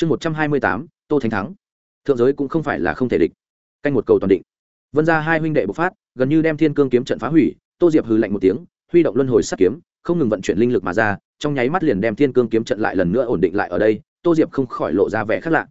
chương một trăm hai mươi tám, tô thánh thắng. Thượng giới cũng không phải là không thể địch. Canh một cầu toàn định. Vân ra hai huynh đệ bộc phát, gần như đem thiên cương kiếm trận phá hủy, tô diệp hừ lạnh một tiếng, huy động luân hồi sắt kiếm, không ngừng vận chuyển linh lực mà ra, trong nháy mắt liền đem thiên cương kiếm trận lại lần nữa ổn định lại ở đây, tô diệp không khỏi lộ ra vẻ khác lạ.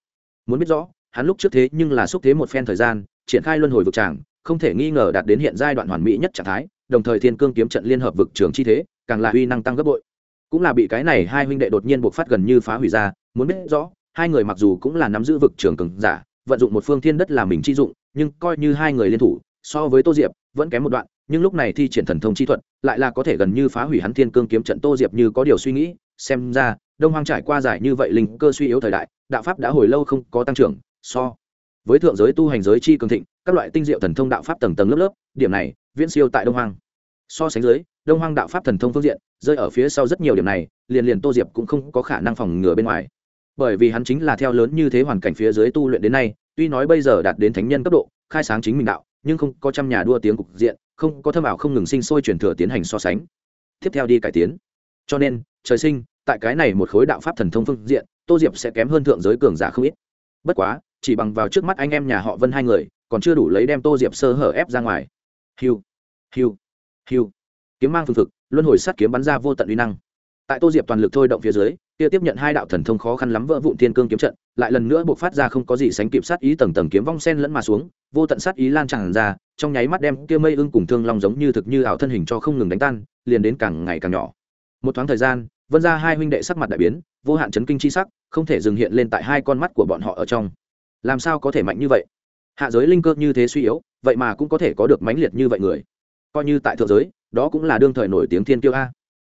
Muốn biết rõ, hắn lúc trước thế nhưng là xúc thế một phen thời gian, triển khai luân hồi vực tràng, không thể nghi ngờ đạt đến hiện giai đoạn hoàn mỹ nhất trạng thái, đồng thời thiên cương kiếm trận liên hợp vực trường chi thế, càng là uy năng tăng gấp bội. Cũng là bị cái này hai huynh đệ đột nhiên buộc phát gần như phá hủy ra, muốn biết rõ hai người mặc dù cũng là nắm giữ vực trường cường giả, vận dụng một phương thiên đất là mình chi dụng, nhưng coi như hai người liên thủ, so với tô diệp, vẫn kém một đoạn, nhưng lúc này thi triển thần thông chi thuật, lại là có thể gần như phá hủy hắn thiên cương kiếm trận tô diệp như có điều suy nghĩ, xem ra, đông hoang trải qua giải như vậy linh cơ suy yếu thời đại, đạo pháp đã hồi lâu không có tăng trưởng, so với thượng giới tu hành giới chi cường thịnh, các loại tinh diệu thần thông đạo pháp tầng tầng lớp lớp, điểm này, viễn siêu tại đông hoang. So sánh dưới, đông hoang đạo pháp thần thông phương diện, rơi ở phía sau rất nhiều điểm này, liền liền tô diệp cũng không có khả năng phòng ngừa bên ngoài bởi vì hắn chính là theo lớn như thế hoàn cảnh phía dưới tu luyện đến nay, tuy nói bây giờ đạt đến thánh nhân cấp độ, khai sáng chính mình đạo, nhưng không có trăm nhà đua tiếng cục diện, không có thâm ảo không ngừng sinh sôi truyền thừa tiến hành so sánh. Tiếp theo đi cải tiến. Cho nên, trời sinh, tại cái này một khối đạo pháp thần thông phương diện, tô diệp sẽ kém hơn thượng giới cường giả không ít. Bất quá, chỉ bằng vào trước mắt anh em nhà họ vân hai người, còn chưa đủ lấy đem tô diệp sơ hở ép ra ngoài. Hiu hiu hiu. Kiếm mang phương thực, luân hồi sắt kiếm bắn ra vô tận uy năng tại tô diệp toàn lực thôi động phía dưới, kia tiếp nhận hai đạo thần thông khó khăn lắm vỡ vụn thiên cương kiếm trận, lại lần nữa buộc phát ra không có gì sánh kịp sát ý tầng tầng kiếm vong sen lẫn mà xuống, vô tận sát ý lan tràn ra, trong nháy mắt đem kia mây ưng cùng thương long giống như thực như ảo thân hình cho không ngừng đánh tan, liền đến càng ngày càng nhỏ. Một thoáng thời gian, vân ra hai huynh đệ sắc mặt đại biến, vô hạn chấn kinh chi sắc, không thể dừng hiện lên tại hai con mắt của bọn họ ở trong. Làm sao có thể mạnh như vậy? Hạ giới linh cơ như thế suy yếu, vậy mà cũng có thể có được mãnh liệt như vậy người. Coi như tại thượng giới, đó cũng là đương thời nổi tiếng thiên kiêu a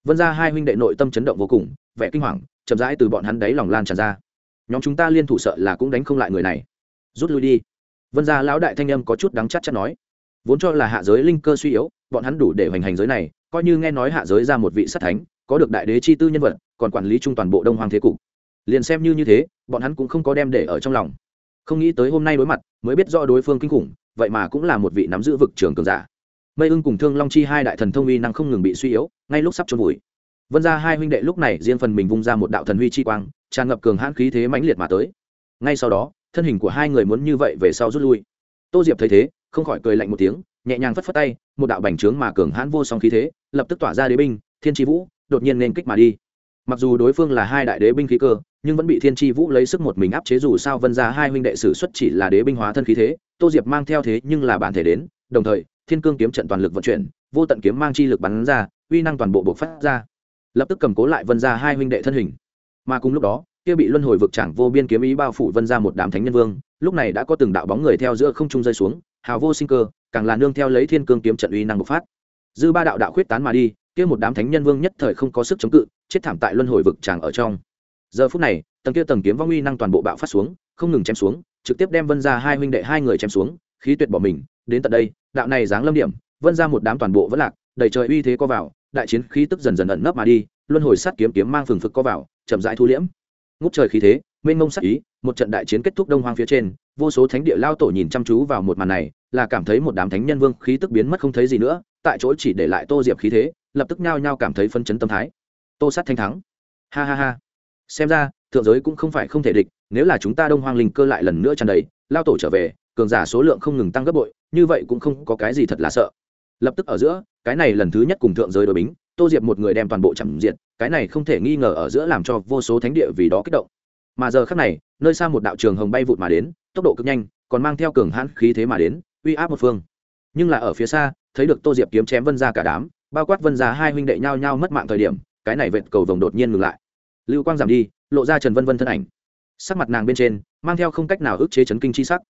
vân ra hai huynh đệ nội tâm chấn động vô cùng, vẻ kinh hoàng, chậm rãi từ bọn hắn đáy lòng lan tràn ra. Nhóm chúng ta liên thủ sợ là cũng đánh không lại người này. Rút lui đi. Vân gia lão đại thanh âm có chút đắng chắc chắc nói. Vốn cho là hạ giới linh cơ suy yếu, bọn hắn đủ để hoành hành giới này, coi như nghe nói hạ giới ra một vị sát thánh, có được đại đế chi tư nhân vật, còn quản lý chung toàn bộ đông hoàng thế cục. Liền xem như như thế, bọn hắn cũng không có đem để ở trong lòng. Không nghĩ tới hôm nay đối mặt, mới biết do đối phương kinh khủng, vậy mà cũng là một vị nắm giữ vực trường cường giả mây ưng cùng thương long chi hai đại thần thông uy năng không ngừng bị suy yếu, ngay lúc sắp trôn vùi. Vân ra hai huynh đệ lúc này riêng phần mình vung ra một đạo thần huy chi quang, tràn ngập cường hãn khí thế mãnh liệt mà tới. Ngay sau đó, thân hình của hai người muốn như vậy về sau rút lui. Tô diệp thấy thế, không khỏi cười lạnh một tiếng, nhẹ nhàng phất phất tay, một đạo bành trướng mà cường hãn vô song khí thế, lập tức tỏa ra đế binh, thiên tri vũ, đột nhiên nên kích mà đi. Mặc dù đối phương là hai đại đế binh khí cơ, nhưng vẫn bị thiên tri vũ lấy sức một mình áp chế dù sao vân ra hai huynh đệ sử xuất chỉ là đế binh hóa thân khí thế, tô diệp mang theo thế nhưng là bản thể đến, đồng thời thiên cương kiếm trận toàn lực vận chuyển, vô tận kiếm mang chi lực bắn ra, uy năng toàn bộ bộc phát ra. Lập tức cầm cố lại vân ra hai huynh đệ thân hình. Mà cùng lúc đó, kia bị luân hồi vực chẳng vô biên kiếm ý bao phủ vân ra một đám thánh nhân vương, lúc này đã có từng đạo bóng người theo giữa không trung rơi xuống, hào vô sinh cơ, càng là nương theo lấy thiên cương kiếm trận uy năng bộc phát. Dư ba đạo đạo khuyết tán mà đi, kia một đám thánh nhân vương nhất thời không có sức chống cự, chết thảm tại luân hồi vực chẳng ở trong. Giờ phút này, tầng kia tầng kiếm vong uy năng toàn bộ bạo phát xuống, không ngừng chém xuống, trực tiếp đem vân ra hai huynh đệ hai người chém xuống, khí tuyệt bỏ mình, đến tận đây đạo này dáng lâm điểm, vân ra một đám toàn bộ vẫn lạc, đầy trời uy thế có vào, đại chiến khí tức dần dần ẩn nấp mà đi, luân hồi sắt kiếm kiếm mang phừng phực có vào, chậm rãi thu liễm. Ngút trời khí thế, mênh mông sắc ý, một trận đại chiến kết thúc đông hoang phía trên, vô số thánh địa lao tổ nhìn chăm chú vào một màn này, là cảm thấy một đám thánh nhân vương khí tức biến mất không thấy gì nữa, tại chỗ chỉ để lại tô diệp khí thế, lập tức nhao nhao cảm thấy phân chấn tâm thái. Tô sát thanh thắng. Ha ha ha. Xem ra, thượng giới cũng không phải không thể địch, nếu là chúng ta đông hoang linh cơ lại lần nữa tràn đầy, lao tổ trở về, cường giả số lượng không ngừng tăng gấp bội như vậy cũng không có cái gì thật là sợ. Lập tức ở giữa, cái này lần thứ nhất cùng thượng giới đối bính, tô diệp một người đem toàn bộ chẳng diện cái này không thể nghi ngờ ở giữa làm cho vô số thánh địa vì đó kích động. Mà giờ khác này, nơi xa một đạo trường hồng bay vụt mà đến, tốc độ cực nhanh, còn mang theo cường hãn khí thế mà đến, uy áp một phương. Nhưng là ở phía xa, thấy được tô diệp kiếm chém vân ra cả đám, bao quát vân ra hai huynh đệ nhau nhau mất mạng thời điểm, cái này vệt cầu vồng đột nhiên ngừng lại. Lưu quang giảm đi, lộ ra trần vân vân thân ảnh. Sắc mặt nàng bên trên, mang theo không cách nào ức chế chấn kinh chi sắc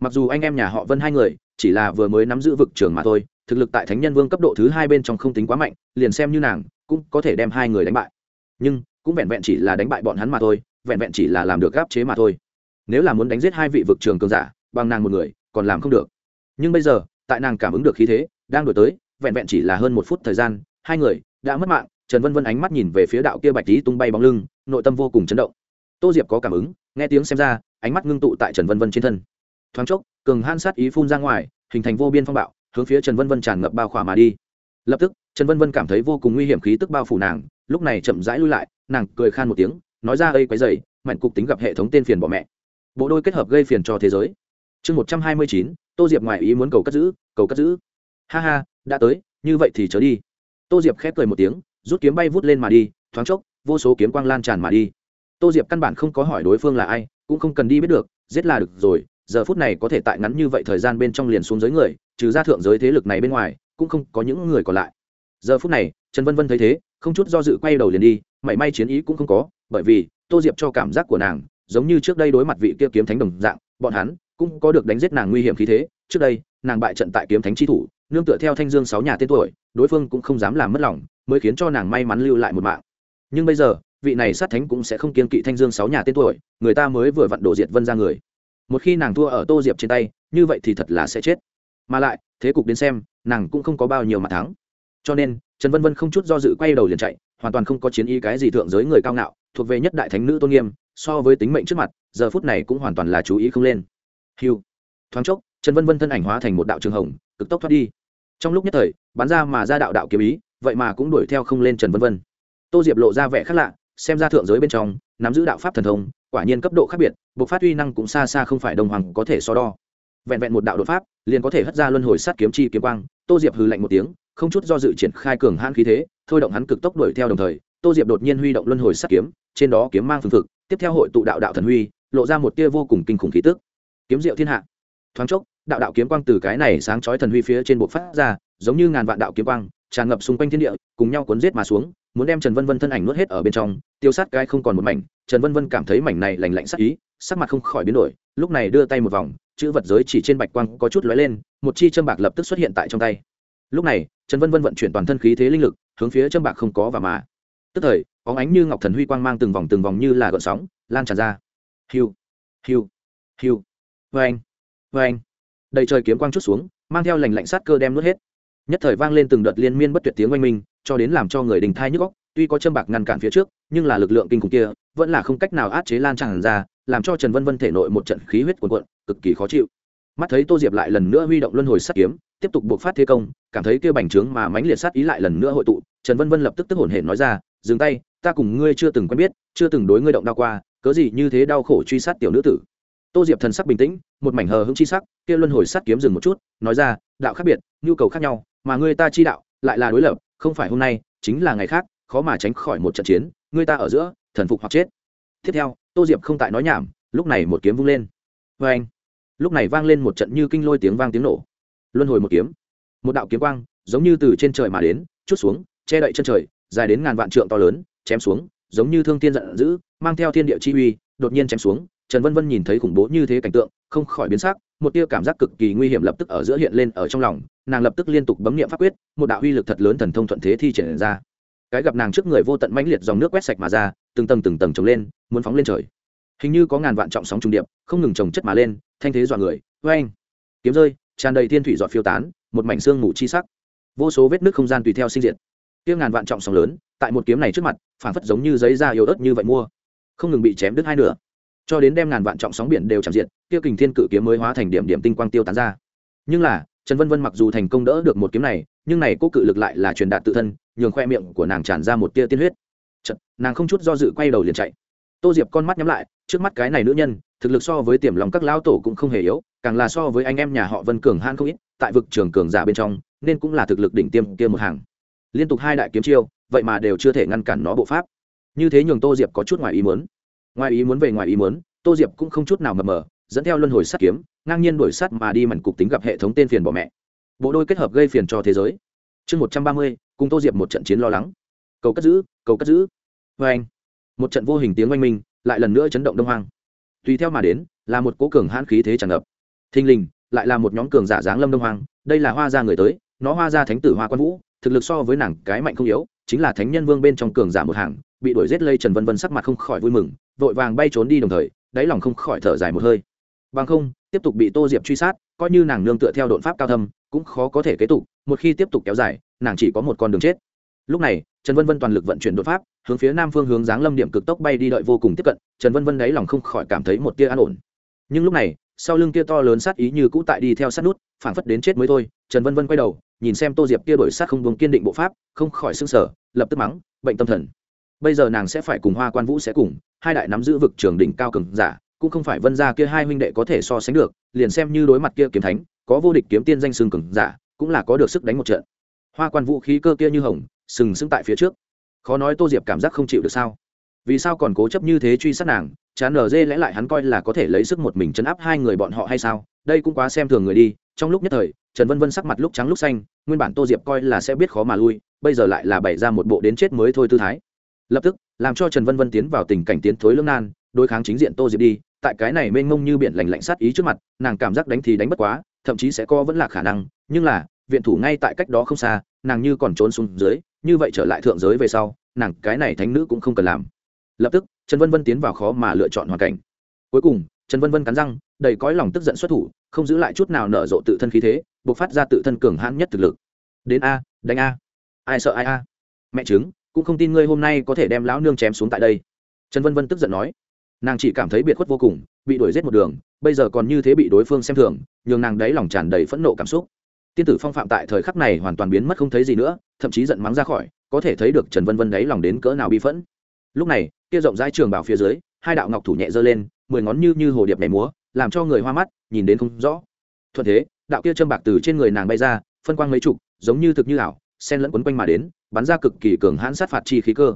mặc dù anh em nhà họ vân hai người, chỉ là vừa mới nắm giữ vực trường mà thôi, thực lực tại thánh nhân vương cấp độ thứ hai bên trong không tính quá mạnh, liền xem như nàng, cũng có thể đem hai người đánh bại. Nhưng, cũng vẹn vẹn chỉ là đánh bại bọn hắn mà thôi, vẹn vẹn chỉ là làm được gáp chế mà thôi. Nếu là muốn đánh giết hai vị vực trường cường giả, bằng nàng một người, còn làm không được. Nhưng bây giờ, tại nàng cảm ứng được khí thế, đang đổi tới, vẹn vẹn chỉ là hơn một phút thời gian, hai người đã mất mạng, trần vân vân ánh mắt nhìn về phía đạo kia bạch tý tung bay bóng lưng, nội tâm vô cùng chấn động. Tô diệp có cảm ứng, nghe tiếng xem ra, ánh mắt ngưng tụ tại trần vân vân trên thân thoáng chốc, cường han sát ý phun ra ngoài, hình thành vô biên phong bạo, hướng phía trần vân vân tràn ngập bao khỏa mà đi. Lập tức, trần vân vân cảm thấy vô cùng nguy hiểm khí tức bao phủ nàng, lúc này chậm rãi lui lại, nàng cười khan một tiếng, nói ra ây quấy dày mạnh cục tính gặp hệ thống tên phiền bỏ mẹ. Bộ đôi kết hợp gây phiền cho thế giới. Chương một trăm hai mươi chín, tô diệp ngoài ý muốn cầu cất giữ, cầu cất giữ. Ha ha, đã tới, như vậy thì trở đi. Tô diệp khép cười một tiếng, rút kiếm bay vút lên mà đi, thoáng chốc, vô số kiếm quang lan tràn mà đi. Tô diệp căn bản không có hỏi đối phương là ai, cũng không cần đi biết được, giết là được rồi giờ phút này có thể tại ngắn như vậy thời gian bên trong liền xuống giới người, trừ ra thượng giới thế lực này bên ngoài, cũng không có những người còn lại. Giờ phút này, trần vân vân thấy thế, không chút do dự quay đầu liền đi, mảy may chiến ý cũng không có, bởi vì, tô diệp cho cảm giác của nàng, giống như trước đây đối mặt vị kia kiếm thánh đồng dạng, bọn hắn cũng có được đánh giết nàng nguy hiểm khí thế. Trước đây, nàng bại trận tại kiếm thánh tri thủ, nương tựa theo thanh dương sáu nhà tên tuổi, đối phương cũng không dám làm mất lòng, mới khiến cho nàng may mắn lưu lại một mạng. Nhưng bây giờ, vị này sát thánh cũng sẽ không kiên kỵ thanh dương sáu nhà tên tuổi, người ta mới vừa vặn đổ diệt vân ra người một khi nàng thua ở tô diệp trên tay, như vậy thì thật là sẽ chết. Mà lại, thế cục đến xem, nàng cũng không có bao nhiêu mặt thắng. Cho nên, trần vân vân không chút do dự quay đầu liền chạy, hoàn toàn không có chiến ý cái gì thượng giới người cao ngạo, thuộc về nhất đại thánh nữ tôn nghiêm, so với tính mệnh trước mặt, giờ phút này cũng hoàn toàn là chú ý không lên. Hiu thoáng chốc, trần vân vân thân ảnh hóa thành một đạo trường hồng, cực tốc thoát đi. Trong lúc nhất thời, bắn ra mà ra đạo đạo kiếm ý, vậy mà cũng đuổi theo không lên trần vân vân. Tô diệp lộ ra vẻ khác lạ, xem ra thượng giới bên trong nắm giữ đạo pháp thần thông, quả nhiên cấp độ khác biệt buộc phát uy năng cũng xa xa không phải đồng hoàng có thể so đo. Vẹn vẹn một đạo đột pháp, liền có thể hất ra luân hồi sát kiếm chi kiếm quang, tô diệp hừ lạnh một tiếng, không chút do dự triển khai cường hãn khí thế, thôi động hắn cực tốc đuổi theo đồng thời, tô diệp đột nhiên huy động luân hồi sát kiếm, trên đó kiếm mang phương thực tiếp theo hội tụ đạo đạo thần huy, lộ ra một tia vô cùng kinh khủng khí tức. Kiếm diệu thiên hạ. Thoáng chốc, đạo đạo kiếm quang từ cái này sáng chói thần huy phía trên bộ phát ra, giống như ngàn vạn đạo kiếm quang, tràn ngập xung quanh thiên địa, cùng nhau cuốn giết mà xuống muốn đem trần vân vân thân ảnh nuốt hết ở bên trong, tiêu sát cái không còn một mảnh, trần vân vân cảm thấy mảnh này lành lạnh sắc ý, sắc mặt không khỏi biến đổi, lúc này đưa tay một vòng, chữ vật giới chỉ trên bạch quang có chút lóe lên, một chi châm bạc lập tức xuất hiện tại trong tay. Lúc này, trần vân vân vận chuyển toàn thân khí thế linh lực, hướng phía châm bạc không có và mà. Tức thời có ánh như ngọc thần huy quang mang từng vòng từng vòng như là gợn sóng, lan tràn ra. Hiu hiu hiu. Vê anh vê anh đầy trời kiếm quang chút xuống, mang theo lành lạnh sát cơ đem nuốt hết. Nhất thời vang lên từng đợt liên miên bất tuyệt tiếng oanh minh cho đến làm cho người đình thai nhức góc tuy có châm bạc ngăn cản phía trước, nhưng là lực lượng kinh khủng kia vẫn là không cách nào át chế lan tràn ra, làm cho trần vân vân thể nội một trận khí huyết cuồn cuộn, cực kỳ khó chịu. Mắt thấy tô diệp lại lần nữa huy động luân hồi sát kiếm, tiếp tục buộc phát thế công, cảm thấy kia bành trướng mà mãnh liệt sát ý lại lần nữa hội tụ, trần vân vân lập tức tức hổn hển nói ra, dừng tay, ta cùng ngươi chưa từng quen biết, chưa từng đối ngươi động đau qua, cớ gì như thế đau khổ truy sát tiểu nữ tử? Tô diệp thần sắc bình tĩnh, một mảnh hờ hững chi sắc, kia luân hồi sát kiếm dừng một chút, nói ra, đạo khác biệt, nhu cầu khác nhau, mà ngươi ta chi đạo lại là đối lập không phải hôm nay, chính là ngày khác, khó mà tránh khỏi một trận chiến ngươi ta ở giữa, thần phục hoặc chết. Tiếp theo, tô diệp không tại nói nhảm, lúc này một kiếm vung lên. Vê anh, lúc này vang lên một trận như kinh lôi tiếng vang tiếng nổ. Luân hồi một kiếm, một đạo kiếm quang, giống như từ trên trời mà đến, chút xuống, che đậy chân trời, dài đến ngàn vạn trượng to lớn, chém xuống, giống như thương tiên giận dữ, mang theo thiên địa chi uy, đột nhiên chém xuống, trần vân vân nhìn thấy khủng bố như thế cảnh tượng, không khỏi biến sắc một tia cảm giác cực kỳ nguy hiểm lập tức ở giữa hiện lên ở trong lòng, nàng lập tức liên tục bấm nghiệm pháp quyết, một đạo uy lực thật lớn thần thông thuận thế thi triển ra. Cái gặp nàng trước người vô tận mãnh liệt dòng nước quét sạch mà ra, từng tầng từng tầng trồng lên, muốn phóng lên trời. Hình như có ngàn vạn trọng sóng trung điệp, không ngừng trồng chất mà lên, thanh thế dọa người vê anh kiếm rơi, tràn đầy thiên thủy giọt phiêu tán, một mảnh xương mù chi sắc. Vô số vết nước không gian tùy theo sinh diệt. Tiếng ngàn vạn trọng sóng lớn, tại một kiếm này trước mặt phản phất giống như giấy da yếu ớt như vậy mua, không ngừng bị chém đứt hai nửa. Cho đến đem ngàn vạn trọng sóng biển đều chạm diệt tiêu kình thiên cự kiếm mới hóa thành điểm điểm tinh quang tiêu tán ra. Nhưng là trần vân vân mặc dù thành công đỡ được một kiếm này nhưng này cô cự lực lại là truyền đạt tự thân nhường khoe miệng của nàng tràn ra một tia tiên huyết. Chật, nàng không chút do dự quay đầu liền chạy. Tô diệp con mắt nhắm lại trước mắt cái này nữ nhân thực lực so với tiềm lòng các lão tổ cũng không hề yếu càng là so với anh em nhà họ vân cường han không ít tại vực trường cường giả bên trong nên cũng là thực lực đỉnh tiêm kia một hàng. Liên tục hai đại kiếm chiêu vậy mà đều chưa thể ngăn cản nó bộ pháp. Như thế nhường tô diệp có chút ngoài ý muốn. Ngoài ý muốn về ngoài ý muốn tô diệp cũng không chút nào mờ mờ dẫn theo luân hồi sắt kiếm, ngang nhiên đuổi sắt mà đi mảnh cục tính gặp hệ thống tên phiền bỏ mẹ. Bộ đôi kết hợp gây phiền cho thế giới. Chương một trăm ba mươi, cùng tô diệp một trận chiến lo lắng. Cầu cất giữ, cầu cất giữ. Vê anh, một trận vô hình tiếng oanh minh, lại lần nữa chấn động đông hoang. Tùy theo mà đến, là một cố cường hãn khí thế tràn ngập. Thình lình, lại là một nhóm cường giả giáng lâm đông hoang. Đây là hoa gia người tới, nó hoa gia thánh tử hoa quan vũ, thực lực so với nàng cái mạnh không yếu, chính là thánh nhân vương bên trong cường giả một hàng, bị đuổi giết lây trần vân vân sắc mặt không khỏi vui mừng, vội vàng bay trốn đi đồng thời, đáy lòng không khỏi thở dài một hơi bằng không, tiếp tục bị tô diệp truy sát, coi như nàng nương tựa theo đột pháp cao thâm, cũng khó có thể kế tục, một khi tiếp tục kéo dài, nàng chỉ có một con đường chết. Lúc này, trần vân vân toàn lực vận chuyển đột pháp, hướng phía nam phương hướng giáng lâm điểm cực tốc bay đi đợi vô cùng tiếp cận, trần vân vân đáy lòng không khỏi cảm thấy một tia an ổn. Nhưng lúc này, sau lưng kia to lớn sát ý như cũ tại đi theo sát nút, phảng phất đến chết mới thôi, trần vân vân quay đầu, nhìn xem tô diệp kia đổi sát không buông kiên định bộ pháp, không khỏi s ư n g sở lập tức mắng, bệnh tâm thần. Bây giờ nàng sẽ phải cùng hoa quan vũ sẽ cùng, hai đại nắm giữ vực trường đỉnh cao cường giả cũng không phải vân gia kia hai huynh đệ có thể so sánh được, liền xem như đối mặt kia kiếm thánh, có vô địch kiếm tiên danh sừng cường giả, cũng là có được sức đánh một trận. Hoa quan vũ khí cơ kia như hồng, sừng sững tại phía trước. Khó nói tô diệp cảm giác không chịu được sao? Vì sao còn cố chấp như thế truy sát nàng? Chán nở dê lẽ lại hắn coi là có thể lấy sức một mình chấn áp hai người bọn họ hay sao? Đây cũng quá xem thường người đi. Trong lúc nhất thời, trần vân vân sắc mặt lúc trắng lúc xanh, nguyên bản tô diệp coi là sẽ biết khó mà lui, bây giờ lại là bày ra một bộ đến chết mới thôi tư thái. Lập tức, làm cho trần vân vân tiến vào tình cảnh tiến thối lương nan đối kháng chính diện tô diệp đi, tại cái này mênh mông như biển lành lạnh sát ý trước mặt, nàng cảm giác đánh thì đánh bất quá, thậm chí sẽ co vẫn là khả năng, nhưng là, viện thủ ngay tại cách đó không xa, nàng như còn trốn xuống dưới, như vậy trở lại thượng giới về sau, nàng cái này thánh nữ cũng không cần làm. Lập tức, trần vân vân tiến vào khó mà lựa chọn hoàn cảnh. Cuối cùng, trần vân vân cắn răng, đầy cõi lòng tức giận xuất thủ, không giữ lại chút nào nở rộ tự thân khí thế buộc phát ra tự thân cường hãn nhất thực lực. Đến a, đánh a. Ai sợ ai a? Mẹ chứng cũng không tin ngươi hôm nay có thể đem lão nương chém xuống tại đây. Trần vân vân tức giận nói nàng chỉ cảm thấy biệt khuất vô cùng, bị đuổi giết một đường, bây giờ còn như thế bị đối phương xem thường, nhường nàng đấy lòng tràn đầy phẫn nộ cảm xúc. Tiên tử phong phạm tại thời khắc này hoàn toàn biến mất không thấy gì nữa, thậm chí giận mắng ra khỏi, có thể thấy được trần vân vân đấy lòng đến cỡ nào bi phẫn. Lúc này, kia rộng rãi trường bảo phía dưới, hai đạo ngọc thủ nhẹ giơ lên, mười ngón như như hồ điệp nhảy múa, làm cho người hoa mắt, nhìn đến không rõ. Thuận thế, đạo kia châm bạc từ trên người nàng bay ra, phân quang mấy chục, giống như thực như ảo sen lẫn quấn quanh mà đến, bắn ra cực kỳ cường hãn sát phạt chi khí cơ.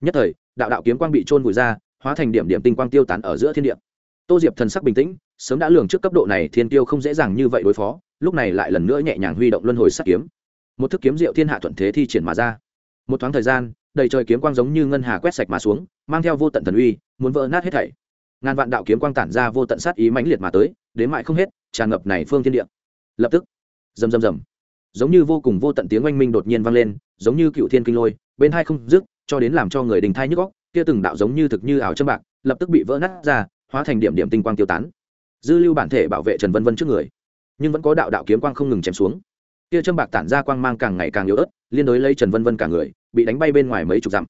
Nhất thời, đạo đạo kiếm quang bị trôn vùi ra hóa thành điểm điểm tinh quang tiêu tán ở giữa thiên địa. Tô diệp thần sắc bình tĩnh, sớm đã lường trước cấp độ này, thiên tiêu không dễ dàng như vậy đối phó, lúc này lại lần nữa nhẹ nhàng huy động luân hồi sát kiếm. Một thức kiếm diệu thiên hạ thuận thế thi triển mà ra. Một thoáng thời gian, đầy trời kiếm quang giống như ngân hà quét sạch mà xuống, mang theo vô tận thần uy, muốn vỡ nát hết thảy. Ngàn vạn đạo kiếm quang tản ra vô tận sát ý mãnh liệt mà tới, đến mại không hết, tràn ngập này phương thiên địa. Lập tức, rầm rầm rầm. Giống như vô cùng vô tận tiếng oanh minh đột nhiên vang lên, giống như cựu thiên kinh lôi, bên hai không dứt, cho đến làm cho người đình thai nhức góc kia từng đạo giống như thực như ảo châm bạc, lập tức bị vỡ nát ra, hóa thành điểm điểm tinh quang tiêu tán. Dư lưu bản thể bảo vệ trần vân vân trước người, nhưng vẫn có đạo đạo kiếm quang không ngừng chém xuống. Kia châm bạc tản ra quang mang càng ngày càng yếu ớt, liên đối lấy trần vân vân cả người, bị đánh bay bên ngoài mấy chục dặm.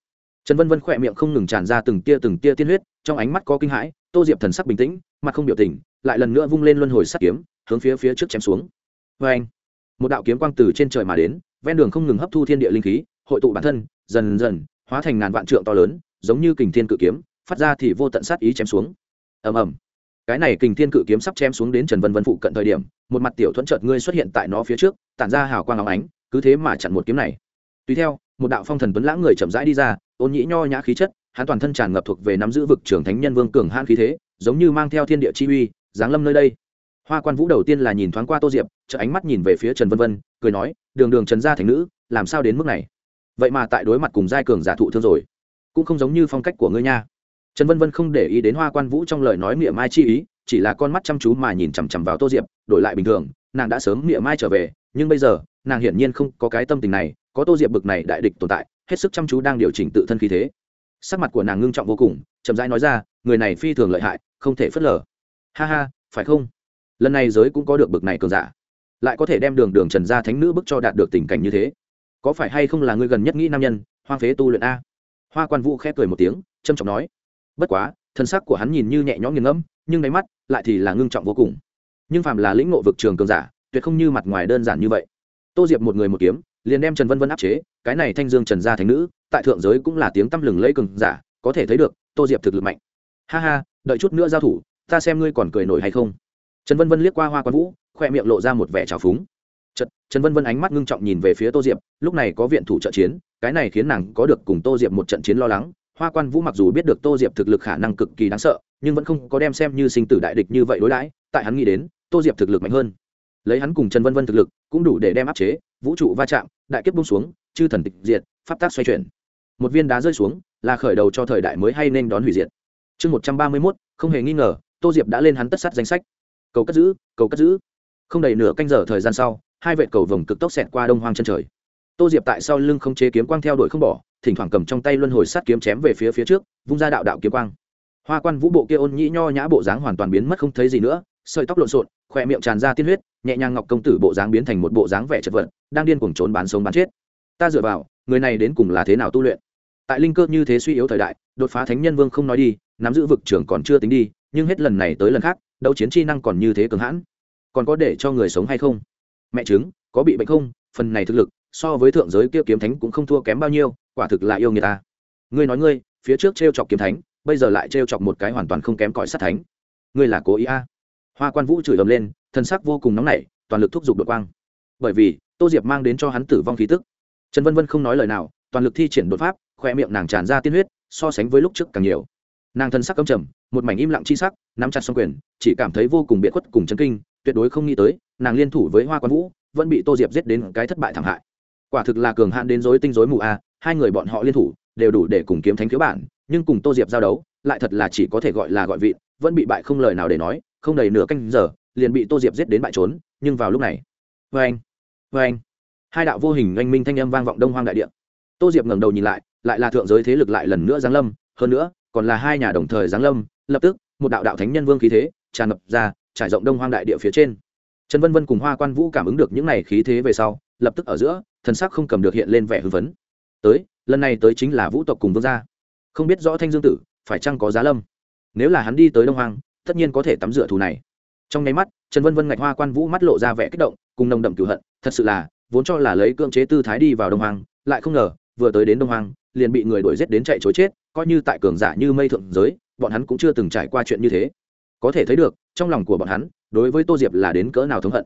Trần vân vân khỏe miệng không ngừng tràn ra từng tia từng tia tiên huyết, trong ánh mắt có kinh hãi, tô diệp thần sắc bình tĩnh, mặt không biểu tình, lại lần nữa vung lên luân hồi sắt kiếm, hướng phía phía trước chém xuống. Vê anh một đạo kiếm quang từ trên trời mà đến, ven đường không ngừng hấp thu thiên địa linh khí, hội tụ bản thân, dần dần, hóa thành ngàn vạn trượng to lớn giống như kình thiên cự kiếm, phát ra thì vô tận sát ý chém xuống. Ầm ầm. Cái này kình thiên cự kiếm sắp chém xuống đến trần vân vân phụ cận thời điểm, một mặt tiểu thuẫn chợt ngươi xuất hiện tại nó phía trước, tản ra hào quang óng ánh, cứ thế mà chặn một kiếm này. Tùy theo, một đạo phong thần tuấn lãng người chậm rãi đi ra, ôn nhĩ nho nhã khí chất, hắn toàn thân tràn ngập thuộc về nắm giữ vực trưởng thánh nhân vương cường han khí thế, giống như mang theo thiên địa chi uy, giáng lâm nơi đây. Hoa quan vũ đầu tiên là nhìn thoáng qua tô diệp chợ ánh mắt nhìn về phía trần vân vân, cười nói, đường đường trần gia thành nữ, làm sao đến mức này? Vậy mà tại đối mặt cùng giai cường giả thụ thương rồi cũng không giống như phong cách của ngươi nha. Trần vân vân không để ý đến hoa quan vũ trong lời nói miệng mai chi ý, chỉ là con mắt chăm chú mà nhìn chằm chằm vào tô diệp, đổi lại bình thường, nàng đã sớm miệng mai trở về, nhưng bây giờ, nàng hiển nhiên không có cái tâm tình này, có tô diệp bực này đại địch tồn tại, hết sức chăm chú đang điều chỉnh tự thân khí thế. Sắc mặt của nàng ngưng trọng vô cùng, chậm rãi nói ra, người này phi thường lợi hại, không thể phớt lờ. Ha ha, phải không? Lần này giới cũng có được bực này cường giả. Lại có thể đem đường đường trần gia thánh nữ bức cho đạt được tình cảnh như thế. Có phải hay không là ngươi gần nhất nghĩ nam nhân, hoang phế tu luyện a? Hoa quan vũ khẽ cười một tiếng trâm trọng nói bất quá thân xác của hắn nhìn như nhẹ nhõm nghiêng ngẫm nhưng đáy mắt lại thì là ngưng trọng vô cùng. Nhưng phạm là lĩnh ngộ vực trường cường giả tuyệt không như mặt ngoài đơn giản như vậy. Tô diệp một người một kiếm liền đem trần vân vân áp chế cái này thanh dương trần gia thành nữ tại thượng giới cũng là tiếng tăm lừng lẫy cường giả có thể thấy được tô diệp thực lực mạnh. Ha ha đợi chút nữa giao thủ ta xem ngươi còn cười nổi hay không. Trần vân vân liếc qua hoa quan vũ khoe miệng lộ ra một vẻ trào phúng. Trật, Trần Vân Vân ánh mắt ngưng trọng nhìn về phía Tô Diệp, lúc này có viện thủ trợ chiến, cái này khiến nàng có được cùng Tô Diệp một trận chiến lo lắng. Hoa Quan Vũ mặc dù biết được Tô Diệp thực lực khả năng cực kỳ đáng sợ, nhưng vẫn không có đem xem như sinh tử đại địch như vậy đối đãi, tại hắn nghĩ đến, Tô Diệp thực lực mạnh hơn. Lấy hắn cùng Trần Vân Vân thực lực, cũng đủ để đem áp chế, vũ trụ va chạm, đại kiếp buông xuống, chư thần tịch diệt, pháp tác xoay chuyển. Một viên đá rơi xuống, là khởi đầu cho thời đại mới hay nên đón hủy diệt. Chương một trăm ba mươi mốt không hề nghi ngờ, Tô Diệp đã lên hắn tất sát danh sách. Cầu cất giữ, cầu cất giữ. Không đầy nửa canh giờ thời gian sau, hai vệ cầu vồng cực tốc xẹt qua đông hoang chân trời tô diệp tại sau lưng không chế kiếm quang theo đuổi không bỏ, thỉnh thoảng cầm trong tay luân hồi sát kiếm chém về phía phía trước, vung ra đạo đạo kiếm quang. Hoa quan vũ bộ kia ôn nhĩ nho nhã bộ dáng hoàn toàn biến mất không thấy gì nữa, sợi tóc lộn xộn, khỏe miệng tràn ra tiên huyết, nhẹ nhàng ngọc công tử bộ dáng biến thành một bộ dáng vẻ chật vật, đang điên cuồng trốn bán sống bán chết. Ta dựa vào, người này đến cùng là thế nào tu luyện? Tại linh cơ như thế suy yếu thời đại, đột phá thánh nhân vương không nói đi, nắm giữ vực trưởng còn chưa tính đi, nhưng hết lần này tới lần khác, đấu chiến chi năng còn như thế cường hãn. Còn có để cho người sống hay không? Mẹ chứng, có bị bệnh không? Phần này thực lực so với thượng giới kia kiếm thánh cũng không thua kém bao nhiêu, quả thực là yêu người ta. Ngươi nói ngươi, phía trước t r e o chọc kiếm thánh, bây giờ lại t r e o chọc một cái hoàn toàn không kém cỏi sát thánh. Ngươi là cố ý a? À. hoa quan vũ chửi ầm lên, thân sắc vô cùng nóng nảy, toàn lực thúc giục đội quang. Bởi vì, tô diệp mang đến cho hắn tử vong khí tức. Trần vân vân không nói lời nào, toàn lực thi triển đột pháp, khoe miệng nàng tràn ra tiên huyết, so sánh với lúc trước càng nhiều. Nàng thân sắc câm trầm, một mảnh im lặng chi sắc, nắm chặt xong quyền, chỉ cảm thấy vô cùng biệt khuất cùng chấn kinh, tuyệt đối không nghĩ tới, nàng liên thủ với hoa quan vũ, vẫn bị tô diệp giết đến cái thất bại thảm hại quả thực là cường hạn đến dối tinh dối mù a à, hai người bọn họ liên thủ đều đủ để cùng kiếm thánh thiếu bản, nhưng cùng tô diệp giao đấu, lại thật là chỉ có thể gọi là gọi vị, vẫn bị bại không lời nào để nói, không đầy nửa canh giờ, liền bị tô diệp giết đến bại trốn, nhưng vào lúc này vê anh vê anh hai đạo vô hình oanh minh thanh âm vang vọng đông hoang đại địa. Tô diệp ngẩng đầu nhìn lại lại là thượng giới thế lực lại lần nữa giáng lâm, hơn nữa, còn là hai nhà đồng thời giáng lâm, lập tức, một đạo đạo thánh nhân vương khí thế tràn ngập ra, trải rộng đông hoang đại địa phía trên. Trần vân vân cùng hoa quan vũ cảm ứng được những này khí thế về sau, lập tức ở giữa thần sắc không cầm được hiện lên vẻ hưng phấn. Tới, lần này tới chính là vũ tộc cùng vương gia. Không biết rõ thanh dương tử, phải chăng có giá lâm? Nếu là hắn đi tới đông hoang, tất nhiên có thể tắm rửa thù này. Trong nháy mắt, trần vân vân ngạch hoa quan vũ mắt lộ ra vẻ kích động, cùng nồng đậm cửu hận, thật sự là, vốn cho là lấy cưỡng chế tư thái đi vào đông hoang, lại không ngờ, vừa tới đến đông hoang, liền bị người đuổi giết đến chạy chối chết, coi như tại cường giả như mây thượng giới, bọn hắn cũng chưa từng trải qua chuyện như thế. Có thể thấy được, trong lòng của bọn hắn, đối với tô diệp là đến cỡ nào thống hận.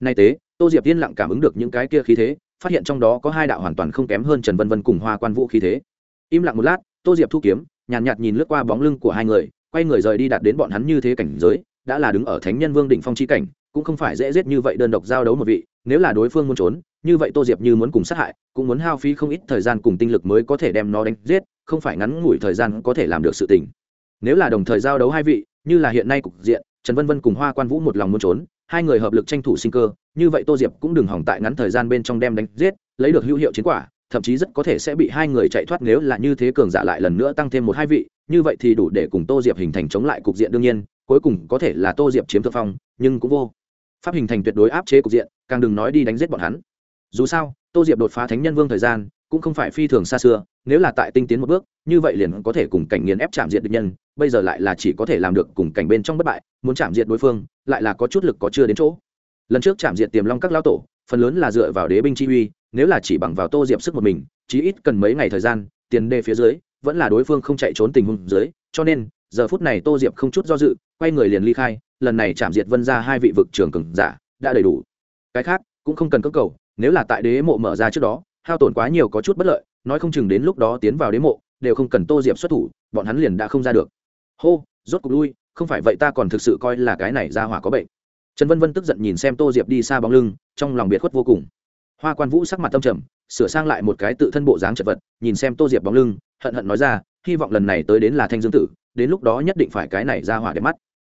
Nay tế, tô diệp yên lặng cảm ứng được những cái kia khí thế phát hiện trong đó có hai đạo hoàn toàn không kém hơn trần vân vân cùng hoa quan vũ khí thế. Im lặng một lát tô diệp thu kiếm nhàn nhạt, nhạt nhìn lướt qua bóng lưng của hai người quay người rời đi đạt đến bọn hắn như thế cảnh giới đã là đứng ở thánh nhân vương đỉnh phong chi cảnh cũng không phải dễ giết như vậy đơn độc giao đấu một vị nếu là đối phương muốn trốn như vậy tô diệp như muốn cùng sát hại cũng muốn hao phí không ít thời gian cùng tinh lực mới có thể đem nó đánh giết không phải ngắn ngủi thời gian có thể làm được sự tình. Nếu là đồng thời giao đấu hai vị như là hiện nay cục diện trần vân vân cùng hoa quan vũ một lòng muốn trốn hai người hợp lực tranh thủ sinh cơ, như vậy tô diệp cũng đừng hỏng tại ngắn thời gian bên trong đem đánh giết, lấy được hữu hiệu chiến quả, thậm chí rất có thể sẽ bị hai người chạy thoát nếu là như thế cường giả lại lần nữa tăng thêm một hai vị, như vậy thì đủ để cùng tô diệp hình thành chống lại cục diện đương nhiên, cuối cùng có thể là tô diệp chiếm thượng phong, nhưng cũng vô pháp hình thành tuyệt đối áp chế cục diện, càng đừng nói đi đánh giết bọn hắn. Dù sao, tô diệp đột phá thánh nhân vương thời gian, cũng không phải phi thường xa xưa, nếu là tại tinh tiến một bước, như vậy liền có thể cùng cảnh nghiền ép chạm diện địch nhân bây giờ lại là chỉ có thể làm được cùng cảnh bên trong bất bại, muốn chạm diệt đối phương, lại là có chút lực có chưa đến chỗ. Lần trước chạm diệt tiềm long các lao tổ, phần lớn là dựa vào đế binh chi uy, nếu là chỉ bằng vào tô diệp sức một mình, chí ít cần mấy ngày thời gian, tiền đề phía dưới, vẫn là đối phương không chạy trốn tình huống dưới, cho nên, giờ phút này tô diệp không chút do dự, quay người liền ly khai, lần này chạm diệt vân ra hai vị vực trường cường giả, đã đầy đủ. Cái khác, cũng không cần cưỡng cầu, nếu là tại đế mộ mở ra trước đó, hao tổn quá nhiều có chút bất lợi, nói không chừng đến lúc đó tiến vào đế mộ, đều không cần tô diệp xuất thủ, bọn hắn liền đã không ra được hô, rốt cục lui, không phải vậy ta còn thực sự coi là cái này ra hỏa có bệnh. Trần vân vân tức giận nhìn xem tô diệp đi xa bóng lưng, trong lòng biệt khuất vô cùng. Hoa quan vũ sắc mặt tâm trầm, sửa sang lại một cái tự thân bộ dáng chật vật, nhìn xem tô diệp bóng lưng, hận hận nói ra, hy vọng lần này tới đến là thanh dương tử, đến lúc đó nhất định phải cái này ra hỏa đẹp mắt.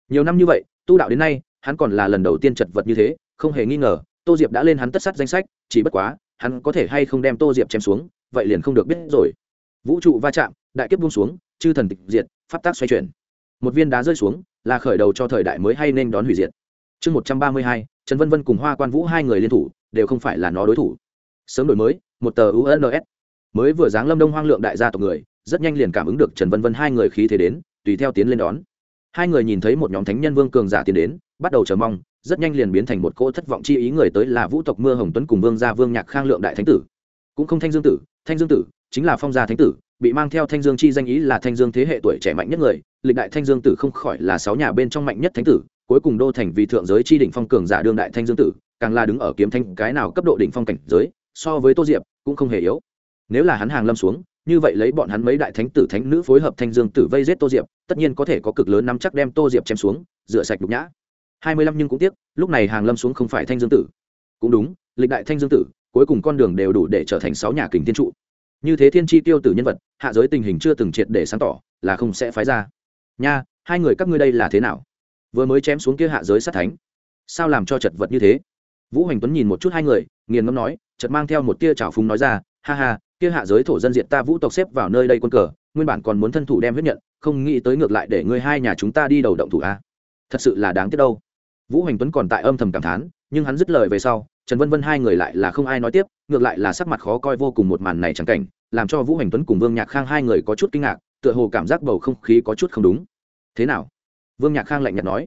Nhiều năm như vậy, tu đạo đến nay, hắn còn là lần đầu tiên chật vật như thế, không hề nghi ngờ, tô diệp đã lên hắn tất sắt danh sách, chỉ bất quá, hắn có thể hay không đem tô diệp chém xuống, vậy liền không được biết rồi. Vũ trụ va chạm, đại kiếp buông xuống, chư thần tịch diệt pháp tác xoay chuyển. Một viên đá rơi xuống, là khởi đầu cho thời đại mới hay nên đón hủy diệt. Chương một trăm ba mươi hai, trần vân vân cùng hoa quan vũ hai người liên thủ, đều không phải là nó đối thủ. Sớm đổi mới, một tờ uns mới vừa giáng lâm đông hoang lượng đại gia tộc người, rất nhanh liền cảm ứng được trần vân vân hai người khí thế đến, tùy theo tiến lên đón. Hai người nhìn thấy một nhóm thánh nhân vương cường giả tiến đến, bắt đầu chờ mong, rất nhanh liền biến thành một cỗ thất vọng chi ý người tới là vũ tộc mưa hồng tuấn cùng vương gia vương nhạc khang lượng đại thánh tử. Cũng không thanh dương tử, thanh dương tử chính là phong gia thánh tử bị mang theo thanh dương chi danh ý là thanh dương thế hệ tuổi trẻ mạnh nhất người, lịch đại thanh dương tử không khỏi là sáu nhà bên trong mạnh nhất thánh tử, cuối cùng đô thành vì thượng giới chi đỉnh phong cường giả đương đại thanh dương tử, càng là đứng ở kiếm thanh cái nào cấp độ đỉnh phong cảnh giới, so với tô diệp cũng không hề yếu. Nếu là hắn hàng lâm xuống, như vậy lấy bọn hắn mấy đại thánh tử thánh nữ phối hợp thanh dương tử vây giết tô diệp, tất nhiên có thể có cực lớn nắm chắc đem tô diệp chém xuống, rửa sạch nhục nhã. Hai mươi lăm nhưng cũng tiếc, lúc này hàng lâm xuống không phải thanh dương tử. Cũng đúng, lịch đại thanh dương tử, cuối cùng con đường đều đủ để trở thành sáu nhà kình thiên trụ như thế thiên chi tiêu tử nhân vật, hạ giới tình hình chưa từng triệt để sáng tỏ, là không sẽ phái ra. Nha, hai người các ngươi đây là thế nào? Vừa mới chém xuống kia hạ giới sát thánh, sao làm cho chật vật như thế? Vũ hoành tuấn nhìn một chút hai người, nghiền ngâm nói chật mang theo một tia trào phúng nói ra, ha ha, kia hạ giới thổ dân diện ta vũ tộc xếp vào nơi đây quân cờ, nguyên bản còn muốn thân thủ đem huyết nhận, không nghĩ tới ngược lại để ngươi hai nhà chúng ta đi đầu động thủ a. Thật sự là đáng tiếc đâu. Vũ hoành tuấn còn tại âm thầm cảm thán, nhưng hắn dứt lời về sau trần vân vân hai người lại là không ai nói tiếp, ngược lại là sắc mặt khó coi vô cùng một màn này chẳng cảnh, làm cho vũ Hành tuấn cùng vương nhạc khang hai người có chút kinh ngạc, tựa hồ cảm giác bầu không khí có chút không đúng. Thế nào? Vương nhạc khang lạnh nhạt nói.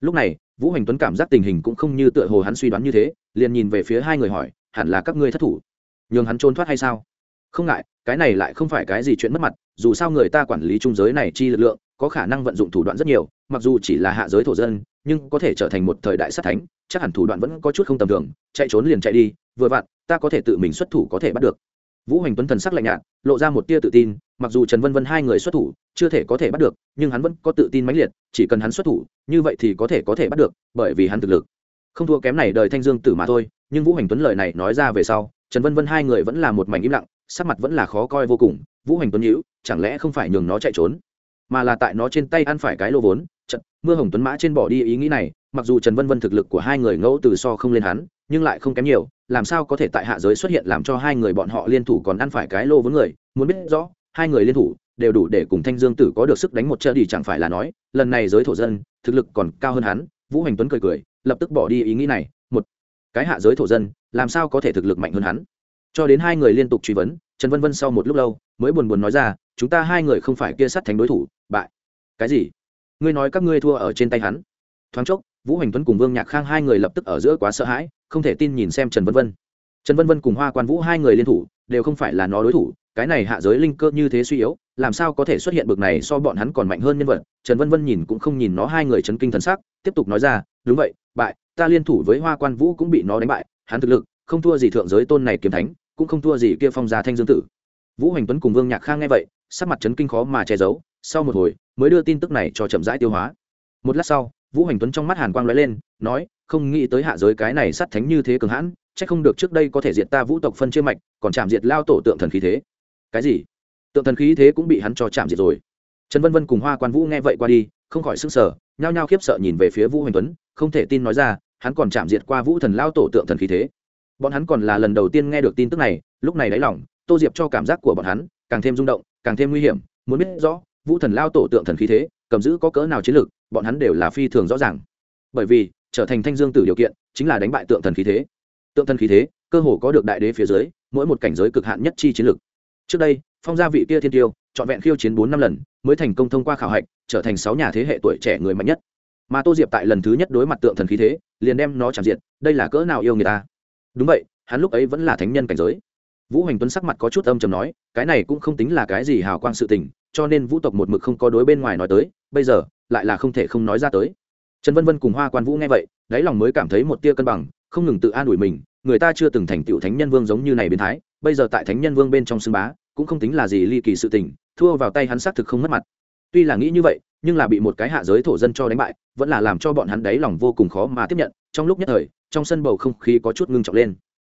Lúc này, vũ Hành tuấn cảm giác tình hình cũng không như tựa hồ hắn suy đoán như thế, liền nhìn về phía hai người hỏi, hẳn là các ngươi thất thủ? Nhường hắn trốn thoát hay sao? Không ngại, cái này lại không phải cái gì chuyện mất mặt, dù sao người ta quản lý trung giới này chi lực lượng, có khả năng vận dụng thủ đoạn rất nhiều mặc dù chỉ là hạ giới thổ dân, nhưng có thể trở thành một thời đại sát thánh, chắc hẳn thủ đoạn vẫn có chút không tầm thường, chạy trốn liền chạy đi, vừa vặn, ta có thể tự mình xuất thủ có thể bắt được. Vũ hoành tuấn thần sắc lạnh nhạt, lộ ra một tia tự tin, mặc dù trần vân vân hai người xuất thủ, chưa thể có thể bắt được, nhưng hắn vẫn có tự tin mãnh liệt, chỉ cần hắn xuất thủ, như vậy thì có thể có thể bắt được, bởi vì hắn thực lực. Không thua kém này đời thanh dương tử mà thôi, nhưng vũ hoành tuấn lời này nói ra về sau, trần vân vân hai người vẫn là một mảnh im lặng, sắc mặt vẫn là khó coi vô cùng, vũ hoành tuấn nhữ chẳng lẽ không phải nhường nó chạy trốn, mà là tại nó trên tay ăn phải cái lô vốn mưa hồng tuấn mã trên bỏ đi ý nghĩ này, mặc dù trần vân vân thực lực của hai người ngẫu từ so không lên hắn, nhưng lại không kém nhiều, làm sao có thể tại hạ giới xuất hiện làm cho hai người bọn họ liên thủ còn ăn phải cái lô vốn người, muốn biết rõ, hai người liên thủ đều đủ để cùng thanh dương tử có được sức đánh một chợ đi chẳng phải là nói, lần này giới thổ dân, thực lực còn cao hơn hắn, vũ hành tuấn cười cười, lập tức bỏ đi ý nghĩ này, một, cái hạ giới thổ dân, làm sao có thể thực lực mạnh hơn hắn? Cho đến hai người liên tục truy vấn, trần vân vân sau một lúc lâu, mới buồn buồn nói ra, chúng ta hai người không phải kia sát thành đối thủ, bại. Cái gì? Ngươi nói các ngươi thua ở trên tay hắn. Thoáng chốc, vũ hành tuấn cùng vương nhạc khang hai người lập tức ở giữa quá sợ hãi, không thể tin nhìn xem trần vân vân. Trần vân vân cùng hoa quan vũ hai người liên thủ, đều không phải là nó đối thủ, cái này hạ giới linh cơ như thế suy yếu, làm sao có thể xuất hiện bực này so bọn hắn còn mạnh hơn nhân vật? Trần vân vân nhìn cũng không nhìn nó hai người chấn kinh thần sắc, tiếp tục nói ra, đúng vậy, bại, ta liên thủ với hoa quan vũ cũng bị nó đánh bại, hắn thực lực, không thua gì thượng giới tôn này kiếm thánh, cũng không thua gì kia phong gia thanh dương tử. Vũ hành tuấn cùng vương nhạc khang nghe vậy sắc mặt chấn kinh khó mà che giấu, sau một hồi, mới đưa tin tức này cho chậm rãi tiêu hóa. Một lát sau, vũ hành tuấn trong mắt hàn quang lóe lên, nói, không nghĩ tới hạ giới cái này sát thánh như thế cường hãn, chắc không được trước đây có thể diệt ta vũ tộc phân chia mạch, còn chạm diệt lao tổ tượng thần khí thế. Cái gì? Tượng thần khí thế cũng bị hắn cho chạm diệt rồi. Trần vân vân cùng hoa quan vũ nghe vậy qua đi, không khỏi sức sở nhao nhao khiếp sợ nhìn về phía vũ hành tuấn, không thể tin nói ra, hắn còn chạm diệt qua vũ thần lao tổ tượng thần khí thế. Bọn hắn còn là lần đầu tiên nghe được tin tức này, lúc này đáy lỏng tô diệp cho cảm giác của bọn hắn càng thêm rung động càng thêm nguy hiểm, muốn biết rõ, vũ thần lao tổ tượng thần khí thế, cầm giữ có cỡ nào chiến lược bọn hắn đều là phi thường rõ ràng. Bởi vì, trở thành thanh dương tử điều kiện, chính là đánh bại tượng thần khí thế. Tượng thần khí thế, cơ hồ có được đại đế phía dưới, mỗi một cảnh giới cực hạn nhất chi chiến lược trước đây, phong gia vị kia thiên tiêu, trọn vẹn khiêu chiến bốn năm lần, mới thành công thông qua khảo hạch, trở thành sáu nhà thế hệ tuổi trẻ người mạnh nhất. Mà tô diệp tại lần thứ nhất đối mặt tượng thần khí thế, liền đem nó chạm diện đây là cỡ nào yêu người ta. Đúng vậy, hắn lúc ấy vẫn là thánh nhân cảnh giới vũ hoành tuấn sắc mặt có chút âm chầm nói, cái này cũng không tính là cái gì hào quang sự tình, cho nên vũ tộc một mực không có đối bên ngoài nói tới, bây giờ, lại là không thể không nói ra tới. Trần vân vân cùng hoa quan vũ nghe vậy, đáy lòng mới cảm thấy một tia cân bằng, không ngừng tự an ủi mình, người ta chưa từng thành tựu thánh nhân vương giống như này biến thái, bây giờ tại thánh nhân vương bên trong xưng bá, cũng không tính là gì ly kỳ sự tình, thua vào tay hắn xác thực không mất mặt. Tuy là nghĩ như vậy, nhưng là bị một cái hạ giới thổ dân cho đánh bại, vẫn là làm cho bọn hắn đáy lòng vô cùng khó mà tiếp nhận, trong lúc nhất thời, trong sân bầu không khí có chút ngưng trọng lên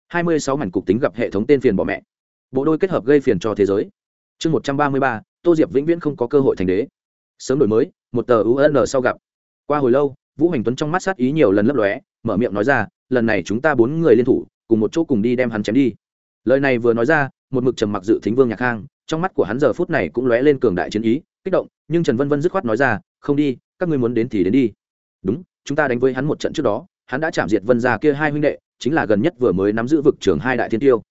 hai mươi sáu mảnh cục tính gặp hệ thống tên phiền bỏ mẹ. Bộ đôi kết hợp gây phiền cho thế giới. Chương một trăm ba mươi ba, tô diệp vĩnh viễn không có cơ hội thành đế. Sớm đổi mới, một tờ un sau gặp. Qua hồi lâu, vũ hành tuấn trong mắt sát ý nhiều lần lấp lóe, mở miệng nói ra, lần này chúng ta bốn người liên thủ, cùng một chỗ cùng đi đem hắn chém đi. Lời này vừa nói ra, một mực trầm mặc dự thính vương nhạc khang, trong mắt của hắn giờ phút này cũng lóe lên cường đại chiến ý, kích động, nhưng trần vân vân dứt khoát nói ra, không đi, các ngươi muốn đến thì đến đi. Đúng, chúng ta đánh với hắn một trận trước đó hắn đã chạm diệt vân gia kia hai huynh đệ, chính là gần nhất vừa mới nắm giữ vực trường hai đại thiên tiêu.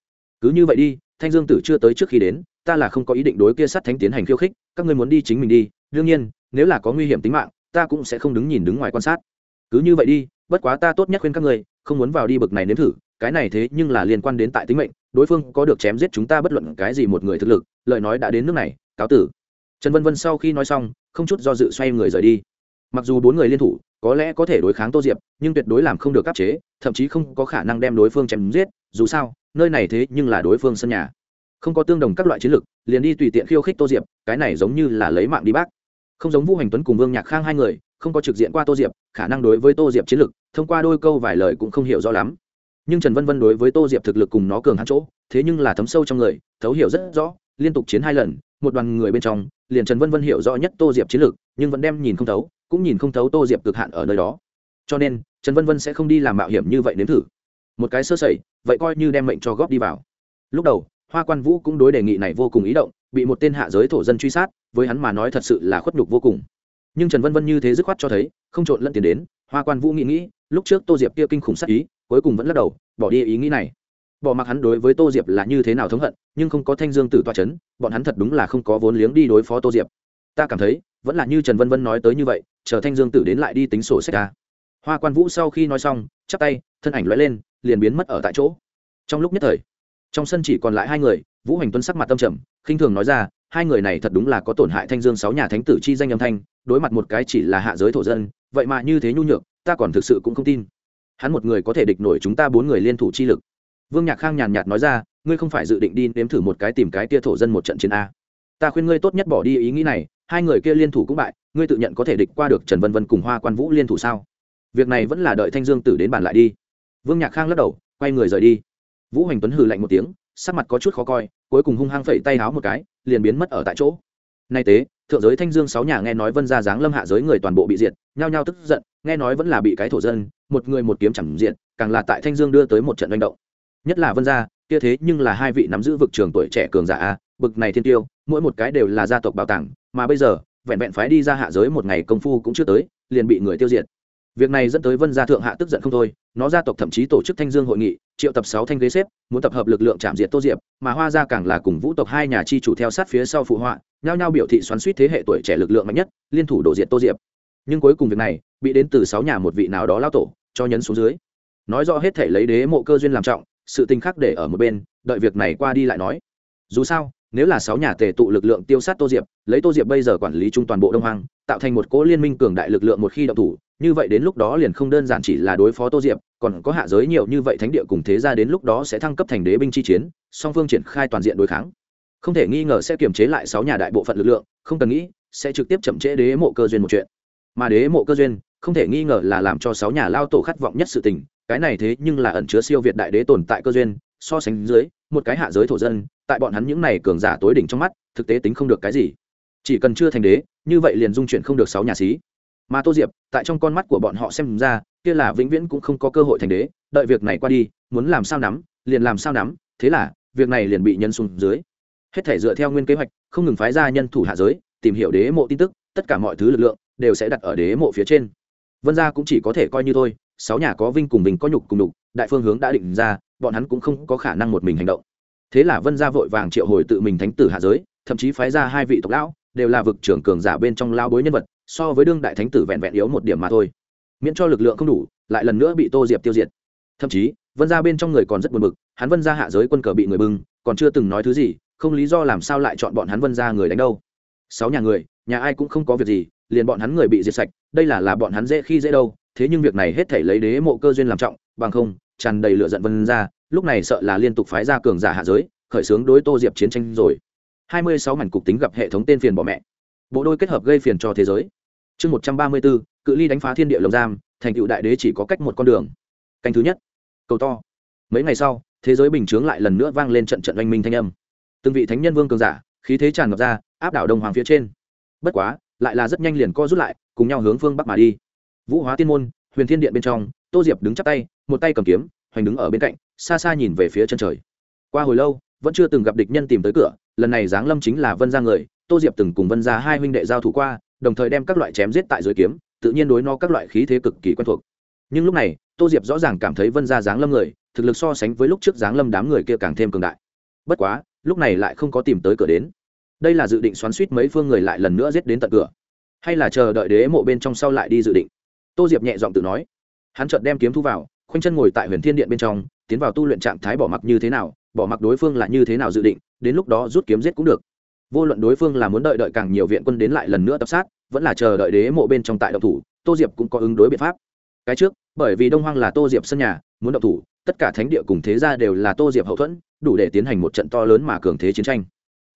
Cứ như vậy đi, thanh dương tử chưa tới trước khi đến, ta là không có ý định đối kia sát thánh tiến hành khiêu khích, các ngươi muốn đi chính mình đi, đương nhiên, nếu là có nguy hiểm tính mạng, ta cũng sẽ không đứng nhìn đứng ngoài quan sát. Cứ như vậy đi, bất quá ta tốt nhất khuyên các ngươi, không muốn vào đi bực này nếm thử, cái này thế nhưng là liên quan đến tại tính mệnh, đối phương có được chém giết chúng ta bất luận cái gì một người thực lực, lời nói đã đến nước này, cáo tử. Trần vân vân sau khi nói xong, không chút do dự xoay người rời đi mặc dù bốn người liên thủ, có lẽ có thể đối kháng tô diệp, nhưng tuyệt đối làm không được áp chế, thậm chí không có khả năng đem đối phương chém giết, dù sao, nơi này thế nhưng là đối phương sân nhà. Không có tương đồng các loại chiến lược liền đi tùy tiện khiêu khích tô diệp, cái này giống như là lấy mạng đi bác. Không giống vũ hành tuấn cùng vương nhạc khang hai người, không có trực diện qua tô diệp, khả năng đối với tô diệp chiến lược thông qua đôi câu vài lời cũng không hiểu rõ lắm. Nhưng trần vân vân đối với tô diệp thực lực cùng nó cường hắn chỗ, thế nhưng là thấm sâu trong người, thấu hiểu rất rõ, liên tục chiến hai lần một đoàn người bên trong, liền trần vân vân hiểu rõ nhất tô diệp chiến lược, nhưng vẫn đem nhìn không thấu, cũng nhìn không thấu tô diệp cực hạn ở nơi đó. Cho nên, trần vân vân sẽ không đi làm mạo hiểm như vậy nếm thử. Một cái sơ sẩy, vậy coi như đem mệnh cho góp đi vào. Lúc đầu, hoa quan vũ cũng đối đề nghị này vô cùng ý động, bị một tên hạ giới thổ dân truy sát, với hắn mà nói thật sự là khuất nhục vô cùng. Nhưng trần vân vân như thế dứt khoát cho thấy, không trộn lẫn tiền đến, hoa quan vũ nghĩ nghĩ, lúc trước tô diệp kia kinh khủng sát ý, cuối cùng vẫn lắc đầu, bỏ đi ý nghĩ này. Bỏ mặc hắn đối với tô diệp là như thế nào thống hận nhưng không có thanh dương tử toa c h ấ n bọn hắn thật đúng là không có vốn liếng đi đối phó tô diệp ta cảm thấy vẫn là như trần vân vân nói tới như vậy chờ thanh dương tử đến lại đi tính sổ sách ta hoa quan vũ sau khi nói xong chắp tay thân ảnh l lên liền biến mất ở tại chỗ trong lúc nhất thời trong sân chỉ còn lại hai người vũ hành tuấn sắc mặt tâm trầm khinh thường nói ra hai người này thật đúng là có tổn hại thanh dương sáu nhà thánh tử chi danh âm thanh đối mặt một cái chỉ là hạ giới thổ dân vậy mà như thế nhu nhược ta còn thực sự cũng không tin hắn một người có thể địch nổi chúng ta bốn người liên thủ chi lực vương nhạc khang nhàn nhạt nói ra, ngươi không phải dự định đi nếm thử một cái tìm cái tia thổ dân một trận chiến a. Ta khuyên ngươi tốt nhất bỏ đi ý nghĩ này, hai người kia liên thủ cũng bại, ngươi tự nhận có thể địch qua được trần vân vân cùng hoa quan vũ liên thủ sao? Việc này vẫn là đợi thanh dương tử đến bàn lại đi. Vương nhạc khang lắc đầu, quay người rời đi. Vũ hoành tuấn hừ lạnh một tiếng, sắc mặt có chút khó coi, cuối cùng hung hăng phẩy tay háo một cái, liền biến mất ở tại chỗ. Nay tế, thượng giới thanh dương sáu nhà nghe nói vân ra dáng lâm hạ giới người toàn bộ bị diệt, nhao nhao tức giận, nghe nói vẫn là bị cái thổ dân, một người một kiếm chẳng diện càng là tại thanh dương đưa tới một trận manh động nhất là vân gia, kia thế nhưng là hai vị nắm giữ vực trường tuổi trẻ cường giả a, bực này thiên tiêu, mỗi một cái đều là gia tộc bảo tàng, mà bây giờ, vẹn vẹn phái đi ra hạ giới một ngày công phu cũng chưa tới, liền bị người tiêu diệt. Việc này dẫn tới vân gia thượng hạ tức giận không thôi, nó gia tộc thậm chí tổ chức thanh dương hội nghị, triệu tập sáu thanh ghế xếp, muốn tập hợp lực lượng chạm diệt tô diệp, mà hoa gia càng là cùng vũ tộc hai nhà chi chủ theo sát phía sau phụ họa, nhao nhao biểu thị xoắn suýt thế hệ tuổi trẻ lực lượng mạnh nhất, liên thủ đổ diệt tô diệp. Nhưng cuối cùng việc này, bị đến từ sáu nhà một vị nào đó lao tổ, cho nhấn xuống dưới. Nói rõ hết thể lấy đế mộ cơ duyên làm trọng sự tình khác để ở một bên, đợi việc này qua đi lại nói. Dù sao, nếu là sáu nhà tề tụ lực lượng tiêu sát tô diệp, lấy tô diệp bây giờ quản lý chung toàn bộ đông hoàng tạo thành một cỗ liên minh cường đại lực lượng một khi động thủ, như vậy đến lúc đó liền không đơn giản chỉ là đối phó tô diệp, còn có hạ giới nhiều như vậy thánh địa cùng thế ra đến lúc đó sẽ thăng cấp thành đế binh chi chiến, song phương triển khai toàn diện đối kháng. Không thể nghi ngờ sẽ kiềm chế lại sáu nhà đại bộ phận lực lượng, không cần nghĩ, sẽ trực tiếp chậm trễ đế mộ cơ duyên một chuyện. Mà đế mộ cơ duyên, không thể nghi ngờ là làm cho sáu nhà lao tổ khát vọng nhất sự tình cái này thế nhưng là ẩn chứa siêu việt đại đế tồn tại cơ duyên, so sánh dưới, một cái hạ giới thổ dân, tại bọn hắn những này cường giả tối đỉnh trong mắt, thực tế tính không được cái gì. Chỉ cần chưa thành đế, như vậy liền dung chuyển không được sáu nhà sĩ mà tô diệp, tại trong con mắt của bọn họ xem ra, kia là vĩnh viễn cũng không có cơ hội thành đế, đợi việc này qua đi, muốn làm sao nắm, liền làm sao nắm, thế là, việc này liền bị nhân xuống dưới. Hết thể dựa theo nguyên kế hoạch, không ngừng phái ra nhân thủ hạ giới, tìm hiểu đế mộ tin tức, tất cả mọi thứ lực lượng, đều sẽ đặt ở đế mộ phía trên. Vân gia cũng chỉ có thể coi như thôi sáu nhà có vinh cùng mình có nhục cùng đục đại phương hướng đã định ra, bọn hắn cũng không có khả năng một mình hành động. Thế là vân gia vội vàng triệu hồi tự mình thánh tử hạ giới, thậm chí phái ra hai vị tộc lão, đều là vực trưởng cường giả bên trong lao bối nhân vật, so với đương đại thánh tử vẹn vẹn yếu một điểm mà thôi. Miễn cho lực lượng không đủ, lại lần nữa bị tô diệp tiêu diệt. Thậm chí, vân gia bên trong người còn rất buồn bực, hắn vân gia hạ giới quân cờ bị người bưng, còn chưa từng nói thứ gì, không lý do làm sao lại chọn bọn hắn vân gia người đánh đâu. Sáu nhà người, nhà ai cũng không có việc gì, liền bọn hắn người bị diệt sạch, đây là là bọn hắn dễ khi dễ đâu thế nhưng việc này hết thể lấy đế mộ cơ duyên làm trọng, bằng không, tràn đầy lửa giận vân ra, lúc này sợ là liên tục phái ra cường giả hạ giới, khởi xướng đối tô diệp chiến tranh rồi. Hai mươi sáu mảnh cục tính gặp hệ thống tên phiền bỏ mẹ. Bộ đôi kết hợp gây phiền cho thế giới. Chương một trăm ba mươi bốn cự ly đánh phá thiên địa lồng giam, thành cựu đại đế chỉ có cách một con đường. Canh thứ nhất. Cầu to. Mấy ngày sau, thế giới bình chướng lại lần nữa vang lên trận trận oanh minh thanh âm. Từng vị thánh nhân vương cường giả, khí thế tràn ngập ra, áp đảo đông hoàng phía trên. Bất quá, lại là rất nhanh liền co rút lại, cùng nhau hướng phương bắc mà đi vũ hóa tiên môn, huyền thiên điện bên trong, tô diệp đứng chắp tay, một tay cầm kiếm, hoành đứng ở bên cạnh, xa xa nhìn về phía chân trời. Qua hồi lâu, vẫn chưa từng gặp địch nhân tìm tới cửa, lần này giáng lâm chính là vân gia người, tô diệp từng cùng vân gia hai huynh đệ giao thủ qua, đồng thời đem các loại chém giết tại dưới kiếm, tự nhiên đối nó các loại khí thế cực kỳ quen thuộc. Nhưng lúc này, tô diệp rõ ràng cảm thấy vân gia giáng lâm người, thực lực so sánh với lúc trước giáng lâm đám người kia càng thêm cường đại. Bất quá, lúc này lại không có tìm tới cửa đến. Đây là dự định xoắn suýt mấy phương người lại lần nữa giết đến tận cửa. Hay là chờ đợi đế mộ bên trong sau lại đi dự định tô diệp nhẹ giọng tự nói. Hắn chợt đem kiếm thu vào, khoanh chân ngồi tại huyền thiên điện bên trong, tiến vào tu luyện trạng thái bỏ mặc như thế nào, bỏ mặc đối phương là như thế nào dự định, đến lúc đó rút kiếm giết cũng được. Vô luận đối phương là muốn đợi đợi càng nhiều viện quân đến lại lần nữa tập sát, vẫn là chờ đợi đế mộ bên trong tại động thủ, tô diệp cũng có ứng đối biện pháp. Cái trước, bởi vì đông hoang là tô diệp sân nhà, muốn động thủ, tất cả thánh địa cùng thế gia đều là tô diệp hậu thuẫn, đủ để tiến hành một trận to lớn mà cường thế chiến tranh.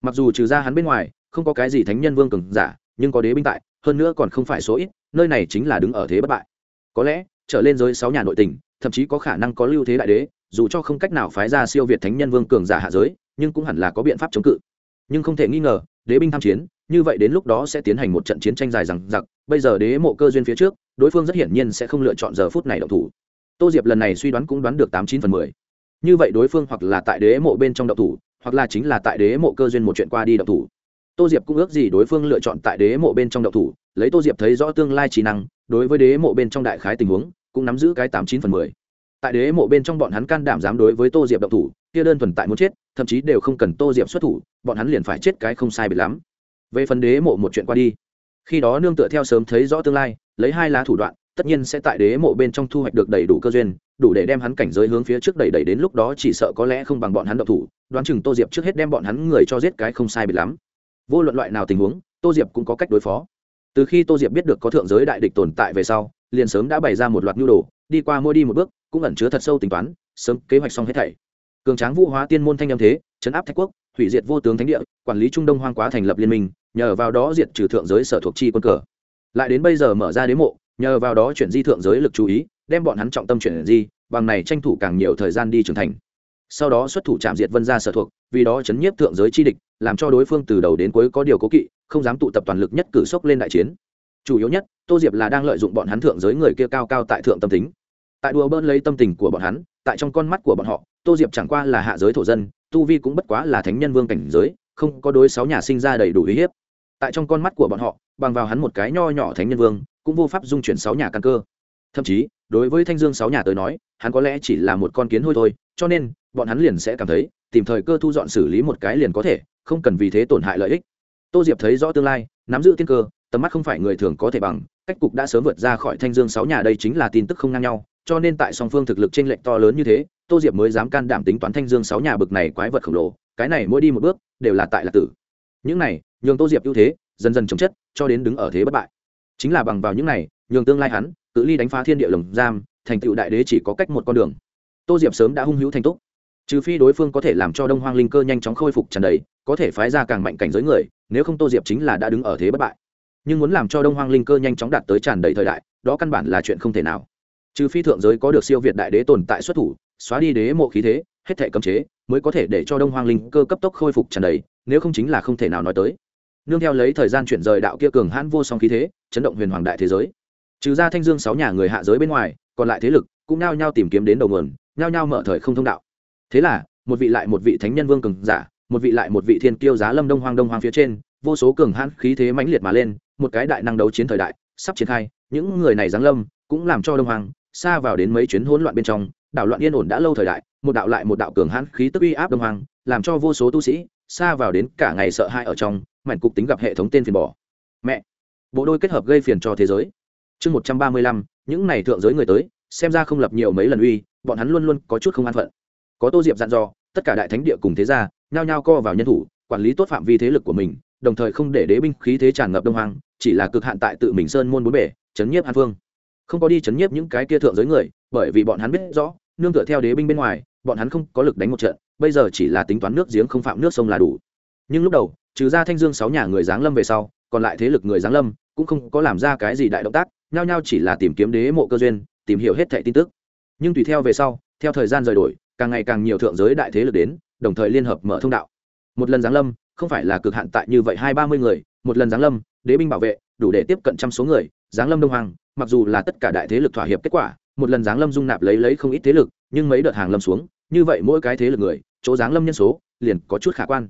Mặc dù trừ ra hắn bên ngoài, không có cái gì thánh nhân vương cường giả, nhưng có đế binh tại, hơn nữa còn không phải số ít nơi này chính là đứng ở thế bất bại. Có lẽ, trở lên giới sáu nhà nội tình, thậm chí có khả năng có lưu thế đại đế, dù cho không cách nào phái ra siêu việt thánh nhân vương cường giả hạ giới, nhưng cũng hẳn là có biện pháp chống cự. Nhưng không thể nghi ngờ, đế binh tham chiến, như vậy đến lúc đó sẽ tiến hành một trận chiến tranh dài rằng giặc bây giờ đế mộ cơ duyên phía trước, đối phương rất hiển nhiên sẽ không lựa chọn giờ phút này động thủ. Tô diệp lần này suy đoán cũng đoán được tám chín phần mười. Như vậy đối phương hoặc là tại đế mộ bên trong động thủ, hoặc là chính là tại đế mộ cơ duyên một chuyện qua đi động thủ. Tô diệp cũng ước gì đối phương lựa chọn tại đế mộ bên trong động thủ lấy tô diệp thấy rõ tương lai trí năng, đối với đế mộ bên trong đại khái tình huống, cũng nắm giữ cái tám chín phần mười. Tại đế mộ bên trong bọn hắn can đảm dám đối với tô diệp động thủ, kia đơn thuần tại muốn chết, thậm chí đều không cần tô diệp xuất thủ, bọn hắn liền phải chết cái không sai biệt lắm. Về phần đế mộ một chuyện qua đi. Khi đó nương tựa theo sớm thấy rõ tương lai, lấy hai lá thủ đoạn, tất nhiên sẽ tại đế mộ bên trong thu hoạch được đầy đủ cơ duyên, đủ để đem hắn cảnh giới hướng phía trước đẩy đẩy đến lúc đó chỉ sợ có lẽ không bằng bọn hắn độc thủ, đoán chừng tô diệp trước hết đem bọn hắn người cho giết cái không sai biệt lắm. Vô luận loại nào tình huống, tô diệp cũng có cách đối phó từ khi tô diệp biết được có thượng giới đại địch tồn tại về sau, liền sớm đã bày ra một loạt nhu đồ, đi qua mỗi đi một bước, cũng ẩn chứa thật sâu tính toán, sớm kế hoạch xong hết thảy. Cường tráng vũ hóa tiên môn thanh âm thế, chấn áp thách quốc, hủy diệt vô tướng thánh địa, quản lý trung đông hoang quá thành lập liên minh, nhờ vào đó diệt trừ thượng giới sở thuộc chi quân cờ. Lại đến bây giờ mở ra đế mộ, nhờ vào đó chuyển di thượng giới lực chú ý, đem bọn hắn trọng tâm chuyển di, bằng này tranh thủ càng nhiều thời gian đi trưởng thành. Sau đó xuất thủ chạm diệt vân gia sở thuộc, vì đó chấn nhiếp thượng giới chi địch, làm cho đối phương từ đầu đến cuối có điều cố kỵ không dám tụ tập toàn lực nhất cử sốc lên đại chiến. Chủ yếu nhất, tô diệp là đang lợi dụng bọn hắn thượng giới người kia cao cao tại thượng tâm tính. Tại đùa bơn lấy tâm tình của bọn hắn, tại trong con mắt của bọn họ, tô diệp chẳng qua là hạ giới thổ dân, tu vi cũng bất quá là thánh nhân vương cảnh giới, không có đối sáu nhà sinh ra đầy đủ uy hiếp. Tại trong con mắt của bọn họ, bằng vào hắn một cái nho nhỏ thánh nhân vương, cũng vô pháp dung chuyển sáu nhà căn cơ. Thậm chí, đối với thanh dương sáu nhà tới nói, hắn có lẽ chỉ là một con kiến hôi thôi, cho nên, bọn hắn liền sẽ cảm thấy, tìm thời cơ thu dọn xử lý một cái liền có thể, không cần vì thế tổn hại lợi ích tô diệp thấy rõ tương lai, nắm giữ tiên cơ, tầm mắt không phải người thường có thể bằng, cách cục đã sớm vượt ra khỏi thanh dương sáu nhà đây chính là tin tức không ngang nhau, cho nên tại song phương thực lực t r ê n lệch to lớn như thế, tô diệp mới dám can đảm tính toán thanh dương sáu nhà bực này quái vật khổng lồ, cái này mỗi đi một bước, đều là tại lạc tử. Những này, nhường tô diệp ưu thế, dần dần chống chất, cho đến đứng ở thế bất bại. Chính là bằng vào những này, nhường tương lai hắn, cự ly đánh phá thiên địa lồng giam, thành tựu đại đế chỉ có cách một con đường. Tô diệp sớm đã hung hữu thành túc trừ phi đối phương có thể làm cho đông hoang linh cơ nhanh chóng khôi phục tràn đầy, có thể phái ra càng mạnh cảnh giới người, nếu không tô diệp chính là đã đứng ở thế bất bại. Nhưng muốn làm cho đông hoang linh cơ nhanh chóng đạt tới tràn đầy thời đại, đó căn bản là chuyện không thể nào. Trừ phi thượng giới có được siêu việt đại đế tồn tại xuất thủ, xóa đi đế mộ khí thế, hết thể cấm chế, mới có thể để cho đông hoang linh cơ cấp tốc khôi phục tràn đầy, nếu không chính là không thể nào nói tới. Nương theo lấy thời gian chuyển rời đạo kia cường hãn vô song khí thế, chấn động huyền hoàng đại thế giới. Trừ ra thanh dương sáu nhà người hạ giới bên ngoài, còn lại thế lực cũng nao nhao tìm kiếm đến đầu nguồn nao nhao mở thời không thông đạo thế là, một vị lại một vị thánh nhân vương cường giả, một vị lại một vị thiên kiêu giá lâm đông hoang đông hoang phía trên, vô số cường hãn khí thế mãnh liệt mà lên, một cái đại năng đấu chiến thời đại, sắp triển khai, những người này giáng lâm, cũng làm cho đông hoang, xa vào đến mấy chuyến hỗn loạn bên trong, đảo loạn yên ổn đã lâu thời đại, một đạo lại một đạo cường hãn khí tức uy áp đông hoang, làm cho vô số tu sĩ, xa vào đến cả ngày sợ hãi ở trong, mảnh cục tính gặp hệ thống tên phiền bỏ mẹ! Bộ đôi kết hợp gây phiền cho thế giới. Chương một trăm ba mươi lăm, những này thượng giới người tới, xem ra không lập nhiều mấy lần uy, bọn hắn luôn luôn có chút không an phận có tô diệp dặn dò, tất cả đại thánh địa cùng thế gia, nhao nhao co vào nhân thủ, quản lý tốt phạm vi thế lực của mình, đồng thời không để đế binh khí thế tràn ngập đông hoang, chỉ là cực hạn tại tự mình sơn môn bốn bể, chấn nhiếp an phương không có đi chấn nhiếp những cái kia thượng giới người, bởi vì bọn hắn biết rõ, nương tựa theo đế binh bên ngoài, bọn hắn không có lực đánh một trận, bây giờ chỉ là tính toán nước giếng không phạm nước sông là đủ. Nhưng lúc đầu, trừ ra thanh dương sáu nhà người giáng lâm về sau, còn lại thế lực người giáng lâm cũng không có làm ra cái gì đại động tác, nhao nhao chỉ là tìm kiếm đế mộ cơ duyên, tìm hiểu hết thẻ tin tức. Nhưng tùy theo về sau, theo thời gian rời đổi càng ngày càng nhiều thượng giới đại thế lực đến, đồng thời liên hợp mở thông đạo. Một lần giáng lâm, không phải là cực hạn tại như vậy hai ba mươi người, một lần giáng lâm, đế binh bảo vệ, đủ để tiếp cận trăm số người, giáng lâm đông hoàng mặc dù là tất cả đại thế lực thỏa hiệp kết quả, một lần giáng lâm dung nạp lấy lấy không ít thế lực, nhưng mấy đợt hàng lâm xuống, như vậy mỗi cái thế lực người, chỗ giáng lâm nhân số, liền có chút khả quan.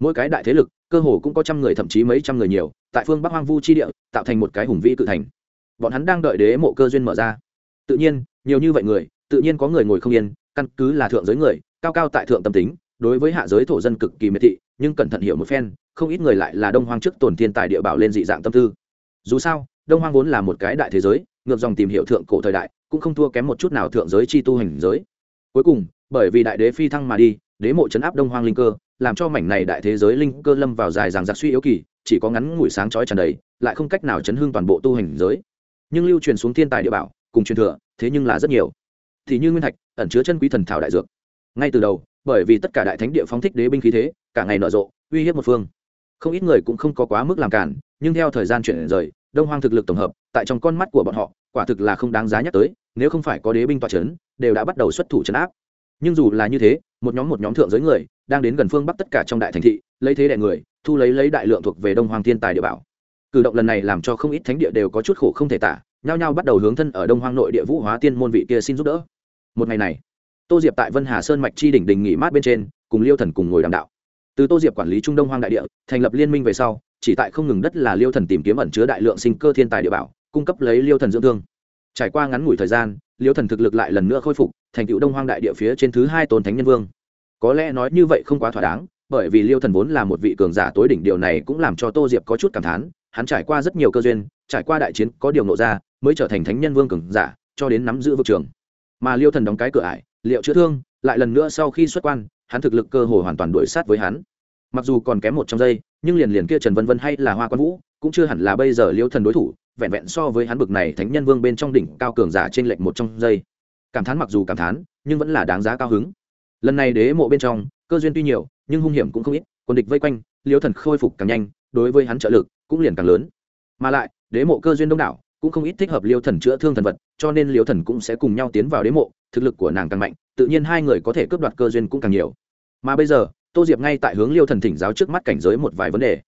Mỗi cái đại thế lực, cơ hồ cũng có trăm người thậm chí mấy trăm người nhiều, tại phương bắc hoang vu chi địa, tạo thành một cái hùng vĩ cự thành. Bọn hắn đang đợi đế mộ cơ duyên mở ra. Tự nhiên, nhiều như vậy người, tự nhiên có người ngồi không yên căn cứ là thượng giới người, cao cao tại thượng tâm tính, đối với hạ giới thổ dân cực kỳ miệt thị, nhưng cẩn thận hiểu một phen, không ít người lại là đông hoang trước tồn thiên tài địa bảo lên dị dạng tâm tư. Dù sao, đông hoang vốn là một cái đại thế giới, ngược dòng tìm hiểu thượng cổ thời đại, cũng không thua kém một chút nào thượng giới chi tu hành giới. Cuối cùng, bởi vì đại đế phi thăng mà đi, đế mộ chấn áp đông hoang linh cơ, làm cho mảnh này đại thế giới linh cơ lâm vào dài dàng giặc suy yếu kỳ, chỉ có ngắn ngủi sáng chói tràn đầy, lại không cách nào chấn hương toàn bộ tu hành giới. Nhưng lưu truyền xuống thiên tài địa bảo, cùng truyền thừa, thế nhưng là rất nhiều thì như nguyên thạch, ẩn chứa chân quý thần thảo đại dược. Ngay từ đầu, bởi vì tất cả đại thánh địa phóng thích đế binh khí thế, cả ngày nở rộ, uy hiếp một phương. Không ít người cũng không có quá mức làm cản, nhưng theo thời gian chuyển rời, đông hoang thực lực tổng hợp, tại trong con mắt của bọn họ, quả thực là không đáng giá nhắc tới, nếu không phải có đế binh tọa trấn đều đã bắt đầu xuất thủ trấn áp. Nhưng dù là như thế, một nhóm một nhóm thượng giới người, đang đến gần phương bắc tất cả trong đại thành thị, lấy thế đại người, thu lấy lấy đại lượng thuộc về đông hoàng thiên tài địa bảo. Cử động lần này làm cho không ít thánh địa đều có chút khổ không thể tả, nhao nhao bắt đầu hướng thân ở đông hoang nội địa vũ hóa tiên môn vị kia xin giúp đỡ một ngày này, tô diệp tại vân hà sơn mạch chi đỉnh đình nghỉ mát bên trên, cùng liêu thần cùng ngồi đàm đạo. Từ tô diệp quản lý trung đông hoang đại địa, thành lập liên minh về sau, chỉ tại không ngừng đất là liêu thần tìm kiếm ẩn chứa đại lượng sinh cơ thiên tài địa bảo, cung cấp lấy liêu thần dưỡng thương. Trải qua ngắn ngủi thời gian, liêu thần thực lực lại lần nữa khôi phục, thành cựu đông hoang đại địa phía trên thứ hai tôn thánh nhân vương. Có lẽ nói như vậy không quá thỏa đáng, bởi vì liêu thần vốn là một vị cường giả tối đỉnh, điều này cũng làm cho tô diệp có chút cảm thán, hắn trải qua rất nhiều cơ duyên, trải qua đại chiến, có điều nộ ra, mới trở thành thánh nhân vương cường giả, cho đến nắm giữ vực trường mà liêu thần đóng cái cửa ải, liệu chữa thương, lại lần nữa sau khi xuất quan, hắn thực lực cơ hồ hoàn toàn đuổi sát với hắn. Mặc dù còn kém một trong giây, nhưng liền liền kia trần vân vân hay là hoa quan vũ, cũng chưa hẳn là bây giờ liêu thần đối thủ, vẹn vẹn so với hắn bực này thánh nhân vương bên trong đỉnh cao cường giả trên lệnh một trong giây. Cảm thán mặc dù cảm thán, nhưng vẫn là đáng giá cao hứng. Lần này đế mộ bên trong, cơ duyên tuy nhiều, nhưng hung hiểm cũng không ít, quân địch vây quanh, liêu thần khôi phục càng nhanh, đối với hắn trợ lực cũng liền càng lớn. Mà lại, đế mộ cơ duyên đông đảo cũng không ít thích hợp liêu thần chữa thương thần vật, cho nên liêu thần cũng sẽ cùng nhau tiến vào đế mộ, thực lực của nàng càng mạnh, tự nhiên hai người có thể cướp đoạt cơ duyên cũng càng nhiều. Mà bây giờ, tô diệp ngay tại hướng liêu thần thỉnh giáo trước mắt cảnh giới một vài vấn đề.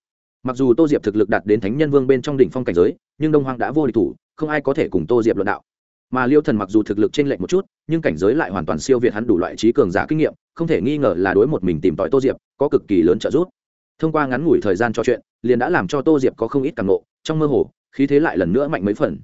Mặc dù tô diệp thực lực đạt đến thánh nhân vương bên trong đỉnh phong cảnh giới, nhưng đông hoang đã vô địch thủ, không ai có thể cùng tô diệp luận đạo. Mà liêu thần mặc dù thực lực t r ê n lệch một chút, nhưng cảnh giới lại hoàn toàn siêu việt hắn đủ loại trí cường giả kinh nghiệm, không thể nghi ngờ là đối một mình tìm tòi tô diệp, có cực kỳ lớn trợ giúp. Thông qua ngắn ngủi thời gian trò chuyện, liền đã làm cho tô diệp có không ít càng ngộ, trong mơ hồ khí thế lại lần nữa mạnh mấy phần.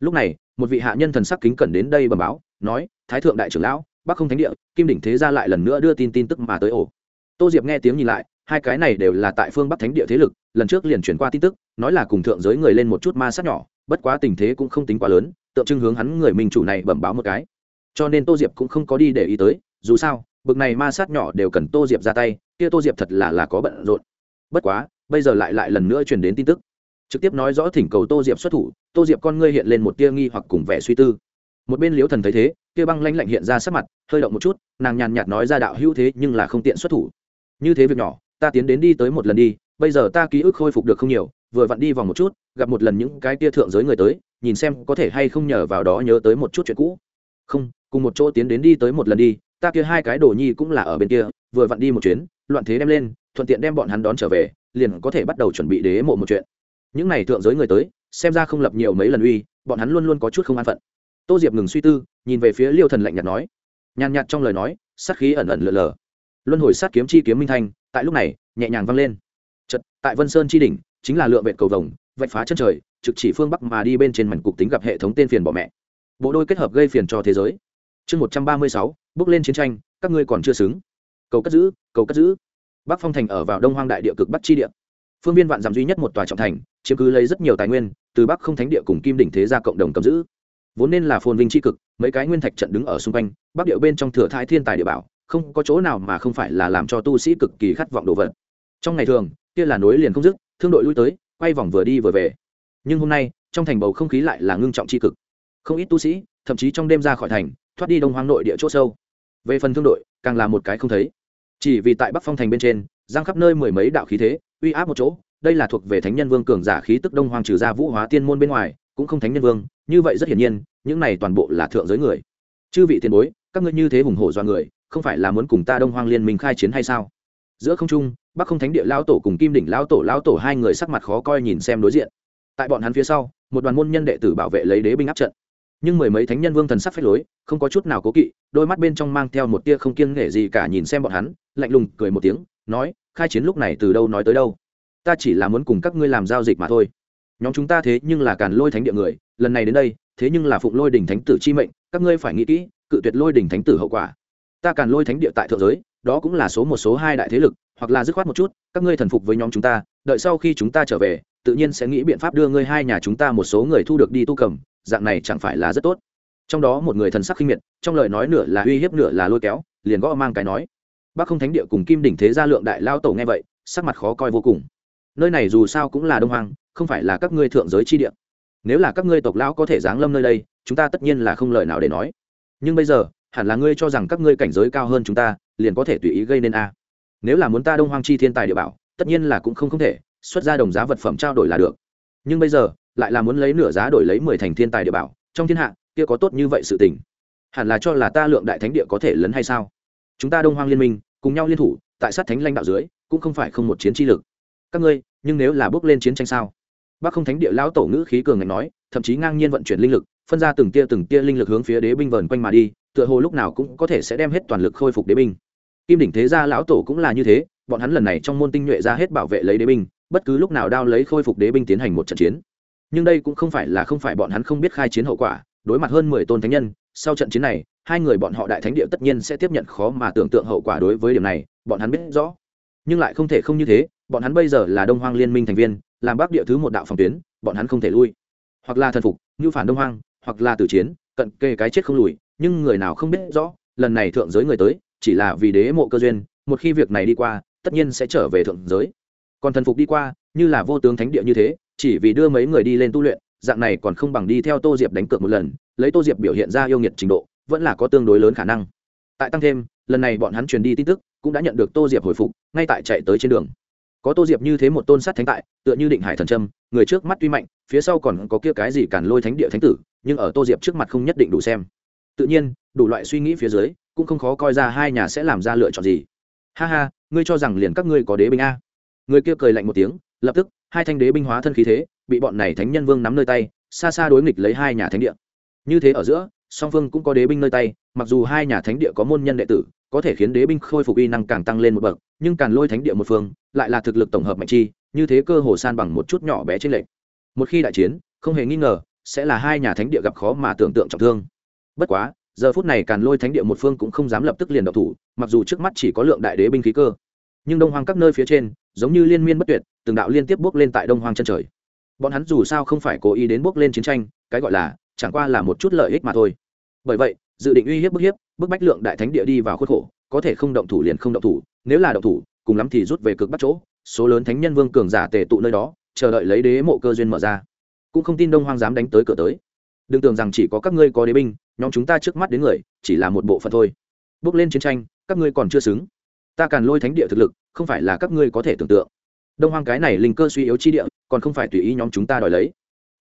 Lúc này, một vị hạ nhân thần sắc kính cẩn đến đây bẩm báo, nói, thái thượng đại trưởng lão, bắc không thánh địa, kim đỉnh thế gia lại lần nữa đưa tin tin tức mà tới ổ tô diệp nghe tiếng nhìn lại, hai cái này đều là tại phương bắc thánh địa thế lực, lần trước liền chuyển qua tin tức, nói là cùng thượng giới người lên một chút ma sát nhỏ, bất quá tình thế cũng không tính quá lớn, tượng trưng hướng hắn người minh chủ này bẩm báo một cái. Cho nên tô diệp cũng không có đi để ý tới, dù sao, bực này ma sát nhỏ đều cần tô diệp ra tay, kia tô diệp thật là là có bận rộn. Bất quá, bây giờ lại lại lần nữa truyền đến tin tức trực tiếp nói rõ thỉnh cầu tô diệp xuất thủ, tô diệp con ngươi hiện lên một tia nghi hoặc cùng vẻ suy tư. Một bên liếu thần thấy thế, kia băng lanh lạnh hiện ra sắc mặt, hơi động một chút, nàng nhàn nhạt nói ra đạo hữu thế nhưng là không tiện xuất thủ. Như thế việc nhỏ, ta tiến đến đi tới một lần đi, bây giờ ta ký ức khôi phục được không nhiều, vừa vặn đi vòng một chút, gặp một lần những cái tia thượng giới người tới, nhìn xem có thể hay không nhờ vào đó nhớ tới một chút chuyện cũ. Không, cùng một chỗ tiến đến đi tới một lần đi, ta kia hai cái đồ nhi cũng là ở bên kia, vừa vặn đi một chuyến, loạn thế đem lên, thuận tiện đem bọn hắn đón trở về, liền có thể bắt đầu chuẩn bị đế mộ một chuyện những này thượng giới người tới, xem ra không lập nhiều mấy lần uy, bọn hắn luôn luôn có chút không an phận. Tô diệp ngừng suy tư, nhìn về phía liêu thần lạnh nhạt nói. Nhàn nhạt trong lời nói, sát khí ẩn ẩn lờ lờ. Luân hồi sát kiếm chi kiếm minh thanh, tại lúc này, nhẹ nhàng vang lên. Chật tại vân sơn chi đỉnh, chính là lựa vệ cầu vồng, vạch phá chân trời, trực chỉ phương bắc mà đi bên trên mảnh cục tính gặp hệ thống tên phiền bỏ mẹ. Bộ đôi kết hợp gây phiền cho thế giới. Chương một trăm ba mươi sáu, bước lên chiến tranh, các ngươi còn chưa xứng. Cầu cất giữ, cầu cất giữ. Bắc phong thành ở vào đông hoang đại địa cực bắc chi địa phương viên vạn giảm duy nhất một tòa trọng thành, chiếm cứ lấy rất nhiều tài nguyên, từ bắc không thánh địa cùng kim đỉnh thế gia cộng đồng cầm giữ. Vốn nên là phồn vinh tri cực, mấy cái nguyên thạch trận đứng ở xung quanh, bắc điệu bên trong thừa thái thiên tài địa bảo, không có chỗ nào mà không phải là làm cho tu sĩ cực kỳ khát vọng đồ vật. Trong ngày thường, kia là nối liền không dứt, thương đội lui tới, quay vòng vừa đi vừa về. Nhưng hôm nay, trong thành bầu không khí lại là ngưng trọng tri cực. Không ít tu sĩ, thậm chí trong đêm ra khỏi thành, thoát đi đông hoang nội địa chỗ sâu. Về phần thương đội, càng là một cái không thấy. Chỉ vì tại bắc phong thành bên trên, giang khắp nơi mười mấy đạo khí thế uy áp một chỗ, đây là thuộc về thánh nhân vương cường giả khí tức đông hoang trừ ra vũ hóa tiên môn bên ngoài, cũng không thánh nhân vương, như vậy rất hiển nhiên, những này toàn bộ là thượng giới người. Chư vị tiền bối, các ngươi như thế hùng hổ do người, không phải là muốn cùng ta đông hoang liên minh khai chiến hay sao? Giữa không trung, bắc không thánh địa lao tổ cùng kim đỉnh lao tổ lao tổ hai người sắc mặt khó coi nhìn xem đối diện. Tại bọn hắn phía sau, một đoàn môn nhân đệ tử bảo vệ lấy đế binh áp trận. Nhưng mười mấy thánh nhân vương thần sắc phách lối, không có chút nào cố kỵ, đôi mắt bên trong mang theo một tia không kiêng nể gì cả nhìn xem bọn hắn, lạnh lùng cười một tiếng, nói khai chiến lúc này từ đâu nói tới đâu. Ta chỉ là muốn cùng các ngươi làm giao dịch mà thôi. Nhóm chúng ta thế nhưng là càn lôi thánh địa người, lần này đến đây, thế nhưng là phụng lôi đỉnh thánh tử chi mệnh, các ngươi phải nghĩ kỹ, cự tuyệt lôi đỉnh thánh tử hậu quả. Ta càn lôi thánh địa tại thượng giới, đó cũng là số một, số hai đại thế lực, hoặc là dứt khoát một chút, các ngươi thần phục với nhóm chúng ta, đợi sau khi chúng ta trở về, tự nhiên sẽ nghĩ biện pháp đưa ngươi hai nhà chúng ta một số người thu được đi tu cầm, dạng này chẳng phải là rất tốt. Trong đó một người thần sắc khinh miệt, trong lời nói nửa là uy hiếp nửa là lôi kéo, liền gõ mang cái nói bác không thánh địa cùng kim đỉnh thế gia lượng đại lao tổ nghe vậy, sắc mặt khó coi vô cùng. Nơi này dù sao cũng là đông hoàng không phải là các ngươi thượng giới chi địa. Nếu là các ngươi tộc lão có thể giáng lâm nơi đây, chúng ta tất nhiên là không lời nào để nói. Nhưng bây giờ, hẳn là ngươi cho rằng các ngươi cảnh giới cao hơn chúng ta, liền có thể tùy ý gây nên a. Nếu là muốn ta đông hoang chi thiên tài địa bảo, tất nhiên là cũng không không thể, xuất ra đồng giá vật phẩm trao đổi là được. Nhưng bây giờ, lại là muốn lấy nửa giá đổi lấy mười thành thiên tài địa bảo, trong thiên hạ, kia có tốt như vậy sự tình. Hẳn là cho là ta lượng đại thánh địa có thể lấn hay sao? Chúng ta đông hoang liên minh cùng nhau liên thủ, tại sát thánh lãnh đạo dưới, cũng không phải không một chiến chi lực. Các ngươi, nhưng nếu là bước lên chiến tranh sao? Bác không thánh địa lão tổ ngữ khí cường ngạch nói, thậm chí ngang nhiên vận chuyển linh lực, phân ra từng tia từng tia linh lực hướng phía đế binh vờn quanh mà đi, tựa hồ lúc nào cũng có thể sẽ đem hết toàn lực khôi phục đế binh. Kim đỉnh thế gia lão tổ cũng là như thế, bọn hắn lần này trong môn tinh nhuệ ra hết bảo vệ lấy đế binh, bất cứ lúc nào đao lấy khôi phục đế binh tiến hành một trận chiến. Nhưng đây cũng không phải là không phải bọn hắn không biết khai chiến hậu quả, đối mặt hơn mười tôn thánh nhân, sau trận chiến này hai người bọn họ đại thánh địa tất nhiên sẽ tiếp nhận khó mà tưởng tượng hậu quả đối với điểm này, bọn hắn biết rõ. Nhưng lại không thể không như thế, bọn hắn bây giờ là đông hoang liên minh thành viên, làm bắc địa thứ một đạo phòng tuyến, bọn hắn không thể lui. Hoặc là thần phục, như phản đông hoang, hoặc là tử chiến, cận kề cái chết không lùi, nhưng người nào không biết rõ, lần này thượng giới người tới, chỉ là vì đế mộ cơ duyên, một khi việc này đi qua, tất nhiên sẽ trở về thượng giới. Còn thần phục đi qua, như là vô tướng thánh địa như thế, chỉ vì đưa mấy người đi lên tu luyện, dạng này còn không bằng đi theo tô diệp đánh cược một lần, lấy tô diệp biểu hiện ra yêu nghiệt trình độ vẫn là có tương đối lớn khả năng. Tại tăng thêm, lần này bọn hắn truyền đi tin tức, cũng đã nhận được tô diệp hồi phục, ngay tại chạy tới trên đường. Có tô diệp như thế một tôn sát thánh tại, tựa như định hải thần trâm người trước mắt tuy mạnh, phía sau còn có kia cái gì cản lôi thánh địa thánh tử, nhưng ở tô diệp trước mặt không nhất định đủ xem. Tự nhiên, đủ loại suy nghĩ phía dưới, cũng không khó coi ra hai nhà sẽ làm ra lựa chọn gì. Ha ha, ngươi cho rằng liền các ngươi có đế binh a? Người kia cười lạnh một tiếng, lập tức, hai thanh đế binh hóa thân khí thế, bị bọn này thánh nhân vương nắm nơi tay, xa xa đối nghịch lấy hai nhà thánh địa. Như thế ở giữa song phương cũng có đế binh nơi tay, mặc dù hai nhà thánh địa có môn nhân đệ tử, có thể khiến đế binh khôi phục uy năng càng tăng lên một bậc, nhưng càng lôi thánh địa một phương lại là thực lực tổng hợp mạnh chi, như thế cơ hồ san bằng một chút nhỏ bé trên lệnh một khi đại chiến, không hề nghi ngờ sẽ là hai nhà thánh địa gặp khó mà tưởng tượng trọng thương. Bất quá, giờ phút này càn lôi thánh địa một phương cũng không dám lập tức liền độc thủ, mặc dù trước mắt chỉ có lượng đại đế binh khí cơ. Nhưng đông hoang các nơi phía trên, giống như liên miên bất tuyệt, từng đạo liên tiếp bước lên tại đông hoang chân trời. Bọn hắn dù sao không phải cố ý đến bước lên chiến tranh, cái gọi là chẳng qua là một chút lợi ích mà thôi. Bởi vậy, dự định uy hiếp bức hiếp, bức bách lượng đại thánh địa đi vào khuất khổ, có thể không động thủ liền không động thủ, nếu là động thủ, cùng lắm thì rút về cực bắt chỗ, số lớn thánh nhân vương cường giả tề tụ nơi đó, chờ đợi lấy đế mộ cơ duyên mở ra. Cũng không tin đông hoang dám đánh tới cửa tới. Đừng tưởng rằng chỉ có các ngươi có đế binh, nhóm chúng ta trước mắt đến người, chỉ là một bộ phận thôi. Bước lên chiến tranh, các ngươi còn chưa xứng. Ta càn lôi thánh địa thực lực, không phải là các ngươi có thể tưởng tượng. Đông hoang cái này linh cơ suy yếu chi địa, còn không phải tùy ý nhóm chúng ta đòi lấy.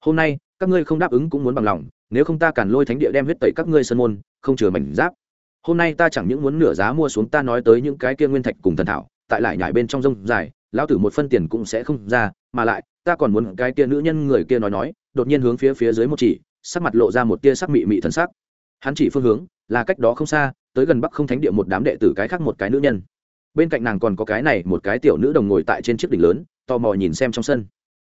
Hôm nay các ngươi không đáp ứng cũng muốn bằng lòng, nếu không ta càn lôi thánh địa đem huyết tẩy các ngươi sân môn, không chừa mảnh giáp. Hôm nay ta chẳng những muốn nửa giá mua xuống, ta nói tới những cái kia nguyên thạch cùng thần thảo, tại lại nhảy bên trong rông dài, lão tử một phân tiền cũng sẽ không ra, mà lại, ta còn muốn cái kia nữ nhân người kia nói nói, đột nhiên hướng phía phía dưới một chỉ, sắc mặt lộ ra một tia sắc mị mị thần sắc. Hắn chỉ phương hướng, là cách đó không xa, tới gần bắc không thánh địa một đám đệ tử cái khác một cái nữ nhân. Bên cạnh nàng còn có cái này một cái tiểu nữ đồng ngồi tại trên chiếc đỉnh lớn, tò mò nhìn xem trong sân.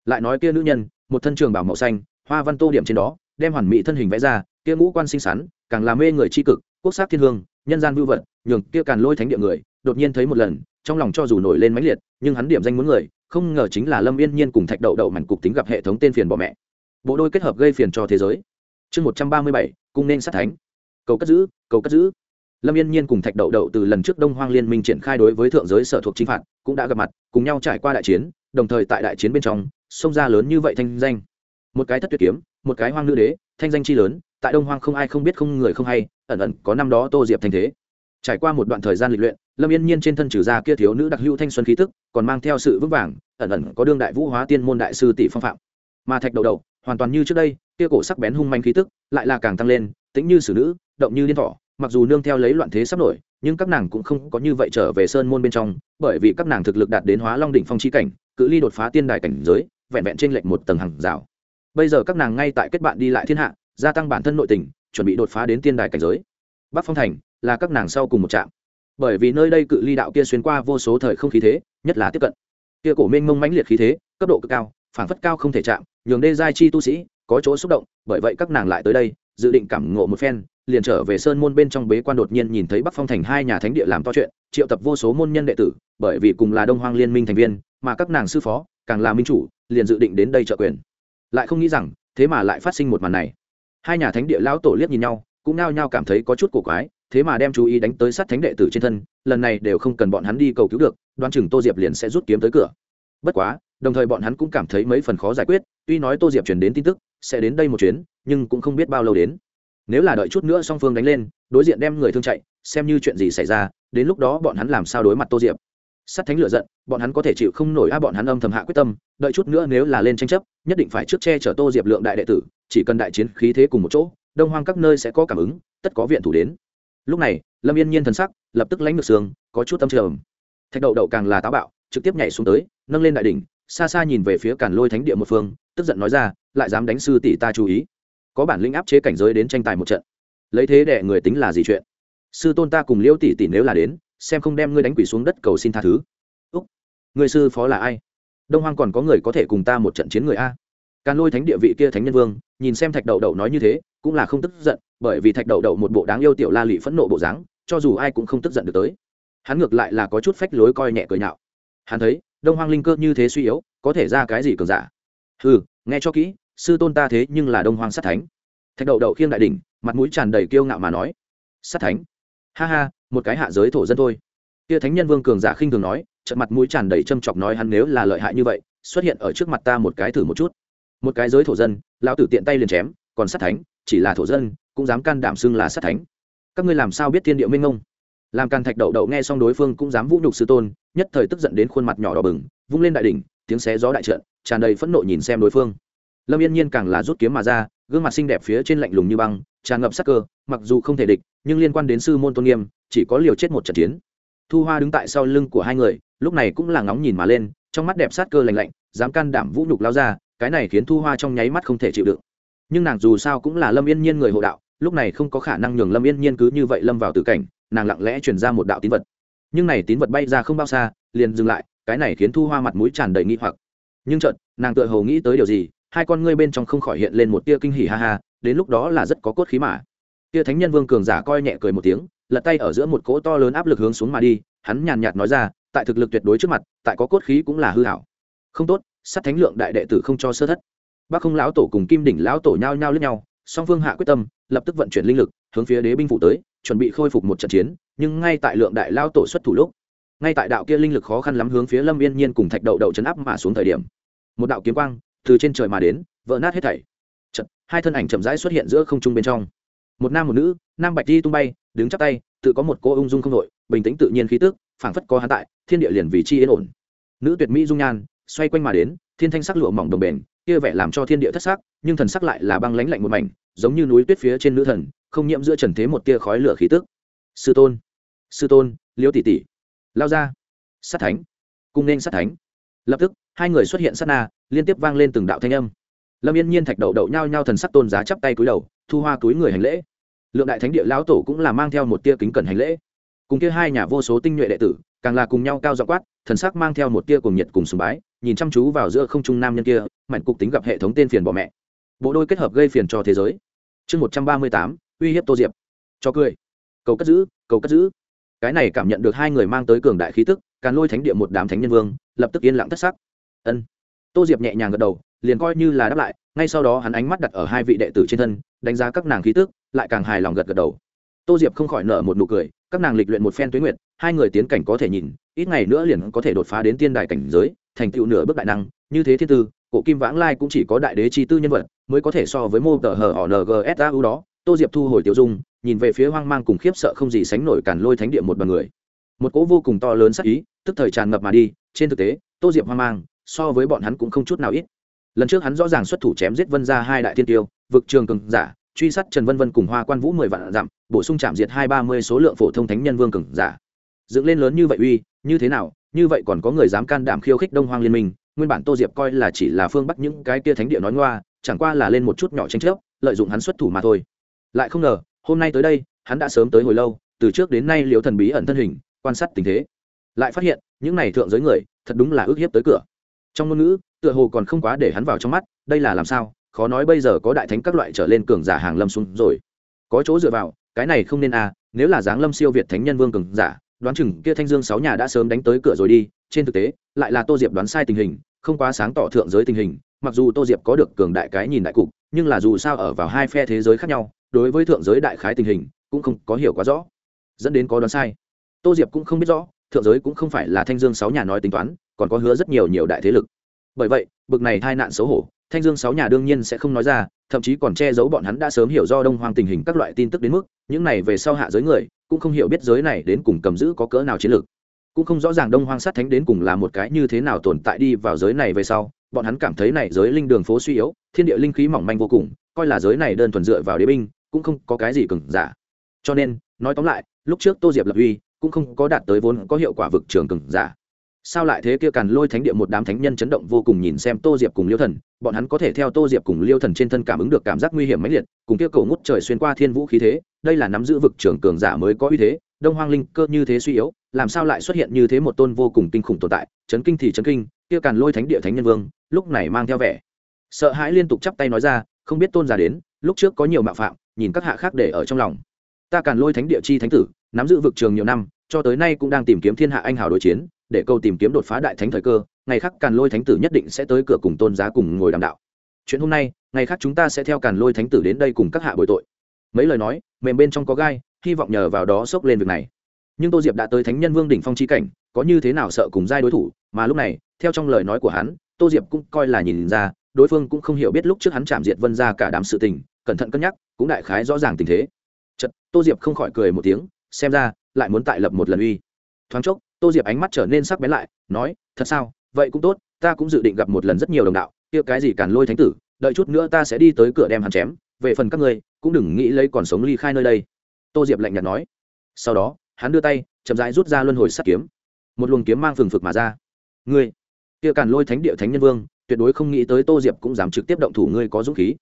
Lại nói kia nữ nhân, một thân trường bảo màu xanh hoa văn tô điểm trên đó, đem hoàn mỹ thân hình vẽ ra, kia ngũ quan xinh xắn, càng làm mê người c cực, quốc sắc thiên hương, nhân gian vưu vật, nhường kia càn lôi thánh địa người, đột nhiên thấy một lần, trong lòng cho dù nổi lên mãnh liệt, nhưng hắn điểm danh muốn người, không ngờ chính là lâm yên nhiên cùng thạch đậu đậu mảnh cục tính gặp hệ thống tên phiền bỏ mẹ. Bộ đôi kết hợp gây phiền cho thế giới. Chương một trăm ba mươi bảy, cung nên sát thánh. Cầu cất giữ, cầu cất giữ. Lâm yên nhiên cùng thạch đậu đậu từ lần trước đông hoang liên minh triển khai đối với thượng giới sở thuộc chính phạt, cũng đã gặp mặt, cùng nhau trải qua đại chiến, đồng thời tại đại chiến bên trong sông ra lớn như vậy thanh danh một cái thất tuyệt kiếm, một cái hoang nữ đế, thanh danh chi lớn, tại đông hoang không ai không biết không người không hay, ẩn ẩn có năm đó tô diệp thanh thế. Trải qua một đoạn thời gian lịch luyện, lâm yên nhiên trên thân trừ ra kia thiếu nữ đặc hữu thanh xuân khí tức, còn mang theo sự vững vàng, ẩn ẩn có đương đại vũ hóa tiên môn đại sư tỷ phong phạm. Mà thạch đầu đầu hoàn toàn như trước đây, kia cổ sắc bén hung manh khí tức, lại là càng tăng lên, tính như xử nữ, động như điên thỏ, mặc dù nương theo lấy loạn thế sắp nổi, nhưng các nàng cũng không có như vậy trở về sơn môn bên trong, bởi vì các nàng thực lực đạt đến hóa long đỉnh phong chi cảnh, cự ly đột phá tiên đài cảnh giới, vẹn vẹn trên lệnh một tầng hàng rào bây giờ các nàng ngay tại kết bạn đi lại thiên hạ, gia tăng bản thân nội tình, chuẩn bị đột phá đến tiên đài cảnh giới. Bắc phong thành là các nàng sau cùng một trạm. Bởi vì nơi đây cự ly đạo kia xuyên qua vô số thời không khí thế, nhất là tiếp cận. Kia cổ minh mông mãnh liệt khí thế, cấp độ cực cao, phảng phất cao không thể chạm, nhường đê giai chi tu sĩ có chỗ xúc động, bởi vậy các nàng lại tới đây, dự định cảm ngộ một phen, liền trở về sơn môn bên trong bế quan đột nhiên nhìn thấy bắc phong thành hai nhà thánh địa làm to chuyện, triệu tập vô số môn nhân đệ tử, bởi vì cùng là đông hoang liên minh thành viên, mà các nàng sư phó, càng là minh chủ, liền dự định đến đây trợ quyền lại không nghĩ rằng, thế mà lại phát sinh một màn này. Hai nhà thánh địa lão tổ liếc nhìn nhau, cũng nao nhao cảm thấy có chút cổ quái, thế mà đem chú ý đánh tới sát thánh đệ tử trên thân, lần này đều không cần bọn hắn đi cầu cứu được đoan chừng tô diệp liền sẽ rút kiếm tới cửa. Bất quá, đồng thời bọn hắn cũng cảm thấy mấy phần khó giải quyết, tuy nói tô diệp chuyển đến tin tức, sẽ đến đây một chuyến, nhưng cũng không biết bao lâu đến. Nếu là đợi chút nữa song phương đánh lên, đối diện đem người thương chạy, xem như chuyện gì xảy ra, đến lúc đó bọn hắn làm sao đối mặt tô diệp sát thánh lựa giận, bọn hắn có thể chịu không nổi a bọn hắn âm thầm hạ quyết tâm, đợi chút nữa nếu là lên tranh chấp, nhất định phải trước che chở tô diệp lượng đại đệ tử, chỉ cần đại chiến khí thế cùng một chỗ, đông hoang các nơi sẽ có cảm ứng, tất có viện thủ đến. Lúc này, lâm yên nhiên thần sắc lập tức lánh ngược sương có chút tâm trường thạch đậu đậu càng là táo bạo, trực tiếp nhảy xuống tới, nâng lên đại đỉnh, xa xa nhìn về phía càn lôi thánh địa một phương, tức giận nói ra, lại dám đánh sư tỷ ta chú ý. Có bản lĩnh áp chế cảnh giới đến tranh tài một trận. Lấy thế để người tính là gì chuyện? Sư tôn ta cùng liễu tỷ tỷ nếu là đến xem không đem ngươi đánh quỷ xuống đất cầu xin tha thứ. Úc người sư phó là ai? Đông hoang còn có người có thể cùng ta một trận chiến người a. Càn lôi thánh địa vị kia thánh nhân vương, nhìn xem thạch đậu đậu nói như thế, cũng là không tức giận, bởi vì thạch đậu đậu một bộ đáng yêu tiểu la lị phẫn nộ bộ dáng, cho dù ai cũng không tức giận được tới. Hắn ngược lại là có chút phách lối coi nhẹ cười nhạo. Hắn thấy, đông hoang linh cơ như thế suy yếu, có thể ra cái gì cường giả? Ừ nghe cho kỹ, sư tôn ta thế nhưng là đông Hoang sát thánh. Thạch đậu đậu khiêng đại đỉnh, mặt mũi tràn đầy kiêu ngạo mà nói. Sát thánh? Ha ha một cái hạ giới thổ dân thôi. Kia thánh nhân vương cường giả khinh thường nói trận mặt mũi tràn đầy châm chọc nói hắn nếu là lợi hại như vậy, xuất hiện ở trước mặt ta một cái thử một chút. Một cái giới thổ dân, lão tử tiện tay liền chém, còn sát thánh, chỉ là thổ dân, cũng dám can đảm xưng là sát thánh. Các ngươi làm sao biết thiên địa minh ngông? Làm càn thạch đậu đậu nghe xong đối phương cũng dám vũ nhục sư tôn, nhất thời tức giận đến khuôn mặt nhỏ đỏ bừng, vung lên đại đỉnh, tiếng xé gió đại trận tràn đầy phẫn nộ nhìn xem đối phương. Lâm yên nhiên càng là rút kiếm mà ra, gương mặt xinh đẹp phía trên lạnh lùng như băng, tràn ngập sắc cơ mặc dù không thể địch, nhưng liên quan đến sư môn tôn nghiêm, chỉ có liều chết một trận chiến. Thu hoa đứng tại sau lưng của hai người, lúc này cũng là ngóng nhìn mà lên, trong mắt đẹp sát cơ lành lạnh, dám can đảm vũ nhục lao ra, cái này khiến thu hoa trong nháy mắt không thể chịu đựng. Nhưng nàng dù sao cũng là lâm yên nhiên người hộ đạo, lúc này không có khả năng nhường lâm yên nhiên cứ như vậy lâm vào tử cảnh, nàng lặng lẽ chuyển ra một đạo tín vật. Nhưng này tín vật bay ra không bao xa, liền dừng lại, cái này khiến thu hoa mặt mũi tràn đầy nghi hoặc. Nhưng chợt, nàng tựa hồ nghĩ tới điều gì, hai con ngươi bên trong không khỏi hiện lên một tia kinh hỉ ha ha, đến lúc đó là rất có cốt khí mà kia thánh nhân vương cường giả coi nhẹ cười một tiếng lật tay ở giữa một cỗ to lớn áp lực hướng xuống mà đi hắn nhàn nhạt nói ra tại thực lực tuyệt đối trước mặt tại có cốt khí cũng là hư hảo. Không tốt sát thánh lượng đại đệ tử không cho sơ thất. Bác không lão tổ cùng kim đỉnh lão tổ nhao nhao lướt nhau song phương hạ quyết tâm lập tức vận chuyển linh lực hướng phía đế binh phụ tới chuẩn bị khôi phục một trận chiến nhưng ngay tại lượng đại lao tổ xuất thủ lúc ngay tại đạo kia linh lực khó khăn lắm hướng phía lâm yên nhiên cùng thạch đậu đậu chấn áp mà xuống thời điểm một đạo kiếm quang từ trên trời mà đến vỡ nát hết thảy. Chật, hai thân ảnh chậm rãi xuất hiện giữa không trung bên trong một nam một nữ, nam bạch đi tung bay, đứng chắp tay, tự có một cô ung dung không đội, bình tĩnh tự nhiên khí tức, phảng phất có hắn tại, thiên địa liền vì chi yên ổn. Nữ tuyệt mỹ dung nhan, xoay quanh mà đến, thiên thanh sắc lụa mỏng đồng bền, kia vẻ làm cho thiên địa thất sắc, nhưng thần sắc lại là băng lãnh lạnh một mảnh, giống như núi tuyết phía trên nữ thần, không nhiễm giữa trần thế một tia khói lửa khí tức. Sư tôn sư tôn liễu tỷ tỷ, lao ra. Sát thánh, cung nên sát thánh. Lập tức, hai người xuất hiện sát na, liên tiếp vang lên từng đạo thanh âm. Lâm yên nhiên thạch đậu đậu nhao nhao thần sắc tôn giá chắp tay cúi đầu thu hoa túi người hành lễ. Lượng đại thánh địa lão tổ cũng là mang theo một tia kính cẩn hành lễ. Cùng kia hai nhà vô số tinh nhuệ đệ tử, càng là cùng nhau cao dọ quát, thần sắc mang theo một tia cùng nhiệt cùng sùng bái, nhìn chăm chú vào giữa không trung nam nhân kia mạnh cục tính gặp hệ thống tên phiền bỏ mẹ. Bộ đôi kết hợp gây phiền cho thế giới. Chương một trăm ba mươi tám, uy hiếp tô diệp. Cho cười. Cầu cất giữ, cầu cất giữ. Cái này cảm nhận được hai người mang tới cường đại khí tức, càn lôi thánh địa một đám thánh nhân vương, lập tức yên lặng thất sắc. Ân. Tô diệp nhẹ nhàng gật đầu liền coi như là đáp lại, ngay sau đó hắn ánh mắt đặt ở hai vị đệ tử trên thân, đánh giá các nàng khí tức, lại càng hài lòng gật gật đầu. Tô diệp không khỏi nở một nụ cười, các nàng lịch luyện một phen tuế nguyện hai người tiến cảnh có thể nhìn, ít ngày nữa liền có thể đột phá đến tiên đài cảnh giới, thành tựu nửa bước đại năng, như thế thiên tư, cổ kim vãng lai cũng chỉ có đại đế chi tư nhân vật, mới có thể so với mô tờ hờ họ ngsau đó. Tô diệp thu hồi tiêu dung, nhìn về phía hoang mang cùng khiếp sợ không gì sánh nổi cản lôi thánh địa một bằng người. Một cỗ vô cùng to lớn sắc ý, tức thời tràn ngập mà đi, trên thực tế, tô diệp hoang mang, so với bọn hắn cũng không chút nào ít lần trước hắn rõ ràng xuất thủ chém giết vân ra hai đại thiên tiêu, vực trường cường giả, truy sát trần vân vân cùng hoa quan vũ mười vạn dặm, bổ sung chạm diệt hai ba mươi số lượng phổ thông thánh nhân vương cường giả. Dựng lên lớn như vậy uy, như thế nào, như vậy còn có người dám can đảm khiêu khích đông hoang liên minh, nguyên bản tô diệp coi là chỉ là phương bắc những cái kia thánh địa nói ngoa, chẳng qua là lên một chút nhỏ tranh chấp, lợi dụng hắn xuất thủ mà thôi. Lại không ngờ, hôm nay tới đây, hắn đã sớm tới hồi lâu, từ trước đến nay liều thần bí ẩn thân hình, quan sát tình thế. Lại phát hiện, những này thượng giới người, thật đúng là ước hiếp tới cửa trong ngôn ngữ, tựa hồ còn không quá để hắn vào trong mắt, đây là làm sao, khó nói bây giờ có đại thánh các loại trở lên cường giả hàng lâm xuống rồi. Có chỗ dựa vào, cái này không nên à nếu là giáng lâm siêu việt thánh nhân vương cường giả, đoán chừng kia thanh dương sáu nhà đã sớm đánh tới cửa rồi đi, trên thực tế, lại là tô diệp đoán sai tình hình, không quá sáng tỏ thượng giới tình hình, mặc dù tô diệp có được cường đại cái nhìn đại cục, nhưng là dù sao ở vào hai phe thế giới khác nhau, đối với thượng giới đại khái tình hình, cũng không có hiểu quá rõ. Dẫn đến có đoán sai. Tô diệp cũng không biết rõ, thượng giới cũng không phải là thanh dương sáu nhà nói tính toán còn có hứa rất nhiều nhiều đại thế lực. Bởi vậy, bực này tai nạn xấu hổ, thanh dương sáu nhà đương nhiên sẽ không nói ra, thậm chí còn che giấu bọn hắn đã sớm hiểu do đông hoang tình hình các loại tin tức đến mức, những này về sau hạ giới người, cũng không hiểu biết giới này đến cùng cầm giữ có cỡ nào chiến lược. Cũng không rõ ràng đông hoang sát thánh đến cùng là một cái như thế nào tồn tại đi vào giới này về sau, bọn hắn cảm thấy này giới linh đường phố suy yếu, thiên địa linh khí mỏng manh vô cùng, coi là giới này đơn thuần dựa vào đế binh, cũng không có cái gì cường giả. Cho nên, nói tóm lại, lúc trước tô diệp lập uy, cũng không có đạt tới vốn có hiệu quả vực trường cường giả sao lại thế kia càn lôi thánh địa một đám thánh nhân chấn động vô cùng nhìn xem tô diệp cùng liêu thần, bọn hắn có thể theo tô diệp cùng liêu thần trên thân cảm ứng được cảm giác nguy hiểm mãnh liệt, cùng kia cầu ngút trời xuyên qua thiên vũ khí thế, đây là nắm giữ vực trưởng cường giả mới có uy thế, đông hoang linh cơ như thế suy yếu, làm sao lại xuất hiện như thế một tôn vô cùng kinh khủng tồn tại, chấn kinh thì chấn kinh, kia càn lôi thánh địa thánh nhân vương, lúc này mang theo vẻ sợ hãi liên tục chắp tay nói ra, không biết tôn giả đến, lúc trước có nhiều mạo phạm, nhìn các hạ khác để ở trong lòng. Ta càn lôi thánh địa chi thánh tử, nắm giữ vực trường nhiều năm, cho tới nay cũng đang tìm kiếm thiên hạ anh hào đối chiến để câu tìm kiếm đột phá đại thánh thời cơ, ngày khác càn lôi thánh tử nhất định sẽ tới cửa cùng tôn giá cùng ngồi đàm đạo. Chuyện hôm nay, ngày khác chúng ta sẽ theo càn lôi thánh tử đến đây cùng các hạ bồi tội. Mấy lời nói, mềm bên trong có gai, hy vọng nhờ vào đó xốc lên việc này. Nhưng tô diệp đã tới thánh nhân vương đỉnh phong chi cảnh, có như thế nào sợ cùng giai đối thủ, mà lúc này, theo trong lời nói của hắn, tô diệp cũng coi là nhìn ra, đối phương cũng không hiểu biết lúc trước hắn chạm diệt vân ra cả đám sự tình, cẩn thận cân nhắc, cũng đại khái rõ ràng tình thế. Chật tô diệp không khỏi cười một tiếng, xem ra, lại muốn tại lập một lần uy. Thoáng chốc tô diệp ánh mắt trở nên sắc bén lại, nói, thật sao? Vậy cũng tốt, ta cũng dự định gặp một lần rất nhiều đồng đạo, kia cái gì càn lôi thánh tử, đợi chút nữa ta sẽ đi tới cửa đem hắn chém, về phần các ngươi, cũng đừng nghĩ lấy còn sống ly khai nơi đây. Tô diệp lạnh nhạt nói. Sau đó, hắn đưa tay, chậm rãi rút ra luân hồi sắt kiếm. Một luồng kiếm mang phừng phực mà ra. Ngươi, kia càn lôi thánh địa thánh nhân vương, tuyệt đối không nghĩ tới tô diệp cũng dám trực tiếp động thủ, ngươi có dũng khí.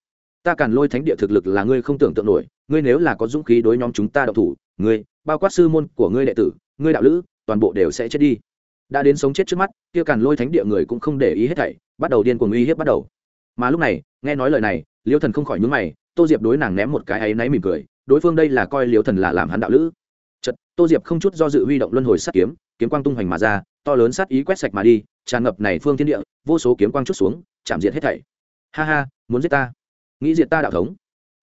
Ta càn lôi thánh địa thực lực là ngươi không tưởng tượng nổi, ngươi nếu là có dũng khí đối nhóm chúng ta động thủ, ngươi, bao quát sư môn của ngươi đệ tử, ngươi đạo lữ toàn bộ đều sẽ chết đi. Đã đến sống chết trước mắt, kia càn lôi thánh địa người cũng không để ý hết thảy, bắt đầu điên cuồng uy hiếp bắt đầu. Mà lúc này, nghe nói lời này, liêu thần không khỏi nhướng mày, tô diệp đối nàng ném một cái áy náy mỉm cười, đối phương đây là coi liêu thần là làm hắn đạo lữ. Chật tô diệp không chút do dự huy động luân hồi sát kiếm kiếm quang tung hoành mà ra, to lớn sát ý quét sạch mà đi, tràn ngập này phương thiên địa, vô số kiếm quang chút xuống, chạm diệt hết thảy. Ha ha, muốn giết ta? Nghĩ diệt ta đạo thống?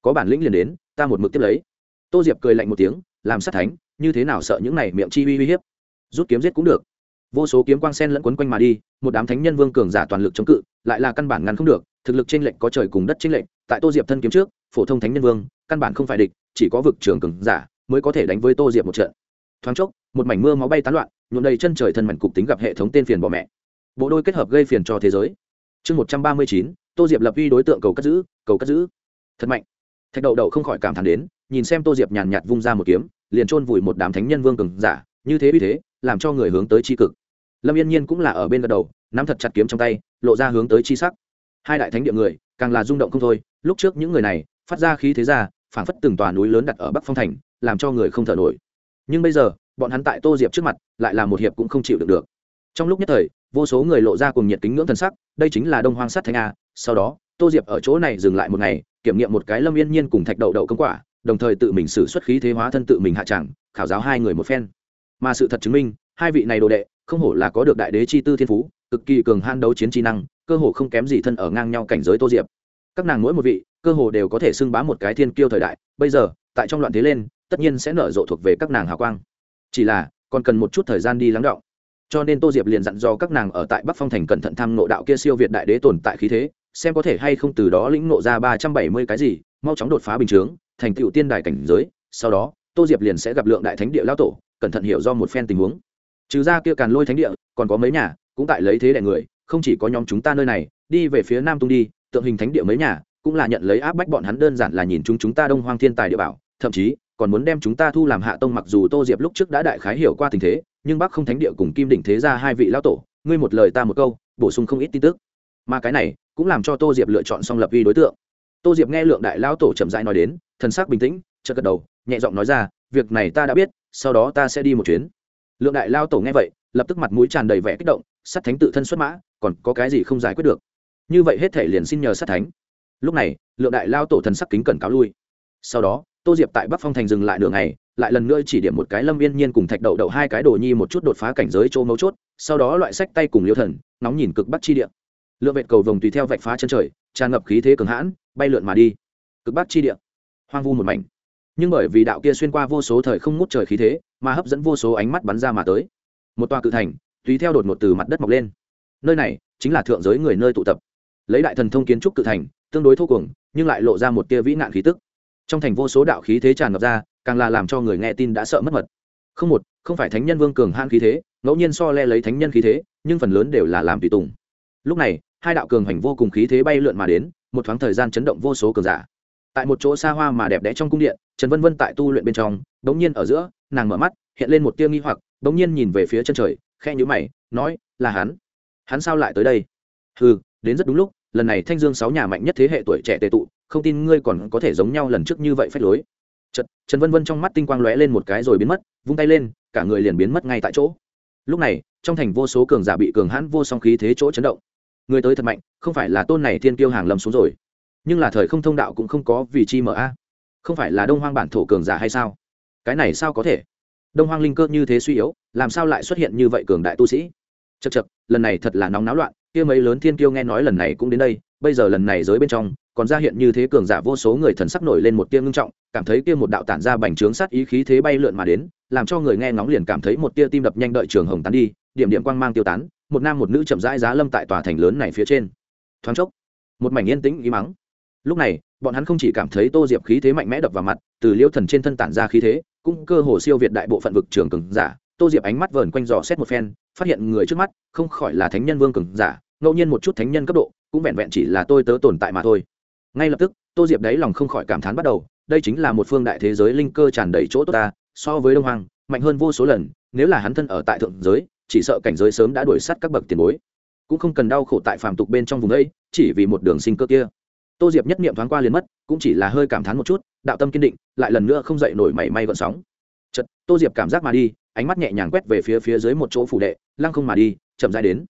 Có bản lĩnh liền đến, ta một mực tiếp lấy. Tô diệp cười lạnh một tiếng, làm sát thánh, như thế nào sợ những này miệng chi uy uy hiếp? Rút kiếm giết cũng được. Vô số kiếm quang sen lẫn quấn quanh mà đi, một đám thánh nhân vương cường giả toàn lực chống cự, lại là căn bản ngăn không được, thực lực trên lệnh có trời cùng đất trên lệnh tại tô diệp thân kiếm trước, phổ thông thánh nhân vương, căn bản không phải địch, chỉ có vực trường cường giả mới có thể đánh với tô diệp một trận. Thoáng chốc, một mảnh mưa máu bay tán loạn, nhuộm đầy chân trời thân mảnh cục tính gặp hệ thống tên phiền bỏ mẹ. Bộ đôi kết hợp gây phiền cho thế giới. Chương một trăm ba mươi chín, tô diệp lập uy đối tượng cầu cất giữ, cầu cất giữ. Thật mạnh. Thạch đậu đậu không khỏi cảm thán đến, nhìn xem tô diệp nhàn nhạt vung ra một kiếm, liền chôn vùi một đám thánh nhân vương cường giả, như thế uy thế làm cho người hướng tới tri cực. Lâm yên nhiên cũng là ở bên gật đầu, nắm thật chặt kiếm trong tay, lộ ra hướng tới chi sắc. Hai đại thánh địa người, càng là rung động không thôi. Lúc trước những người này, phát ra khí thế ra, phảng phất từng tòa núi lớn đặt ở bắc phong thành, làm cho người không thở nổi. Nhưng bây giờ, bọn hắn tại tô diệp trước mặt, lại là một hiệp cũng không chịu được được. Trong lúc nhất thời, vô số người lộ ra cùng nhiệt kính ngưỡng thần sắc, đây chính là đông hoang sát Thánh a. Sau đó, tô diệp ở chỗ này dừng lại một ngày, kiểm nghiệm một cái lâm yên nhiên cùng thạch đậu đậu công quả, đồng thời tự mình xử xuất khí thế hóa thân tự mình hạ tràng khảo giáo hai người một phen mà sự thật chứng minh, hai vị này đồ đệ, không hổ là có được đại đế chi tư thiên phú, cực kỳ cường han đấu chiến trí năng, cơ hồ không kém gì thân ở ngang nhau cảnh giới tô diệp. Các nàng mỗi một vị, cơ hồ đều có thể xưng bá một cái thiên kiêu thời đại, bây giờ, tại trong loạn thế lên, tất nhiên sẽ nở rộ thuộc về các nàng hào quang. Chỉ là, còn cần một chút thời gian đi lắng đọng. Cho nên tô diệp liền dặn do các nàng ở tại bắc phong thành cẩn thận tham nộ đạo kia siêu việt đại đế tồn tại khí thế, xem có thể hay không từ đó lĩnh nộ ra ba trăm bảy mươi cái gì, mau chóng đột phá bình chướng, thành tựu tiên đài cảnh giới, sau đó tô diệp liền sẽ gặp lượng đại thánh địa lao tổ, cẩn thận hiểu do một phen tình huống. Trừ ra kia càn lôi thánh địa, còn có mấy nhà, cũng tại lấy thế đại người, không chỉ có nhóm chúng ta nơi này, đi về phía nam tung đi, tượng hình thánh địa mấy nhà, cũng là nhận lấy áp bách bọn hắn đơn giản là nhìn chúng chúng ta đông hoang thiên tài địa bảo, thậm chí, còn muốn đem chúng ta thu làm hạ tông mặc dù tô diệp lúc trước đã đại khái hiểu qua tình thế, nhưng bắc không thánh địa cùng kim đỉnh thế ra hai vị lão tổ, ngươi một lời ta một câu, bổ sung không ít tin tức. Mà cái này, cũng làm cho tô diệp lựa chọn song lập vi đối tượng. Tô diệp nghe lượng đại lão tổ chậm rãi nói đến, thần sắc bình tĩnh, chợt gật đầu nhẹ giọng nói ra, việc này ta đã biết, sau đó ta sẽ đi một chuyến. Lượng đại lao tổ nghe vậy, lập tức mặt mũi tràn đầy vẻ kích động, sát thánh tự thân xuất mã, còn có cái gì không giải quyết được? Như vậy hết thể liền xin nhờ sát thánh. Lúc này, lượng đại lao tổ thần sắc kính cẩn cáo lui. Sau đó, tô diệp tại bắc phong thành dừng lại nửa ngày, lại lần nữa chỉ điểm một cái lâm yên nhiên cùng thạch đậu đậu hai cái đồ nhi một chút đột phá cảnh giới chỗ mấu chốt, sau đó loại sách tay cùng liêu thần, nóng nhìn cực bắc chi địa. Lượng vệt cầu vồng tùy theo vạch phá chân trời, tràn ngập khí thế cường hãn, bay lượn mà đi. Cực bắc chi địa. Hoang vu một mảnh nhưng bởi vì đạo kia xuyên qua vô số thời không ngút trời khí thế, mà hấp dẫn vô số ánh mắt bắn ra mà tới. Một tòa cự thành, tùy theo đột ngột từ mặt đất mọc lên. Nơi này chính là thượng giới người nơi tụ tập. Lấy đại thần thông kiến trúc cự thành, tương đối thô cuồng, nhưng lại lộ ra một tia vĩ nạn khí tức. Trong thành vô số đạo khí thế tràn ngập ra, càng là làm cho người nghe tin đã sợ mất mật. Không một, không phải thánh nhân vương cường han khí thế, ngẫu nhiên so le lấy thánh nhân khí thế, nhưng phần lớn đều là làm tùy tùng. Lúc này, hai đạo cường hành vô cùng khí thế bay lượn mà đến, một thoáng thời gian chấn động vô số cường giả. Tại một chỗ xa hoa mà đẹp đẽ trong cung điện trần vân vân tại tu luyện bên trong đ n g nhiên ở giữa nàng mở mắt hiện lên một tia nghi hoặc đ n g nhiên nhìn về phía chân trời khe nhữ mày nói là hắn. Hắn sao lại tới đây? Ừ đến rất đúng lúc lần này thanh dương sáu nhà mạnh nhất thế hệ tuổi trẻ tệ tụ không tin ngươi còn có thể giống nhau lần trước như vậy phách lối. Trật, Trần Vân Vân trong mắt tinh quang lóe lên một cái rồi biến mất, vung tay lên, cả người liền biến mất ngay tại chỗ. Lúc này, trong thành vô số cường giả bị cường hãn vô song khí thế chỗ chấn động. Người tới thật mạnh, không phải là tôn này thiên kiêu hàng lâm xuống rồi. Nhưng là thời không thông đạo cũng không có vị chi mở a không phải là đông hoang bản thổ cường giả hay sao? Cái này sao có thể? Đông hoang linh cơ như thế suy yếu, làm sao lại xuất hiện như vậy cường đại tu sĩ? Chật chật lần này thật là nóng náo loạn, kia mấy lớn thiên kiêu nghe nói lần này cũng đến đây, bây giờ lần này giới bên trong, còn ra hiện như thế cường giả vô số người thần sắc nổi lên một tia ngưng trọng, cảm thấy kia một đạo tản ra bành trướng sát ý khí thế bay lượn mà đến, làm cho người nghe ngóng liền cảm thấy một tia tim đập nhanh đợi trường hồng tán đi, điểm điểm quang mang tiêu tán, một nam một nữ chậm rãi giá lâm tại tòa thành lớn này phía trên. Thoáng chốc, một mảnh yên tĩnh ý mắng lúc này bọn hắn không chỉ cảm thấy tô diệp khí thế mạnh mẽ đập vào mặt, từ liêu thần trên thân tản ra khí thế, cũng cơ hồ siêu việt đại bộ phận vực trường cường giả. Tô diệp ánh mắt vờn quanh dò xét một phen, phát hiện người trước mắt không khỏi là thánh nhân vương cường giả, ngẫu nhiên một chút thánh nhân cấp độ, cũng vẹn vẹn chỉ là tôi tớ tồn tại mà thôi. Ngay lập tức, tô diệp đấy lòng không khỏi cảm thán bắt đầu, đây chính là một phương đại thế giới linh cơ tràn đầy chỗ tốt ta, so với đông hoàng mạnh hơn vô số lần, nếu là hắn thân ở tại thượng giới, chỉ sợ cảnh giới sớm đã đuổi sát các bậc tiền bối. Cũng không cần đau khổ tại phàm tục bên trong vùng ấy chỉ vì một đường sinh cơ kia tô diệp nhất niệm thoáng qua liền mất cũng chỉ là hơi cảm thán một chút đạo tâm kiên định lại lần nữa không dậy nổi mảy may gọn sóng. Chật tô diệp cảm giác mà đi ánh mắt nhẹ nhàng quét về phía phía dưới một chỗ phủ đệ lăng không mà đi chậm dài đến.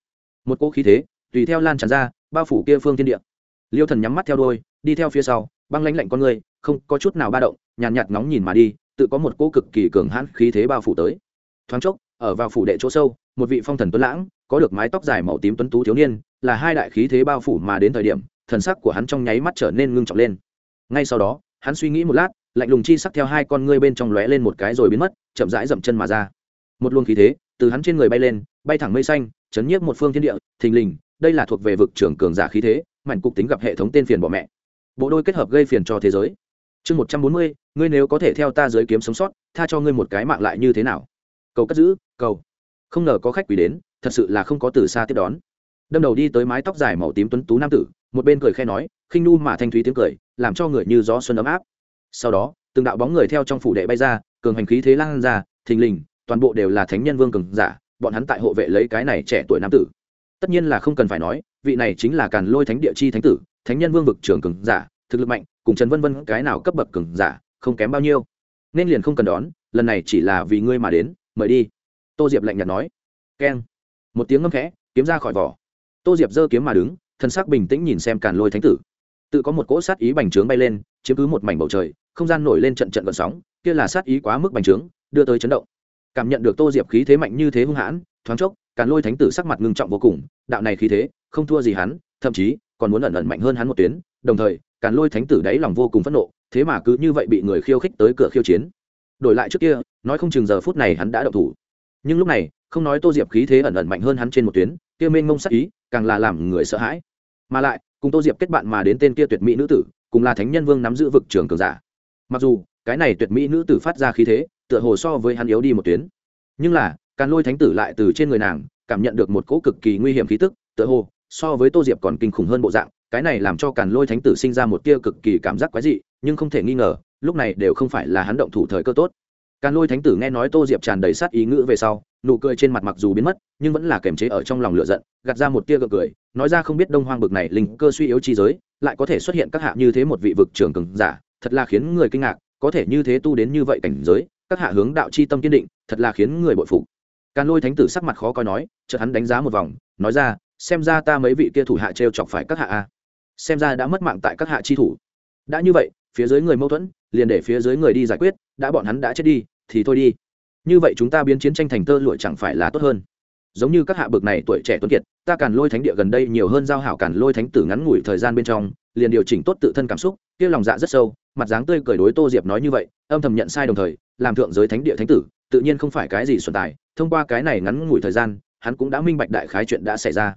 Một cỗ khí thế tùy theo lan tràn ra bao phủ kia phương thiên địa. Liêu thần nhắm mắt theo đôi đi theo phía sau băng lãnh lạnh con người không có chút nào ba động nhàn nhạt, nhạt ngóng nhìn mà đi tự có một cỗ cực kỳ cường hãn khí thế bao phủ tới. Thoáng chốc ở vào phủ đệ chỗ sâu một vị phong thần tuấn lãng có được mái tóc dài màu tím tuấn tú thiếu niên là hai đại khí thế bao phủ mà đến thời điểm thần sắc của hắn trong nháy mắt trở nên ngưng trọng lên. Ngay sau đó, hắn suy nghĩ một lát, lạnh lùng chi sắc theo hai con ngươi bên trong lóe lên một cái rồi biến mất, chậm rãi dậm chân mà ra. Một luồng khí thế từ hắn trên người bay lên, bay thẳng mây xanh, chấn nhiếp một phương thiên địa, thình lình, đây là thuộc về vực trưởng cường giả khí thế, mảnh cục tính gặp hệ thống tên phiền bỏ mẹ. Bộ đôi kết hợp gây phiền cho thế giới. Chương một trăm bốn mươi, ngươi nếu có thể theo ta giới kiếm sống sót, tha cho ngươi một cái mạng lại như thế nào? Cầu cất giữ, cầu. Không ngờ có khách quỷ đến, thật sự là không có từ xa tiếp đón đâm đầu đi tới mái tóc dài màu tím tuấn tú nam tử, một bên cười khe nói, khinh nu mà thanh thúy tiếng cười, làm cho người như gió xuân ấm áp. Sau đó, từng đạo bóng người theo trong phủ đệ bay ra, cường hành khí thế lan ra, thình lình, toàn bộ đều là thánh nhân vương cường giả, bọn hắn tại hộ vệ lấy cái này trẻ tuổi nam tử. Tất nhiên là không cần phải nói, vị này chính là càn lôi thánh địa chi thánh tử, thánh nhân vương vực trưởng cường giả, thực lực mạnh, cùng trần vân vân cái nào cấp bậc cường giả, không kém bao nhiêu. Nên liền không cần đón, lần này chỉ là vì ngươi mà đến, mời đi. Tô diệp lạnh nhạt nói. Keng. Một tiếng ngâm khẽ, kiếm ra khỏi vỏ tô diệp giơ kiếm mà đứng, thân xác bình tĩnh nhìn xem càn lôi thánh tử. Tự có một cỗ sát ý bành trướng bay lên, chiếm cứ một mảnh bầu trời, không gian nổi lên trận trận vận sóng, kia là sát ý quá mức bành trướng, đưa tới chấn động. Cảm nhận được tô diệp khí thế mạnh như thế hung hãn, thoáng chốc, càn lôi thánh tử sắc mặt ngưng trọng vô cùng, đạo này khí thế, không thua gì hắn, thậm chí, còn muốn ẩn ẩn mạnh hơn hắn một tuyến, đồng thời, càn lôi thánh tử đáy lòng vô cùng phẫn nộ, thế mà cứ như vậy bị người khiêu khích tới cửa khiêu chiến. Đổi lại trước kia, nói không chừng giờ phút này hắn đã động thủ nhưng lúc này, không nói tô diệp khí thế ẩn ẩn mạnh hơn hắn trên một tuyến, kia mênh mông sắc ý, càng là làm người sợ hãi. Mà lại, cùng tô diệp kết bạn mà đến tên kia tuyệt mỹ nữ tử, cùng là thánh nhân vương nắm giữ vực trường cường giả. Mặc dù, cái này tuyệt mỹ nữ tử phát ra khí thế, tựa hồ so với hắn yếu đi một tuyến. Nhưng là, càn lôi thánh tử lại từ trên người nàng, cảm nhận được một cỗ cực kỳ nguy hiểm khí tức, tựa hồ, so với tô diệp còn kinh khủng hơn bộ dạng, cái này làm cho càn lôi thánh tử sinh ra một tia cực kỳ cảm giác quái dị, nhưng không thể nghi ngờ, lúc này đều không phải là hắn động thủ thời cơ tốt càn lôi thánh tử nghe nói tô diệp tràn đầy sát ý ngữ về sau, nụ cười trên mặt mặc dù biến mất, nhưng vẫn là kềm chế ở trong lòng lửa giận, gạt ra một tia gượng cười, nói ra không biết đông hoang bực này linh cơ suy yếu chi giới, lại có thể xuất hiện các hạ như thế một vị vực trưởng cường giả, thật là khiến người kinh ngạc, có thể như thế tu đến như vậy cảnh giới, các hạ hướng đạo chi tâm kiên định, thật là khiến người bội phục. Càn lôi thánh tử sắc mặt khó coi nói, chợt hắn đánh giá một vòng, nói ra, xem ra ta mấy vị kia thủ hạ t chọc phải các hạ a. Xem ra đã mất mạng tại các hạ chi thủ. Đã như vậy, phía dưới người mâu thuẫn liền để phía dưới người đi giải quyết, đã bọn hắn đã chết đi, thì thôi đi. Như vậy chúng ta biến chiến tranh thành tơ lụa chẳng phải là tốt hơn. Giống như các hạ bực này tuổi trẻ tuấn kiệt, ta càn lôi thánh địa gần đây nhiều hơn giao hảo càn lôi thánh tử ngắn ngủi thời gian bên trong, liền điều chỉnh tốt tự thân cảm xúc, kia lòng dạ rất sâu, mặt dáng tươi cười đối tô diệp nói như vậy, âm thầm nhận sai đồng thời, làm thượng giới thánh địa thánh tử, tự nhiên không phải cái gì xuân tài, thông qua cái này ngắn ngủi thời gian, hắn cũng đã minh bạch đại khái chuyện đã xảy ra.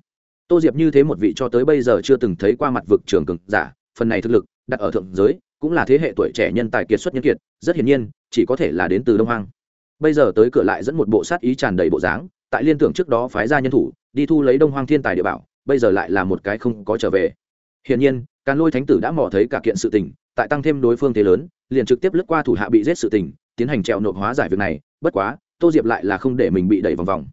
Tô diệp như thế một vị cho tới bây giờ chưa từng thấy qua mặt vực trường cường giả, phần này thực lực, đặt ở thượng giới cũng là thế hệ tuổi trẻ nhân tài kiệt xuất nhân kiệt, rất hiển nhiên, chỉ có thể là đến từ đông hoang. Bây giờ tới cửa lại dẫn một bộ sát ý tràn đầy bộ dáng, tại liên tưởng trước đó phái ra nhân thủ, đi thu lấy đông hoang thiên tài địa bảo, bây giờ lại là một cái không có trở về. Hiển nhiên, càn lôi thánh tử đã mò thấy cả kiện sự tình, tại tăng thêm đối phương thế lớn, liền trực tiếp lướt qua thủ hạ bị giết sự tình, tiến hành trèo nộp hóa giải việc này, bất quá, tô diệp lại là không để mình bị đẩy vòng vòng.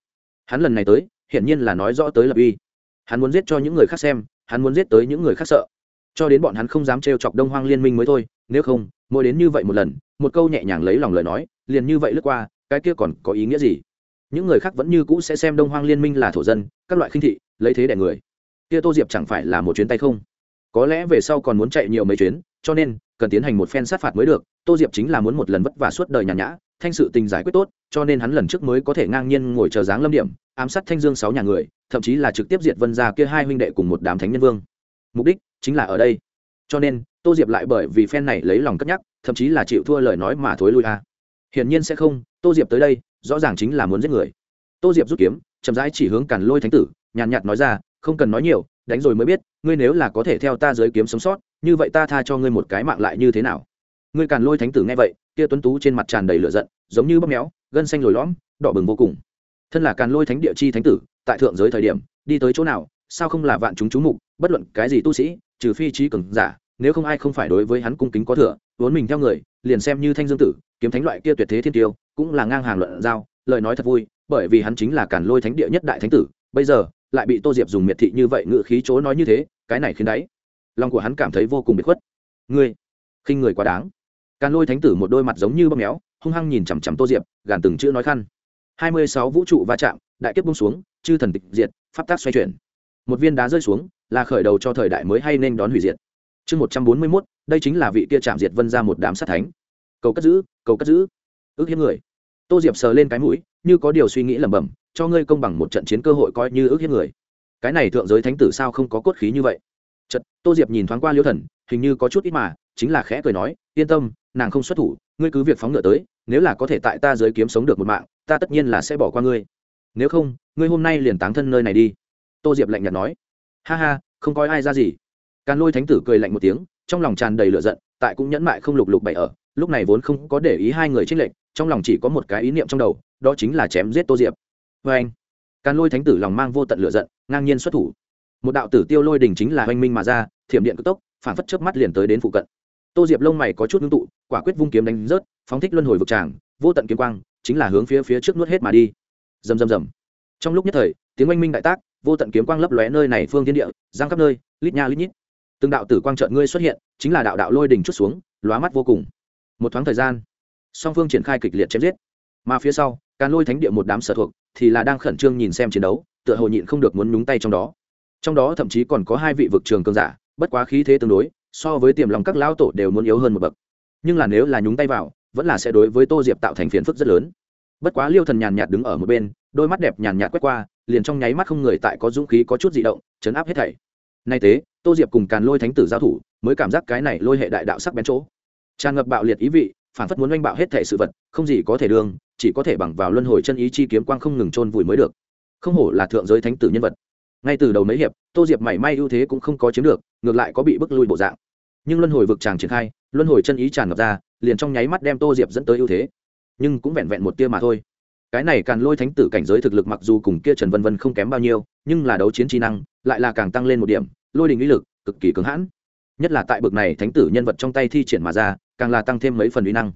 Hắn lần này tới, hiển nhiên là nói rõ tới lập uy. Hắn muốn giết cho những người khác xem, hắn muốn giết tới những người khác sợ cho đến bọn hắn không dám trêu chọc đông hoang liên minh mới thôi, nếu không, mỗi đến như vậy một lần, một câu nhẹ nhàng lấy lòng lời nói, liền như vậy lướt qua, cái kia còn có ý nghĩa gì? Những người khác vẫn như cũ sẽ xem đông hoang liên minh là thổ dân, các loại khinh thị, lấy thế đẻ người. Kia tô diệp chẳng phải là một chuyến tay không? Có lẽ về sau còn muốn chạy nhiều mấy chuyến, cho nên, cần tiến hành một phen sát phạt mới được, tô diệp chính là muốn một lần vất vả suốt đời nhàn nhã, thanh sự tình giải quyết tốt, cho nên hắn lần trước mới có thể ngang nhiên ngồi chờ dáng lâm điểm, ám sát thanh dương sáu nhà người, thậm chí là trực tiếp diệt vân ra kia hai huynh đệ cùng một đám thánh nhân vương. Mục đích chính là ở đây. Cho nên, tô diệp lại bởi vì phen này lấy lòng cất nhắc, thậm chí là chịu thua lời nói mà thối lui a. Hiển nhiên sẽ không, tô diệp tới đây, rõ ràng chính là muốn giết người. Tô diệp rút kiếm, chậm rãi chỉ hướng càn lôi thánh tử, nhàn nhạt nói ra, không cần nói nhiều, đánh rồi mới biết, ngươi nếu là có thể theo ta dưới kiếm sống sót, như vậy ta tha cho ngươi một cái mạng lại như thế nào? Ngươi càn lôi thánh tử nghe vậy, kia tuấn tú trên mặt tràn đầy lửa giận, giống như bóp méo, gân xanh lồi lõm, đỏ bừng vô cùng. Thân là càn lôi thánh địa chi thánh tử, tại thượng giới thời điểm, đi tới chỗ nào, sao không là vạn chúng chú mục, bất luận cái gì tu sĩ trừ phi trí cường giả, nếu không ai không phải đối với hắn cung kính có thừa, vốn mình theo người, liền xem như thanh dương tử, kiếm thánh loại kia tuyệt thế thiên tiêu, cũng là ngang hàng luận giao, lời nói thật vui, bởi vì hắn chính là càn lôi thánh địa nhất đại thánh tử, bây giờ, lại bị tô diệp dùng miệt thị như vậy ngự khí chỗ nói như thế, cái này khiến đáy, lòng của hắn cảm thấy vô cùng bị khuất. Ngươi, khinh người quá đáng. Càn lôi thánh tử một đôi mặt giống như bơm méo, hung hăng nhìn chằm chằm tô diệp, gàn từng chữ nói khăn. Hai mươi sáu vũ trụ va chạm, đại kiếp bung xuống, chư thần tịch diệt, pháp tác xoay chuyển. Một viên đá rơi xuống là khởi đầu cho thời đại mới hay nên đón hủy diệt. Chương một trăm bốn mươi mốt, đây chính là vị kia chạm diệt vân ra một đám sát thánh. Cầu cất giữ, cầu cất giữ. Ước hiếp người. Tô diệp sờ lên cái mũi, như có điều suy nghĩ lẩm bẩm, cho ngươi công bằng một trận chiến cơ hội coi như ước hiếp người. Cái này thượng giới thánh tử sao không có cốt khí như vậy? Chật tô diệp nhìn thoáng qua liêu thần, hình như có chút ít mà, chính là khẽ cười nói, yên tâm, nàng không xuất thủ, ngươi cứ việc phóng ngựa tới, nếu là có thể tại ta dưới kiếm sống được một mạng, ta tất nhiên là sẽ bỏ qua ngươi. Nếu không, ngươi hôm nay liền táng thân nơi này đi. Tô diệp lạnh nhạt nói ha ha, không coi ai ra gì. Càn lôi thánh tử cười lạnh một tiếng, trong lòng tràn đầy lửa giận, tại cũng nhẫn mại không lục lục bày ở, lúc này vốn không có để ý hai người trích lệch, trong lòng chỉ có một cái ý niệm trong đầu, đó chính là chém giết tô diệp. Vê anh, càn lôi thánh tử lòng mang vô tận lửa giận, ngang nhiên xuất thủ. Một đạo tử tiêu lôi đình chính là oanh minh mà ra, thiểm điện cực tốc, phản phất chớp mắt liền tới đến phụ cận. Tô diệp lông mày có chút ngưng tụ, quả quyết vung kiếm đánh rớt, phóng thích luân hồi vực tràng, vô tận kiếm quang, chính là hướng phía phía trước nuốt hết mà đi. Rầm rầm rầm. Trong lúc nhất thời, tiếng oanh minh đại tác vô tận kiếm quang lấp lóe nơi này phương thiên địa, giang khắp nơi, lít nha lít nhít. Từng đạo tử quang trợn ngươi xuất hiện, chính là đạo đạo lôi đỉnh chút xuống, lóa mắt vô cùng. Một thoáng thời gian, song phương triển khai kịch liệt chém giết. Mà phía sau, càn lôi thánh địa một đám sở thuộc thì là đang khẩn trương nhìn xem chiến đấu, tựa hồ nhịn không được muốn nhúng tay trong đó. Trong đó thậm chí còn có hai vị vực trường cường giả, bất quá khí thế tương đối, so với tiềm lòng các lão tổ đều muốn yếu hơn một bậc. Nhưng là nếu là nhúng tay vào, vẫn là sẽ đối với tô diệp tạo thành phiền phức rất lớn. Bất quá liêu thần nhàn nhạt đứng ở một bên đôi mắt đẹp nhàn nhạt quét qua, liền trong nháy mắt không người tại có dũng khí có chút di động, chấn áp hết thảy. Nay thế, tô diệp cùng càn lôi thánh tử giao thủ, mới cảm giác cái này lôi hệ đại đạo sắc bén chỗ. Tràn ngập bạo liệt ý vị, phản phất muốn oanh bạo hết thảy sự vật, không gì có thể đương chỉ có thể bằng vào luân hồi chân ý chi kiếm quang không ngừng trôn vùi mới được. Không hổ là thượng giới thánh tử nhân vật. Ngay từ đầu mấy hiệp, tô diệp mảy may ưu thế cũng không có chiếm được, ngược lại có bị bức lui bộ dạng. Nhưng luân hồi vực tràng triển khai, luân hồi chân ý tràn ngập ra, liền trong nháy mắt đem tô diệp dẫn tới ưu thế. Nhưng cũng vẹn vẹn một tia mà thôi cái này càng lôi thánh tử cảnh giới thực lực mặc dù cùng kia trần vân vân không kém bao nhiêu, nhưng là đấu chiến trí năng, lại là càng tăng lên một điểm, lôi đình uy lực cực kỳ cứng hãn. Nhất là tại bực này thánh tử nhân vật trong tay thi triển mà ra, càng là tăng thêm mấy phần uy năng.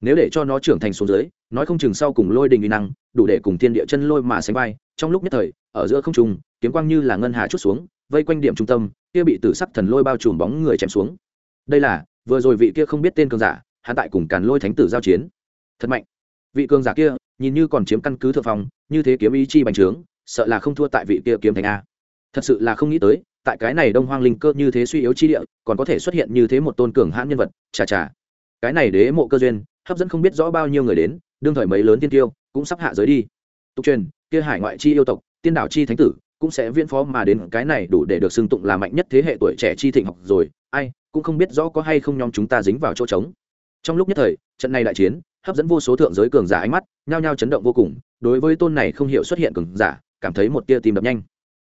Nếu để cho nó trưởng thành xuống dưới, nói không chừng sau cùng lôi đình uy năng, đủ để cùng thiên địa chân lôi mà sánh vai, trong lúc nhất thời, ở giữa không trùng kiếm quang như là ngân hà chút xuống, vây quanh điểm trung tâm, kia bị tử sắc thần lôi bao trùm bóng người chém xuống. Đây là, vừa rồi vị kia không biết tên cường giả hạ tại cùng càn lôi thánh tử giao chiến. Thật mạnh. Vị cường giả kia nhìn như còn chiếm căn cứ thượng phòng như thế kiếm ý chi bành trướng, sợ là không thua tại vị kia kiếm thành a. Thật sự là không nghĩ tới, tại cái này đông hoang linh cơ như thế suy yếu chi địa, còn có thể xuất hiện như thế một tôn cường hãn nhân vật, chà chà. Cái này đế mộ cơ duyên, hấp dẫn không biết rõ bao nhiêu người đến, đương thời mấy lớn tiên tiêu, cũng sắp hạ giới đi. Tục truyền, kia hải ngoại chi yêu tộc, tiên đảo chi thánh tử, cũng sẽ viễn phó mà đến cái này đủ để được xưng tụng là mạnh nhất thế hệ tuổi trẻ chi thịnh học rồi. Ai, cũng không biết rõ có hay không nhóm chúng ta dính vào chỗ trống. Trong lúc nhất thời, trận này đại chiến hấp dẫn vô số thượng giới cường giả ánh mắt, nhao nhao chấn động vô cùng, đối với tôn này không hiểu xuất hiện cường giả, cảm thấy một tia tim đập nhanh.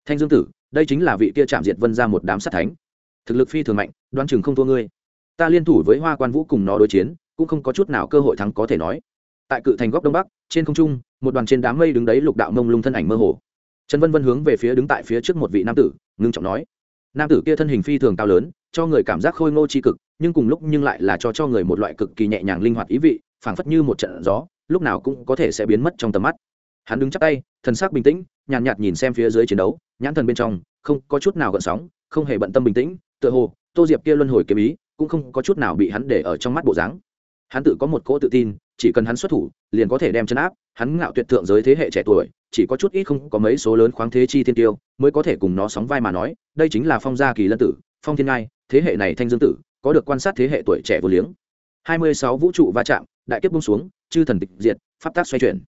Thanh dương tử, đây chính là vị kia chạm diệt vân ra một đám sát thánh. Thực lực phi thường mạnh đoan chừng không thua ngươi. Ta liên thủ với hoa quan vũ cùng nó đối chiến, cũng không có chút nào cơ hội thắng có thể nói. Tại cự thành góc đông bắc, trên không trung, một đoàn trên đám mây đứng đấy lục đạo mông lung thân ảnh mơ hồ. Trần vân vân hướng về phía đứng tại phía trước một vị nam tử, ngưng trọng nói nam tử kia thân hình phi thường cao lớn, cho người cảm giác khôi ngô chi cực, nhưng cùng lúc nhưng lại là cho cho người một loại cực kỳ nhẹ nhàng linh hoạt ý vị phảng phất như một trận gió lúc nào cũng có thể sẽ biến mất trong tầm mắt. Hắn đứng chắp tay thần sắc bình tĩnh nhàn nhạt, nhạt nhìn xem phía dưới chiến đấu nhãn thần bên trong không có chút nào gợn sóng không hề bận tâm bình tĩnh tựa hồ tô diệp kia luân hồi kiếm ý cũng không có chút nào bị hắn để ở trong mắt bộ dáng. Hắn tự có một cỗ tự tin chỉ cần hắn xuất thủ liền có thể đem chân áp hắn ngạo tuyệt thượng giới thế hệ trẻ tuổi chỉ có chút ít không có mấy số lớn khoáng thế chi thiên tiêu mới có thể cùng nó sóng vai mà nói đây chính là phong gia kỳ lân tử phong thiên ngai thế hệ này thanh dương tử có được quan sát thế hệ tuổi trẻ vô liếng. Hai mươi sáu vũ trụ va chạm đại kiếp bung xuống, chư thần tịch diệt, pháp tác xoay chuyển.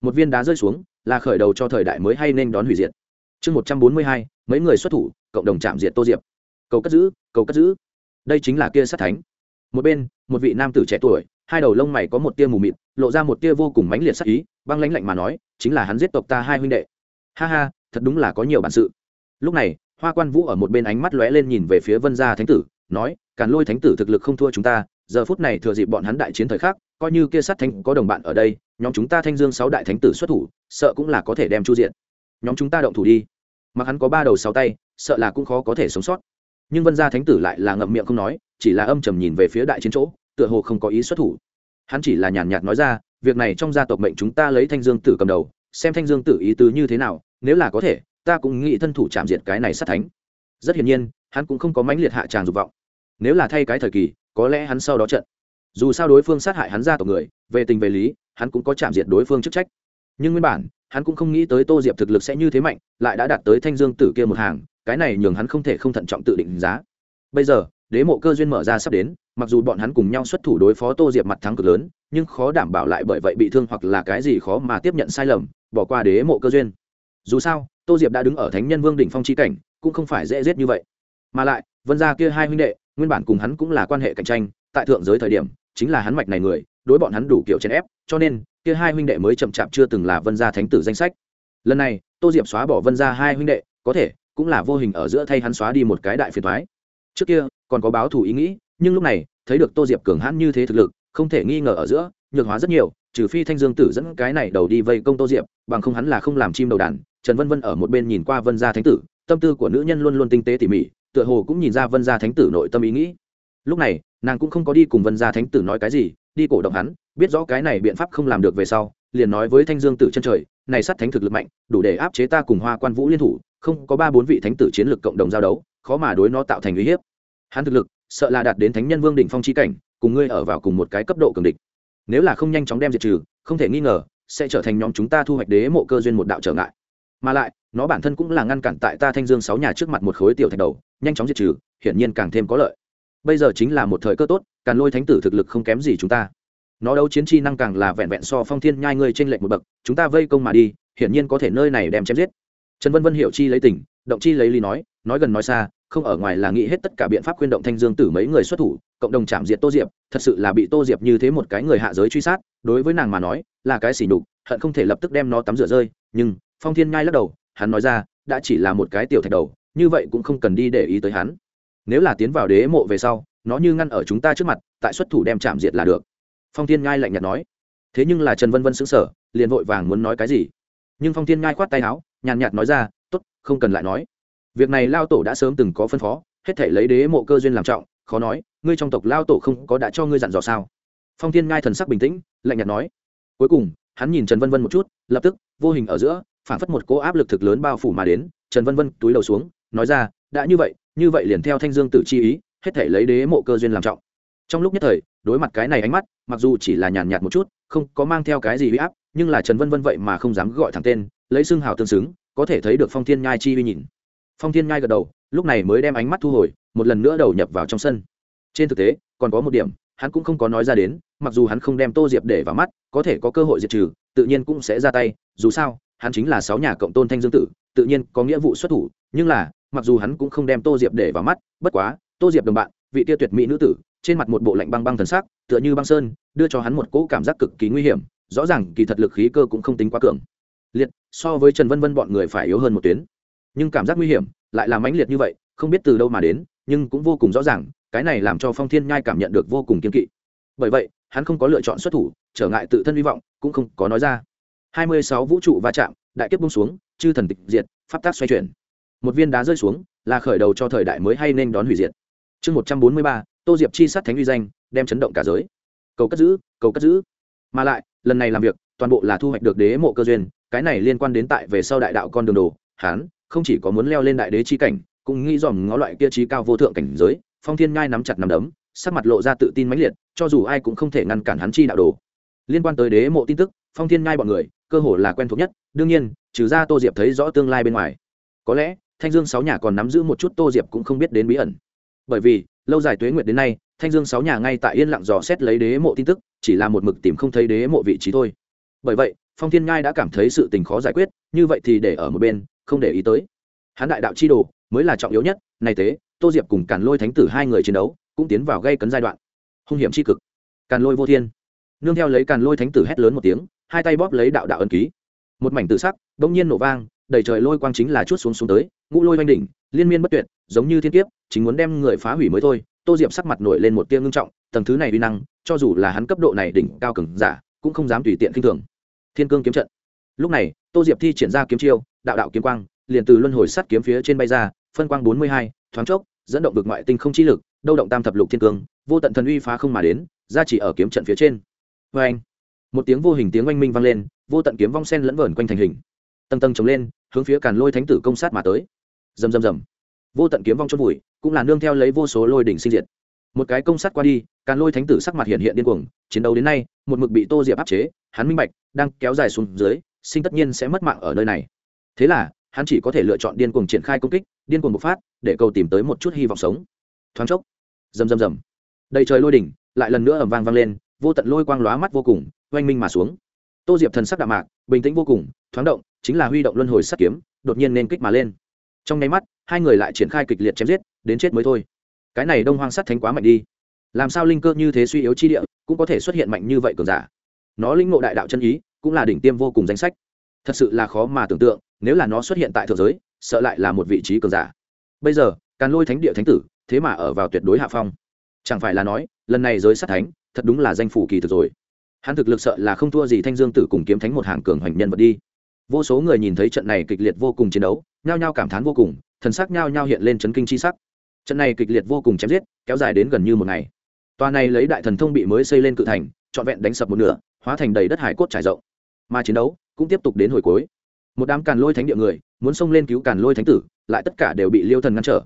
Một viên đá rơi xuống, là khởi đầu cho thời đại mới hay nên đón hủy diệt. Chương một trăm bốn mươi hai, mấy người xuất thủ, cộng đồng chạm diệt tô diệp. Cầu cất giữ, cầu cất giữ. Đây chính là kia sát thánh. Một bên, một vị nam tử trẻ tuổi, hai đầu lông mày có một tia mù mịt, lộ ra một tia vô cùng mãnh liệt sắc ý, băng lãnh lạnh mà nói, chính là hắn giết tộc ta hai huynh đệ. Ha ha, thật đúng là có nhiều bản sự. Lúc này, hoa quan vũ ở một bên ánh mắt lóe lên nhìn về phía vân gia thánh tử, nói, càn lôi thánh tử thực lực không thua chúng ta giờ phút này thừa dịp bọn hắn đại chiến thời khắc, coi như kia sát thánh có đồng bạn ở đây, nhóm chúng ta thanh dương sáu đại thánh tử xuất thủ, sợ cũng là có thể đem chu diện. Nhóm chúng ta động thủ đi. Mặc hắn có ba đầu sáu tay, sợ là cũng khó có thể sống sót. Nhưng vân gia thánh tử lại là ngậm miệng không nói, chỉ là âm trầm nhìn về phía đại chiến chỗ, tựa hồ không có ý xuất thủ. Hắn chỉ là nhàn nhạt nói ra, việc này trong gia tộc mệnh chúng ta lấy thanh dương tử cầm đầu, xem thanh dương tử ý tứ như thế nào, nếu là có thể, ta cũng nghĩ thân thủ chạm diệt cái này sát thánh. Rất hiển nhiên, hắn cũng không có mãnh liệt hạ tràng dục vọng. Nếu là thay cái thời kỳ có lẽ hắn sau đó trận. Dù sao đối phương sát hại hắn gia tộc người, về tình về lý, hắn cũng có chạm diệt đối phương chức trách. Nhưng nguyên bản, hắn cũng không nghĩ tới tô diệp thực lực sẽ như thế mạnh, lại đã đạt tới thanh dương tử kia một hàng, cái này nhường hắn không thể không thận trọng tự định giá. Bây giờ, đế mộ cơ duyên mở ra sắp đến, mặc dù bọn hắn cùng nhau xuất thủ đối phó tô diệp mặt thắng cực lớn, nhưng khó đảm bảo lại bởi vậy bị thương hoặc là cái gì khó mà tiếp nhận sai lầm, bỏ qua đế mộ cơ duyên. Dù sao, tô diệp đã đứng ở thánh nhân vương đỉnh phong c cảnh, cũng không phải dễ dết như vậy. Mà lại, vân gia kia hai huynh đệ nguyên bản cùng hắn cũng là quan hệ cạnh tranh, tại thượng giới thời điểm, chính là hắn mạch này người, đối bọn hắn đủ kiểu chèn ép, cho nên, kia hai huynh đệ mới chậm chạp chưa từng là vân gia thánh tử danh sách. Lần này, tô diệp xóa bỏ vân gia hai huynh đệ, có thể, cũng là vô hình ở giữa thay hắn xóa đi một cái đại phiền thoái trước kia, còn có báo thù ý nghĩ, nhưng lúc này, thấy được tô diệp cường hãn như thế thực lực, không thể nghi ngờ ở giữa, nhược hóa rất nhiều, trừ phi thanh dương tử dẫn cái này đầu đi vây công tô diệp, bằng không hắn là không làm chim đầu đàn. Trần vân vân ở một bên nhìn qua vân gia thánh tử, tâm tư của nữ nhân luôn luôn tinh tế tỉ mỉ tựa hồ cũng nhìn ra vân gia thánh tử nội tâm ý nghĩ. Lúc này, nàng cũng không có đi cùng vân gia thánh tử nói cái gì, đi cổ động hắn, biết rõ cái này biện pháp không làm được về sau, liền nói với thanh dương tử chân trời, này sát thánh thực lực mạnh, đủ để áp chế ta cùng hoa quan vũ liên thủ, không có ba bốn vị thánh tử chiến lược cộng đồng giao đấu, khó mà đối nó tạo thành uy hiếp. Hắn thực lực, sợ là đạt đến thánh nhân vương đỉnh phong chi cảnh, cùng ngươi ở vào cùng một cái cấp độ cường địch. Nếu là không nhanh chóng đem diệt trừ, không thể nghi ngờ, sẽ trở thành nhóm chúng ta thu hoạch đế mộ cơ duyên một đạo trở ngại. Mà lại, nó bản thân cũng là ngăn cản tại ta thanh dương sáu nhà trước mặt một khối tiểu thạch đầu nhanh chóng diệt trừ, hiển nhiên càng thêm có lợi. Bây giờ chính là một thời cơ tốt, càn lôi thánh tử thực lực không kém gì chúng ta. Nó đấu chiến chi năng càng là vẹn vẹn so phong thiên nhai ngươi trên lệnh một bậc, chúng ta vây công mà đi, hiển nhiên có thể nơi này đem chém giết. Trần vân vân hiểu chi lấy tình, động chi lấy lý nói nói gần nói xa, không ở ngoài là nghĩ hết tất cả biện pháp khuyên động thanh dương tử mấy người xuất thủ, cộng đồng chạm diệt tô diệp, thật sự là bị tô diệp như thế một cái người hạ giới truy sát, đối với nàng mà nói, là cái xỉ nhục, hận không thể lập tức đem nó tắm rửa rơi, nhưng, phong thiên nhai lắc đầu, hắn nói ra, đã chỉ là một cái tiểu thạch đầu như vậy cũng không cần đi để ý tới hắn. Nếu là tiến vào đế mộ về sau, nó như ngăn ở chúng ta trước mặt, tại xuất thủ đem chạm diệt là được. Phong thiên nhai lạnh nhạt nói. Thế nhưng là trần vân vân xứng sở liền vội vàng muốn nói cái gì. Nhưng phong thiên nhai khoát tay áo, nhàn nhạt nói ra t ố t không cần lại nói. Việc này lao tổ đã sớm từng có phân phó, hết thể lấy đế mộ cơ duyên làm trọng, khó nói, ngươi trong tộc lao tổ không có đã cho ngươi dặn dò sao? Phong thiên nhai thần sắc bình tĩnh, lạnh nhạt nói. Cuối cùng, hắn nhìn trần vân vân một chút, lập tức, vô hình ở giữa, phản phất một cỗ áp lực thực lớn bao phủ mà đến, trần vân vân túi đầu xuống nói ra, đã như vậy như vậy liền theo thanh dương tử chi ý, hết thể lấy đế mộ cơ duyên làm trọng. Trong lúc nhất thời, đối mặt cái này ánh mắt, mặc dù chỉ là nhàn nhạt một chút, không có mang theo cái gì uy áp, nhưng là trần vân vân vậy mà không dám gọi thẳng tên, lấy xưng hào tương xứng, có thể thấy được phong thiên nhai chi uy nhìn. Phong thiên nhai gật đầu, lúc này mới đem ánh mắt thu hồi, một lần nữa đầu nhập vào trong sân. Trên thực tế, còn có một điểm, hắn cũng không có nói ra đến, mặc dù hắn không đem tô diệp để vào mắt, có thể có cơ hội diệt trừ, tự nhiên cũng sẽ ra tay, dù sao, hắn chính là sáu nhà cộng tôn thanh dương tử, tự nhiên có nghĩa vụ xuất thủ, nhưng là mặc dù hắn cũng không đem tô diệp để vào mắt, bất quá, tô diệp đồng bạn, vị tia tuyệt mỹ nữ tử, trên mặt một bộ lạnh băng băng thần sắc, tựa như băng sơn, đưa cho hắn một cỗ cảm giác cực kỳ nguy hiểm, rõ ràng kỳ thật lực khí cơ cũng không tính quá cường. Liệt, so với trần vân vân bọn người phải yếu hơn một tuyến. Nhưng cảm giác nguy hiểm lại là mãnh liệt như vậy, không biết từ đâu mà đến, nhưng cũng vô cùng rõ ràng, cái này làm cho phong thiên nhai cảm nhận được vô cùng kiên kỵ. Bởi vậy, hắn không có lựa chọn xuất thủ, trở ngại tự thân hy vọng, cũng không có nói ra. Hai mươi sáu vũ trụ va chạm, đại kiếp bung xuống, chư thần tịch diệt, pháp tác xoay chuyển một viên đá rơi xuống, là khởi đầu cho thời đại mới hay nên đón hủy diệt. Chương một trăm bốn mươi ba, tô diệp chi sát thánh uy danh, đem chấn động cả giới. Cầu cất giữ, cầu cất giữ. Mà lại, lần này làm việc, toàn bộ là thu hoạch được đế mộ cơ duyên, cái này liên quan đến tại về sau đại đạo con đường đồ hán không chỉ có muốn leo lên đại đế chi cảnh, cũng nghĩ dòm ngó loại kia trí cao vô thượng cảnh giới, phong thiên ngai nắm chặt nắm đấm, sắc mặt lộ ra tự tin mãnh liệt, cho dù ai cũng không thể ngăn cản hắn chi đạo đồ. Liên quan tới đế mộ tin tức, phong thiên ngai bọn người, cơ hồ là quen thuộc nhất, đương nhiên, trừ ra tô diệp thấy rõ tương lai bên ngoài. Có lẽ thanh dương sáu nhà còn nắm giữ một chút tô diệp cũng không biết đến bí ẩn. Bởi vì, lâu dài tuế nguyệt đến nay, thanh dương sáu nhà ngay tại yên lặng dò xét lấy đế mộ tin tức, chỉ là một mực tìm không thấy đế mộ vị trí thôi. Bởi vậy, phong thiên ngai đã cảm thấy sự tình khó giải quyết, như vậy thì để ở một bên, không để ý tới. Hán đại đạo chi đồ, mới là trọng yếu nhất này thế tô diệp cùng càn lôi thánh tử hai người chiến đấu, cũng tiến vào gây cấn giai đoạn. Hung hiểm c h i cực. Càn lôi vô thiên. Nương theo lấy càn lôi thánh tử hét lớn một tiếng, hai tay bóp lấy đạo đạo ân ký. Một mảnh tự sắc đ ỗ n g nhiên nổ vang, đầy trời lôi quang chính là chút xuống xuống tới ngũ lôi oanh đỉnh, liên miên bất tuyệt, giống như thiên kiếp, chính muốn đem người phá hủy mới thôi. Tô diệp sắc mặt nổi lên một tia ngưng trọng, tầng thứ này uy năng, cho dù là hắn cấp độ này đỉnh cao cường giả, cũng không dám tùy tiện k i n h thường. Thiên cương kiếm trận. Lúc này, tô diệp thi triển ra kiếm chiêu, đạo đạo kiếm quang, liền từ luân hồi sắt kiếm phía trên bay ra, phân quang bốn mươi hai, thoáng chốc, dẫn động vực ngoại tinh không chi lực, đâu động tam thập lục thiên cương, vô tận thần uy phá không mà đến, ra chỉ ở kiếm trận phía trên. Vê anh một tiếng vô hình tiếng oanh minh vang lên, vô tận kiếm vong sen lẫn vờn quanh thành hình. Tầng tầng chống lên, hướng phía càn lôi thánh tử công sát mà tới rầm rầm rầm. Vô tận kiếm vong chốt vùi, cũng là nương theo lấy vô số lôi đỉnh sinh diệt. Một cái công sát qua đi, càn lôi thánh tử sắc mặt hiện hiện điên cuồng, chiến đấu đến nay, một mực bị tô diệp áp chế, hắn minh bạch, đang kéo dài xuống dưới, sinh tất nhiên sẽ mất mạng ở nơi này. Thế là, hắn chỉ có thể lựa chọn điên cuồng triển khai công kích, điên cuồng bộc phát, để cầu tìm tới một chút hy vọng sống. Thoáng chốc, rầm rầm rầm. Đầy trời lôi đỉnh lại lần nữa ầm vang vang lên, vô tận lôi quang lóa mắt vô cùng, oanh minh mà xuống. Tô diệp thần sắc đạm mạc, bình tĩnh vô cùng, thoáng động, chính là huy động luân hồi sắt kiếm, đột nhiên nên kích mà lên trong nháy mắt, hai người lại triển khai kịch liệt chém giết, đến chết mới thôi. Cái này đông hoang sắt thánh quá mạnh đi. Làm sao linh cơ như thế suy yếu chi địa, cũng có thể xuất hiện mạnh như vậy cường giả? Nó linh ngộ đại đạo chân ý, cũng là đỉnh tiêm vô cùng danh sách. Thật sự là khó mà tưởng tượng, nếu là nó xuất hiện tại thượng giới, sợ lại là một vị trí cường giả. Bây giờ, càn lôi thánh địa thánh tử, thế mà ở vào tuyệt đối hạ phong. Chẳng phải là nói, lần này giới sát thánh, thật đúng là danh phủ kỳ thực rồi. Hắn thực lực sợ là không thua gì thanh dương tử cùng kiếm thánh một hàng cường hoành nhân vật đi vô số người nhìn thấy trận này kịch liệt vô cùng chiến đấu, nhao nhao cảm thán vô cùng, thần sắc nhao nhao hiện lên chấn kinh chi sắc. Trận này kịch liệt vô cùng chém giết, kéo dài đến gần như một ngày. Tòa này lấy đại thần thông bị mới xây lên cự thành, trọn vẹn đánh sập một nửa, hóa thành đầy đất hải cốt trải rộng. Mà chiến đấu cũng tiếp tục đến hồi cuối. Một đám càn lôi thánh địa người, muốn xông lên cứu càn lôi thánh tử, lại tất cả đều bị liêu thần ngăn trở.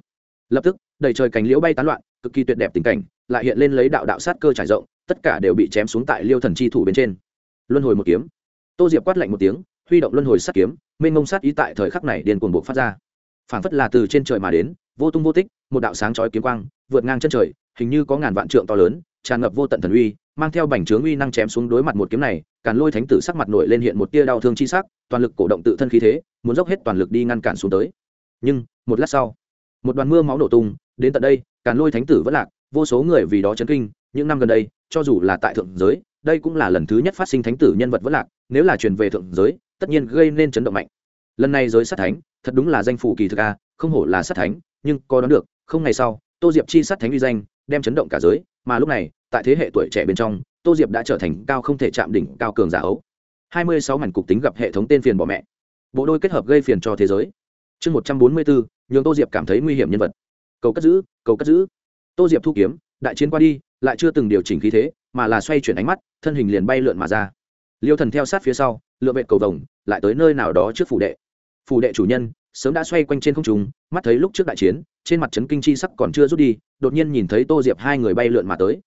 Lập tức, đầy trời cành liễu bay tán loạn, cực kỳ tuyệt đẹp tình cảnh, lại hiện lên lấy đạo đạo sát cơ trải rộng, tất cả đều bị chém xuống tại liêu thần chi thủ bên trên. Luân hồi một kiếm. Tô diệp quát lạnh một tiếng huy động luân hồi sát kiếm, mênh mông sát ý tại thời khắc này điên cuồng buộc phát ra. Phảng phất là từ trên trời mà đến, vô tung vô tích, một đạo sáng chói kiếm quang, vượt ngang chân trời, hình như có ngàn vạn trượng to lớn, tràn ngập vô tận thần uy, mang theo bành trướng uy năng chém xuống đối mặt một kiếm này, càn lôi thánh tử sắc mặt nổi lên hiện một tia đau thương chi sắc, toàn lực cổ động tự thân khí thế, muốn dốc hết toàn lực đi ngăn cản xuống tới. Nhưng, một lát sau, một đoàn mưa máu nổ tung, đến tận đây, càn lôi thánh tử vẫn lạc, vô số người vì đó chấn kinh, những năm gần đây, cho dù là tại thượng giới đây cũng là lần thứ nhất phát sinh thánh tử nhân vật vất lạc, nếu là truyền về thượng giới, tất nhiên gây nên chấn động mạnh. Lần này giới sát thánh, thật đúng là danh phủ kỳ thực a, không hổ là sát thánh, nhưng có đoán được, không ngày sau, tô diệp chi sát thánh uy danh, đem chấn động cả giới, mà lúc này, tại thế hệ tuổi trẻ bên trong, tô diệp đã trở thành cao không thể chạm đỉnh, cao cường giả ấu hai mươi sáu mảnh cục tính gặp hệ thống tên phiền bỏ mẹ. Bộ đôi kết hợp gây phiền cho thế giới. Chương một trăm bốn mươi bốn nhường tô diệp cảm thấy nguy hiểm nhân vật. Cầu cất giữ, cầu cất giữ. Tô diệp thu kiếm, đại chiến qua đi lại chưa từng điều chỉnh khí thế, mà là xoay chuyển ánh mắt, thân hình liền bay lượn mà ra. Liêu thần theo sát phía sau lựa vệ cầu vồng, lại tới nơi nào đó trước phủ đệ. Phủ đệ chủ nhân, sớm đã xoay quanh trên không trung, mắt thấy lúc trước đại chiến, trên mặt trấn kinh chi sắc còn chưa rút đi, đột nhiên nhìn thấy tô diệp hai người bay lượn mà tới.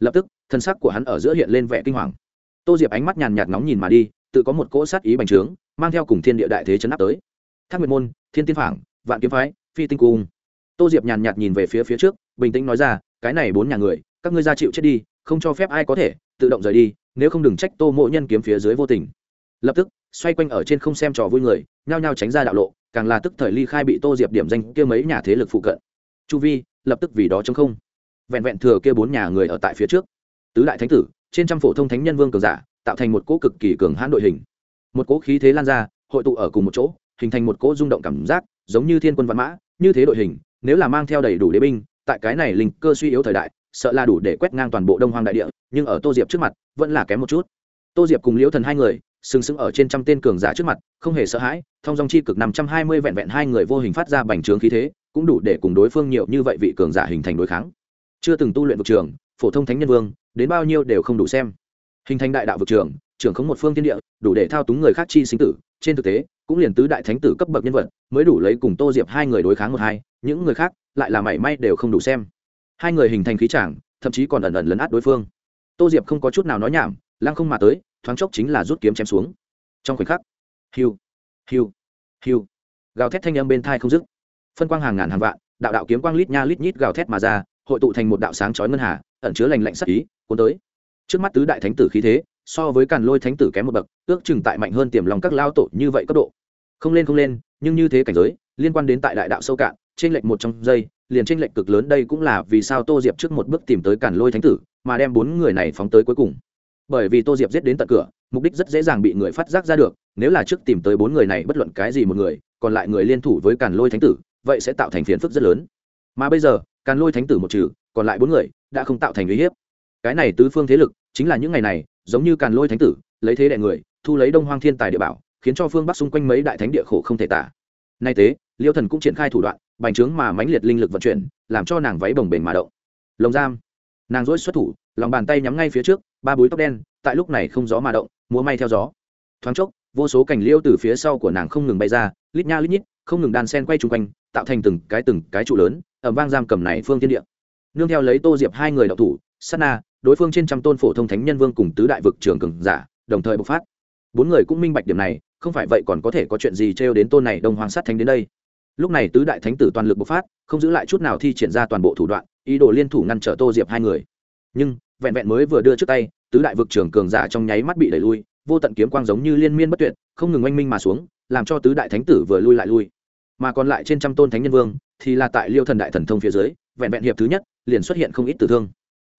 Lập tức, thân sắc của hắn ở giữa hiện lên vẻ kinh hoàng. Tô diệp ánh mắt nhàn nhạt nóng nhìn mà đi, tự có một cỗ sát ý bành trướng, mang theo cùng thiên địa đại thế chấn áp tới. Thác nguyệt môn, thiên tiên phảng, vạn kiếm phái, phi tinh cung. Tô diệp nhàn nhạt nhìn về phía phía trước, bình tĩnh nói ra, cái này bốn nhà người các ngươi ra chịu chết đi, không cho phép ai có thể tự động rời đi, nếu không đừng trách tô mộ nhân kiếm phía dưới vô tình. Lập tức, xoay quanh ở trên không xem trò vui người, nhao nhao tránh ra đạo lộ, càng là tức thời ly khai bị tô diệp điểm danh kia mấy nhà thế lực phụ cận. Chu vi, lập tức vì đó chống không. Vẹn vẹn thừa kia bốn nhà người ở tại phía trước. Tứ đại thánh tử, trên trăm phổ thông thánh nhân vương cường giả, tạo thành một cỗ cực kỳ cường hãn đội hình. Một cỗ khí thế lan ra, hội tụ ở cùng một chỗ, hình thành một cỗ rung động cảm giác, giống như thiên quân văn mã, như thế đội hình, nếu là mang theo đầy đủ đế binh, tại cái này linh cơ suy yếu thời đại sợ là đủ để quét ngang toàn bộ đông hoang đại địa, nhưng ở tô diệp trước mặt, vẫn là kém một chút. Tô diệp cùng liễu thần hai người, sừng sững ở trên trăm tên cường giả trước mặt, không hề sợ hãi, thông dòng chi cực năm trăm hai mươi vẹn vẹn hai người vô hình phát ra bành trướng khí thế, cũng đủ để cùng đối phương nhiều như vậy vị cường giả hình thành đối kháng. Chưa từng tu luyện vực trường, phổ thông thánh nhân vương, đến bao nhiêu đều không đủ xem. Hình thành đại đạo vực trường, trưởng khống một phương thiên địa, đủ để thao túng người khác chi sinh tử, trên thực tế, cũng liền tứ đại thánh tử cấp bậc nhân vật, mới đủ lấy cùng tô diệp hai người đối kháng một hai, những người khác lại là mảy may đều không đủ xem hai người hình thành khí trảng thậm chí còn ẩn ẩn lấn át đối phương. Tô diệp không có chút nào nói nhảm, lăng không mà tới, thoáng chốc chính là rút kiếm chém xuống. Trong khoảnh khắc, hiu hiu hiu, gào thét thanh âm bên thai không dứt. Phân quang hàng ngàn hàng vạn, đạo đạo kiếm quang lít nha lít nhít gào thét mà ra, hội tụ thành một đạo sáng chói ngân hà, ẩn chứa lành lạnh sắc ý, cuốn tới. Trước mắt tứ đại thánh tử khí thế, so với càn lôi thánh tử kém một bậc, ước chừng tại mạnh hơn tiềm lòng các lao tổ như vậy cấp độ. Không lên không lên, nhưng như thế cảnh giới, liên quan đến tại đại đạo sâu cạn trên lệch một trong giây liền tranh lệch cực lớn đây cũng là vì sao tô diệp trước một bước tìm tới cản lôi thánh tử, mà đem bốn người này phóng tới cuối cùng. Bởi vì tô diệp giết đến tận cửa, mục đích rất dễ dàng bị người phát giác ra được, nếu là trước tìm tới bốn người này bất luận cái gì một người, còn lại người liên thủ với càn lôi thánh tử, vậy sẽ tạo thành phiền phức rất lớn. Mà bây giờ, càn lôi thánh tử một trừ, còn lại bốn người đã không tạo thành uy hiếp. Cái này tứ phương thế lực, chính là những ngày này, giống như càn lôi thánh tử, lấy thế đại người, thu lấy đông hoang thiên tài địa bảo, khiến cho phương bắc xung quanh mấy đại thánh địa khổ không thể tả. Nay tế liêu thần cũng triển khai thủ đoạn bành trướng mà mãnh liệt linh lực vận chuyển, làm cho nàng váy bồng bềnh mà động. Lồng giam. Nàng dỗi xuất thủ, lòng bàn tay nhắm ngay phía trước, ba búi tóc đen, tại lúc này không gió mà động, múa may theo gió. Thoáng chốc, vô số cảnh liêu từ phía sau của nàng không ngừng bay ra, lít nha lít nhít, không ngừng đan sen quay chung quanh, tạo thành từng cái từng cái trụ lớn ở vang giam cầm này phương tiên địa. Nương theo lấy tô diệp hai người đậu thủ, sát na, đối phương trên trăm tôn phổ thông thánh nhân vương cùng tứ đại vực trường cường giả, đồng thời bộc phát. Bốn người cũng minh bạch điểm này, không phải vậy còn có thể có chuyện gì trêu đến tôn này đông hoàng sát thánh đến đây lúc này tứ đại thánh tử toàn lực bộc phát, không giữ lại chút nào thi triển ra toàn bộ thủ đoạn, ý đồ liên thủ ngăn trở tô diệp hai người. Nhưng, vẹn vẹn mới vừa đưa trước tay, tứ đại vực trưởng cường giả trong nháy mắt bị đẩy lui, vô tận kiếm quang giống như liên miên bất tuyệt, không ngừng oanh minh mà xuống, làm cho tứ đại thánh tử vừa lui lại lui. Mà còn lại trên trăm tôn thánh nhân vương, thì là tại liêu thần đại thần thông phía dưới, vẹn vẹn hiệp thứ nhất, liền xuất hiện không ít tử thương.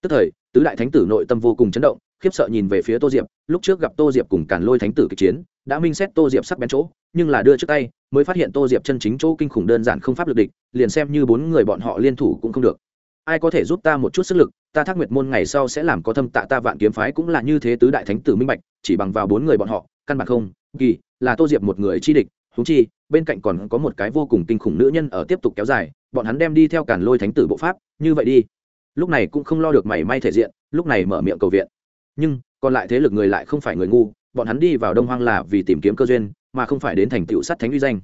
Tức thời, tứ đại thánh tử nội tâm vô cùng chấn động khiếp sợ nhìn về phía tô diệp, lúc trước gặp tô diệp cùng càn lôi thánh tử kịch chiến, đã minh xét tô diệp sắc bén chỗ, nhưng là đưa trước tay, mới phát hiện tô diệp chân chính chỗ kinh khủng đơn giản không pháp lực địch, liền xem như bốn người bọn họ liên thủ cũng không được. Ai có thể giúp ta một chút sức lực, ta thác nguyệt môn ngày sau sẽ làm có thâm tạ ta vạn kiếm phái cũng là như thế tứ đại thánh tử minh bạch, chỉ bằng vào bốn người bọn họ, căn bản không, kỳ, là tô diệp một người chi địch thú chi, bên cạnh còn có một cái vô cùng kinh khủng nữ nhân ở tiếp tục kéo dài, bọn hắn đem đi theo càn lôi thánh tử bộ pháp, như vậy đi. Lúc này cũng không lo được mảy may thể diện, lúc này mở miệng cầu viện nhưng còn lại thế lực người lại không phải người ngu, bọn hắn đi vào đông hoang là vì tìm kiếm cơ duyên, mà không phải đến thành tựu sát thánh uy danh.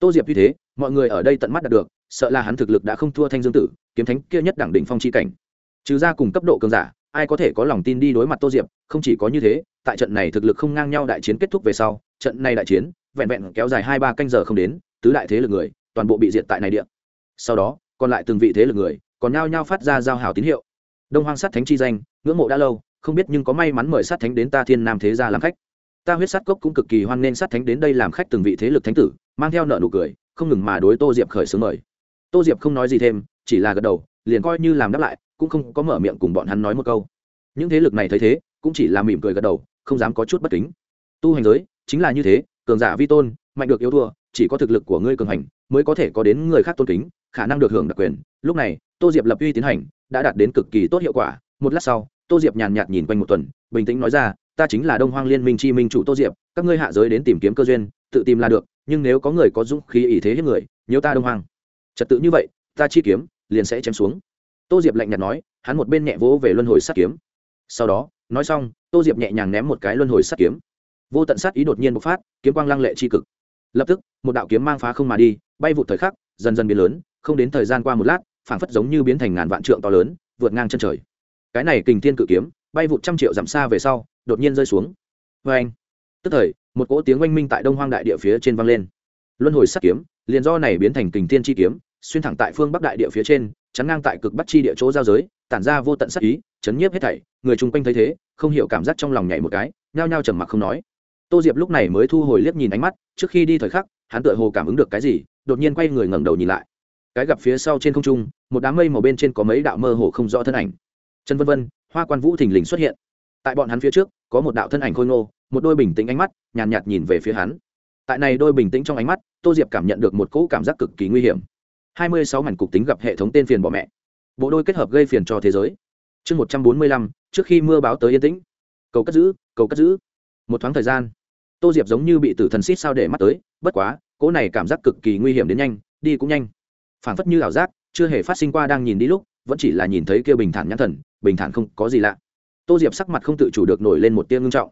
Tô diệp như thế, mọi người ở đây tận mắt đạt được, sợ là hắn thực lực đã không thua thanh dương tử, kiếm thánh kia nhất đẳng đỉnh phong chi cảnh. Trừ ra cùng cấp độ cường giả, ai có thể có lòng tin đi đối mặt tô diệp, không chỉ có như thế, tại trận này thực lực không ngang nhau đại chiến kết thúc về sau, trận này đại chiến, vẹn vẹn kéo dài hai ba canh giờ không đến, tứ đại thế lực người toàn bộ bị diệt tại này địa. Sau đó, còn lại từng vị thế lực người còn nhao nhao phát ra giao hào tín hiệu. Đông hoang sát thánh chi danh, ngưỡng mộ đã lâu không biết nhưng có may mắn mời sát thánh đến ta thiên nam thế gia làm khách. Ta huyết sát cốc cũng cực kỳ hoan nghênh sát thánh đến đây làm khách từng vị thế lực thánh tử, mang theo nợ nụ cười, không ngừng mà đối tô diệp khởi xướng mời. Tô diệp không nói gì thêm, chỉ là gật đầu, liền coi như làm đáp lại, cũng không có mở miệng cùng bọn hắn nói một câu. Những thế lực này thấy thế, cũng chỉ là mỉm cười gật đầu, không dám có chút bất kính. Tu hành giới, chính là như thế, cường giả vi tôn, mạnh được yếu thua, chỉ có thực lực của ngươi cường hành, mới có thể có đến người khác tôn kính, khả năng được hưởng đặc quyền. Lúc này, tô diệp lập uy tiến hành, đã đạt đến cực kỳ tốt hiệu quả. Một lát sau tô diệp nhàn nhạt nhìn quanh một tuần, bình tĩnh nói ra, ta chính là đông hoang liên minh chi minh chủ tô diệp, các ngươi hạ giới đến tìm kiếm cơ duyên, tự tìm là được, nhưng nếu có người có dũng khí ý thế hiếp người, nhớ ta đông hoang. Trật tự như vậy, ta chi kiếm, liền sẽ chém xuống. Tô diệp lạnh nhạt nói, hắn một bên nhẹ vỗ về luân hồi sắt kiếm. Sau đó, nói xong, tô diệp nhẹ nhàng ném một cái luân hồi sắt kiếm. Vô tận sát ý đột nhiên bộc phát, kiếm quang lăng lệ c cực. Lập tức, một đạo kiếm mang phá không mà đi, bay vụ thời khắc, dần dần biến lớn, không đến thời gian qua một lát, phảng phất giống như biến thành ngàn vạn trượng to lớn, vượt ngang chân trời cái này kình thiên cự kiếm, bay vụ trăm triệu dặm xa về sau, đột nhiên rơi xuống. Vê anh, tức thời, một cỗ tiếng oanh minh tại đông hoang đại địa phía trên vang lên. Luân hồi sắt kiếm, liền do này biến thành kình thiên chi kiếm, xuyên thẳng tại phương bắc đại địa phía trên, chắn ngang tại cực bắc chi địa chỗ giao giới, tản ra vô tận sắc ý, chấn nhiếp hết thảy, người chung quanh thấy thế, không hiểu cảm giác trong lòng nhảy một cái, nhao nhao trầm mặc không nói. Tô diệp lúc này mới thu hồi liếc nhìn ánh mắt, trước khi đi thời khắc, hắn tựa hồ cảm ứng được cái gì, đột nhiên quay người ngẩng đầu nhìn lại. Cái gặp phía sau trên không trung, một đám mây màu bên trên có mấy đạo mơ hồ không rõ thân ảnh chân vân vân hoa quan vũ thình lình xuất hiện. Tại bọn hắn phía trước có một đạo thân ảnh khôi ngô một đôi bình tĩnh ánh mắt nhàn nhạt, nhạt nhìn về phía hắn. Tại này đôi bình tĩnh trong ánh mắt tô diệp cảm nhận được một cỗ cảm giác cực kỳ nguy hiểm. Hai mươi sáu mảnh cục tính gặp hệ thống tên phiền bỏ mẹ. Bộ đôi kết hợp gây phiền cho thế giới. Chương một trăm bốn mươi lăm trước khi mưa báo tới yên tĩnh. Cầu cất giữ cầu cất giữ. Một thoáng thời gian tô diệp giống như bị tử thần xít sao để mắt tới bất quá cỗ này cảm giác cực kỳ nguy hiểm đến nhanh đi cũng nhanh. Phảng phất như ảo giác chưa hề phát sinh qua đang nhìn đi lúc vẫn chỉ là nhìn thấy kia bình thản nhãn thần bình thản không có gì lạ. Tô diệp sắc mặt không tự chủ được nổi lên một tia ngưng trọng.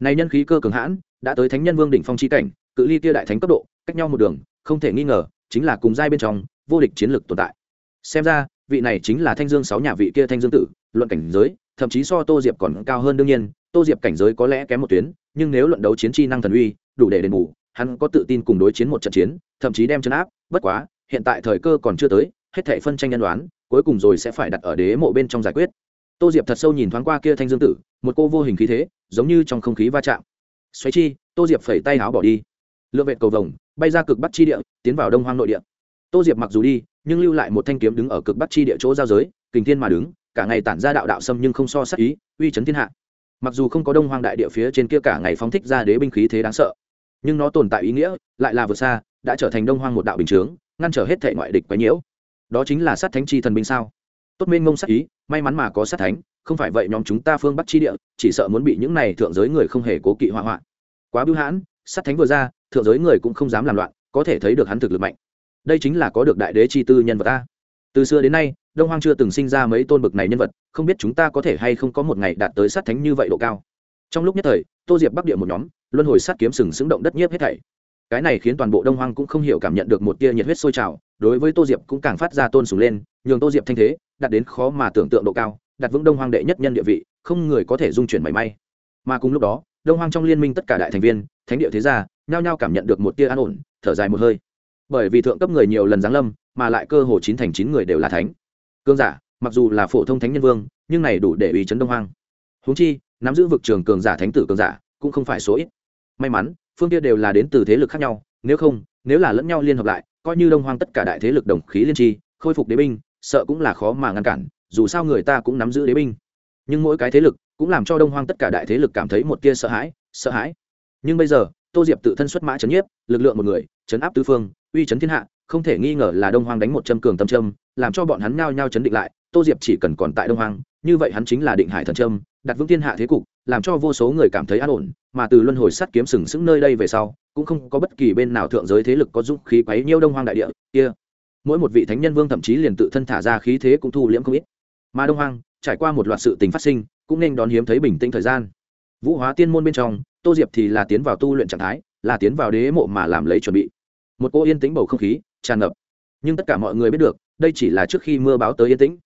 Này nhân khí cơ cường hãn, đã tới thánh nhân vương đỉnh phong chi cảnh, cự ly tia đại thánh cấp độ, cách nhau một đường, không thể nghi ngờ, chính là cùng giai bên trong, vô địch chiến lược tồn tại. Xem ra, vị này chính là thanh dương sáu nhà vị kia thanh dương tử, luận cảnh giới, thậm chí so tô diệp còn cao hơn đương nhiên, tô diệp cảnh giới có lẽ kém một tuyến, nhưng nếu luận đấu chiến chi năng thần uy, đủ để đền bù, hắn có tự tin cùng đối chiến một trận chiến, thậm chí đem chấn áp, bất quá, hiện tại thời cơ còn chưa tới, hết thảy phân tranh nhân đoán, cuối cùng rồi sẽ phải đặt ở đế mộ bên trong giải quyết tô diệp thật sâu nhìn thoáng qua kia thanh dương tử, một cô vô hình khí thế, giống như trong không khí va chạm. Xoáy chi, tô diệp phẩy tay áo bỏ đi. Lượng vệ cầu vồng, bay ra cực bắc chi địa, tiến vào đông hoang nội địa. Tô diệp mặc dù đi, nhưng lưu lại một thanh kiếm đứng ở cực bắc chi địa chỗ giao giới, kình thiên mà đứng, cả ngày tản ra đạo đạo sâm nhưng không so sắc ý, uy chấn thiên hạ. Mặc dù không có đông hoang đại địa phía trên kia cả ngày phóng thích ra đế binh khí thế đáng sợ, nhưng nó tồn tại ý nghĩa, lại là vượt xa, đã trở thành đông hoang một đạo bình chướng, ngăn trở hết thể ngoại địch quấy nhiễu. Đó chính là sát thánh chi thần binh sao? Tốt mênh ngông sát ý may mắn mà có sát thánh, không phải vậy nhóm chúng ta phương bắc chi địa, chỉ sợ muốn bị những này thượng giới người không hề cố kỵ hỏa hoạn. Quá bưu hãn, sát thánh vừa ra, thượng giới người cũng không dám làm loạn, có thể thấy được hắn thực lực mạnh. Đây chính là có được đại đế chi tư nhân vật ta. Từ xưa đến nay, đông hoang chưa từng sinh ra mấy tôn bực này nhân vật, không biết chúng ta có thể hay không có một ngày đạt tới sát thánh như vậy độ cao. Trong lúc nhất thời, tô diệp bắc địa một nhóm, luân hồi sát kiếm sừng sững động đất nhiếp hết thảy. Cái này khiến toàn bộ đông hoang cũng không hiểu cảm nhận được một tia nhiệt huyết sôi trào, đối với tô diệp cũng càng phát ra tôn sùng lên, nhường tô diệp thanh thế đạt đến khó mà tưởng tượng độ cao, đặt vững đông hoang đệ nhất nhân địa vị, không người có thể dung chuyển mảy may. Mà cùng lúc đó, đông hoang trong liên minh tất cả đại thành viên, thánh địa thế gia, nhao nhao cảm nhận được một tia an ổn, thở dài một hơi. Bởi vì thượng cấp người nhiều lần giáng lâm, mà lại cơ hồ chín thành chín người đều là thánh. Cương giả, mặc dù là phổ thông thánh nhân vương, nhưng này đủ để ủy chấn đông hoang. Húng chi, nắm giữ vực trường cường giả thánh tử cường giả, cũng không phải số ít. May mắn, phương kia đều là đến từ thế lực khác nhau, nếu không, nếu là lẫn nhau liên hợp lại, coi như đông hoang tất cả đại thế lực đồng khí liên tri, khôi phục đế binh sợ cũng là khó mà ngăn cản, dù sao người ta cũng nắm giữ đế binh. Nhưng mỗi cái thế lực cũng làm cho đông hoang tất cả đại thế lực cảm thấy một tia sợ hãi sợ hãi. Nhưng bây giờ, tô diệp tự thân xuất mã c h ấ n nhiếp, lực lượng một người, chấn áp tứ phương, uy chấn thiên hạ, không thể nghi ngờ là đông hoang đánh một châm cường tâm châm, làm cho bọn hắn nhao nhao chấn định lại, tô diệp chỉ cần còn tại đông hoang, như vậy hắn chính là định hải thần trâm đặt vững thiên hạ thế cục, làm cho vô số người cảm thấy an ổn, mà từ luân hồi sắt kiếm sừng sững nơi đây về sau, cũng không có bất kỳ bên nào thượng giới thế lực có dũng khí quấy nhiêu đông hoang đại địa, kia mỗi một vị thánh nhân vương thậm chí liền tự thân thả ra khí thế cũng thu liễm không ít. Mà đông hoang, trải qua một loạt sự tình phát sinh, cũng nên đón hiếm thấy bình tĩnh thời gian. Vũ hóa tiên môn bên trong, tô diệp thì là tiến vào tu luyện trạng thái, là tiến vào đế mộ mà làm lấy chuẩn bị. Một cô yên tĩnh bầu không khí, tràn ngập. Nhưng tất cả mọi người biết được, đây chỉ là trước khi mưa báo tới yên tĩnh.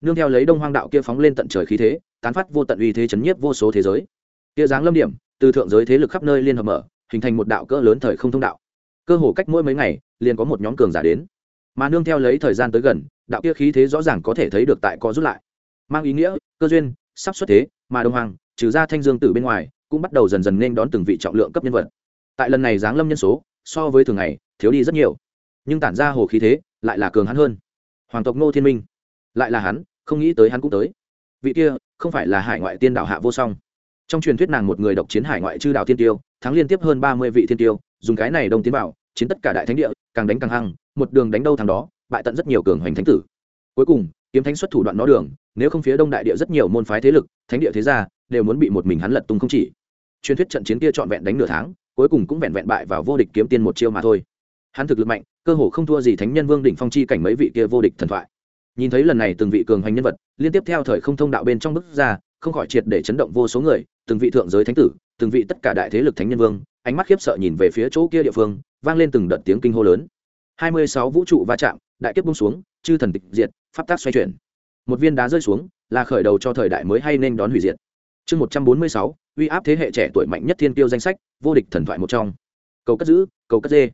Nương theo lấy đông hoang đạo kia phóng lên tận trời khí thế, tán phát vô tận uy thế chấn nhiếp vô số thế giới. Kia dáng lâm điểm, từ thượng giới thế lực khắp nơi liên hợp mở, hình thành một đạo cỡ lớn thời không thông đạo. Cơ hồ cách mỗi mấy ngày, liền có một nhóm cường giả đến mà nương theo lấy thời gian tới gần, đạo kia khí thế rõ ràng có thể thấy được tại có rút lại. Mang ý nghĩa, cơ duyên, sắp xuất thế, mà đông hoàng, trừ ra thanh dương tử bên ngoài, cũng bắt đầu dần dần nên đón từng vị trọng lượng cấp nhân vật. Tại lần này giáng lâm nhân số, so với thường ngày, thiếu đi rất nhiều. Nhưng tản ra hồ khí thế, lại là cường hắn hơn. Hoàng tộc ngô thiên minh, lại là hắn, không nghĩ tới hắn cũng tới. Vị kia, không phải là hải ngoại tiên đạo hạ vô song. Trong truyền thuyết nàng một người độc chiến hải ngoại chư đạo tiên tiêu, thắng liên tiếp hơn ba mươi vị tiên tiêu, dùng cái này đông tiến bảo, chiến tất cả đại thánh địa, càng đánh càng hăng một đường đánh đâu thằng đó, bại tận rất nhiều cường hoành thánh tử. Cuối cùng, kiếm thánh xuất thủ đoạn nó đường, nếu không phía đông đại địa rất nhiều môn phái thế lực, thánh địa thế gia, đều muốn bị một mình hắn lật tung không chỉ. Truyền thuyết trận chiến kia trọn vẹn đánh nửa tháng, cuối cùng cũng vẹn vẹn bại vào vô địch kiếm tiên một chiêu mà thôi. Hắn thực lực mạnh, cơ hồ không thua gì thánh nhân vương đỉnh phong chi cảnh mấy vị kia vô địch thần thoại. Nhìn thấy lần này từng vị cường hoành nhân vật, liên tiếp theo thời không thông đạo bên trong bức ra, không khỏi triệt để chấn động vô số người, từng vị thượng giới thánh tử, từng vị tất cả đại thế lực thánh nhân vương, ánh mắt khiếp sợ nhìn về phía chỗ kia địa phương, vang lên từng đợt tiếng kinh hô lớn hai mươi sáu vũ trụ va chạm, đại kiếp bung xuống, chư thần tịch diệt, pháp tác xoay chuyển. Một viên đá rơi xuống, là khởi đầu cho thời đại mới hay nên đón hủy diệt. Chương một trăm bốn mươi sáu, uy áp thế hệ trẻ tuổi mạnh nhất thiên tiêu danh sách, vô địch thần thoại một trong. Cầu cất giữ, cầu cất dê.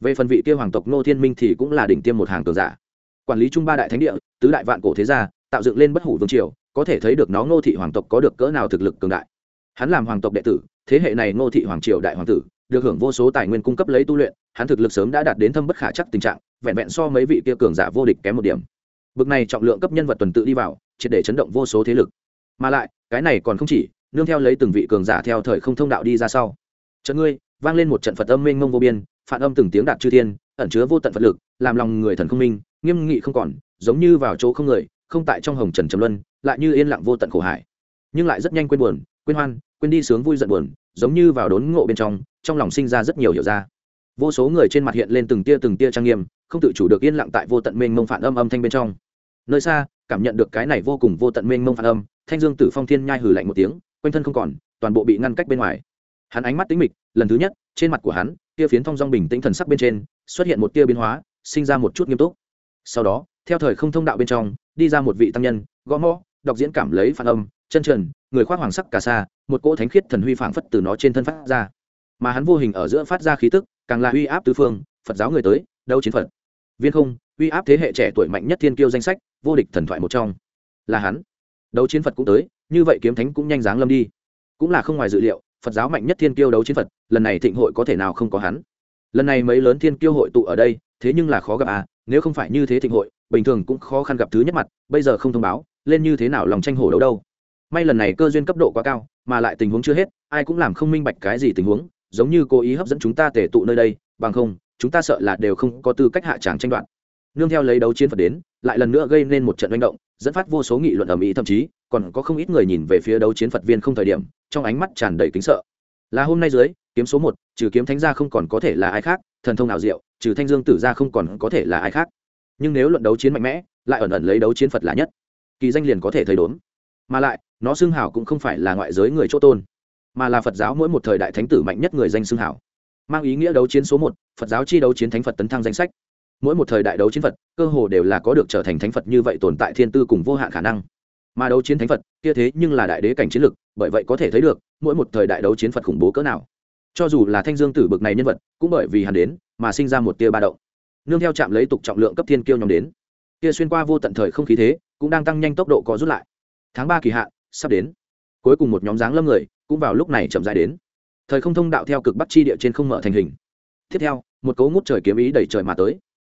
Về phần vị kia hoàng tộc nô thiên minh thì cũng là đỉnh tiêm một hàng cường giả. Quản lý trung ba đại thánh địa, tứ đại vạn cổ thế gia, tạo dựng lên bất hủ vương triều, có thể thấy được nó ngô thị hoàng tộc có được cỡ nào thực lực cường đại. Hắn làm hoàng tộc đệ tử, thế hệ này ngô thị hoàng triều đại hoàng tử được hưởng vô số tài nguyên cung cấp lấy tu luyện, hắn thực lực sớm đã đạt đến thâm bất khả chắc tình trạng, vẹn vẹn so mấy vị kia cường giả vô địch kém một điểm. Bực này trọng lượng cấp nhân vật tuần tự đi vào, triệt để chấn động vô số thế lực. Mà lại, cái này còn không chỉ, nương theo lấy từng vị cường giả theo thời không thông đạo đi ra sau. Trận ngươi, vang lên một trận phật âm mênh mông vô biên, phản âm từng tiếng đạt chư thiên, ẩn chứa vô tận phật lực, làm lòng người thần không minh, nghiêm nghị không còn, giống như vào chỗ không người, không tại trong hồng trần trầm luân, lại như yên lặng vô tận khổ hải. Nhưng lại rất nhanh quên buồn, quên hoan, quên đi sướng vui giận buồn giống như vào đốn ngộ bên trong trong lòng sinh ra rất nhiều hiểu ra. Vô số người trên mặt hiện lên từng tia từng tia trang nghiêm, không tự chủ được yên lặng tại vô tận mênh mông phản âm âm thanh bên trong. Nơi xa, cảm nhận được cái này vô cùng vô tận mênh mông phản âm, thanh dương tử phong thiên nhai hừ lạnh một tiếng, quanh thân không còn, toàn bộ bị ngăn cách bên ngoài. Hắn ánh mắt tính mịch, lần thứ nhất, trên mặt của hắn, tia phiến thong dong bình tĩnh thần sắc bên trên, xuất hiện một tia biến hóa, sinh ra một chút nghiêm túc. Sau đó, theo thời không thông đạo bên trong, đi ra một vị tăng nhân, gõ mõ, đọc diễn cảm lấy phản âm, chân trần người khoác hoàng sắc cà sa, một cỗ thánh khiết thần huy phảng phất từ nó trên thân phát ra. Mà hắn vô hình ở giữa phát ra khí tức, càng là uy áp tứ phương, phật giáo người tới đâu chiến phật. Viên không, uy áp thế hệ trẻ tuổi mạnh nhất thiên kiêu danh sách, vô địch thần thoại một trong. Là hắn. Đấu chiến phật cũng tới, như vậy kiếm thánh cũng nhanh dáng lâm đi. Cũng là không ngoài dự liệu, phật giáo mạnh nhất thiên kiêu đấu chiến phật, lần này thịnh hội có thể nào không có hắn? Lần này mấy lớn thiên kiêu hội tụ ở đây, thế nhưng là khó gặp à nếu không phải như thế thịnh hội, bình thường cũng khó khăn gặp thứ nhất mặt, bây giờ không thông báo, lên như thế nào lòng tranh hổ đấu đâu? May lần này cơ duyên cấp độ quá cao, mà lại tình huống chưa hết, ai cũng làm không minh bạch cái gì tình huống, giống như cố ý hấp dẫn chúng ta tể tụ nơi đây, bằng không, chúng ta sợ là đều không có tư cách hạ tràng tranh đoạt. Nương theo lấy đấu chiến phật đến, lại lần nữa gây nên một trận manh động, dẫn phát vô số nghị luận ầm ĩ, thậm chí, còn có không ít người nhìn về phía đấu chiến phật viên không thời điểm, trong ánh mắt tràn đầy kính sợ. Là hôm nay dưới, kiếm số một, trừ kiếm thánh gia không còn có thể là ai khác, thần thông nào diệu, trừ thanh dương tử gia không còn có thể là ai khác. Nhưng nếu luận đấu chiến mạnh mẽ, lại ẩn ẩn lấy đấu chiến phật là nhất, kỳ danh liền có thể thấy đốn. Mà lại nó xưng hảo cũng không phải là ngoại giới người chỗ tôn, mà là phật giáo mỗi một thời đại thánh tử mạnh nhất người danh xưng hảo, mang ý nghĩa đấu chiến số một, phật giáo chi đấu chiến thánh phật tấn thăng danh sách. Mỗi một thời đại đấu chiến phật, cơ hồ đều là có được trở thành thánh phật như vậy tồn tại thiên tư cùng vô hạn khả năng. Mà đấu chiến thánh phật, kia thế nhưng là đại đế cảnh chiến lực bởi vậy có thể thấy được, mỗi một thời đại đấu chiến phật khủng bố cỡ nào. Cho dù là thanh dương tử bực này nhân vật, cũng bởi vì hắn đến, mà sinh ra một tia ba động. Nương theo chạm lấy tục trọng lượng cấp thiên kiêu nhóm đến. Kia xuyên qua vô tận thời không khí thế, cũng đang tăng nhanh tốc độ có rút lại. Tháng ba kỳ hạn sắp đến. Cuối cùng một nhóm dáng lâm người cũng vào lúc này chậm dài đến. Thời không thông đạo theo cực bắc chi địa trên không mở thành hình. Tiếp theo một cấu ngút trời kiếm ý đẩy trời mà tới.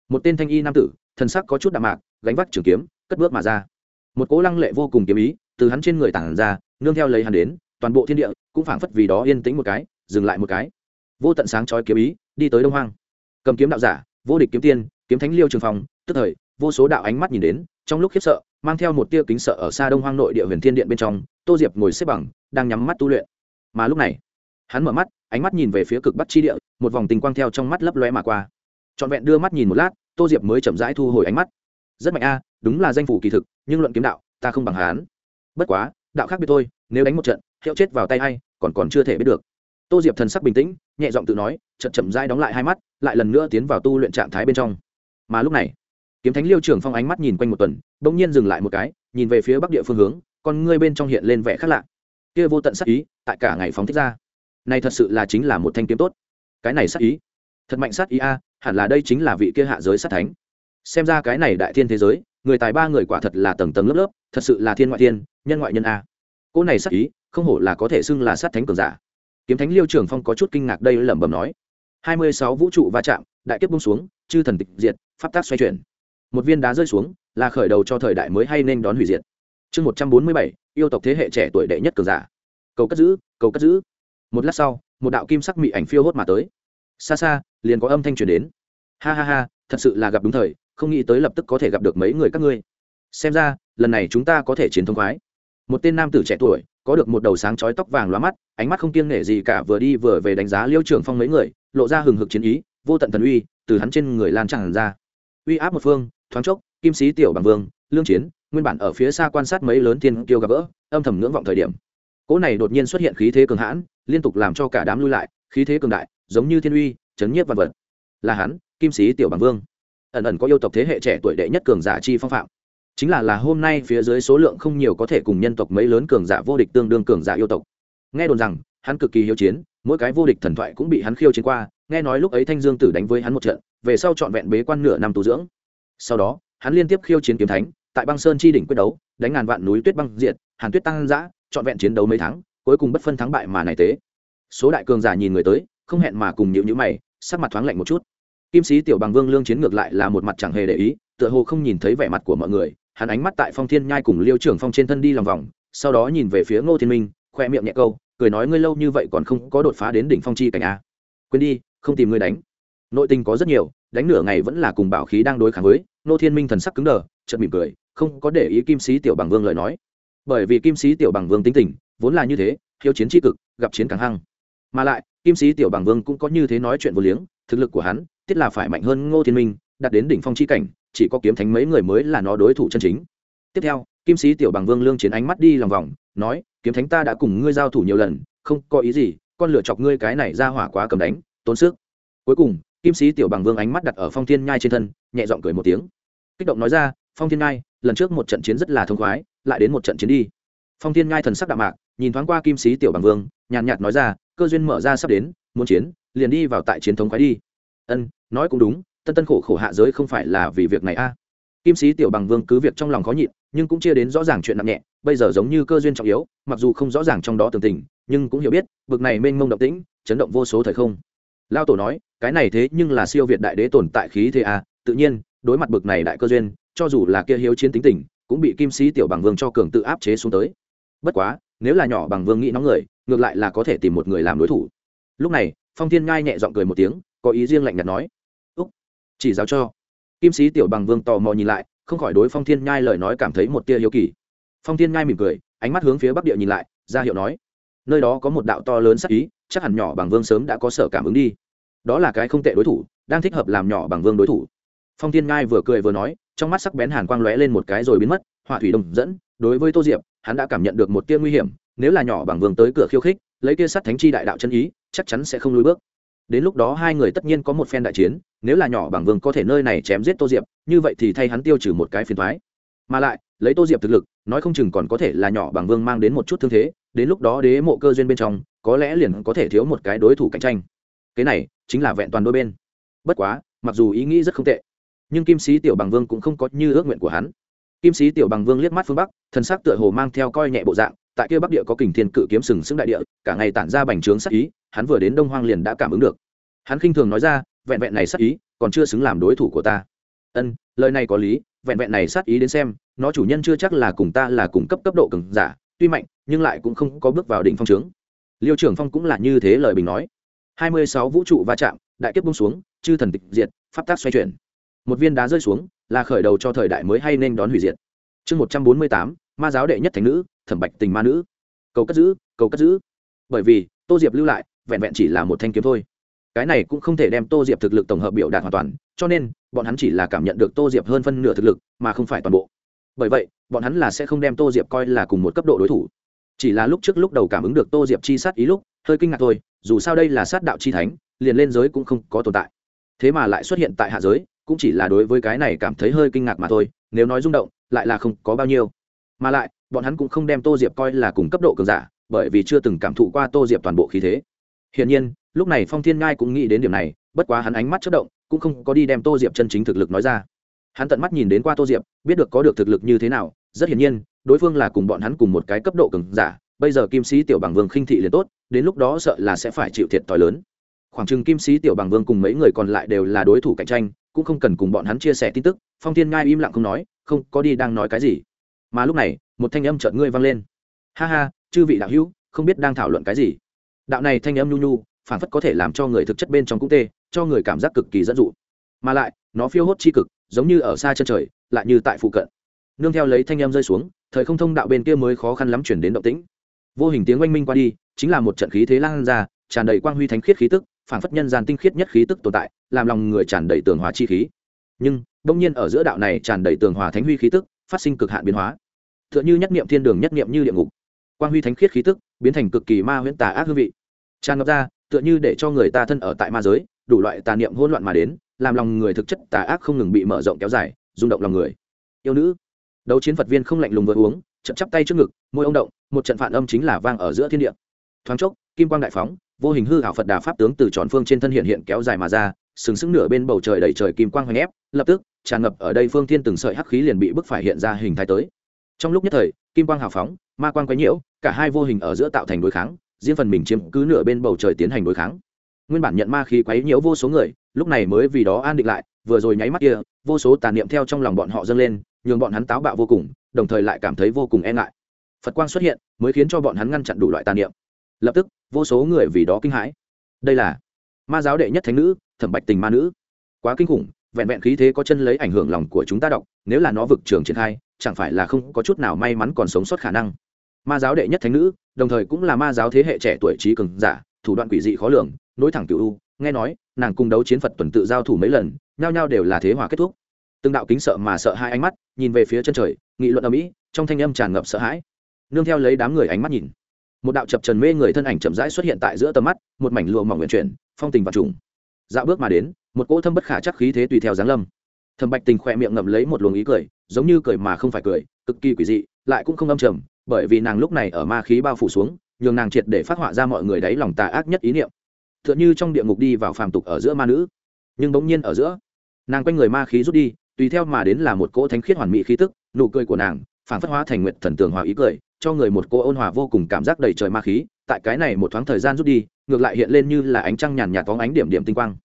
Một tên thanh y nam tử thần sắc có chút đạm mạc gánh vác trường kiếm cất bước mà ra. Một cố lăng lệ vô cùng kiếm ý từ hắn trên người tản ra nương theo lấy hắn đến toàn bộ thiên địa cũng phảng phất vì đó yên tĩnh một cái dừng lại một cái. Vô tận sáng chói kiếm ý đi tới đông hoang. Cầm kiếm đạo giả vô địch kiếm tiên kiếm thánh liêu trường phòng, tức thời vô số đạo ánh mắt nhìn đến trong lúc khiếp sợ mang theo một tia kính sợ ở xa đông hoang nội địa huyền thiên điện bên trong, tô diệp ngồi xếp bằng, đang nhắm mắt tu luyện. Mà lúc này, hắn mở mắt, ánh mắt nhìn về phía cực bắc chi địa, một vòng tình quang theo trong mắt lấp loe mà qua. Trọn vẹn đưa mắt nhìn một lát, tô diệp mới chậm rãi thu hồi ánh mắt. Rất mạnh a, đúng là danh phủ kỳ thực, nhưng luận kiếm đạo, ta không bằng hắn. Bất quá, đạo khác biệt thôi, nếu đánh một trận, hiệu chết vào tay hay còn còn chưa thể biết được. Tô diệp thần sắc bình tĩnh, nhẹ giọng tự nói, chậm chậm rãi đóng lại hai mắt, lại lần nữa tiến vào tu luyện trạng thái bên trong. Mà lúc này kiếm thánh liêu trưởng phong ánh mắt nhìn quanh một tuần đ ỗ n g nhiên dừng lại một cái, nhìn về phía bắc địa phương hướng, con ngươi bên trong hiện lên vẻ khác lạ. Kia vô tận sắc ý, tại cả ngày phóng thích ra. Này thật sự là chính là một thanh kiếm tốt. Cái này sát ý, thật mạnh sát ý a, hẳn là đây chính là vị kia hạ giới sát thánh. Xem ra cái này đại thiên thế giới, người tài ba người quả thật là tầng tầng lớp lớp, thật sự là thiên ngoại thiên, nhân ngoại nhân a. Cỗ này sát ý, không hổ là có thể xưng là sát thánh cường giả. Kiếm thánh liêu trường phong có chút kinh ngạc đây lẩm bẩm nói. Hai mươi sáu vũ trụ va chạm, đại kiếp bung xuống, chư thần tịch diệt, pháp tác xoay chuyển một viên đá rơi xuống, là khởi đầu cho thời đại mới hay nên đón hủy diệt. Chương một trăm bốn mươi bảy, yêu tộc thế hệ trẻ tuổi đệ nhất cường giả. Cầu cất giữ, cầu cất giữ. Một lát sau, một đạo kim sắc mị ảnh phiêu hốt mà tới. Xa xa, liền có âm thanh truyền đến. Ha ha ha, thật sự là gặp đúng thời, không nghĩ tới lập tức có thể gặp được mấy người các ngươi. Xem ra, lần này chúng ta có thể chiến thông khoái. Một tên nam tử trẻ tuổi, có được một đầu sáng chói tóc vàng loa mắt, ánh mắt không kiêng nể gì cả, vừa đi vừa về đánh giá liêu trưởng phong mấy người, lộ ra hừng hực chiến ý, vô tận thần uy, từ hắn trên người lan tràn ra. Uy áp một phương thoáng chốc, kim sĩ tiểu bằng vương, lương chiến, nguyên bản ở phía xa quan sát mấy lớn thiên kiêu gặp gỡ, âm thầm ngưỡng vọng thời điểm. Cỗ này đột nhiên xuất hiện khí thế cường hãn, liên tục làm cho cả đám lui lại, khí thế cường đại, giống như thiên uy, chấn nhiếp vật vật. Là hắn, kim sĩ tiểu bằng vương. Ẩn ẩn có yêu tộc thế hệ trẻ tuổi đệ nhất cường giả chi phong phạm. Chính là là hôm nay phía dưới số lượng không nhiều có thể cùng nhân tộc mấy lớn cường giả vô địch tương đương cường giả yêu tộc. Nghe đồn rằng, hắn cực kỳ hiếu chiến, mỗi cái vô địch thần thoại cũng bị hắn khiêu chiến qua, nghe nói lúc ấy thanh dương tử đánh với hắn một trận, về sau trọn vẹn bế quan nửa năm tu dưỡng sau đó, hắn liên tiếp khiêu chiến kiếm thánh, tại băng sơn chi đỉnh quyết đấu, đánh ngàn vạn núi tuyết băng diệt, hàn tuyết tăng giã trọn vẹn chiến đấu mấy tháng, cuối cùng bất phân thắng bại mà này tế. Số đại cường giả nhìn người tới, không hẹn mà cùng nhịu nhữ mày, sắc mặt thoáng lạnh một chút. Kim sĩ tiểu bằng vương lương chiến ngược lại là một mặt chẳng hề để ý, tựa hồ không nhìn thấy vẻ mặt của mọi người, hắn ánh mắt tại phong thiên nhai cùng liêu trưởng phong trên thân đi lòng vòng, sau đó nhìn về phía ngô thiên minh, khoe miệng nhẹ câu, cười nói ngươi lâu như vậy còn không có đột phá đến đỉnh phong chi cảnh a. Quên đi, không tìm ngươi đánh. Nội tình có rất nhiều đánh nửa ngày vẫn là cùng bảo khí đang đối kháng với, nô thiên minh thần sắc cứng đờ, chợt mỉm cười, không có để ý kim sĩ tiểu bằng vương lời nói. Bởi vì kim sĩ tiểu bằng vương tính tình, vốn là như thế, hiếu chiến tri cực, gặp chiến càng hăng. Mà lại, kim sĩ tiểu bằng vương cũng có như thế nói chuyện vô liếng, thực lực của hắn, tiết là phải mạnh hơn ngô thiên minh, đạt đến đỉnh phong chi cảnh, chỉ có kiếm thánh mấy người mới là nó đối thủ chân chính. Tiếp theo, kim sĩ tiểu bằng vương lương chiến ánh mắt đi lòng vòng, nói, kiếm thánh ta đã cùng ngươi giao thủ nhiều lần, không có ý gì, con lựa chọc ngươi cái này ra hỏa quá cầm đánh, tốn sức. Cuối cùng kim sĩ tiểu bằng vương ánh mắt đặt ở phong thiên nhai trên thân, nhẹ giọng cười một tiếng. Kích động nói ra, phong thiên nhai, lần trước một trận chiến rất là thông khoái, lại đến một trận chiến đi. Phong thiên nhai thần sắc đạm mạc, nhìn thoáng qua kim sĩ tiểu bằng vương, nhàn nhạt nói ra, cơ duyên mở ra sắp đến, muốn chiến, liền đi vào tại chiến thống khoái đi. Ân, nói cũng đúng, tân tân khổ khổ hạ giới không phải là vì việc này a. Kim sĩ tiểu bằng vương cứ việc trong lòng khó nhịn, nhưng cũng chia đến rõ ràng chuyện nặng nhẹ, bây giờ giống như cơ duyên trọng yếu, mặc dù không rõ ràng trong đó tường tình, nhưng cũng hiểu biết, bực này mênh mông động tĩnh, chấn động vô số thời không. Lao tổ nói cái này thế nhưng là siêu việt đại đế tồn tại khí thế a, tự nhiên, đối mặt bực này đại cơ duyên, cho dù là kia hiếu chiến tính tình, cũng bị kim sĩ tiểu bằng vương cho cường tự áp chế xuống tới. Bất quá, nếu là nhỏ bằng vương nghĩ nóng người, ngược lại là có thể tìm một người làm đối thủ. Lúc này, phong thiên ngai nhẹ giọng cười một tiếng, có ý riêng lạnh nhạt nói, úc, chỉ giáo cho. Kim sĩ tiểu bằng vương tò mò nhìn lại, không khỏi đối phong thiên nhai lời nói cảm thấy một tia hiếu kỳ. Phong thiên nhai mỉm cười, ánh mắt hướng phía bắc địa nhìn lại, ra hiệu nói, nơi đó có một đạo to lớn sắc ý, chắc hẳn nhỏ bằng vương sớm đã có sở cảm ứng đi đó là cái không tệ đối thủ, đang thích hợp làm nhỏ bằng vương đối thủ. Phong thiên ngai vừa cười vừa nói, trong mắt sắc bén hàn quang lóe lên một cái rồi biến mất hỏa thủy đồng dẫn, đối với tô diệp, hắn đã cảm nhận được một tia nguy hiểm, nếu là nhỏ bằng vương tới cửa khiêu khích, lấy kia sắt thánh chi đại đạo chân ý, chắc chắn sẽ không lùi bước. Đến lúc đó hai người tất nhiên có một phen đại chiến, nếu là nhỏ bằng vương có thể nơi này chém giết tô diệp, như vậy thì thay hắn tiêu trừ một cái phiền thoái mà lại, lấy tô diệp thực lực, nói không chừng còn có thể là nhỏ bằng vương mang đến một chút thương thế, đến lúc đó đế mộ cơ duyên bên trong, có lẽ liền có thể thiếu một cái đối thủ cạnh tranh cái này chính là vẹn toàn đôi bên. Bất quá, mặc dù ý nghĩ rất không tệ, nhưng kim sĩ tiểu bằng vương cũng không có như ước nguyện của hắn. Kim sĩ tiểu bằng vương liếc mắt phương bắc, thần sắc tựa hồ mang theo coi nhẹ bộ dạng, tại kia bắc địa có kình thiên cự kiếm sừng sững đại địa, cả ngày tản ra bành trướng sắc ý, hắn vừa đến đông hoang liền đã cảm ứng được. Hắn khinh thường nói ra, vẹn vẹn này sắc ý, còn chưa xứng làm đối thủ của ta. Ân, lời này có lý, vẹn vẹn này sát ý đến xem, nó chủ nhân chưa chắc là cùng ta là cùng cấp cấp độ cường giả, tuy mạnh, nhưng lại cũng không có bước vào đỉnh phong trướng. Liêu trưởng phong cũng là như thế lời bình nói hai mươi sáu vũ trụ va chạm, đại kiếp bung xuống, chư thần tịch diệt, pháp tác xoay chuyển. Một viên đá rơi xuống, là khởi đầu cho thời đại mới hay nên đón hủy diệt. Chương một trăm bốn mươi tám, ma giáo đệ nhất thành nữ, thẩm bạch tình ma nữ. Cầu cất giữ, cầu cất giữ. Bởi vì, tô diệp lưu lại, vẹn vẹn chỉ là một thanh kiếm thôi. Cái này cũng không thể đem tô diệp thực lực tổng hợp biểu đạt hoàn toàn, cho nên, bọn hắn chỉ là cảm nhận được tô diệp hơn phân nửa thực lực, mà không phải toàn bộ. Bởi vậy, bọn hắn là sẽ không đem tô diệp coi là cùng một cấp độ đối thủ. Chỉ là lúc trước lúc đầu cảm ứng được tô diệp chi sát ý lúc, hơi kinh ngạc thôi dù sao đây là sát đạo chi thánh, liền lên giới cũng không có tồn tại. Thế mà lại xuất hiện tại hạ giới, cũng chỉ là đối với cái này cảm thấy hơi kinh ngạc mà thôi, nếu nói rung động, lại là không có bao nhiêu. Mà lại, bọn hắn cũng không đem tô diệp coi là cùng cấp độ cường giả, bởi vì chưa từng cảm thụ qua tô diệp toàn bộ khí thế. Hiển nhiên, lúc này phong thiên ngai cũng nghĩ đến điểm này, bất quá hắn ánh mắt chất động, cũng không có đi đem tô diệp chân chính thực lực nói ra. Hắn tận mắt nhìn đến qua tô diệp, biết được có được thực lực như thế nào, rất hiển nhiên, đối phương là cùng bọn hắn cùng một cái cấp độ cường giả bây giờ kim sĩ tiểu bằng vương khinh thị liền tốt, đến lúc đó sợ là sẽ phải chịu thiệt t lớn. Khoảng chừng kim sĩ tiểu bằng vương cùng mấy người còn lại đều là đối thủ cạnh tranh, cũng không cần cùng bọn hắn chia sẻ tin tức, phong thiên ngai im lặng không nói, không, có đi đang nói cái gì. Mà lúc này, một thanh âm chợt ngươi vang lên. Ha ha, chư vị đạo hữu, không biết đang thảo luận cái gì. Đạo này thanh âm nhu nhu phản phất có thể làm cho người thực chất bên trong cũng tê, cho người cảm giác cực kỳ dẫn dụ mà lại, nó phiêu hốt chi cực, giống như ở xa chân trời, lại như tại phụ cận. Nương theo lấy thanh âm rơi xuống, thời không thông đạo bên kia mới khó khăn lắm chuyển đến động tĩnh vô hình tiếng oanh minh qua đi, chính là một trận khí thế lan ra, tràn đầy quang huy thánh khiết khí tức phản phất nhân gian tinh khiết nhất khí tức tồn tại, làm lòng người tràn đầy tường hòa chi khí. Nhưng đông nhiên ở giữa đạo này tràn đầy tường hòa thánh huy khí tức, phát sinh cực hạn biến hóa. T h ư ợ n h ư nhất niệm thiên đường nhất niệm như địa ngục. Quang huy thánh khiết khí tức, biến thành cực kỳ ma huyễn tà ác hương vị. Tràn ngập ra, tựa như để cho người ta thân ở tại ma giới, đủ loại tà niệm hỗn loạn mà đến, làm lòng người thực chất tà ác không ngừng bị mở rộng kéo dài, rung động lòng người. Yêu nữ, đấu chiến phật viên không lạnh lùng vừa uống chậm chắp tay trước ngực, môi ông động, một trận phản âm chính là vang ở giữa thiên địa. Thoáng chốc, kim quang đại phóng, vô hình hư hảo phật đà pháp tướng từ tròn phương trên thân hiện hiện kéo dài mà ra, sừng sững nửa bên bầu trời đầy trời kim quang hoành ép, lập tức, tràn ngập ở đây phương thiên từng sợi hắc khí liền bị bức phải hiện ra hình thái tới. Trong lúc nhất thời, kim quang hào phóng, ma quang quấy nhiễu, cả hai vô hình ở giữa tạo thành đối kháng, riêng phần mình chiếm cứ nửa bên bầu trời tiến hành đối kháng. Nguyên bản nhận ma khí quấy nhiễu vô số người, lúc này mới vì đó an định lại, vừa rồi nháy mắt kia, vô số tà niệm theo trong lòng bọn họ dâng lên, nhường bọn hắn táo bạo vô cùng đồng thời lại cảm thấy vô cùng e ngại. Phật quang xuất hiện mới khiến cho bọn hắn ngăn chặn đủ loại tà niệm. Lập tức, vô số người vì đó kinh hãi. Đây là ma giáo đệ nhất thánh nữ, thẩm bạch tình ma nữ. Quá kinh khủng, vẹn vẹn khí thế có chân lấy ảnh hưởng lòng của chúng ta đọc, nếu là nó vực trường triển khai, chẳng phải là không có chút nào may mắn còn sống sót khả năng. Ma giáo đệ nhất thánh nữ, đồng thời cũng là ma giáo thế hệ trẻ tuổi trí cường giả, thủ đoạn quỷ dị khó lường, nối thẳng cựu u, nghe nói, nàng cùng đấu chiến phật tuần tự giao thủ mấy lần, nhao nhao đều là thế hòa kết thúc. Từng đạo kính sợ mà sợ hai ánh mắt, nhìn về phía chân trời nghị luận ở mỹ trong thanh âm tràn ngập sợ hãi nương theo lấy đám người ánh mắt nhìn một đạo chập trần mê người thân ảnh chậm rãi xuất hiện tại giữa tầm mắt một mảnh lụa mỏng nguyện chuyển phong tình và trùng dạo bước mà đến một cỗ thâm bất khả chắc khí thế tùy theo giáng lâm thẩm bạch tình khỏe miệng ngậm lấy một luồng ý cười giống như cười mà không phải cười cực kỳ quỷ dị lại cũng không âm trầm bởi vì nàng lúc này ở ma khí bao phủ xuống nhường nàng triệt để phát họa ra mọi người đáy lòng tà ác nhất ý niệm t h ư ợ n như trong địa ngục đi vào phàm tục ở giữa ma nữ nhưng bỗng nhiên ở giữa nàng quanh người ma khí rút đi tùy theo mà đến là một cỗ thánh khiết hoàn mỹ khí tức nụ cười của nàng phản phất hóa thành nguyện thần tường hòa ý cười, cho người một cô ôn hòa vô cùng cảm giác đầy trời ma khí. Tại cái này một thoáng thời gian rút đi, ngược lại hiện lên như là ánh trăng nhàn nhạt phóng ánh điểm điểm tinh quang.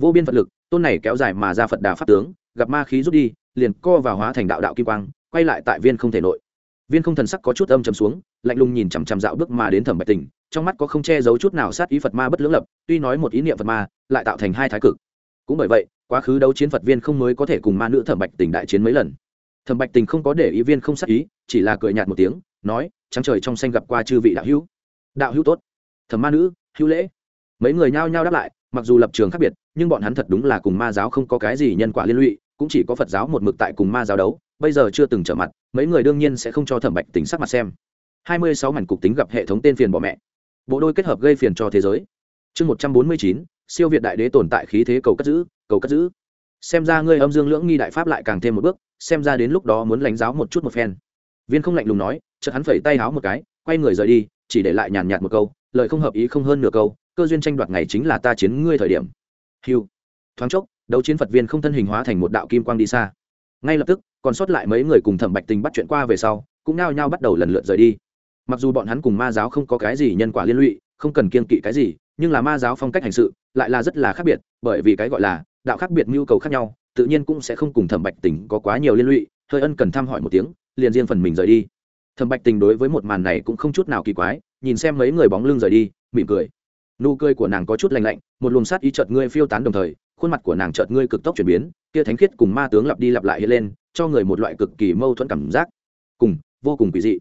Vô biên phật lực, tôn này kéo dài mà ra phật đà pháp tướng, gặp ma khí rút đi, liền co và hóa thành đạo đạo kim quang, quay lại tại viên không thể nội. Viên không thần sắc có chút âm chầm xuống, lạnh lùng nhìn chằm chằm dạo bước mà đến thẩm bạch tình, trong mắt có không che giấu chút nào sát ý phật ma bất lưỡng lập, tuy nói một ý niệm phật ma, lại tạo thành hai thái cực. Cũng bởi vậy, quá khứ đấu chiến phật viên không mới có thể cùng ma nữ thẩm bạch tình đại chiến mấy lần thẩm bạch tình không có để ý viên không sắc ý, chỉ là cười nhạt một tiếng, nói, trắng trời trong xanh gặp qua chư vị đạo hữu. Đạo hữu tốt. Thẩm ma nữ, hữu lễ. Mấy người nhao nhao đáp lại, mặc dù lập trường khác biệt, nhưng bọn hắn thật đúng là cùng ma giáo không có cái gì nhân quả liên lụy, cũng chỉ có phật giáo một mực tại cùng ma giáo đấu, bây giờ chưa từng trở mặt, mấy người đương nhiên sẽ không cho thẩm bạch tính sắc mặt xem. Hai mươi sáu mảnh cục tính gặp hệ thống tên phiền bỏ mẹ. Bộ đôi kết hợp gây phiền cho thế giới. Chương một trăm bốn mươi chín, siêu việt đại đế tồn tại khí thế cầu cất giữ, cầu cất giữ xem ra ngươi âm dương lưỡng nghi đại pháp lại càng thêm một bước, xem ra đến lúc đó muốn lãnh giáo một chút một phen. Viên không lạnh lùng nói, chợt hắn phẩy tay háo một cái, quay người rời đi, chỉ để lại nhàn nhạt một câu, lời không hợp ý không hơn nửa câu, cơ duyên tranh đoạt ngày chính là ta chiến ngươi thời điểm. Hiu thoáng chốc, đấu chiến phật viên không thân hình hóa thành một đạo kim quang đi xa. Ngay lập tức, còn sót lại mấy người cùng thẩm bạch tình bắt chuyện qua về sau, cũng nao nhao bắt đầu lần lượt rời đi. Mặc dù bọn hắn cùng ma giáo không có cái gì nhân quả liên lụy, không cần kiên kỵ cái gì, nhưng là ma giáo phong cách hành sự lại là rất là khác biệt, bởi vì cái gọi là đạo khác biệt nhu cầu khác nhau, tự nhiên cũng sẽ không cùng thẩm bạch tình có quá nhiều liên lụy, hơi ân cần thăm hỏi một tiếng, liền riêng phần mình rời đi. Thẩm bạch tình đối với một màn này cũng không chút nào kỳ quái, nhìn xem mấy người bóng lưng rời đi, mỉm cười. Nụ cười của nàng có chút lành lạnh, một luồng sát ý chợt ngươi phiêu tán đồng thời, khuôn mặt của nàng chợt ngươi cực tốc chuyển biến, kia thánh khiết cùng ma tướng lặp đi lặp lại hiện lên, cho người một loại cực kỳ mâu thuẫn cảm giác. Cùng, vô cùng kỳ dị.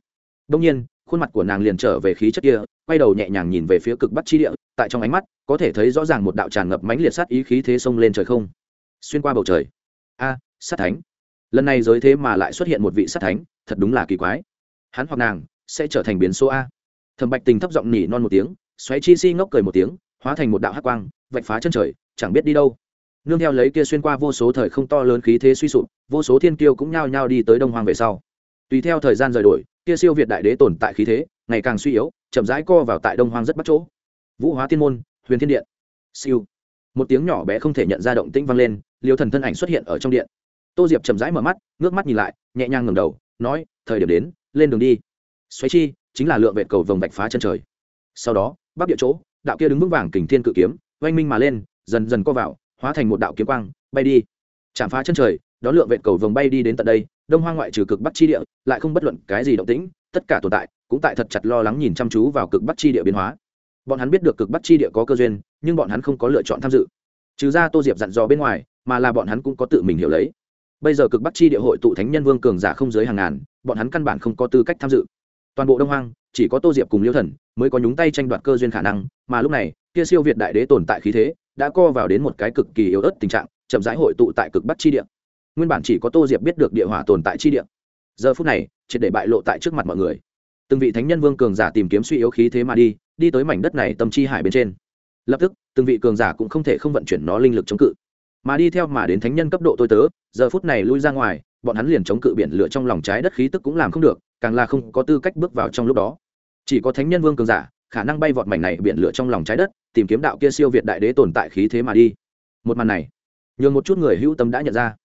Đông nhiên, khuôn mặt của nàng liền trở về khí chất kia, quay đầu nhẹ nhàng nhìn về phía cực bắc chi địa tại trong ánh mắt, có thể thấy rõ ràng một đạo tràn ngập mãnh liệt sát ý khí thế sông lên trời không. Xuyên qua bầu trời. A, sát thánh. Lần này giới thế mà lại xuất hiện một vị sát thánh, thật đúng là kỳ quái. Hắn hoặc nàng sẽ trở thành biến số a. Thẩm bạch tình thấp giọng nỉ non một tiếng, xoáy chi si ngốc cười một tiếng, hóa thành một đạo hắc quang, vạch phá chân trời, chẳng biết đi đâu. Nương theo lấy kia xuyên qua vô số thời không to lớn khí thế suy sụp, vô số thiên kiêu cũng nhao nhao đi tới đông hoàng về sau. Tùy theo thời gian rời đổi, kia siêu việt đại đế tồn tại khí thế, ngày càng suy yếu, chậm rãi co vào tại đông hoàng rất bắt chỗ vũ hóa thiên môn, huyền thiên điện. Siêu. Một tiếng nhỏ bé không thể nhận ra động tĩnh vang lên, liêu thần thân ảnh xuất hiện ở trong điện. Tô diệp chậm rãi mở mắt, ngước mắt nhìn lại, nhẹ nhàng ngẩng đầu, nói, thời điểm đến, lên đường đi. Xoáy chi chính là lượng vệ cầu vồng vạch phá chân trời. Sau đó, bắc địa chỗ, đạo kia đứng vững vàng kình thiên cự kiếm, oanh minh mà lên, dần dần co vào, hóa thành một đạo kiếm quang, bay đi. Chạm phá chân trời, đó lượng vệ cầu vồng bay đi đến tận đây, đông hoang ngoại trừ cực bắc chi địa, lại không bất luận cái gì động tĩnh, tất cả tồn tại cũng tại thật chặt lo lắng nhìn chăm chú vào cực bắc chi địa biến hóa bọn hắn biết được cực bắc chi địa có cơ duyên, nhưng bọn hắn không có lựa chọn tham dự. Trừ ra tô diệp dặn dò bên ngoài, mà là bọn hắn cũng có tự mình hiểu lấy. Bây giờ cực bắc chi địa hội tụ thánh nhân vương cường giả không dưới hàng ngàn, bọn hắn căn bản không có tư cách tham dự. Toàn bộ đông hoang, chỉ có tô diệp cùng liêu thần mới có nhúng tay tranh đoạt cơ duyên khả năng, mà lúc này, kia siêu việt đại đế tồn tại khí thế đã co vào đến một cái cực kỳ yếu ớt tình trạng, chậm rãi hội tụ tại cực bắc chi địa. Nguyên bản chỉ có tô diệp biết được địa hỏa tồn tại chi địa. Giờ phút này, triệt để bại lộ tại trước mặt mọi người từng vị thánh nhân vương cường giả tìm kiếm suy yếu khí thế mà đi đi tới mảnh đất này tâm chi hải bên trên. Lập tức, từng vị cường giả cũng không thể không vận chuyển nó linh lực chống cự. Mà đi theo mà đến thánh nhân cấp độ tôi tớ, giờ phút này lui ra ngoài, bọn hắn liền chống cự biển lửa trong lòng trái đất khí tức cũng làm không được, càng là không có tư cách bước vào trong lúc đó. Chỉ có thánh nhân vương cường giả, khả năng bay vọt mảnh này biển lửa trong lòng trái đất, tìm kiếm đạo kia siêu việt đại đế tồn tại khí thế mà đi. Một màn này, nhường một chút người hữu tâm đã nhận ra.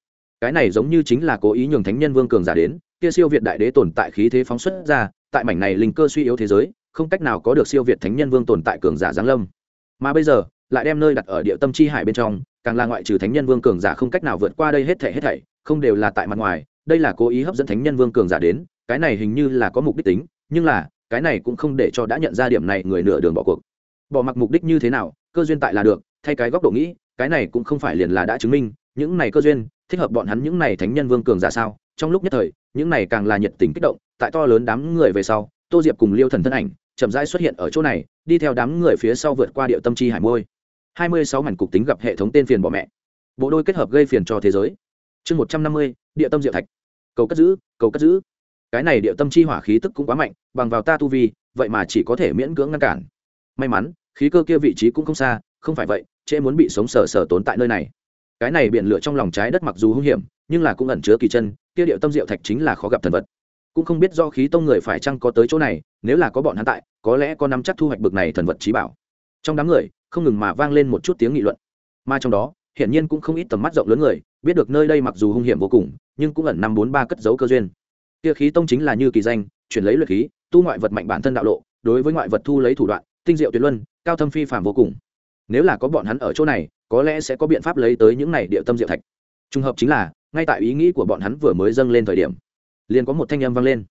Cái này giống như chính là cố ý nhường thánh nhân vương cường giả đến kia siêu việt đại đế tồn tại khí thế phóng xuất ra, tại mảnh này linh cơ suy yếu thế giới, không cách nào có được siêu việt thánh nhân vương tồn tại cường giả giáng lâm. Mà bây giờ, lại đem nơi đặt ở địa tâm chi hải bên trong, càng là ngoại trừ thánh nhân vương cường giả không cách nào vượt qua đây hết thảy hết thảy, không đều là tại mặt ngoài, đây là cố ý hấp dẫn thánh nhân vương cường giả đến, cái này hình như là có mục đích tính, nhưng là, cái này cũng không để cho đã nhận ra điểm này người nửa đường bỏ cuộc. Bỏ mặc mục đích như thế nào, cơ duyên tại là được, thay cái góc độ nghĩ, cái này cũng không phải liền là đã chứng minh, những này cơ duyên, thích hợp bọn hắn những này thánh nhân vương cường giả sao? Trong lúc nhất thời những này càng là nhiệt tình kích động, tại to lớn đám người về sau, tô diệp cùng liêu thần thân ảnh chậm rãi xuất hiện ở chỗ này, đi theo đám người phía sau vượt qua địa tâm chi hải môi. Hai mươi sáu mảnh cục tính gặp hệ thống tên phiền bỏ mẹ. Bộ đôi kết hợp gây phiền cho thế giới. Chương một trăm năm mươi địa tâm diệu thạch. Cầu cất giữ, cầu cất giữ. Cái này địa tâm chi hỏa khí tức cũng quá mạnh, bằng vào ta tu vi, vậy mà chỉ có thể miễn cưỡng ngăn cản. May mắn, khí cơ kia vị trí cũng không xa, không phải vậy, trễ muốn bị sống sờ sờ tốn tại nơi này. Cái này biển lửa trong lòng trái đất mặc dù hung hiểm, nhưng là cũng ẩn chứa kỳ chân kia điệu tâm diệu thạch chính là khó gặp thần vật. Cũng không biết do khí tông người phải chăng có tới chỗ này, nếu là có bọn hắn tại, có lẽ có nắm chắc thu hoạch bực này thần vật trí bảo. Trong đám người, không ngừng mà vang lên một chút tiếng nghị luận. Mà trong đó, hiển nhiên cũng không ít tầm mắt rộng lớn người, biết được nơi đây mặc dù hung hiểm vô cùng, nhưng cũng ẩn năm bốn ba cất dấu cơ duyên. Kia khí tông chính là như kỳ danh, chuyển lấy luyện khí, tu ngoại vật mạnh bản thân đạo lộ, đối với ngoại vật thu lấy thủ đoạn, tinh diệu tuyệt luân, cao thâm phi phạm vô cùng. Nếu là có bọn hắn ở chỗ này, có lẽ sẽ có biện pháp lấy tới những này địa tâm diệu thạch. Trùng hợp chính là ngay tại ý nghĩ của bọn hắn vừa mới dâng lên thời điểm, liền có một thanh âm vang lên.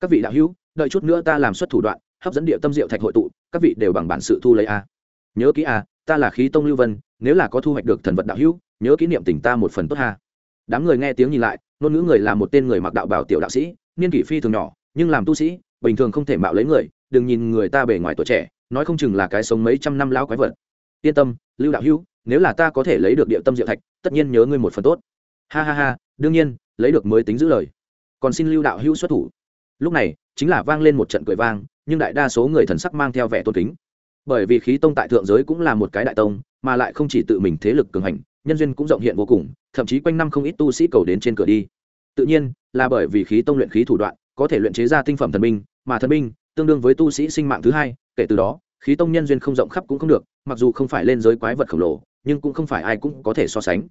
Các vị đạo hữu, đợi chút nữa ta làm xuất thủ đoạn, hấp dẫn địa tâm diệu thạch hội tụ, các vị đều bằng bản sự thu lấy a. Nhớ kỹ a, ta là khí tông lưu vân, nếu là có thu hoạch được thần vật đạo hữu, nhớ kỷ niệm tình ta một phần tốt ha. Đám người nghe tiếng nhìn lại, ngôn ngữ người là một tên người mặc đạo bảo tiểu đạo sĩ, niên kỷ phi thường nhỏ, nhưng làm tu sĩ, bình thường không thể mạo lấy người, đừng nhìn người ta bề ngoài tuổi trẻ, nói không chừng là cái sống mấy trăm năm lão quái vật. Yên tâm, lưu đạo hữu, nếu là ta có thể lấy được địa tâm diệu thạch, tất nhiên nhớ ngươi một phần tốt ha ha ha, đương nhiên, lấy được mới tính giữ lời. Còn xin lưu đạo hữu xuất thủ. Lúc này, chính là vang lên một trận cười vang, nhưng đại đa số người thần sắc mang theo vẻ tôn kính. Bởi vì khí tông tại thượng giới cũng là một cái đại tông, mà lại không chỉ tự mình thế lực cường hành, nhân duyên cũng rộng hiện vô cùng, thậm chí quanh năm không ít tu sĩ cầu đến trên cửa đi. Tự nhiên, là bởi vì khí tông luyện khí thủ đoạn, có thể luyện chế ra tinh phẩm thần binh, mà thần binh, tương đương với tu sĩ sinh mạng thứ hai, kể từ đó, khí tông nhân duyên không rộng khắp cũng không được, mặc dù không phải lên giới quái vật khổng lồ, nhưng cũng không phải ai cũng có thể so sánh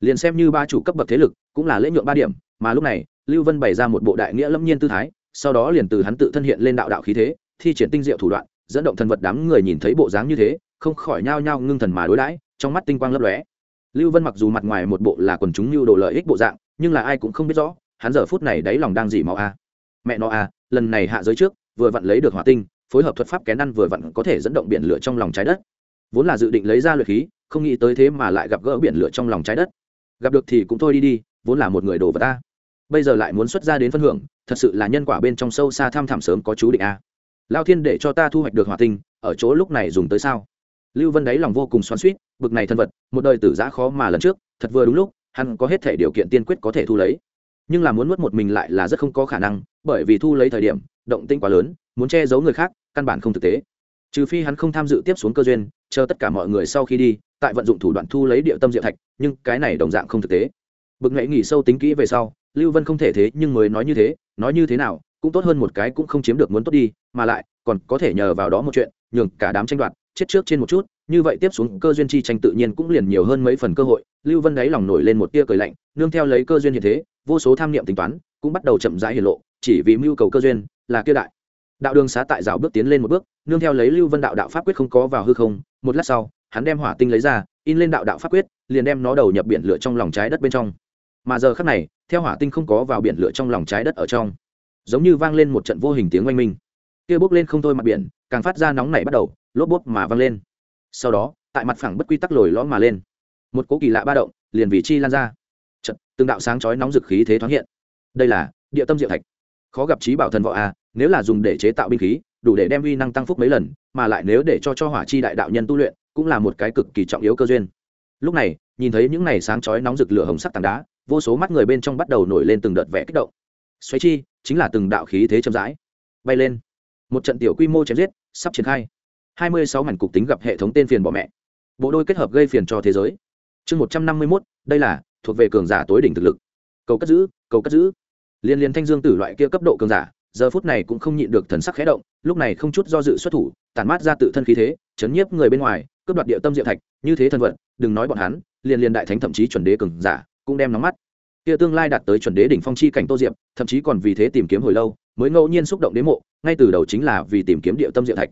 liền xem như ba chủ cấp bậc thế lực, cũng là lễ nhượng ba điểm, mà lúc này, lưu vân bày ra một bộ đại nghĩa lâm nhiên tư thái, sau đó liền từ hắn tự thân hiện lên đạo đạo khí thế, thi triển tinh diệu thủ đoạn, dẫn động thần vật đám người nhìn thấy bộ dáng như thế, không khỏi nhao nhao ngưng thần mà đối đãi, trong mắt tinh quang lấp lóe. Lưu vân mặc dù mặt ngoài một bộ là quần chúng lưu đồ lợi ích bộ dạng, nhưng là ai cũng không biết rõ, hắn giờ phút này đáy lòng đang dỉ máu a. Mẹ nó a, lần này hạ giới trước, vừa vặn lấy được hỏa tinh, phối hợp thuật pháp kén ăn vừa vặn có thể dẫn động biển lửa trong lòng trái đất. Vốn là dự định lấy ra luyện khí, không nghĩ tới thế mà lại gặp gỡ biển lửa trong lòng trái đất gặp được thì cũng thôi đi đi, vốn là một người đồ vật ta. Bây giờ lại muốn xuất ra đến phân hưởng, thật sự là nhân quả bên trong sâu xa tham thảm sớm có chú định a. Lao thiên để cho ta thu hoạch được hỏa tinh, ở chỗ lúc này dùng tới sao? Lưu vân đáy lòng vô cùng xoắn suýt bực này thân vật, một đời tử giã khó mà lần trước, thật vừa đúng lúc, hắn có hết thể điều kiện tiên quyết có thể thu lấy. Nhưng là muốn nuốt một mình lại là rất không có khả năng, bởi vì thu lấy thời điểm, động tinh quá lớn, muốn che giấu người khác, căn bản không thực tế. Trừ phi hắn không tham dự tiếp xuống cơ duyên, chờ tất cả mọi người sau khi đi, tại vận dụng thủ đoạn thu lấy địa tâm diệu thạch nhưng cái này đồng dạng không thực tế. Bực nghệ nghỉ sâu tính kỹ về sau, lưu vân không thể thế nhưng mới nói như thế, nói như thế nào, cũng tốt hơn một cái cũng không chiếm được muốn tốt đi, mà lại, còn có thể nhờ vào đó một chuyện, nhường cả đám tranh đoạt, chết trước trên một chút, như vậy tiếp xuống cơ duyên chi tranh tự nhiên cũng liền nhiều hơn mấy phần cơ hội. Lưu vân đáy lòng nổi lên một tia cười lạnh, nương theo lấy cơ duyên như thế, vô số tham niệm tính toán, cũng bắt đầu chậm rãi hiển lộ, chỉ vì mưu cầu cơ duyên là kia đại. Đạo đường xá tại rào bước tiến lên một bước, nương theo lấy lưu vân đạo đạo pháp quyết không có vào hư không, một lát sau, hắn đem hỏa tinh lấy ra, in lên đạo đạo pháp quyết liền đem nó đầu nhập biển lửa trong lòng trái đất bên trong. Mà giờ khắc này, theo hỏa tinh không có vào biển lửa trong lòng trái đất ở trong. Giống như vang lên một trận vô hình tiếng oanh minh. Kia bốc lên không thôi mặt biển, càng phát ra nóng nảy bắt đầu, lốp bốp mà vang lên. Sau đó, tại mặt phẳng bất quy tắc lồi lõm mà lên. Một cố kỳ lạ ba động, liền vị chi lan ra. Trận từng đạo sáng chói nóng dực khí thế thoáng hiện. Đây là địa tâm diệu thạch. Khó gặp trí bảo thần võ a, nếu là dùng để chế tạo binh khí, đủ để đem uy năng tăng phúc mấy lần, mà lại nếu để cho cho hỏa chi đại đạo nhân tu luyện, cũng là một cái cực kỳ trọng yếu cơ duyên lúc này, nhìn thấy những ngày sáng chói nóng rực lửa hồng sắc tảng đá, vô số mắt người bên trong bắt đầu nổi lên từng đợt vẽ kích động. Xoáy chi, chính là từng đạo khí thế chậm rãi bay lên. Một trận tiểu quy mô chém giết, sắp triển khai. Hai mươi sáu mảnh cục tính gặp hệ thống tên phiền bỏ mẹ. Bộ đôi kết hợp gây phiền cho thế giới. Chương một trăm năm mươi mốt, đây là, thuộc về cường giả tối đỉnh thực lực. Cầu cất giữ, cầu cất giữ. Liên liên thanh dương tử loại kia cấp độ cường giả, giờ phút này cũng không nhịn được thần sắc khẽ động, lúc này không chút do dự xuất thủ, tản mát ra tự thân khí thế, chấn nhiếp người bên ngoài cướp đoạt địa tâm diệu thạch, như thế thân vận, đừng nói bọn hắn, liền liền đại thánh thậm chí chuẩn đế cường giả, cũng đem nóng mắt. Kia tương lai đạt tới chuẩn đế đỉnh phong chi cảnh tô diệp, thậm chí còn vì thế tìm kiếm hồi lâu, mới ngẫu nhiên xúc động đế mộ, ngay từ đầu chính là vì tìm kiếm địa tâm diệu thạch.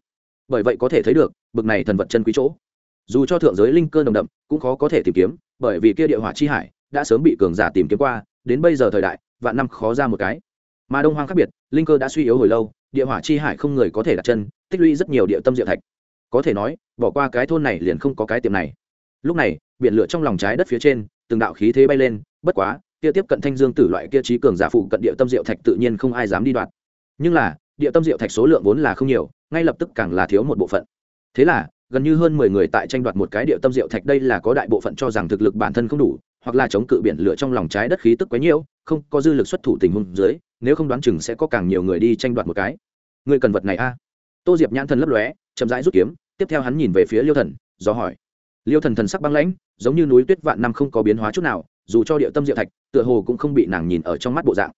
Bởi vậy có thể thấy được, bực này thần vật chân quý chỗ. Dù cho thượng giới linh cơ đồng đậm, cũng khó có thể tìm kiếm, bởi vì kia địa hỏa chi hải đã sớm bị cường giả tìm kiếm qua, đến bây giờ thời đại, vạn năm khó ra một cái. Mà đông hoang khác biệt, linh cơ đã suy yếu hồi lâu, địa hỏa chi hải không người có thể đặt chân, tích lũy rất nhiều địa tâm diệu thạch có thể nói, bỏ qua cái thôn này liền không có cái tiệm này. Lúc này, biển lửa trong lòng trái đất phía trên, từng đạo khí thế bay lên, bất quá, kia tiếp cận thanh dương tử loại kia trí cường giả phụ cận địa tâm diệu thạch tự nhiên không ai dám đi đoạt. Nhưng là, địa tâm diệu thạch số lượng vốn là không nhiều, ngay lập tức càng là thiếu một bộ phận. Thế là, gần như hơn mười người tại tranh đoạt một cái địa tâm diệu thạch đây là có đại bộ phận cho rằng thực lực bản thân không đủ, hoặc là chống cự biển lửa trong lòng trái đất khí tức quấy nhiễu không có dư lực xuất thủ tình huống dưới, nếu không đoán chừng sẽ có càng nhiều người đi tranh đoạt một cái. Người cần vật này a. Tô diệp nhãn thần lấp lóe, chậm rãi rút kiếm tiếp theo hắn nhìn về phía liêu thần, do hỏi. Liêu thần thần sắc băng lãnh, giống như núi tuyết vạn năm không có biến hóa chút nào, dù cho địa tâm diệu thạch, tựa hồ cũng không bị nàng nhìn ở trong mắt bộ dạng.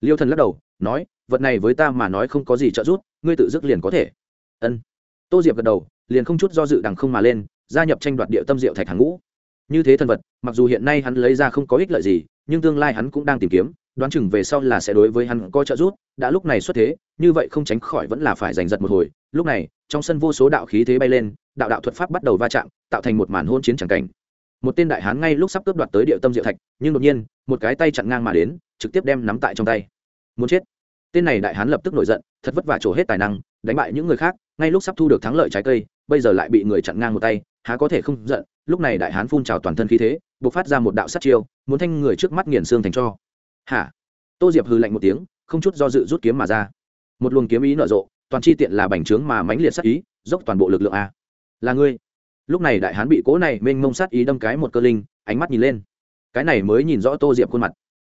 Liêu thần lắc đầu, nói, vật này với ta mà nói không có gì trợ giúp, ngươi tự dứt liền có thể. Ân. Tô diệp gật đầu, liền không chút do dự đằng không mà lên, gia nhập tranh đoạt địa tâm diệu thạch hàng ngũ. Như thế thần vật, mặc dù hiện nay hắn lấy ra không có ích lợi gì, nhưng tương lai hắn cũng đang tìm kiếm đoán chừng về sau là sẽ đối với hắn có trợ giúp, đã lúc này xuất thế, như vậy không tránh khỏi vẫn là phải giành giật một hồi. Lúc này, trong sân vô số đạo khí thế bay lên, đạo đạo thuật pháp bắt đầu va chạm, tạo thành một màn hôn chiến chẳng cảnh. Một tên đại hán ngay lúc sắp cướp đoạt tới địa tâm diệu thạch, nhưng đột nhiên, một cái tay chặn ngang mà đến, trực tiếp đem nắm tại trong tay. Muốn chết. Tên này đại hán lập tức nổi giận, thật vất vả trổ hết tài năng, đánh bại những người khác, ngay lúc sắp thu được thắng lợi trái cây, bây giờ lại bị người chặn ngang một tay, há có thể không giận. Lúc này đại hán phun trào toàn thân khí thế, bộc phát ra một đạo sát chiêu, muốn thanh người trước mắt nghiền xương thành cho hả? Tô diệp hừ lạnh một tiếng, không chút do dự rút kiếm mà ra. Một luồng kiếm ý nở rộ, toàn chi tiện là bành trướng mà mãnh liệt sát ý, dốc toàn bộ lực lượng a. Là ngươi. Lúc này đại hán bị cố này mênh mông sát ý đâm cái một cơ linh, ánh mắt nhìn lên. Cái này mới nhìn rõ tô diệp khuôn mặt.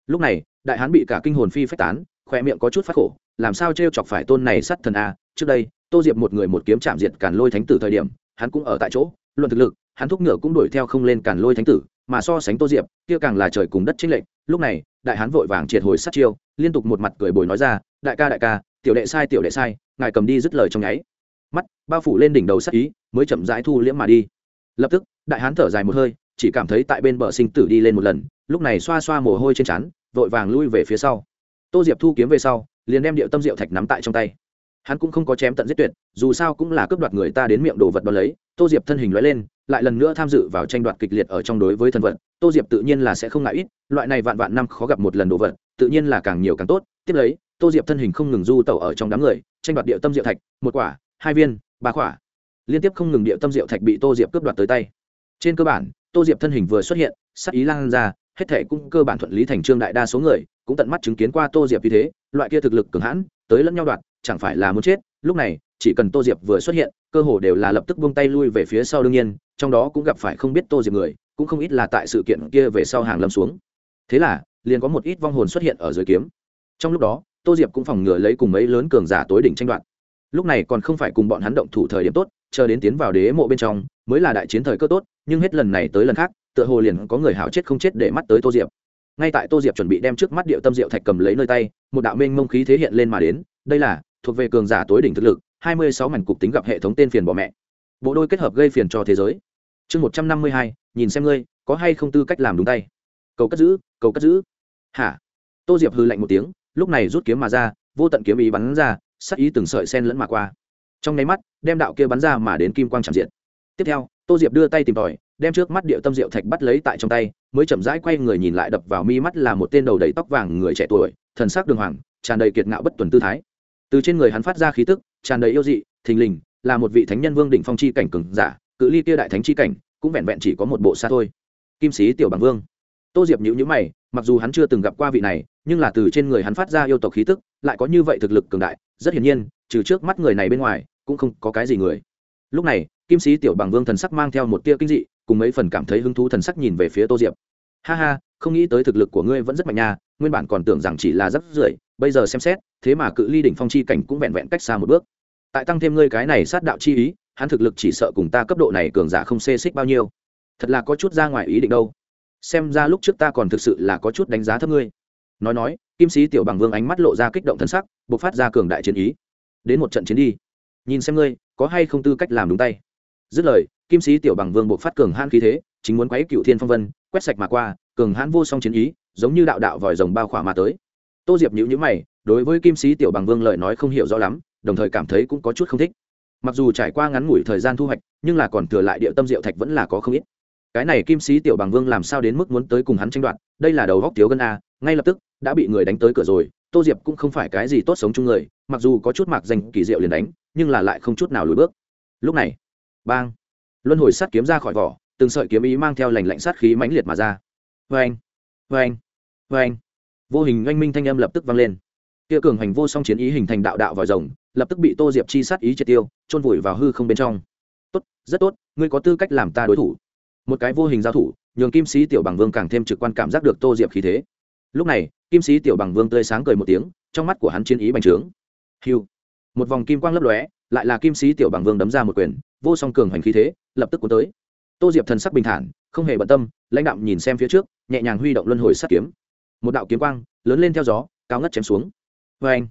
Lúc này, đại hán bị cả kinh hồn phi phách tán khoe miệng có chút phát khổ, làm sao t r e o chọc phải tôn này sát thần a. Trước đây, tô diệp một người một kiếm chạm diệt càn lôi thánh tử thời điểm, hắn cũng ở tại chỗ, luận thực lực, hắn thúc ngựa cũng đuổi theo không lên càn lôi thánh tử, mà so sánh tô diệp, kia càng là trời cùng đất chênh lệch. Lúc này đại hán vội vàng triệt hồi sát chiêu, liên tục một mặt cười bồi nói ra, đại ca đại ca, tiểu đệ sai, tiểu đệ sai, ngài cầm đi dứt lời trong nháy. Mắt bao phủ lên đỉnh đầu sát ý, mới chậm rãi thu liễm mà đi. Lập tức, đại hán thở dài một hơi, chỉ cảm thấy tại bên bờ sinh tử đi lên một lần, lúc này xoa xoa mồ hôi trên trán, vội vàng lui về phía sau. Tô diệp thu kiếm về sau, liền đem điệu tâm diệu thạch nắm tại trong tay. Hắn cũng không có chém tận giết tuyệt, dù sao cũng là cướp đoạt người ta đến miệng đồ vật đ ó lấy, tô diệp thân hình loại lên lại lần nữa tham dự vào tranh đoạt kịch liệt ở trong đối với thần vật, tô diệp tự nhiên là sẽ không ngại ít, loại này vạn vạn năm khó gặp một lần đồ vật, tự nhiên là càng nhiều càng tốt. Tiếp lấy, tô diệp thân hình không ngừng du tẩu ở trong đám người, tranh đoạt địa tâm diệu thạch, một quả, hai viên, ba quả. Liên tiếp không ngừng địa tâm diệu thạch bị tô diệp cướp đoạt tới tay. Trên cơ bản, tô diệp thân hình vừa xuất hiện, sắc ý lan ra, hết thể cũng cơ bản thuận lý thành trương đại đa số người, cũng tận mắt chứng kiến qua tô diệp như thế, loại kia thực lực cường hãn, tới lẫn nhau đoạt, chẳng phải là muốn chết, lúc này chỉ cần tô diệp vừa xuất hiện, cơ hồ đều là lập tức buông tay lui về phía sau đương nhiên, trong đó cũng gặp phải không biết tô diệp người, cũng không ít là tại sự kiện kia về sau hàng lâm xuống. Thế là, liền có một ít vong hồn xuất hiện ở dưới kiếm. Trong lúc đó, tô diệp cũng phòng ngừa lấy cùng mấy lớn cường giả tối đỉnh tranh đoạt. Lúc này còn không phải cùng bọn hắn động thủ thời điểm tốt, chờ đến tiến vào đế mộ bên trong, mới là đại chiến thời cơ tốt, nhưng hết lần này tới lần khác, tựa hồ liền có người hảo chết không chết để mắt tới tô diệp. Ngay tại tô diệp chuẩn bị đem trước mắt điệu tâm diệu thạch cầm lấy nơi tay, một đạo minh mông khí thế hiện lên mà đến, đây là thuộc về cường giả tối đỉnh thực lực hai mươi sáu mảnh cục tính gặp hệ thống tên phiền bỏ mẹ. Bộ đôi kết hợp gây phiền cho thế giới. Chương một trăm năm mươi hai, nhìn xem ngươi, có hay không tư cách làm đúng tay. Cầu cất giữ, cầu cất giữ. Hả? Tô diệp hư lạnh một tiếng, lúc này rút kiếm mà ra, vô tận kiếm ý bắn ra sắc ý từng sợi sen lẫn mà qua. Trong nháy mắt, đem đạo kia bắn ra mà đến kim quang chạm diện. Tiếp theo, tô diệp đưa tay tìm tòi, đem trước mắt địa tâm diệu thạch bắt lấy tại trong tay, mới chậm rãi quay người nhìn lại đập vào mi mắt là một tên đầu đầy tóc vàng người trẻ tuổi, thần sắc đường hoàng, tràn đầy kiệt ngạo bất tuần tư thái từ trên người hắn phát ra khí tức, tràn đầy yêu dị, thình lình, là một vị thánh nhân vương đỉnh phong chi cảnh cường giả, cự ly kia đại thánh chi cảnh, cũng vẹn vẹn chỉ có một bộ xa thôi. Kim sĩ tiểu bằng vương. Tô diệp nhữ nhữ mày, mặc dù hắn chưa từng gặp qua vị này, nhưng là từ trên người hắn phát ra yêu tộc khí tức, lại có như vậy thực lực cường đại, rất hiển nhiên, trừ trước mắt người này bên ngoài, cũng không có cái gì người. Lúc này, kim sĩ tiểu bằng vương thần sắc mang theo một tia kinh dị, cùng mấy phần cảm thấy hứng thú thần sắc nhìn về phía tô diệp. Ha ha không nghĩ tới thực lực của ngươi vẫn rất mạnh nha, nguyên bản còn tưởng rằng chỉ là rất rưởi bây giờ xem xét, thế mà cự ly đỉnh phong chi cảnh cũng vẹn vẹn cách xa một bước. Tại tăng thêm ngươi cái này sát đạo chi ý, hắn thực lực chỉ sợ cùng ta cấp độ này cường giả không xê xích bao nhiêu. Thật là có chút ra ngoài ý định đâu. Xem ra lúc trước ta còn thực sự là có chút đánh giá thấp ngươi. Nói nói, kim sĩ tiểu bằng vương ánh mắt lộ ra kích động thân sắc b ộ c phát ra cường đại chiến ý. Đến một trận chiến đi. Nhìn xem ngươi, có hay không tư cách làm đúng tay. Dứt lời, kim sĩ tiểu bằng vương buộc phát cường hãn khí thế, chính muốn quấy cựu thiên phong vân quét sạch mà qua, cường hãn vô song chiến ý, giống như đạo đạo vòi rồng bao khỏa mà tới. Tô diệp nhữ nhữ mày, đối với kim sĩ tiểu bằng vương lời nói không hiểu rõ lắm, đồng thời cảm thấy cũng có chút không thích. Mặc dù trải qua ngắn ngủi thời gian thu hoạch, nhưng là còn thừa lại địa tâm diệu thạch vẫn là có không ít. Cái này kim sĩ tiểu bằng vương làm sao đến mức muốn tới cùng hắn tranh đoạt, đây là đầu góc thiếu gân a, ngay lập tức, đã bị người đánh tới cửa rồi, tô diệp cũng không phải cái gì tốt sống chung người, mặc dù có chút mạc danh, kỳ diệu liền đánh, nhưng là lại không chút nào lùi bước. Lúc này, bang, luân hồi sắt kiếm ra khỏi vỏ từng sợi kiếm ý mang theo lành lạnh sát khí mãnh liệt mà ra. Vê anh vê anh vê anh vô hình oanh minh thanh âm lập tức vang lên. Kia cường hành vô song chiến ý hình thành đạo đạo vòi rồng, lập tức bị tô diệp chi sát ý triệt tiêu trôn vùi vào hư không bên trong. Tốt, rất tốt, ngươi có tư cách làm ta đối thủ. Một cái vô hình giao thủ, nhường kim sĩ tiểu bằng vương càng thêm trực quan cảm giác được tô diệp khí thế. Lúc này, kim sĩ tiểu bằng vương tươi sáng cười một tiếng, trong mắt của hắn chiến ý bành trướng. Hiu một vòng kim quang lấp lóe, lại là kim sĩ tiểu bằng vương đấm ra một quyền, vô song cường hành khí thế, lập tức cuốn tới tô diệp thần sắc bình thản, không hề bận tâm, lãnh đạm nhìn xem phía trước, nhẹ nhàng huy động luân hồi sắt kiếm. Một đạo kiếm quang lớn lên theo gió, cao ngất chém xuống. Vê anh,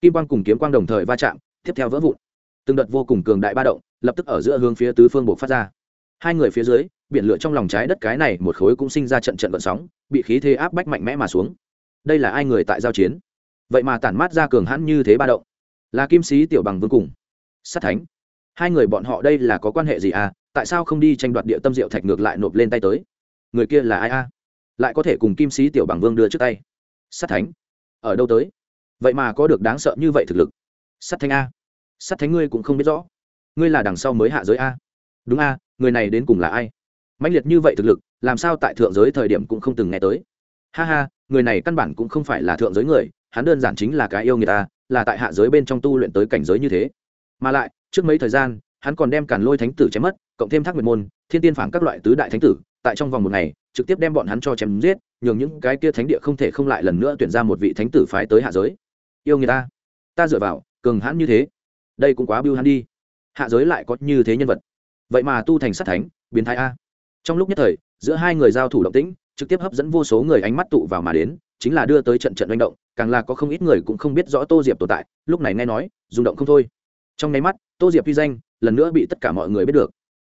kim quang cùng kiếm quang đồng thời va chạm, tiếp theo vỡ vụn. Từng đợt vô cùng cường đại ba động, lập tức ở giữa hướng phía tứ phương buộc phát ra. Hai người phía dưới, biển lửa trong lòng trái đất cái này một khối cũng sinh ra trận trận vận sóng, bị khí thế áp bách mạnh mẽ mà xuống. Đây là ai người tại giao chiến? Vậy mà tản mát ra cường hãn như thế ba động. Là kim sĩ tiểu bằng vương cùng. Sát thánh. Hai người bọn họ đây là có quan hệ gì à? Tại sao không đi tranh đoạt địa tâm diệu thạch ngược lại nộp lên tay tới? Người kia là ai a? Lại có thể cùng kim sĩ tiểu bằng vương đưa trước tay. Sát thánh. Ở đâu tới? Vậy mà có được đáng sợ như vậy thực lực. Sát thánh a. Sát thánh ngươi cũng không biết rõ. Ngươi là đằng sau mới hạ giới a. Đúng a, người này đến cùng là ai? Mãnh liệt như vậy thực lực, làm sao tại thượng giới thời điểm cũng không từng nghe tới? Ha ha, người này căn bản cũng không phải là thượng giới người, hắn đơn giản chính là cái yêu người ta là tại hạ giới bên trong tu luyện tới cảnh giới như thế. Mà lại, trước mấy thời gian, hắn còn đem càn lôi thánh tử chém mất cộng thêm thác nguyệt môn, thiên tiên phản các loại tứ đại thánh tử, tại trong vòng một ngày, trực tiếp đem bọn hắn cho chém giết, nhường những cái kia thánh địa không thể không lại lần nữa tuyển ra một vị thánh tử phái tới hạ giới. Yêu người ta ta dựa vào, cường hãn như thế, đây cũng quá biêu hắn đi. Hạ giới lại có như thế nhân vật. Vậy mà tu thành sát thánh, biến thái a. Trong lúc nhất thời, giữa hai người giao thủ động tĩnh, trực tiếp hấp dẫn vô số người ánh mắt tụ vào mà đến, chính là đưa tới trận trận manh động, càng là có không ít người cũng không biết rõ tô diệp tồn tại, lúc này nghe nói, rung động không thôi. Trong nháy mắt, tô diệp huy danh, lần nữa bị tất cả mọi người biết được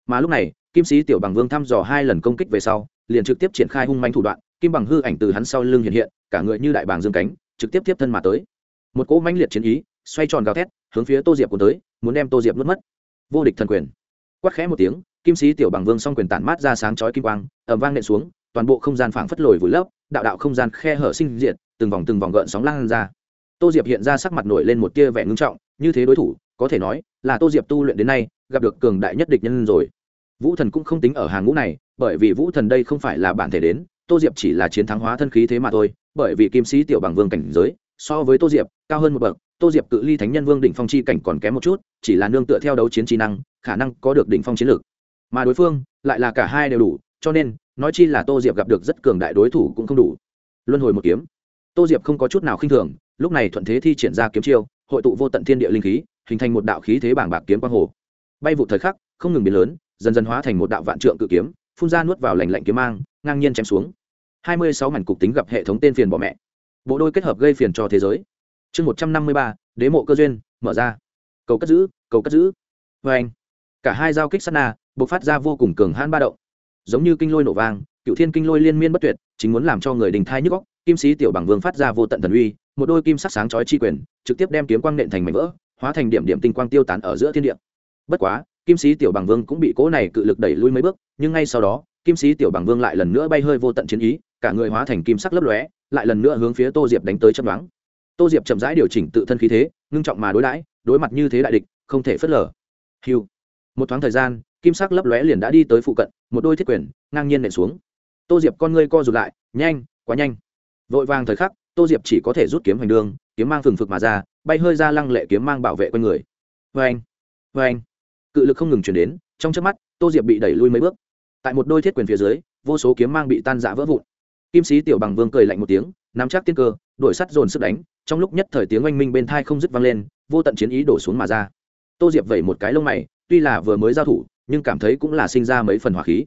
mà lúc này, kim sĩ tiểu bằng vương thăm dò hai lần công kích về sau, liền trực tiếp triển khai hung manh thủ đoạn, kim bằng hư ảnh từ hắn sau lưng hiện hiện, cả người như đại bàng dương cánh, trực tiếp tiếp thân mà tới. Một cỗ mãnh liệt chiến ý, xoay tròn gào thét, hướng phía tô diệp cuốn tới, muốn đem tô diệp nuốt mất. Vô địch thần quyền. Quát khẽ một tiếng, kim sĩ tiểu bằng vương s o n g quyền tản mát ra sáng chói kim quang ẩm vang nện xuống, toàn bộ không gian phảng phất lồi vùi lấp, đạo đạo không gian khe hở sinh diệt, từng vòng từng vòng gợn sóng lan ra. Tô diệp hiện ra sắc mặt nổi lên một tia vẻ ngưng trọng, như thế đối thủ có thể nói là tô diệp tu luyện đến nay gặp được cường đại nhất địch nhân rồi. Vũ thần cũng không tính ở hàng ngũ này, bởi vì vũ thần đây không phải là bản thể đến, tô diệp chỉ là chiến thắng hóa thân khí thế mà thôi, bởi vì kim sĩ tiểu bằng vương cảnh giới, so với tô diệp, cao hơn một bậc, tô diệp cự ly thánh nhân vương đỉnh phong chi cảnh còn kém một chút, chỉ là nương tựa theo đấu chiến trí năng, khả năng có được đỉnh phong chiến lược. Mà đối phương lại là cả hai đều đủ, cho nên, nói chi là tô diệp gặp được rất cường đại đối thủ cũng không đủ. Luân hồi một kiếm. Tô diệp không có chút nào khinh thường, lúc này thuận thế thi triển ra kiếm chiêu, hội tụ vô tận thiên địa linh khí hình thành một đạo khí thế bảng bạc kiếm quang hồ. Bay vụ thời khắc, không ngừng biến lớn, dần dần hóa thành một đạo vạn trượng cự kiếm, phun ra nuốt vào lành lạnh kiếm mang, ngang nhiên chém xuống. Hai mươi sáu mảnh cục tính gặp hệ thống tên phiền bỏ mẹ. Bộ đôi kết hợp gây phiền cho thế giới. Chương một trăm năm mươi ba, đế mộ cơ duyên, mở ra. Cầu cất giữ, cầu cất giữ. Vê anh, cả hai giao kích sát na b ộ c phát ra vô cùng cường hãn ba động. Giống như kinh lôi nổ vang, cựu thiên kinh lôi liên miên bất tuyệt, chính muốn làm cho người đình thai nhức góc kim sĩ tiểu bằng vương phát ra vô tận thần uy, một đôi kim sắc sáng chói chi quyền, trực tiếp đem kiếm quang nện thành mảnh vỡ hóa thành điểm điểm tinh quang tiêu tán ở giữa thiên địa. Bất quá, kim sĩ tiểu bằng vương cũng bị cỗ này cự lực đẩy lui mấy bước, nhưng ngay sau đó, kim sĩ tiểu bằng vương lại lần nữa bay hơi vô tận chiến ý, cả người hóa thành kim sắc lấp lóe, lại lần nữa hướng phía tô diệp đánh tới chấp đoán tô diệp chậm rãi điều chỉnh tự thân khí thế, ngưng trọng mà đối đãi, đối mặt như thế đại địch, không thể phớt lờ. Hiu một thoáng thời gian, kim sắc lấp lóe liền đã đi tới phụ cận, một đôi thiết quyền ngang nhiên nện xuống. Tô diệp con ngươi co rụt lại, nhanh, quá nhanh. Vội vàng thời khắc, tô diệp chỉ có thể rút kiếm hành đường kiếm mang phừng phực mà ra, bay hơi ra lăng lệ kiếm mang bảo vệ quanh người. Vê anh vê anh cự lực không ngừng chuyển đến, trong trước mắt, tô diệp bị đẩy lui mấy bước. Tại một đôi thiết quyền phía dưới, vô số kiếm mang bị tan rã vỡ vụn. Kim sĩ tiểu bằng vương cười lạnh một tiếng, nắm chắc tiên cơ, đổi sắt dồn sức đánh, trong lúc nhất thời tiếng oanh minh bên thai không dứt vang lên, vô tận chiến ý đổ xuống mà ra. Tô diệp vẩy một cái lông mày, tuy là vừa mới giao thủ, nhưng cảm thấy cũng là sinh ra mấy phần hỏa khí.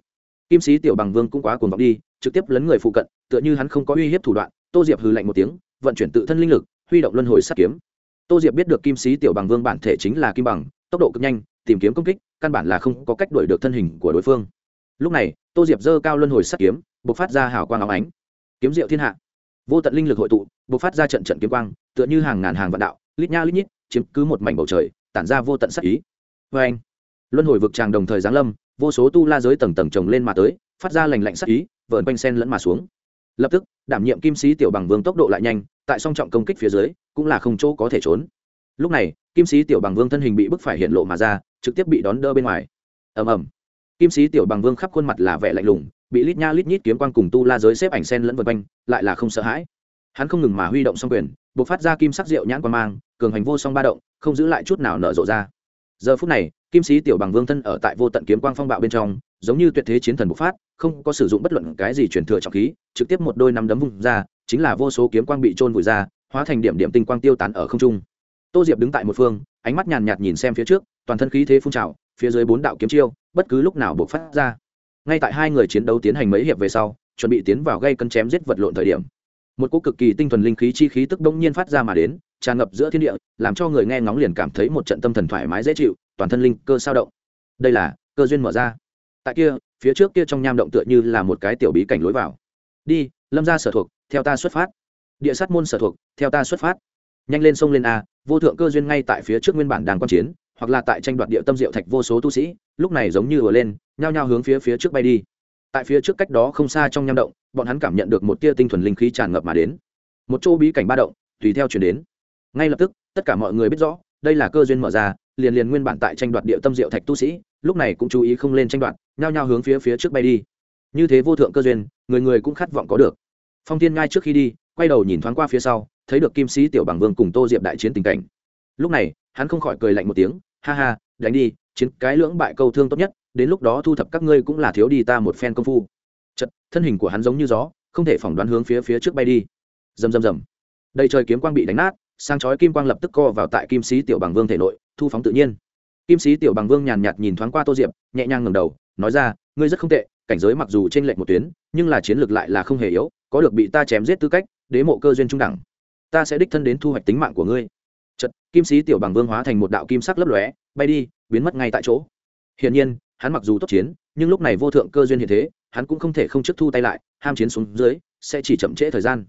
Kim sĩ tiểu bằng vương cũng quá cuồng vọng đi, trực tiếp lấn người phụ cận, tựa như hắn không có uy hiếp thủ đoạn, tô diệp hừ lạnh một tiếng, vận chuyển tự thân linh lực huy động luân hồi sát kiếm. Tô diệp biết được kim sĩ tiểu bằng vương bản thể chính là kim bằng, tốc độ cực nhanh, tìm kiếm công kích, căn bản là không có cách đuổi được thân hình của đối phương. Lúc này, tô diệp dơ cao luân hồi sát kiếm b ộ c phát ra hào quang áo ánh. Kiếm diệu thiên hạ. Vô tận linh lực hội tụ b ộ c phát ra trận trận kiếm quang, tựa như hàng ngàn hàng vạn đạo, lít nha lít nhít, chiếm cứ một mảnh bầu trời, tản ra vô tận sắc ý. Vê anh, luân hồi vực tràng đồng thời giáng lâm, vô số tu la giới tầng tầng trồng lên mà tới, phát ra lành lạnh sắc ý vợn quanh sen lẫn mà xuống. Lập tức, đảm nhiệm kim sĩ tiểu bằng vương tốc độ lại nhanh tại song trọng công kích phía dưới, cũng là không chỗ có thể trốn. Lúc này, kim sĩ tiểu bằng vương thân hình bị bức phải hiện lộ mà ra, trực tiếp bị đón đỡ bên ngoài. Ầm ầm. Kim sĩ tiểu bằng vương khắp khuôn mặt là vẻ lạnh lùng, bị lít nha lít nhít kiếm quang cùng tu la giới xếp ảnh sen lẫn vân quanh, lại là không sợ hãi. Hắn không ngừng mà huy động song quyền, buộc phát ra kim sắc rượu nhãn quan mang, cường hành vô song ba động, không giữ lại chút nào nở rộ ra. Giờ phút này, kim sĩ tiểu bằng vương thân ở tại vô tận kiếm quang phong bạo bên trong, giống như tuyệt thế chiến thần bộc phát, không có sử dụng bất luận cái gì truyền thừa trọng khí, trực tiếp một đôi nắm đấm vùng ra chính là vô số kiếm quang bị trôn vùi ra, hóa thành điểm điểm tinh quang tiêu tán ở không trung. Tô diệp đứng tại một phương, ánh mắt nhàn nhạt nhìn xem phía trước, toàn thân khí thế phun trào, phía dưới bốn đạo kiếm chiêu, bất cứ lúc nào buộc phát ra. Ngay tại hai người chiến đấu tiến hành mấy hiệp về sau, chuẩn bị tiến vào gây cân chém giết vật lộn thời điểm, một cỗ cực kỳ tinh thuần linh khí chi khí tức đông nhiên phát ra mà đến, tràn ngập giữa thiên địa, làm cho người nghe ngóng liền cảm thấy một trận tâm thần thoải mái dễ chịu, toàn thân linh cơ sao động. Đây là cơ duyên mở ra. Tại kia, phía trước kia trong nham động tựa như là một cái tiểu bí cảnh lối vào. Đi, lâm ra sở thuộc theo ta xuất phát. Địa sát môn sở thuộc, theo ta xuất phát. Nhanh lên sông lên a, vô thượng cơ duyên ngay tại phía trước nguyên bản đang quan chiến, hoặc là tại tranh đoạt địa tâm diệu thạch vô số tu sĩ, lúc này giống như vừa lên, nhao nhao hướng phía phía trước bay đi. Tại phía trước cách đó không xa trong nham động, bọn hắn cảm nhận được một tia tinh thuần linh khí tràn ngập mà đến. Một chỗ bí cảnh ba động, tùy theo chuyển đến. Ngay lập tức, tất cả mọi người biết rõ, đây là cơ duyên mở ra, liền liền nguyên bản tại tranh đoạt địa tâm diệu thạch tu sĩ, lúc này cũng chú ý không lên tranh đoạt, nhao nhao hướng phía phía trước bay đi. Như thế vô thượng cơ duyên, người người cũng khát vọng có được phong thiên ngay trước khi đi, quay đầu nhìn thoáng qua phía sau, thấy được kim sĩ tiểu bằng vương cùng tô diệp đại chiến tình cảnh. Lúc này, hắn không khỏi cười lạnh một tiếng, ha ha, đánh đi, chiến cái lưỡng bại câu thương tốt nhất, đến lúc đó thu thập các ngươi cũng là thiếu đi ta một phen công phu. Chật thân hình của hắn giống như gió, không thể phỏng đoán hướng phía phía trước bay đi. Rầm rầm rầm. Đầy trời kiếm quang bị đánh nát sang chói kim quang lập tức co vào tại kim sĩ tiểu bằng vương thể nội, thu phóng tự nhiên. Kim sĩ tiểu bằng vương nhàn nhạt nhìn thoáng qua tô diệp, nhẹ nhàng ngầm đầu, nói ra, ngươi rất không tệ, cảnh giới mặc dù trên lệnh một tuyến nhưng là chiến lược lại là không hề yếu có được bị ta chém giết tư cách đế mộ cơ duyên trung đẳng ta sẽ đích thân đến thu hoạch tính mạng của ngươi. Chật kim sĩ tiểu bằng vương hóa thành một đạo kim sắc lấp lóe bay đi biến mất ngay tại chỗ. Hiển nhiên hắn mặc dù tốt chiến nhưng lúc này vô thượng cơ duyên hiện thế hắn cũng không thể không trước thu tay lại ham chiến xuống dưới sẽ chỉ chậm trễ thời gian.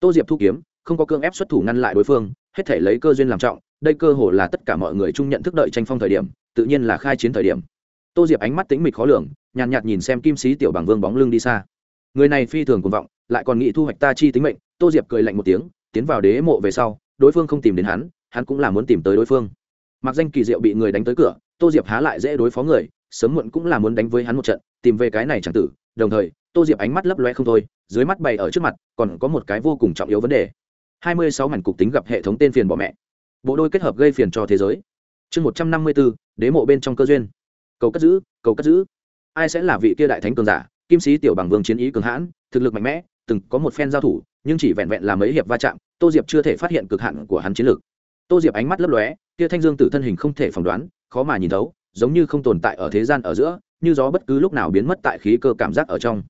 Tô diệp thu kiếm không có cương ép xuất thủ ngăn lại đối phương hết thể lấy cơ duyên làm trọng đây cơ hồ là tất cả mọi người chung nhận thức đợi tranh phong thời điểm tự nhiên là khai chiến thời điểm. Tô diệp ánh mắt tính mịch khó lường nhàn nhạt, nhạt nhìn xem kim sĩ tiểu bằng vương bóng lưng đi xa người này phi thường cuồng vọng, lại còn nghĩ thu hoạch ta chi tính mệnh, tô diệp cười lạnh một tiếng, tiến vào đế mộ về sau, đối phương không tìm đến hắn hắn cũng là muốn tìm tới đối phương. Mặc danh kỳ diệu bị người đánh tới cửa, tô diệp há lại dễ đối phó người, sớm muộn cũng là muốn đánh với hắn một trận, tìm về cái này chẳng tử. Đồng thời, tô diệp ánh mắt lấp loe không thôi, dưới mắt bày ở trước mặt, còn có một cái vô cùng trọng yếu vấn đề. Hai mươi sáu mảnh cục tính gặp hệ thống tên phiền bỏ mẹ. Bộ đôi kết hợp gây phiền cho thế giới. Chương một trăm năm mươi bốn đế mộ bên trong cơ duyên. Cầu cất giữ, cầu cất giữ. Ai sẽ là vị kia đại thánh cường giả kim sĩ tiểu bằng vương chiến ý cường hãn, thực lực mạnh mẽ, từng có một phen giao thủ, nhưng chỉ vẹn vẹn là mấy hiệp va chạm, tô diệp chưa thể phát hiện cực hạn của hắn chiến lược. Tô diệp ánh mắt lấp lóe tia thanh dương tử thân hình không thể phỏng đoán, khó mà nhìn thấu, giống như không tồn tại ở thế gian ở giữa, như gió bất cứ lúc nào biến mất tại khí cơ cảm giác ở trong.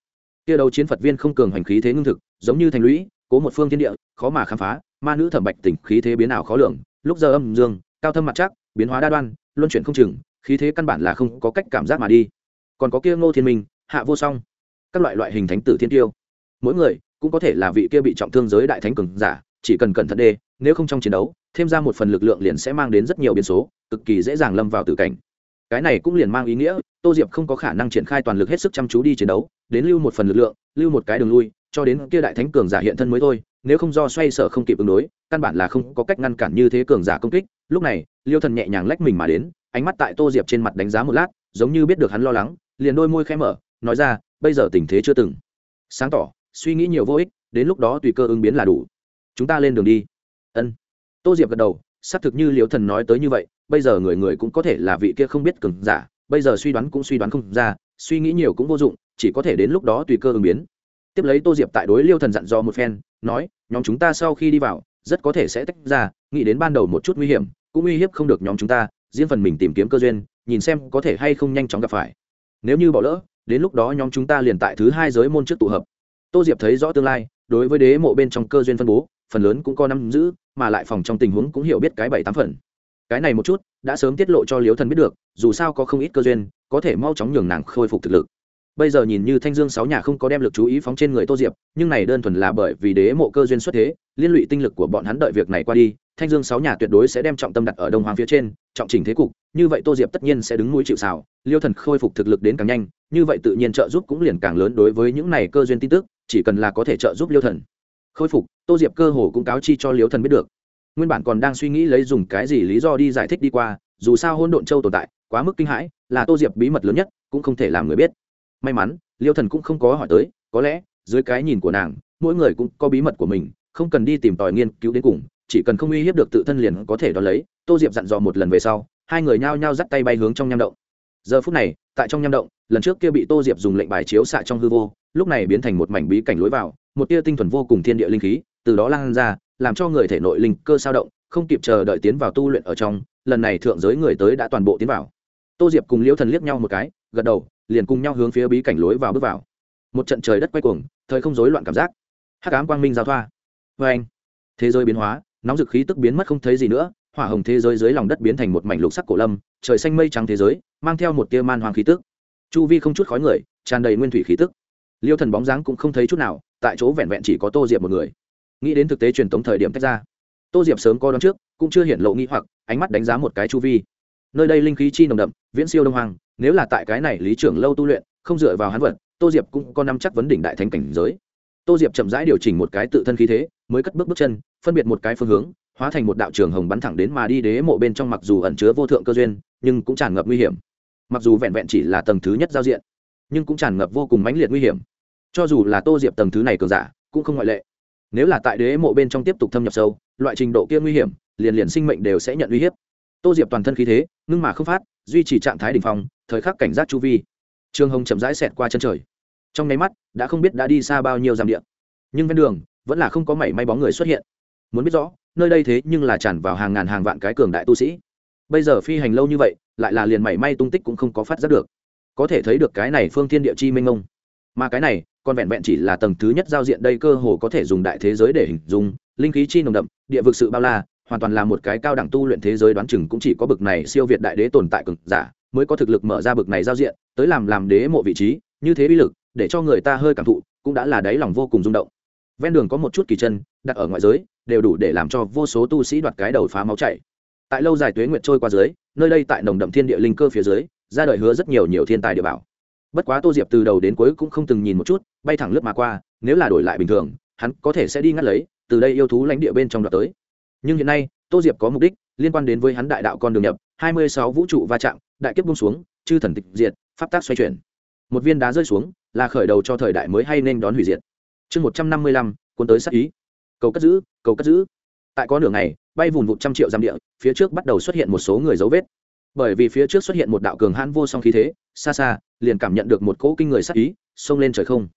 Tia đấu chiến phật viên không cường hành khí thế ngưng thực, giống như thành lũy, cố một phương thiên địa, khó mà khám phá, ma nữ thẩm bạch tỉnh khí thế biến ảo khó lường, lúc giờ âm dương, cao thâm mặt chắc biến hóa đa đoan, luân chuyển không chừng, khí thế căn bản là không có cách cảm giác mà đi. Còn có kia ngô thiên minh hạ vô song. Các loại loại hình thánh tử thiên tiêu. Mỗi người cũng có thể là vị kia bị trọng thương giới đại thánh cường giả, chỉ cần cẩn thận đê, nếu không trong chiến đấu, thêm ra một phần lực lượng liền sẽ mang đến rất nhiều biến số, cực kỳ dễ dàng lâm vào tử cảnh. Cái này cũng liền mang ý nghĩa, tô diệp không có khả năng triển khai toàn lực hết sức chăm chú đi chiến đấu, đến lưu một phần lực lượng, lưu một cái đường lui, cho đến kia đại thánh cường giả hiện thân mới thôi, nếu không do xoay sở không kịp ứng đối, căn bản là không có cách ngăn cản như thế cường giả công kích. Lúc này, liêu thần nhẹ nhàng lách mình mà đến, ánh mắt tại tô diệp trên mặt đánh giá một lát, giống như biết được hắn lo lắng, liền đôi môi khẽ mở nói ra, bây giờ tình thế chưa từng. Sáng tỏ, suy nghĩ nhiều vô ích, đến lúc đó tùy cơ ứng biến là đủ. Chúng ta lên đường đi. Ân. Tô diệp gật đầu, xác thực như liêu thần nói tới như vậy, bây giờ người người cũng có thể là vị kia không biết cường giả, bây giờ suy đoán cũng suy đoán không ra, suy nghĩ nhiều cũng vô dụng, chỉ có thể đến lúc đó tùy cơ ứng biến. Tiếp lấy tô diệp tại đối liêu thần dặn dò một phen, nói, nhóm chúng ta sau khi đi vào, rất có thể sẽ tách ra, nghĩ đến ban đầu một chút nguy hiểm, cũng uy hiếp không được nhóm chúng ta, riêng phần mình tìm kiếm cơ duyên, nhìn xem có thể hay không nhanh chóng gặp phải. Nếu như bỏ lỡ đến lúc đó nhóm chúng ta liền tại thứ hai giới môn trước tụ hợp. Tô diệp thấy rõ tương lai, đối với đế mộ bên trong cơ duyên phân bố, phần lớn cũng có năm giữ, mà lại phòng trong tình huống cũng hiểu biết cái bảy tám phần. Cái này một chút, đã sớm tiết lộ cho liếu thần biết được, dù sao có không ít cơ duyên, có thể mau chóng nhường nàng khôi phục thực lực. Bây giờ nhìn như thanh dương sáu nhà không có đem lực chú ý phóng trên người tô diệp, nhưng này đơn thuần là bởi vì đế mộ cơ duyên xuất thế, liên lụy tinh lực của bọn hắn đợi việc này qua đi, thanh dương sáu nhà tuyệt đối sẽ đem trọng tâm đặt ở đông hoàng phía trên, trọng chỉnh thế cục, như vậy tô diệp tất nhiên sẽ đứng mũi chịu xào liêu thần khôi phục thực lực đến càng nhanh như vậy tự nhiên trợ giúp cũng liền càng lớn đối với những này cơ duyên tin tức, chỉ cần là có thể trợ giúp liêu thần. Khôi phục, tô diệp cơ hồ cũng cáo chi cho liêu thần biết được. Nguyên bản còn đang suy nghĩ lấy dùng cái gì lý do đi giải thích đi qua, dù sao hôn độn châu tồn tại, quá mức kinh hãi, là tô diệp bí mật lớn nhất, cũng không thể làm người biết. May mắn, liêu thần cũng không có hỏi tới, có lẽ, dưới cái nhìn của nàng, mỗi người cũng có bí mật của mình, không cần đi tìm tòi nghiên cứu đến cùng, chỉ cần không uy hiếp được tự thân liền có thể đón lấy. Tô diệp dặn dò một lần về sau, hai người nhao nhao dắt tay bay hướng trong nham động giờ phút này, tại trong nham động, lần trước kia bị tô diệp dùng lệnh bài chiếu xạ trong hư vô, lúc này biến thành một mảnh bí cảnh lối vào, một tia tinh thuần vô cùng thiên địa linh khí, từ đó lan ra, làm cho người thể nội linh cơ sao động, không kịp chờ đợi tiến vào tu luyện ở trong, lần này thượng giới người tới đã toàn bộ tiến vào. Tô diệp cùng liễu thần liếc nhau một cái, gật đầu, liền cùng nhau hướng phía bí cảnh lối vào bước vào. Một trận trời đất quay cuồng, thời không rối loạn cảm giác. Hắc ám quang minh giao thoa. Vê anh thế giới biến hóa, nóng dực khí tức biến mất không thấy gì nữa hỏa hồng thế giới dưới lòng đất biến thành một mảnh lục sắc cổ lâm, trời xanh mây trắng thế giới, mang theo một tia man hoàng khí tức. Chu vi không chút khói người, tràn đầy nguyên thủy khí tức. Liêu thần bóng dáng cũng không thấy chút nào, tại chỗ vẹn vẹn chỉ có tô diệp một người. Nghĩ đến thực tế truyền thống thời điểm tách ra, tô diệp sớm co đón trước, cũng chưa hiện lộ nghĩ hoặc, ánh mắt đánh giá một cái chu vi. Nơi đây linh khí chi nồng đậm, viễn siêu đông hoàng nếu là tại cái này lý trưởng lâu tu luyện, không dựa vào hắn vật, tô diệp cũng có năm chắc vấn đỉnh đại thánh cảnh giới. Tô diệp chậm rãi điều chỉnh một cái tự thân khí thế, mới cất bước bước chân, phân biệt một cái phương hướng hóa thành một đạo trường hồng bắn thẳng đến mà đi đế mộ bên trong mặc dù ẩn chứa vô thượng cơ duyên, nhưng cũng tràn ngập nguy hiểm. Mặc dù vẹn vẹn chỉ là tầng thứ nhất giao diện, nhưng cũng tràn ngập vô cùng mãnh liệt nguy hiểm. Cho dù là tô diệp tầng thứ này cường giả, cũng không ngoại lệ. Nếu là tại đế mộ bên trong tiếp tục thâm nhập sâu, loại trình độ kia nguy hiểm, liền liền sinh mệnh đều sẽ nhận uy hiếp. Tô diệp toàn thân khí thế, ngưng mà không phát, duy trì trạng thái đ ỉ n h phong, thời khắc cảnh giác chu vi. Trương hồng chậm rãi xẹt qua chân trời. Trong nháy mắt, đã không biết đã đi xa bao nhiêu dặm điện nhưng ven đường, vẫn là không có mảy may bóng người xuất hiện muốn biết rõ, nơi đây thế nhưng là tràn vào hàng ngàn hàng vạn cái cường đại tu sĩ. Bây giờ phi hành lâu như vậy, lại là liền mảy may tung tích cũng không có phát giác được. Có thể thấy được cái này phương thiên địa chi minh ông mà cái này, còn vẹn vẹn chỉ là tầng thứ nhất giao diện đây cơ hồ có thể dùng đại thế giới để hình dung. Linh khí chi nồng đậm, địa vực sự bao la, hoàn toàn là một cái cao đẳng tu luyện thế giới đoán chừng cũng chỉ có bực này siêu việt đại đế tồn tại cực giả mới có thực lực mở ra bực này giao diện, tới làm làm đế mộ vị trí, như thế uy lực, để cho người ta hơi cảm thụ, cũng đã là đáy lòng vô cùng rung động ven đường có một chút kỳ chân, đặt ở ngoại giới, đều đủ để làm cho vô số tu sĩ đoạt cái đầu phá máu chảy. Tại lâu dài tuế nguyệt trôi qua dưới, nơi đây tại nồng đậm thiên địa linh cơ phía dưới, ra đời hứa rất nhiều nhiều thiên tài địa bảo. Bất quá tô diệp từ đầu đến cuối cũng không từng nhìn một chút, bay thẳng lướt mà qua, nếu là đổi lại bình thường, hắn có thể sẽ đi ngắt lấy, từ đây yêu thú lãnh địa bên trong đoạt tới. Nhưng hiện nay, tô diệp có mục đích, liên quan đến với hắn đại đạo con đường nhập, hai mươi sáu vũ trụ va chạm, đại kiếp bung xuống, chư thần tịch diệt, pháp tác xoay chuyển. Một viên đá rơi xuống, là khởi đầu cho thời đại mới hay nên đón hủy diệt chương một trăm năm mươi lăm, cuốn tới sát ý. Cầu cất giữ, cầu cất giữ. Tại có nửa ngày, bay vùn vụt trăm triệu giam địa, phía trước bắt đầu xuất hiện một số người dấu vết. Bởi vì phía trước xuất hiện một đạo cường hãn vô song khí thế, xa xa, liền cảm nhận được một cỗ kinh người sát ý, xông lên trời không.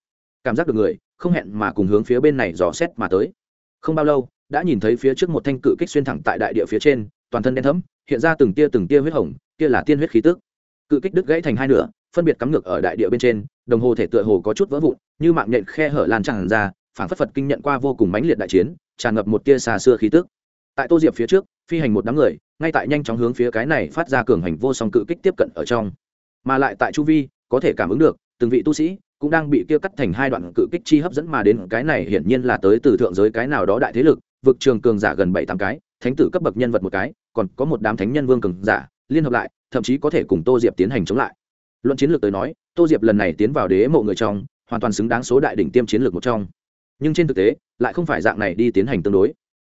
Cảm giác được người, không hẹn mà cùng hướng phía bên này dò xét mà tới. Không bao lâu, đã nhìn thấy phía trước một thanh cự kích xuyên thẳng tại đại địa phía trên, toàn thân đen thẫm, hiện ra từng tia từng tia huyết hồng, kia là tiên huyết khí tức. Cự kích đứt gãy thành hai nửa phân biệt cắm ngược ở đại địa bên trên, đồng hồ thể tựa hồ có chút vỡ vụn, như mạng nhện khe hở lan tràn ra phản phất phật kinh nhận qua vô cùng mãnh liệt đại chiến, tràn ngập một tia xa xưa khí tức. Tại tô diệp phía trước, phi hành một đám người, ngay tại nhanh chóng hướng phía cái này phát ra cường hành vô song cự kích tiếp cận ở trong. Mà lại tại chu vi, có thể cảm ứng được, từng vị tu sĩ cũng đang bị kia cắt thành hai đoạn cự kích chi hấp dẫn mà đến, cái này hiển nhiên là tới từ thượng giới cái nào đó đại thế lực, vực trường cường giả gần bảy tám cái, thánh tử cấp bậc nhân vật một cái, còn có một đám thánh nhân vương cường giả, liên hợp lại, thậm chí có thể cùng tô diệp tiến hành chống lại luận chiến lược tới nói, tô diệp lần này tiến vào đế mộ người trong, hoàn toàn xứng đáng số đại đỉnh tiêm chiến lược một trong. Nhưng trên thực tế, lại không phải dạng này đi tiến hành tương đối.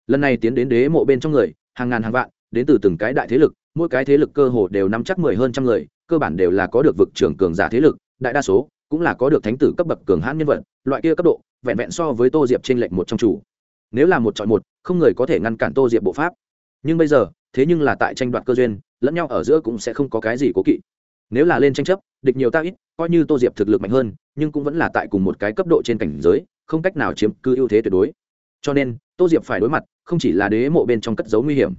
Lần này tiến đến đế mộ bên trong người, hàng ngàn hàng vạn, đến từ từng cái đại thế lực, mỗi cái thế lực cơ hồ đều nắm chắc mười hơn trăm người, cơ bản đều là có được vực trưởng cường giả thế lực, đại đa số cũng là có được thánh tử cấp bậc cường hãn nhân vật, loại kia cấp độ, vẹn vẹn so với tô diệp trên lệnh một trong chủ. Nếu là một chọn một, không người có thể ngăn cản tô diệp bộ pháp. Nhưng bây giờ, thế nhưng là tại tranh đoạt cơ duyên, lẫn nhau ở giữa cũng sẽ không có cái gì cố kỵ nếu là lên tranh chấp, địch nhiều ta ít, coi như tô diệp thực lực mạnh hơn, nhưng cũng vẫn là tại cùng một cái cấp độ trên cảnh giới, không cách nào chiếm cư ưu thế tuyệt đối. Cho nên, tô diệp phải đối mặt, không chỉ là đế mộ bên trong cất dấu nguy hiểm,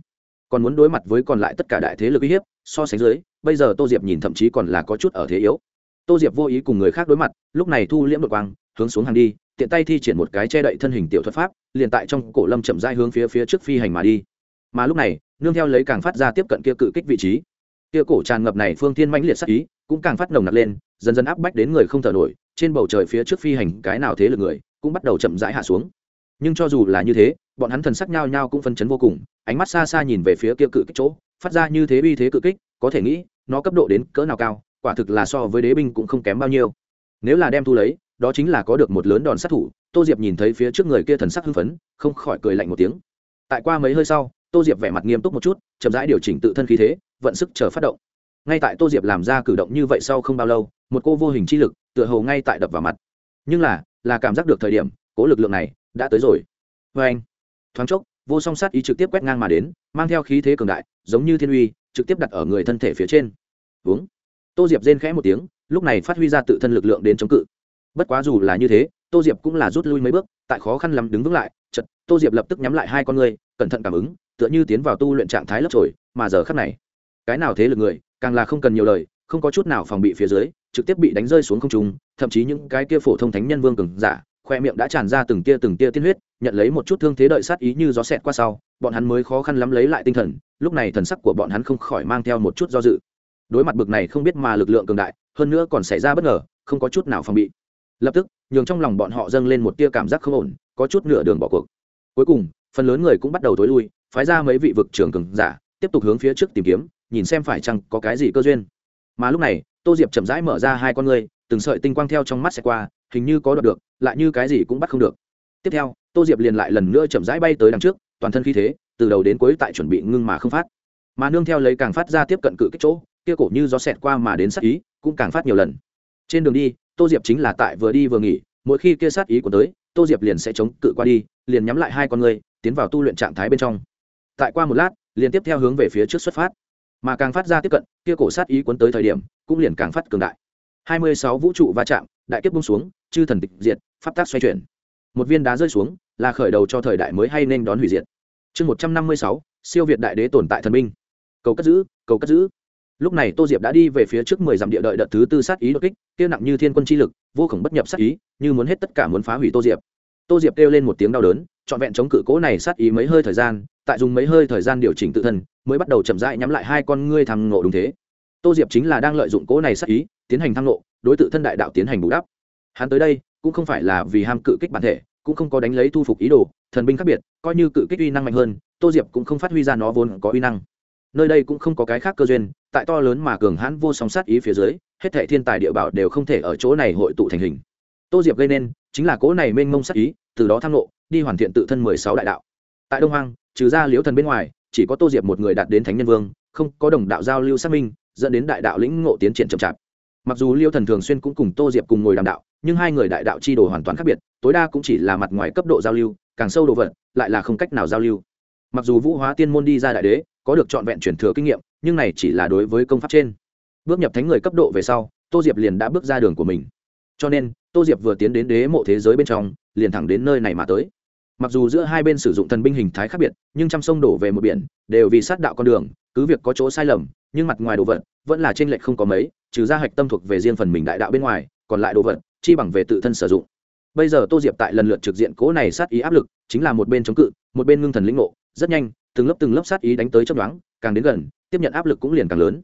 còn muốn đối mặt với còn lại tất cả đại thế lực uy hiếp, so sánh dưới, bây giờ tô diệp nhìn thậm chí còn là có chút ở thế yếu. Tô diệp vô ý cùng người khác đối mặt, lúc này thu liễm đột quang, hướng xuống hàng đi, tiện tay thi triển một cái che đậy thân hình tiểu thuật pháp, liền tại trong cổ lâm chậm dai hướng phía phía trước phi hành mà đi. Mà lúc này, nương theo lấy càng phát ra tiếp cận kia cự kích vị trí kia cổ tràn ngập này phương thiên mãnh liệt sắc ý, cũng càng phát nồng nặc lên, dần dần áp bách đến người không thở nổi, trên bầu trời phía trước phi hành cái nào thế lực người, cũng bắt đầu chậm rãi hạ xuống. Nhưng cho dù là như thế, bọn hắn thần sắc nhao nhao cũng phân chấn vô cùng, ánh mắt xa xa nhìn về phía kia cự kích chỗ, phát ra như thế uy thế cự kích, có thể nghĩ, nó cấp độ đến cỡ nào cao, quả thực là so với đế binh cũng không kém bao nhiêu. Nếu là đem thu lấy, đó chính là có được một lớn đòn sát thủ, tô diệp nhìn thấy phía trước người kia thần sắc hưng phấn, không khỏi cười lạnh một tiếng. Tại qua mấy hơi sau tô diệp vẻ mặt nghiêm túc một chút, chậm rãi điều chỉnh tự thân khí thế, vận sức chờ phát động. Ngay tại tô diệp làm ra cử động như vậy sau không bao lâu, một cô vô hình chi lực, tựa hồ ngay tại đập vào mặt. Nhưng là là cảm giác được thời điểm, cố lực lượng này đã tới rồi. Vê anh, thoáng chốc, vô song sát ý trực tiếp quét ngang mà đến, mang theo khí thế cường đại, giống như thiên uy, trực tiếp đặt ở người thân thể phía trên. Uống. Tô diệp rên khẽ một tiếng, lúc này phát huy ra tự thân lực lượng đến chống cự. Bất quá dù là như thế, tô diệp cũng là rút lui mấy bước, tại khó khăn lắm đứng vững lại chật tô diệp lập tức nhắm lại hai con người, cẩn thận cảm ứng tựa như tiến vào tu luyện trạng thái lấp trồi, mà giờ khắc này, cái nào thế lực người, càng là không cần nhiều lời, không có chút nào phòng bị phía dưới, trực tiếp bị đánh rơi xuống không trung, thậm chí những cái kia phổ thông thánh nhân vương cường giả, khoe miệng đã tràn ra từng tia từng tia tiên huyết, nhận lấy một chút thương thế đợi sát ý như gió xẹt qua sau, bọn hắn mới khó khăn lắm lấy lại tinh thần, lúc này thần sắc của bọn hắn không khỏi mang theo một chút do dự. Đối mặt bực này không biết mà lực lượng cường đại, hơn nữa còn xảy ra bất ngờ, không có chút nào phòng bị. Lập tức, nhường trong lòng bọn họ dâng lên một tia cảm giác không ổn, có chút nửa đường bỏ cuộc. Cuối cùng, phần lớn người cũng bắt đầu tối lui phái ra mấy vị vực trưởng cường giả, tiếp tục hướng phía trước tìm kiếm, nhìn xem phải chăng có cái gì cơ duyên. Mà lúc này, tô diệp chậm rãi mở ra hai con ngươi, từng sợi tinh quang theo trong mắt sẽ qua, hình như có đoạt được, lại như cái gì cũng bắt không được. Tiếp theo, tô diệp liền lại lần nữa chậm rãi bay tới đằng trước, toàn thân khí thế, từ đầu đến cuối tại chuẩn bị ngưng mà không phát. Mà nương theo lấy càng phát ra tiếp cận cự kích chỗ, kia cổ như gió xẹt qua mà đến sát ý, cũng càng phát nhiều lần. Trên đường đi, tô diệp chính là tại vừa đi vừa nghỉ, mỗi khi kia sát ý của tới, tô diệp liền sẽ chống cự qua đi, liền nhắm lại hai con người tiến vào tu luyện trạng thái bên trong tại qua một lát, liền tiếp theo hướng về phía trước xuất phát. Mà càng phát ra tiếp cận, kia cổ sát ý cuốn tới thời điểm, cũng liền càng phát cường đại. Hai mươi sáu vũ trụ va chạm, đại kiếp bung xuống, chư thần tịch diệt, pháp tác xoay chuyển. Một viên đá rơi xuống, là khởi đầu cho thời đại mới hay nên đón hủy diệt. Chương một trăm năm mươi sáu, siêu việt đại đế tồn tại thần minh. Cầu cất giữ, cầu cất giữ. Lúc này tô diệp đã đi về phía trước mười dặm địa đợi đợt thứ tư sát ý đột kích, kia nặng như thiên quân chi lực, vô khổng bất nhập sát ý, như muốn hết tất cả muốn phá hủy tô diệp. Tô diệp kêu lên một tiếng đau đớn trọn vẹn chống cự cố này sát ý mấy hơi thời gian, tại dùng mấy hơi thời gian điều chỉnh tự thân, mới bắt đầu chậm rãi nhắm lại hai con ngươi thăng ngộ đúng thế. Tô diệp chính là đang lợi dụng cố này sát ý, tiến hành thăng ngộ, đối tự thân đại đạo tiến hành bù đắp. Hắn tới đây, cũng không phải là vì ham cự kích bản thể, cũng không có đánh lấy thu phục ý đồ, thần binh khác biệt, coi như cự kích uy năng mạnh hơn, tô diệp cũng không phát huy ra nó vốn có uy năng. Nơi đây cũng không có cái khác cơ duyên, tại to lớn mà cường hãn vô song sát ý phía dưới, hết thệ thiên tài địa bảo đều không thể ở chỗ này hội tụ thành hình. Tô diệp gây nên, chính là cỗ này mênh mông sát ý từ đó tham lộ đi hoàn thiện tự thân mười sáu đại đạo. Tại đông hoang, trừ ra liễu thần bên ngoài, chỉ có tô diệp một người đạt đến thánh nhân vương, không có đồng đạo giao lưu xác minh, dẫn đến đại đạo lĩnh ngộ tiến triển chậm chạp. Mặc dù liêu thần thường xuyên cũng cùng tô diệp cùng ngồi đàm đạo, nhưng hai người đại đạo chi đồ hoàn toàn khác biệt, tối đa cũng chỉ là mặt ngoài cấp độ giao lưu, càng sâu đồ vật, lại là không cách nào giao lưu. Mặc dù vũ hóa tiên môn đi ra đại đế, có được trọn vẹn truyền thừa kinh nghiệm, nhưng này chỉ là đối với công pháp trên. Bước nhập thánh người cấp độ về sau, tô diệp liền đã bước ra đường của mình. Cho nên, tô diệp vừa tiến đến đế mộ thế giới bên trong liền thẳng đến nơi này mà tới. Mặc dù giữa hai bên sử dụng thần binh hình thái khác biệt, nhưng trăm sông đổ về một biển, đều vì sát đạo con đường, cứ việc có chỗ sai lầm, nhưng mặt ngoài đồ vật, vẫn là t r ê n lệch không có mấy, trừ ra hạch tâm thuộc về riêng phần mình đại đạo bên ngoài, còn lại đồ vật, chi bằng về tự thân sử dụng. Bây giờ tô diệp tại lần lượt trực diện cố này sát ý áp lực, chính là một bên chống cự, một bên ngưng thần lĩnh ngộ, rất nhanh, từng lớp từng lớp sát ý đánh tới chấp đoán càng đến gần, tiếp nhận áp lực cũng liền càng lớn.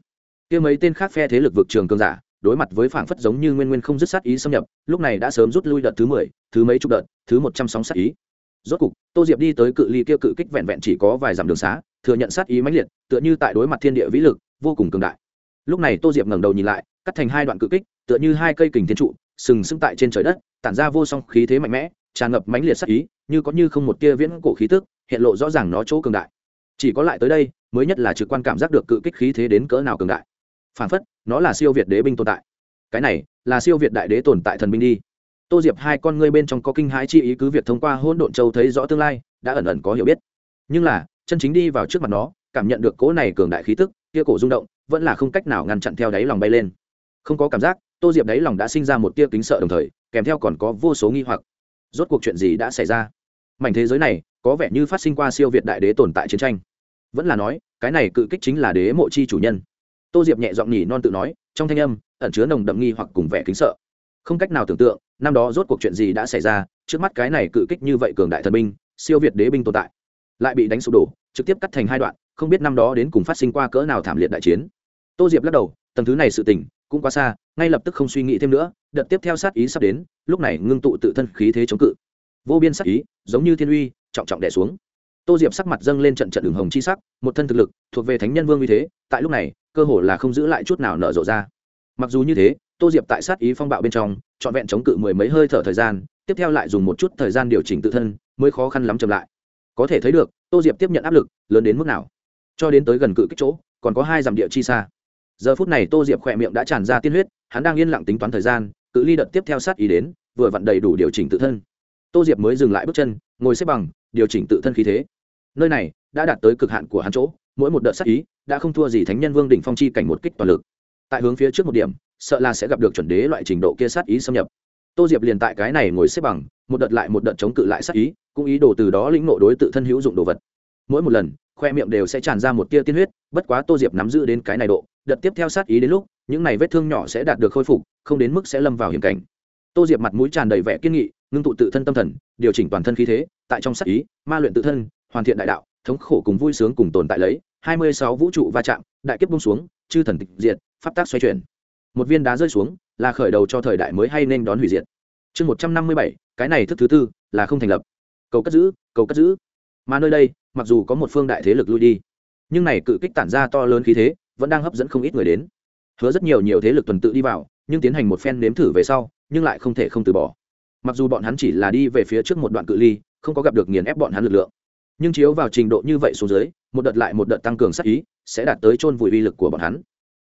Kia mấy tên khác phe thế lực vực trường cương giả đối mặt với phảng phất giống như nguyên nguyên không dứt sát ý xâm nhập, lúc này đã sớm rút lui đợt thứ mười, thứ mấy chục đợt, thứ một trăm sóng sát ý. Rốt cục, tô diệp đi tới cự ly kia cự kích vẹn vẹn chỉ có vài dặm đường xá, thừa nhận sát ý mãnh liệt, tựa như tại đối mặt thiên địa vĩ lực, vô cùng cường đại. Lúc này tô diệp ngẩng đầu nhìn lại, cắt thành hai đoạn cự kích, tựa như hai cây kình thiên trụ, sừng sững tại trên trời đất, tản ra vô song khí thế mạnh mẽ, tràn ngập mãnh liệt sát ý, như có như không một tia viễn cổ khí tức, hiện lộ rõ ràng nó chỗ cường đại. Chỉ có lại tới đây, mới nhất là trực quan cảm giác được cự kích khí thế đến cỡ nào cường đại phản phất, nó là siêu việt đế binh tồn tại. Cái này, là siêu việt đại đế tồn tại thần binh đi. Tô diệp hai con ngươi bên trong có kinh hãi chi ý cứ việc thông qua hỗn độn châu thấy rõ tương lai, đã ẩn ẩn có hiểu biết. Nhưng là, chân chính đi vào trước mặt nó, cảm nhận được cỗ này cường đại khí tức, kia cổ rung động, vẫn là không cách nào ngăn chặn theo đáy lòng bay lên. Không có cảm giác, tô diệp đáy lòng đã sinh ra một tia kính sợ đồng thời, kèm theo còn có vô số nghi hoặc. Rốt cuộc chuyện gì đã xảy ra? Mảnh thế giới này, có vẻ như phát sinh qua siêu việt đại đế tồn tại chiến tranh. Vẫn là nói, cái này cự kích chính là đế mộ chi chủ nhân tô diệp nhẹ giọng nhỉ non tự nói, trong thanh âm ẩn chứa nồng đậm nghi hoặc cùng vẻ kính sợ. Không cách nào tưởng tượng, năm đó rốt cuộc chuyện gì đã xảy ra, trước mắt cái này cự kích như vậy cường đại thần binh, siêu việt đế binh tồn tại. Lại bị đánh sụp đổ, trực tiếp cắt thành hai đoạn, không biết năm đó đến cùng phát sinh qua cỡ nào thảm liệt đại chiến. Tô diệp lắc đầu, tầng thứ này sự tình cũng quá xa, ngay lập tức không suy nghĩ thêm nữa, đợt tiếp theo sát ý sắp đến, lúc này ngưng tụ tự thân khí thế chống cự. Vô biên sát ý, giống như thiên uy, trọng trọng đẻ xuống tô diệp sắc mặt dâng lên trận trận đường hồng chi sắc, một thân thực lực, thuộc về thánh nhân vương uy thế, tại lúc này, cơ hồ là không giữ lại chút nào nở rộ ra. Mặc dù như thế, tô diệp tại sát ý phong bạo bên trong, trọn vẹn chống cự mười mấy hơi thở thời gian, tiếp theo lại dùng một chút thời gian điều chỉnh tự thân, mới khó khăn lắm chậm lại. Có thể thấy được, tô diệp tiếp nhận áp lực, lớn đến mức nào. Cho đến tới gần cự kích chỗ, còn có hai dặm địa chi xa. Giờ phút này tô diệp khỏe miệng đã tràn ra tiên huyết, hắn đang yên lặng tính toán thời gian, cự ly đợt tiếp theo sát ý đến, vừa vặn đầy đủ điều chỉnh tự thân. Tô diệp mới dừng lại bước chân, ngồi xếp bằng, điều chỉnh tự thân khí thế nơi này đã đạt tới cực hạn của hắn chỗ, mỗi một đợt sát ý đã không thua gì thánh nhân vương đỉnh phong chi cảnh một kích toàn lực. Tại hướng phía trước một điểm, sợ là sẽ gặp được chuẩn đế loại trình độ kia sát ý xâm nhập. Tô diệp liền tại cái này ngồi xếp bằng, một đợt lại một đợt chống cự lại sát ý, cũng ý đồ từ đó lĩnh nộ đối tự thân hữu dụng đồ vật. Mỗi một lần, khoe miệng đều sẽ tràn ra một tia tiên huyết, bất quá tô diệp nắm giữ đến cái này độ, đợt tiếp theo sát ý đến lúc, những này vết thương nhỏ sẽ đạt được khôi phục, không đến mức sẽ lâm vào hiểm cảnh. Tô diệp mặt mũi tràn đầy vẻ kiên nghị, ngưng tụ tự thân tâm thần, điều chỉnh toàn thân khí thế, tại trong sát ý, ma luyện tự thân hoàn thiện đại đạo, thống khổ cùng vui sướng cùng tồn tại lấy, hai mươi sáu vũ trụ va chạm, đại kiếp bung xuống, chư thần tịch diệt, pháp tác xoay chuyển. Một viên đá rơi xuống, là khởi đầu cho thời đại mới hay nên đón hủy diệt. Chương một trăm năm mươi bảy, cái này thức thứ tư, là không thành lập. Cầu cất giữ, cầu cất giữ. Mà nơi đây, mặc dù có một phương đại thế lực lui đi, nhưng này cự kích tản ra to lớn khí thế, vẫn đang hấp dẫn không ít người đến. Hứa rất nhiều nhiều thế lực tuần tự đi vào, nhưng tiến hành một phen nếm thử về sau, nhưng lại không thể không từ bỏ. Mặc dù bọn hắn chỉ là đi về phía trước một đoạn cự ly, không có gặp được nghiền ép bọn hắn lực lượng nhưng chiếu vào trình độ như vậy xuống dưới, một đợt lại một đợt tăng cường sắc ý, sẽ đạt tới chôn vùi uy lực của bọn hắn.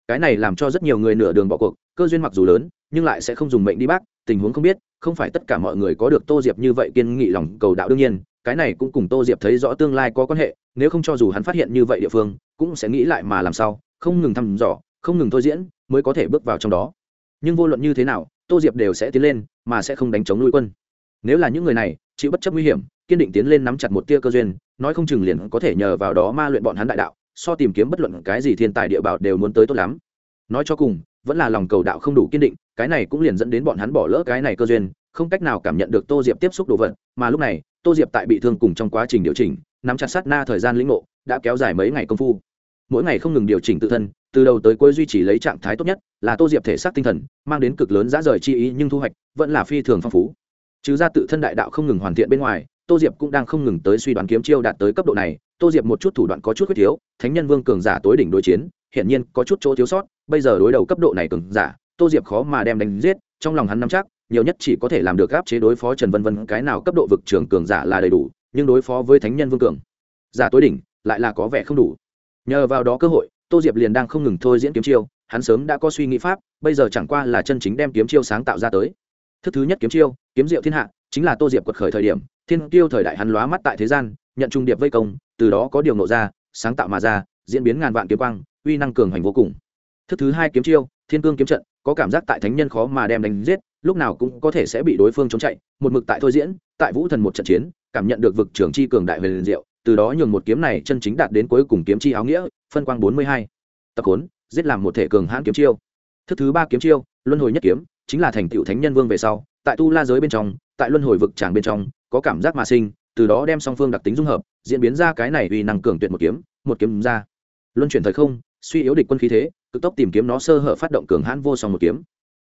Cái này làm cho rất nhiều người nửa đường bỏ cuộc, cơ duyên mặc dù lớn, nhưng lại sẽ không dùng mệnh đi bác, tình huống không biết, không phải tất cả mọi người có được tô diệp như vậy kiên nghị lòng cầu đạo đương nhiên, cái này cũng cùng tô diệp thấy rõ tương lai có quan hệ, nếu không cho dù hắn phát hiện như vậy địa phương, cũng sẽ nghĩ lại mà làm sao, không ngừng thăm dò, không ngừng thôi diễn, mới có thể bước vào trong đó. Nhưng vô luận như thế nào, tô diệp đều sẽ tiến lên, mà sẽ không đánh chống nuôi quân. Nếu là những người này, chịu bất chấp nguy hiểm kiên định tiến lên nắm chặt một tia cơ duyên, nói không chừng liền có thể nhờ vào đó ma luyện bọn hắn đại đạo, so tìm kiếm bất luận cái gì thiên tài địa bảo đều muốn tới tốt lắm. Nói cho cùng, vẫn là lòng cầu đạo không đủ kiên định, cái này cũng liền dẫn đến bọn hắn bỏ lỡ cái này cơ duyên, không cách nào cảm nhận được tô diệp tiếp xúc đồ vật, mà lúc này, tô diệp tại bị thương cùng trong quá trình điều chỉnh, nắm chặt sát na thời gian lĩnh ngộ, đã kéo dài mấy ngày công phu. Mỗi ngày không ngừng điều chỉnh tự thân, từ đầu tới cuối duy trì lấy trạng thái tốt nhất, là tô diệp thể xác tinh thần, mang đến cực lớn giá rời chi ý nhưng thu hoạch vẫn là phi thường phong phú. Trừ ra tự thân đại đạo không ngừng hoàn thiện bên ngoài tô diệp cũng đang không ngừng tới suy đoán kiếm chiêu đạt tới cấp độ này, tô diệp một chút thủ đoạn có chút khuyết thiếu, thánh nhân vương cường giả tối đỉnh đối chiến, hiển nhiên có chút chỗ thiếu sót, bây giờ đối đầu cấp độ này cường giả, tô diệp khó mà đem đánh giết, trong lòng hắn nắm chắc, nhiều nhất chỉ có thể làm được áp chế đối phó trần vân vân, cái nào cấp độ vực trường cường giả là đầy đủ, nhưng đối phó với thánh nhân vương cường giả tối đỉnh, lại là có vẻ không đủ. Nhờ vào đó cơ hội, tô diệp liền đang không ngừng thôi diễn kiếm chiêu, hắn sớm đã có suy nghĩ pháp, bây giờ chẳng qua là chân chính đem kiếm chiêu sáng tạo ra tới. Thức thứ nhất kiếm chiêu, kiếm diệu thiên hạ, chính là tô diệp quật khởi thời điểm thiên tiêu thời đại hắn lóa mắt tại thế gian, nhận trung điệp vây công, từ đó có điều nộ ra, sáng tạo mà ra, diễn biến ngàn vạn kiếm quang, uy năng cường hành vô cùng. Thức thứ hai kiếm chiêu, thiên cương kiếm trận, có cảm giác tại thánh nhân khó mà đem đánh giết, lúc nào cũng có thể sẽ bị đối phương chống chạy, một mực tại thôi diễn, tại vũ thần một trận chiến, cảm nhận được vực trưởng chi cường đại về liền diệu, từ đó nhường một kiếm này chân chính đạt đến cuối cùng kiếm chi áo nghĩa, phân quang bốn mươi hai. Tập khốn giết làm một thể cường hãn kiếm chiêu. Thức thứ ba kiếm chiêu, luân hồi nhất kiếm, chính là thành tựu thánh nhân vương về sau, tại tu la giới bên trong, tại luân hồi vực tràng bên trong có cảm giác mà sinh, từ đó đem song phương đặc tính dung hợp, diễn biến ra cái này vì năng cường tuyệt một kiếm một kiếm ra. Luân chuyển thời không, suy yếu địch quân khí thế, cực tốc tìm kiếm nó sơ hở phát động cường hãn vô song một kiếm.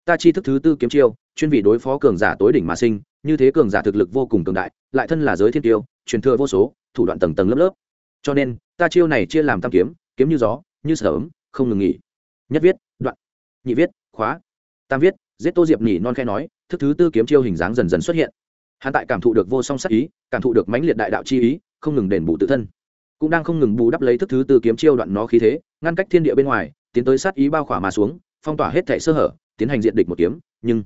Ta chi thức thứ tư kiếm chiêu, chuyên vị đối phó cường giả tối đỉnh mà sinh, như thế cường giả thực lực vô cùng cường đại, lại thân là giới thiên tiêu, truyền thừa vô số, thủ đoạn tầng tầng lớp lớp. Cho nên, ta chiêu này chia làm tam kiếm kiếm như gió, như sở ấm, không ngừng nghỉ. Nhất viết, đoạn. Nhị viết, khóa. Tam viết, giết tô diệp nhỉ, non khe nói, thức thứ tư kiếm chiêu hình dáng dần dần xuất hiện hắn tại cảm thụ được vô song sắc ý, cảm thụ được mãnh liệt đại đạo chi ý, không ngừng đền bù tự thân. Cũng đang không ngừng bù đắp lấy thức thứ tư kiếm chiêu đoạn nó khí thế, ngăn cách thiên địa bên ngoài, tiến tới sát ý bao khỏa mà xuống, phong tỏa hết thảy sơ hở, tiến hành diện địch một kiếm, nhưng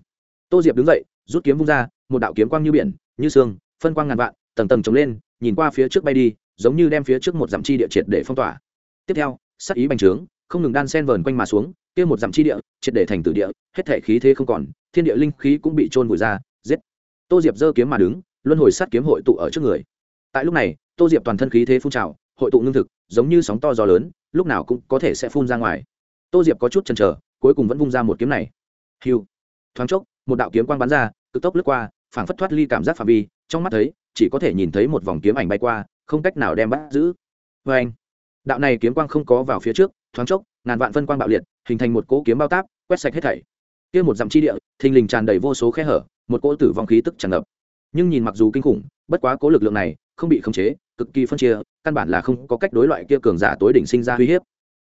tô diệp đứng dậy, rút kiếm vung ra, một đạo kiếm quang như biển, như sương, phân quang ngàn vạn, tầng tầng trống lên, nhìn qua phía trước bay đi, giống như đem phía trước một dặm chi địa triệt để phong tỏa. Tiếp theo, sát ý bành trướng, không ngừng đan sen vờn quanh mà xuống, kia một dặm chi địa triệt để thành tử địa, hết thể khí thế không còn, thiên địa linh khí cũng bị trôn vùi ra, giết tô diệp giơ kiếm mà đứng, luân hồi sát kiếm hội tụ ở trước người. Tại lúc này, tô diệp toàn thân khí thế phun trào, hội tụ ngưng thực, giống như sóng to gió lớn, lúc nào cũng có thể sẽ phun ra ngoài. Tô diệp có chút chần chờ, cuối cùng vẫn vung ra một kiếm này. Hiu! Thoáng chốc, một đạo kiếm quang bắn ra, cực tốc lướt qua, phảng phất thoát ly cảm giác phạm vi, trong mắt thấy, chỉ có thể nhìn thấy một vòng kiếm ảnh bay qua, không cách nào đem bắt giữ. Vê anh, đạo này kiếm quang không có vào phía trước, thoáng chốc, ngàn vạn phân quang bạo liệt, hình thành một cỗ kiếm bao táp, quét sạch hết thảy. Kia một dặm chi địa, thình lình tràn đầy vô số khe hở một cỗ tử vong khí tức tràn ngập. Nhưng nhìn mặc dù kinh khủng, bất quá cố lực lượng này không bị khống chế, cực kỳ phân chia, căn bản là không có cách đối loại kia cường giả tối đỉnh sinh ra uy hiếp.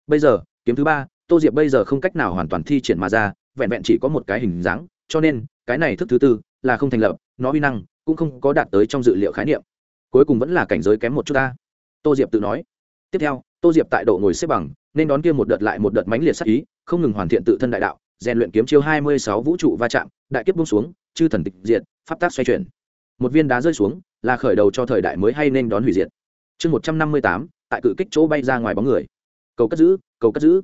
Bây giờ, kiếm thứ ba, tô diệp bây giờ không cách nào hoàn toàn thi triển mà ra, vẹn vẹn chỉ có một cái hình dáng, cho nên, cái này thức thứ tư là không thành lập, nó uy năng cũng không có đạt tới trong dự liệu khái niệm. Cuối cùng vẫn là cảnh giới kém một chút ta. Tô diệp tự nói. Tiếp theo, tô diệp tại độ ngồi xếp bằng, nên đón kia một đợt lại một đợt mãnh liệt sắc ý, không ngừng hoàn thiện tự thân đại đạo, rèn luyện kiếm chiêu hai mươi sáu vũ trụ va chạm, đại kiếp bung xuống chư thần tịch diệt, pháp tác xoay chuyển. Một viên đá rơi xuống, là khởi đầu cho thời đại mới hay nên đón hủy diệt. Chương một trăm năm mươi tám, tại cự kích chỗ bay ra ngoài bóng người. Cầu cất giữ, cầu cất giữ.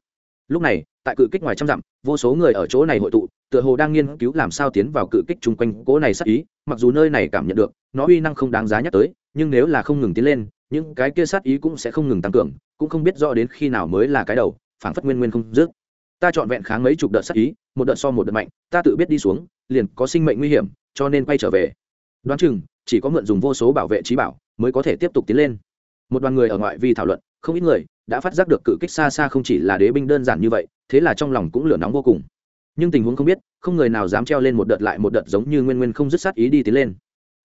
Lúc này, tại cự kích ngoài trăm dặm, vô số người ở chỗ này hội tụ, tựa hồ đang nghiên cứu làm sao tiến vào cự kích chung quanh cỗ này sắc ý, mặc dù nơi này cảm nhận được, nó uy năng không đáng giá nhắc tới, nhưng nếu là không ngừng tiến lên, những cái kia sát ý cũng sẽ không ngừng tăng cường, cũng không biết rõ đến khi nào mới là cái đầu, phảng phất nguyên nguyên không dứt. Ta chọn vẹn kháng mấy chục đợt sát ý, một đợt so một đợt mạnh, ta tự biết đi xuống liền có sinh mệnh nguy hiểm, cho nên quay trở về. Đoán chừng, chỉ có mượn dùng vô số bảo vệ trí bảo mới có thể tiếp tục tiến lên. Một đoàn người ở ngoại vi thảo luận, không ít người đã phát giác được cự kích xa xa không chỉ là đế binh đơn giản như vậy, thế là trong lòng cũng lửa nóng vô cùng. Nhưng tình huống không biết, không người nào dám treo lên một đợt lại một đợt giống như nguyên nguyên không dứt sát ý đi tiến lên.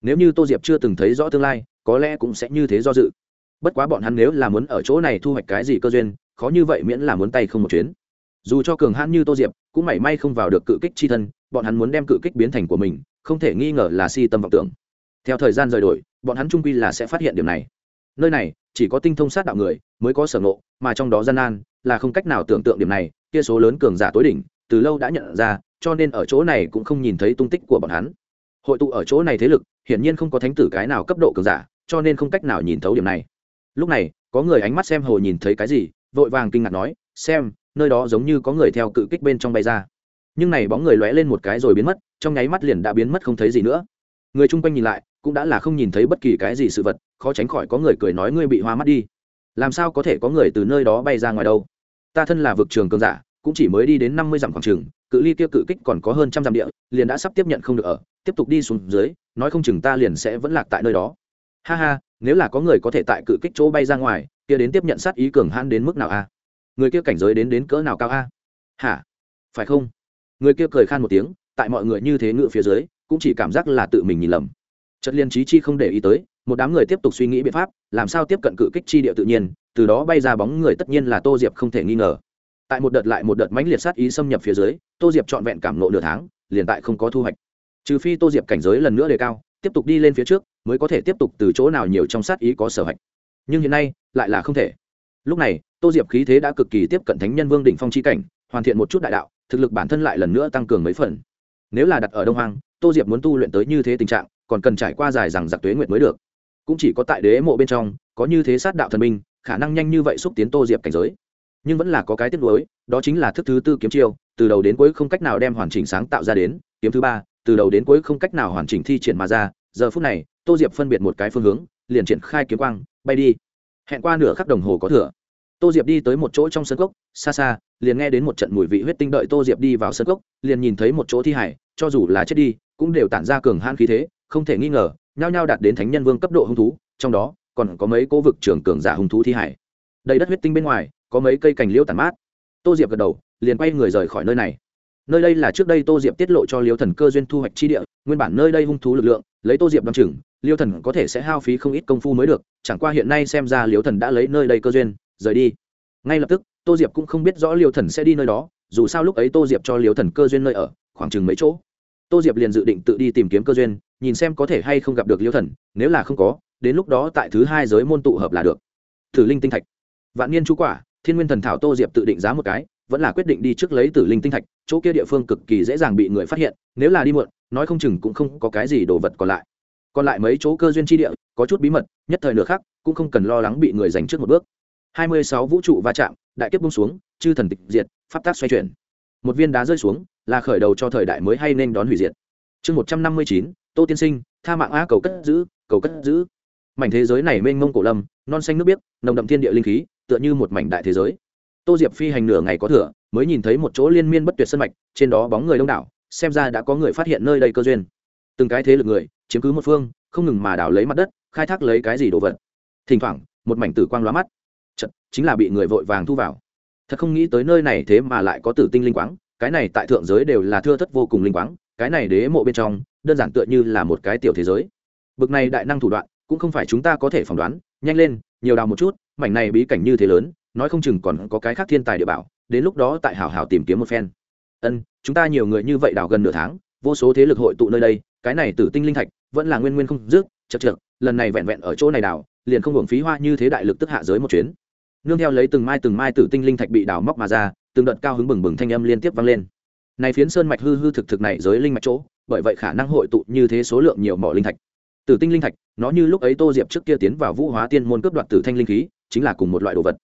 Nếu như tô diệp chưa từng thấy rõ tương lai, có lẽ cũng sẽ như thế do dự. Bất quá bọn hắn nếu là muốn ở chỗ này thu hoạch cái gì cơ duyên, khó như vậy miễn là muốn tay không một chuyến. Dù cho cường hãn như tô diệp, cũng mảy may không vào được cự kích chi thân bọn hắn muốn đem cự kích biến thành của mình, không thể nghi ngờ là si tâm vọng tưởng. Theo thời gian rời đổi, bọn hắn trung quy là sẽ phát hiện điểm này. Nơi này, chỉ có tinh thông sát đạo người mới có sở ngộ, mà trong đó gian nan là không cách nào tưởng tượng điểm này, kia số lớn cường giả tối đỉnh, từ lâu đã nhận ra, cho nên ở chỗ này cũng không nhìn thấy tung tích của bọn hắn. Hội tụ ở chỗ này thế lực, hiển nhiên không có thánh tử cái nào cấp độ cường giả, cho nên không cách nào nhìn thấu điểm này. Lúc này, có người ánh mắt xem hồ nhìn thấy cái gì, vội vàng kinh ngạc nói, xem, nơi đó giống như có người theo cự kích bên trong bay ra nhưng này bóng người lóe lên một cái rồi biến mất, trong nháy mắt liền đã biến mất không thấy gì nữa. Người chung quanh nhìn lại, cũng đã là không nhìn thấy bất kỳ cái gì sự vật, khó tránh khỏi có người cười nói ngươi bị hoa mắt đi. Làm sao có thể có người từ nơi đó bay ra ngoài đâu? Ta thân là vực trường cường giả, cũng chỉ mới đi đến năm mươi dặm khoảng trường, cự ly kia cự kích còn có hơn trăm dặm địa, liền đã sắp tiếp nhận không được ở, tiếp tục đi xuống dưới, nói không chừng ta liền sẽ vẫn lạc tại nơi đó. Ha ha, nếu là có người có thể tại cự kích chỗ bay ra ngoài, kia đến tiếp nhận sát ý cường hãn đến mức nào a? Người kia cảnh giới đến đến cỡ nào cao a? Hả? Phải không? Người kia cười khan một tiếng, tại mọi người như thế ngự phía dưới, cũng chỉ cảm giác là tự mình nhìn lầm. Chất liên trí chi không để ý tới, một đám người tiếp tục suy nghĩ biện pháp, làm sao tiếp cận cự kích chi địa tự nhiên, từ đó bay ra bóng người tất nhiên là tô diệp không thể nghi ngờ. Tại một đợt lại một đợt mãnh liệt sát ý xâm nhập phía dưới, tô diệp trọn vẹn cảm nộ nửa tháng, liền tại không có thu hoạch. Trừ phi tô diệp cảnh giới lần nữa đề cao, tiếp tục đi lên phía trước, mới có thể tiếp tục từ chỗ nào nhiều trong sát ý có sở hạch nhưng hiện nay, lại là không thể. Lúc này, tô diệp khí thế đã cực kỳ tiếp cận thánh nhân vương đỉnh phong chi cảnh, hoàn thiện một chút đại đạo thực lực bản thân lại lần nữa tăng cường mấy phần. Nếu là đặt ở đông hoang, tô diệp muốn tu luyện tới như thế tình trạng, còn cần trải qua dài rằng giặc tuế nguyện mới được. Cũng chỉ có tại đế mộ bên trong, có như thế sát đạo thần minh khả năng nhanh như vậy xúc tiến tô diệp cảnh giới. Nhưng vẫn là có cái tiếc nuối, đó chính là thức thứ tư kiếm chiêu, từ đầu đến cuối không cách nào đem hoàn chỉnh sáng tạo ra đến, kiếm thứ ba, từ đầu đến cuối không cách nào hoàn chỉnh thi triển mà ra. Giờ phút này, tô diệp phân biệt một cái phương hướng, liền triển khai kiếm quang, bay đi. Hẹn qua nửa khắc đồng hồ có thừa tô diệp đi tới một chỗ trong sân cốc, xa xa, liền nghe đến một trận mùi vị huyết tinh đợi tô diệp đi vào sân cốc, liền nhìn thấy một chỗ thi hải cho dù là chết đi, cũng đều tản ra cường han khí thế, không thể nghi ngờ, nhao nhao đạt đến thánh nhân vương cấp độ hung thú, trong đó, còn có mấy cố vực trưởng cường giả hung thú thi hải đầy đất huyết tinh bên ngoài, có mấy cây cành liễu tàn mát. Tô diệp gật đầu, liền quay người rời khỏi nơi này. Nơi đây là trước đây tô diệp tiết lộ cho liêu thần cơ duyên thu hoạch chi địa, nguyên bản nơi đây hung thú lực lượng, lấy tô diệp đ o ă n chừng, liêu thần có thể sẽ hao phí không ít công phu mới được, chẳng qua hiện nay xem ra liêu thần đã lấy nơi đây cơ duyên rời đi. Ngay lập tức, tô diệp cũng không biết rõ liêu thần sẽ đi nơi đó, dù sao lúc ấy tô diệp cho liêu thần cơ duyên nơi ở, khoảng chừng mấy chỗ. Tô diệp liền dự định tự đi tìm kiếm cơ duyên, nhìn xem có thể hay không gặp được liêu thần, nếu là không có, đến lúc đó tại thứ hai giới môn tụ hợp là được. Tử linh tinh thạch. Vạn niên chú quả, thiên nguyên thần thảo tô diệp tự định giá một cái, vẫn là quyết định đi trước lấy tử linh tinh thạch, chỗ kia địa phương cực kỳ dễ dàng bị người phát hiện, nếu là đi muộn, nói không chừng cũng không có cái gì đồ vật còn lại. Còn lại mấy chỗ cơ duyên tri địa, có chút bí mật, nhất thời nửa khác cũng không cần lo lắng bị người giành trước một bước hai mươi sáu vũ trụ va chạm, đại kiếp bung xuống, chư thần tịch diệt, pháp tác xoay chuyển. Một viên đá rơi xuống, là khởi đầu cho thời đại mới hay nên đón hủy diệt. Chương một trăm năm mươi chín, tô tiên sinh, tha mạng a cầu cất giữ, cầu cất giữ. Mảnh thế giới này mênh mông cổ lâm, non xanh nước biếc, nồng đậm thiên địa linh khí, tựa như một mảnh đại thế giới. Tô diệp phi hành nửa ngày có thừa, mới nhìn thấy một chỗ liên miên bất tuyệt sân mạch, trên đó bóng người đông đảo, xem ra đã có người phát hiện nơi đây cơ duyên. Từng cái thế lực người, chiếm cứ một phương, không ngừng mà đào lấy mặt đất, khai thác lấy cái gì đồ vật. Thỉnh thoảng, một mảnh tử quang lóa mắt. Chật, chính là bị người vội vàng thu vào. Thật không nghĩ tới nơi này thế mà lại có tử tinh linh quáng cái này tại thượng giới đều là thưa thất vô cùng linh quáng cái này đế mộ bên trong đơn giản tựa như là một cái tiểu thế giới. Bực này đại năng thủ đoạn cũng không phải chúng ta có thể phỏng đoán nhanh lên nhiều đào một chút mảnh này bí cảnh như thế lớn nói không chừng còn có cái khác thiên tài địa bảo đến lúc đó tại hảo hảo tìm kiếm một phen. Ân chúng ta nhiều người như vậy đào gần nửa tháng vô số thế lực hội tụ nơi đây cái này tử tinh linh thạch vẫn là nguyên nguyên không dứt chật chật lần này vẹn vẹn ở chỗ này đào liền không hưởng phí hoa như thế đại lực tức hạ giới một chuyến nương theo lấy từng mai từng mai tử tinh linh thạch bị đào móc mà ra, từng đợt cao hứng bừng bừng thanh âm liên tiếp vang lên. Này phiến sơn mạch hư hư thực thực này giới linh mạch chỗ, bởi vậy khả năng hội tụ như thế số lượng nhiều mỏ linh thạch. Tử tinh linh thạch, nó như lúc ấy tô diệp trước kia tiến vào vũ hóa tiên môn cướp đoạt tử thanh linh khí, chính là cùng một loại đồ vật.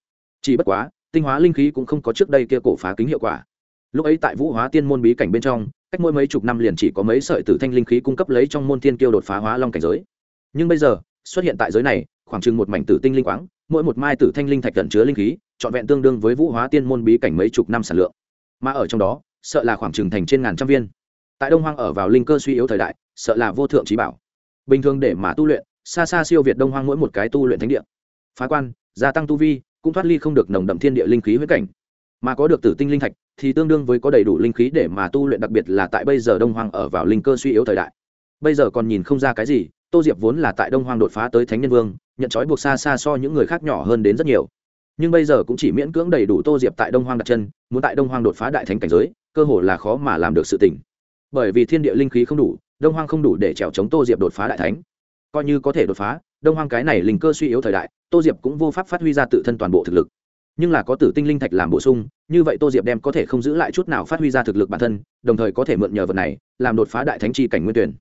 Chỉ bất quá, tinh hóa linh khí cũng không có trước đây kia cổ phá kính hiệu quả. Lúc ấy tại vũ hóa tiên môn bí cảnh bên trong, cách mỗi mấy chục năm liền chỉ có mấy sợi tử thanh linh khí cung cấp lấy trong môn thiên kiêu đột phá hóa long cảnh giới. Nhưng bây giờ, xuất hiện tại giới này, khoảng chừng một mảnh tử tinh linh quáng mỗi một mai tử thanh linh thạch cẩn chứa linh khí, trọn vẹn tương đương với vũ hóa tiên môn bí cảnh mấy chục năm sản lượng. Mà ở trong đó, sợ là khoảng chừng thành trên ngàn trăm viên. Tại đông hoang ở vào linh cơ suy yếu thời đại, sợ là vô thượng trí bảo. Bình thường để mà tu luyện, xa xa siêu việt đông hoang mỗi một cái tu luyện thánh địa. Phá quan, gia tăng tu vi, cũng thoát ly không được nồng đậm thiên địa linh khí huyết cảnh. Mà có được tử tinh linh thạch, thì tương đương với có đầy đủ linh khí để mà tu luyện, đặc biệt là tại bây giờ đông hoang ở vào linh cơ suy yếu thời đại. Bây giờ còn nhìn không ra cái gì tô diệp vốn là tại đông hoang đột phá tới thánh nhân vương, nhận trói buộc xa xa so những người khác nhỏ hơn đến rất nhiều. Nhưng bây giờ cũng chỉ miễn cưỡng đầy đủ tô diệp tại đông hoang đặt chân, muốn tại đông hoang đột phá đại thánh cảnh giới, cơ hồ là khó mà làm được sự tỉnh bởi vì thiên địa linh khí không đủ, đông hoang không đủ để trèo chống tô diệp đột phá đại thánh. Coi như có thể đột phá, đông hoang cái này linh cơ suy yếu thời đại, tô diệp cũng vô pháp phát huy ra tự thân toàn bộ thực lực. Nhưng là có tử tinh linh thạch làm bổ sung, như vậy tô diệp đem có thể không giữ lại chút nào phát huy ra thực lực bản thân, đồng thời có thể mượn nhờ vật này, làm đột phá đại thánh chi cảnh nguyên tuyển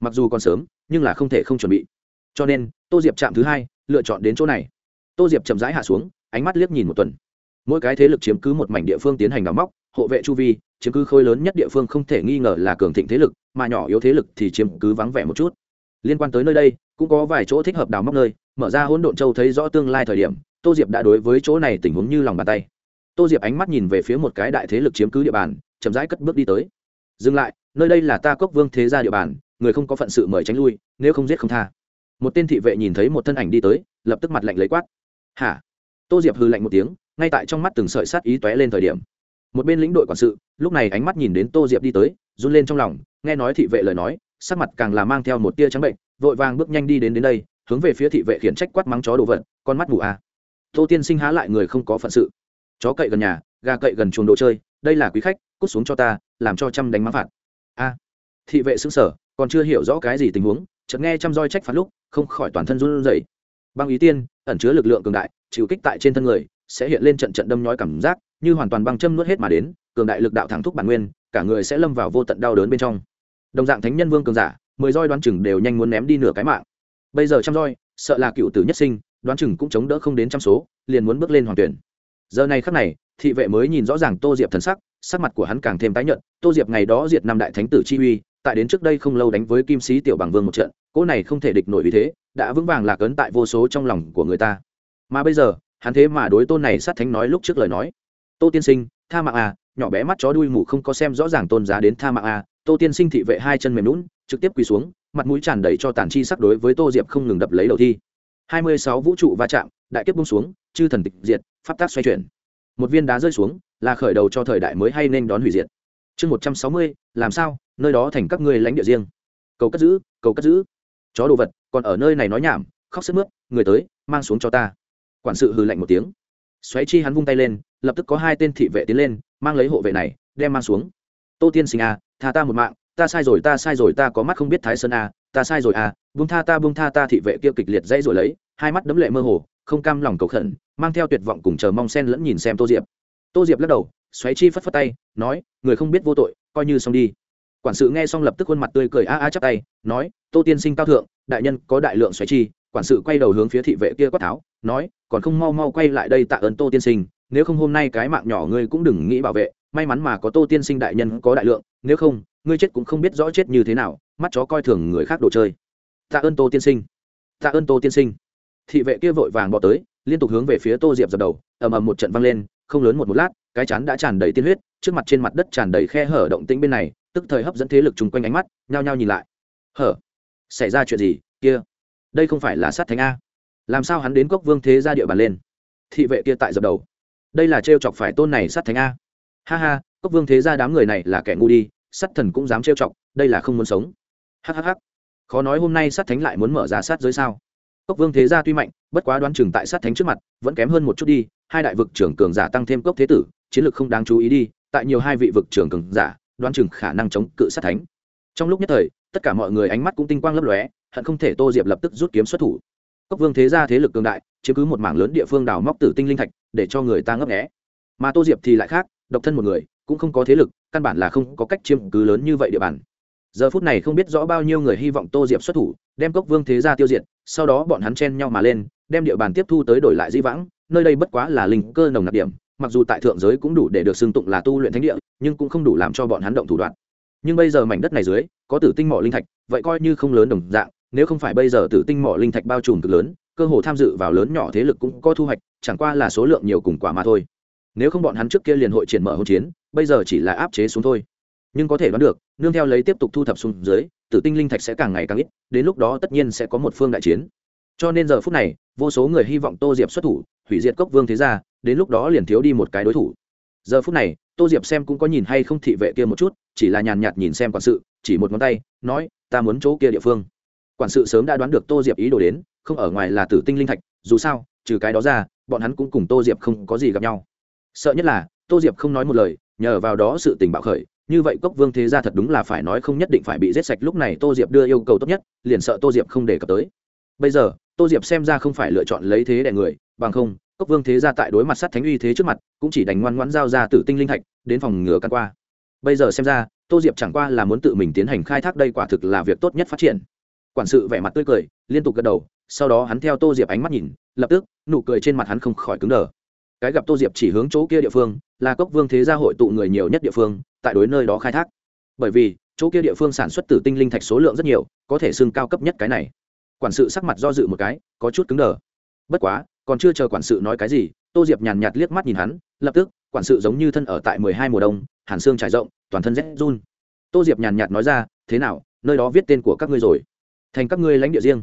mặc dù còn sớm, nhưng là không thể không chuẩn bị. Cho nên, tô diệp chạm thứ hai, lựa chọn đến chỗ này. Tô diệp chậm rãi hạ xuống, ánh mắt liếc nhìn một tuần. Mỗi cái thế lực chiếm cứ một mảnh địa phương tiến hành đào móc, hộ vệ chu vi, chiếm cứ khối lớn nhất địa phương không thể nghi ngờ là cường thịnh thế lực, mà nhỏ yếu thế lực thì chiếm cứ vắng vẻ một chút. Liên quan tới nơi đây, cũng có vài chỗ thích hợp đào móc nơi, mở ra hỗn độn châu thấy rõ tương lai thời điểm, tô diệp đã đối với chỗ này tình huống như lòng bàn tay. Tô diệp ánh mắt nhìn về phía một cái đại thế lực chiếm cứ địa bàn, chậm rãi cất bước đi tới. Dừng lại, nơi đây là ta cốc vương thế gia địa bàn người không có phận sự mời tránh lui, nếu không giết không tha. Một tên thị vệ nhìn thấy một thân ảnh đi tới, lập tức mặt lạnh lấy quát. Hả? Tô diệp hư lạnh một tiếng, ngay tại trong mắt từng sợi sát ý tóe lên thời điểm. Một bên lĩnh đội quản sự, lúc này ánh mắt nhìn đến tô diệp đi tới, run lên trong lòng, nghe nói thị vệ lời nói, sắc mặt càng là mang theo một tia trắng bệnh, vội vàng bước nhanh đi đến đến đây, hướng về phía thị vệ khiển trách quát mắng chó đồ vật, con mắt mù à. tô tiên sinh há lại người không có phận sự. Chó cậy gần nhà, gà cậy gần chuồng đồ chơi, đây là quý khách, cút xuống cho ta, làm cho trăm đánh mắng phạt. A. Thị vệ xứng sở còn chưa hiểu rõ cái gì tình huống, chợt nghe trăm roi trách phạt lúc, không khỏi toàn thân run rẩy. Băng ý tiên, ẩn chứa lực lượng cường đại, chịu kích tại trên thân người, sẽ hiện lên trận trận đâm nhói cảm giác, như hoàn toàn băng châm nuốt hết mà đến, cường đại lực đạo thẳng thúc bản nguyên, cả người sẽ lâm vào vô tận đau đớn bên trong. Đồng dạng thánh nhân vương cường giả, mười roi đoán chừng đều nhanh muốn ném đi nửa cái mạng. Bây giờ trăm roi, sợ là cựu tử nhất sinh, đoán chừng cũng chống đỡ không đến trăm số, liền muốn bước lên hoàng tuyển. Giờ này khắc này, thị vệ mới nhìn rõ ràng tô diệp thần sắc sắc mặt của hắn càng thêm tái nhợt, tô diệp, ngày đó diệt năm đại thánh tử chi uy tại đến trước đây không lâu đánh với kim sĩ tiểu bằng vương một trận, cỗ này không thể địch nổi vì thế, đã vững vàng lạc ấn tại vô số trong lòng của người ta. Mà bây giờ, hắn thế mà đối tôn này sát thánh nói lúc trước lời nói. Tô tiên sinh, tha mạng à nhỏ bé mắt chó đuôi mù không có xem rõ ràng tôn giá đến tha mạng à tô tiên sinh thị vệ hai chân mềm lún trực tiếp quỳ xuống, mặt mũi tràn đầy cho tàn chi sắc đối với tô diệp không ngừng đập lấy đầu thi. Hai mươi sáu vũ trụ va chạm, đại kiếp bung xuống, chư thần tịch diệt, pháp tác xoay chuyển. Một viên đá rơi xuống, là khởi đầu cho thời đại mới hay nên đón hủy diệt. Chương một trăm sáu mươi làm sao, nơi đó thành các ngươi lãnh địa riêng. Cầu cất giữ, cầu cất giữ. Chó đồ vật, còn ở nơi này nói nhảm, khóc sức mướt, người tới, mang xuống cho ta. Quản sự hừ lạnh một tiếng. Xoáy chi hắn vung tay lên, lập tức có hai tên thị vệ tiến lên, mang lấy hộ vệ này, đem mang xuống. Tô tiên sinh à tha ta một mạng, ta sai rồi, ta sai rồi, ta có mắt không biết thái sơn à ta sai rồi à vung tha ta vung tha ta, thị vệ kia kịch liệt dãy rồi lấy, hai mắt đấm lệ mơ hồ, không cam lòng cầu khẩn, mang theo tuyệt vọng cùng chờ mong sen lẫn nhìn xem tô diệp. Tô diệp lắc đầu xoáy chi phất phất tay, nói, người không biết vô tội, coi như xong đi. Quản sự nghe xong lập tức khuôn mặt tươi cười a a chắp tay, nói, tô tiên sinh cao thượng, đại nhân có đại lượng xoáy chi. Quản sự quay đầu hướng phía thị vệ kia quát tháo, nói, còn không mau mau quay lại đây tạ ơn tô tiên sinh, nếu không hôm nay cái mạng nhỏ ngươi cũng đừng nghĩ bảo vệ, may mắn mà có tô tiên sinh đại nhân có đại lượng, nếu không, ngươi chết cũng không biết rõ chết như thế nào, mắt chó coi thường người khác đồ chơi. Tạ ơn tô tiên sinh, tạ ơn tô tiên sinh. Thị vệ kia vội vàng bỏ tới, liên tục hướng về phía tô diệp dập đầu, ầm ầm một trận vang lên, không lớn một một lát cái chán đã tràn đầy tiên huyết, trước mặt trên mặt đất tràn đầy khe hở động tĩnh bên này, tức thời hấp dẫn thế lực chung quanh ánh mắt, nhao nhao nhìn lại. Hở? Xảy ra chuyện gì? Kia? Đây không phải là sát thánh a. Làm sao hắn đến cốc vương thế ra địa bàn lên? Thị vệ kia tại dập đầu. Đây là trêu chọc phải tôn này sát thánh a. Ha ha, cốc vương thế ra đám người này là kẻ ngu đi, sát thần cũng dám trêu chọc, đây là không muốn sống. Hhh khó nói hôm nay sát thánh lại muốn mở ra sát giới sao? Cốc vương thế gia tuy mạnh, bất quá đoán chừng tại sát thánh trước mặt, vẫn kém hơn một chút đi, hai đại vực trưởng cường giả tăng thêm cốc thế tử chiến lược không đáng chú ý đi, tại nhiều hai vị vực trưởng cường giả, đoán chừng khả năng chống cự sát thánh. Trong lúc nhất thời, tất cả mọi người ánh mắt cũng tinh quang lấp lóe, hận không thể tô diệp lập tức rút kiếm xuất thủ. Cốc vương thế gia thế lực cường đại, chiếm cứ một mảng lớn địa phương đào móc tử tinh linh thạch, để cho người ta ngấp nghé. Mà tô diệp thì lại khác, độc thân một người, cũng không có thế lực, căn bản là không có cách chiếm cứ lớn như vậy địa bàn. Giờ phút này không biết rõ bao nhiêu người hy vọng tô diệp xuất thủ, đem cốc vương thế gia tiêu diệt, sau đó bọn hắn chen nhau mà lên, đem địa bàn tiếp thu tới đổi lại di vãng, nơi đây bất quá là linh cơ nồng nặc điểm mặc dù tại thượng giới cũng đủ để được xưng tụng là tu luyện thánh địa, nhưng cũng không đủ làm cho bọn hắn động thủ đoạn. Nhưng bây giờ mảnh đất này dưới, có tử tinh mỏ linh thạch, vậy coi như không lớn đồng dạng, nếu không phải bây giờ tử tinh mỏ linh thạch bao trùm cực lớn, cơ hồ tham dự vào lớn nhỏ thế lực cũng có thu hoạch, chẳng qua là số lượng nhiều cùng quả mà thôi. Nếu không bọn hắn trước kia liền hội triển mở hỗn chiến, bây giờ chỉ là áp chế xuống thôi. Nhưng có thể đoán được, nương theo lấy tiếp tục thu thập xuống dưới, tử tinh linh thạch sẽ càng ngày càng ít, đến lúc đó tất nhiên sẽ có một phương đại chiến. Cho nên giờ phút này, vô số người hy vọng tô diệp xuất thủ, hủy diệt cốc vương thế gia đến lúc đó liền thiếu đi một cái đối thủ. Giờ phút này, tô diệp xem cũng có nhìn hay không thị vệ kia một chút, chỉ là nhàn nhạt nhìn xem quản sự, chỉ một ngón tay, nói, ta muốn chỗ kia địa phương. Quản sự sớm đã đoán được tô diệp ý đồ đến, không ở ngoài là tử tinh linh thạch, dù sao, trừ cái đó ra, bọn hắn cũng cùng tô diệp không có gì gặp nhau. Sợ nhất là, tô diệp không nói một lời, nhờ vào đó sự tình bạo khởi, như vậy cốc vương thế gia thật đúng là phải nói không nhất định phải bị giết sạch, lúc này tô diệp đưa yêu cầu tốt nhất, liền sợ tô diệp không đề cập tới. Bây giờ, tô diệp xem ra không phải lựa chọn lấy thế để người, bằng không cốc vương thế gia tại đối mặt sát thánh uy thế trước mặt, cũng chỉ đành ngoan ngoãn giao ra tử tinh linh thạch, đến phòng ngừa căn qua. Bây giờ xem ra, tô diệp chẳng qua là muốn tự mình tiến hành khai thác đây quả thực là việc tốt nhất phát triển. Quản sự vẻ mặt tươi cười, liên tục gật đầu, sau đó hắn theo tô diệp ánh mắt nhìn, lập tức, nụ cười trên mặt hắn không khỏi cứng đờ. Cái gặp tô diệp chỉ hướng chỗ kia địa phương, là cốc vương thế gia hội tụ người nhiều nhất địa phương, tại đối nơi đó khai thác. Bởi vì, chỗ kia địa phương sản xuất tử tinh linh thạch số lượng rất nhiều, có thể xưng cao cấp nhất cái này. Quản sự sắc mặt do dự một cái, có chút cứng đờ bất quá, còn chưa chờ quản sự nói cái gì, tô diệp nhàn nhạt liếc mắt nhìn hắn, lập tức, quản sự giống như thân ở tại mười hai mùa đông, hàn xương trải rộng, toàn thân rét run. Tô diệp nhàn nhạt nói ra, thế nào, nơi đó viết tên của các ngươi rồi? Thành các ngươi lãnh địa riêng.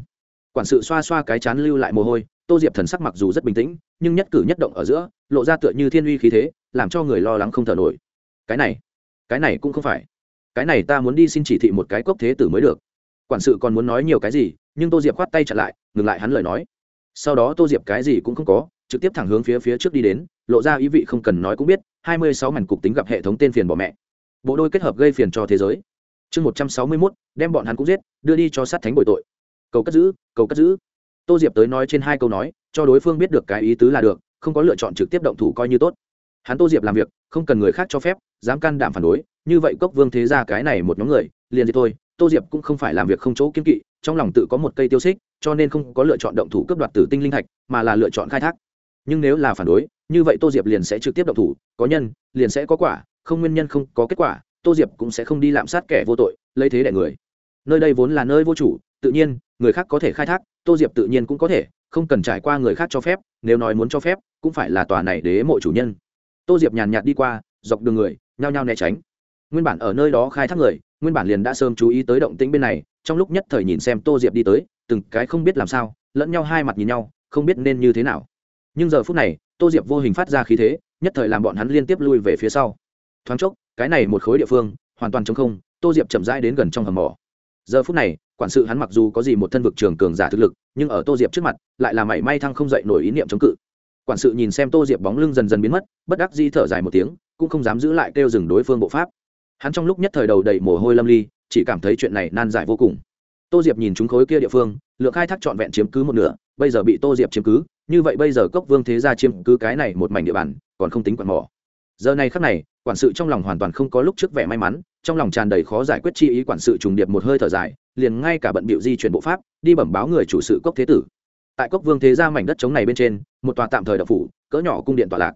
Quản sự xoa xoa cái chán lưu lại mồ hôi, tô diệp thần sắc mặc dù rất bình tĩnh, nhưng nhất cử nhất động ở giữa, lộ ra tựa như thiên uy khí thế, làm cho người lo lắng không thở nổi. Cái này cái này cũng không phải. Cái này ta muốn đi xin chỉ thị một cái cốc thế tử mới được. Quản sự còn muốn nói nhiều cái gì, nhưng tô diệp khoát tay chặn lại, ngừng lại hắn lời nói sau đó tô diệp cái gì cũng không có, trực tiếp thẳng hướng phía phía trước đi đến, lộ ra ý vị không cần nói cũng biết, hai mươi sáu mảnh cục tính gặp hệ thống tên phiền bỏ mẹ. Bộ đôi kết hợp gây phiền cho thế giới. Chương một trăm sáu mươi mốt, đem bọn hắn cũng giết, đưa đi cho sát thánh bồi tội. Cầu cất giữ, cầu cất giữ. Tô diệp tới nói trên hai câu nói, cho đối phương biết được cái ý tứ là được, không có lựa chọn trực tiếp động thủ coi như tốt. Hắn tô diệp làm việc, không cần người khác cho phép, dám can đảm phản đối, như vậy cốc vương thế ra cái này một nhóm người, liền gì thôi tô diệp cũng không phải làm việc không chỗ kiên kỵ, trong lòng tự có một cây tiêu xích, cho nên không có lựa chọn động thủ cướp đoạt tử tinh linh thạch, mà là lựa chọn khai thác. Nhưng nếu là phản đối, như vậy tô diệp liền sẽ trực tiếp động thủ, có nhân, liền sẽ có quả, không nguyên nhân không có kết quả, tô diệp cũng sẽ không đi lạm sát kẻ vô tội, lấy thế đẻ người. Nơi đây vốn là nơi vô chủ, tự nhiên, người khác có thể khai thác, tô diệp tự nhiên cũng có thể, không cần trải qua người khác cho phép, nếu nói muốn cho phép, cũng phải là tòa này đế mộ chủ nhân. Tô diệp nhàn nhạt đi qua, dọc đường người, nhao nhao né tránh. Nguyên bản ở nơi đó khai thác người nguyên bản liền đã sớm chú ý tới động tĩnh bên này, trong lúc nhất thời nhìn xem tô diệp đi tới, từng cái không biết làm sao, lẫn nhau hai mặt nhìn nhau, không biết nên như thế nào. Nhưng giờ phút này, tô diệp vô hình phát ra khí thế, nhất thời làm bọn hắn liên tiếp lui về phía sau. Thoáng chốc, cái này một khối địa phương, hoàn toàn chống không, tô diệp chậm rãi đến gần trong hầm mỏ. Giờ phút này, quản sự hắn mặc dù có gì một thân vực trường cường giả thực lực, nhưng ở tô diệp trước mặt, lại là mảy may thăng không dậy nổi ý niệm chống cự. Quản sự nhìn xem tô diệp bóng lưng dần dần biến mất, bất đắc di thở dài một tiếng, cũng không dám giữ lại kêu dừng đối phương bộ pháp hắn trong lúc nhất thời đầu đầy mồ hôi lâm ly, chỉ cảm thấy chuyện này nan giải vô cùng. Tô diệp nhìn chúng khối kia địa phương, lượng khai thác trọn vẹn chiếm cứ một nửa, bây giờ bị tô diệp chiếm cứ, như vậy bây giờ cốc vương thế gia chiếm cứ cái này một mảnh địa bàn, còn không tính quản mỏ. Giờ này khắc này, quản sự trong lòng hoàn toàn không có lúc trước vẻ may mắn, trong lòng tràn đầy khó giải quyết chi ý quản sự trùng điệp một hơi thở dài, liền ngay cả bận bịu di chuyển bộ pháp, đi bẩm báo người chủ sự cốc thế tử. Tại cốc vương thế gia mảnh đất trống này bên trên, một tòa tạm thời đập phủ, cỡ nhỏ cung điện tọa lạc.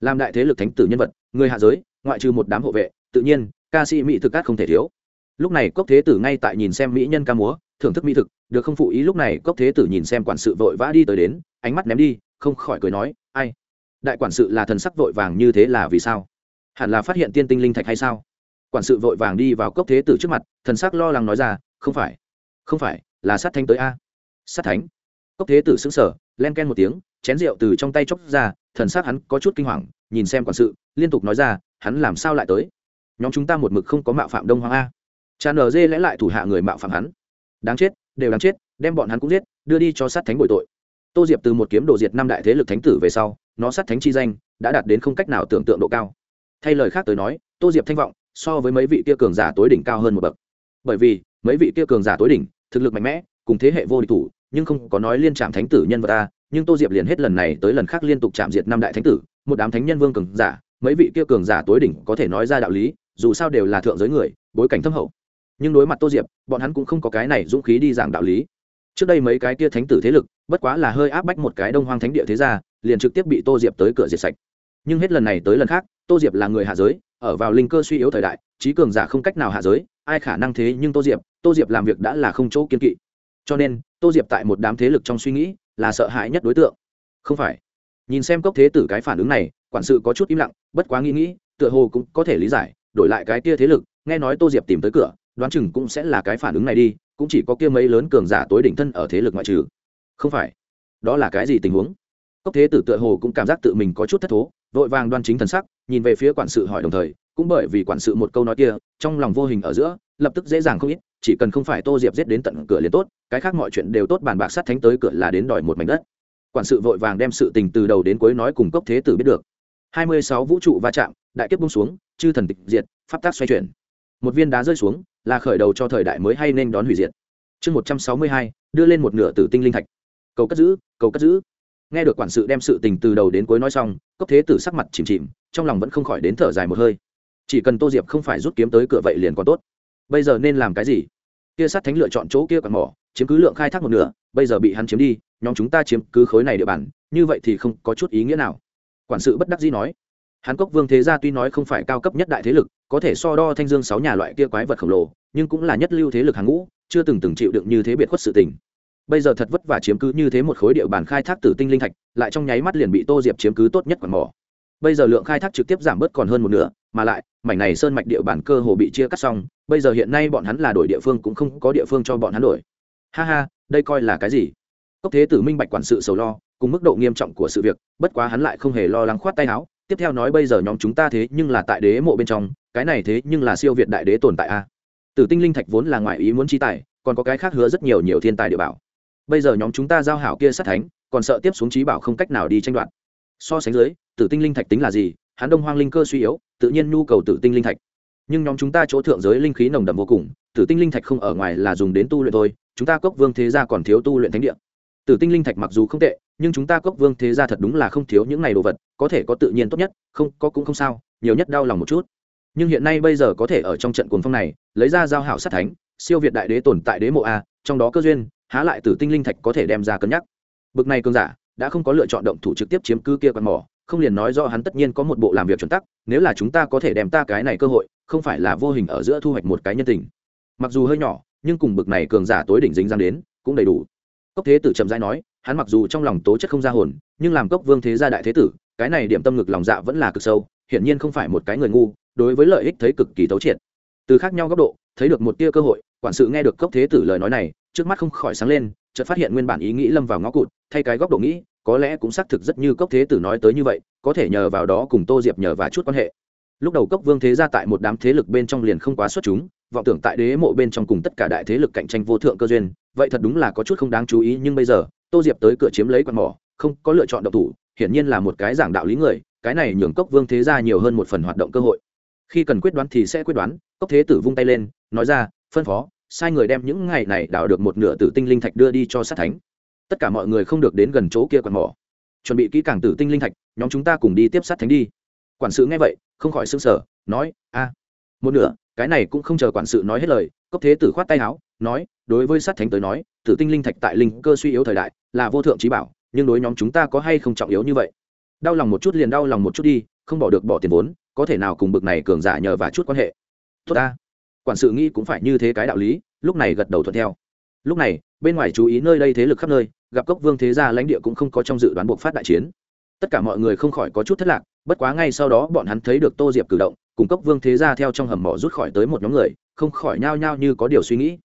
Làm đại thế lực thánh tử nhân vật, người hạ giới, ngoại trừ một đám hộ vệ, tự nhiên ca sĩ mỹ thực cát không thể thiếu. Lúc này cốc thế tử ngay tại nhìn xem mỹ nhân ca múa, thưởng thức mỹ thực, được không phụ ý lúc này cốc thế tử nhìn xem quản sự vội vã đi tới đến, ánh mắt ném đi, không khỏi cười nói, ai? Đại quản sự là thần sắc vội vàng như thế là vì sao? Hẳn là phát hiện tiên tinh linh thạch hay sao? Quản sự vội vàng đi vào cốc thế tử trước mặt, thần sắc lo lắng nói ra, không phải không phải, là sát thánh tới a. Sát thánh? Cốc thế tử xứng sở len ken một tiếng, chén rượu từ trong tay chốc ra, thần sắc hắn có chút kinh hoàng, nhìn xem quản sự, liên tục nói ra, hắn làm sao lại tới? Nhóm chúng ta một mực không có mạo phạm đông hoàng a. Cha ở dê lẽ lại thủ hạ người mạo phạm hắn. Đáng chết, đều đáng chết, đem bọn hắn cũng giết, đưa đi cho sát thánh bội tội. Tô diệp từ một kiếm đồ diệt năm đại thế lực thánh tử về sau, nó sát thánh chi danh đã đạt đến không cách nào tưởng tượng độ cao. Thay lời khác tới nói, tô diệp thanh vọng, so với mấy vị kia cường giả tối đỉnh cao hơn một bậc. Bởi vì, mấy vị kia cường giả tối đỉnh, thực lực mạnh mẽ, cùng thế hệ vô địch thủ, nhưng không có nói liên trạm thánh tử nhân vật ta nhưng tô diệp liền hết lần này tới lần khác liên tục chạm diệt năm đại thánh tử, một đám thánh nhân vương cường giả, mấy vị kia cường giả tối đỉnh có thể nói ra đạo lý dù sao đều là thượng giới người, bối cảnh thâm hậu. Nhưng đối mặt tô diệp, bọn hắn cũng không có cái này dũng khí đi giảng đạo lý. Trước đây mấy cái kia thánh tử thế lực, bất quá là hơi áp bách một cái đông hoang thánh địa thế ra liền trực tiếp bị tô diệp tới cửa diệt sạch. Nhưng hết lần này tới lần khác, tô diệp là người hạ giới, ở vào linh cơ suy yếu thời đại, trí cường giả không cách nào hạ giới, ai khả năng thế nhưng tô diệp tô diệp làm việc đã là không chỗ kiên kỵ. Cho nên, tô diệp tại một đám thế lực trong suy nghĩ, là sợ hãi nhất đối tượng. Không phải. Nhìn xem cốc thế tử cái phản ứng này, quản sự có chút im lặng, bất quá nghĩ nghĩ, tựa hồ cũng có thể lý giải đổi lại cái kia thế lực, nghe nói tô diệp tìm tới cửa, đoán chừng cũng sẽ là cái phản ứng này đi, cũng chỉ có kia mấy lớn cường giả tối đỉnh thân ở thế lực ngoại trừ. Không phải. Đó là cái gì tình huống? Cốc thế tử tựa hồ cũng cảm giác tự mình có chút thất thố, vội vàng đoan chính thần sắc, nhìn về phía quản sự hỏi đồng thời, cũng bởi vì quản sự một câu nói kia, trong lòng vô hình ở giữa, lập tức dễ dàng không ít, chỉ cần không phải tô diệp giết đến tận cửa liền tốt, cái khác mọi chuyện đều tốt bàn bạc sát thánh tới cửa là đến đòi một mảnh đất. Quản sự vội vàng đem sự tình từ đầu đến cuối nói cùng cốc thế tử biết được. Hai mươi sáu vũ trụ va chạm đại kiếp bung xuống, chư thần tịch diệt, pháp tác xoay chuyển. Một viên đá rơi xuống, là khởi đầu cho thời đại mới hay nên đón hủy diệt. Chương một trăm sáu mươi hai, đưa lên một nửa tử tinh linh thạch. Cầu cất giữ, cầu cất giữ. Nghe được quản sự đem sự tình từ đầu đến cuối nói xong, cốc thế tử sắc mặt chìm chìm, trong lòng vẫn không khỏi đến thở dài một hơi. Chỉ cần tô diệp không phải rút kiếm tới cửa vậy liền còn tốt. Bây giờ nên làm cái gì? Kia sát thánh lựa chọn chỗ kia còn mỏ, chiếm cứ lượng khai thác một nửa, bây giờ bị hắn chiếm đi, nhóm chúng ta chiếm cứ khối này địa bàn, như vậy thì không có chút ý nghĩa nào. Quản sự bất đắc dĩ nói. Hàn cốc vương thế gia tuy nói không phải cao cấp nhất đại thế lực, có thể so đo thanh dương sáu nhà loại kia quái vật khổng lồ, nhưng cũng là nhất lưu thế lực hàng ngũ, chưa từng từng chịu đựng như thế biệt khuất sự tình. Bây giờ thật vất vả chiếm cứ như thế một khối địa bàn khai thác tử tinh linh thạch, lại trong nháy mắt liền bị tô diệp chiếm cứ tốt nhất quạt mỏ. Bây giờ lượng khai thác trực tiếp giảm bớt còn hơn một nửa, mà lại, mảnh này sơn mạch địa bàn cơ hồ bị chia cắt xong, bây giờ hiện nay bọn hắn là đổi địa phương cũng không có địa phương cho bọn hắn đổi. Ha ha, đây coi là cái gì? Cốc thế tử minh bạch quản sự sầu lo, cùng mức độ nghiêm trọng của sự việc, bất quá hắn lại không hề lo lắng khoát tay áo tiếp theo nói bây giờ nhóm chúng ta thế nhưng là tại đế mộ bên trong, cái này thế nhưng là siêu việt đại đế tồn tại a. Tử tinh linh thạch vốn là ngoại ý muốn chi tài, còn có cái khác hứa rất nhiều nhiều thiên tài địa bảo. Bây giờ nhóm chúng ta giao hảo kia sát thánh, còn sợ tiếp xuống trí bảo không cách nào đi tranh đoạt. So sánh dưới, tử tinh linh thạch tính là gì? Hắn đông hoang linh cơ suy yếu, tự nhiên nhu cầu tử tinh linh thạch. Nhưng nhóm chúng ta chỗ thượng giới linh khí nồng đậm vô cùng, tử tinh linh thạch không ở ngoài là dùng đến tu luyện thôi, chúng ta cốc vương thế gia còn thiếu tu luyện thánh địa tử tinh linh thạch mặc dù không tệ, nhưng chúng ta cốc vương thế gia thật đúng là không thiếu những này đồ vật, có thể có tự nhiên tốt nhất, không, có cũng không sao, nhiều nhất đau lòng một chút. Nhưng hiện nay bây giờ có thể ở trong trận cuồng phong này, lấy ra giao hảo sát thánh, siêu việt đại đế tồn tại đế mộ a, trong đó cơ duyên, há lại tử tinh linh thạch có thể đem ra cân nhắc. Bực này cơn giả, đã không có lựa chọn động thủ trực tiếp chiếm cứ kia con mỏ, không liền nói do hắn tất nhiên có một bộ làm việc chuẩn tắc, nếu là chúng ta có thể đem ta cái này cơ hội, không phải là vô hình ở giữa thu hoạch một cái nhân tình. Mặc dù hơi nhỏ, nhưng cùng bực này cường giả tối đỉnh dính dáng đến, cũng đầy đủ cốc thế tử trầm giai nói, hắn mặc dù trong lòng tố chất không ra hồn, nhưng làm cốc vương thế gia đại thế tử, cái này điểm tâm ngực lòng dạ vẫn là cực sâu, hiển nhiên không phải một cái người ngu, đối với lợi ích thấy cực kỳ tấu triệt. Từ khác nhau góc độ, thấy được một tia cơ hội, quản sự nghe được cốc thế tử lời nói này, trước mắt không khỏi sáng lên, chợt phát hiện nguyên bản ý nghĩ lâm vào ngõ cụt, thay cái góc độ nghĩ, có lẽ cũng xác thực rất như cốc thế tử nói tới như vậy, có thể nhờ vào đó cùng tô diệp nhờ và chút quan hệ. Lúc đầu cốc vương thế gia tại một đám thế lực bên trong liền không quá xuất chúng vọng tưởng tại đế mộ bên trong cùng tất cả đại thế lực cạnh tranh vô thượng cơ duyên, vậy thật đúng là có chút không đáng chú ý, nhưng bây giờ, tô diệp tới cửa chiếm lấy quạt mỏ, không có lựa chọn độc thủ, hiển nhiên là một cái giảng đạo lý người, cái này nhường cốc vương thế ra nhiều hơn một phần hoạt động cơ hội. Khi cần quyết đoán thì sẽ quyết đoán, cốc thế tử vung tay lên, nói ra, phân phó, sai người đem những ngày này đào được một nửa tử tinh linh thạch đưa đi cho sát thánh. Tất cả mọi người không được đến gần chỗ kia quạt mỏ. Chuẩn bị kỹ càng tử tinh linh thạch, nhóm chúng ta cùng đi tiếp sát thánh đi. Quản sự nghe vậy, không khỏi xương sở nói, a, một nửa cái này cũng không chờ quản sự nói hết lời, cốc thế tử khoát tay áo, nói, đối với sát thánh tới nói, tử tinh linh thạch tại linh cơ suy yếu thời đại là vô thượng trí bảo, nhưng đối nhóm chúng ta có hay không trọng yếu như vậy? Đau lòng một chút liền đau lòng một chút đi, không bỏ được bỏ tiền vốn, có thể nào cùng bực này cường giả nhờ và chút quan hệ? Tốt ta. Quản sự nghĩ cũng phải như thế cái đạo lý, lúc này gật đầu thuận theo. Lúc này, bên ngoài chú ý nơi đây thế lực khắp nơi, gặp cốc vương thế gia lãnh địa cũng không có trong dự đoán buộc phát đại chiến. Tất cả mọi người không khỏi có chút thất lạc bất quá ngay sau đó bọn hắn thấy được tô diệp cử động, cùng cốc vương thế gia theo trong hầm mỏ rút khỏi tới một nhóm người, không khỏi nhao nhao như có điều suy nghĩ.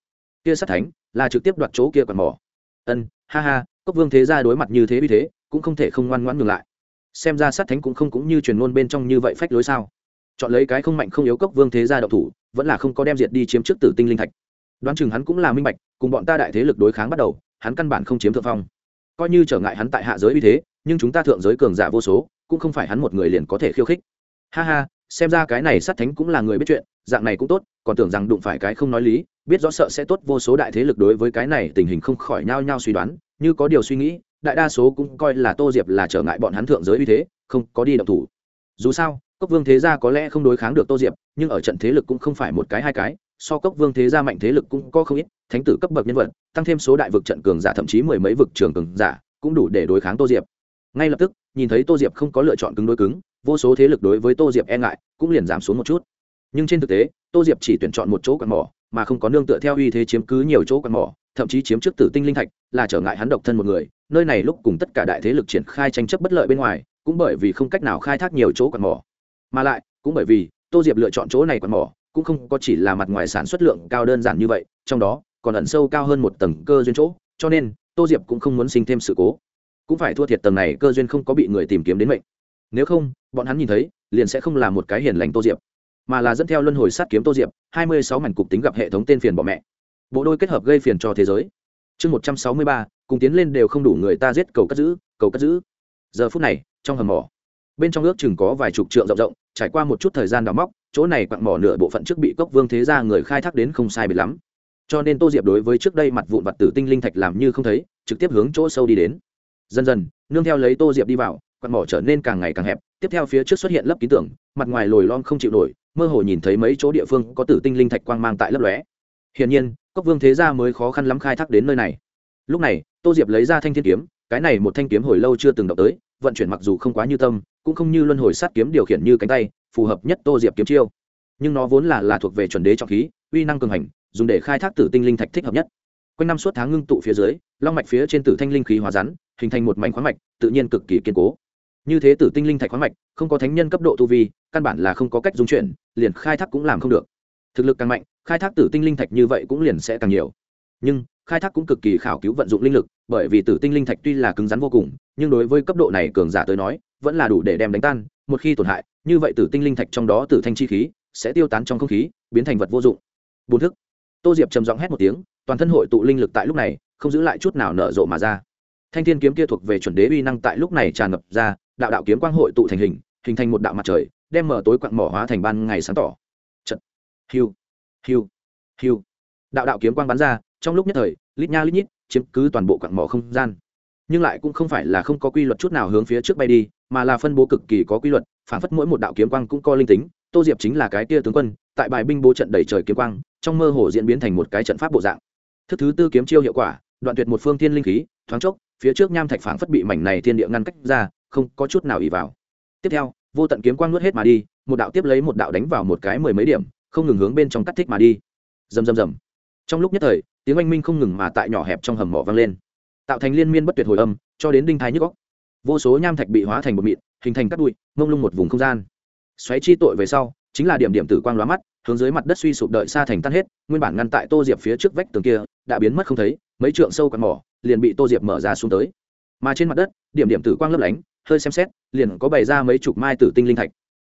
Kia sát thánh, là trực tiếp đoạt chỗ kia còn mỏ. Ân, ha ha, cốc vương thế gia đối mặt như thế vì thế, cũng không thể không ngoan ngoãn ngừng lại. Xem ra sát thánh cũng không cũng như truyền ngôn bên trong như vậy phách lối sao? Chọn lấy cái không mạnh không yếu cốc vương thế gia đậu thủ, vẫn là không có đem diệt đi chiếm trước tử tinh linh thạch. Đoán chừng hắn cũng là minh bạch, cùng bọn ta đại thế lực đối kháng bắt đầu, hắn căn bản không chiếm thượng phong. Coi như trở ngại hắn tại hạ giới uy thế, nhưng chúng ta thượng giới cường giả vô số cũng không phải hắn một người liền có thể khiêu khích. Ha ha, xem ra cái này sát thánh cũng là người biết chuyện, dạng này cũng tốt, còn tưởng rằng đụng phải cái không nói lý, biết rõ sợ sẽ tốt vô số đại thế lực đối với cái này tình hình không khỏi nhao nhao suy đoán, như có điều suy nghĩ, đại đa số cũng coi là tô diệp là trở ngại bọn hắn thượng giới uy thế, không có đi động thủ. Dù sao, cốc vương thế gia có lẽ không đối kháng được tô diệp, nhưng ở trận thế lực cũng không phải một cái hai cái, so cốc vương thế gia mạnh thế lực cũng có không ít, thánh tử cấp bậc nhân vật, tăng thêm số đại vực trận cường giả thậm chí mười mấy vực trường cường giả, cũng đủ để đối kháng tô diệp ngay lập tức, nhìn thấy tô diệp không có lựa chọn cứng đối cứng, vô số thế lực đối với tô diệp e ngại, cũng liền giảm xuống một chút. Nhưng trên thực tế, tô diệp chỉ tuyển chọn một chỗ quạt mỏ, mà không có nương tựa theo uy thế chiếm cứ nhiều chỗ quạt mỏ, thậm chí chiếm trước tử tinh linh thạch, là trở ngại hắn độc thân một người. Nơi này lúc cùng tất cả đại thế lực triển khai tranh chấp bất lợi bên ngoài, cũng bởi vì không cách nào khai thác nhiều chỗ quạt mỏ. Mà lại, cũng bởi vì tô diệp lựa chọn chỗ này quạt mỏ, cũng không có chỉ là mặt ngoài sản xuất lượng cao đơn giản như vậy, trong đó còn ẩn sâu cao hơn một tầng cơ duyên chỗ, cho nên tô diệp cũng không muốn sinh thêm sự cố cũng phải thua thiệt tầng này cơ duyên không có bị người tìm kiếm đến mệnh. Nếu không, bọn hắn nhìn thấy, liền sẽ không là một cái hiền lành tô diệp, mà là dẫn theo luân hồi sát kiếm tô diệp, hai mươi sáu mảnh cục tính gặp hệ thống tên phiền bỏ mẹ. Bộ đôi kết hợp gây phiền cho thế giới. Chương một trăm sáu mươi ba, cùng tiến lên đều không đủ người ta giết, cầu cất giữ, cầu cất giữ. Giờ phút này, trong hầm mỏ, bên trong ước chừng có vài chục trượng rộng rộng, trải qua một chút thời gian đào móc, chỗ này quặn mỏ nửa bộ phận trước bị cốc vương thế ra người khai thác đến không sai biệt lắm. Cho nên tô diệp đối với trước đây mặt vụn vặt tử tinh linh thạch làm như không thấy, trực tiếp hướng chỗ sâu đi đến dần dần, nương theo lấy tô diệp đi vào quặng mỏ trở nên càng ngày càng hẹp, tiếp theo phía trước xuất hiện lớp ký tưởng, mặt ngoài lồi lom không chịu nổi, mơ hồ nhìn thấy mấy chỗ địa phương có tử tinh linh thạch quang mang tại lấp lóe. Hiển nhiên, cốc vương thế gia mới khó khăn lắm khai thác đến nơi này. Lúc này, tô diệp lấy ra thanh thiên kiếm, cái này một thanh kiếm hồi lâu chưa từng động tới, vận chuyển mặc dù không quá như tâm, cũng không như luân hồi sát kiếm điều khiển như cánh tay, phù hợp nhất tô diệp kiếm chiêu. Nhưng nó vốn là là thuộc về chuẩn đế trọng khí, uy năng cường hành, dùng để khai thác tử tinh linh thạch thích hợp nhất. Quanh năm suốt tháng ngưng tụ phía dưới, long mạch phía trên tử thanh linh khí hóa rắn hình thành một mảnh khoáng mạch, tự nhiên cực kỳ kiên cố. Như thế tử tinh linh thạch khoáng mạch, không có thánh nhân cấp độ tu vi, căn bản là không có cách dung chuyển, liền khai thác cũng làm không được. Thực lực càng mạnh, khai thác tử tinh linh thạch như vậy cũng liền sẽ càng nhiều. Nhưng, khai thác cũng cực kỳ khảo cứu vận dụng linh lực, bởi vì tử tinh linh thạch tuy là cứng rắn vô cùng, nhưng đối với cấp độ này cường giả tới nói, vẫn là đủ để đem đánh tan, một khi tổn hại, như vậy tử tinh linh thạch trong đó tử thanh chi khí, sẽ tiêu tán trong không khí, biến thành vật vô dụng. Bốn thức. Tô diệp trầm giọng hét một tiếng, toàn thân hội tụ linh lực tại lúc này, không giữ lại chút nào nở rộ mà ra thanh thiên kiếm kia thuộc về chuẩn đế uy năng tại lúc này tràn ngập ra, đạo đạo kiếm quang hội tụ thành hình hình thành một đạo mặt trời, đem mở tối quặng mỏ hóa thành ban ngày sáng tỏ. Trận hiu hiu hiu. Đạo đạo kiếm quang bắn ra, trong lúc nhất thời, lít nha lít nhít, chiếm cứ toàn bộ quặng mỏ không gian. Nhưng lại cũng không phải là không có quy luật chút nào hướng phía trước bay đi, mà là phân bố cực kỳ có quy luật, phản phất mỗi một đạo kiếm quang cũng có linh tính. Tô diệp chính là cái tia tướng quân, tại bài binh bố trận đầy trời kiếm quang, trong mơ hồ diễn biến thành một cái trận pháp bộ dạng. Thức thứ tư kiếm chiêu hiệu quả, đoạn tuyệt một phương thiên linh khí, thoáng chốc phía trước nham thạch phảng phất bị mảnh này thiên địa ngăn cách ra, không có chút nào ỉ vào. Tiếp theo, vô tận kiếm quang nuốt hết mà đi, một đạo tiếp lấy một đạo đánh vào một cái mười mấy điểm, không ngừng hướng bên trong cắt thích mà đi. Rầm rầm rầm. Trong lúc nhất thời, tiếng oanh minh không ngừng mà tại nhỏ hẹp trong hầm mỏ vang lên. Tạo thành liên miên bất tuyệt hồi âm, cho đến đinh thái nhức góc vô số nham thạch bị hóa thành một mịn, hình thành cắt bụi, mông lung một vùng không gian. Xoáy chi tội về sau, chính là điểm điểm tử quang lóa mắt, hướng dưới mặt đất suy sụp đợi xa thành tan hết, nguyên bản ngăn tại tô diệp phía trước vách tường kia, đã biến mất không thấy mấy trượng sâu quạt mỏ liền bị tô diệp mở ra xuống tới mà trên mặt đất điểm điểm tử quang lấp lánh hơi xem xét liền có bày ra mấy chục mai tử tinh linh thạch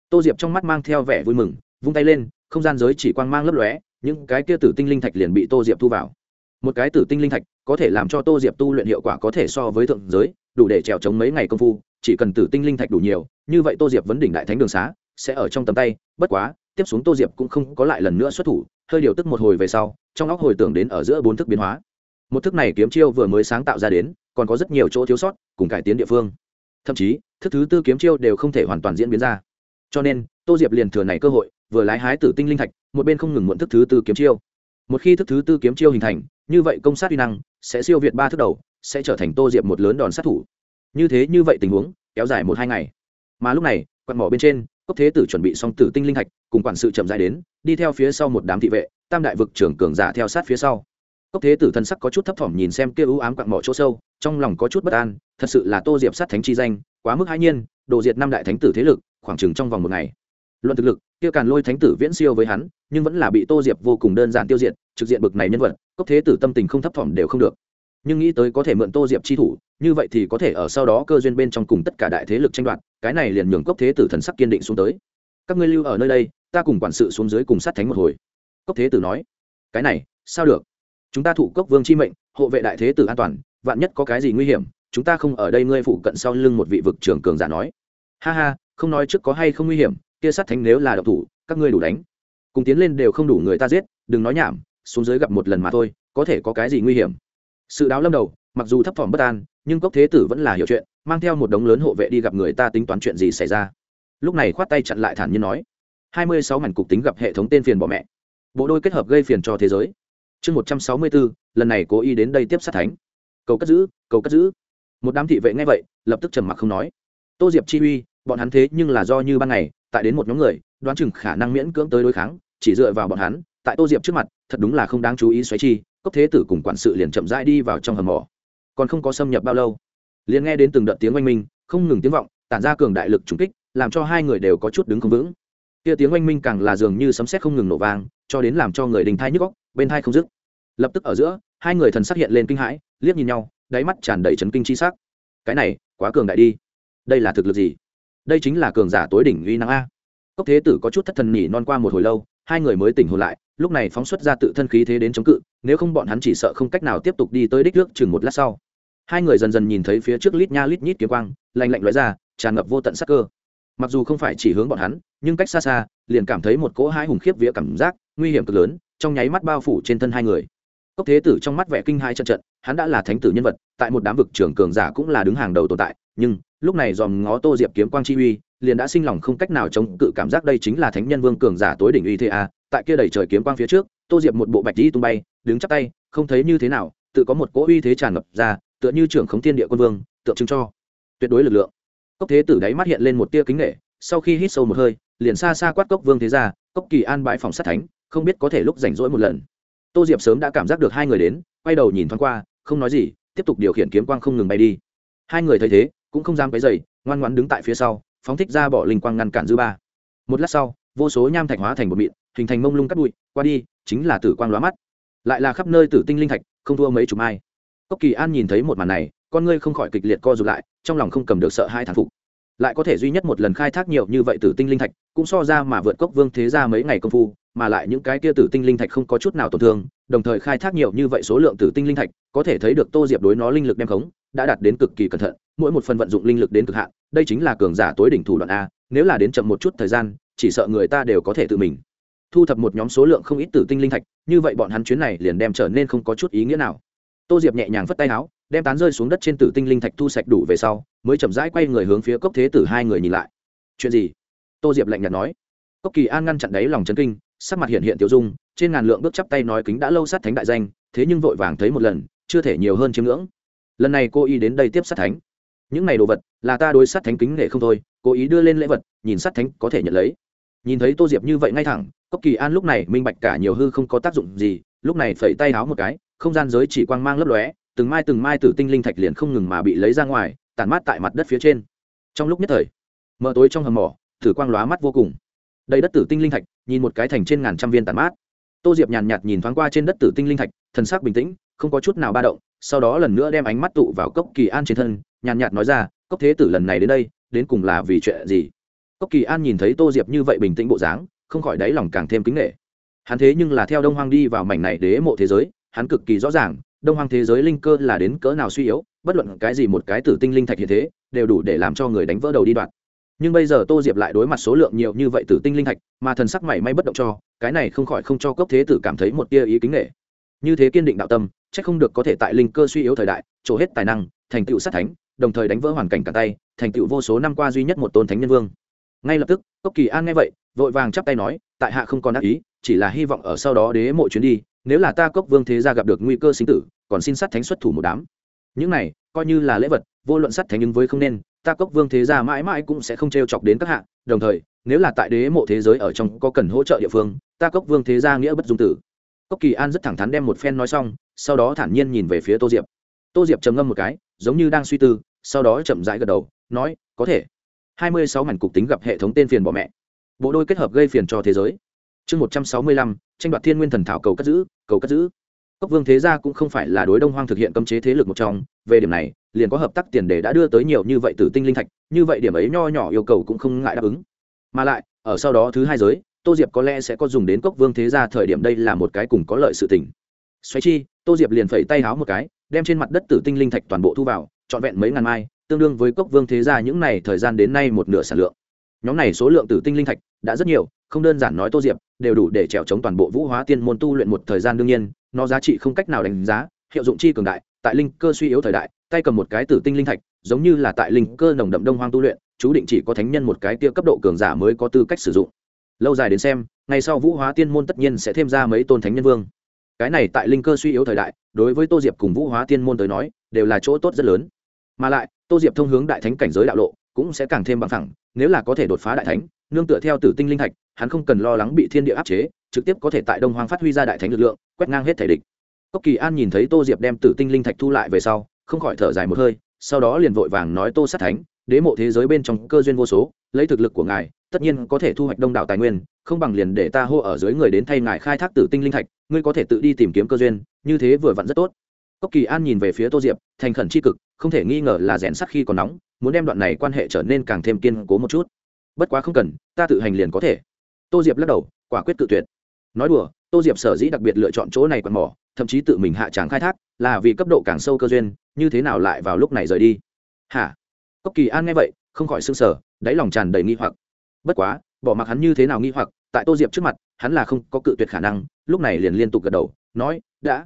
tô diệp trong mắt mang theo vẻ vui mừng vung tay lên không gian giới chỉ quang mang lấp lóe những cái kia tử tinh linh thạch liền bị tô diệp thu vào một cái tử tinh linh thạch có thể làm cho tô diệp tu luyện hiệu quả có thể so với thượng giới đủ để trèo chống mấy ngày công phu chỉ cần tử tinh linh thạch đủ nhiều như vậy tô diệp vấn đỉnh đại thánh đường xá sẽ ở trong tầm tay bất quá tiếp xuống tô diệp cũng không có lại lần nữa xuất thủ hơi điều tức một hồi về sau trong óc hồi tưởng đến ở giữa bốn thức biến hóa một thức này kiếm chiêu vừa mới sáng tạo ra đến, còn có rất nhiều chỗ thiếu sót, cùng cải tiến địa phương. Thậm chí, thức thứ tư kiếm chiêu đều không thể hoàn toàn diễn biến ra. Cho nên, tô diệp liền thừa này cơ hội, vừa lái hái tử tinh linh thạch, một bên không ngừng muộn thức thứ tư kiếm chiêu. Một khi thức thứ tư kiếm chiêu hình thành, như vậy công sát uy năng sẽ siêu việt ba thức đầu, sẽ trở thành tô diệp một lớn đòn sát thủ. Như thế như vậy tình huống, kéo dài một hai ngày. Mà lúc này quặn mỏ bên trên, cốc thế tử chuẩn bị xong tử tinh linh thạch, cùng quản sự chậm dài đến, đi theo phía sau một đám thị vệ, tam đại vực trưởng cường giả theo sát phía sau cốc thế tử thần sắc có chút thấp thỏm nhìn xem kia ưu ám quặng mỏ chỗ sâu, trong lòng có chút bất an, thật sự là tô diệp sát thánh chi danh, quá mức hãi nhiên, đồ diệt năm đại thánh tử thế lực, khoảng chừng trong vòng một ngày. Luận thực lực, kia càn lôi thánh tử viễn siêu với hắn, nhưng vẫn là bị tô diệp vô cùng đơn giản tiêu diệt, trực diện bực này nhân vật, cốc thế tử tâm tình không thấp thỏm đều không được. Nhưng nghĩ tới có thể mượn tô diệp chi thủ, như vậy thì có thể ở sau đó cơ duyên bên trong cùng tất cả đại thế lực tranh đoạt, cái này liền nhường cốc thế tử thần sắc kiên định xuống tới. Các ngươi lưu ở nơi đây, ta cùng quản sự xuống dưới cùng sát thánh một hồi. Cốc thế tử nói, cái này, sao được? Chúng ta thụ cốc vương chi mệnh, hộ vệ đại thế tử an toàn, vạn nhất có cái gì nguy hiểm, chúng ta không ở đây ngươi phụ cận sau lưng một vị vực trưởng cường giả nói. Ha ha, không nói trước có hay không nguy hiểm, kia sát thánh nếu là độc thủ, các ngươi đủ đánh. Cùng tiến lên đều không đủ người ta giết, đừng nói nhảm, xuống dưới gặp một lần mà thôi, có thể có cái gì nguy hiểm. Sự đáo lâm đầu, mặc dù thấp thỏm bất an, nhưng cốc thế tử vẫn là hiểu chuyện, mang theo một đống lớn hộ vệ đi gặp người ta tính toán chuyện gì xảy ra. Lúc này khoát tay chặn lại thản nhiên nói. Hai mươi sáu mảnh cục tính gặp hệ thống tên phiền bỏ mẹ. Bộ đôi kết hợp gây phiền cho thế giới chương một trăm sáu mươi bốn, lần này cố ý đến đây tiếp sát thánh. Cầu cất giữ, cầu cất giữ. Một đám thị vệ ngay vậy, lập tức trầm mặc không nói. Tô diệp chi uy, bọn hắn thế nhưng là do như ban ngày, tại đến một nhóm người, đoán chừng khả năng miễn cưỡng tới đối kháng, chỉ dựa vào bọn hắn, tại tô diệp trước mặt, thật đúng là không đáng chú ý xoáy chi, cốc thế tử cùng quản sự liền chậm rãi đi vào trong hầm mỏ. Còn không có xâm nhập bao lâu, liền nghe đến từng đợt tiếng oanh minh, không ngừng tiếng vọng, tản ra cường đại lực trùng kích, làm cho hai người đều có chút đứng không vững. Kia tiếng oanh minh càng là dường như sấm sét không ngừng nổ vang, cho đến làm cho người đình thai nhức góc bên hai không dứt. Lập tức ở giữa, hai người thần sắc hiện lên kinh hãi, liếc nhìn nhau, đáy mắt tràn đầy chấn kinh chi sắc. Cái này, quá cường đại đi. Đây là thực lực gì? Đây chính là cường giả tối đỉnh uy năng a. Cốc thế tử có chút thất thần nhỉ non qua một hồi lâu, hai người mới tỉnh hồn lại, lúc này phóng xuất ra tự thân khí thế đến chống cự, nếu không bọn hắn chỉ sợ không cách nào tiếp tục đi tới đích nước chừng một lát sau. Hai người dần dần nhìn thấy phía trước lít nha lít nhít kiếm quang, lạnh lạnh loại ra, tràn ngập vô tận sắc cơ. Mặc dù không phải chỉ hướng bọn hắn, nhưng cách xa xa, liền cảm thấy một cỗ hai hùng khiếp vía cảm giác nguy hiểm cực lớn trong nháy mắt bao phủ trên thân hai người. Cốc thế tử trong mắt vẻ kinh hai trận trận, hắn đã là thánh tử nhân vật, tại một đám vực trưởng cường giả cũng là đứng hàng đầu tồn tại, nhưng, lúc này dòm ngó tô diệp kiếm quang chi uy, liền đã sinh lòng không cách nào chống cự cảm giác đây chính là thánh nhân vương cường giả tối đỉnh uy thế a, tại kia đẩy trời kiếm quang phía trước, tô diệp một bộ bạch đi tung bay, đứng chắp tay, không thấy như thế nào, tự có một cỗ uy thế tràn ngập ra, tựa như trưởng khống thiên địa quân vương, tượng trưng cho tuyệt đối lực lượng. Cốc thế tử đáy mắt hiện lên một tia kính nghệ sau khi hít sâu một hơi, liền xa xa quát cốc vương thế ra cốc kỳ an bãi phòng sát thánh không biết có thể lúc rảnh rỗi một lần. Tô diệp sớm đã cảm giác được hai người đến, quay đầu nhìn thoáng qua, không nói gì, tiếp tục điều khiển kiếm quang không ngừng bay đi. Hai người thấy thế, cũng không dám cái dày ngoan ngoãn đứng tại phía sau, phóng thích ra bỏ linh quang ngăn cản dư ba. Một lát sau, vô số nham thạch hóa thành một mịn, hình thành mông lung cắt bụi, qua đi, chính là tử quang lóa mắt. Lại là khắp nơi tử tinh linh thạch, không thua mấy chục mai. Cốc kỳ an nhìn thấy một màn này, con ngươi không khỏi kịch liệt co rụt lại, trong lòng không cầm được sợ hai thản phục. Lại có thể duy nhất một lần khai thác nhiều như vậy tử tinh linh thạch, cũng so ra mà vượt cốc vương thế ra mấy ngày công phu mà lại những cái kia tử tinh linh thạch không có chút nào tổn thương, đồng thời khai thác nhiều như vậy số lượng tử tinh linh thạch, có thể thấy được tô diệp đối nó linh lực đem khống, đã đạt đến cực kỳ cẩn thận, mỗi một phần vận dụng linh lực đến cực hạn, đây chính là cường giả tối đỉnh thủ đoạn a, nếu là đến chậm một chút thời gian, chỉ sợ người ta đều có thể tự mình thu thập một nhóm số lượng không ít tử tinh linh thạch, như vậy bọn hắn chuyến này liền đem trở nên không có chút ý nghĩa nào. Tô diệp nhẹ nhàng vất tay áo, đem tán rơi xuống đất trên tử tinh linh thạch thu sạch đủ về sau, mới chậm rãi quay người hướng phía cốc thế tử hai người nhìn lại. Chuyện gì? Tô diệp lạnh nhạt nói. Cốc kỳ an ngăn chặn đáy lòng chấn kinh sắc mặt hiện hiện tiểu dung, trên ngàn lượng bước chắp tay nói kính đã lâu sát thánh đại danh, thế nhưng vội vàng thấy một lần, chưa thể nhiều hơn chiếm ngưỡng. Lần này cô y đến đây tiếp sát thánh. Những này đồ vật, là ta đối sát thánh kính nghệ không thôi cố ý đưa lên lễ vật, nhìn sát thánh có thể nhận lấy. Nhìn thấy tô diệp như vậy ngay thẳng, cốc kỳ an lúc này minh bạch cả nhiều hư không có tác dụng gì, lúc này phẩy tay háo một cái, không gian giới chỉ quang mang lấp lóe, từng mai từng mai tử tinh linh thạch liền không ngừng mà bị lấy ra ngoài, tản mát tại mặt đất phía trên. Trong lúc nhất thời mở tối trong hầm mỏ thử quang lóa mắt vô cùng đầy đất tử tinh linh thạch, nhìn một cái thành trên ngàn trăm viên tàn mát. Tô diệp nhàn nhạt nhìn thoáng qua trên đất tử tinh linh thạch, thần sắc bình tĩnh, không có chút nào ba động, sau đó lần nữa đem ánh mắt tụ vào cốc kỳ an trên thân, nhàn nhạt nói ra, cốc thế tử lần này đến đây, đến cùng là vì chuyện gì? Cốc kỳ an nhìn thấy tô diệp như vậy bình tĩnh bộ dáng, không khỏi đáy lòng càng thêm kính nghệ hắn thế nhưng là theo đông hoang đi vào mảnh này đế mộ thế giới, hắn cực kỳ rõ ràng, đông hoang thế giới linh cơ là đến cỡ nào suy yếu, bất luận cái gì một cái tử tinh linh thạch hiện thế, đều đủ để làm cho người đánh vỡ đầu đi đoạn nhưng bây giờ tô diệp lại đối mặt số lượng nhiều như vậy tử tinh linh thạch, mà thần sắc mảy may bất động cho, cái này không khỏi không cho cốc thế tử cảm thấy một tia ý kính nghệ như thế kiên định đạo tâm c h ắ c không được có thể tại linh cơ suy yếu thời đại, trổ hết tài năng, thành tựu sát thánh, đồng thời đánh vỡ hoàn cảnh cả tay, thành tựu vô số năm qua duy nhất một tôn thánh nhân vương. Ngay lập tức, cốc kỳ an nghe vậy, vội vàng chắp tay nói, tại hạ không còn ác ý, chỉ là hy vọng ở sau đó đế mộ chuyến đi, nếu là ta cốc vương thế gia gặp được nguy cơ sinh tử, còn xin sát thánh xuất thủ một đám. Những này, coi như là lễ vật, vô luận sát thánh nhưng với không nên ta cốc vương thế gia mãi mãi cũng sẽ không t r e o chọc đến các hạ, đồng thời, nếu là tại đế mộ thế giới ở trong có cần hỗ trợ địa phương, ta cốc vương thế gia nghĩa bất dung tử. Cốc kỳ an rất thẳng thắn đem một phen nói xong, sau đó thản nhiên nhìn về phía tô diệp. Tô diệp trầm ngâm một cái, giống như đang suy tư, sau đó chậm rãi gật đầu, nói, có thể. Hai mươi sáu mảnh cục tính gặp hệ thống tên phiền bỏ mẹ. Bộ đôi kết hợp gây phiền cho thế giới. Chương một trăm sáu mươi lăm, tranh đoạt thiên nguyên thần thảo cầu cất giữ, cầu cất giữ. Cốc vương thế gia cũng không phải là đối đông hoang thực hiện cấm chế thế lực một trong, về điểm này liền có hợp tác tiền đề đã đưa tới nhiều như vậy từ tinh linh thạch, như vậy điểm ấy nho nhỏ yêu cầu cũng không ngại đáp ứng. Mà lại, ở sau đó thứ hai giới, tô diệp có lẽ sẽ có dùng đến cốc vương thế gia thời điểm đây là một cái cùng có lợi sự tình. Xoáy chi, tô diệp liền phẩy tay háo một cái, đem trên mặt đất tử tinh linh thạch toàn bộ thu vào, trọn vẹn mấy ngàn mai, tương đương với cốc vương thế gia những này thời gian đến nay một nửa sản lượng. Nhóm này số lượng tử tinh linh thạch đã rất nhiều, không đơn giản nói tô diệp, đều đủ để trèo chống toàn bộ vũ hóa tiên môn tu luyện một thời gian đương nhiên, nó giá trị không cách nào đánh giá, hiệu dụng chi cường đại, tại linh cơ suy yếu thời đại tay cầm một cái tử tinh linh thạch, giống như là tại linh cơ nồng đậm đông hoang tu luyện, chú định chỉ có thánh nhân một cái tia cấp độ cường giả mới có tư cách sử dụng. Lâu dài đến xem, ngày sau vũ hóa tiên môn tất nhiên sẽ thêm ra mấy tôn thánh nhân vương. Cái này tại linh cơ suy yếu thời đại, đối với tô diệp cùng vũ hóa tiên môn tới nói, đều là chỗ tốt rất lớn. Mà lại, tô diệp thông hướng đại thánh cảnh giới đạo lộ, cũng sẽ càng thêm bằng thẳng nếu là có thể đột phá đại thánh, nương tựa theo tử tinh linh thạch, hắn không cần lo lắng bị thiên địa áp chế, trực tiếp có thể tại đông hoang phát huy ra đại thánh lực lượng, quét ngang hết thể địch. Cốc kỳ an nhìn thấy tô diệp đem tử tinh linh thạch thu lại về sau không khỏi thở dài một hơi, sau đó liền vội vàng nói tô sát thánh, đế mộ thế giới bên trong cơ duyên vô số, lấy thực lực của ngài, tất nhiên có thể thu hoạch đông đảo tài nguyên, không bằng liền để ta hô ở dưới người đến thay ngài khai thác tử tinh linh thạch, ngươi có thể tự đi tìm kiếm cơ duyên, như thế vừa vặn rất tốt. Cốc kỳ an nhìn về phía tô diệp, thành khẩn c h i cực, không thể nghi ngờ là rèn sắc khi còn nóng, muốn đem đoạn này quan hệ trở nên càng thêm kiên cố một chút. Bất quá không cần, ta tự hành liền có thể. Tô diệp lắc đầu, quả quyết tự tuyệt. Nói đùa, tô diệp sở dĩ đặc biệt lựa chọn chỗ này còn mỏ thậm chí tự mình hạ tràng khai thác, là vì cấp độ càng sâu cơ duyên, như thế nào lại vào lúc này rời đi? Hả? Cốc kỳ an nghe vậy, không khỏi s ư n g sở đáy lòng tràn đầy nghi hoặc. Bất quá, bỏ mặc hắn như thế nào nghi hoặc, tại tô diệp trước mặt, hắn là không có cự tuyệt khả năng, lúc này liền liên tục gật đầu, nói, đã.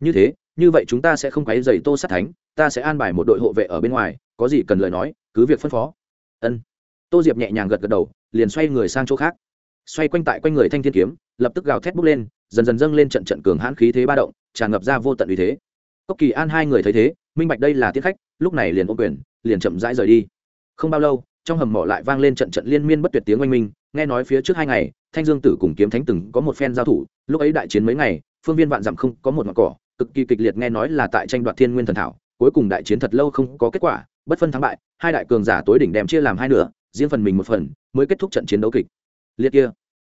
Như thế, như vậy chúng ta sẽ không quấy dày tô sát thánh, ta sẽ an bài một đội hộ vệ ở bên ngoài, có gì cần lời nói, cứ việc phân phó. Ân. Tô diệp nhẹ nhàng gật gật đầu, liền xoay người sang chỗ khác xoay quanh tại quanh người thanh thiên kiếm, lập tức gào thét bốc lên, dần dần dâng lên trận trận cường hãn khí thế ba động, tràn ngập ra vô tận uy thế. Cốc kỳ an hai người thấy thế, minh bạch đây là tiết khách, lúc này liền ô quyền, liền chậm rãi rời đi. Không bao lâu, trong hầm mỏ lại vang lên trận trận liên miên bất tuyệt tiếng oanh minh, nghe nói phía trước hai ngày, thanh dương tử cùng kiếm thánh từng có một phen giao thủ, lúc ấy đại chiến mấy ngày, phương viên vạn dặm không có một ngọn cỏ, cực kỳ kịch liệt nghe nói là tại tranh đoạt thiên nguyên thần thảo, cuối cùng đại chiến thật lâu không có kết quả, bất phân thắng bại, hai đại cường giả tối đỉnh đem chia làm hai nửa, riêng phần mình một phần, mới kết thúc trận chiến đấu kịch liệt kia.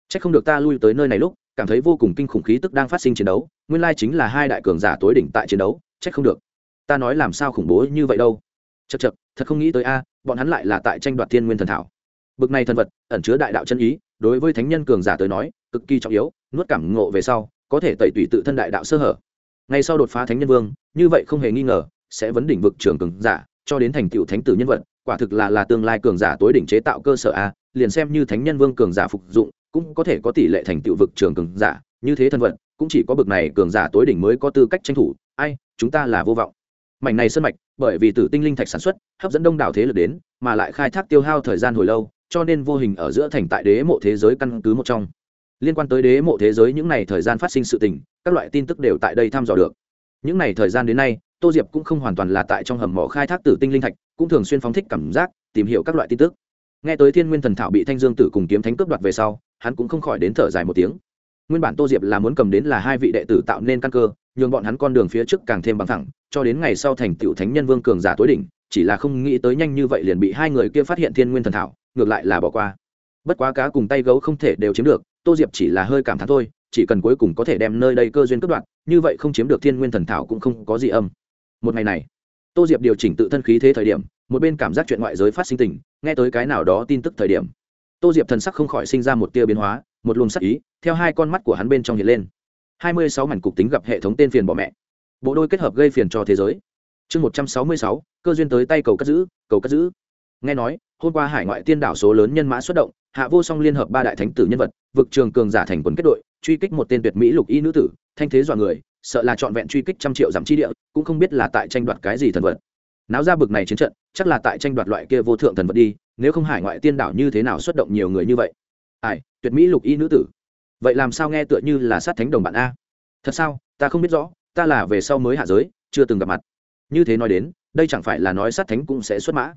C h ắ c không được ta lui tới nơi này lúc, cảm thấy vô cùng kinh khủng khí tức đang phát sinh chiến đấu, nguyên lai chính là hai đại cường giả tối đỉnh tại chiến đấu c h ắ c không được. Ta nói làm sao khủng bố như vậy đâu? Chật chật thật không nghĩ tới a, bọn hắn lại là tại tranh đoạt thiên nguyên thần thảo. Bực này thần vật, ẩn chứa đại đạo chân ý, đối với thánh nhân cường giả tới nói, cực kỳ trọng yếu, nuốt cảm ngộ về sau, có thể tẩy tủy tự thân đại đạo sơ hở. Ngay sau đột phá thánh nhân vương, như vậy không hề nghi ngờ, sẽ vấn đỉnh vực trường cường giả, cho đến thành tựu thánh tử nhân vật, quả thực là là tương lai cường giả tối đỉnh chế tạo cơ sở a liền xem như thánh nhân vương cường giả phục dụng, cũng có thể có tỷ lệ thành tựu vực trường cường giả, như thế thân vận, cũng chỉ có bực này cường giả tối đỉnh mới có tư cách tranh thủ, ai, chúng ta là vô vọng. Mảnh này sơn mạch, bởi vì tử tinh linh thạch sản xuất, hấp dẫn đông đảo thế lực đến, mà lại khai thác tiêu hao thời gian hồi lâu, cho nên vô hình ở giữa thành tại đế mộ thế giới căn cứ một trong. Liên quan tới đế mộ thế giới những n à y thời gian phát sinh sự tình, các loại tin tức đều tại đây thăm dò được. Những n à y thời gian đến nay, tô diệp cũng không hoàn toàn là tại trong hầm mỏ khai thác tử tinh linh thạch, cũng thường xuyên phóng thích cảm giác, tìm hiểu các loại tin tức nghe tới thiên nguyên thần thảo bị thanh dương tử cùng kiếm thánh cướp đoạt về sau, hắn cũng không khỏi đến thở dài một tiếng. Nguyên bản tô diệp là muốn cầm đến là hai vị đệ tử tạo nên căn cơ, nhường bọn hắn con đường phía trước càng thêm bằng thẳng, cho đến ngày sau thành tựu thánh nhân vương cường giả tối đỉnh, chỉ là không nghĩ tới nhanh như vậy liền bị hai người kia phát hiện thiên nguyên thần thảo, ngược lại là bỏ qua. Bất quá cá cùng tay gấu không thể đều chiếm được, tô diệp chỉ là hơi cảm thán thôi, chỉ cần cuối cùng có thể đem nơi đây cơ duyên cướp đoạt, như vậy không chiếm được thiên nguyên thần thảo cũng không có gì âm. Một ngày này, tô diệp điều chỉnh tự thân khí thế thời điểm một bên cảm giác chuyện ngoại giới phát sinh tình, nghe tới cái nào đó tin tức thời điểm, tô diệp thần sắc không khỏi sinh ra một tia biến hóa, một luồng sắc ý, theo hai con mắt của hắn bên trong hiện lên. Hai mươi sáu mảnh cục tính gặp hệ thống tên phiền bỏ mẹ. Bộ đôi kết hợp gây phiền cho thế giới. Chương một trăm sáu mươi sáu, cơ duyên tới tay cầu cất giữ, cầu cất giữ. Nghe nói, hôm qua hải ngoại tiên đảo số lớn nhân mã xuất động, hạ vô song liên hợp ba đại thánh tử nhân vật, vực trường cường giả thành quần kết đội, truy kích một tên tuyệt mỹ lục y nữ tử, thanh thế dọa người, sợ là trọn vẹn truy kích trăm triệu giảm chi địa, cũng không biết là tại tranh đoạt cái gì thần vật. Náo ra bực này chiến trận chắc là tại tranh đoạt loại kia vô thượng thần vật đi, nếu không hải ngoại tiên đảo như thế nào xuất động nhiều người như vậy? Ai, tuyệt mỹ lục y nữ tử. Vậy làm sao nghe tựa như là sát thánh đồng bạn a? Thật sao? Ta không biết rõ, ta là về sau mới hạ giới, chưa từng gặp mặt. Như thế nói đến, đây chẳng phải là nói sát thánh cũng sẽ xuất mã.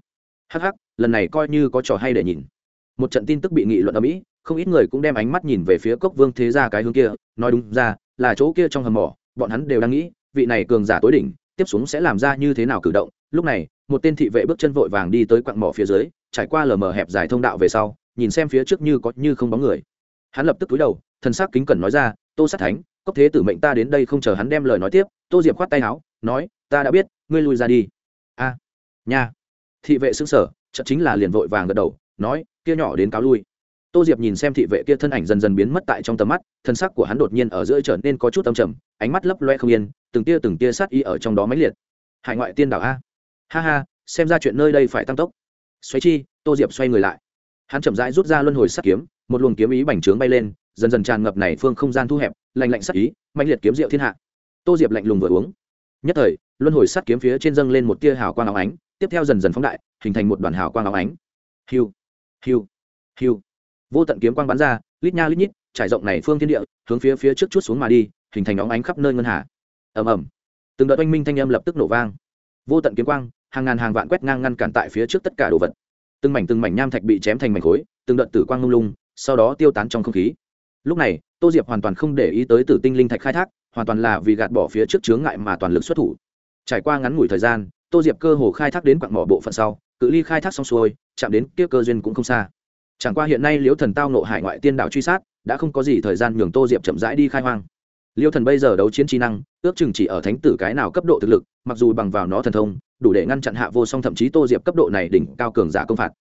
Hắc hắc, lần này coi như có trò hay để nhìn. Một trận tin tức bị nghị luận ở mỹ, không ít người cũng đem ánh mắt nhìn về phía cốc vương thế gia cái hướng kia, nói đúng ra, là chỗ kia trong hầm mỏ, bọn hắn đều đang nghĩ, vị này cường giả tối đỉnh, tiếp xuống sẽ làm ra như thế nào cử động, lúc này một tên thị vệ bước chân vội vàng đi tới quặng mỏ phía dưới, trải qua lờ mờ hẹp dài thông đạo về sau, nhìn xem phía trước như có như không bóng người. Hắn lập tức cúi đầu, thần sắc kính cẩn nói ra, tô sát thánh cốc thế tử mệnh ta đến đây không chờ hắn đem lời nói tiếp. Tô diệp khoát tay áo, nói, ta đã biết, ngươi lui ra đi. A, nha. Thị vệ xứng sở chợt chính là liền vội vàng gật đầu, nói, kia nhỏ đến cáo lui. Tô diệp nhìn xem thị vệ kia thân ảnh dần dần biến mất tại trong tầm mắt thân sắc của hắn đột nhiên ở giữa trở nên có chút âm trầm, ánh mắt lấp loe không yên, từng tia từng tia sát y ở trong đó máy liệt. Hải ngoại tiên đảo a ha ha, xem ra chuyện nơi đây phải tăng tốc. Xoáy chi, tô diệp xoay người lại. Hắn chậm rãi rút ra luân hồi sắt kiếm, một luồng kiếm ý bành trướng bay lên, dần dần tràn ngập này phương không gian thu hẹp, lạnh lạnh sắt ý mạnh liệt kiếm rượu thiên hạ. Tô diệp lạnh lùng vừa uống. Nhất thời, luân hồi sắt kiếm phía trên dâng lên một tia hào quang áo ánh, tiếp theo dần dần phóng đại, hình thành một đoàn hào quang áo ánh. Hiu hiu hiu. Vô tận kiếm quang bắn ra, lít nha lít nhít, trải rộng này phương thiên địa, hướng phía phía trước chút xuống mà đi, hình thành óng ánh khắp nơi ngân hà. Ầm ầm. Từng đợt oanh minh thanh âm lập tức nổ vang vô tận kiếm quang, hàng ngàn hàng vạn quét ngang ngăn cản tại phía trước tất cả đồ vật. Từng mảnh từng mảnh nham thạch bị chém thành mảnh khối, từng đợt tử quang lung lung, sau đó tiêu tán trong không khí. Lúc này, tô diệp hoàn toàn không để ý tới tử tinh linh thạch khai thác, hoàn toàn là vì gạt bỏ phía trước chướng ngại mà toàn lực xuất thủ. Trải qua ngắn ngủi thời gian, tô diệp cơ hồ khai thác đến quặng mỏ bộ phận sau, cự ly khai thác xong xuôi, chạm đến kia cơ duyên cũng không xa. Chẳng qua hiện nay liễu thần tao nộ hải ngoại tiên đạo truy sát, đã không có gì thời gian nhường tô diệp chậm rãi đi khai hoang liêu thần bây giờ đấu chiến trí năng, ước chừng chỉ ở thánh tử cái nào cấp độ thực lực, mặc dù bằng vào nó thần thông, đủ để ngăn chặn hạ vô song thậm chí tô diệp cấp độ này đỉnh cao cường giả công phạt.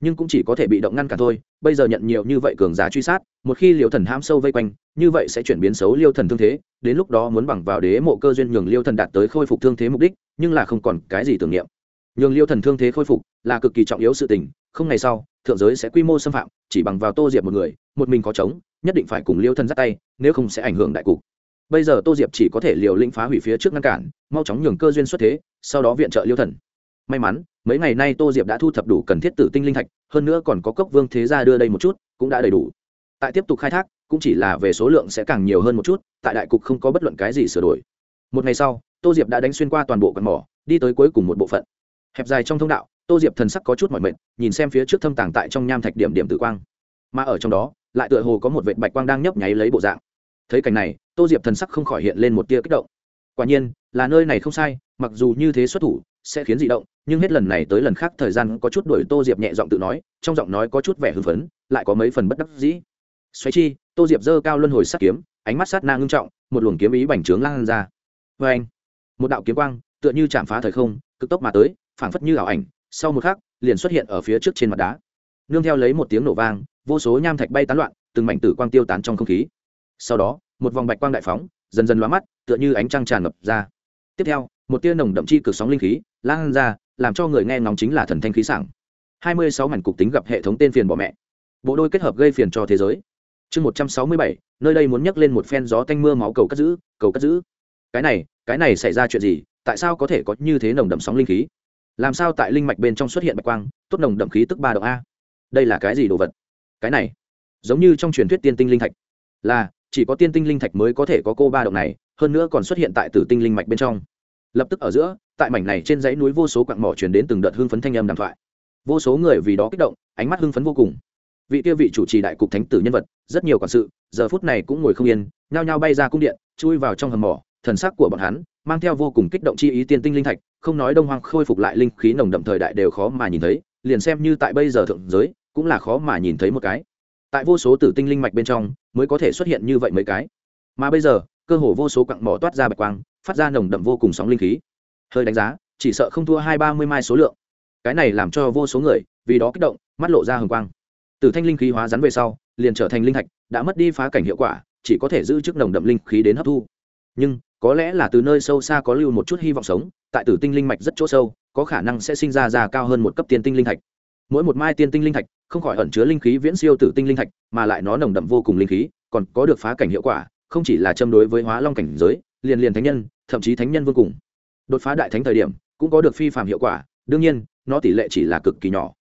Nhưng cũng chỉ có thể bị động ngăn cản thôi, bây giờ nhận nhiều như vậy cường giả truy sát, một khi liêu thần ham sâu vây quanh, như vậy sẽ chuyển biến xấu liêu thần thương thế, đến lúc đó muốn bằng vào đế mộ cơ duyên nhường liêu thần đạt tới khôi phục thương thế mục đích, nhưng là không còn cái gì tưởng niệm. Nhường liêu thần thương thế khôi phục là cực kỳ trọng yếu sự tình, không ngày sau, thượng giới sẽ quy mô xâm phạm, chỉ bằng vào tô diệp một người, một mình có chống nhất định phải cùng liêu thần dắt tay, nếu không sẽ ảnh hưởng đại cục bây giờ tô diệp chỉ có thể liều lĩnh phá hủy phía trước ngăn cản, mau chóng nhường cơ duyên xuất thế, sau đó viện trợ liêu thần. May mắn, mấy ngày nay tô diệp đã thu thập đủ cần thiết tử tinh linh thạch, hơn nữa còn có cốc vương thế gia đưa đây một chút, cũng đã đầy đủ. Tại tiếp tục khai thác, cũng chỉ là về số lượng sẽ càng nhiều hơn một chút, tại đại cục không có bất luận cái gì sửa đổi. Một ngày sau, tô diệp đã đánh xuyên qua toàn bộ quần mỏ, đi tới cuối cùng một bộ phận. Hẹp dài trong thông đạo, tô diệp thần sắc có chút mọi mệt, nhìn xem phía trước thâm tàng tại trong nham thạch điểm điểm tử quang. Mà ở trong đó, lại tựa hồ có một vệ bạch quang đang nhấp nháy lấy bộ dạng. Thấy cảnh này tô diệp thần sắc không khỏi hiện lên một tia kích động. Quả nhiên, là nơi này không sai, mặc dù như thế xuất thủ, sẽ khiến dị động, nhưng hết lần này tới lần khác thời gian có chút đuổi tô diệp nhẹ giọng tự nói, trong giọng nói có chút vẻ hưng phấn, lại có mấy phần bất đắc dĩ. Xoáy chi, tô diệp dơ cao luân hồi sắt kiếm, ánh mắt sát na ngưng trọng, một luồng kiếm ý bành trướng lan ra. Vê anh, một đạo kiếm quang, tựa như chạm phá thời không, cực tốc mà tới, phảng phất như ảo ảnh, sau một khắc, liền xuất hiện ở phía trước trên mặt đá. Nương theo lấy một tiếng nổ vang, vô số nham thạch bay tán loạn, từng mảnh tử quang tiêu tán trong không khí. Sau đó một vòng bạch quang đại phóng, dần dần lóa mắt, tựa như ánh trăng tràn ngập ra. Tiếp theo, một tia nồng đậm chi cực sóng linh khí, lan ra, làm cho người nghe ngóng chính là thần thanh khí sảng. Hai mươi sáu mảnh cục tính gặp hệ thống tên phiền bỏ mẹ. Bộ đôi kết hợp gây phiền cho thế giới. Chương một trăm sáu mươi bảy, nơi đây muốn nhắc lên một phen gió tanh mưa máu cầu cất giữ, cầu cất giữ. Cái này cái này xảy ra chuyện gì? Tại sao có thể có như thế nồng đậm sóng linh khí? Làm sao tại linh mạch bên trong xuất hiện bạch quang, tốt nồng đậm khí tức ba độ a? Đây là cái gì đồ vật? Cái này, giống như trong truyền thuyết tiên tinh linh thạch. Là chỉ có tiên tinh linh thạch mới có thể có cô ba động này, hơn nữa còn xuất hiện tại tử tinh linh mạch bên trong. Lập tức ở giữa, tại mảnh này trên dãy núi vô số quặng mỏ chuyển đến từng đợt hưng phấn thanh âm đàm thoại. Vô số người vì đó kích động, ánh mắt hưng phấn vô cùng. Vị kia vị chủ trì đại cục thánh tử nhân vật, rất nhiều quản sự, giờ phút này cũng ngồi không yên, nhao nhao bay ra cung điện, chui vào trong hầm mỏ, thần sắc của bọn hắn mang theo vô cùng kích động chi ý tiên tinh linh thạch, không nói đông hoang khôi phục lại linh khí nồng đậm thời đại đều khó mà nhìn thấy, liền xem như tại bây giờ thượng giới, cũng là khó mà nhìn thấy một cái tại vô số tử tinh linh mạch bên trong mới có thể xuất hiện như vậy mấy cái. Mà bây giờ, cơ hồ vô số quặng mỏ toát ra bạch quang, phát ra nồng đậm vô cùng sóng linh khí. Hơi đánh giá, chỉ sợ không thua hai ba mươi mai số lượng. Cái này làm cho vô số người vì đó kích động, mắt lộ ra hồng quang. Từ thanh linh khí hóa rắn về sau, liền trở thành linh thạch, đã mất đi phá cảnh hiệu quả, chỉ có thể giữ chức nồng đậm linh khí đến hấp thu. Nhưng, có lẽ là từ nơi sâu xa có lưu một chút hy vọng sống, tại tử tinh linh mạch rất chỗ sâu, có khả năng sẽ sinh ra ra cao hơn một cấp tiên tinh linh thạch mỗi một mai tiên tinh linh thạch, không khỏi ẩn chứa linh khí viễn siêu tử tinh linh thạch, mà lại nó nồng đậm vô cùng linh khí, còn có được phá cảnh hiệu quả, không chỉ là châm đối với hóa long cảnh giới, liền liền thánh nhân, thậm chí thánh nhân vô cùng. Đột phá đại thánh thời điểm, cũng có được phi phạm hiệu quả, đương nhiên, nó tỷ lệ chỉ là cực kỳ nhỏ.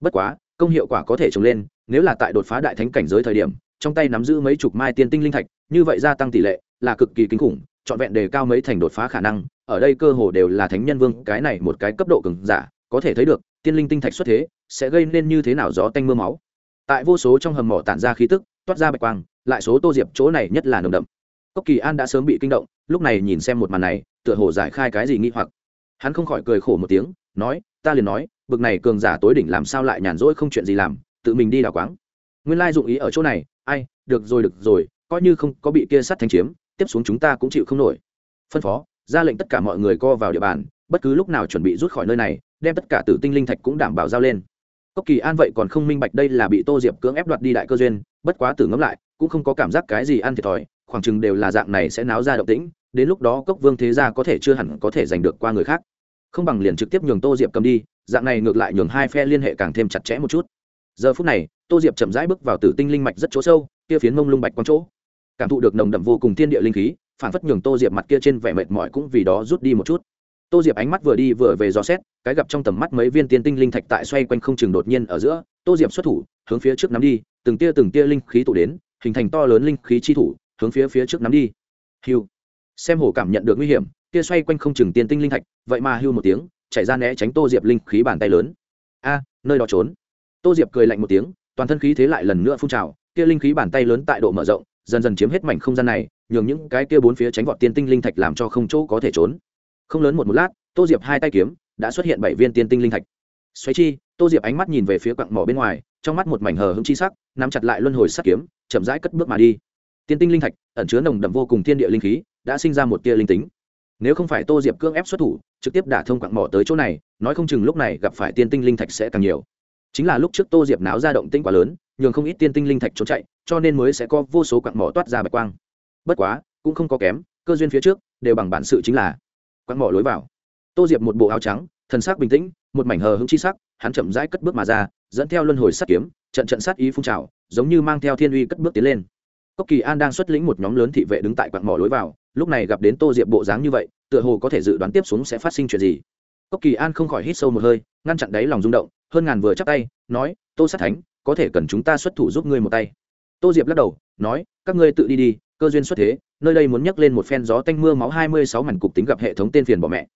Bất quá, công hiệu quả có thể trồng lên, nếu là tại đột phá đại thánh cảnh giới thời điểm, trong tay nắm giữ mấy chục mai tiên tinh linh thạch, như vậy gia tăng tỷ lệ là cực kỳ kinh khủng, trọn vẹn đề cao mấy thành đột phá khả năng, ở đây cơ hồ đều là thánh nhân vương, cái này một cái cấp độ cường giả, có thể thấy được, tiên linh tinh thạch xuất thế sẽ gây nên như thế nào gió tanh mưa máu. Tại vô số trong hầm mỏ tản ra khí tức, toát ra bạch quang, lại số tô diệp chỗ này nhất là nồng đậm. Cốc kỳ an đã sớm bị kinh động, lúc này nhìn xem một màn này, tựa hồ giải khai cái gì nghi hoặc. Hắn không khỏi cười khổ một tiếng, nói, ta liền nói, bực này cường giả tối đỉnh làm sao lại nhàn rỗi không chuyện gì làm, tự mình đi đào quáng. Nguyên lai dụng ý ở chỗ này, ai, được rồi được rồi, coi như không có bị kia sắt thanh chiếm, tiếp xuống chúng ta cũng chịu không nổi. Phân phó, ra lệnh tất cả mọi người co vào địa bàn, bất cứ lúc nào chuẩn bị rút khỏi nơi này, đem tất cả tử tinh linh thạch cũng đảm bảo giao lên cốc kỳ an vậy còn không minh bạch đây là bị tô diệp cưỡng ép đoạt đi đại cơ duyên, bất quá tử ngẫm lại, cũng không có cảm giác cái gì ăn thiệt thòi, khoảng chừng đều là dạng này sẽ náo ra động tĩnh, đến lúc đó cốc vương thế gia có thể chưa hẳn có thể giành được qua người khác. Không bằng liền trực tiếp nhường tô diệp cầm đi, dạng này ngược lại nhường hai phe liên hệ càng thêm chặt chẽ một chút. Giờ phút này, tô diệp chậm rãi bước vào tử tinh linh mạch rất chỗ sâu, kia phiến mông lung bạch quang chỗ. Cảm thụ được nồng đậm vô cùng thiên địa linh khí phản phất nhường tô diệp mặt kia trên vẻ mệt mỏi cũng vì đó rút đi một chút tô diệp ánh mắt vừa đi vừa về dò xét, cái gặp trong tầm mắt mấy viên tiên tinh linh thạch tại xoay quanh không chừng đột nhiên ở giữa, tô diệp xuất thủ, hướng phía trước nắm đi, từng tia từng tia linh khí tụ đến, hình thành to lớn linh khí chi thủ, hướng phía phía trước nắm đi. Hiu xem hổ cảm nhận được nguy hiểm, kia xoay quanh không chừng tiên tinh linh thạch, vậy mà hưu một tiếng, chạy ra né tránh tô diệp linh khí bàn tay lớn. A, nơi đó trốn. Tô diệp cười lạnh một tiếng, toàn thân khí thế lại lần nữa phun trào, kia linh khí bàn tay lớn tại độ mở rộng, dần dần chiếm hết mảnh không gian này, nhường những cái kia bốn phía tránh vọt tiên tinh linh thạch làm cho không chỗ có thể trốn không lớn một một lát, tô diệp hai tay kiếm, đã xuất hiện bảy viên tiên tinh linh thạch. Xoáy chi, tô diệp ánh mắt nhìn về phía quặng mỏ bên ngoài, trong mắt một mảnh hờ hững chi sắc, nắm chặt lại luân hồi sắt kiếm, chậm rãi cất bước mà đi. Tiên tinh linh thạch ẩn chứa nồng đậm vô cùng thiên địa linh khí, đã sinh ra một tia linh tính. Nếu không phải tô diệp cưỡng ép xuất thủ, trực tiếp đả thông quặng mỏ tới chỗ này, nói không chừng lúc này gặp phải tiên tinh linh thạch sẽ càng nhiều. Chính là lúc trước tô diệp náo ra động tĩnh quá lớn, nhường không ít tiên tinh linh thạch trốn chạy, cho nên mới sẽ có vô số quặng mỏ toát ra bạch quang. Bất quá, cũng không có kém, cơ duyên phía trước, đều bằng bản sự chính là quăng mỏ lối vào. Tô diệp một bộ áo trắng, thần sắc bình tĩnh, một mảnh hờ hững chi sắc, hắn chậm rãi cất bước mà ra, dẫn theo luân hồi sắt kiếm, trận trận sát ý phun trào, giống như mang theo thiên uy cất bước tiến lên. Cốc kỳ an đang xuất lĩnh một nhóm lớn thị vệ đứng tại quặng mỏ lối vào, lúc này gặp đến tô diệp bộ dáng như vậy, tựa hồ có thể dự đoán tiếp xuống sẽ phát sinh chuyện gì. Cốc kỳ an không khỏi hít sâu một hơi, ngăn chặn đáy lòng rung động, hơn ngàn vừa chắp tay, nói, tô sát thánh, có thể cần chúng ta xuất thủ giúp ngươi một tay. Tô diệp lắc đầu, nói, các ngươi tự đi đi cơ duyên xuất thế, nơi đây muốn nhắc lên một phen gió tanh mưa máu hai mươi sáu mảnh cục tính gặp hệ thống tên phiền bỏ mẹ.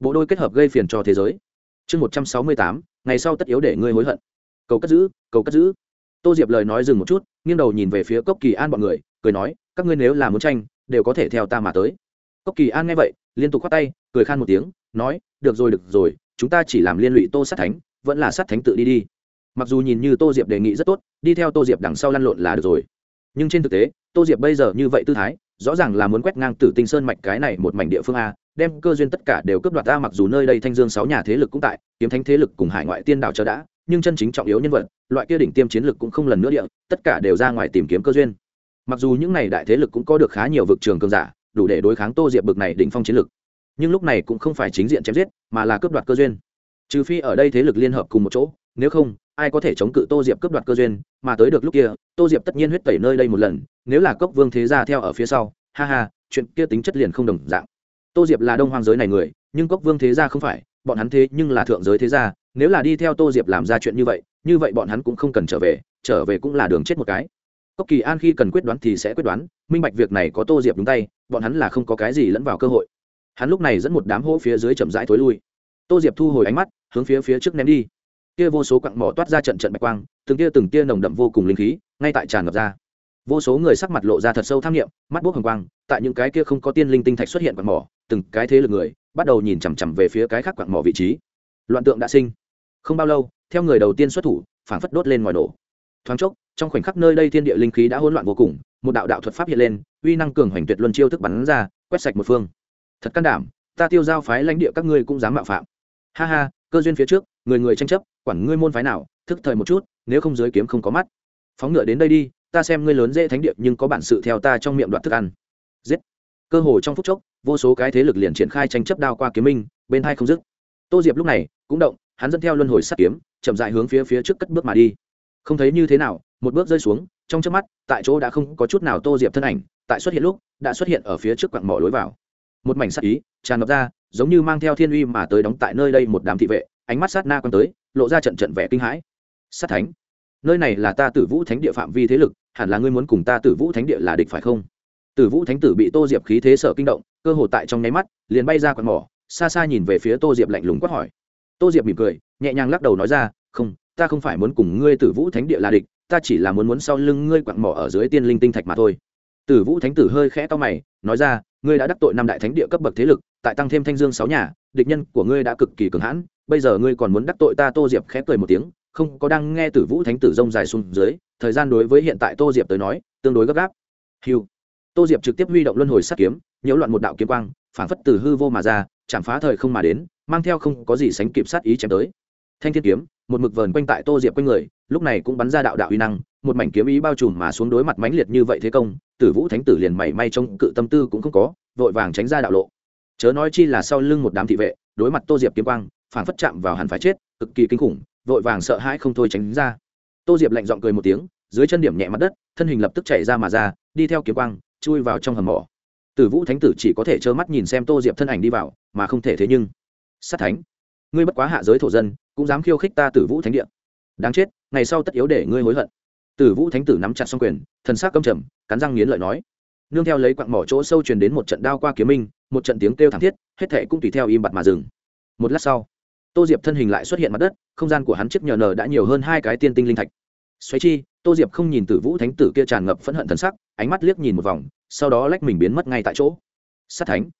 Bộ đôi kết hợp gây phiền cho thế giới. Chương một trăm sáu mươi tám, ngày sau tất yếu để ngươi hối hận. Cầu cất giữ, cầu cất giữ. Tô diệp lời nói dừng một chút, nghiêng đầu nhìn về phía cốc kỳ an b ọ n người, cười nói, các ngươi nếu là muốn tranh, đều có thể theo ta mà tới. Cốc kỳ an nghe vậy, liên tục k h o á t tay, cười khan một tiếng, nói, được rồi được rồi, chúng ta chỉ làm liên lụy tô sát thánh, vẫn là sát thánh tự đi đi. Mặc dù nhìn như tô diệp đề nghị rất tốt, đi theo tô diệp đằng sau lăn lộn là được rồi nhưng trên thực tế, tô diệp bây giờ như vậy tư thái, rõ ràng là muốn quét ngang tử tinh sơn mạch cái này một mảnh địa phương a, đem cơ duyên tất cả đều cướp đoạt ta mặc dù nơi đây thanh dương sáu nhà thế lực cũng tại, kiếm thánh thế lực cùng hải ngoại tiên đảo chờ đã, nhưng chân chính trọng yếu nhân vật, loại kia đỉnh tiêm chiến lực cũng không lần nữa địa, tất cả đều ra ngoài tìm kiếm cơ duyên. Mặc dù những này đại thế lực cũng có được khá nhiều vực trường cường giả, đủ để đối kháng tô diệp bực này đỉnh phong chiến lực, nhưng lúc này cũng không phải chính diện chém giết, mà là cướp đoạt cơ duyên. Trừ phi ở đây thế lực liên hợp cùng một chỗ, nếu không ai có thể chống cự tô diệp cướp đoạt cơ duyên, mà tới được lúc kia, tô diệp tất nhiên huyết tẩy nơi đây một lần, nếu là cốc vương thế gia theo ở phía sau, ha ha, chuyện kia tính chất liền không đồng dạng. Tô diệp là đông hoang giới này người, nhưng cốc vương thế gia không phải, bọn hắn thế nhưng là thượng giới thế gia, nếu là đi theo tô diệp làm ra chuyện như vậy như vậy bọn hắn cũng không cần trở về trở về cũng là đường chết một cái. Cốc kỳ an khi cần quyết đoán thì sẽ quyết đoán, minh bạch việc này có tô diệp đúng tay, bọn hắn là không có cái gì lẫn vào cơ hội. Hắn lúc này dẫn một đám hỗ phía dưới chậm rãi thối lui. Tô diệp thu hồi ánh mắt, hướng phía phía trước ném đi kia vô số quặng mỏ toát ra trận trận bạch quang, từng tia từng tia nồng đậm vô cùng linh khí, ngay tại tràn ngập ra. Vô số người sắc mặt lộ ra thật sâu tham nghiệm mắt bốc hồng quang, tại những cái kia không có tiên linh tinh thạch xuất hiện quặng mỏ, từng cái thế lực người, bắt đầu nhìn chằm chằm về phía cái khác quặng mỏ vị trí. Loạn tượng đã sinh. Không bao lâu, theo người đầu tiên xuất thủ, phảng phất đốt lên ngoài nổ. Thoáng chốc, trong khoảnh khắc nơi đây thiên địa linh khí đã hỗn loạn vô cùng, một đạo đạo thuật pháp hiện lên, uy năng cường hoành tuyệt luân chiêu thức bắn ra, quét sạch một phương. Thật can đảm, ta tiêu giao phái lãnh địa các ngươi cũng dám mạo phạm. Ha ha, cơ duyên phía trước, người người tranh chấp quản ngươi môn phái nào, thức thời một chút, nếu không giới kiếm không có mắt. Phóng ngựa đến đây đi, ta xem ngươi lớn dễ thánh địa nhưng có bản sự theo ta trong miệng đoạt thức ăn. Giết. Cơ hồ trong phút chốc, vô số cái thế lực liền triển khai tranh chấp đao qua kiếm minh, bên hai không dứt. Tô diệp lúc này cũng động, hắn dẫn theo luân hồi sắt kiếm, chậm dại hướng phía phía trước cất bước mà đi. Không thấy như thế nào, một bước rơi xuống, trong trước mắt, tại chỗ đã không có chút nào tô diệp thân ảnh, tại xuất hiện lúc, đã xuất hiện ở phía trước quặng mỏ lối vào. Một mảnh sắt ý tràn ngập ra, giống như mang theo thiên uy mà tới đóng tại nơi đây một đám thị vệ, ánh mắt sát na quan tới lộ ra trận trận vẻ kinh hãi. Sát thánh, nơi này là ta tử vũ thánh địa phạm vi thế lực, hẳn là ngươi muốn cùng ta tử vũ thánh địa là địch phải không? Tử vũ thánh tử bị tô diệp khí thế sở kinh động, cơ hồ tại trong nháy mắt, liền bay ra quạt mỏ, xa xa nhìn về phía tô diệp lạnh lùng quát hỏi. Tô diệp mỉm cười, nhẹ nhàng lắc đầu nói ra, không, ta không phải muốn cùng ngươi tử vũ thánh địa là địch, ta chỉ là muốn muốn sau lưng ngươi quặng mỏ ở dưới tiên linh tinh thạch mà thôi. Tử vũ thánh tử hơi khẽ to mày, nói ra, ngươi đã đắc tội năm đại thánh địa cấp bậc thế lực, tại tăng thêm thanh dương sáu nhà địch nhân của ngươi đã cực kỳ cường hãn, bây giờ ngươi còn muốn đắc tội ta tô diệp khẽ cười một tiếng, không có đang nghe tử vũ thánh tử rông dài xuống dưới, thời gian đối với hiện tại tô diệp tới nói, tương đối gấp gáp. Hiu tô diệp trực tiếp huy động luân hồi sát kiếm, nhiễu loạn một đạo kiếm quang, phản phất từ hư vô mà ra, chạm phá thời không mà đến, mang theo không có gì sánh kịp sát ý chém tới. Thanh thiên kiếm, một mực vờn quanh tại tô diệp quanh người, lúc này cũng bắn ra đạo đạo uy năng, một mảnh kiếm ý bao trùm mà xuống đối mặt mãnh liệt như vậy thế công, tử vũ thánh tử liền mảy may trông cự tâm tư cũng không có, vội vàng tránh ra đạo lộ chớ nói chi là sau lưng một đám thị vệ, đối mặt tô diệp kiếm quang phản phất chạm vào hẳn phải chết, cực kỳ kinh khủng, vội vàng sợ hãi không thôi tránh ra. Tô diệp lạnh giọng cười một tiếng, dưới chân điểm nhẹ mặt đất, thân hình lập tức chạy ra mà ra, đi theo kiếm quang, chui vào trong hầm mỏ tử vũ thánh tử chỉ có thể trơ mắt nhìn xem tô diệp thân ảnh đi vào, mà không thể thế nhưng. Sát thánh, ngươi bất quá hạ giới thổ dân, cũng dám khiêu khích ta tử vũ thánh địa. Đáng chết, ngày sau tất yếu để ngươi hối hận. Tử vũ thánh tử nắm chặt xong quyền, thần s á c câm trầm, cắn răng nghiến lợi nói nương theo lấy quặng mỏ chỗ sâu truyền đến một trận đao qua kiếm minh, một trận tiếng kêu thảm thiết, hết thệ cũng tùy theo im bặt mà dừng. Một lát sau, tô diệp thân hình lại xuất hiện mặt đất, không gian của hắn chiếc nhờ nờ đã nhiều hơn hai cái tiên tinh linh thạch. Xoáy chi, tô diệp không nhìn tử vũ thánh tử kia tràn ngập phẫn hận thần sắc, ánh mắt liếc nhìn một vòng, sau đó lách mình biến mất ngay tại chỗ. Sát thánh,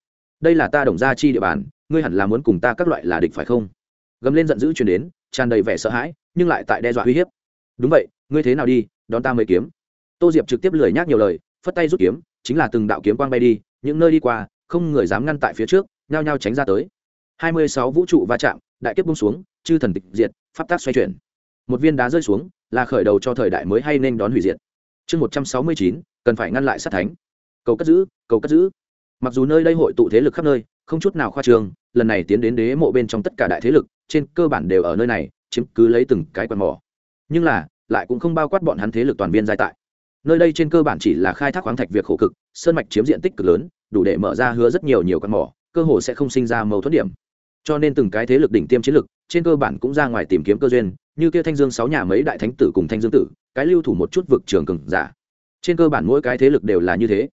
đây là ta đồng gia chi địa bàn, ngươi hẳn là muốn cùng ta các loại là địch phải không? Gầm lên giận dữ chuyển đến, tràn đầy vẻ sợ hãi, nhưng lại tại đe dọa uy hiếp. Đúng vậy, ngươi thế nào đi, đón ta mới kiếm? Tô diệp trực tiếp lười nhác nhiều lời, phất tay rút kiếm chính là từng đạo kiếm quang bay đi, những nơi đi qua, không người dám ngăn tại phía trước, nhao nhao tránh ra tới. Hai mươi sáu vũ trụ va chạm, đại kiếp bung xuống, chư thần tịch diệt, pháp tác xoay chuyển. Một viên đá rơi xuống, là khởi đầu cho thời đại mới hay nên đón hủy diệt. Chương một trăm sáu mươi chín, cần phải ngăn lại sát thánh. Cầu cất giữ, cầu cất giữ. Mặc dù nơi đây hội tụ thế lực khắp nơi, không chút nào khoa trương, lần này tiến đến đế mộ bên trong tất cả đại thế lực, trên cơ bản đều ở nơi này, chiếm cứ lấy từng cái quần mỏ. Nhưng là, lại cũng không bao quát bọn hắn thế lực toàn viên giai tại nơi đây trên cơ bản chỉ là khai thác khoáng thạch việc khổ cực, sơn mạch chiếm diện tích cực lớn, đủ để mở ra hứa rất nhiều nhiều căn mỏ, cơ hồ sẽ không sinh ra mâu thuẫn điểm. Cho nên từng cái thế lực đỉnh tiêm chiến lực, trên cơ bản cũng ra ngoài tìm kiếm cơ duyên, như kia thanh dương sáu nhà mấy đại thánh tử cùng thanh dương tử, cái lưu thủ một chút vực trường cường giả. Trên cơ bản mỗi cái thế lực đều là như thế.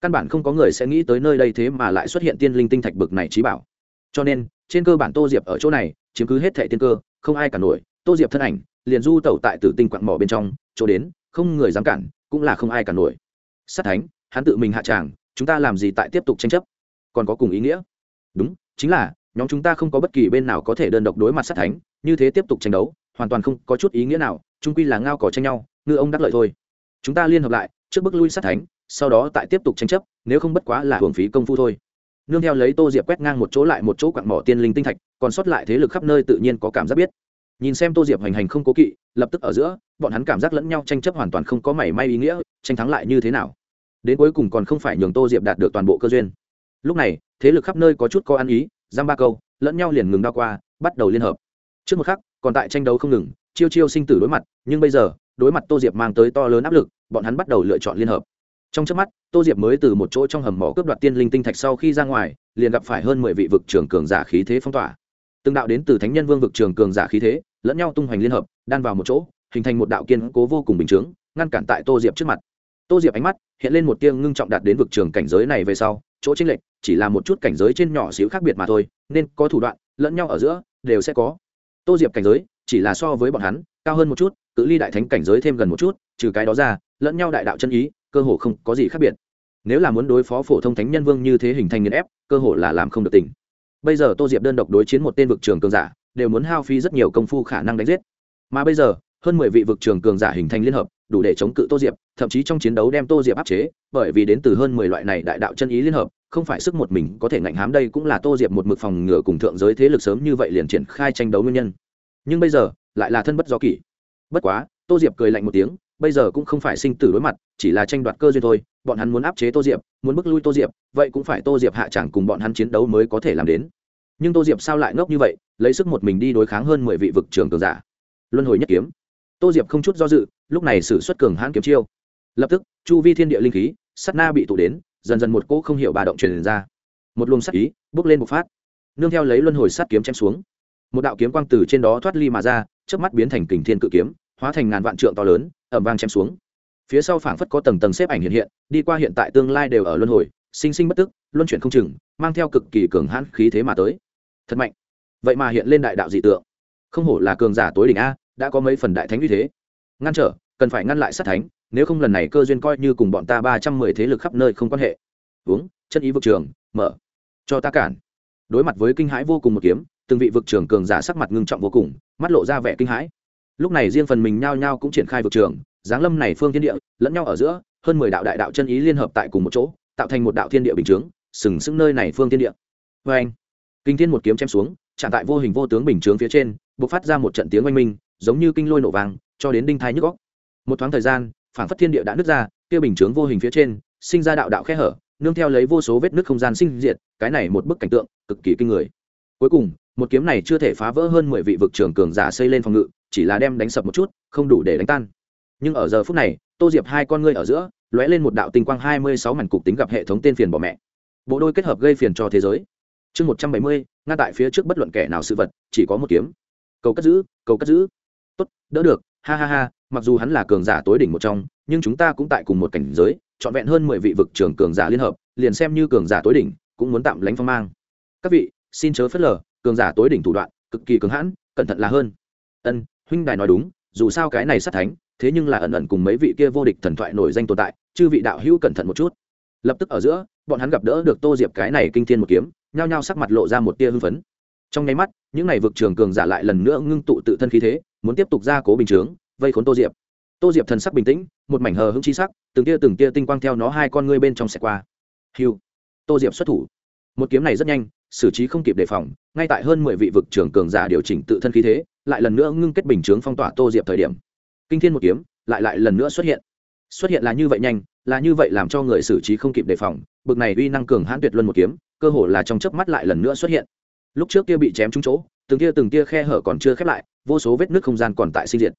Căn bản không có người sẽ nghĩ tới nơi đây thế mà lại xuất hiện tiên linh tinh thạch bực này trí bảo. Cho nên, trên cơ bản tô diệp ở chỗ này, chiếm cứ hết thẻ tiên cơ, không ai cả nổi. Tô diệp thân ảnh, liền du tẩu tại tử tinh quặng mỏ bên trong, chỗ đến, không người dám cản cũng là không ai cả nổi. Sát thánh, hắn tự mình hạ tràng, chúng ta làm gì tại tiếp tục tranh chấp? Còn có cùng ý nghĩa? Đúng, chính là, nhóm chúng ta không có bất kỳ bên nào có thể đơn độc đối mặt sát thánh, như thế tiếp tục tranh đấu, hoàn toàn không có chút ý nghĩa nào trung quy là ngao cỏ tranh nhau, ngư ông đắc lợi thôi. Chúng ta liên hợp lại, trước bước lui sát thánh, sau đó tại tiếp tục tranh chấp, nếu không bất quá là hưởng phí công phu thôi. Nương theo lấy tô diệp quét ngang một chỗ lại một chỗ quặng mỏ tiên linh tinh thạch, còn sót lại thế lực khắp nơi tự nhiên có cảm giác biết nhìn xem tô diệp hành hành không cố kỵ, lập tức ở giữa, bọn hắn cảm giác lẫn nhau tranh chấp hoàn toàn không có mảy may ý nghĩa, tranh thắng lại như thế nào. Đến cuối cùng còn không phải nhường tô diệp đạt được toàn bộ cơ duyên. Lúc này, thế lực khắp nơi có chút có ăn ý, giam ba câu, lẫn nhau liền ngừng đao qua, bắt đầu liên hợp. Trước một khắc, còn tại tranh đấu không ngừng, chiêu chiêu sinh tử đối mặt, nhưng bây giờ, đối mặt tô diệp mang tới to lớn áp lực, bọn hắn bắt đầu lựa chọn liên hợp. Trong trước mắt, tô diệp mới từ một chỗ trong hầm mỏ cướp đoạt tiên linh tinh thạch sau khi ra ngoài, liền gặp phải hơn mười vị vực trường cường giả khí thế phong tỏa. Từng đạo đến từ thánh nhân vương vực trường cường giả khí thế lẫn nhau tung hoành liên hợp, đan vào một chỗ, hình thành một đạo kiên cố vô cùng bình chướng, ngăn cản tại tô diệp trước mặt. Tô diệp ánh mắt hiện lên một tiêng ngưng trọng đạt đến vực trường cảnh giới này về sau, chỗ tranh lệch chỉ là một chút cảnh giới trên nhỏ xíu khác biệt mà thôi, nên có thủ đoạn, lẫn nhau ở giữa đều sẽ có. Tô diệp cảnh giới chỉ là so với bọn hắn cao hơn một chút, cự ly đại thánh cảnh giới thêm gần một chút, trừ cái đó ra, lẫn nhau đại đạo chân ý, cơ hồ không có gì khác biệt. Nếu là muốn đối phó phổ thông thánh nhân vương như thế hình thành nghiền ép, cơ hồ là làm không được tỉnh. Bây giờ tô diệp đơn độc đối chiến một tên vực trường cường giả đều muốn hao phí rất nhiều công phu khả năng đánh giết. Mà bây giờ, hơn mười vị vực trường cường giả hình thành liên hợp, đủ để chống cự tô diệp, thậm chí trong chiến đấu đem tô diệp áp chế, bởi vì đến từ hơn mười loại này đại đạo chân ý liên hợp, không phải sức một mình có thể ngạnh hám đây cũng là tô diệp một mực phòng ngừa cùng thượng giới thế lực sớm như vậy liền triển khai tranh đấu nguyên nhân. Nhưng bây giờ, lại là thân bất do kỷ. Bất quá, tô diệp cười lạnh một tiếng, bây giờ cũng không phải sinh tử đối mặt, chỉ là tranh đoạt cơ duyên thôi, bọn hắn muốn áp chế tô diệp, muốn bước lui tô diệp, vậy cũng phải tô diệp hạ chẳng cùng bọn hắn chiến đấu mới có thể làm đến. Nhưng tô diệp sao lại ngốc như vậy lấy sức một mình đi đối kháng hơn mười vị vực trường cường giả. Luân hồi nhất kiếm. Tô diệp không chút do dự, lúc này xử xuất cường hãn kiếm chiêu. Lập tức, chu vi thiên địa linh khí sắt na bị tụ đến, dần dần một cỗ không hiểu bà động truyền ra. Một luồng sắt ý bước lên một phát. Nương theo lấy luân hồi sắt kiếm chém xuống. Một đạo kiếm quang từ trên đó thoát ly mà ra trước mắt biến thành kình thiên cự kiếm, hóa thành ngàn vạn trượng to lớn ẩm vang chém xuống. Phía sau phảng phất có tầng tầng xếp ảnh hiện hiện, đi qua hiện tại tương lai đều ở luân hồi, sinh sinh bất tức, luân chuyển không chừng, mang theo cực kỳ cường hãn khí thế mà tới. Thật mạnh vậy mà hiện lên đại đạo dị tượng. Không hổ là cường giả tối đỉnh a, đã có mấy phần đại thánh như thế. Ngăn trở, cần phải ngăn lại sát thánh, nếu không lần này cơ duyên coi như cùng bọn ta ba trăm mười thế lực khắp nơi không quan hệ. Uống, chân ý vực trường, mở. Cho ta cản. Đối mặt với kinh hãi vô cùng một kiếm, từng vị vực trường cường giả sắc mặt ngưng trọng vô cùng, mắt lộ ra vẻ kinh hãi. Lúc này riêng phần mình nhao nhao cũng triển khai vực trường, giáng lâm này phương thiên địa, lẫn nhau ở giữa, hơn mười đạo đại đạo chân ý liên hợp tại cùng một chỗ, tạo thành một đạo thiên địa bình chướng, sừng sững nơi này phương thiên địa. Vê anh kinh thiên một kiếm chém xuống chạm tại vô hình vô tướng bình chướng phía trên, bộc phát ra một trận tiếng oanh minh, giống như kinh lôi nổ vàng cho đến đinh thai nhức góc một thoáng thời gian phản phất thiên địa đã nứt ra, kia bình chướng vô hình phía trên, sinh ra đạo đạo khe hở, nương theo lấy vô số vết nứt không gian sinh diệt, cái này một bức cảnh tượng, cực kỳ kinh người. Cuối cùng, một kiếm này chưa thể phá vỡ hơn mười vị vực trưởng cường giả xây lên phòng ngự, chỉ là đem đánh sập một chút, không đủ để đánh tan. Nhưng ở giờ phút này, tô diệp hai con ngươi ở giữa, lóe lên một đạo tinh quang hai mươi sáu mảnh cục tính gặp hệ thống tên phiền bỏ mẹ. Bộ đôi kết hợp gây phiền cho thế giới. Chương một trăm bảy mươi ngăn tại phía trước bất luận kẻ nào sự vật, chỉ có một kiếm. Cầu cất giữ, cầu cất giữ. Tốt, đỡ được. Ha ha ha, mặc dù hắn là cường giả tối đỉnh một trong, nhưng chúng ta cũng tại cùng một cảnh giới, trọn vẹn hơn mười vị vực trưởng cường giả liên hợp, liền xem như cường giả tối đỉnh, cũng muốn tạm lánh phong mang. Các vị, xin chớ phớt lờ, cường giả tối đỉnh thủ đoạn, cực kỳ cứng hãn, cẩn thận là hơn. Ân, huynh đài nói đúng, dù sao cái này sát thánh, thế nhưng là ẩn ẩn cùng mấy vị kia vô địch thần thoại nổi danh tồn tại, chư vị đạo hữu cẩn thận một chút. Lập tức ở giữa, bọn hắn gặp đỡ được tô diệp cái này kinh thiên một kiếm nhao nhao sắc mặt lộ ra một tia hưng phấn. Trong nháy mắt, những n à y vực trường cường giả lại lần nữa ngưng tụ tự thân khí thế, muốn tiếp tục ra cố bình chướng, vây khốn tô diệp. Tô diệp thần sắc bình tĩnh, một mảnh hờ hững chi sắc, từng tia từng tia tinh quang theo nó hai con ngươi bên trong xẹt qua. Hiu tô diệp xuất thủ. Một kiếm này rất nhanh, xử trí không kịp đề phòng, ngay tại hơn mười vị vực trưởng cường giả điều chỉnh tự thân khí thế, lại lần nữa ngưng kết bình chướng phong tỏa tô diệp thời điểm. Kinh thiên một kiếm, lại lại lần nữa xuất hiện. Xuất hiện là như vậy nhanh, là như vậy làm cho người xử trí không kịp đề phòng, bực này uy năng cường hãn tuyệt luân một kiếm cơ hồ là trong chớp mắt lại lần nữa xuất hiện. Lúc trước kia bị chém trúng chỗ, từng tia từng tia khe hở còn chưa khép lại, vô số vết nước không gian còn tại sinh diệt.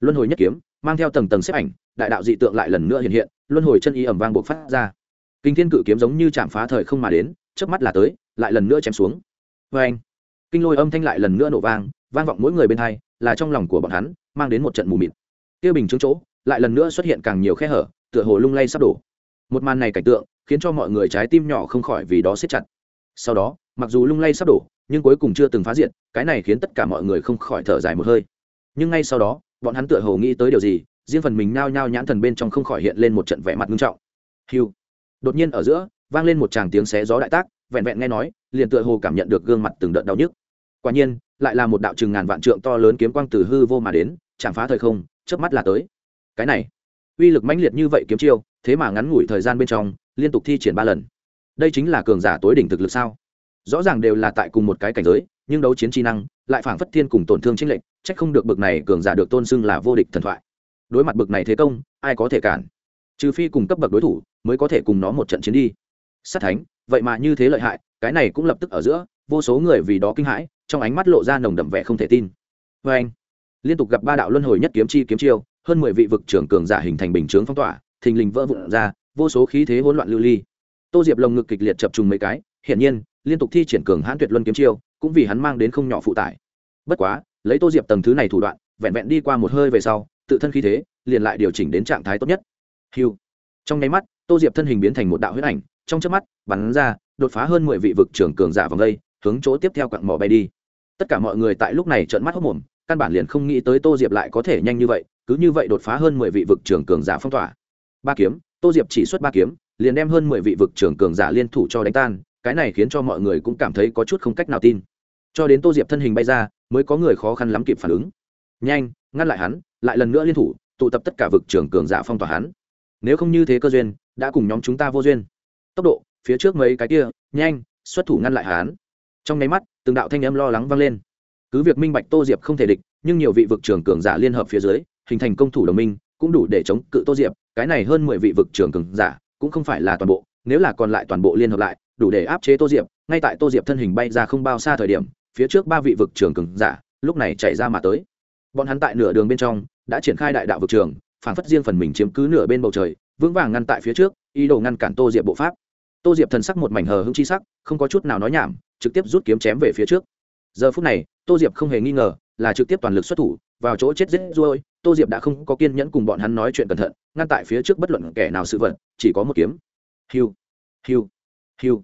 Luân hồi nhất kiếm, mang theo tầng tầng xếp ảnh, đại đạo dị tượng lại lần nữa hiện hiện, luân hồi chân y ẩm vang bộc phát ra. Kinh thiên cự kiếm giống như chạm phá thời không mà đến, chớp mắt là tới, lại lần nữa chém xuống. Vê anh kinh lôi âm thanh lại lần nữa nổ vang vang vọng mỗi người bên hai, là trong lòng của bọn hắn, mang đến một trận mù mịt. Kia bình chứng chỗ, lại lần nữa xuất hiện càng nhiều khe hở, tựa hồ lung lay sắp đổ. Một màn này cảnh tượng khiến cho mọi người trái tim nhỏ không khỏi vì đó siết chặt. Sau đó, mặc dù lung lay sắp đổ, nhưng cuối cùng chưa từng phá diện cái này khiến tất cả mọi người không khỏi thở dài một hơi. Nhưng ngay sau đó, bọn hắn tựa hồ nghĩ tới điều gì, riêng phần mình nao nhao nhãn thần bên trong không khỏi hiện lên một trận vẻ mặt nghiêm trọng. Hiu. Đột nhiên ở giữa, vang lên một tràng tiếng xé gió đại tác, vẹn vẹn nghe nói, liền tựa hồ cảm nhận được gương mặt từng đợt đau nhức. Quả nhiên, lại là một đạo chừng ngàn vạn trượng to lớn kiếm quang từ hư vô mà đến, chạm phá thời không, chớp mắt là tới. Cái này, uy lực mãnh liệt như vậy kiếm chiêu, thế mà ngắn ngủi thời gian bên trong liên tục thi triển ba lần. Đây chính là cường giả tối đỉnh thực lực sao? Rõ ràng đều là tại cùng một cái cảnh giới, nhưng đấu chiến trí năng, lại phảng phất thiên cùng tổn thương chính lệnh trách không được bực này cường giả được tôn xưng là vô địch thần thoại. Đối mặt bực này thế công, ai có thể cản? Trừ phi cùng cấp bậc đối thủ, mới có thể cùng nó một trận chiến đi. Sát thánh, vậy mà như thế lợi hại, cái này cũng lập tức ở giữa, vô số người vì đó kinh hãi, trong ánh mắt lộ ra nồng đậm vẻ không thể tin. Vê anh liên tục gặp ba đạo luân hồi nhất kiếm chi kiếm chiêu, hơn mười vị vực trưởng cường giả hình thành bình chướng phong tỏa, thình lình vỡ vụn ra vô số khí thế hỗn loạn lưu ly. Tô diệp lồng ngực kịch liệt chập trùng mấy cái, hiển nhiên, liên tục thi triển cường hãn tuyệt luân kiếm chiêu, cũng vì hắn mang đến không nhỏ phụ tải. Bất quá, lấy tô diệp tầng thứ này thủ đoạn, vẹn vẹn đi qua một hơi về sau, tự thân khí thế liền lại điều chỉnh đến trạng thái tốt nhất. Hiu trong nháy mắt, tô diệp thân hình biến thành một đạo huyết ảnh, trong chớp mắt, bắn ra, đột phá hơn mười vị vực trưởng cường giả vòng đây, hướng chỗ tiếp theo quặng mỏ bay đi. Tất cả mọi người tại lúc này trợn mắt hốc mồm căn bản liền không nghĩ tới tô diệp lại có thể nhanh như vậy, cứ như vậy đột phá hơn mười vị vực trưởng cường giả phong tỏa. Ba kiếm tô diệp chỉ xuất ba kiếm, liền đem hơn mười vị vực trưởng cường giả liên thủ cho đánh tan, cái này khiến cho mọi người cũng cảm thấy có chút không cách nào tin. Cho đến tô diệp thân hình bay ra, mới có người khó khăn lắm kịp phản ứng. Nhanh, ngăn lại hắn, lại lần nữa liên thủ, tụ tập tất cả vực trưởng cường giả phong tỏa hắn. Nếu không như thế cơ duyên, đã cùng nhóm chúng ta vô duyên. Tốc độ, phía trước mấy cái kia, nhanh, xuất thủ ngăn lại hắn. Trong nháy mắt, từng đạo thanh âm lo lắng vang lên. Cứ việc minh bạch tô diệp không thể địch, nhưng nhiều vị vực trưởng cường giả liên hợp phía dưới, hình thành công thủ đồng minh, cũng đủ để chống cự tô diệp cái này hơn mười vị vực trưởng cường giả, cũng không phải là toàn bộ, nếu là còn lại toàn bộ liên hợp lại, đủ để áp chế tô diệp, ngay tại tô diệp thân hình bay ra không bao xa thời điểm, phía trước ba vị vực trưởng cường giả, lúc này chạy ra mà tới. Bọn hắn tại nửa đường bên trong, đã triển khai đại đạo vực trường phản phất riêng phần mình chiếm cứ nửa bên bầu trời, vững vàng ngăn tại phía trước, ý đồ ngăn cản tô diệp bộ pháp. Tô diệp thần sắc một mảnh hờ hững chi sắc, không có chút nào nói nhảm, trực tiếp rút kiếm chém về phía trước. Giờ phút này, tô diệp không hề nghi ngờ là trực tiếp toàn lực xuất thủ, vào chỗ chết giết ruôi tô diệp đã không có kiên nhẫn cùng bọn hắn nói chuyện cẩn thận, ngăn tại phía trước bất luận kẻ nào sự vật, chỉ có một kiếm. Hiu hiu hiu.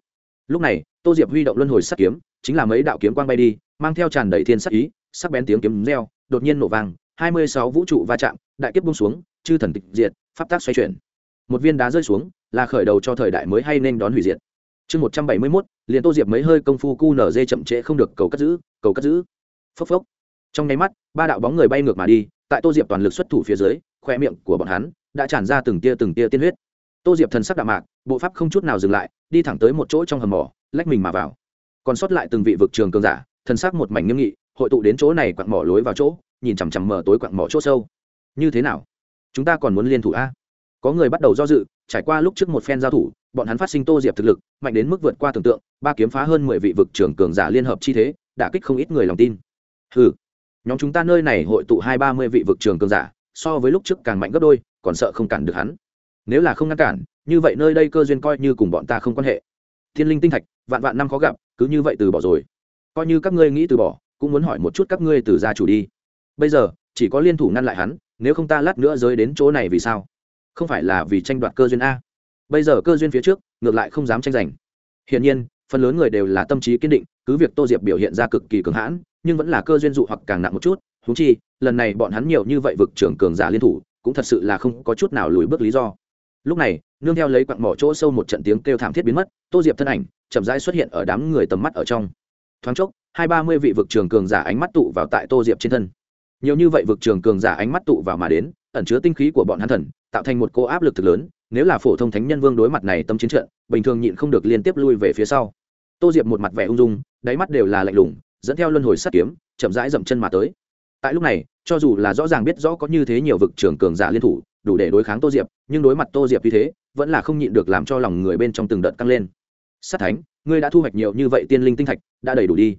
Lúc này, tô diệp huy động luân hồi sắt kiếm, chính là mấy đạo kiếm quang bay đi, mang theo tràn đầy thiên sắc ý, sắc bén tiếng kiếm reo, đột nhiên nổ vàng hai mươi sáu vũ trụ va chạm, đại kiếp bung xuống, chư thần tịch diệt, pháp tác xoay chuyển. Một viên đá rơi xuống, là khởi đầu cho thời đại mới hay nên đón hủy diệt. Chương một trăm bảy mươi mốt, liền tô diệp mấy hơi công phu cu nở dê chậm trễ không được, cầu cất giữ, cầu cất giữ. Phốc phốc. Trong nháy mắt, ba đạo bóng người bay ngược mà đi tại tô diệp toàn lực xuất thủ phía dưới, khoe miệng của bọn hắn đã tràn ra từng tia từng tia tiên huyết. Tô diệp thần sắc đạm mạc, bộ pháp không chút nào dừng lại, đi thẳng tới một chỗ trong hầm mỏ, lách mình mà vào. Còn sót lại từng vị vực trường cường giả, thần sắc một mảnh nghiêm nghị, hội tụ đến chỗ này quặn mỏ lối vào chỗ, nhìn chằm chằm mở tối quặn mỏ chỗ sâu. Như thế nào? Chúng ta còn muốn liên thủ a? Có người bắt đầu do dự, trải qua lúc trước một phen giao thủ, bọn hắn phát sinh tô diệp thực lực, mạnh đến mức vượt qua tưởng tượng, ba kiếm phá hơn mười vị vực trưởng cường giả liên hợp chi thế, đã kích không ít người lòng tin. Ừ nhóm chúng ta nơi này hội tụ hai ba mươi vị vực trường cường giả, so với lúc trước càng mạnh gấp đôi, còn sợ không cản được hắn. Nếu là không ngăn cản, như vậy nơi đây cơ duyên coi như cùng bọn ta không quan hệ. Thiên linh tinh thạch, vạn vạn năm khó gặp, cứ như vậy từ bỏ rồi. Coi như các ngươi nghĩ từ bỏ, cũng muốn hỏi một chút các ngươi từ gia chủ đi. Bây giờ, chỉ có liên thủ ngăn lại hắn, nếu không ta lát nữa rơi đến chỗ này vì sao? Không phải là vì tranh đoạt cơ duyên a. Bây giờ cơ duyên phía trước, ngược lại không dám tranh giành. Hiển nhiên, phần lớn người đều là tâm trí kiên định, cứ việc tô diệp biểu hiện ra cực kỳ cường hãn nhưng vẫn là cơ duyên dụ hoặc càng nặng một chút húng chi, lần này bọn hắn nhiều như vậy vực trưởng cường giả liên thủ, cũng thật sự là không có chút nào lùi bước lý do. Lúc này, nương theo lấy quặng mỏ chỗ sâu một trận tiếng kêu thảm thiết biến mất, tô diệp thân ảnh chậm rãi xuất hiện ở đám người tầm mắt ở trong. Thoáng chốc, hai ba mươi vị vực trường cường giả ánh mắt tụ vào tại tô diệp trên thân. Nhiều như vậy vực trường cường giả ánh mắt tụ vào mà đến, ẩn chứa tinh khí của bọn hắn thần, tạo thành một cô áp lực thực lớn, nếu là phổ thông thánh nhân vương đối mặt này tâm chiến trận, bình thường nhịn không được liên tiếp lui về phía sau. Tô diệp một mặt vẻ ung dung, đáy mắt đều là lạnh lùng dẫn theo luân hồi sắt kiếm, chậm rãi dậm chân mà tới. Tại lúc này, cho dù là rõ ràng biết rõ có như thế nhiều vực trưởng cường giả liên thủ, đủ để đối kháng tô diệp, nhưng đối mặt tô diệp như thế, vẫn là không nhịn được làm cho lòng người bên trong từng đợt căng lên. Sát thánh, ngươi đã thu hoạch nhiều như vậy tiên linh tinh thạch, đã đầy đủ đi.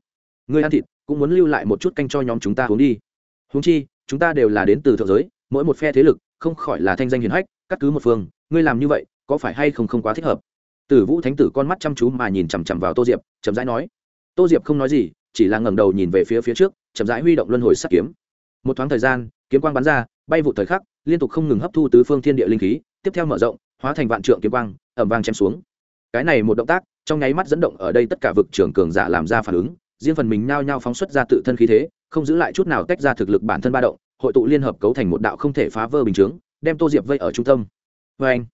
Ngươi ăn thịt, cũng muốn lưu lại một chút canh cho nhóm chúng ta uống đi. Huống chi, chúng ta đều là đến từ thượng giới, mỗi một phe thế lực, không khỏi là thanh danh hiền hách, cắt cứ một phương, ngươi làm như vậy, có phải hay không không quá thích hợp? Tử vũ thánh tử con mắt chăm chú mà nhìn chằm chằm vào tô diệp, chậm rãi nói. Tô diệp không nói gì chỉ là ngẩng đầu nhìn về phía phía trước, chậm rãi huy động luân hồi sắt kiếm. Một thoáng thời gian, kiếm quang bắn ra, bay vụ thời khắc, liên tục không ngừng hấp thu tứ phương thiên địa linh khí, tiếp theo mở rộng, hóa thành vạn trượng kiếm quang ẩm vang chém xuống. Cái này một động tác, trong nháy mắt dẫn động ở đây tất cả vực trưởng cường giả làm ra phản ứng, riêng phần mình nhao nhao phóng xuất ra tự thân khí thế, không giữ lại chút nào tách ra thực lực bản thân ba động, hội tụ liên hợp cấu thành một đạo không thể phá vỡ bình chướng, đem tô diệp vây ở trung tâm. Vê anh,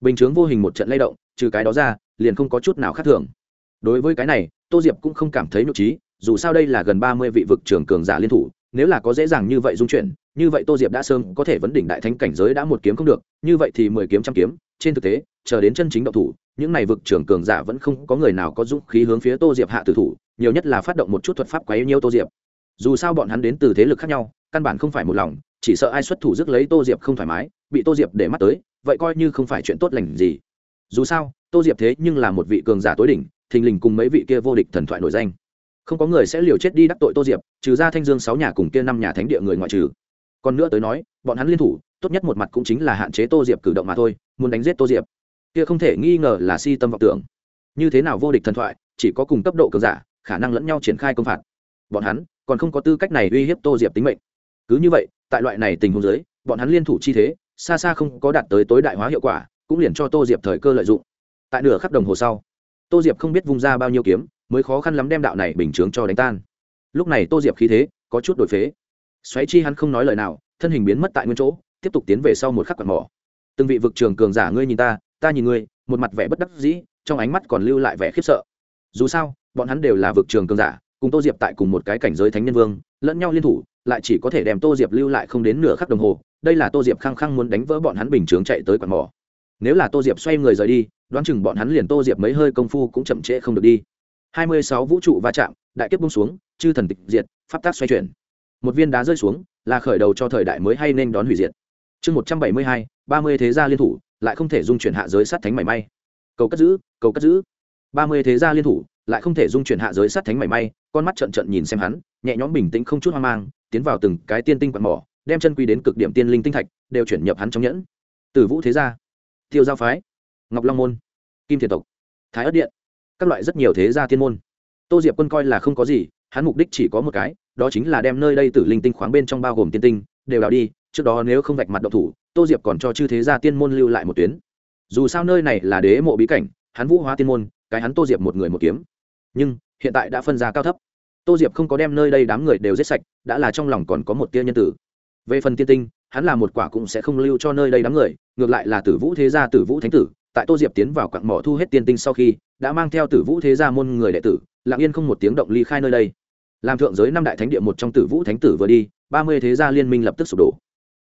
bình chướng vô hình một trận lay động, trừ cái đó ra, liền không có chút nào khác thường. Đối với cái này, tô diệp cũng không cảm thấy nhục trí dù sao đây là gần ba mươi vị vực trưởng cường giả liên thủ, nếu là có dễ dàng như vậy dung chuyển, như vậy tô diệp đã sớm có thể vấn đỉnh đại thánh cảnh giới đã một kiếm không được, như vậy thì mười kiếm trăm kiếm, trên thực tế, chờ đến chân chính động thủ, những này vực trưởng cường giả vẫn không có người nào có dũng khí hướng phía tô diệp hạ tử thủ, nhiều nhất là phát động một chút thuật pháp quấy nhiêu tô diệp. Dù sao bọn hắn đến từ thế lực khác nhau, căn bản không phải một lòng, chỉ sợ ai xuất thủ rước lấy tô diệp không thoải mái, bị tô diệp để mắt tới, vậy coi như không phải chuyện tốt lành gì. Dù sao, tô diệp thế nhưng là một vị cường giả tối đỉnh, thình lình cùng mấy vị kia vô địch thần thoại nổi danh không có người sẽ liều chết đi đắc tội tô diệp, trừ ra thanh dương sáu nhà cùng kia năm nhà thánh địa người ngoại trừ. Còn nữa tới nói, bọn hắn liên thủ, tốt nhất một mặt cũng chính là hạn chế tô diệp cử động mà thôi, muốn đánh giết tô diệp. Kia không thể nghi ngờ là si tâm vọng tưởng. Như thế nào vô địch thần thoại, chỉ có cùng cấp độ cường giả, khả năng lẫn nhau triển khai công phạt. Bọn hắn, còn không có tư cách này uy hiếp tô diệp tính mệnh. Cứ như vậy, tại loại này tình huống giới bọn hắn liên thủ chi thế, xa xa không có đạt tới tối đại hóa hiệu quả, cũng liền cho tô diệp thời cơ lợi dụng. Tại nửa khắc đồng hồ sau, tô diệp không biết vung ra bao nhiêu kiếm mới khó khăn lắm đem đạo này bình chướng cho đánh tan. Lúc này tô diệp khí thế có chút đổi phế. Xoáy chi hắn không nói lời nào, thân hình biến mất tại nguyên chỗ, tiếp tục tiến về sau một khắc quạt mỏ. Từng vị vực trường cường giả ngươi nhìn ta ta nhìn ngươi, một mặt vẻ bất đắc dĩ, trong ánh mắt còn lưu lại vẻ khiếp sợ. Dù sao, bọn hắn đều là vực trường cường giả, cùng tô diệp tại cùng một cái cảnh giới thánh nhân vương, lẫn nhau liên thủ, lại chỉ có thể đem tô diệp lưu lại không đến nửa khắc đồng hồ, đây là tô diệp khăng khăng muốn đánh vỡ bọn hắn bình chướng chạy tới quạt mỏ. Nếu là tô diệp xoay người rời đi, đoán chừng bọn hắn liền tô diệp mấy hơi công phu cũng chậm trễ không được đi hai mươi sáu vũ trụ va chạm, đại kiếp bung xuống, chư thần tịch diệt, pháp tác xoay chuyển. Một viên đá rơi xuống, là khởi đầu cho thời đại mới hay nên đón hủy diệt. Chương một trăm bảy mươi hai, ba mươi thế gia liên thủ, lại không thể dung chuyển hạ giới sát thánh mảy may. Cầu cất giữ, cầu cất giữ. ba mươi thế gia liên thủ, lại không thể dung chuyển hạ giới sát thánh mảy may, con mắt trận trận nhìn xem hắn, nhẹ nhõm bình tĩnh không chút hoang mang, tiến vào từng cái tiên tinh quạt mỏ, đem chân quy đến cực điểm tiên linh tinh thạch, đều chuyển nhập hắn trong nhẫn. Từ vũ thế gia, tiêu giao phái, ngọc long môn, kim thiệt tộc, thái ất điện các loại rất nhiều thế gia thiên môn. Tô diệp quân coi là không có gì, hắn mục đích chỉ có một cái, đó chính là đem nơi đây tử linh tinh khoáng bên trong bao gồm tiên tinh, đều đào đi, trước đó nếu không vạch mặt động thủ, tô diệp còn cho chư thế gia tiên môn lưu lại một tuyến. Dù sao nơi này là đế mộ bí cảnh, hắn vũ hóa tiên môn, cái hắn tô diệp một người một kiếm. Nhưng, hiện tại đã phân ra cao thấp. Tô diệp không có đem nơi đây đám người đều giết sạch, đã là trong lòng còn có một tia nhân tử. Về phần tiên tinh, hắn là một quả cũng sẽ không lưu cho nơi đây đám người, ngược lại là tử vũ thế gia, tử vũ thánh tử tại tô diệp tiến vào quặng mỏ thu hết tiên tinh sau khi, đã mang theo tử vũ thế gia môn người đệ tử lạng yên không một tiếng động ly khai nơi đây. Làm thượng giới năm đại thánh địa một trong tử vũ thánh tử vừa đi, ba mươi thế gia liên minh lập tức sụp đổ.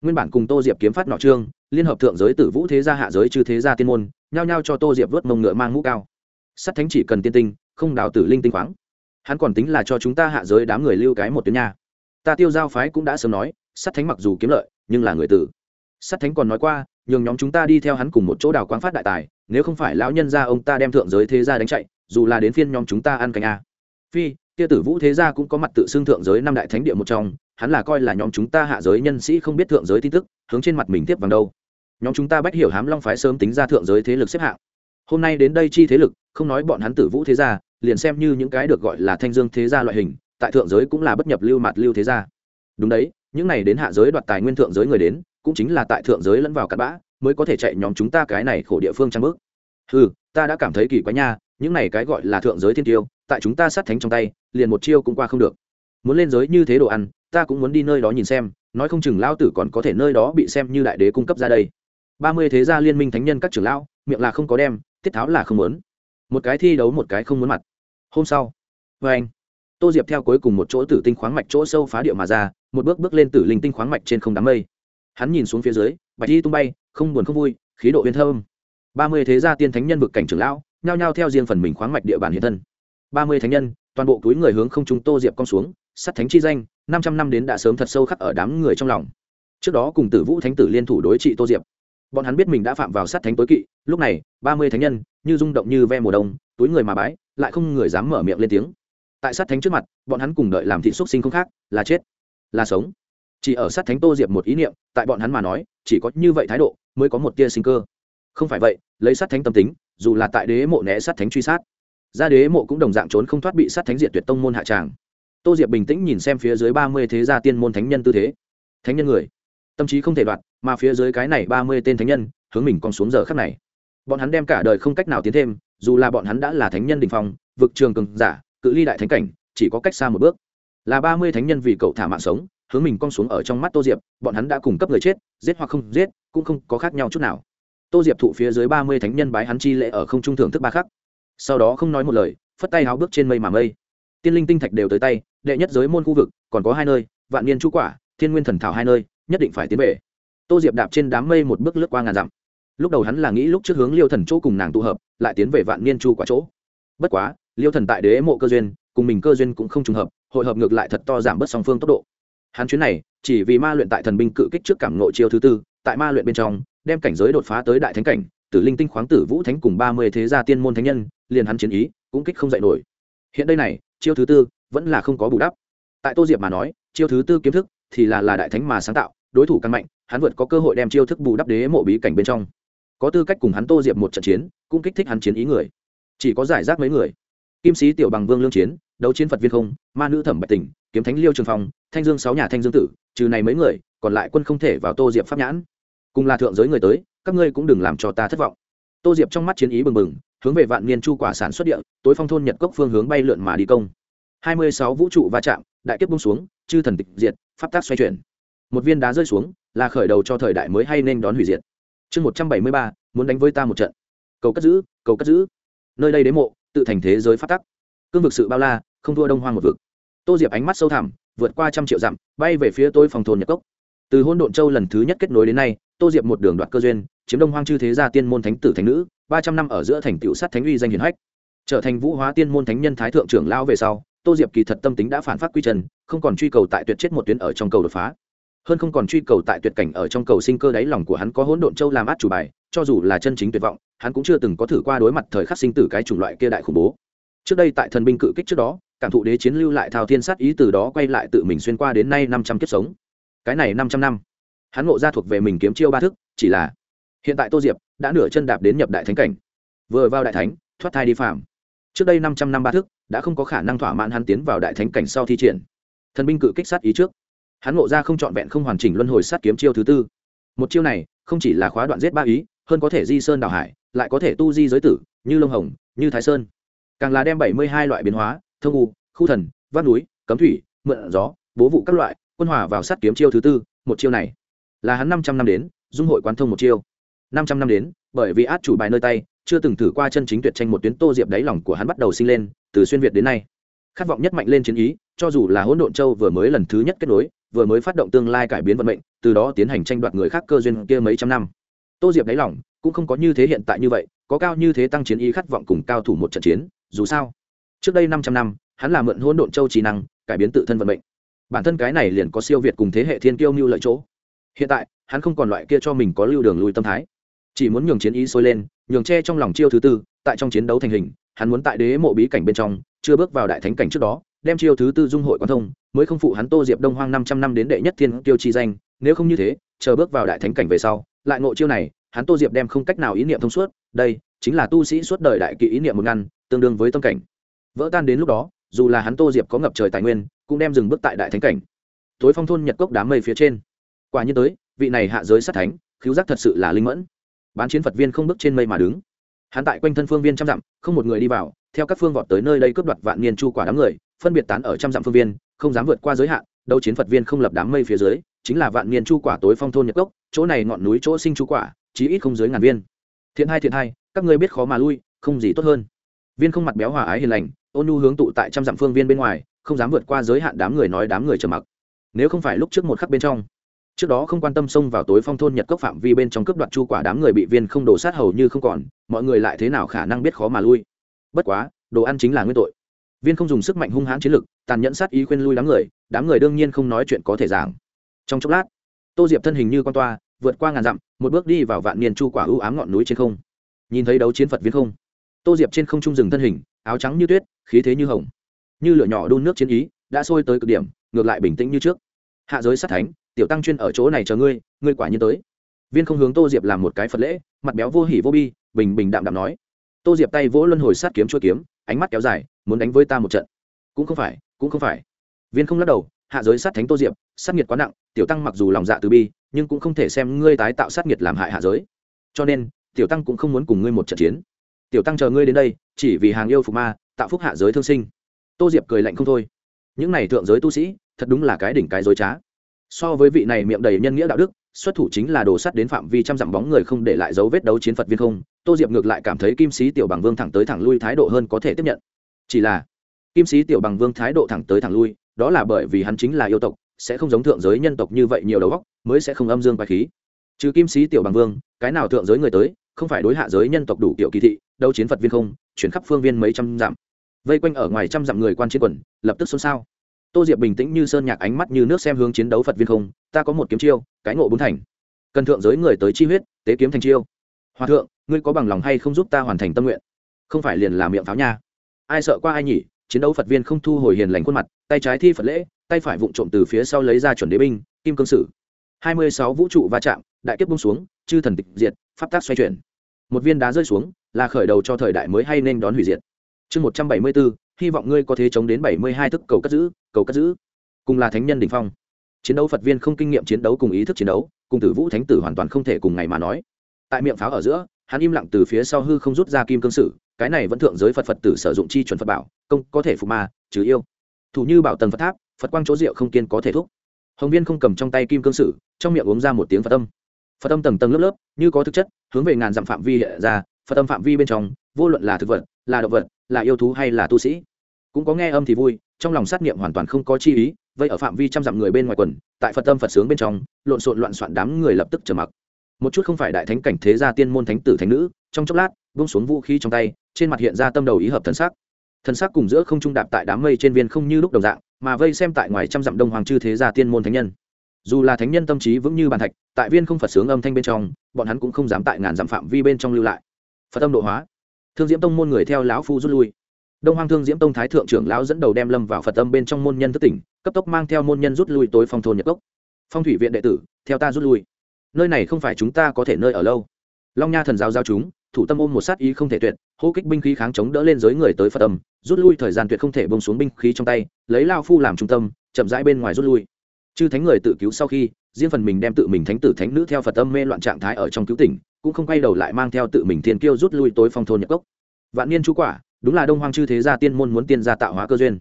Nguyên bản cùng tô diệp kiếm phát nọ trương, liên hợp thượng giới tử vũ thế gia hạ giới chư thế gia tiên môn, nhao nhao cho tô diệp vớt mông ngựa mang mũ cao. Sắt thánh chỉ cần tiên tinh, không đào tử linh tinh khoáng. Hắn còn tính là cho chúng ta hạ giới đám người lưu cái một tiếng nha. Ta tiêu giao phái cũng đã sớm nói sắt thánh mặc dù kiếm lợi, nhưng là người tử. Sắt thánh còn nói qua nhường nhóm chúng ta đi theo hắn cùng một chỗ đào quang phát đại tài, nếu không phải lão nhân gia ông ta đem thượng giới thế gia đánh chạy, dù là đến phiên nhóm chúng ta ăn canh a. Phi, kia tử vũ thế gia cũng có mặt tự xưng thượng giới năm đại thánh địa một trong, hắn là coi là nhóm chúng ta hạ giới nhân sĩ không biết thượng giới tin tức, hướng trên mặt mình tiếp vàng đâu. Nhóm chúng ta bách hiểu hám long phái sớm tính ra thượng giới thế lực xếp hạng. Hôm nay đến đây chi thế lực, không nói bọn hắn tử vũ thế gia, liền xem như những cái được gọi là thanh dương thế gia loại hình, tại thượng giới cũng là bất nhập lưu mặt lưu thế gia. Đúng đấy, những này đến hạ giới đoạt tài nguyên thượng giới người đến cũng chính là tại thượng giới lẫn vào cặn bã, mới có thể chạy nhóm chúng ta cái này khổ địa phương trang bước. Ừ ta đã cảm thấy kỳ quái nha, những này cái gọi là thượng giới thiên tiêu, tại chúng ta sát thánh trong tay, liền một chiêu cũng qua không được. Muốn lên giới như thế đồ ăn, ta cũng muốn đi nơi đó nhìn xem, nói không chừng lao tử còn có thể nơi đó bị xem như đại đế cung cấp ra đây. Ba mươi thế gia liên minh thánh nhân các trưởng lão, miệng là không có đem, tiết tháo là không muốn. Một cái thi đấu một cái không muốn mặt. Hôm sau vê anh tô diệp theo cuối cùng một chỗ tử tinh khoáng mạch chỗ sâu phá địa mà ra, một bước bước lên tử linh tinh khoáng mạch trên không đám mây hắn nhìn xuống phía dưới, bạch thi tung bay, không buồn không vui, khí độ uyên thơm. Ba mươi thế gia tiên thánh nhân vực cảnh trưởng lão, nhao nhao theo riêng phần mình khoáng mạch địa bàn hiện thân. Ba mươi thánh nhân, toàn bộ túi người hướng không chúng tô diệp cong xuống, sắt thánh chi danh, năm trăm năm đến đã sớm thật sâu khắc ở đám người trong lòng. Trước đó cùng tử vũ thánh tử liên thủ đối trị tô diệp. Bọn hắn biết mình đã phạm vào sát thánh tối kỵ, lúc này, ba mươi thánh nhân, như rung động như ve mùa đông, túi người mà bái, lại không người dám mở miệng lên tiếng. Tại sát thánh trước mặt, bọn hắn cùng đợi làm thị xúc sinh không khác, là chết, là sống chỉ ở sát thánh tô diệp một ý niệm, tại bọn hắn mà nói, chỉ có như vậy thái độ mới có một tia sinh cơ. Không phải vậy, lấy sát thánh tâm tính, dù là tại đế mộ né sát thánh truy sát, ra đế mộ cũng đồng dạng trốn không thoát bị sát thánh diệt tuyệt tông môn hạ tràng. Tô diệp bình tĩnh nhìn xem phía dưới ba mươi thế gia tiên môn thánh nhân tư thế. Thánh nhân người. Tâm trí không thể đoạt, mà phía dưới cái này ba mươi tên thánh nhân, hướng mình còn xuống giờ khắc này. Bọn hắn đem cả đời không cách nào tiến thêm, dù là bọn hắn đã là thánh nhân đình phong, vực trường cường giả, cự ly đại thánh cảnh, chỉ có cách xa một bước. Là ba mươi thánh nhân vì cậu thả mạng sống hướng mình cong xuống ở trong mắt tô diệp, bọn hắn đã cung cấp người chết, giết hoặc không giết, cũng không có khác nhau chút nào. Tô diệp thụ phía dưới ba mươi thánh nhân bái hắn chi lễ ở không trung thưởng thức ba khắc. Sau đó không nói một lời, phất tay háo bước trên mây mà mây. Tiên linh tinh thạch đều tới tay, đệ nhất giới môn khu vực, còn có hai nơi, vạn niên chú quả, thiên nguyên thần thảo hai nơi, nhất định phải tiến về. Tô diệp đạp trên đám mây một bước lướt qua ngàn dặm. Lúc đầu hắn là nghĩ lúc trước hướng liêu thần chỗ cùng nàng tụ hợp, lại tiến về vạn niên chu quả chỗ. Bất quá, liêu thần tại đế mộ cơ duyên, cùng mình cơ duyên cũng không trùng hợp, hội hợp ngược lại thật to giảm bớt song phương tốc độ hắn chuyến này, chỉ vì ma luyện tại thần binh cự kích trước cảm nội chiêu thứ tư, tại ma luyện bên trong, đem cảnh giới đột phá tới đại thánh cảnh, tử linh tinh khoáng tử vũ thánh cùng ba mươi thế gia tiên môn thánh nhân, liền hắn chiến ý, cũng kích không dạy nổi. Hiện đây này, chiêu thứ tư, vẫn là không có bù đắp. Tại tô diệp mà nói, chiêu thứ tư kiếm thức thì là là đại thánh mà sáng tạo, đối thủ căn mạnh, hắn vượt có cơ hội đem chiêu thức bù đắp đế mộ bí cảnh bên trong. Có tư cách cùng hắn tô diệp một trận chiến, cũng kích thích hắn chiến ý người. Chỉ có giải rác mấy người. Kim sĩ tiểu bằng vương lương chiến đấu chiến phật viên không, ma nữ thẩm bạch tỉnh kiếm thánh liêu trường phong, thanh dương sáu nhà thanh dương tử, trừ này mấy người, còn lại quân không thể vào tô diệp pháp nhãn. Cùng là thượng giới người tới, các ngươi cũng đừng làm cho ta thất vọng. Tô diệp trong mắt chiến ý bừng bừng, hướng về vạn niên chu quả sản xuất địa, tối phong thôn nhật cốc phương hướng bay lượn mà đi công. Hai mươi sáu vũ trụ va chạm, đại kiếp bung xuống, chư thần tịch diệt, pháp tác xoay chuyển. Một viên đá rơi xuống, là khởi đầu cho thời đại mới hay nên đón hủy diệt. Chương một trăm bảy mươi ba, muốn đánh với ta một trận. Cầu cất giữ, cầu cất giữ. Nơi đây đế mộ, tự thành thế giới phát tắc. Cương vực sự bao la không thua đông hoang một vực. Tô diệp ánh mắt sâu thẳm, vượt qua trăm triệu dặm, bay về phía tôi phòng thôn nhật cốc. Từ hôn độn châu lần thứ nhất kết nối đến nay, tô diệp một đường đoạt cơ duyên, chiếm đông hoang chư thế gia tiên môn thánh tử thánh nữ, ba trăm năm ở giữa thành tựu sát thánh uy danh hiền hách. Trở thành vũ hóa tiên môn thánh nhân thái thượng trưởng lao về sau, tô diệp kỳ thật tâm tính đã phản phát quy trần, không còn truy cầu tại tuyệt chết một tuyến ở trong cầu đột phá. Hơn không còn truy cầu tại tuyệt cảnh ở trong cầu sinh cơ đáy lòng của hắn có hỗn độn châu làm át chủ bài, cho dù là chân chính tuyệt vọng, hắn cũng chưa từng có thử qua đối mặt thời khắc sinh tử cái chủng loại kia đại khủng bố. Trước đây tại thần binh cự kích trước đó cảm thụ đế chiến lưu lại thao thiên sát ý từ đó quay lại tự mình xuyên qua đến nay năm trăm kiếp sống. Cái này năm trăm năm. Hắn ngộ ra thuộc về mình kiếm chiêu ba thức, chỉ là hiện tại tô diệp đã nửa chân đạp đến nhập đại thánh cảnh. Vừa vào đại thánh, thoát thai đi phạm trước đây năm trăm năm ba thức, đã không có khả năng thỏa mãn hắn tiến vào đại thánh cảnh sau thi triển. Thần binh cự kích sát ý trước. Hắn ngộ ra không trọn vẹn không hoàn chỉnh luân hồi sát kiếm chiêu thứ tư. Một chiêu này, không chỉ là khóa đoạn giết ba ý, hơn có thể di sơn đào hải, lại có thể tu di giới tử, như lông hồng, như thái sơn. Càng là đem bảy mươi hai loại biến hóa thông u, khu thần, vác núi, cấm thủy, mượn gió, bố vụ các loại, quân hòa vào sát kiếm chiêu thứ tư, một chiêu này là hắn năm trăm năm đến, dung hội quán thông một chiêu. Năm trăm năm đến, bởi vì át chủ bài nơi tay, chưa từng thử qua chân chính tuyệt tranh một tuyến tô diệp đáy lòng của hắn bắt đầu sinh lên, từ xuyên việt đến nay. Khát vọng nhất mạnh lên chiến ý, cho dù là hỗn độn châu vừa mới lần thứ nhất kết nối, vừa mới phát động tương lai cải biến vận mệnh, từ đó tiến hành tranh đoạt người khác cơ duyên kia mấy trăm năm. Tô diệp đáy lòng cũng không có như thế hiện tại như vậy, có cao như thế tăng chiến ý khát vọng cùng cao thủ một trận chiến, dù sao trước đây năm trăm năm, hắn là mượn hỗn độn châu trí năng, cải biến tự thân vận mệnh. Bản thân cái này liền có siêu việt cùng thế hệ thiên kiêu mưu lợi chỗ. Hiện tại, hắn không còn loại kia cho mình có lưu đường lùi tâm thái. Chỉ muốn nhường chiến ý sôi lên, nhường che trong lòng chiêu thứ tư, tại trong chiến đấu thành hình, hắn muốn tại đế mộ bí cảnh bên trong, chưa bước vào đại thánh cảnh trước đó, đem chiêu thứ tư dung hội quan thông, mới không phụ hắn tô diệp đông hoang năm trăm năm đến đệ nhất thiên tiêu chi danh, nếu không như thế, chờ bước vào đại thánh cảnh về sau, lại ngộ chiêu này, hắn tô diệp đem không cách nào ý niệm thông suốt, đây chính là tu sĩ suốt đời đại kỵ ý niệm một ngăn, tương đương với tâm cảnh vỡ tan đến lúc đó, dù là hắn tô diệp có ngập trời tài nguyên, cũng đem dừng bước tại đại thánh cảnh. Tối phong thôn nhật cốc đám mây phía trên. Quả nhiên tới, vị này hạ giới sát thánh cứu giác thật sự là linh mẫn. Bán chiến phật viên không bước trên mây mà đứng. Hắn tại quanh thân phương viên trăm dặm, không một người đi vào, theo các phương vọt tới nơi đây cướp đoạt vạn niên chu quả đám người, phân biệt tán ở trăm dặm phương viên, không dám vượt qua giới hạn, đấu chiến phật viên không lập đám mây phía dưới, chính là vạn niên chu quả tối phong thôn nhật cốc, chỗ này ngọn núi chỗ sinh chu quả, chí ít không dưới ngàn viên. Thiện hai thiện hai, các ngươi biết khó mà lui, không gì tốt hơn. Viên không mặt béo hòa ái hiền lành ôn nhu hướng tụ tại trăm dặm phương viên bên ngoài, không dám vượt qua giới hạn đám người nói đám người trầm mặc. Nếu không phải lúc trước một khắc bên trong, trước đó không quan tâm xông vào tối phong thôn nhật cốc phạm vi bên trong cướp đoạt chu quả đám người bị viên không đổ sát hầu như không còn, mọi người lại thế nào khả năng biết khó mà lui? Bất quá, đồ ăn chính là nguyên tội. Viên không dùng sức mạnh hung hãn chiến lực, tàn nhẫn sát ý khuyên lui đám người đám người đương nhiên không nói chuyện có thể giảng. Trong chốc lát, tô diệp thân hình như con toa, vượt qua ngàn dặm, một bước đi vào vạn niên chu quả ưu ám ngọn núi trên không. Nhìn thấy đấu chiến phật viên không, tô diệp trên không trung rừng thân hình, áo trắng như tuyết khí thế như hồng. Như lửa nhỏ đun nước chiến ý, đã sôi tới cực điểm, ngược lại bình tĩnh như trước. Hạ giới sát thánh, tiểu tăng chuyên ở chỗ này chờ ngươi ngươi quả nhiên tới. Viên không hướng tô diệp làm một cái phật lễ, mặt béo vô hỉ vô bi, bình bình đạm đạm nói. Tô diệp tay vỗ luân hồi sát kiếm chuôi kiếm, ánh mắt kéo dài, muốn đánh với ta một trận. Cũng không phải, cũng không phải. Viên không lắc đầu, hạ giới sát thánh tô diệp, sát nhiệt quá nặng, tiểu tăng mặc dù lòng dạ từ bi, nhưng cũng không thể xem ngươi tái tạo sát nhiệt làm hại hạ giới. Cho nên, tiểu tăng cũng không muốn cùng ngươi một trận chiến. Tiểu tăng chờ ngươi đến đây, chỉ vì hàng yêu phục ma tạo phúc hạ giới thương sinh. Tô diệp cười lạnh không thôi. Những này thượng giới tu sĩ, thật đúng là cái đỉnh cái dối trá. So với vị này miệng đầy nhân nghĩa đạo đức, xuất thủ chính là đồ sắt đến phạm vi trăm dặm bóng người không để lại dấu vết đấu chiến phật viên không. Tô diệp ngược lại cảm thấy kim sĩ tiểu bằng vương thẳng tới thẳng lui thái độ hơn có thể tiếp nhận. Chỉ là, kim sĩ tiểu bằng vương thái độ thẳng tới thẳng lui, đó là bởi vì hắn chính là yêu tộc, sẽ không giống thượng giới nhân tộc như vậy nhiều đầu góc mới sẽ không âm dương bài khí. Trừ kim sĩ tiểu bằng vương, cái nào thượng giới người tới không phải đối hạ giới nhân tộc đủ kiểu kỳ thị đấu chiến phật viên không, chuyển khắp phương viên mấy trăm dặm. Vây quanh ở ngoài trăm dặm người quan chiến quần, lập tức xôn xao. Tô diệp bình tĩnh như sơn nhạc ánh mắt như nước xem hướng chiến đấu phật viên không, ta có một kiếm chiêu, cái ngộ bốn thành. Cần thượng giới người tới chi huyết, tế kiếm thành chiêu. Hòa thượng, ngươi có bằng lòng hay không giúp ta hoàn thành tâm nguyện? Không phải liền làm miệng pháo nha. Ai sợ qua ai nhỉ, chiến đấu phật viên không thu hồi hiền lành khuôn mặt, tay trái thi phật lễ, tay phải vụng trộm từ phía sau lấy ra chuẩn đế binh, kim cương sử. Hai mươi sáu vũ trụ va chạm, đại kiếp bung xuống, chư thần tịch diệt pháp tác xoay chuyển. Một viên đá rơi xuống, là khởi đầu cho thời đại mới hay nên đón hủy diệt. Chương một trăm bảy mươi bốn hy vọng ngươi có thể chống đến bảy mươi hai thức cầu cất giữ, cầu cất giữ. Cùng là thánh nhân đ ỉ n h phong. Chiến đấu phật viên không kinh nghiệm chiến đấu cùng ý thức chiến đấu, cùng tử vũ thánh tử hoàn toàn không thể cùng ngày mà nói. Tại miệng pháo ở giữa, hắn im lặng từ phía sau hư không rút ra kim cương sử, cái này vẫn thượng giới phật phật tử sử dụng chi chuẩn phật bảo, công có thể phục ma, trừ yêu. Thủ như bảo tần phật tháp, phật quang chỗ rượu không kiên có thể thúc. Hồng viên không cầm trong tay kim cương sử, trong miệng uống ra một tiếng phật âm phật âm tầng tầng lớp lớp, như có thực chất, hướng về ngàn dặm phạm vi hiện ra, phật âm phạm vi bên trong, vô luận là thực vật, là động vật, là yêu thú hay là tu sĩ. Cũng có nghe âm thì vui, trong lòng sát nghiệm hoàn toàn không có chi ý, vậy ở phạm vi trăm dặm người bên ngoài quần, tại phật tâm phật sướng bên trong, lộn xộn loạn soạn đám người lập tức trầm mặc. Một chút không phải đại thánh cảnh thế gia tiên môn thánh tử thánh nữ, trong chốc lát bung xuống vũ khí trong tay, trên mặt hiện ra tâm đầu ý hợp thần sắc. Thần sắc cùng giữa không trung đạp tại đám mây trên viên không như lúc đồng dạng, mà vây xem tại ngoài trăm dặm đông hoàng chư thế gia tiên môn thánh nhân dù là thánh nhân tâm trí vững như bàn thạch, tại viên không phật sướng âm thanh bên trong, bọn hắn cũng không dám tại ngàn dặm phạm vi bên trong lưu lại. Phật tâm độ hóa. Thương diễm tông môn người theo lão phu rút lui. Đông hoang thương diễm tông thái thượng trưởng lão dẫn đầu đem lâm vào phật tâm bên trong môn nhân thất tỉnh, cấp tốc mang theo môn nhân rút lui tối phong thôn nhật cốc. Phong thủy viện đệ tử, theo ta rút lui. Nơi này không phải chúng ta có thể nơi ở lâu. Long nha thần giáo giao chúng, thủ tâm ôm một sát ý không thể tuyệt, hô kích binh khí kháng chống đỡ lên giới người tới phật tâm rút lui thời gian tuyệt không thể bông xuống binh khí trong tay, lấy lao phu làm trung tâm, chậm rãi bên ngoài rút lui chư thánh người tự cứu sau khi, riêng phần mình đem tự mình thánh tử, thánh nữ theo phật tâm mê loạn trạng thái ở trong cứu tỉnh, cũng không quay đầu lại mang theo tự mình thiên kiêu rút lui tối phong thôn nhật cốc. Vạn niên chú quả, đúng là đông hoang chư thế gia tiên môn muốn tiên gia tạo hóa cơ duyên.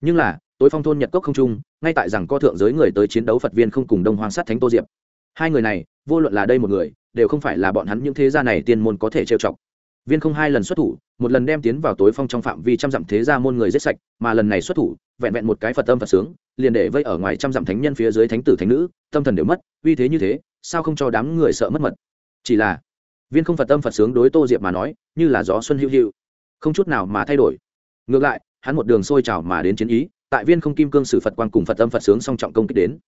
Nhưng là, tối phong thôn nhật cốc không trung, ngay tại rằng co thượng giới người tới chiến đấu phật viên không cùng đông hoang sát thánh tô diệp. Hai người này, vô luận là đây một người, đều không phải là bọn hắn những thế gia này tiên môn có thể trêu chọc viên không hai lần xuất thủ, một lần đem tiến vào tối phong trong phạm vi trăm dặm thế gia môn người giết sạch, mà lần này xuất thủ, vẹn vẹn một cái phật tâm phật sướng, liền để vây ở ngoài trăm dặm thánh nhân phía dưới thánh tử thánh nữ, tâm thần đều mất, uy thế như thế, sao không cho đám người sợ mất mật? Chỉ là, viên không phật tâm phật sướng đối tô diệp mà nói, như là gió xuân hữu hữu, không chút nào mà thay đổi. Ngược lại, hắn một đường sôi trào mà đến chiến ý, tại viên không kim cương sử phật quan cùng phật tâm phật sướng song trọng công kích đến.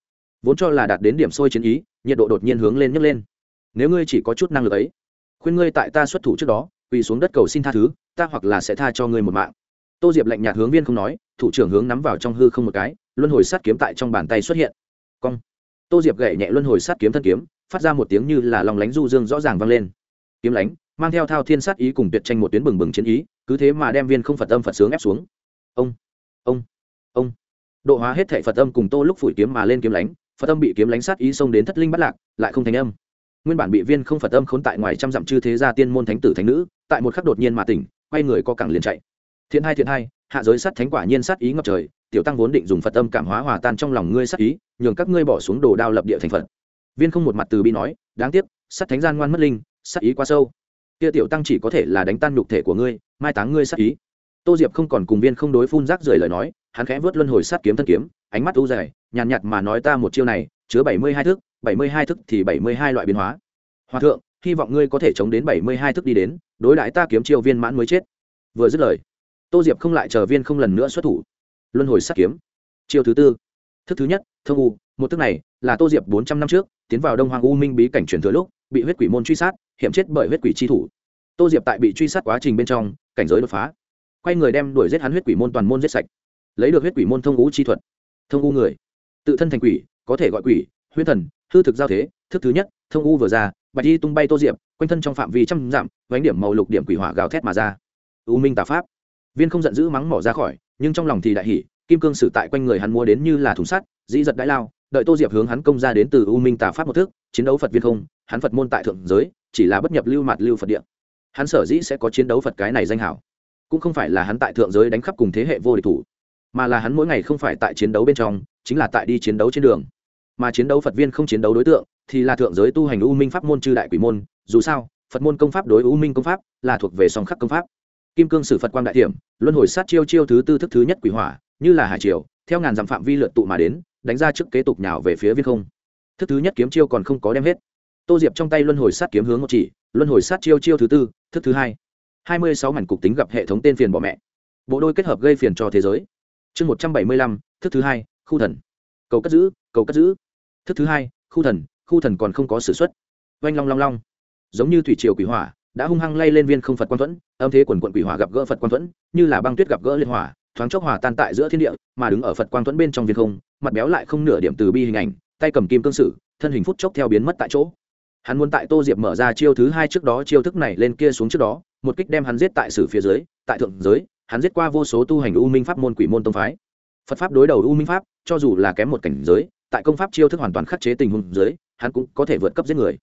Vốn cho là đạt đến điểm sôi chiến ý, nhiệt độ đột nhiên hướng lên nhấc lên. Nếu ngươi chỉ có chút năng lực ấy, khuyên ngươi tại ta xuất thủ trước đó quỳ xuống đất cầu xin tha thứ, ta hoặc là sẽ tha cho ngươi một mạng. Tô diệp lạnh nhạt hướng viên không nói, thủ trưởng hướng nắm vào trong hư không một cái, luân hồi sát kiếm tại trong bàn tay xuất hiện. Cong. Tô diệp gậy nhẹ luân hồi sát kiếm thân kiếm, phát ra một tiếng như là lòng lánh du dương rõ ràng vang lên. Kiếm lánh, mang theo thao thiên sát ý cùng tuyệt tranh một tuyến bừng bừng chiến ý, cứ thế mà đem viên không phật âm phật sướng ép xuống. Ông ông ông. Độ hóa hết thệ phật âm cùng tô lúc phủi kiếm mà lên kiếm lánh, phật âm bị kiếm lánh sát ý xông đến thất linh bắt lạc, lại không thành âm nguyên bản bị viên không phật âm khốn tại ngoài trăm dặm chư thế gia tiên môn thánh tử thánh nữ tại một khắc đột nhiên mà tỉnh quay người co cẳng liền chạy. Thiện hai thiện hai hạ giới sát thánh quả nhiên sát ý ngập trời tiểu tăng vốn định dùng phật âm cảm hóa hòa tan trong lòng ngươi sát ý nhường các ngươi bỏ xuống đồ đao lập địa thành phật. Viên không một mặt từ bi nói đáng tiếc sát thánh gian ngoan mất linh sát ý quá sâu. Kia tiểu tăng chỉ có thể là đánh tan nhục thể của ngươi mai táng ngươi sát ý. Tô diệp không còn cùng viên không đối phun rác rời lời nói hắn khẽ vớt luân hồi sát kiếm thân kiếm ánh mắt u dày nhàn nhạt, nhạt mà nói ta một chiêu này chứa bảy mươi hai thước bảy mươi hai thức thì bảy mươi hai loại biến hóa. Hòa thượng, hy vọng ngươi có thể chống đến bảy mươi hai thức đi đến, đối đãi ta kiếm chiêu viên mãn mới chết. Vừa dứt lời, tô diệp không lại chờ viên không lần nữa xuất thủ. Luân hồi sát kiếm. Chiêu thứ tư. Thức thứ nhất, thông u. Một thức này là tô diệp bốn trăm năm trước tiến vào đông hoàng u minh bí cảnh truyền thừa lúc, bị huyết quỷ môn truy sát, hiểm chết bởi huyết quỷ chi thủ. Tô diệp tại bị truy sát quá trình bên trong, cảnh giới đột phá. Quay người đem đuổi giết hắn huyết quỷ môn toàn môn giết sạch. Lấy được huyết quỷ môn thông u chi thuật. Thông u người. Tự thân thành quỷ, có thể gọi quỷ huyễn thần, hư thực giao thế, thức thứ nhất, thông u vừa ra, bạch y tung bay tô diệp, quanh thân trong phạm vi trăm dặm, vánh điểm màu lục điểm quỷ hỏa gào thét mà ra. U minh tà pháp. Viên không giận dữ mắng mỏ ra khỏi, nhưng trong lòng thì đại hỉ, kim cương sử tại quanh người hắn mua đến như là thùng sắt, dĩ giật đãi lao, đợi tô diệp hướng hắn công ra đến từ u minh tà pháp một thức, chiến đấu phật viên không, hắn phật môn tại thượng giới, chỉ là bất nhập lưu mặt lưu phật điện hắn sở dĩ sẽ có chiến đấu phật cái này danh hảo, cũng không phải là hắn tại thượng giới đánh khắp cùng thế hệ vô địch thủ, mà là hắn mỗi ngày không phải tại chiến đấu bên trong, chính là tại đi chiến đấu trên đường mà chiến đấu phật viên không chiến đấu đối tượng, thì là thượng giới tu hành u minh pháp môn chư đại quỷ môn, dù sao, phật môn công pháp đối u minh công pháp là thuộc về song khắc công pháp. Kim cương sử phật quang đại tiệm luân hồi sát chiêu chiêu thứ tư thức thứ nhất quỷ hỏa, như là hải triều, theo ngàn dặm phạm vi lượt tụ mà đến, đánh ra trước kế tục nhào về phía viên không. Thức thứ nhất kiếm chiêu còn không có đem hết. Tô diệp trong tay luân hồi sát kiếm hướng một chỉ, luân hồi sát chiêu chiêu thứ tư, thức thứ hai. Hai mươi sáu mảnh cục tính gặp hệ thống tên phiền bỏ mẹ. Bộ đôi kết hợp gây phiền cho thế giới. Chương một trăm bảy mươi lăm, thức thứ hai, khu thần. Cầu cất giữ, cầu cất giữ thức thứ hai, khu thần khu thần còn không có s ử x u ấ t oanh long long long. Giống như thủy triều quỷ hỏa, đã hung hăng lay lên viên không phật quan thuẫn, âm thế quần quận quỷ hỏa gặp gỡ phật quan thuẫn, như là băng tuyết gặp gỡ liên hỏa, thoáng chốc hỏa tan tại giữa thiên địa, mà đứng ở phật quan thuẫn bên trong viên không, mặt béo lại không nửa điểm từ bi hình ảnh, tay cầm kim cương sử, thân hình phút chốc theo biến mất tại chỗ. Hắn muốn tại tô diệp mở ra chiêu thứ hai trước đó, chiêu thức này lên kia xuống trước đó, một kích đem hắn giết tại sử phía dưới, tại thượng giới, hắn giết qua vô số tu hành u minh pháp môn quỷ môn tông phái. Phật pháp đối đầu u minh pháp, cho dù là kém một cảnh giới tại công pháp chiêu thức hoàn toàn khắc chế tình huống dưới, hắn cũng có thể vượt cấp giết người.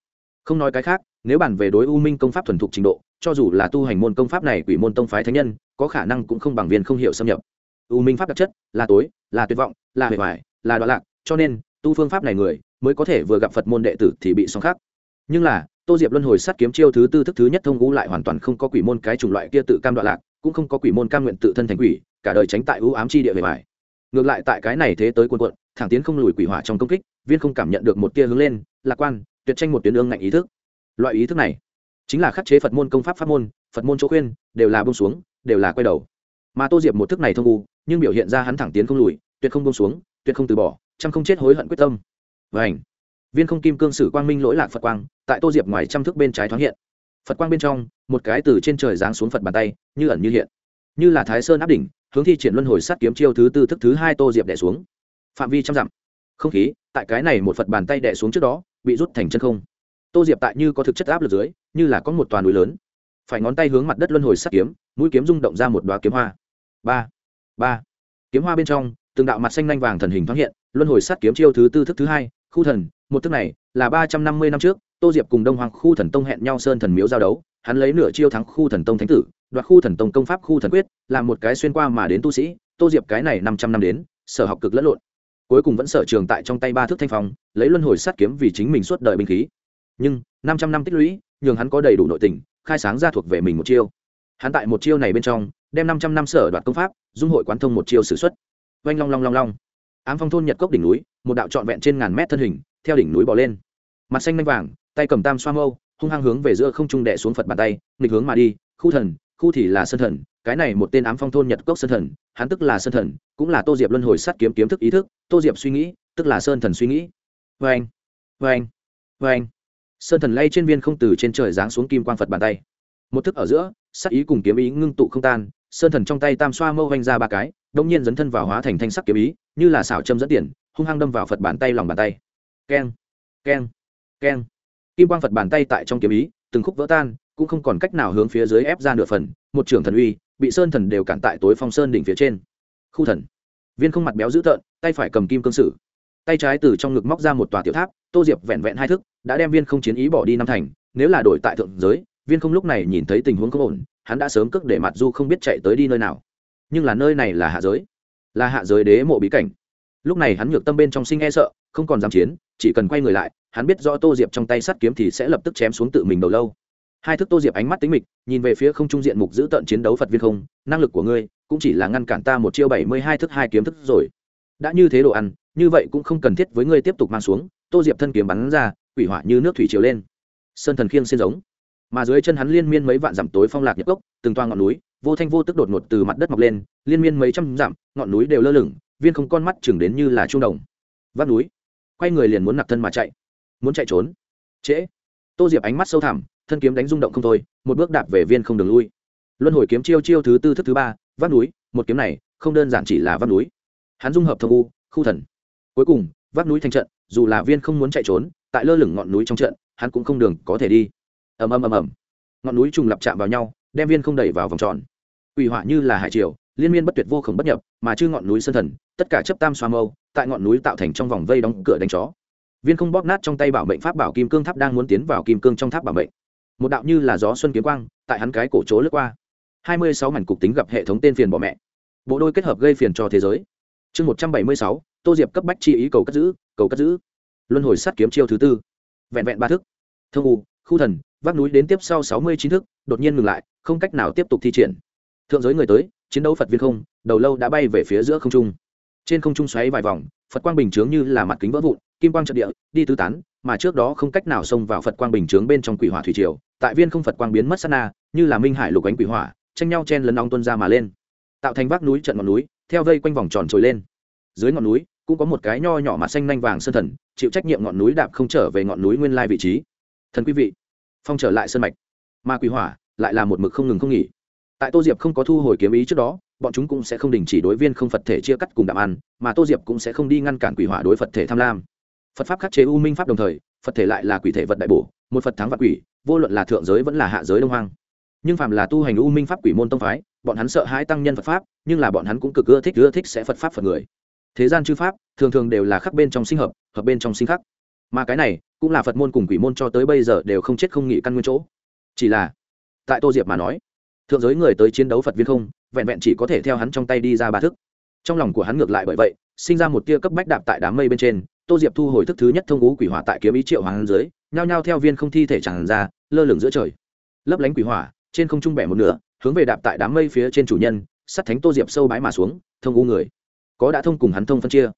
Không nói cái khác, nếu bàn về đối u minh công pháp thuần thục trình độ, cho dù là tu hành môn công pháp này quỷ môn tông phái thánh nhân, có khả năng cũng không bằng viên không hiểu xâm nhập. U minh pháp đặc chất, là tối, là tuyệt vọng, là hề hoài, là đoạn lạc, cho nên, tu phương pháp này người, mới có thể vừa gặp phật môn đệ tử thì bị song khắc. Nhưng là, tô diệp luân hồi sát kiếm chiêu thứ tư thức thứ nhất thông ngũ lại hoàn toàn không có quỷ môn cái chủng loại kia tự cam đoạn lạc, cũng không có quỷ môn cam nguyện tự thân thành quỷ, cả đời tránh tại ưu ám chi địa về bài ngược lại tại cái này thế tới quân quận thẳng tiến không lùi quỷ hỏa trong công kích, viên không cảm nhận được một tia hướng lên, lạc quan, tuyệt tranh một tuyến ương ngạnh ý thức. Loại ý thức này chính là khắc chế phật môn công pháp pháp môn, phật môn chỗ khuyên, đều là bông xuống, đều là quay đầu. Mà tô diệp một thức này thông u, nhưng biểu hiện ra hắn thẳng tiến không lùi, tuyệt không bông xuống, tuyệt không từ bỏ chăm không chết hối hận quyết tâm. Và ảnh viên không kim cương sử quang minh lỗi lạc phật quang, tại tô diệp ngoài trăm thước bên trái thoáng hiện. Phật quang bên trong, một cái từ trên trời giáng xuống phật bàn tay, như ẩn như hiện. Như là thái sơn áp đỉnh hướng thi triển luân hồi sát kiếm chiêu thứ tư thức thứ hai tô diệp đẻ xuống. Phạm vi trăm dặm. Không khí, tại cái này một phật bàn tay đẻ xuống trước đó, bị rút thành chân không. Tô diệp tại như có thực chất áp lực dưới, như là có một toàn núi lớn. Phải ngón tay hướng mặt đất luân hồi sát kiếm, mũi kiếm rung động ra một đoá kiếm hoa. Ba. Ba. Kiếm hoa bên trong, từng đạo mặt xanh lanh vàng thần hình thoáng hiện, luân hồi sát kiếm chiêu thứ tư thức thứ hai, khu thần. Một thức này, là ba trăm năm mươi năm trước, tô diệp cùng đông hoàng khu thần tông hẹn nhau sơn thần miếu giao đấu, hắn lấy nửa chiêu thắng khu thần tông thánh tử đoạt khu thần tông công pháp khu thần quyết, là một cái xuyên qua mà đến tu sĩ, tô diệp cái này năm trăm năm đến, sở học cực lẫn lộn. Cuối cùng vẫn sở trường tại trong tay ba thước thanh phong, lấy luân hồi sát kiếm vì chính mình suốt đời binh khí. Nhưng, năm trăm năm tích lũy, nhường hắn có đầy đủ nội tình, khai sáng ra thuộc về mình một chiêu. Hắn tại một chiêu này bên trong, đem năm trăm năm sở đoạt công pháp, dung hội quán thông một chiêu s ử x u ấ t oanh long long long long. Ám phong thôn nhật cốc đỉnh núi, một đạo trọn vẹn trên ngàn mét thân hình, theo đỉnh núi bỏ lên. Mặt xanh lanh vàng, tay cầm tam xoa mâu, hung hăng hướng về giữa không trung đệ xuống phật bàn tay, nghịch hướng mà đi, khu thần khu thì là sơn thần, cái này một tên ám phong thôn nhật cốc sơn thần, hắn tức là sơn thần, cũng là tô diệp luân hồi sắt kiếm kiếm thức ý thức, tô diệp suy nghĩ, tức là sơn thần suy nghĩ. Vê anh vê anh vê anh sơn thần lay trên viên không từ trên trời giáng xuống kim quang phật bàn tay. Một thức ở giữa sắc ý cùng kiếm ý ngưng tụ không tan, sơn thần trong tay tam xoa mâu vanh ra ba cái, đông nhiên dấn thân vào hóa thành thanh sắc kiếm ý, như là xảo châm dẫn tiền, hung hăng đâm vào phật bàn tay lòng bàn tay. Keng keng keng. Kim quang phật bàn tay tại trong kiếm ý, từng khúc vỡ tan cũng không còn cách nào hướng phía dưới ép ra nửa phần, một trưởng thần uy, bị sơn thần đều cản tại tối phong sơn đỉnh phía trên. Khu thần. Viên không mặt béo dữ tợn, tay phải cầm kim cương sử. Tay trái từ trong ngực móc ra một tòa tiểu tháp, tô diệp vẹn vẹn hai thức, đã đem viên không chiến ý bỏ đi năm thành, nếu là đổi tại thượng giới, viên không lúc này nhìn thấy tình huống không ổn, hắn đã sớm cước để mặt du không biết chạy tới đi nơi nào. Nhưng là nơi này là hạ giới, là hạ giới đế mộ bí cảnh. Lúc này hắn nhược tâm bên trong sinh e sợ, không còn dám chiến, chỉ cần quay người lại, hắn biết rõ tô diệp trong tay sắt kiếm thì sẽ lập tức chém xuống tự mình đầu lâu hai thức tô diệp ánh mắt tính mịch, nhìn về phía không trung diện mục giữ tận chiến đấu phật viên không, năng lực của ngươi cũng chỉ là ngăn cản ta một chiêu bảy mươi hai thức hai kiếm thức rồi. Đã như thế đồ ăn, như vậy cũng không cần thiết với ngươi tiếp tục mang xuống, tô diệp thân kiếm bắn ra, quỷ hỏa như nước thủy chiều lên. Sơn thần khiêng xin giống. Mà dưới chân hắn liên miên mấy vạn dặm tối phong lạc nhập cốc, từng toa ngọn núi, vô thanh vô tức đột ngột từ mặt đất mọc lên, liên miên mấy trăm dặm, ngọn núi đều lơ lửng, viên không con mắt chừng đến như là trung đồng. Vác núi. Quay người liền muốn nạp thân mà chạy. Muốn chạy trốn. Trễ. Tô diệp ánh mắt sâu thẳm thân kiếm đánh rung động không thôi, một bước đạp về viên không đường lui. Luân hồi kiếm chiêu chiêu thứ tư thức thứ ba, vác núi, một kiếm này, không đơn giản chỉ là vác núi. Hắn dung hợp thông u, khu thần. Cuối cùng, vác núi thành trận, dù là viên không muốn chạy trốn, tại lơ lửng ngọn núi trong trận, hắn cũng không đường có thể đi. Ầm ầm ầm ầm. Ngọn núi trùng lập chạm vào nhau, đem viên không đẩy vào vòng tròn. Ủy họa như là hải triều, liên miên bất tuyệt vô khổng bất nhập, mà chư ngọn núi sơn thần, tất cả chấp tam xoa mâu, tại ngọn núi tạo thành trong vòng vây đóng cửa đánh chó. Viên không bóp nát trong tay bảo mệnh pháp bảo kim cương tháp đang muốn tiến vào kim cương trong tháp bảo mệnh một đạo như là gió xuân kiếm quang, tại hắn cái cổ chỗ lướt qua. Hai mươi sáu mảnh cục tính gặp hệ thống tên phiền bỏ mẹ. Bộ đôi kết hợp gây phiền cho thế giới. Chương một trăm bảy mươi sáu, tô diệp cấp bách chi ý cầu cất giữ, cầu cất giữ. Luân hồi sắt kiếm chiêu thứ tư. Vẹn vẹn ba thức. Thương u, khu thần, vác núi đến tiếp sau sáu mươi chín thức, đột nhiên ngừng lại, không cách nào tiếp tục thi triển. Thượng giới người tới, chiến đấu phật viên không, đầu lâu đã bay về phía giữa không trung. Trên không trung xoáy vài vòng, phật quang bình chướng như là mặt kính vỡ vụn, kim quang trận địa, đi tứ tán mà trước đó không cách nào xông vào phật quang bình chướng bên trong quỷ hỏa thủy triều, tại viên không phật quang biến mất sát na, như là minh hải lục ánh quỷ hỏa, tranh nhau chen lấn ong tuân ra mà lên. Tạo thành vác núi trận ngọn núi, theo vây quanh vòng tròn trồi lên. Dưới ngọn núi, cũng có một cái nho nhỏ mặt xanh nanh vàng sơn thần, chịu trách nhiệm ngọn núi đạp không trở về ngọn núi nguyên lai vị trí. Thần quý vị, phong trở lại sơn mạch. Ma quỷ hỏa lại là một mực không ngừng không nghỉ. Tại tô diệp không có thu hồi kiếm ý trước đó, bọn chúng cũng sẽ không đình chỉ đối viên không phật thể chia cắt cùng đạm ăn, mà tô diệp cũng sẽ không đi ngăn cản quỷ hỏa đối phật thể tham lam phật pháp khắc chế u minh pháp đồng thời, phật thể lại là quỷ thể vật đại bổ, một phật thắng vật quỷ, vô luận là thượng giới vẫn là hạ giới đông hoang. Nhưng phàm là tu hành u minh pháp quỷ môn tông phái, bọn hắn sợ hãi tăng nhân phật pháp, nhưng là bọn hắn cũng cực ưa thích ưa thích sẽ phật pháp phật người. Thế gian chư pháp, thường thường đều là khắc bên trong sinh hợp hợp bên trong sinh khắc. Mà cái này, cũng là phật môn cùng quỷ môn cho tới bây giờ đều không chết không nghỉ căn nguyên chỗ. Chỉ là, tại tô diệp mà nói, thượng giới người tới chiến đấu phật viên không, vẹn vẹn chỉ có thể theo hắn trong tay đi ra ba thức. Trong lòng của hắn ngược lại bởi vậy, sinh ra một tia cấp bách đạp tại đám mây bên trên tô diệp thu hồi thức thứ nhất thông ngũ quỷ hỏa tại kiếm ý triệu hoàng dưới, nhao nhao theo viên không thi thể tràn ra, lơ lửng giữa trời. Lấp lánh quỷ hỏa, trên không trung bẻ một nửa, hướng về đạp tại đám mây phía trên chủ nhân sắt thánh tô diệp sâu bái mà xuống, thông u người. Có đã thông cùng hắn thông phân chia.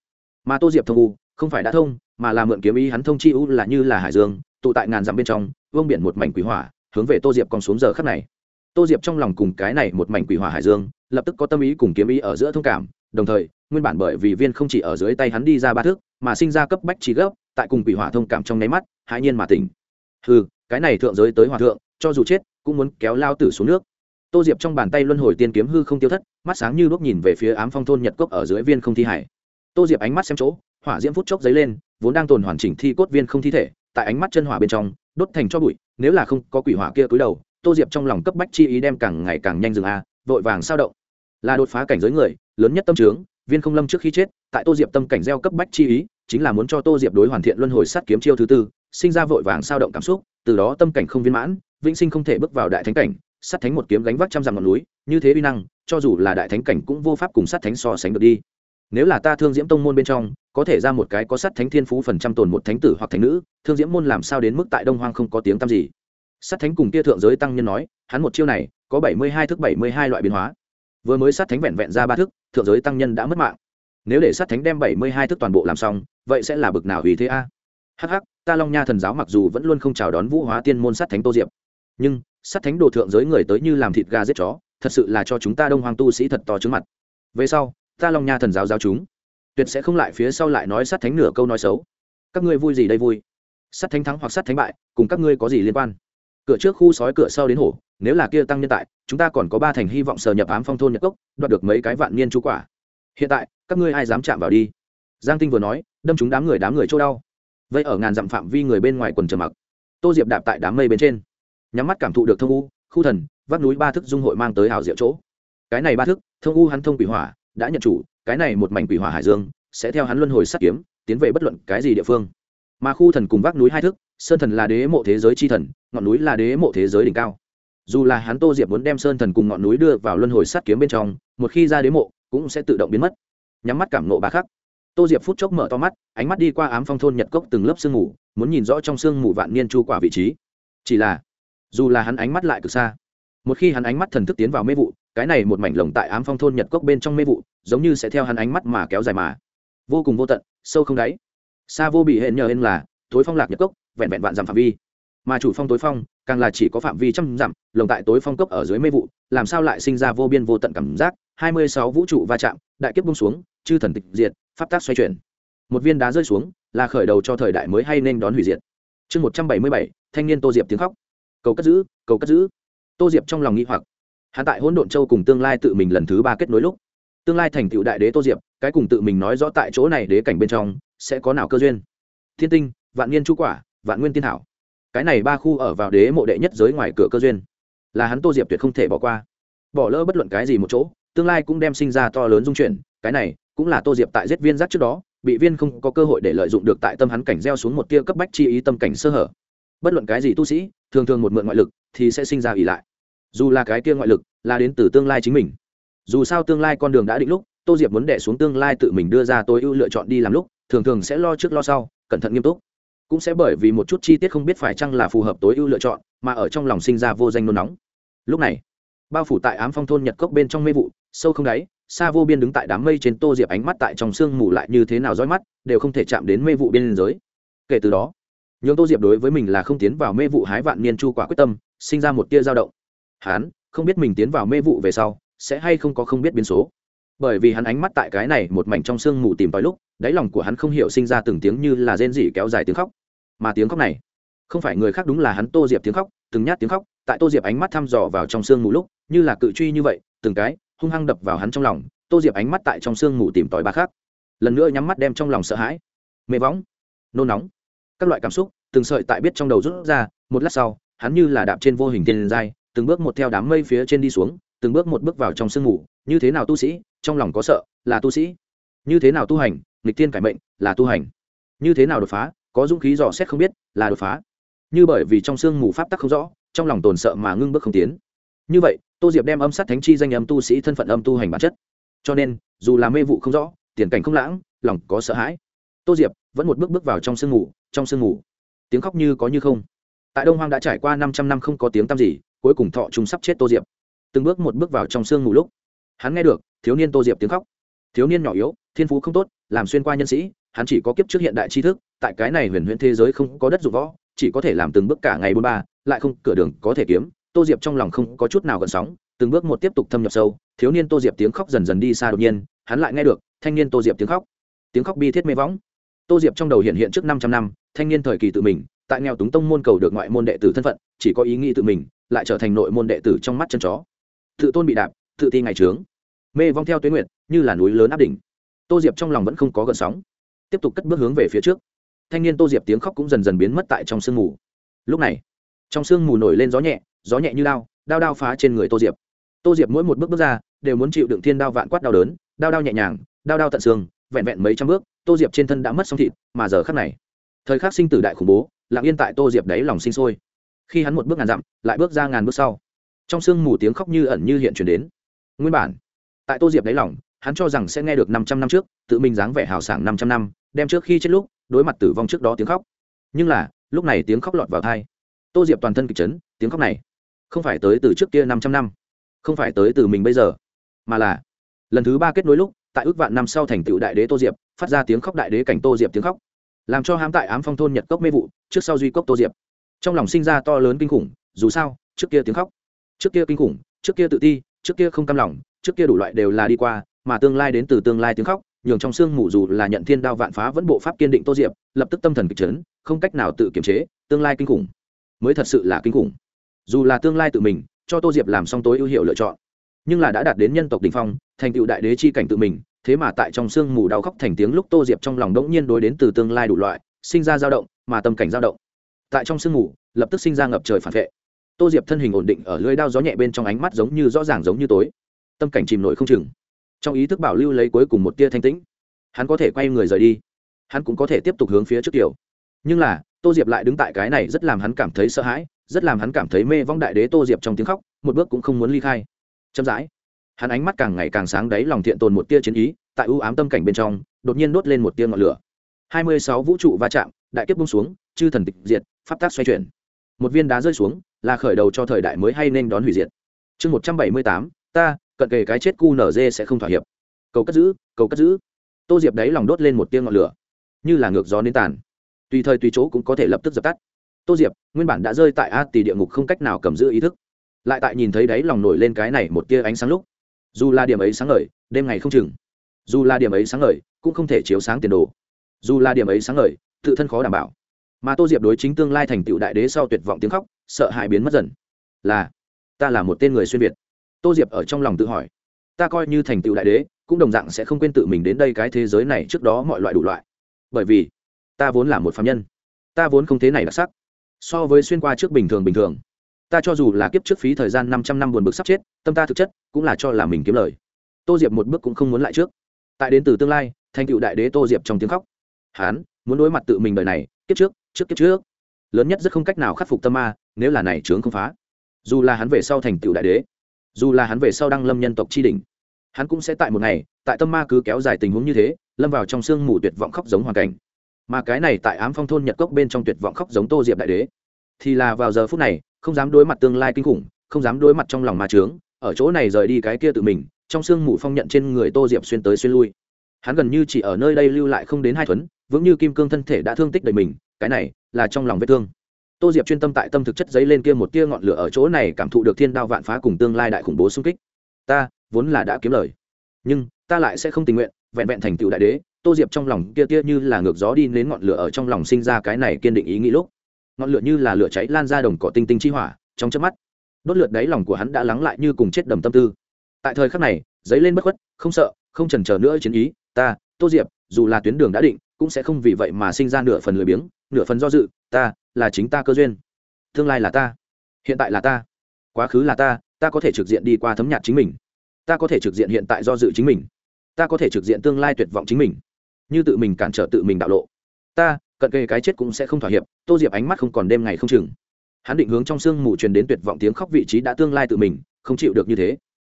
Mà tô diệp thông u không phải đã thông, mà là mượn kiếm ý hắn thông chi u là như là hải dương, tụ tại ngàn dặm bên trong vương biển một mảnh quỷ hỏa, hướng về tô diệp còn xuống giờ khắc này. Tô diệp trong lòng cùng cái này một mảnh quỷ hỏa hải dương, lập tức có tâm ý cùng kiếm ý ở giữa thông cảm, đồng thời, nguyên bản bởi vì viên không chỉ ở dưới tay hắn đi ra ba thước mà sinh ra cấp bách trí gấp, tại cùng quỷ hỏa thông cảm trong nháy mắt, hãi nhiên mà tỉnh. Hừ, cái này thượng giới tới hòa thượng, cho dù chết, cũng muốn kéo lao tử xuống nước. Tô diệp trong bàn tay luân hồi tiên kiếm hư không tiêu thất, mắt sáng như đuốc nhìn về phía ám phong thôn nhật cốc ở dưới viên không thi hải. Tô diệp ánh mắt xem chỗ, hỏa diễm phút chốc dấy lên, vốn đang tồn hoàn chỉnh thi cốt viên không thi thể, tại ánh mắt chân hỏa bên trong, đốt thành cho bụi, nếu là không có quỷ hỏa kia cúi đầu, tô diệp trong lòng cấp bách chi ý đem càng ngày càng nhanh dừng a, vội vàng sao động. Là đột phá cảnh giới người, lớn nhất tâm trướng viên không lâm trước khi chết, tại tô diệp tâm cảnh gieo cấp bách chi ý, chính là muốn cho tô diệp đối hoàn thiện luân hồi sát kiếm chiêu thứ tư, sinh ra vội vàng sao động cảm xúc, từ đó tâm cảnh không viên mãn, vĩnh sinh không thể bước vào đại thánh cảnh, sát thánh một kiếm gánh vác trăm dặm ngọn núi, như thế uy năng, cho dù là đại thánh cảnh cũng vô pháp cùng sát thánh so sánh được đi. Nếu là ta thương diễm tông môn bên trong, có thể ra một cái có sát thánh thiên phú phần trăm tồn một thánh tử hoặc thánh nữ, thương diễm môn làm sao đến mức tại đông hoang không có tiếng tăm gì? Sát thánh cùng kia thượng giới tăng nhân nói, hắn một chiêu này, có bảy mươi hai thức bảy mươi hai loại biến hóa vừa mới sát thánh vẹn vẹn ra ba thức, thượng giới tăng nhân đã mất mạng. Nếu để sát thánh đem bảy mươi hai thức toàn bộ làm xong, vậy sẽ là bực nào vì thế a? À? hh ta long nha thần giáo mặc dù vẫn luôn không chào đón vũ hóa tiên môn sát thánh tô diệp, nhưng sát thánh đồ thượng giới người tới như làm thịt gà giết chó, thật sự là cho chúng ta đông hoàng tu sĩ thật to trứng mặt. Về sau, ta long nha thần giáo giáo chúng, tuyệt sẽ không lại phía sau lại nói sát thánh nửa câu nói xấu. Các ngươi vui gì đây vui? Sát thánh thắng hoặc sát thánh bại, cùng các ngươi có gì liên quan? Cửa trước khu sói cửa sau đến hổ nếu là kia tăng nhân tại, chúng ta còn có ba thành hy vọng sờ nhập ám phong thôn nhật cốc, đoạt được mấy cái vạn niên chú quả. Hiện tại, các ngươi ai dám chạm vào đi? Giang tinh vừa nói, đâm chúng đám người đám người chỗ đau. Vậy ở ngàn dặm phạm vi người bên ngoài quần trầm mặc, tô diệp đạp tại đám mây bên trên. Nhắm mắt cảm thụ được thông u, khu thần, vác núi ba thức dung hội mang tới hào diệu chỗ. Cái này ba thức, thông u hắn thông quỷ hỏa, đã nhận chủ, cái này một mảnh quỷ hỏa hải dương, sẽ theo hắn luân hồi sát kiếm, tiến về bất luận cái gì địa phương. Mà khu thần cùng vác núi hai thức, sơn thần là đế mộ thế giới chi thần, ngọn núi là đế mộ thế giới đỉnh cao dù là hắn tô diệp muốn đem sơn thần cùng ngọn núi đưa vào luân hồi sát kiếm bên trong, một khi ra đế mộ, cũng sẽ tự động biến mất. Nhắm mắt cảm nộ bà khắc. Tô diệp phút chốc mở to mắt, ánh mắt đi qua ám phong thôn nhật cốc từng lớp sương mù, muốn nhìn rõ trong sương mù vạn niên chu quả vị trí. Chỉ là, dù là hắn ánh mắt lại cực xa, một khi hắn ánh mắt thần thức tiến vào mê vụ, cái này một mảnh lồng tại ám phong thôn nhật cốc bên trong mê vụ, giống như sẽ theo hắn ánh mắt mà kéo dài mà. Vô cùng vô tận, sâu không đáy. Xa vô bị hẹn nhờ hên là, tối phong lạc nhật cốc, vẹn vẹn vạn dặm phạm vi. Mà chủ phong tối phong càng là chỉ có phạm vi trăm dặm, lồng tại tối phong cốc ở dưới mê vụ, làm sao lại sinh ra vô biên vô tận cảm giác? Hai mươi sáu vũ trụ va chạm, đại kiếp bung xuống, chư thần tịch diệt, pháp tác xoay chuyển. Một viên đá rơi xuống, là khởi đầu cho thời đại mới hay nên đón hủy diệt? Chương một trăm bảy mươi bảy, thanh niên tô diệp tiếng khóc. Cầu cất giữ, cầu cất giữ. Tô diệp trong lòng nghĩ hoặc. Hạ tại hỗn độn châu cùng tương lai tự mình lần thứ ba kết nối lúc, tương lai thành tựu đại đế tô diệp, cái cùng tự mình nói rõ tại chỗ này đế cảnh bên trong, sẽ có nào cơ duyên? Thiên tinh, vạn niên chu quả, vạn nguyên tiên thảo cái này ba khu ở vào đế mộ đệ nhất giới ngoài cửa cơ duyên. Là hắn tô diệp tuyệt không thể bỏ qua. Bỏ lỡ bất luận cái gì một chỗ, tương lai cũng đem sinh ra to lớn dung chuyển, cái này cũng là tô diệp tại giết viên giác trước đó, bị viên không có cơ hội để lợi dụng được tại tâm hắn cảnh gieo xuống một tia cấp bách chi ý tâm cảnh sơ hở. Bất luận cái gì tu sĩ, thường thường một mượn ngoại lực thì sẽ sinh ra ỉ lại. Dù là cái tia ngoại lực là đến từ tương lai chính mình. Dù sao tương lai con đường đã định lúc, tô diệp muốn đẻ xuống tương lai tự mình đưa ra tối ưu lựa chọn đi làm lúc, thường thường sẽ lo trước lo sau, cẩn thận nghiêm túc cũng sẽ bởi vì một chút chi tiết không biết phải chăng là phù hợp tối ưu lựa chọn, mà ở trong lòng sinh ra vô danh nôn nóng. Lúc này, bao phủ tại ám phong thôn nhật cốc bên trong mê vụ, sâu không đáy xa vô biên đứng tại đám mây trên tô diệp ánh mắt tại trong sương mù lại như thế nào roi mắt, đều không thể chạm đến mê vụ biên giới. Kể từ đó, nhường tô diệp đối với mình là không tiến vào mê vụ hái vạn niên chu quả quyết tâm, sinh ra một tia dao động. Hán không biết mình tiến vào mê vụ về sau, sẽ hay không có không biết biến số. Bởi vì hắn ánh mắt tại cái này một mảnh trong sương mù tìm tòi lúc, đáy lòng của hắn không hiểu sinh ra từng tiếng như là rên rỉ kéo dài tiếng khóc mà tiếng khóc này. Không phải người khác đúng là hắn tô diệp tiếng khóc, từng nhát tiếng khóc, tại tô diệp ánh mắt thăm dò vào trong sương mù lúc, như là cự truy như vậy, từng cái hung hăng đập vào hắn trong lòng, tô diệp ánh mắt tại trong sương mù tìm tòi ba khác. Lần nữa nhắm mắt đem trong lòng sợ hãi, mê võng, nôn nóng, các loại cảm xúc, từng sợi tại biết trong đầu rút ra, một lát sau, hắn như là đạp trên vô hình tiền dai từng bước một theo đám mây phía trên đi xuống, từng bước một bước vào trong sương mù, như thế nào tu sĩ, trong lòng có sợ, là tu sĩ. Như thế nào tu hành, nghịch thiên cải mệnh, là tu hành. Như thế nào đột phá có dũng khí dò xét không biết, là đột phá. Như bởi vì trong sương mù pháp tắc không rõ, trong lòng tồn sợ mà ngưng bước không tiến. Như vậy, tô diệp đem âm sát thánh chi danh âm tu sĩ thân phận âm tu hành bản chất. Cho nên, dù là mê vụ không rõ, tiền cảnh không lãng, lòng có sợ hãi. Tô diệp vẫn một bước bước vào trong sương mù, trong sương mù. Tiếng khóc như có như không. Tại đông hoang đã trải qua năm trăm năm không có tiếng tăm gì, cuối cùng thọ chúng sắp chết tô diệp. Từng bước một bước vào trong sương mù lúc, hắn nghe được thiếu niên tô diệp tiếng khóc. Thiếu niên nhỏ yếu, thiên phú không tốt, làm xuyên qua nhân sĩ hắn chỉ có kiếp trước hiện đại tri thức, tại cái này huyền huyễn thế giới không có đất dụng võ, chỉ có thể làm từng bước cả ngày bốn ba, lại không, cửa đường có thể kiếm. Tô diệp trong lòng không có chút nào gần sóng, từng bước một tiếp tục thâm nhập sâu. Thiếu niên tô diệp tiếng khóc dần dần đi xa đột nhiên, hắn lại nghe được thanh niên tô diệp tiếng khóc. Tiếng khóc bi thiết mê võng. Tô diệp trong đầu hiện hiện trước năm trăm năm, thanh niên thời kỳ tự mình, tại nghèo túng tông môn cầu được ngoại môn đệ tử thân phận, chỉ có ý nghĩ tự mình, lại trở thành nội môn đệ tử trong mắt chân chó. Tự tôn bị đạp, tự ti ngày trướng. Mê vong theo tuyến nguyện như là núi lớn áp đỉnh. Tô diệp trong lòng vẫn không có gợn sóng tiếp tục cất bước hướng về phía trước. Thanh niên tô diệp tiếng khóc cũng dần dần biến mất tại trong sương mù. Lúc này, trong sương mù nổi lên gió nhẹ gió nhẹ như đao đao đao phá trên người tô diệp. Tô diệp mỗi một bước bước ra, đều muốn chịu đựng thiên đao vạn quát đau đớn đao đao nhẹ nhàng đao đao tận xương, vẹn vẹn mấy trăm bước, tô diệp trên thân đã mất xong thịt, mà giờ khắc này, thời khắc sinh tử đại khủng bố, lặng yên tại tô diệp đáy lòng sinh sôi. Khi hắn một bước ngàn dặm, lại bước ra ngàn bước sau, trong sương mù tiếng khóc như ẩn như hiện chuyển đến. Nguyên bản, tại tô diệp đáy lòng, hắn cho rằng sẽ nghe được năm trăm năm trước, tự mình dáng vẻ hào sảng năm trăm năm đem trước khi chết lúc, đối mặt tử vong trước đó tiếng khóc. Nhưng là, lúc này tiếng khóc lọt vào thai tô diệp toàn thân kịch chấn, tiếng khóc này không phải tới từ trước kia năm trăm năm, không phải tới từ mình bây giờ, mà là lần thứ ba kết nối lúc, tại ước vạn năm sau thành tựu đại đế tô diệp, phát ra tiếng khóc đại đế cảnh tô diệp tiếng khóc. Làm cho hãm tại ám phong thôn nhật cốc mê vụ, trước sau duy cốc tô diệp. Trong lòng sinh ra to lớn kinh khủng, dù sao, trước kia tiếng khóc, trước kia kinh khủng, trước kia tự ti, trước kia không cam lòng, trước kia đủ loại đều là đi qua, mà tương lai đến từ tương lai tiếng khóc nhường trong xương mù dù là nhận thiên đao vạn phá vẫn bộ pháp kiên định tô diệp, lập tức tâm thần kịch chấn, không cách nào tự kiềm chế, tương lai kinh khủng. Mới thật sự là kinh khủng. Dù là tương lai tự mình, cho tô diệp làm xong tối ưu hiệu lựa chọn. Nhưng là đã đạt đến nhân tộc đình phong, thành tựu đại đế chi cảnh tự mình, thế mà tại trong sương mù đau khóc thành tiếng lúc tô diệp trong lòng đỗng nhiên đối đến từ tương lai đủ loại, sinh ra dao động, mà tâm cảnh dao động. Tại trong sương mù, lập tức sinh ra ngập trời phản vệ. Tô diệp thân hình ổn định ở lưới đao gió nhẹ bên trong ánh mắt giống như rõ ràng giống như tối. Tâm cảnh chìm nổi không chừng trong ý thức bảo lưu lấy cuối cùng một tia thanh tĩnh. Hắn có thể quay người rời đi. Hắn cũng có thể tiếp tục hướng phía trước kiểu nhưng là, tô diệp lại đứng tại cái này rất làm hắn cảm thấy sợ hãi, rất làm hắn cảm thấy mê vong đại đế tô diệp trong tiếng khóc, một bước cũng không muốn ly khai. Chậm rãi, hắn ánh mắt càng ngày càng sáng đáy lòng thiện tồn một tia chiến ý, tại ưu ám tâm cảnh bên trong, đột nhiên đốt lên một tia ngọn lửa. Hai mươi sáu vũ trụ va chạm, đại kiếp bung xuống, chư thần tịch diệt, pháp tác xoay chuyển. Một viên đá rơi xuống, là khởi đầu cho thời đại mới hay nên đón hủy diệt. Chương một trăm bảy mươi tám, ta cận kề cái chết cu nở dê sẽ không thỏa hiệp. Cầu cất giữ, cầu cất giữ. Tô diệp đấy lòng đốt lên một tia ngọn lửa. Như là ngược gió đến tàn. Tùy thời tùy chỗ cũng có thể lập tức dập tắt. Tô diệp, nguyên bản đã rơi tại a tỷ địa ngục không cách nào cầm giữ ý thức. Lại tại nhìn thấy đáy lòng nổi lên cái này một tia ánh sáng lúc. Dù là điểm ấy sáng ngời, đêm ngày không chừng. Dù là điểm ấy sáng ngời, cũng không thể chiếu sáng tiền đồ. Dù là điểm ấy sáng ngời, tự thân khó đảm bảo. Mà tô diệp đối chính tương lai thành tựu đại đế sau tuyệt vọng tiếng khóc, sợ hãi biến mất dần. Là, ta là một tên người xuyên việt tô diệp ở trong lòng tự hỏi, ta coi như thành tựu đại đế, cũng đồng dạng sẽ không quên tự mình đến đây cái thế giới này trước đó mọi loại đủ loại. Bởi vì, ta vốn là một phạm nhân. Ta vốn không thế này đặc sắc. So với xuyên qua trước bình thường bình thường, ta cho dù là kiếp trước phí thời gian năm trăm năm buồn bực sắp chết, tâm ta thực chất cũng là cho là mình kiếm lời. Tô diệp một bước cũng không muốn lại trước. Tại đến từ tương lai, thành cựu đại đế tô diệp trong tiếng khóc. Hán muốn đối mặt tự mình đời này, kiếp trước trước kiếp trước. Lớn nhất rất không cách nào khắc phục tâm ma, nếu là này trướng không phá. Dù là hắn về sau thành tựu đại đế dù là hắn về sau đăng lâm nhân tộc tri đình hắn cũng sẽ tại một ngày, tại tâm ma cứ kéo dài tình huống như thế, lâm vào trong sương mù tuyệt vọng khóc giống hoàn cảnh. Mà cái này tại ám phong thôn nhật cốc bên trong tuyệt vọng khóc giống tô diệp đại đế, thì là vào giờ phút này, không dám đối mặt tương lai kinh khủng, không dám đối mặt trong lòng ma trướng ở chỗ này rời đi cái kia tự mình, trong sương mù phong nhận trên người tô diệp xuyên tới xuyên lui. Hắn gần như chỉ ở nơi đây lưu lại không đến hai thuấn vững như kim cương thân thể đã thương tích đầy mình, cái này là trong lòng vết thương tô diệp chuyên tâm tại tâm thực chất giấy lên kia một tia ngọn lửa ở chỗ này cảm thụ được thiên đao vạn phá cùng tương lai đại khủng bố xung kích. Ta, vốn là đã kiếm lời. Nhưng, ta lại sẽ không tình nguyện, vẹn vẹn thành tựu đại đế, tô diệp trong lòng kia tia như là ngược gió đi đến ngọn lửa ở trong lòng sinh ra cái này kiên định ý nghĩ lúc. Ngọn lửa như là lửa cháy lan ra đồng cỏ tinh tinh chi hỏa, trong chớp mắt, đốt lượt đáy lòng của hắn đã lắng lại như cùng chết đầm tâm tư. Tại thời khắc này, giấy lên bất khuất, không sợ, không chần chờ nữa chiến ý, ta, tô diệp, dù là tuyến đường đã định, cũng sẽ không vì vậy mà sinh ra nửa phần lười biếng nửa phần do dự, ta, là chính ta cơ duyên. Tương lai là ta. Hiện tại là ta. Quá khứ là ta ta có thể trực diện đi qua thấm nhạt chính mình. Ta có thể trực diện hiện tại do dự chính mình. Ta có thể trực diện tương lai tuyệt vọng chính mình. Như tự mình cản trở tự mình đạo lộ. Ta, cận kề cái chết cũng sẽ không thỏa hiệp, tô diệp ánh mắt không còn đêm ngày không chừng. Hắn định hướng trong sương mù truyền đến tuyệt vọng tiếng khóc vị trí đã tương lai tự mình, không chịu được như thế.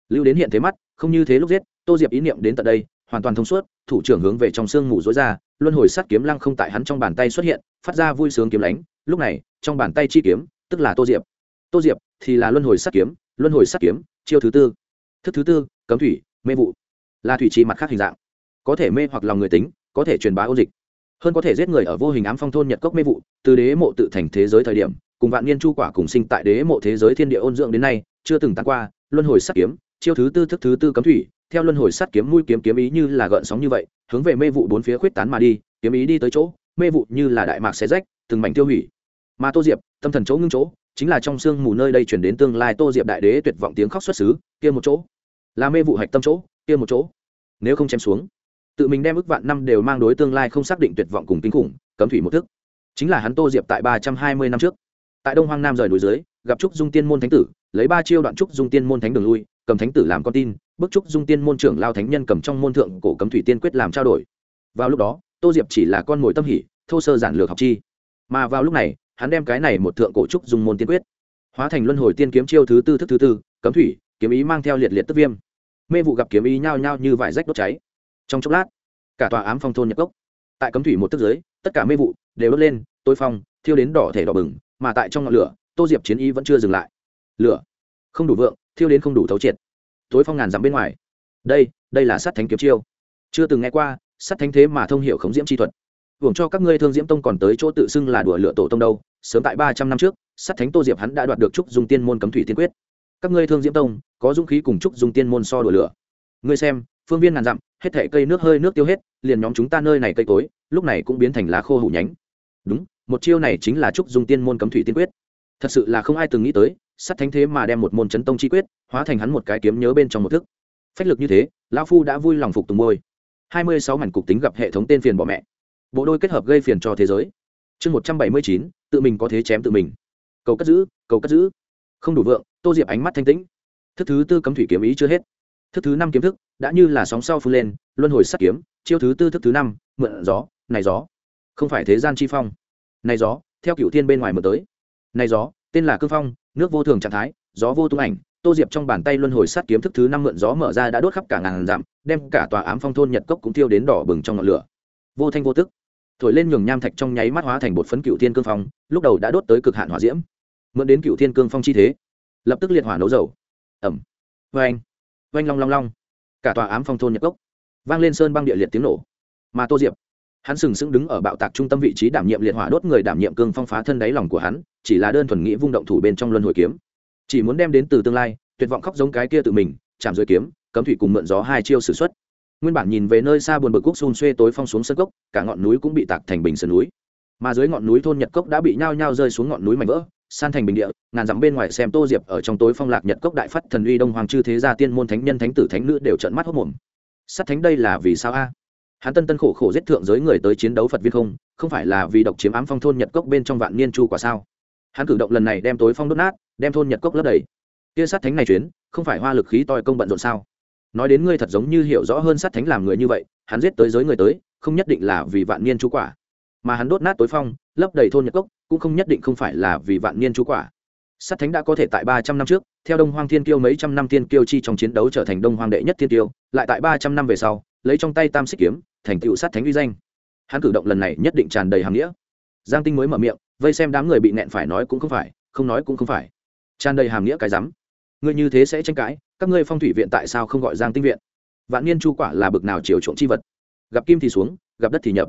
Lưu đến hiện thế mắt, không như thế lúc giết, tô diệp ý niệm đến tận đây hoàn toàn thông suốt, thủ trưởng hướng về trong sương mù dối ra, luân hồi sắt kiếm lăng không tại hắn trong bàn tay xuất hiện, phát ra vui sướng kiếm lánh. Lúc này, trong bàn tay chi kiếm, tức là tô diệp. Tô diệp thì là luân hồi sắt kiếm, luân hồi sắt kiếm, chiêu thứ tư. Thức thứ tư, cấm thủy, mê vụ. Là thủy trì mặt khác hình dạng. Có thể mê hoặc lòng người tính, có thể truyền bá ôn dịch. Hơn có thể giết người ở vô hình ám phong thôn nhật cốc mê vụ, từ đế mộ tự thành thế giới thời điểm, cùng vạn niên chu quả cùng sinh tại đế mộ thế giới thiên địa ôn dưỡng đến nay, chưa từng tan qua, luân hồi sắt kiếm, chiêu thứ tư, thức thứ tư cấm thủy theo luân hồi sắt kiếm mũi kiếm kiếm ý như là gợn sóng như vậy, hướng về mê vụ bốn phía khuyết tán mà đi, kiếm ý đi tới chỗ, mê vụ như là đại mạc xé rách, từng mảnh tiêu hủy. Mà tô diệp, tâm thần chỗ ngưng chỗ, chính là trong sương mù nơi đây chuyển đến tương lai tô diệp đại đế tuyệt vọng tiếng khóc xuất xứ, kia một chỗ. Là mê vụ hạch tâm chỗ, kia một chỗ. Nếu không chém xuống, tự mình đem ức vạn năm đều mang đối tương lai không xác định tuyệt vọng cùng kinh khủng, cấm thủy một thức. Chính là hắn tô diệp tại ba trăm hai mươi năm trước, tại đông hoang nam rời núi dưới, gặp trúc dung tiên môn thánh tử, lấy ba chiêu đoạn trúc dung tiên môn thánh đường lui, cầm thánh tử làm con tin bức trúc dung tiên môn trưởng lao thánh nhân cầm trong môn thượng cổ cấm thủy tiên quyết làm trao đổi. Vào lúc đó, tô diệp chỉ là con mồi tâm hỉ, thô sơ giản lược học chi. Mà vào lúc này, hắn đem cái này một thượng cổ trúc dùng môn tiên quyết, hóa thành luân hồi tiên kiếm chiêu thứ tư thức thứ tư, cấm thủy, kiếm ý mang theo liệt liệt tức viêm. Mê vụ gặp kiếm ý nhao nhao như vải rách đốt cháy. Trong chốc lát, cả tòa ám phong thôn nhập cốc, tại cấm thủy một tức giới tất cả mê vụ đều đốt lên tôi phong, thiêu đến đỏ thể đỏ bừng, mà tại trong ngọn lửa, tô diệp chiến ý vẫn chưa dừng lại. Lửa không đủ vượng, thiêu đến không đủ thấu triệt tối phong ngàn dặm bên ngoài. Đây đây là sát thánh kiếm chiêu. Chưa từng nghe qua, sát thánh thế mà thông hiệu khống diễm chi thuật. Hưởng cho các ngươi thương diễm tông còn tới chỗ tự xưng là đùa lựa tổ tông đâu, sớm tại ba trăm năm trước, sát thánh tô diệp hắn đã đoạt được trúc dung tiên môn cấm thủy tiên quyết. Các ngươi thương diễm tông, có dũng khí cùng trúc dung tiên môn so đùa lửa. Ngươi xem, phương viên ngàn dặm, hết thể cây nước hơi nước tiêu hết, liền nhóm chúng ta nơi này cây cối, lúc này cũng biến thành lá khô hủ nhánh. Đúng, một chiêu này chính là trúc dung tiên môn cấm thủy tiên quyết. Thật sự là không ai từng nghĩ tới sát thánh thế mà đem một môn chấn tông chi quyết, hóa thành hắn một cái kiếm nhớ bên trong một thức. Phách lực như thế, lão phu đã vui lòng phục tùng môi hai mươi sáu mảnh cục tính gặp hệ thống tên phiền bỏ mẹ. Bộ đôi kết hợp gây phiền cho thế giới. Chương một trăm bảy mươi chín, tự mình có thế chém tự mình. Cầu cất giữ, cầu cất giữ. Không đủ vượng, tô diệp ánh mắt thanh tĩnh. Thức thứ tư cấm thủy kiếm ý chưa hết. Thức thứ năm kiếm thức, đã như là sóng sau phun lên, luân hồi sắt kiếm, chiêu thứ tư thức thứ năm, mượn gió, này gió. Không phải thế gian chi phong. Này gió, theo cựu thiên bên ngoài mở tới. Này gió, tên là cương phong nước vô thường trạng thái, gió vô tung ảnh, tô diệp trong bàn tay luân hồi sát kiếm thức thứ năm mượn gió mở ra đã đốt khắp cả ngàn dặm, đem cả tòa ám phong thôn nhật cốc cũng thiêu đến đỏ bừng trong ngọn lửa. Vô thanh vô tức, thổi lên nhường nham thạch trong nháy mắt hóa thành bột phấn cựu thiên cương phong, lúc đầu đã đốt tới cực hạn hỏa diễm, mượn đến cựu thiên cương phong chi thế, lập tức liệt hỏa nấu dầu. Ẩm vê anh vê anh long long long. Cả tòa ám phong thôn nhật cốc vang lên sơn băng địa liệt tiếng nổ. Mà tô diệp hắn sừng sững đứng ở bạo tạc trung tâm vị trí đảm nhiệm liệt hỏa đốt người đảm nhiệm cương phong phá thân đáy lòng của hắn, chỉ là đơn thuần nghĩ vung động thủ bên trong luân hồi kiếm. Chỉ muốn đem đến từ tương lai, tuyệt vọng khóc giống cái kia tự mình, chạm dưới kiếm, cấm thủy cùng mượn gió hai chiêu s ử x u ấ t nguyên bản nhìn về nơi xa buồn bực quốc xun xuê tối phong xuống sân cốc, cả ngọn núi cũng bị tạc thành bình sườn núi. Mà dưới ngọn núi thôn nhật cốc đã bị nhao nhao rơi xuống ngọn núi mảnh vỡ, san thành bình địa, ngàn dặm bên ngoài xem tô diệp ở trong tối phong lạc nhật cốc đại phát thần uy đông hoàng chư thế gia tiên môn thánh nhân thánh tử thánh nữ đều trận mắt hốc mồm. Sắt thánh đây là vì sao a? Hắn tân tân khổ khổ giết thượng giới người tới chiến đấu phật viên không không phải là vì độc chiếm ám phong thôn nhật cốc bên trong vạn niên chu quả sao? Hắn cử động lần này đem tối phong đốt nát, đem thôn nhật cốc lấp đầy. Kia sát thánh này chuyến, không phải hoa lực khí toi công bận rộn sao? Nói đến ngươi thật giống như hiểu rõ hơn sát thánh làm người như vậy, hắn giết tới giới người tới, không nhất định là vì vạn niên chu quả. Mà hắn đốt nát tối phong, lấp đầy thôn nhật cốc, cũng không nhất định không phải là vì vạn niên chu quả. Sát thánh đã có thể tại ba trăm năm trước, theo đông hoang thiên kiêu mấy trăm năm thiên kiêu chi trong chiến đấu trở thành đông hoang đệ nhất thiên kiêu, lại tại ba trăm năm về sau, lấy trong tay tam xích kiếm thành tựu sát thánh uy danh. Hắn cử động lần này nhất định tràn đầy hàm nghĩa. Giang tinh mới mở miệng, vây xem đám người bị nẹn phải nói cũng không phải, không nói cũng không phải. Tràn đầy hàm nghĩa cái rắm. Ngươi như thế sẽ tranh cãi, các ngươi phong thủy viện tại sao không gọi giang tinh viện? Vạn niên chu quả là bực nào chiều trộm chi vật. Gặp kim thì xuống, gặp đất thì nhập.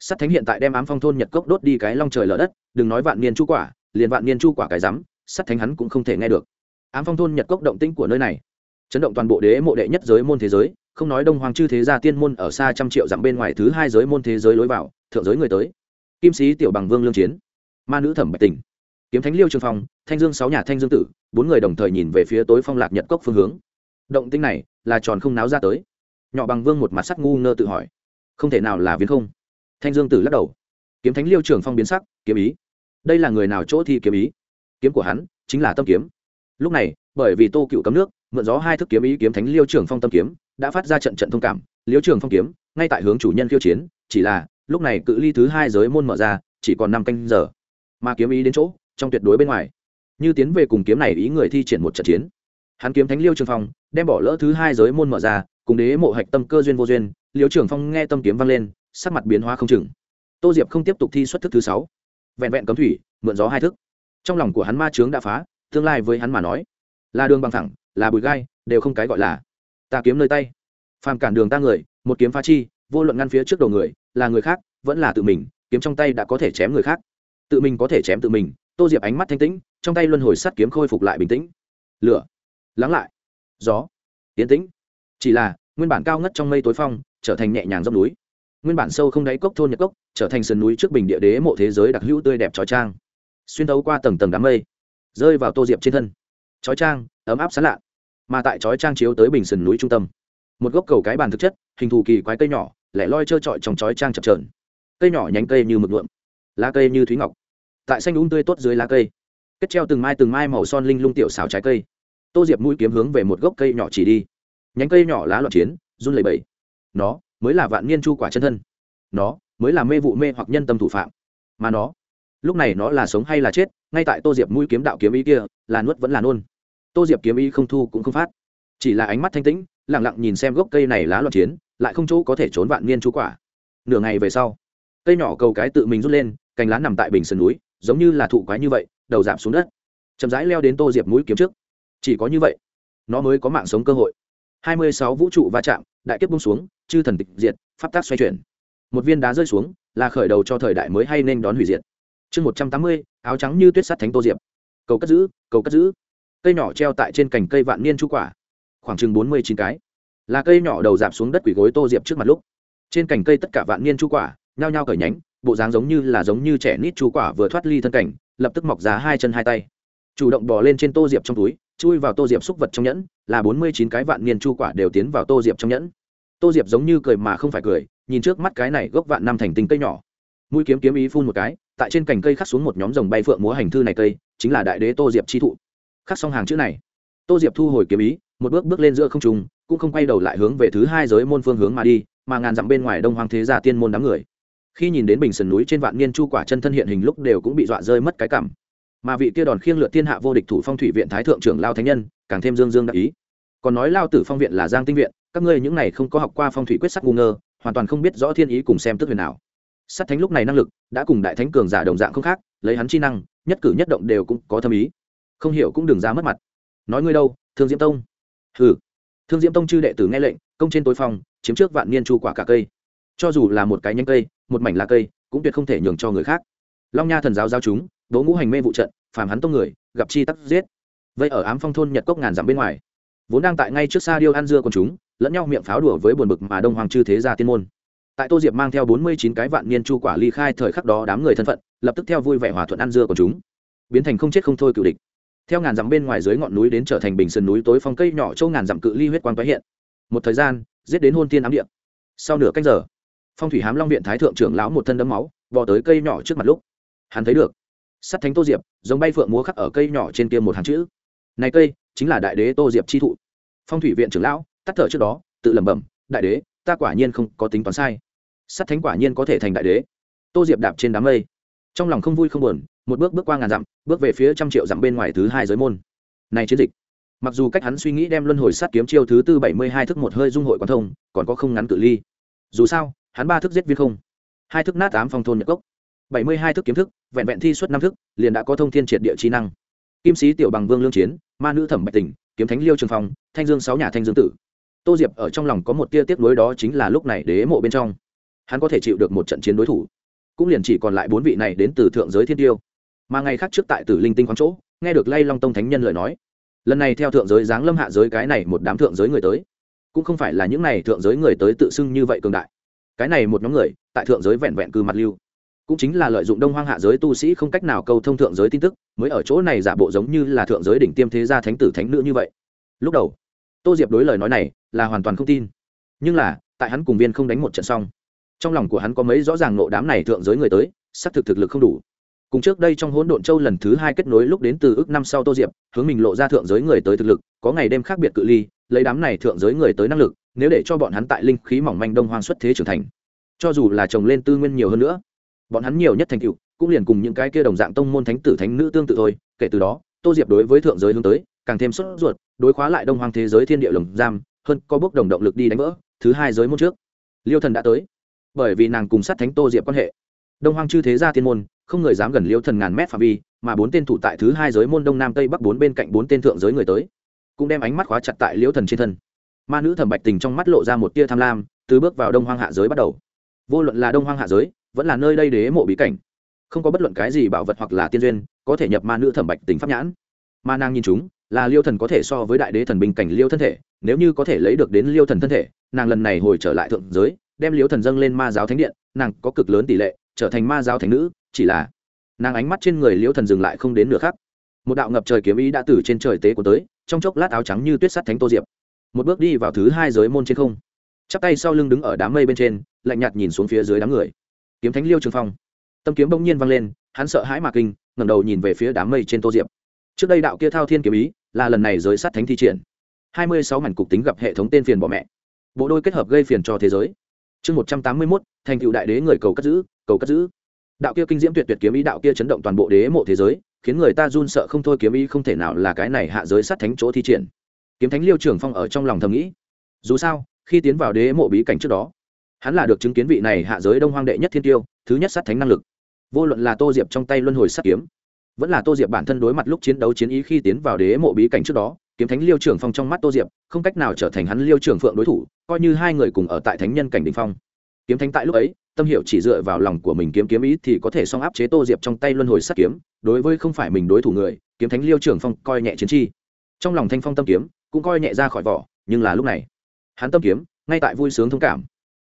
Sắt thánh hiện tại đem ám phong thôn nhật cốc đốt đi cái long trời lở đất, đừng nói vạn niên chu quả, liền vạn niên chu quả cái rắm sắt thánh hắn cũng không thể nghe được. Ám phong thôn nhật cốc động tĩnh của nơi này, chấn động toàn bộ đế mộ đệ nhất giới môn thế giới không nói đông hoàng chư thế gia tiên môn ở xa trăm triệu dặm bên ngoài thứ hai giới môn thế giới lối vào, thượng giới người tới. Kim sĩ tiểu bằng vương lương chiến. Ma nữ thẩm bạch tình. Kiếm thánh liêu trường phong, thanh dương sáu nhà thanh dương tử, bốn người đồng thời nhìn về phía tối phong lạc nhật cốc phương hướng. Động tinh này là tròn không náo ra tới. Nhỏ bằng vương một mặt sắc ngu ngơ tự hỏi. Không thể nào là viễn không. Thanh dương tử lắc đầu. Kiếm thánh liêu trường phong biến sắc, kiếm ý. Đây là người nào chỗ thi kiếm ý? Kiếm của hắn chính là tâm kiếm. Lúc này, bởi vì tô cựu cấm nước, mượn gió hai thức kiếm ý kiếm thánh liêu trường phong tâm kiếm đã phát ra trận trận thông cảm liếu trường phong kiếm, ngay tại hướng chủ nhân khiêu chiến, chỉ là, lúc này cự ly thứ hai giới môn mở ra, chỉ còn năm canh giờ. Mà kiếm ý đến chỗ, trong tuyệt đối bên ngoài. Như tiến về cùng kiếm này ý người thi triển một trận chiến. Hắn kiếm thánh liêu trường phong, đem bỏ lỡ thứ hai giới môn mở ra, cùng đế mộ hạch tâm cơ duyên vô duyên liêu trường phong nghe tâm kiếm vang lên, sắc mặt biến hóa không chừng. Tô diệp không tiếp tục thi xuất thức thứ sáu. Vẹn vẹn cấm thủy, mượn gió hai thức. Trong lòng của hắn ma trướng đã phá, tương lai với hắn mà nói, là đường bằng thẳng, là bụi gai, đều không cái gọi là ta kiếm nơi tay. Phàm cản đường ta người, một kiếm phá chi, vô luận ngăn phía trước đầu người, là người khác, vẫn là tự mình, kiếm trong tay đã có thể chém người khác. Tự mình có thể chém tự mình, tô diệp ánh mắt thanh tĩnh, trong tay luân hồi sắt kiếm khôi phục lại bình tĩnh. Lửa. Lắng lại. Gió. Tiến tĩnh. Chỉ là, nguyên bản cao ngất trong mây tối phong, trở thành nhẹ nhàng dốc núi. Nguyên bản sâu không đáy cốc thôn nhật cốc, trở thành sườn núi trước bình địa đế mộ thế giới đặc hữu tươi đẹp trói trang. Xuyên thấu qua tầng tầng đám mây, rơi vào tô diệp trên thân. Trói trang, ấm áp sán lạ mà tại chói trang chiếu tới bình sườn núi trung tâm. Một gốc cầu cái bàn thực chất, hình thù kỳ quái cây nhỏ, lẻ loi trơ trọi trong chói trang chập trờn cây nhỏ nhánh cây như mực nhuộm, lá cây như thúy ngọc. Tại xanh đúng tươi tốt dưới lá cây, kết treo từng mai từng mai màu son linh lung tiểu xào trái cây. Tô diệp mũi kiếm hướng về một gốc cây nhỏ chỉ đi. Nhánh cây nhỏ lá loạn chiến, run lẩy bẩy. Nó mới là vạn niên chu quả chân thân. Nó mới là mê vụ mê hoặc nhân tâm thủ phạm. Mà nó, lúc này nó là sống hay là chết, ngay tại tô diệp mũi kiếm đạo kiếm ý kia, là nuốt vẫn là nôn tô diệp kiếm ý không thu cũng không phát. Chỉ là ánh mắt thanh tĩnh lẳng lặng nhìn xem gốc cây này lá loạn chiến, lại không chỗ có thể trốn vạn niên chu quả. Nửa ngày về sau, cây nhỏ cầu cái tự mình rút lên, cành lá nằm tại bình sườn núi, giống như là thụ quái như vậy, đầu giảm xuống đất. Chậm rãi leo đến tô diệp mũi kiếm trước. Chỉ có như vậy, nó mới có mạng sống cơ hội. Hai mươi sáu vũ trụ va chạm, đại kiếp bung xuống, chư thần tịch diệt, pháp tác xoay chuyển. Một viên đá rơi xuống, là khởi đầu cho thời đại mới hay nên đón hủy diệt. Chương một trăm tám mươi, áo trắng như tuyết sắt thánh tô diệp. Cầu cất giữ, cầu cất giữ cây nhỏ treo tại trên cành cây vạn niên chu quả. Khoảng chừng bốn mươi chín cái. Là cây nhỏ đầu dạp xuống đất quỷ gối tô diệp trước mặt lúc. Trên cành cây tất cả vạn niên chu quả, nhao nhao cởi nhánh, bộ dáng giống như là giống như trẻ nít chu quả vừa thoát ly thân cảnh lập tức mọc ra hai chân hai tay. Chủ động bỏ lên trên tô diệp trong túi, chui vào tô diệp xúc vật trong nhẫn, là bốn mươi chín cái vạn niên chu quả đều tiến vào tô diệp trong nhẫn. Tô diệp giống như cười mà không phải cười, nhìn trước mắt cái này gốc vạn năm thành tinh cây nhỏ. Mũi kiếm kiếm ý phun một cái, tại trên cành cây khắc xuống một nhóm rồng bay phượng múa hành thư này cây, chính là đại đế tô diệp chi thụ khắc xong hàng chữ này. Tô diệp thu hồi kiếm ý, một bước bước lên giữa không trung, cũng không quay đầu lại hướng về thứ hai giới môn phương hướng mà đi, mà ngàn dặm bên ngoài đông hoàng thế gia tiên môn đám người. Khi nhìn đến bình sườn núi trên vạn niên chu quả chân thân hiện hình lúc đều cũng bị dọa rơi mất cái cảm. Mà vị kia đòn khiêng lượt thiên hạ vô địch thủ phong thủy viện thái thượng trưởng lao thánh nhân, càng thêm dương dương đại ý. Còn nói lao tử phong viện là giang tinh viện, các ngươi những này không có học qua phong thủy quyết sắc ngu ngơ, hoàn toàn không biết rõ thiên ý cùng xem tức huyền nào. Sát thánh lúc này năng lực, đã cùng đại thánh cường giả đồng dạng không khác, lấy hắn chi năng, nhất cử nhất động đều cũng có thâm ý không hiểu cũng đừng ra mất mặt. Nói ngươi đâu, thương diễm tông? Hừ. Thương diễm tông chư đệ tử nghe lệnh, công trên tối phòng chiếm trước vạn niên chu quả cả cây. Cho dù là một cái nhánh cây, một mảnh lá cây, cũng tuyệt không thể nhường cho người khác. Long nha thần giáo giao chúng đố ngũ hành mê vụ trận, phàm hắn tông người, gặp chi tắc giết. Vậy ở ám phong thôn nhật cốc ngàn dặm bên ngoài. Vốn đang tại ngay trước xa điêu ăn dưa của chúng, lẫn nhau miệng pháo đùa với buồn bực mà đông hoàng chư thế gia tiên môn. Tại tô diệp mang theo bốn mươi chín cái vạn niên chu quả ly khai thời khắc đó đám người thân phận, lập tức theo vui vẻ hòa thuận ăn dưa của chúng. Biến thành không chết không thôi cựu địch theo ngàn dặm bên ngoài dưới ngọn núi đến trở thành bình sườn núi tối phong cây nhỏ châu ngàn dặm cự ly huyết quang tái hiện. Một thời gian, giết đến hôn tiên ám điện sau nửa cách giờ, phong thủy hám long viện thái thượng trưởng lão một thân đấm máu, bò tới cây nhỏ trước mặt lúc. Hắn thấy được, sắt thánh tô diệp, giống bay phượng múa khắc ở cây nhỏ trên kia một hàng chữ. Này cây, chính là đại đế tô diệp chi thụ. Phong thủy viện trưởng lão, tắt thở trước đó, tự lẩm bẩm, đại đế, ta quả nhiên không có tính toán sai. Sắt thánh quả nhiên có thể thành đại đế. Tô diệp đạp trên đám mây. Trong lòng không vui không buồn một bước bước qua ngàn dặm, bước về phía trăm triệu dặm bên ngoài thứ hai giới môn. Này chiến dịch, mặc dù cách hắn suy nghĩ đem luân hồi sát kiếm chiêu thứ tư bảy mươi hai thức một hơi dung hội quan thông, còn có không ngắn cự ly. Dù sao, hắn ba thức giết viên không, hai thức nát tám phong thôn nhật cốc. Bảy mươi hai thức kiếm thức, vẹn vẹn thi suốt năm thức, liền đã có thông thiên triệt địa trí năng. Kim sĩ tiểu bằng vương lương chiến, ma nữ thẩm bạch tỉnh kiếm thánh liêu trường phong, thanh dương sáu nhà thanh dương tử. Tô diệp ở trong lòng có một tia tiếc nuối đó chính là lúc này đế mộ bên trong. Hắn có thể chịu được một trận chiến đối thủ, cũng liền chỉ còn lại bốn vị này đến từ thượng giới thiên tiêu mà ngày khác trước tại tử linh tinh khoáng chỗ, nghe được lay long tông thánh nhân lời nói. Lần này theo thượng giới giáng lâm hạ giới cái này một đám thượng giới người tới. Cũng không phải là những này thượng giới người tới tự xưng như vậy cường đại. Cái này một nhóm người, tại thượng giới vẹn vẹn cư mặt lưu. Cũng chính là lợi dụng đông hoang hạ giới tu sĩ không cách nào câu thông thượng giới tin tức, mới ở chỗ này giả bộ giống như là thượng giới đỉnh tiêm thế gia thánh tử thánh nữ như vậy. Lúc đầu, tô diệp đối lời nói này là hoàn toàn không tin. Nhưng là, tại hắn cùng viên không đánh một trận xong, trong lòng của hắn có mấy rõ ràng nộ đám này thượng giới người tới, xác thực thực lực không đủ cùng trước đây trong hỗn độn châu lần thứ hai kết nối lúc đến từ ước năm sau tô diệp, hướng mình lộ ra thượng giới người tới thực lực, có ngày đêm khác biệt cự ly, lấy đám này thượng giới người tới năng lực, nếu để cho bọn hắn tại linh khí mỏng manh đông hoang xuất thế trưởng thành. Cho dù là trồng lên tư nguyên nhiều hơn nữa, bọn hắn nhiều nhất thành tựu, cũng liền cùng những cái kia đồng dạng tông môn thánh tử, thánh nữ tương tự thôi. Kể từ đó, tô diệp đối với thượng giới hướng tới, càng thêm sốt ruột, đối khóa lại đông hoang thế giới thiên địa lồng giam, hơn có bước đồng động lực đi đánh vỡ, thứ hai giới môn trước. Liêu thần đã tới, bởi vì nàng cùng sát thánh tô diệp quan hệ. Đông hoang chư thế gia thiên môn không người dám gần liêu thần ngàn mét phạm vi, mà bốn tên thủ tại thứ hai giới môn đông nam tây bắc bốn bên cạnh bốn tên thượng giới người tới, cũng đem ánh mắt khóa chặt tại liêu thần trên thân. Ma nữ thẩm bạch tình trong mắt lộ ra một tia tham lam, từ bước vào đông hoang hạ giới bắt đầu. Vô luận là đông hoang hạ giới, vẫn là nơi đây đế mộ bí cảnh, không có bất luận cái gì bảo vật hoặc là tiên duyên có thể nhập ma nữ thẩm bạch tình pháp nhãn. Ma nàng nhìn chúng, là liêu thần có thể so với đại đế thần bình cảnh liêu thân thể, nếu như có thể lấy được đến liêu thần thân thể, nàng lần này hồi trở lại thượng giới, đem liêu thần dâng lên ma giáo thánh điện, nàng có cực lớn tỷ lệ trở thành ma giáo thánh nữ chỉ là nàng ánh mắt trên người liễu thần dừng lại không đến nửa khắc. Một đạo ngập trời kiếm ý đã từ trên trời tế của tới, trong chốc lát áo trắng như tuyết sắt thánh tô diệp. Một bước đi vào thứ hai giới môn trên không. Chắp tay sau lưng đứng ở đám mây bên trên, lạnh nhạt nhìn xuống phía dưới đám người. Kiếm thánh liêu trường phong. Tâm kiếm bỗng nhiên vang lên, hắn sợ hãi mà kinh, ngẩng đầu nhìn về phía đám mây trên tô diệp. Trước đây đạo kia thao thiên kiếm ý, là lần này giới sát thánh thi triển. Hai mươi sáu mảnh cục tính gặp hệ thống tên phiền bỏ mẹ. Bộ đôi kết hợp gây phiền cho thế giới. Chương một trăm tám mươi mốt, thành cựu đại đế người cầu cất giữ, cầu cất giữ đạo kia kinh diễm tuyệt tuyệt kiếm ý, đạo kia chấn động toàn bộ đế mộ thế giới, khiến người ta run sợ không thôi, kiếm ý không thể nào là cái này hạ giới sát thánh chỗ thi triển. Kiếm thánh liêu trường phong ở trong lòng thầm nghĩ, dù sao, khi tiến vào đế mộ bí cảnh trước đó, hắn là được chứng kiến vị này hạ giới đông hoang đệ nhất thiên tiêu, thứ nhất sát thánh năng lực. Vô luận là tô diệp trong tay luân hồi sát kiếm, vẫn là tô diệp bản thân đối mặt lúc chiến đấu chiến ý khi tiến vào đế mộ bí cảnh trước đó, kiếm thánh liêu trưởng phong trong mắt tô diệp không cách nào trở thành hắn liêu trưởng phượng đối thủ, coi như hai người cùng ở tại thánh nhân cảnh đình phong kiếm thánh tại lúc ấy, tâm hiệu chỉ dựa vào lòng của mình kiếm kiếm ý thì có thể song áp chế tô diệp trong tay luân hồi sát kiếm, đối với không phải mình đối thủ người, kiếm thánh liêu trưởng phong coi nhẹ chiến chi. Trong lòng thanh phong tâm kiếm cũng coi nhẹ ra khỏi vỏ, nhưng là lúc này, hắn tâm kiếm ngay tại vui sướng thông cảm,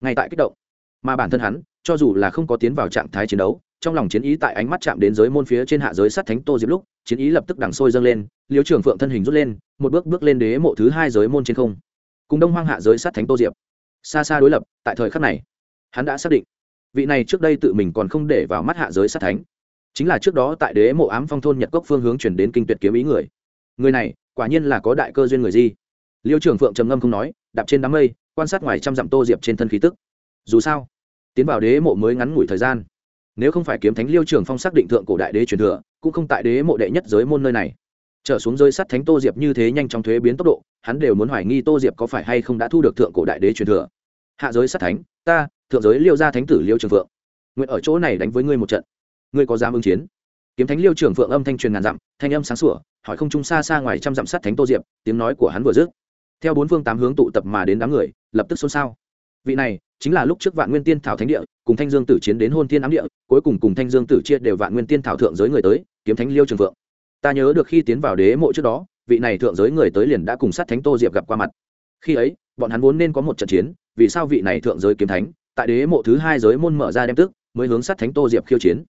ngay tại kích động. Mà bản thân hắn, cho dù là không có tiến vào trạng thái chiến đấu, trong lòng chiến ý tại ánh mắt chạm đến giới môn phía trên hạ giới sắt thánh tô diệp lúc, chiến ý lập tức đằng sôi dâng lên, liêu trường phượng thân hình rút lên, một bước bước lên đế mộ thứ hai giới môn trên không. Cùng đông hoang hạ giới sắt thánh tô diệp. Xa xa đối lập, tại thời khắc này hắn đã xác định, vị này trước đây tự mình còn không để vào mắt hạ giới sát thánh. Chính là trước đó tại đế mộ ám phong thôn nhật cốc phương hướng chuyển đến kinh tuyệt kiếm ý người. Người này, quả nhiên là có đại cơ duyên người gì liêu trưởng phượng trầm ngâm không nói, đạp trên đám mây, quan sát ngoài trăm dặm tô diệp trên thân khí tức. Dù sao, tiến vào đế mộ mới ngắn ngủi thời gian. Nếu không phải kiếm thánh liêu trưởng phong xác định thượng cổ đại đế truyền thừa, cũng không tại đế mộ đệ nhất giới môn nơi này. Trở xuống rơi sắt thánh tô diệp như thế nhanh trong thuế biến tốc độ, hắn đều muốn hoài nghi tô diệp có phải hay không đã thu được thượng cổ đại đế truyền thừa. Hạ giới sắt thánh, ta thượng giới liêu gia thánh tử liêu trường phượng nguyện ở chỗ này đánh với ngươi một trận ngươi có dám ứng chiến kiếm thánh liêu trường phượng âm thanh truyền ngàn dặm thanh âm sáng sủa hỏi không trung xa xa ngoài trăm dặm sát thánh tô diệp tiếng nói của hắn vừa dứt theo bốn phương tám hướng tụ tập mà đến đám người lập tức xôn xao vị này chính là lúc trước vạn nguyên tiên thảo thánh địa cùng thanh dương tử chiến đến hôn thiên ám địa cuối cùng cùng thanh dương tử chia đều vạn nguyên tiên thảo thượng giới người tới kiếm thánh liêu trường phượng ta nhớ được khi tiến vào đế mộ trước đó vị này thượng giới người tới liền đã cùng sát thánh tô diệp gặp qua mặt khi ấy bọn hắn vốn nên có một trận chiến vì sao vị này thượng giới kiếm thánh tại đế mộ thứ hai giới môn mở ra đem tức, mới hướng sát thánh tô diệp khiêu chiến.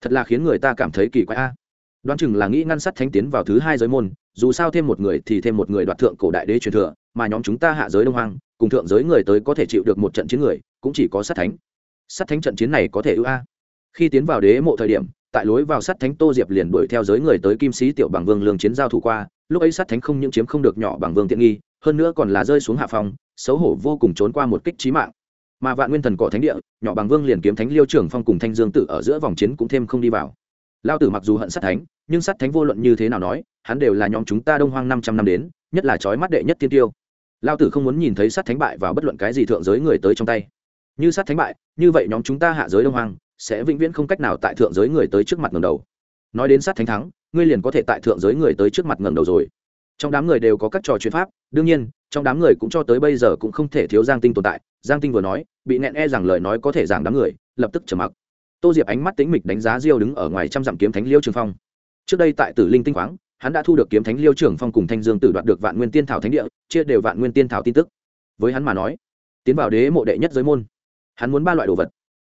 Thật là khiến người ta cảm thấy kỳ quái a. Đoán chừng là nghĩ ngăn sát thánh tiến vào thứ hai giới môn, dù sao thêm một người thì thêm một người đoạt thượng cổ đại đế truyền thừa, mà nhóm chúng ta hạ giới đông hoang, cùng thượng giới người tới có thể chịu được một trận chiến người, cũng chỉ có sát thánh. Sát thánh trận chiến này có thể ưu a. Khi tiến vào đế mộ thời điểm, tại lối vào sát thánh tô diệp liền đuổi theo giới người tới kim sĩ tiểu bằng vương lương chiến giao thủ qua, lúc ấy sát thánh không những chiếm không được nhỏ bằng vương tiện nghi, hơn nữa còn là rơi xuống hạ phòng, xấu hổ vô cùng trốn qua một kích trí mạng mà vạn nguyên thần cỏ thánh địa, nhỏ bằng vương liền kiếm thánh liêu trưởng phong cùng thanh dương tử ở giữa vòng chiến cũng thêm không đi vào. Lao tử mặc dù hận sát thánh, nhưng sát thánh vô luận như thế nào nói, hắn đều là nhóm chúng ta đông hoang năm trăm năm đến, nhất là trói mắt đệ nhất tiên tiêu. Lao tử không muốn nhìn thấy sát thánh bại vào bất luận cái gì thượng giới người tới trong tay. Như sát thánh bại, như vậy nhóm chúng ta hạ giới đông hoang, sẽ vĩnh viễn không cách nào tại thượng giới người tới trước mặt ngầm đầu. Nói đến sát thánh thắng, ngươi liền có thể tại thượng giới người tới trước mặt ngầm đầu rồi trong đám người đều có các trò chuyện pháp, đương nhiên, trong đám người cũng cho tới bây giờ cũng không thể thiếu giang tinh tồn tại. Giang tinh vừa nói, bị nẹn e rằng lời nói có thể giảng đám người, lập tức trầm mặc. Tô diệp ánh mắt tính mịch đánh giá diêu đứng ở ngoài trăm dặm kiếm thánh liêu trường phong. Trước đây tại tử linh tinh khoáng, hắn đã thu được kiếm thánh liêu trường phong cùng thanh dương tử đoạt được vạn nguyên tiên thảo thánh địa, chia đều vạn nguyên tiên thảo tin tức. Với hắn mà nói, tiến vào đế mộ đệ nhất giới môn, hắn muốn ba loại đồ vật.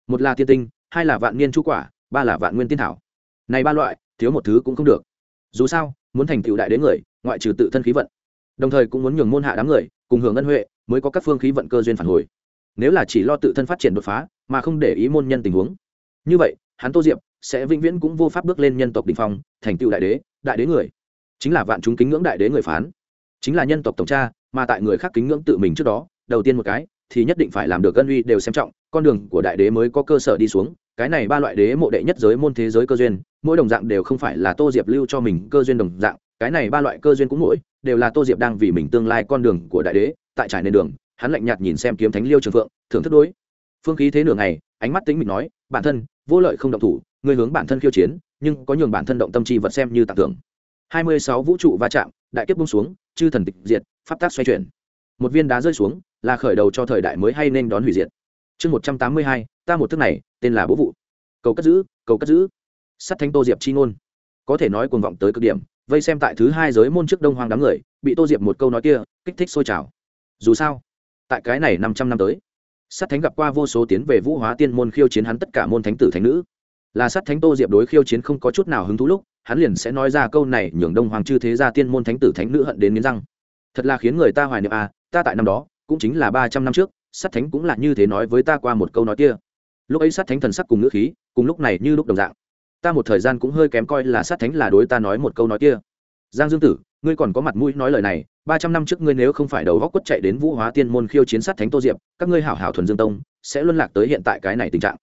Một là tiên tinh, hai là vạn niên chu quả, ba là vạn nguyên tiên thảo. Này ba loại, thiếu một thứ cũng không được. Dù sao, muốn thành tựu đại đến người ngoại trừ tự thân khí vận. Đồng thời cũng muốn nhường môn hạ đám người cùng hưởng ân huệ, mới có các phương khí vận cơ duyên phản hồi. Nếu là chỉ lo tự thân phát triển đột phá, mà không để ý môn nhân tình huống. Như vậy, hắn tô diệp sẽ vĩnh viễn cũng vô pháp bước lên nhân tộc đình phong, thành tựu đại đế đại đế người. Chính là vạn chúng kính ngưỡng đại đế người phán. Chính là nhân tộc tổng tra mà tại người khác kính ngưỡng tự mình trước đó, đầu tiên một cái, thì nhất định phải làm được ân uy đều xem trọng, con đường của đại đế mới có cơ sở đi xuống, cái này ba loại đế mộ đệ nhất giới môn thế giới cơ duyên, mỗi đồng dạng đều không phải là tô diệp lưu cho mình cơ duyên đồng dạng cái này ba loại cơ duyên cũng mỗi, đều là tô diệp đang vì mình tương lai con đường của đại đế, tại trải nền đường, hắn lạnh nhạt nhìn xem kiếm thánh liêu trường phượng, thưởng thức đối. Phương khí thế nửa ngày, ánh mắt tính mình nói, bản thân, vô lợi không động thủ người hướng bản thân khiêu chiến, nhưng có nhường bản thân động tâm trí vật xem như tặng thưởng. Hai mươi sáu vũ trụ va chạm, đại kiếp bung xuống, chư thần tịch diệt, pháp tác xoay chuyển. Một viên đá rơi xuống, là khởi đầu cho thời đại mới hay nên đón hủy diệt. Chương một trăm tám mươi hai, ta một thức này, tên là bố vụ. Cầu cất giữ, cầu cất giữ. Sắt thánh tô diệp chi ngôn. Có thể nói cuồng vọng tới cực điểm vây xem tại thứ hai giới môn trước đông hoang đám người, bị tô diệp một câu nói kia kích thích sôi trào. Dù sao, tại cái này năm trăm năm tới, sát thánh gặp qua vô số tiến về vũ hóa tiên môn khiêu chiến hắn tất cả môn thánh tử thánh nữ. Là sát thánh tô diệp đối khiêu chiến không có chút nào hứng thú lúc, hắn liền sẽ nói ra câu này, nhường đông hoàng chư thế gia tiên môn thánh tử thánh nữ hận đến nghiến răng. Thật là khiến người ta hoài niệm à ta tại năm đó, cũng chính là ba trăm năm trước, sát thánh cũng là như thế nói với ta qua một câu nói kia. Lúc ấy sát thánh thần sắc cùng ngữ khí, cùng lúc này như lúc đồng dạng ta một thời gian cũng hơi kém coi là sát thánh là đối ta nói một câu nói kia. Giang dương tử ngươi còn có mặt mũi nói lời này ba trăm năm trước ngươi nếu không phải đầu góc quất chạy đến vũ hóa tiên môn khiêu chiến sát thánh tô diệp các ngươi hảo hảo thuần dương tông sẽ luân lạc tới hiện tại cái này tình trạng.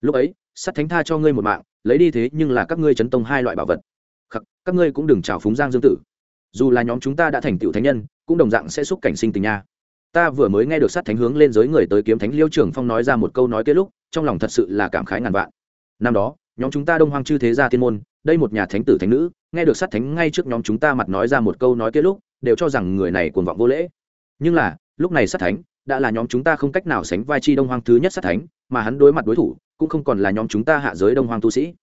Lúc ấy sát thánh tha cho ngươi một mạng lấy đi thế nhưng là các ngươi chấn tông hai loại bảo vật. Khắc, các ngươi cũng đừng trào phúng giang dương tử. Dù là nhóm chúng ta đã thành tựu thánh nhân cũng đồng dạng sẽ xúc cảnh sinh tình nha. Ta vừa mới nghe được sát thánh hướng lên giới người tới kiếm thánh liêu trưởng phong nói ra một câu nói kia lúc trong lòng thật sự là cảm khái ngàn vạn. Năm đó nhóm chúng ta đông hoang chư thế gia tiên môn, đây một nhà thánh tử thánh nữ, nghe được sát thánh ngay trước nhóm chúng ta mặt nói ra một câu nói kia lúc, đều cho rằng người này cuồng vọng vô lễ. Nhưng là, lúc này sát thánh đã là nhóm chúng ta không cách nào sánh vai chi đông hoang thứ nhất sát thánh, mà hắn đối mặt đối thủ cũng không còn là nhóm chúng ta hạ giới đông hoang tu sĩ.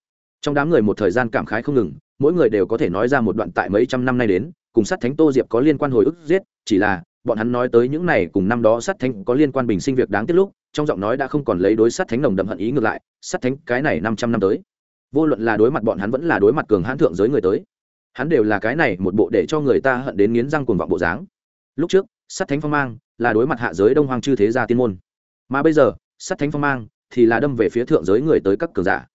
Trong đám người một thời gian cảm khái không ngừng, mỗi người đều có thể nói ra một đoạn tại mấy trăm năm nay đến, cùng sát thánh tô diệp có liên quan hồi ức giết, chỉ là, bọn hắn nói tới những này cùng năm đó sát thánh có liên quan bình sinh việc đáng tiếc lúc trong giọng nói đã không còn lấy đối sát thánh nồng đậm hận ý ngược lại, sát thánh, cái này năm trăm năm tới. Vô luận là đối mặt bọn hắn vẫn là đối mặt cường hãn thượng giới người tới, hắn đều là cái này một bộ để cho người ta hận đến nghiến răng cuồng vọng bộ dáng. Lúc trước, sát thánh phong mang là đối mặt hạ giới đông hoàng chư thế gia tiên môn. Mà bây giờ, sát thánh phong mang thì là đâm về phía thượng giới người tới các cường giả.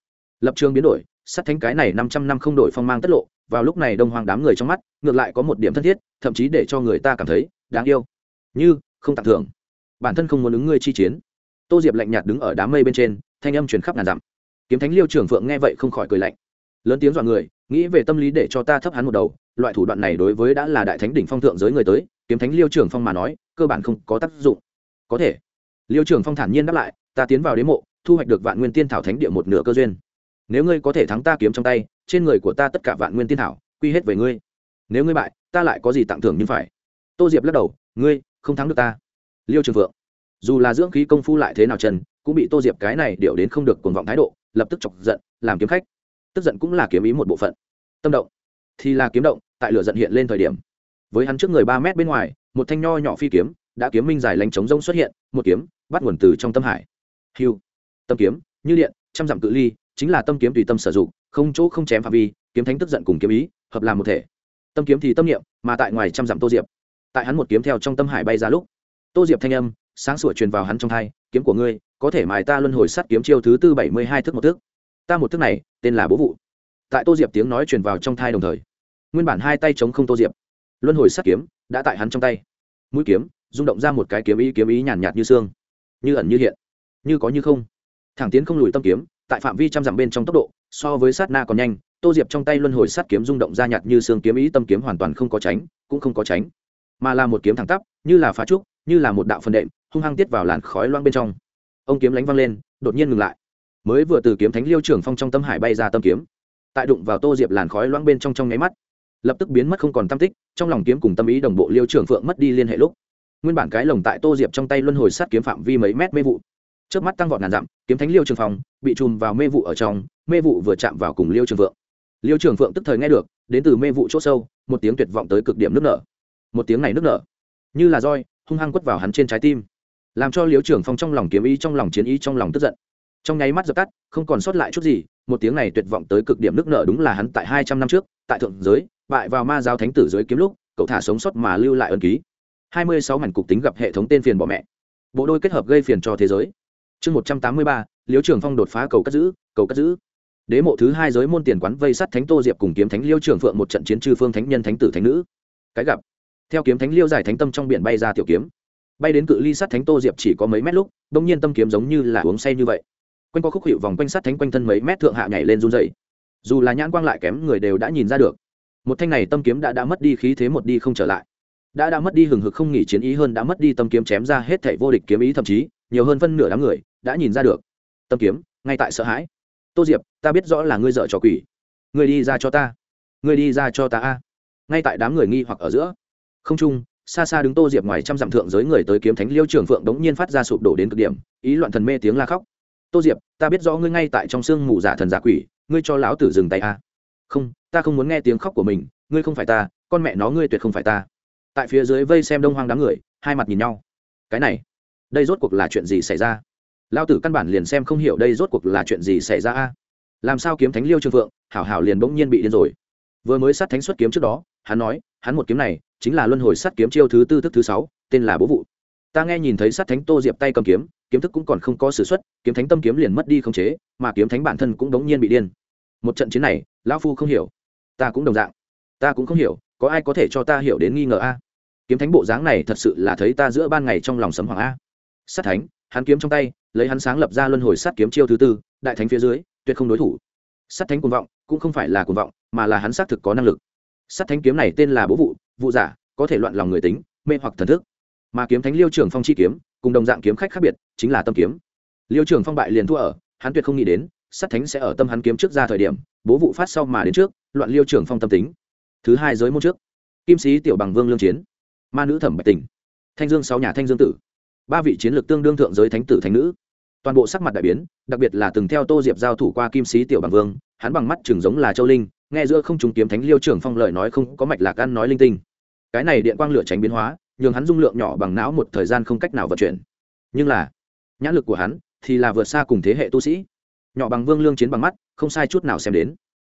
Lập trường biến đổi, sát thánh cái này năm trăm năm không đổi phong mang tất lộ, vào lúc này đông hoàng đám người trong mắt, ngược lại có một điểm thân thiết, thậm chí để cho người ta cảm thấy đáng yêu. Như, không tặng thưởng. Bản thân không muốn ứng ngươi chi chiến tô diệp lạnh nhạt đứng ở đám mây bên trên, thanh âm truyền khắp ngàn dặm. Kiếm thánh liêu trưởng phượng nghe vậy không khỏi cười lạnh. Lớn tiếng dọa người, nghĩ về tâm lý để cho ta thấp hắn một đầu, loại thủ đoạn này đối với đã là đại thánh đỉnh phong thượng giới người tới, kiếm thánh liêu trưởng phong mà nói, cơ bản không có tác dụng. Có thể. Liêu trưởng phong thản nhiên đáp lại, ta tiến vào đế mộ, thu hoạch được vạn nguyên tiên thảo thánh địa một nửa cơ duyên. Nếu ngươi có thể thắng ta kiếm trong tay, trên người của ta tất cả vạn nguyên tiên thảo, quy hết về ngươi. Nếu ngươi bại, ta lại có gì tặng thưởng nhưng phải? Tô diệp lắc đầu, ngươi không thắng được ta. Liêu trường phượng dù là dưỡng khí công phu lại thế nào chân, cũng bị tô diệp cái này điệu đến không được cuồng vọng thái độ, lập tức chọc giận, làm kiếm khách. Tức giận cũng là kiếm ý một bộ phận. Tâm động. Thì là kiếm động, tại lửa giận hiện lên thời điểm. Với hắn trước người ba mét bên ngoài, một thanh nho nhỏ phi kiếm, đã kiếm minh dài lánh chống rông xuất hiện, một kiếm, bắt nguồn từ trong tâm hải. Hiu tâm kiếm, như điện, trăm dặm cự ly, chính là tâm kiếm tùy tâm sử dụng, không chỗ không chém phạm vi, kiếm thánh tức giận cùng kiếm ý, hợp làm một thể. Tâm kiếm thì tâm niệm, mà tại ngoài trăm dặm tô diệp. Tại hắn một kiếm theo trong tâm hải bay ra lúc, tô diệp thanh âm sáng sủa truyền vào hắn trong thai, kiếm của ngươi, có thể mài ta luân hồi sắt kiếm chiêu thứ tư bảy mươi hai thước một thước ta một thước này, tên là bố vụ. Tại tô diệp tiếng nói truyền vào trong thai đồng thời, nguyên bản hai tay chống không tô diệp, luân hồi sắt kiếm đã tại hắn trong tay. Mũi kiếm rung động ra một cái kiếm ý kiếm ý nhàn nhạt như xương, như ẩn như hiện, như có như không. Thẳng tiến không lùi tâm kiếm, tại phạm vi trăm dặm bên trong tốc độ, so với sát na còn nhanh, tô diệp trong tay luân hồi sắt kiếm rung động ra nhạt như xương kiếm ý, tâm kiếm hoàn toàn không có tránh, cũng không có tránh, mà là một kiếm thẳng tắp, như là phá trúc, như là một đạo phần đệm hung hăng tiết vào làn khói loang bên trong. Ông kiếm lánh văng lên, đột nhiên ngừng lại. Mới vừa từ kiếm thánh liêu trưởng phong trong tâm hải bay ra tâm kiếm, tại đụng vào tô diệp làn khói loang bên trong trong nháy mắt, lập tức biến mất không còn tâm tích, trong lòng kiếm cùng tâm ý đồng bộ liêu trưởng phượng mất đi liên hệ lúc. Nguyên bản cái lồng tại tô diệp trong tay luân hồi sát kiếm phạm vi mấy mét mê vụ. Trước mắt tăng vọt ngàn dặm, kiếm thánh liêu trường phòng bị chùm vào mê vụ ở trong, mê vụ vừa chạm vào cùng liêu trường phượng. Liêu trường phượng tức thời nghe được, đến từ mê vụ chỗ sâu, một tiếng tuyệt vọng tới cực điểm nước nở. Một tiếng này nước nở, như là roi, hung hăng quất vào hắn trên trái tim làm cho Liễu trường phong trong lòng kiếm ý, trong lòng chiến ý, trong lòng tức giận. Trong nháy mắt dập tắt, không còn sót lại chút gì, một tiếng này tuyệt vọng tới cực điểm nước nợ đúng là hắn tại hai trăm năm trước, tại thượng giới, bại vào ma giáo thánh tử dưới kiếm lúc, cậu thả sống sót mà lưu lại ân ký. Hai mươi sáu mảnh cục tính gặp hệ thống tên phiền bỏ mẹ. Bộ đôi kết hợp gây phiền cho thế giới. Chương một trăm tám mươi ba Liễu trường phong đột phá cầu cất giữ, cầu cất giữ. Đế mộ thứ hai giới môn tiền quán vây sắt thánh tô diệp cùng kiếm thánh liêu trường phượng một trận chiến trừ phương thánh nhân thánh tử thánh nữ. Cái gặp. Theo kiếm thánh liêu giải thánh tâm trong biển bay ra tiểu kiếm bay đến cự ly sắt thánh tô diệp chỉ có mấy mét lúc, đông nhiên tâm kiếm giống như là uống say như vậy. Quanh qua khúc hiệu vòng quanh sắt thánh quanh thân mấy mét thượng hạ nhảy lên run dày dù là nhãn quang lại kém, người đều đã nhìn ra được. Một thanh này tâm kiếm đã đã mất đi khí thế một đi không trở lại. Đã đã mất đi hừng hực không nghỉ chiến ý hơn, đã mất đi tâm kiếm chém ra hết thảy vô địch kiếm ý thậm chí, nhiều hơn phân nửa đám người đã nhìn ra được. Tâm kiếm, ngay tại sợ hãi. Tô diệp, ta biết rõ là ngươi dợ trò quỷ. Ngươi đi ra cho ta. Ngươi đi ra cho ta a. Ngay tại đám người nghi hoặc ở giữa. Không trung xa xa đứng tô diệp ngoài trăm dặm thượng giới người tới kiếm thánh liêu trường phượng đống nhiên phát ra sụp đổ đến cực điểm, ý loạn thần mê tiếng la khóc. Tô diệp, ta biết rõ ngươi ngay tại trong sương mù giả thần giả quỷ, ngươi cho lão tử dừng tay a. Không, ta không muốn nghe tiếng khóc của mình, ngươi không phải ta, con mẹ nó ngươi tuyệt không phải ta. Tại phía dưới vây xem đông hoang đám người, hai mặt nhìn nhau. Cái này, đây rốt cuộc là chuyện gì xảy ra? Lao tử căn bản liền xem không hiểu đây rốt cuộc là chuyện gì xảy ra a. Làm sao kiếm thánh liêu Trường phượng, hảo hảo liền bỗng nhiên bị điên rồi. Vừa mới sát thánh xuất kiếm trước đó, hắn nói, hắn một kiếm này chính là luân hồi sát kiếm chiêu thứ tư thức thứ sáu, tên là bố vụ. Ta nghe nhìn thấy sát thánh tô diệp tay cầm kiếm kiếm thức cũng còn không có s ử x u ấ t kiếm thánh tâm kiếm liền mất đi không chế, mà kiếm thánh bản thân cũng đống nhiên bị điên. Một trận chiến này, lão phu không hiểu. Ta cũng đồng dạng. Ta cũng không hiểu, có ai có thể cho ta hiểu đến nghi ngờ a? Kiếm thánh bộ dáng này thật sự là thấy ta giữa ban ngày trong lòng sấm hoàng a. Sát thánh, hắn kiếm trong tay, lấy hắn sáng lập ra luân hồi sát kiếm chiêu thứ tư, đại thánh phía dưới, tuyệt không đối thủ. Sát thánh cuồng vọng, cũng không phải là cuồng vọng, mà là hắn xác thực có năng lực. Sát thánh kiếm này tên là bố vụ vụ giả, có thể loạn lòng người tính, mê hoặc thần thức. Mà kiếm thánh liêu trưởng phong chi kiếm, cùng đồng dạng kiếm khách khác biệt, chính là tâm kiếm. Liêu trưởng phong bại liền thua ở, hắn tuyệt không nghĩ đến, sát thánh sẽ ở tâm hắn kiếm trước ra thời điểm, bố vụ phát sau mà đến trước, loạn liêu trưởng phong tâm tính. Thứ hai giới môn trước. Kim sĩ tiểu bằng vương lương chiến. Ma nữ thẩm bạch tình. Thanh dương sáu nhà thanh dương tử. Ba vị chiến lược tương đương thượng giới thánh tử thánh nữ. Toàn bộ sắc mặt đại biến, đặc biệt là từng theo tô diệp giao thủ qua kim sĩ tiểu bằng vương, hắn bằng mắt chừng giống là châu linh nghe giữa không trùng kiếm thánh liêu trưởng phong lời nói không có mạch lạc ăn nói linh tinh. Cái này điện quang lửa tránh biến hóa, nhường hắn dung lượng nhỏ bằng não một thời gian không cách nào vận chuyển. Nhưng là, nhãn lực của hắn thì là vượt xa cùng thế hệ tu sĩ. Nhỏ bằng vương lương chiến bằng mắt, không sai chút nào xem đến.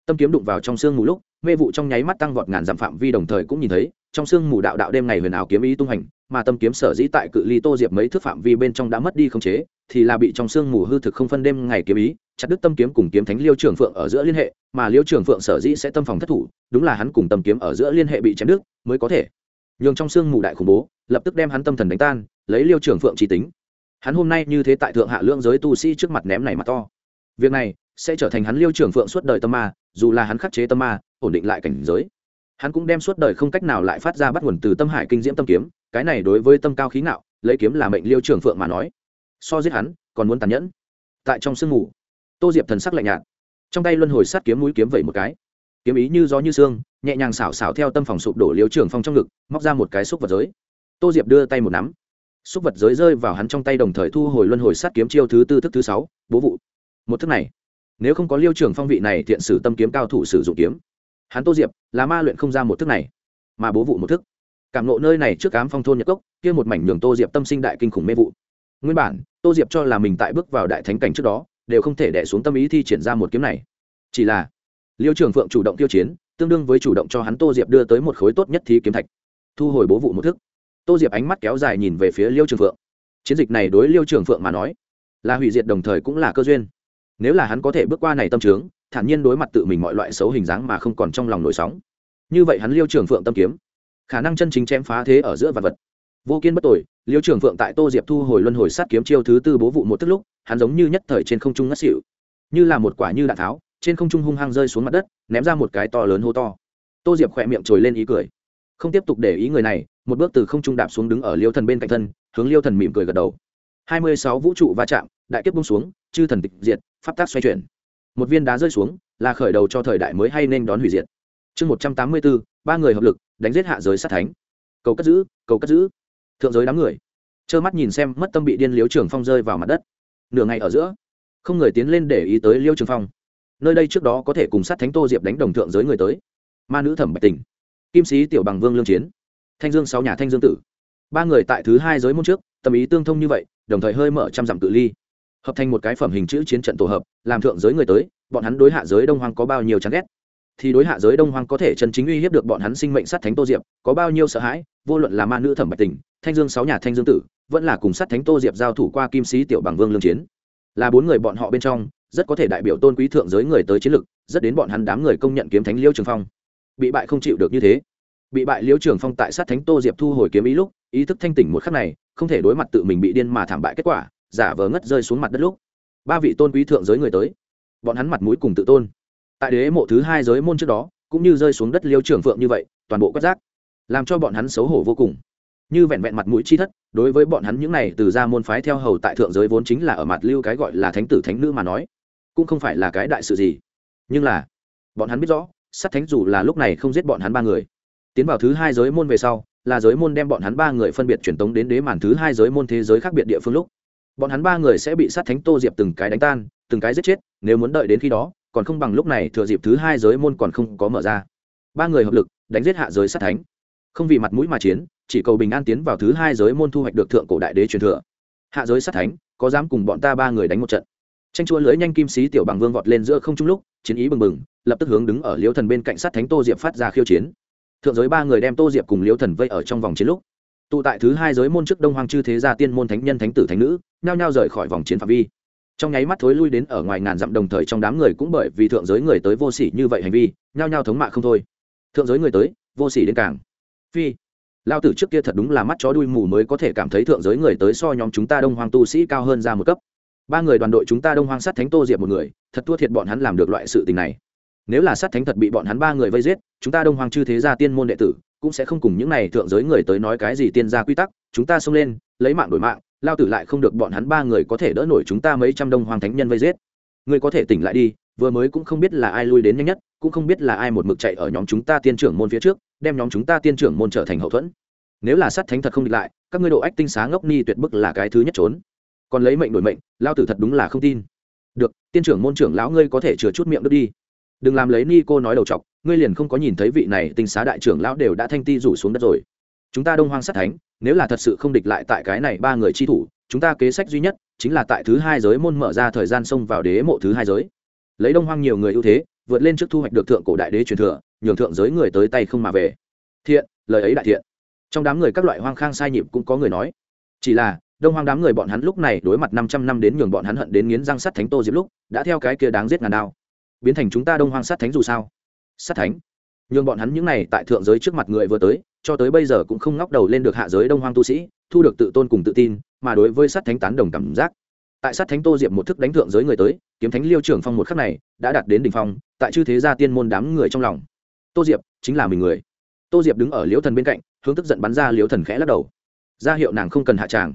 Tâm kiếm đụng vào trong xương mù lúc, mê vụ trong nháy mắt tăng vọt ngàn dặm phạm vi đồng thời cũng nhìn thấy trong sương mù đạo đạo đêm ngày huyền ảo kiếm ý tung hành, mà tâm kiếm sở dĩ tại cự ly tô diệp mấy thước phạm vi bên trong đã mất đi không chế, thì là bị trong sương mù hư thực không phân đêm ngày kiếm ý, chặt đứt tâm kiếm cùng kiếm thánh liêu trường phượng ở giữa liên hệ, mà liêu trường phượng sở dĩ sẽ tâm phòng thất thủ, đúng là hắn cùng tâm kiếm ở giữa liên hệ bị chém đứt mới có thể. Nhường trong sương mù đại khủng bố, lập tức đem hắn tâm thần đánh tan, lấy liêu trường phượng trí tính. Hắn hôm nay như thế tại thượng hạ lượng giới tu sĩ trước mặt ném này mà to. Việc này sẽ trở thành hắn liêu trường phượng suốt đời tâm ma, dù là hắn khắc chế tâm ma, ổn định lại cảnh giới hắn cũng đem suốt đời không cách nào lại phát ra bắt nguồn từ tâm hải kinh diễm tâm kiếm, cái này đối với tâm cao khí ngạo, lấy kiếm là mệnh liêu trường phượng mà nói. So giết hắn, còn muốn tàn nhẫn. Tại trong sương mù, tô diệp thần sắc lạnh nhạt. Trong tay luân hồi sát kiếm mũi kiếm vẩy một cái. Kiếm ý như gió như sương, nhẹ nhàng xảo xảo theo tâm phòng sụp đổ liêu trường phong trong ngực, móc ra một cái xúc vật giới. Tô diệp đưa tay một nắm. Xúc vật giới rơi vào hắn trong tay đồng thời thu hồi luân hồi sát kiếm chiêu thứ tư thức thứ sáu, bố vụ. Một thức này, nếu không có liêu trưởng phong vị này thiện sử tâm kiếm cao thủ sử dụng kiếm hắn tô diệp là ma luyện không ra một thức này, mà bố vụ một thức. cảm nộ nơi này trước cám phong thôn nhật cốc, kia một mảnh nhường tô diệp tâm sinh đại kinh khủng mê vụ. nguyên bản, tô diệp cho là mình tại bước vào đại thánh cảnh trước đó, đều không thể đẻ xuống tâm ý thi triển ra một kiếm này. chỉ là, liêu trường phượng chủ động tiêu chiến, tương đương với chủ động cho hắn tô diệp đưa tới một khối tốt nhất thí kiếm thạch, thu hồi bố vụ một thức. tô diệp ánh mắt kéo dài nhìn về phía liêu trường phượng. chiến dịch này đối liêu trường phượng mà nói, là hủy diệt đồng thời cũng là cơ duyên. nếu là hắn có thể bước qua này tâm trướng thản nhiên đối mặt tự mình mọi loại xấu hình dáng mà không còn trong lòng nổi sóng. Như vậy hắn liêu trường phượng tâm kiếm, khả năng chân chính chém phá thế ở giữa vật vật. Vô kiên bất tội, liêu trường phượng tại tô diệp thu hồi luân hồi sát kiếm chiêu thứ tư bố vụ một tức lúc, hắn giống như nhất thời trên không trung ngất xỉu. Như là một quả như đạn tháo, trên không trung hung hăng rơi xuống mặt đất, ném ra một cái to lớn hô to. Tô diệp khỏe miệng trồi lên ý cười. Không tiếp tục để ý người này, một bước từ không trung đạp xuống đứng ở liêu thần bên cạnh thân, hướng liêu thần mỉm cười gật đầu. Hai mươi sáu vũ trụ va chạm, đại kiếp bung xuống, chư thần tịch diệt, pháp tác xoay chuyển một viên đá rơi xuống, là khởi đầu cho thời đại mới hay nên đón hủy diệt. Chương một trăm tám mươi bốn, ba người hợp lực, đánh giết hạ giới sát thánh. Cầu cất giữ, cầu cất giữ. Thượng giới đám người. Trơ mắt nhìn xem mất tâm bị điên liếu trường phong rơi vào mặt đất. Nửa ngày ở giữa, không người tiến lên để ý tới liêu trường phong. Nơi đây trước đó có thể cùng sát thánh tô diệp đánh đồng thượng giới người tới. Ma nữ thẩm bạch tình. Kim sĩ tiểu bằng vương lương chiến. Thanh dương sáu nhà thanh dương tử. Ba người tại thứ hai giới môn trước, tâm ý tương thông như vậy, đồng thời hơi mở trăm dặm cự ly hợp thành một cái phẩm hình chữ chiến trận tổ hợp, làm thượng giới người tới, bọn hắn đối hạ giới đông hoang có bao nhiêu chán ghét. Thì đối hạ giới đông hoang có thể chân chính uy hiếp được bọn hắn sinh mệnh sát thánh tô diệp, có bao nhiêu sợ hãi, vô luận là ma nữ thẩm bạch tình, thanh dương sáu nhà thanh dương tử, vẫn là cùng sát thánh tô diệp giao thủ qua kim sĩ tiểu bằng vương lương chiến. Là bốn người bọn họ bên trong, rất có thể đại biểu tôn quý thượng giới người tới chiến lực, rất đến bọn hắn đám người công nhận kiếm thánh liêu trường phong. Bị bại không chịu được như thế. Bị bại liêu trường phong tại sát thánh tô diệp thu hồi kiếm ý lúc, ý thức thanh tỉnh một khắc này, không thể đối mặt tự mình bị điên mà thảm bại kết quả giả vờ ngất rơi xuống mặt đất lúc, ba vị tôn quý thượng giới người tới. Bọn hắn mặt mũi cùng tự tôn. Tại đế mộ thứ hai giới môn trước đó, cũng như rơi xuống đất liêu trưởng phượng như vậy, toàn bộ quét rác, làm cho bọn hắn xấu hổ vô cùng. Như vẹn vẹn mặt mũi chi thất, đối với bọn hắn những này từ ra môn phái theo hầu tại thượng giới vốn chính là ở mặt lưu cái gọi là thánh tử thánh nữ mà nói, cũng không phải là cái đại sự gì. Nhưng là, bọn hắn biết rõ, sát thánh dù là lúc này không giết bọn hắn ba người, tiến vào thứ hai giới môn về sau, là giới môn đem bọn hắn ba người phân biệt truyền tống đến đế màn thứ hai giới môn thế giới khác biệt địa phương lúc bọn hắn ba người sẽ bị sát thánh tô diệp từng cái đánh tan, từng cái giết chết, nếu muốn đợi đến khi đó, còn không bằng lúc này thừa dịp thứ hai giới môn còn không có mở ra. Ba người hợp lực, đánh giết hạ giới sát thánh. Không vì mặt mũi mà chiến, chỉ cầu bình an tiến vào thứ hai giới môn thu hoạch được thượng cổ đại đế truyền thừa. Hạ giới sát thánh, có dám cùng bọn ta ba người đánh một trận? Tranh chua lưới nhanh kim sĩ tiểu bằng vương vọt lên giữa không trung lúc, chiến ý bừng bừng, lập tức hướng đứng ở liêu thần bên cạnh sát thánh tô diệp phát ra khiêu chiến. Thượng giới ba người đem tô diệp cùng liêu thần vây ở trong vòng chiến lúc tụ tại thứ hai giới môn trước đông hoàng chư thế gia tiên môn thánh nhân thánh tử thánh nữ, nhao nhao rời khỏi vòng chiến phạm vi. Trong nháy mắt thối lui đến ở ngoài ngàn dặm đồng thời trong đám người cũng bởi vì thượng giới người tới vô sỉ như vậy hành vi, nhao nhao thống mạ không thôi. Thượng giới người tới, vô sỉ đến càng. Phi lao tử trước kia thật đúng là mắt chó đuôi mù mới có thể cảm thấy thượng giới người tới so nhóm chúng ta đông hoàng tu sĩ cao hơn ra một cấp. Ba người đoàn đội chúng ta đông hoàng sát thánh tô diệp một người, thật thua thiệt bọn hắn làm được loại sự tình này. Nếu là sát thánh thật bị bọn hắn ba người vây giết, chúng ta đông hoàng chư thế gia tiên môn đệ tử cũng sẽ không cùng những này thượng giới người tới nói cái gì tiên gia quy tắc, chúng ta xông lên, lấy mạng đổi mạng, lao tử lại không được bọn hắn ba người có thể đỡ nổi chúng ta mấy trăm đông hoàng thánh nhân vây giết. Ngươi có thể tỉnh lại đi, vừa mới cũng không biết là ai lui đến nhanh nhất, cũng không biết là ai một mực chạy ở nhóm chúng ta tiên trưởng môn phía trước, đem nhóm chúng ta tiên trưởng môn trở thành hậu thuẫn. Nếu là sát thánh thật không địch lại, các ngươi độ ách tinh xá ngốc ni tuyệt bức là cái thứ nhất trốn. Còn lấy mệnh đổi mệnh, lao tử thật đúng là không tin. Được, tiên trưởng môn trưởng lão ngươi có thể chừa chút miệng đứt đi. Đừng làm lấy ni cô nói đầu chọc ngươi liền không có nhìn thấy vị này tinh xá đại trưởng lão đều đã thanh ti rủ xuống đất rồi. Chúng ta đông hoang sát thánh, nếu là thật sự không địch lại tại cái này ba người chi thủ, chúng ta kế sách duy nhất chính là tại thứ hai giới môn mở ra thời gian xông vào đế mộ thứ hai giới. Lấy đông hoang nhiều người ưu thế, vượt lên trước thu hoạch được thượng cổ đại đế truyền thừa, nhường thượng giới người tới tay không mà về. Thiện, lời ấy đại thiện. Trong đám người các loại hoang khang sai nhịp cũng có người nói. Chỉ là, đông hoang đám người bọn hắn lúc này đối mặt năm trăm năm đến nhường bọn hắn hận đến nghiến răng sắt thánh tô diệp lúc, đã theo cái kia đáng giết ngàn đao. Biến thành chúng ta đông hoang sát thánh dù sao? Sát thánh. Nhưng bọn hắn những này tại thượng giới trước mặt người vừa tới, cho tới bây giờ cũng không ngóc đầu lên được hạ giới đông hoang tu sĩ, thu được tự tôn cùng tự tin, mà đối với sát thánh tán đồng cảm giác. Tại sát thánh tô diệp một thức đánh thượng giới người tới, kiếm thánh liêu trưởng phong một khắc này đã đạt đến đ ỉ n h phong, tại chư thế gia tiên môn đám người trong lòng. Tô diệp chính là mình người. Tô diệp đứng ở liễu thần bên cạnh, hướng tức giận bắn ra liễu thần khẽ lắc đầu. Ra hiệu nàng không cần hạ tràng.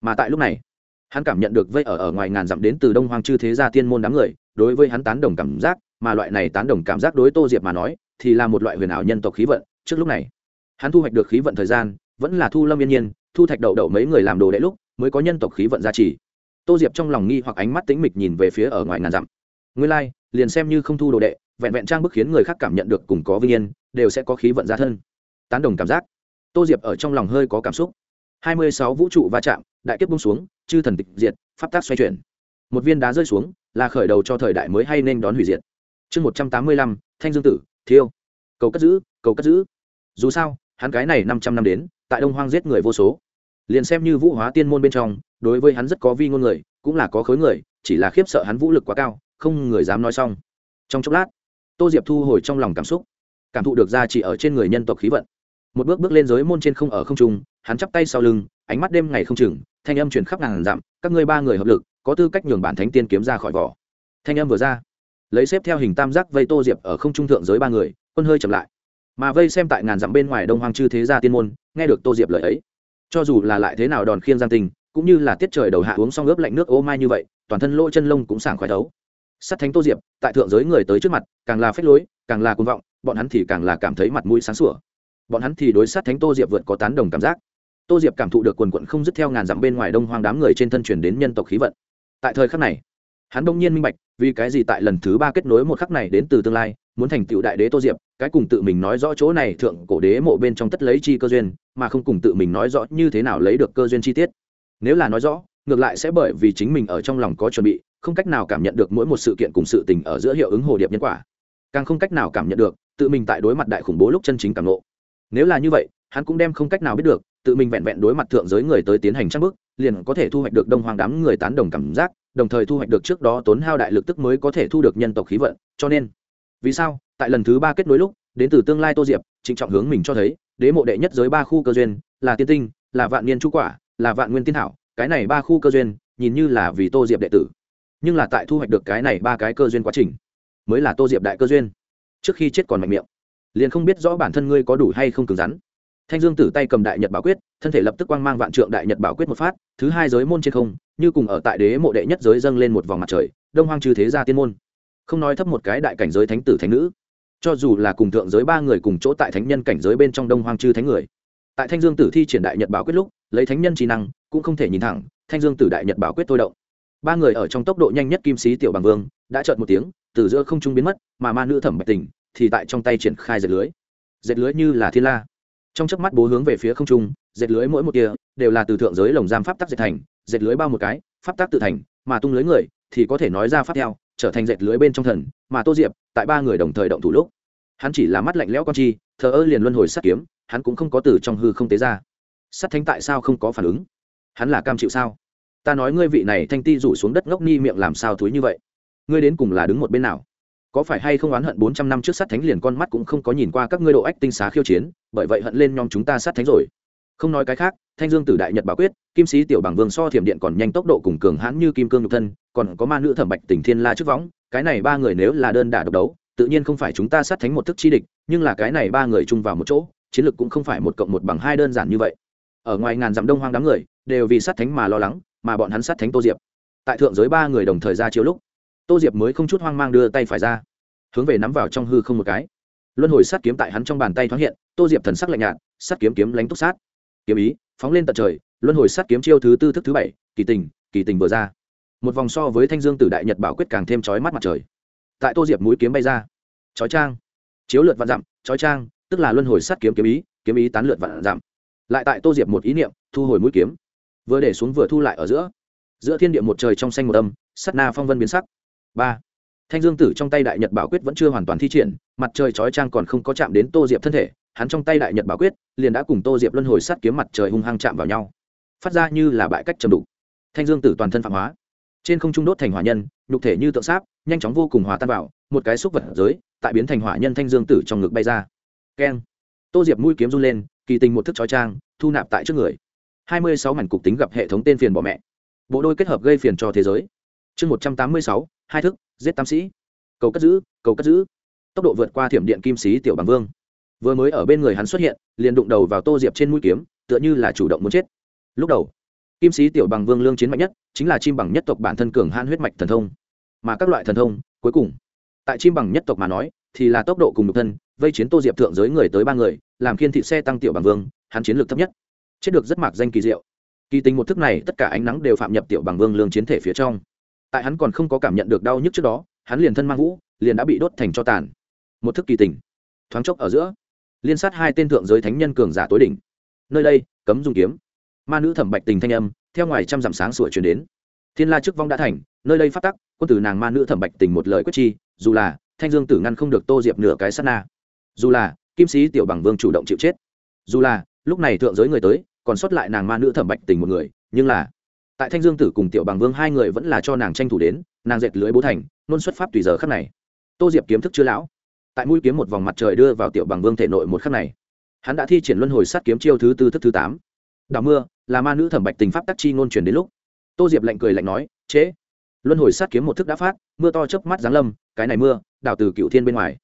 Mà tại lúc này, hắn cảm nhận được vây ở ở ngoài ngàn dặm đến từ đông hoang chư thế gia tiên môn đám người, đối với hắn tán đồng cảm giác mà loại này tán đồng cảm giác đối tô diệp mà nói thì là một loại huyền ảo nhân tộc khí vận. Trước lúc này hắn thu hoạch được khí vận thời gian vẫn là thu lâm yên nhiên thu thạch đậu đậu mấy người làm đồ đệ lúc mới có nhân tộc khí vận gia trì. Tô diệp trong lòng nghi hoặc ánh mắt tĩnh mịch nhìn về phía ở ngoài ngàn dặm. Nguyên lai、like, liền xem như không thu đồ đệ vẹn vẹn trang bức khiến người khác cảm nhận được cùng có vinh yên đều sẽ có khí vận gia thân. Tán đồng cảm giác. Tô diệp ở trong lòng hơi có cảm xúc. Hai mươi sáu vũ trụ va chạm đại kiếp bung xuống chư thần tịch diệt pháp tác xoay chuyển. Một viên đá rơi xuống là khởi đầu cho thời đại mới hay nên đón hủy diệt chương một trăm tám mươi lăm, thanh dương tử, thiêu. Cầu cất giữ, cầu cất giữ. Dù sao, hắn cái này năm trăm năm đến, tại đông hoang giết người vô số. Liền xem như vũ hóa tiên môn bên trong, đối với hắn rất có vi ngôn người, cũng là có khối người, chỉ là khiếp sợ hắn vũ lực quá cao, không người dám nói xong. Trong chốc lát, tô diệp thu hồi trong lòng cảm xúc, cảm thụ được ra chỉ ở trên người nhân tộc khí vận. Một bước bước lên giới môn trên không ở không trung, hắn chắp tay sau lưng, ánh mắt đêm ngày không chừng, thanh âm truyền khắp ngàn dặm, các ngươi ba người hợp lực, có tư cách nhường bản thánh tiên kiếm ra khỏi vỏ. Thanh âm vừa ra lấy xếp theo hình tam giác vây tô diệp ở không trung thượng giới ba người, quân hơi chậm lại. Mà vây xem tại ngàn dặm bên ngoài đông hoang chư thế gia tiên môn, nghe được tô diệp lời ấy, cho dù là lại thế nào đòn khiên giang tình, cũng như là tiết trời đầu hạ uống xong ướp lạnh nước ô mai như vậy, toàn thân lỗ chân lông cũng sảng khoái đấu. Sắt thánh tô diệp, tại thượng giới người tới trước mặt, càng là phép lối, càng là côn vọng, bọn hắn thì càng là cảm thấy mặt mũi sáng sủa. Bọn hắn thì đối sát thánh tô diệp vượt có tán đồng cảm giác. Tô diệp cảm thụ được quần quận không dứt theo ngàn dặm bên ngoài đông hoang đám người trên thân truyền đến nhân tộc khí vận. Tại thời khắc này hắn đông nhiên minh bạch, vì cái gì tại lần thứ ba kết nối một khắc này đến từ tương lai, muốn thành tựu đại đế tô diệp, cái cùng tự mình nói rõ chỗ này thượng cổ đế mộ bên trong tất lấy chi cơ duyên, mà không cùng tự mình nói rõ như thế nào lấy được cơ duyên chi tiết. Nếu là nói rõ, ngược lại sẽ bởi vì chính mình ở trong lòng có chuẩn bị, không cách nào cảm nhận được mỗi một sự kiện cùng sự tình ở giữa hiệu ứng hồ điệp nhân quả. Càng không cách nào cảm nhận được, tự mình tại đối mặt đại khủng bố lúc chân chính cảm nộ nếu là như vậy, hắn cũng đem không cách nào biết được, tự mình vẹn vẹn đối mặt thượng giới người tới tiến hành trang bức liền có thể thu hoạch được đông hoàng đám người tán đồng cảm giác đồng thời thu hoạch được trước đó tốn hao đại lực tức mới có thể thu được nhân tộc khí vận, cho nên, vì sao, tại lần thứ ba kết nối lúc, đến từ tương lai tô diệp, trịnh trọng hướng mình cho thấy, đế mộ đệ nhất giới ba khu cơ duyên, là tiên tinh, là vạn niên chú quả, là vạn nguyên tiên thảo, cái này ba khu cơ duyên, nhìn như là vì tô diệp đệ tử. Nhưng là tại thu hoạch được cái này ba cái cơ duyên quá trình, mới là tô diệp đại cơ duyên. Trước khi chết còn mạnh miệng, liền không biết rõ bản thân ngươi có đủ hay không cứng rắn thanh dương tử tay cầm đại nhật bảo quyết, thân thể lập tức quang mang vạn trượng đại nhật bảo quyết một phát, thứ hai giới môn trên không, như cùng ở tại đế mộ đệ nhất giới dâng lên một vòng mặt trời, đông hoang trừ thế gia tiên môn. Không nói thấp một cái đại cảnh giới thánh tử thánh nữ, cho dù là cùng thượng giới ba người cùng chỗ tại thánh nhân cảnh giới bên trong đông hoang chư thánh người. Tại thanh dương tử thi triển đại nhật bảo quyết lúc, lấy thánh nhân trí năng, cũng không thể nhìn thẳng, thanh dương tử đại nhật bảo quyết thôi động. Ba người ở trong tốc độ nhanh nhất kim sĩ tiểu bằng vương, đã trợn một tiếng, từ giữa không trung biến mất, mà ma nữ thẩm bạch tình thì tại trong tay triển khai dệt lưới. Dệt lưới như là thiên la trong chớp mắt bố hướng về phía không trung, dệt lưới mỗi một kia đều là từ thượng giới lồng giam pháp tắc dệt thành, dệt lưới bao một cái, pháp tắc tự thành, mà tung lưới người thì có thể nói ra pháp theo, trở thành dệt lưới bên trong thần, mà tô diệp tại ba người đồng thời động thủ lúc, hắn chỉ là mắt lạnh lẽo con chi, thờ ơ liền luân hồi sát kiếm, hắn cũng không có từ trong hư không tế ra. Sát thánh tại sao không có phản ứng? Hắn là cam chịu sao? Ta nói ngươi vị này thanh ti rủ xuống đất ngốc ni miệng làm sao thúi như vậy? Ngươi đến cùng là đứng một bên nào? Có phải hay không oán hận bốn trăm năm trước sát thánh liền con mắt cũng không có nhìn qua các ngươi độ ách tinh xá khiêu chiến, bởi vậy hận lên nhóm chúng ta sát thánh rồi. Không nói cái khác, thanh dương tử đại nhật bảo quyết, kim sĩ tiểu bằng vương so thiểm điện còn nhanh tốc độ cùng cường hãn như kim cương nhục thân, còn có ma nữ thẩm bạch tỉnh thiên la trước võng, cái này ba người nếu là đơn đả độc đấu, tự nhiên không phải chúng ta sát thánh một thức chi địch, nhưng là cái này ba người chung vào một chỗ, chiến lược cũng không phải một cộng một bằng hai đơn giản như vậy. Ở ngoài ngàn dặm đông hoang đám người, đều vì sát thánh mà lo lắng, mà bọn hắn sát thánh tô diệp. Tại thượng giới ba người đồng thời ra chiếu lúc tô diệp mới không chút hoang mang đưa tay phải ra, hướng về nắm vào trong hư không một cái. Luân hồi sát kiếm tại hắn trong bàn tay thoáng hiện, tô diệp thần sắc lạnh nhạt, sát kiếm kiếm lánh túc sát. Kiếm ý, phóng lên tận trời, luân hồi sát kiếm chiêu thứ tư thức thứ bảy, kỳ tình kỳ tình vừa ra. Một vòng so với thanh dương tử đại nhật bảo quyết càng thêm chói mắt mặt trời. Tại tô diệp mũi kiếm bay ra, chói trang, chiếu lượt vạn dặm, chói trang, tức là luân hồi sát kiếm kiếm ý kiếm ý tán lượt vạn dặm. Lại tại tô diệp một ý niệm, thu hồi mũi kiếm. Vừa để xuống vừa thu lại ở giữa. Giữa thiên địa một trời trong xanh một âm sắt na phong vân biến sắc ba. Thanh dương tử trong tay đại nhật bảo quyết vẫn chưa hoàn toàn thi triển, mặt trời chói trang còn không có chạm đến tô diệp thân thể, hắn trong tay đại nhật bảo quyết liền đã cùng tô diệp luân hồi sát kiếm mặt trời hung hăng chạm vào nhau. Phát ra như là bãi cách chầm đục. Thanh dương tử toàn thân phạm hóa. Trên không trung đốt thành hỏa nhân, nhục thể như tượng sáp, nhanh chóng vô cùng hòa tan vào, một cái xúc vật giới, tại biến thành hỏa nhân thanh dương tử trong ngực bay ra. Keng. Tô diệp mũi kiếm run lên, kỳ tình một thức chói trang thu nạp tại trước người. Hai mươi sáu mảnh cục tính gặp hệ thống tên phiền bỏ mẹ. Bộ đôi kết hợp gây phiền cho thế giới. Chương một trăm tám mươi sáu hai thức, giết tam sĩ. Cầu cất giữ, cầu cất giữ. Tốc độ vượt qua thiểm điện kim sĩ tiểu bằng vương. Vừa mới ở bên người hắn xuất hiện, liền đụng đầu vào tô diệp trên mũi kiếm, tựa như là chủ động muốn chết. Lúc đầu, kim sĩ tiểu bằng vương lương chiến mạnh nhất, chính là chim bằng nhất tộc bản thân cường han huyết mạch thần thông. Mà các loại thần thông, cuối cùng, tại chim bằng nhất tộc mà nói, thì là tốc độ cùng nhục thân, vây chiến tô diệp thượng giới người tới ba người, làm khiên thị xe tăng tiểu bằng vương, hắn chiến lược thấp nhất. Chết được rất mạc danh kỳ diệu. Kỳ tình một thức này, tất cả ánh nắng đều phạm nhập tiểu bằng vương lương chiến thể phía trong tại hắn còn không có cảm nhận được đau nhức trước đó, hắn liền thân mang vũ, liền đã bị đốt thành cho tàn. Một thức kỳ tình. Thoáng chốc ở giữa, liên sát hai tên thượng giới thánh nhân cường giả tối đỉnh. Nơi đây, cấm dùng kiếm. Ma nữ thẩm bạch tình thanh âm, theo ngoài trăm dặm sáng sủa chuyển đến. Thiên la chức vong đã thành, nơi đây phát tắc, quân tử nàng ma nữ thẩm bạch tình một lời quyết chi, dù là, thanh dương tử ngăn không được tô diệp nửa cái sát na. Dù là, kim sĩ tiểu bằng vương chủ động chịu chết. Dù là, lúc này thượng giới người tới, còn sót lại nàng ma nữ thẩm bạch tình một người, nhưng là tại thanh dương tử cùng tiểu bằng vương hai người vẫn là cho nàng tranh thủ đến, nàng dệt lưới bố thành, nôn xuất pháp tùy giờ khắc này. Tô diệp kiếm thức chưa lão. Tại mũi kiếm một vòng mặt trời đưa vào tiểu bằng vương thể nội một khắc này, hắn đã thi triển luân hồi sát kiếm chiêu thứ tư thức thứ tám. Đào mưa, là ma nữ thẩm bạch tình pháp tác chi ngôn truyền đến lúc. Tô diệp lạnh cười lạnh nói, chế. Luân hồi sát kiếm một thức đã phát, mưa to chớp mắt giáng lâm, cái này mưa, đào từ cựu thiên bên ngoài.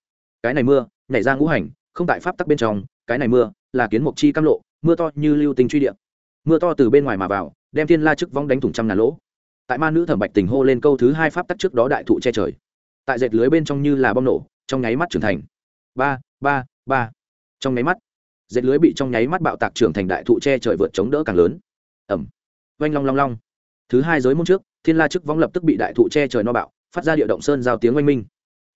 Cái này mưa, nhảy ra ngũ hành, không tại pháp tắc bên trong. Cái này mưa, là kiến mộc chi cam lộ, mưa to như lưu tình truy điện mưa to từ bên ngoài mà vào đem thiên la chức vong đánh thủng trăm ngàn lỗ. Tại ma nữ thẩm bạch tình hô lên câu thứ hai pháp tắc trước đó đại thụ che trời. Tại dệt lưới bên trong như là bom nổ, trong nháy mắt trưởng thành. Ba ba ba. Trong nháy mắt, dệt lưới bị trong nháy mắt bạo tạc trưởng thành đại thụ che trời vượt chống đỡ càng lớn. Ẩm oanh long long long. Thứ hai giới môn trước, thiên la chức vong lập tức bị đại thụ che trời no bạo, phát ra địa động sơn giao tiếng oanh minh.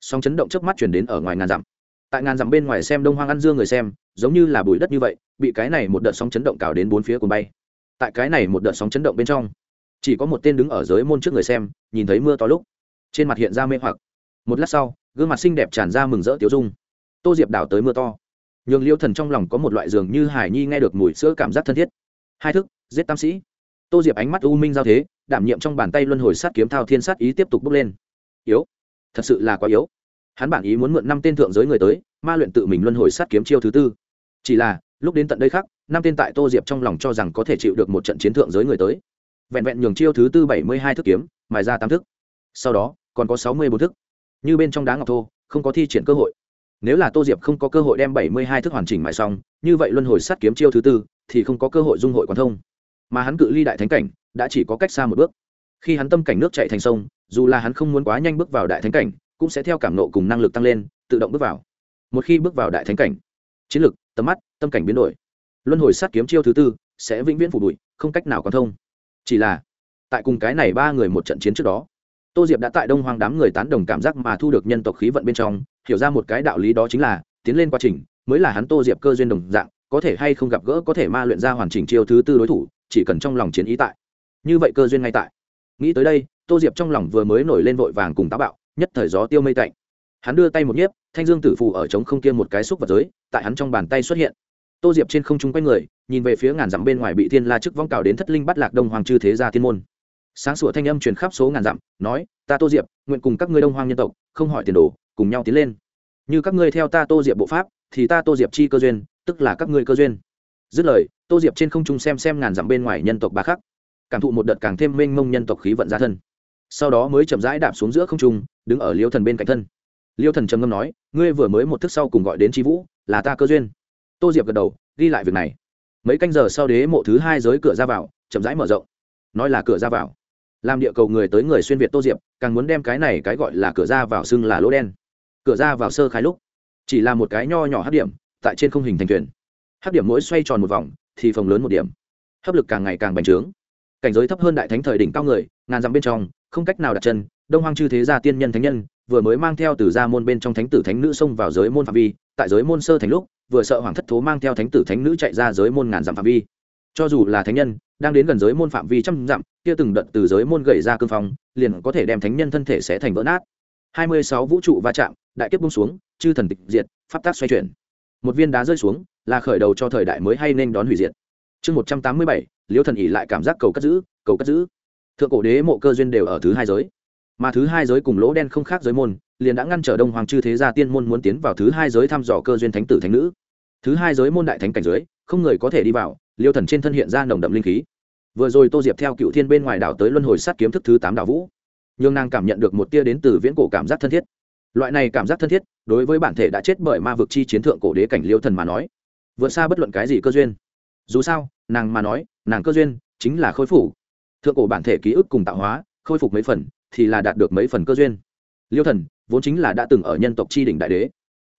Song chấn động trước mắt chuyển đến ở ngoài ngàn dặm. Tại ngàn dặm bên ngoài xem đông hoang ăn dương người xem, giống như là bụi đất như vậy, bị cái này một đợt sóng chấn động cào đến bốn phía cùng bay tại cái này một đợt sóng chấn động bên trong, chỉ có một tên đứng ở giới môn trước người xem, nhìn thấy mưa to lúc, trên mặt hiện ra mê hoặc. Một lát sau, gương mặt xinh đẹp tràn ra mừng rỡ tiếu dung. Tô diệp đảo tới mưa to. Nhường liêu thần trong lòng có một loại giường như hải nhi nghe được mùi sữa cảm giác thân thiết. Hai thức, giết tam sĩ. Tô diệp ánh mắt u minh giao thế, đảm nhiệm trong bàn tay luân hồi sát kiếm thao thiên sát ý tiếp tục bước lên. Yếu. Thật sự là quá yếu. Hắn bản ý muốn mượn năm tên thượng giới người tới, ma luyện tự mình luân hồi sát kiếm chiêu thứ tư. Chỉ là, lúc đến tận đây khác năm tên tại tô diệp trong lòng cho rằng có thể chịu được một trận chiến thượng giới người tới. Vẹn vẹn nhường chiêu thứ tư bảy mươi hai thức kiếm, mài ra tám thức. Sau đó, còn có sáu mươi bốn thức. Như bên trong đá ngọc thô, không có thi triển cơ hội. Nếu là tô diệp không có cơ hội đem bảy mươi hai thức hoàn chỉnh mài xong, như vậy luân hồi sát kiếm chiêu thứ tư thì không có cơ hội dung hội quan thông. Mà hắn cự ly đại thánh cảnh đã chỉ có cách xa một bước. Khi hắn tâm cảnh nước chạy thành sông, dù là hắn không muốn quá nhanh bước vào đại thánh cảnh, cũng sẽ theo cảm nộ cùng năng lực tăng lên, tự động bước vào. Một khi bước vào đại thánh cảnh, chiến lực, tầm mắt, tâm cảnh biến đổi luân hồi sát kiếm chiêu thứ tư sẽ vĩnh viễn phủ bụi, không cách nào còn thông. Chỉ là, tại cùng cái này ba người một trận chiến trước đó, tô diệp đã tại đông hoang đám người tán đồng cảm giác mà thu được nhân tộc khí vận bên trong, hiểu ra một cái đạo lý đó chính là, tiến lên quá trình, mới là hắn tô diệp cơ duyên đồng dạng, có thể hay không gặp gỡ, có thể ma luyện ra hoàn chỉnh chiêu thứ tư đối thủ, chỉ cần trong lòng chiến ý tại. Như vậy cơ duyên ngay tại. Nghĩ tới đây, tô diệp trong lòng vừa mới nổi lên vội vàng cùng táo bạo, nhất thời gió tiêu mây tạnh. Hắn đưa tay một nhiếp, thanh dương tử phù ở trống không kia một cái xúc vật giới, tại hắn trong bàn tay xuất hiện tô diệp trên không trung quanh người, nhìn về phía ngàn dặm bên ngoài bị thiên la chức vong cào đến thất linh bắt lạc đông hoàng chư thế gia thiên môn. Sáng sủa thanh âm truyền khắp số ngàn dặm, nói, ta tô diệp, nguyện cùng các ngươi đông hoàng nhân tộc, không hỏi tiền đồ, cùng nhau tiến lên. Như các ngươi theo ta tô diệp bộ pháp, thì ta tô diệp chi cơ duyên, tức là các ngươi cơ duyên. Dứt lời, tô diệp trên không trung xem xem ngàn dặm bên ngoài nhân tộc ba khắc. Cảm thụ một đợt càng thêm mênh mông nhân tộc khí vận ra thân. Sau đó mới chậm rãi đạp xuống giữa không trung, đứng ở liêu thần bên cạnh thân. Liêu thần trầm ngâm nói, ngươi vừa mới một thức sau cùng gọi đến tri vũ, là ta cơ duyên tô diệp gật đầu, ghi lại việc này. Mấy canh giờ sau đế mộ thứ hai giới cửa ra vào, chậm rãi mở rộng. Nói là cửa ra vào. Làm địa cầu người tới người xuyên việt tô diệp, càng muốn đem cái này cái gọi là cửa ra vào xưng là lỗ đen. Cửa ra vào sơ khai lúc, chỉ là một cái nho nhỏ hấp điểm, tại trên không hình thành thuyền. Hấp điểm mỗi xoay tròn một vòng, thì phồng lớn một điểm. Hấp lực càng ngày càng bành trướng. Cảnh giới thấp hơn đại thánh thời đỉnh cao người, ngàn dặm bên trong, không cách nào đặt chân, đông hoang chư thế gia tiên nhân thánh nhân vừa mới mang theo từ gia môn bên trong thánh tử thánh nữ xông vào giới môn phạm vi, tại giới môn sơ thành lúc, vừa sợ hoàng thất thố mang theo thánh tử thánh nữ chạy ra giới môn ngàn dặm phạm vi. Cho dù là thánh nhân, đang đến gần giới môn phạm vi trăm dặm, kia từng đợt từ giới môn gậy ra cương phong, liền có thể đem thánh nhân thân thể sẽ thành vỡ nát. Hai mươi sáu vũ trụ va chạm, đại kiếp bung xuống, chư thần tịch diệt, pháp tác xoay chuyển. Một viên đá rơi xuống, là khởi đầu cho thời đại mới hay nên đón hủy diệt. Chương một trăm tám mươi bảy liêu thần ỉ lại cảm giác cầu cất giữ, cầu cất giữ. Thượng cổ đế mộ cơ duyên đều ở thứ hai giới mà thứ hai giới cùng lỗ đen không khác giới môn, liền đã ngăn trở đông hoàng chư thế gia tiên môn muốn tiến vào thứ hai giới thăm dò cơ duyên thánh tử thánh nữ. Thứ hai giới môn đại thánh cảnh giới, không người có thể đi vào, liêu thần trên thân hiện ra nồng đậm linh khí. Vừa rồi tô diệp theo cựu thiên bên ngoài đảo tới luân hồi sát kiếm thức thứ tám đảo vũ. Nhưng nàng cảm nhận được một tia đến từ viễn cổ cảm giác thân thiết. Loại này cảm giác thân thiết, đối với bản thể đã chết bởi ma vực chi chiến thượng cổ đế cảnh liêu thần mà nói, vượt xa bất luận cái gì cơ duyên. Dù sao, nàng mà nói, nàng cơ duyên chính là khôi phủ thượng cổ bản thể ký ức cùng tạo hóa, khôi phục mấy phần thì là đạt được mấy phần cơ duyên. Liêu thần, vốn chính là đã từng ở nhân tộc tri đỉnh đại đế.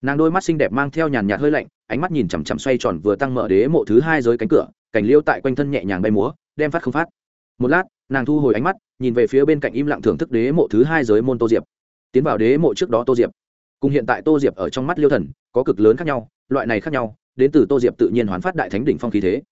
Nàng đôi mắt xinh đẹp mang theo nhàn nhạt hơi lạnh, ánh mắt nhìn chằm chằm xoay tròn vừa tăng mở đế mộ thứ hai giới cánh cửa, cảnh liêu tại quanh thân nhẹ nhàng bay múa, đem phát không phát. Một lát, nàng thu hồi ánh mắt, nhìn về phía bên cạnh im lặng thưởng thức đế mộ thứ hai giới môn tô diệp. Tiến vào đế mộ trước đó tô diệp. Cùng hiện tại tô diệp ở trong mắt liêu thần, có cực lớn khác nhau, loại này khác nhau, đến từ tô diệp tự nhiên hoán phát đại thánh đỉnh phong khí thế.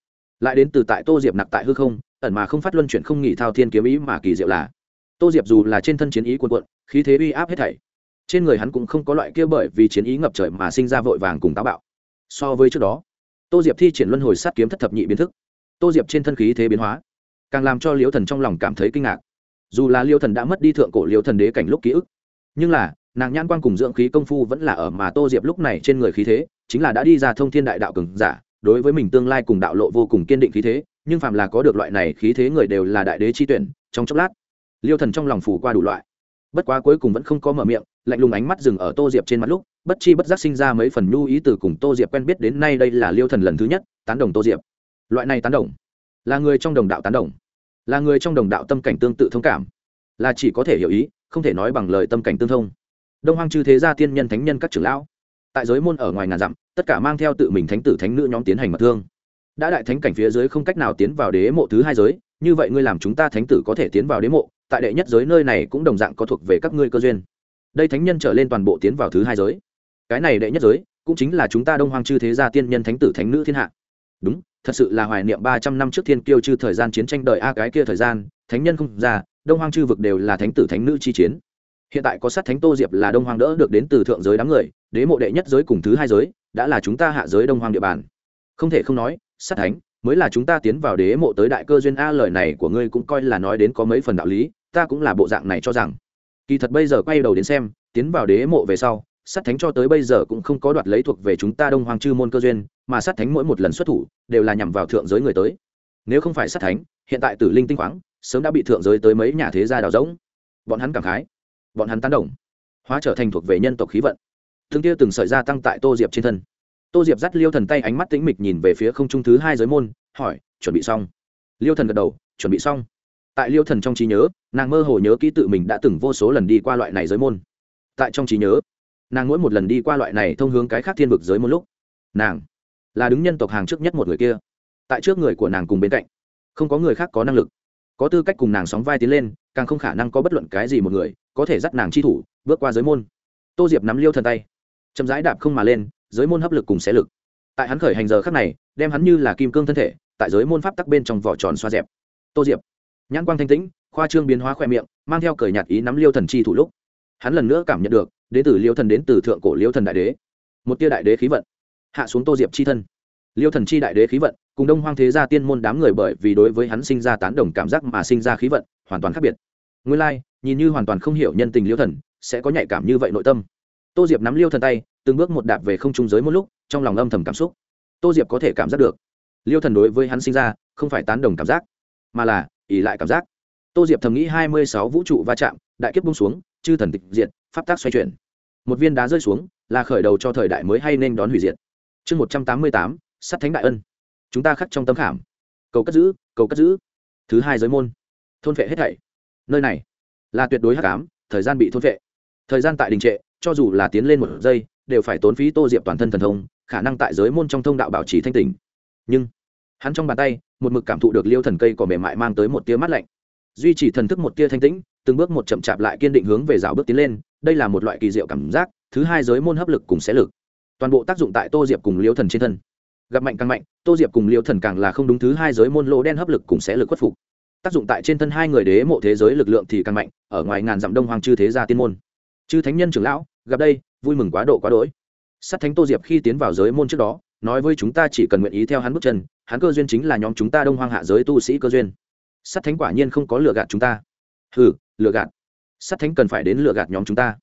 Lại đến từ tại tô diệp nặc tại hư không, ẩn mà không phát luân chuyển không nghỉ thao thiên kiếm ý mà kỳ diệu là tô diệp dù là trên thân chiến ý quần quận khí thế uy áp hết thảy, trên người hắn cũng không có loại kia bởi vì chiến ý ngập trời mà sinh ra vội vàng cùng táo bạo. So với trước đó, tô diệp thi triển luân hồi sát kiếm thất thập nhị biến thức. Tô diệp trên thân khí thế biến hóa, càng làm cho liễu thần trong lòng cảm thấy kinh ngạc. Dù là liễu thần đã mất đi thượng cổ liễu thần đế cảnh lúc ký ức, nhưng là, nàng nhan quan cùng dưỡng khí công phu vẫn là ở mà tô diệp lúc này trên người khí thế, chính là đã đi ra thông thiên đại đạo cường giả, đối với mình tương lai cùng đạo lộ vô cùng kiên định khí thế, nhưng phàm là có được loại này khí thế người đều là đại đế chi tuyển, trong chốc lát liêu thần trong lòng phủ qua đủ loại. Bất quá cuối cùng vẫn không có mở miệng, lạnh lùng ánh mắt dừng ở tô diệp trên mặt lúc, bất chi bất giác sinh ra mấy phần nhu ý từ cùng tô diệp quen biết đến nay đây là liêu thần lần thứ nhất, tán đồng tô diệp. Loại này tán đồng, là người trong đồng đạo tán đồng, là người trong đồng đạo tâm cảnh tương tự thông cảm, là chỉ có thể hiểu ý, không thể nói bằng lời tâm cảnh tương thông. Đông hoang chư thế gia tiên nhân thánh nhân các trưởng lão, tại giới môn ở ngoài ngàn dặm, tất cả mang theo tự mình thánh tử thánh nữ nhóm tiến hành mật thương. Đã đại thánh cảnh phía dưới không cách nào tiến vào đế mộ thứ hai giới, như vậy ngươi làm chúng ta thánh tử có thể tiến vào đế mộ tại đệ nhất giới nơi này cũng đồng dạng có thuộc về các ngươi cơ duyên. Đây thánh nhân trở lên toàn bộ tiến vào thứ hai giới. Cái này đệ nhất giới cũng chính là chúng ta đông hoang chư thế gia tiên nhân thánh tử thánh nữ thiên hạ. Đúng, thật sự là hoài niệm ba trăm năm trước thiên kiêu chư thời gian chiến tranh đời a cái kia thời gian, thánh nhân không ra, đông hoang chư vực đều là thánh tử thánh nữ chi chiến. Hiện tại có sát thánh tô diệp là đông hoang đỡ được đến từ thượng giới đám người, đế mộ đệ nhất giới cùng thứ hai giới đã là chúng ta hạ giới đông hoang địa bàn. Không thể không nói, sát thánh mới là chúng ta tiến vào đế mộ tới đại cơ duyên a, lời này của ngươi cũng coi là nói đến có mấy phần đạo lý ta cũng là bộ dạng này cho rằng. Kỳ thật bây giờ quay đầu đến xem, tiến vào đế mộ về sau, sát thánh cho tới bây giờ cũng không có đoạt lấy thuộc về chúng ta đông hoàng chư môn cơ duyên, mà sát thánh mỗi một lần xuất thủ đều là nhằm vào thượng giới người tới. Nếu không phải sát thánh, hiện tại tử linh tinh khoáng sớm đã bị thượng giới tới mấy nhà thế gia đào rỗng. Bọn hắn cảm khái, bọn hắn tán đồng, hóa trở thành thuộc về nhân tộc khí vận. Thương kia từng sợi gia tăng tại tô diệp trên thân. Tô diệp dắt liêu thần tay ánh mắt tĩnh mịch nhìn về phía không trung thứ hai giới môn, hỏi, chuẩn bị xong? Liêu thần gật đầu, chuẩn bị xong. Tại liêu thần trong trí nhớ nàng mơ hồ nhớ kỹ tự mình đã từng vô số lần đi qua loại này giới môn. Tại trong trí nhớ, nàng mỗi một lần đi qua loại này thông hướng cái khác thiên vực giới một lúc, nàng là đứng nhân tộc hàng trước nhất một người kia. Tại trước người của nàng cùng bên cạnh, không có người khác có năng lực. Có tư cách cùng nàng sóng vai tiến lên, càng không khả năng có bất luận cái gì một người có thể dắt nàng chi thủ, bước qua giới môn. Tô diệp nắm liêu thần tay, chậm rãi đạp không mà lên, giới môn hấp lực cùng xé lực. Tại hắn khởi hành giờ khắc này, đem hắn như là kim cương thân thể, tại giới môn pháp tắc bên trong vỏ tròn xoa dẹp. Tô diệp, nhãn quang thanh tĩnh khoa trương biến hóa khoe miệng mang theo cởi nhạt ý nắm liêu thần chi thủ lúc. Hắn lần nữa cảm nhận được đến từ liêu thần đến từ thượng cổ liêu thần đại đế. Một tia đại đế khí vận. Hạ xuống tô diệp chi thân. Liêu thần chi đại đế khí vận cùng đông hoang thế gia tiên môn đám người bởi vì đối với hắn sinh ra tán đồng cảm giác mà sinh ra khí vận hoàn toàn khác biệt. Nguyên lai、like, nhìn như hoàn toàn không hiểu nhân tình liêu thần sẽ có nhạy cảm như vậy nội tâm. Tô diệp nắm liêu thần tay từng bước một đạp về không trung giới một lúc trong lòng âm thầm cảm xúc. Tô diệp có thể cảm giác được. Liêu thần đối với hắn sinh ra không phải tán đồng cảm giác mà là ỉ lại cảm giác tô diệp thầm nghĩ hai mươi sáu vũ trụ va chạm, đại kiếp bung xuống, chư thần tịch diệt, pháp tác xoay chuyển. Một viên đá rơi xuống, là khởi đầu cho thời đại mới hay nên đón hủy diệt? Chương một trăm tám mươi tám sắt thánh đại ân. Chúng ta khắc trong tấm khảm. Cầu cất giữ, cầu cất giữ. Thứ hai giới môn. Thôn vệ hết thảy. Nơi này là tuyệt đối hắc ám, thời gian bị thôn vệ thời gian tại đình trệ, cho dù là tiến lên một giây, đều phải tốn phí tô diệp toàn thân thần thông, khả năng tại giới môn trong thông đạo bảo trì thanh tình nhưng, hắn trong bàn tay, một mực cảm thụ được liêu thần cây còn mềm mại mang tới một tia mắt lạnh duy trì thần thức một tia thanh tĩnh, từng bước một chậm chạp lại kiên định hướng về rào bước tiến lên, đây là một loại kỳ diệu cảm giác, thứ hai giới môn hấp lực cùng xé lực. Toàn bộ tác dụng tại tô diệp cùng liêu thần trên thân. Gặp mạnh càng mạnh, tô diệp cùng liêu thần càng là không đúng thứ hai giới môn lỗ đen hấp lực cùng xé lực khuất phục. Tác dụng tại trên thân hai người đế mộ thế giới lực lượng thì càng mạnh, ở ngoài ngàn dặm đông hoàng chư thế gia tiên môn. Chư thánh nhân trưởng lão, gặp đây, vui mừng quá độ quá đỗi. Sát thánh tô diệp khi tiến vào giới môn trước đó, nói với chúng ta chỉ cần nguyện ý theo hắn bước chân, hắn cơ duyên chính là nhóm chúng ta đông hoang hạ giới tu sĩ cơ duyên sát thánh quả nhiên không có lừa gạt chúng ta. Ừ lừa gạt. Sát thánh cần phải đến lừa gạt nhóm chúng ta.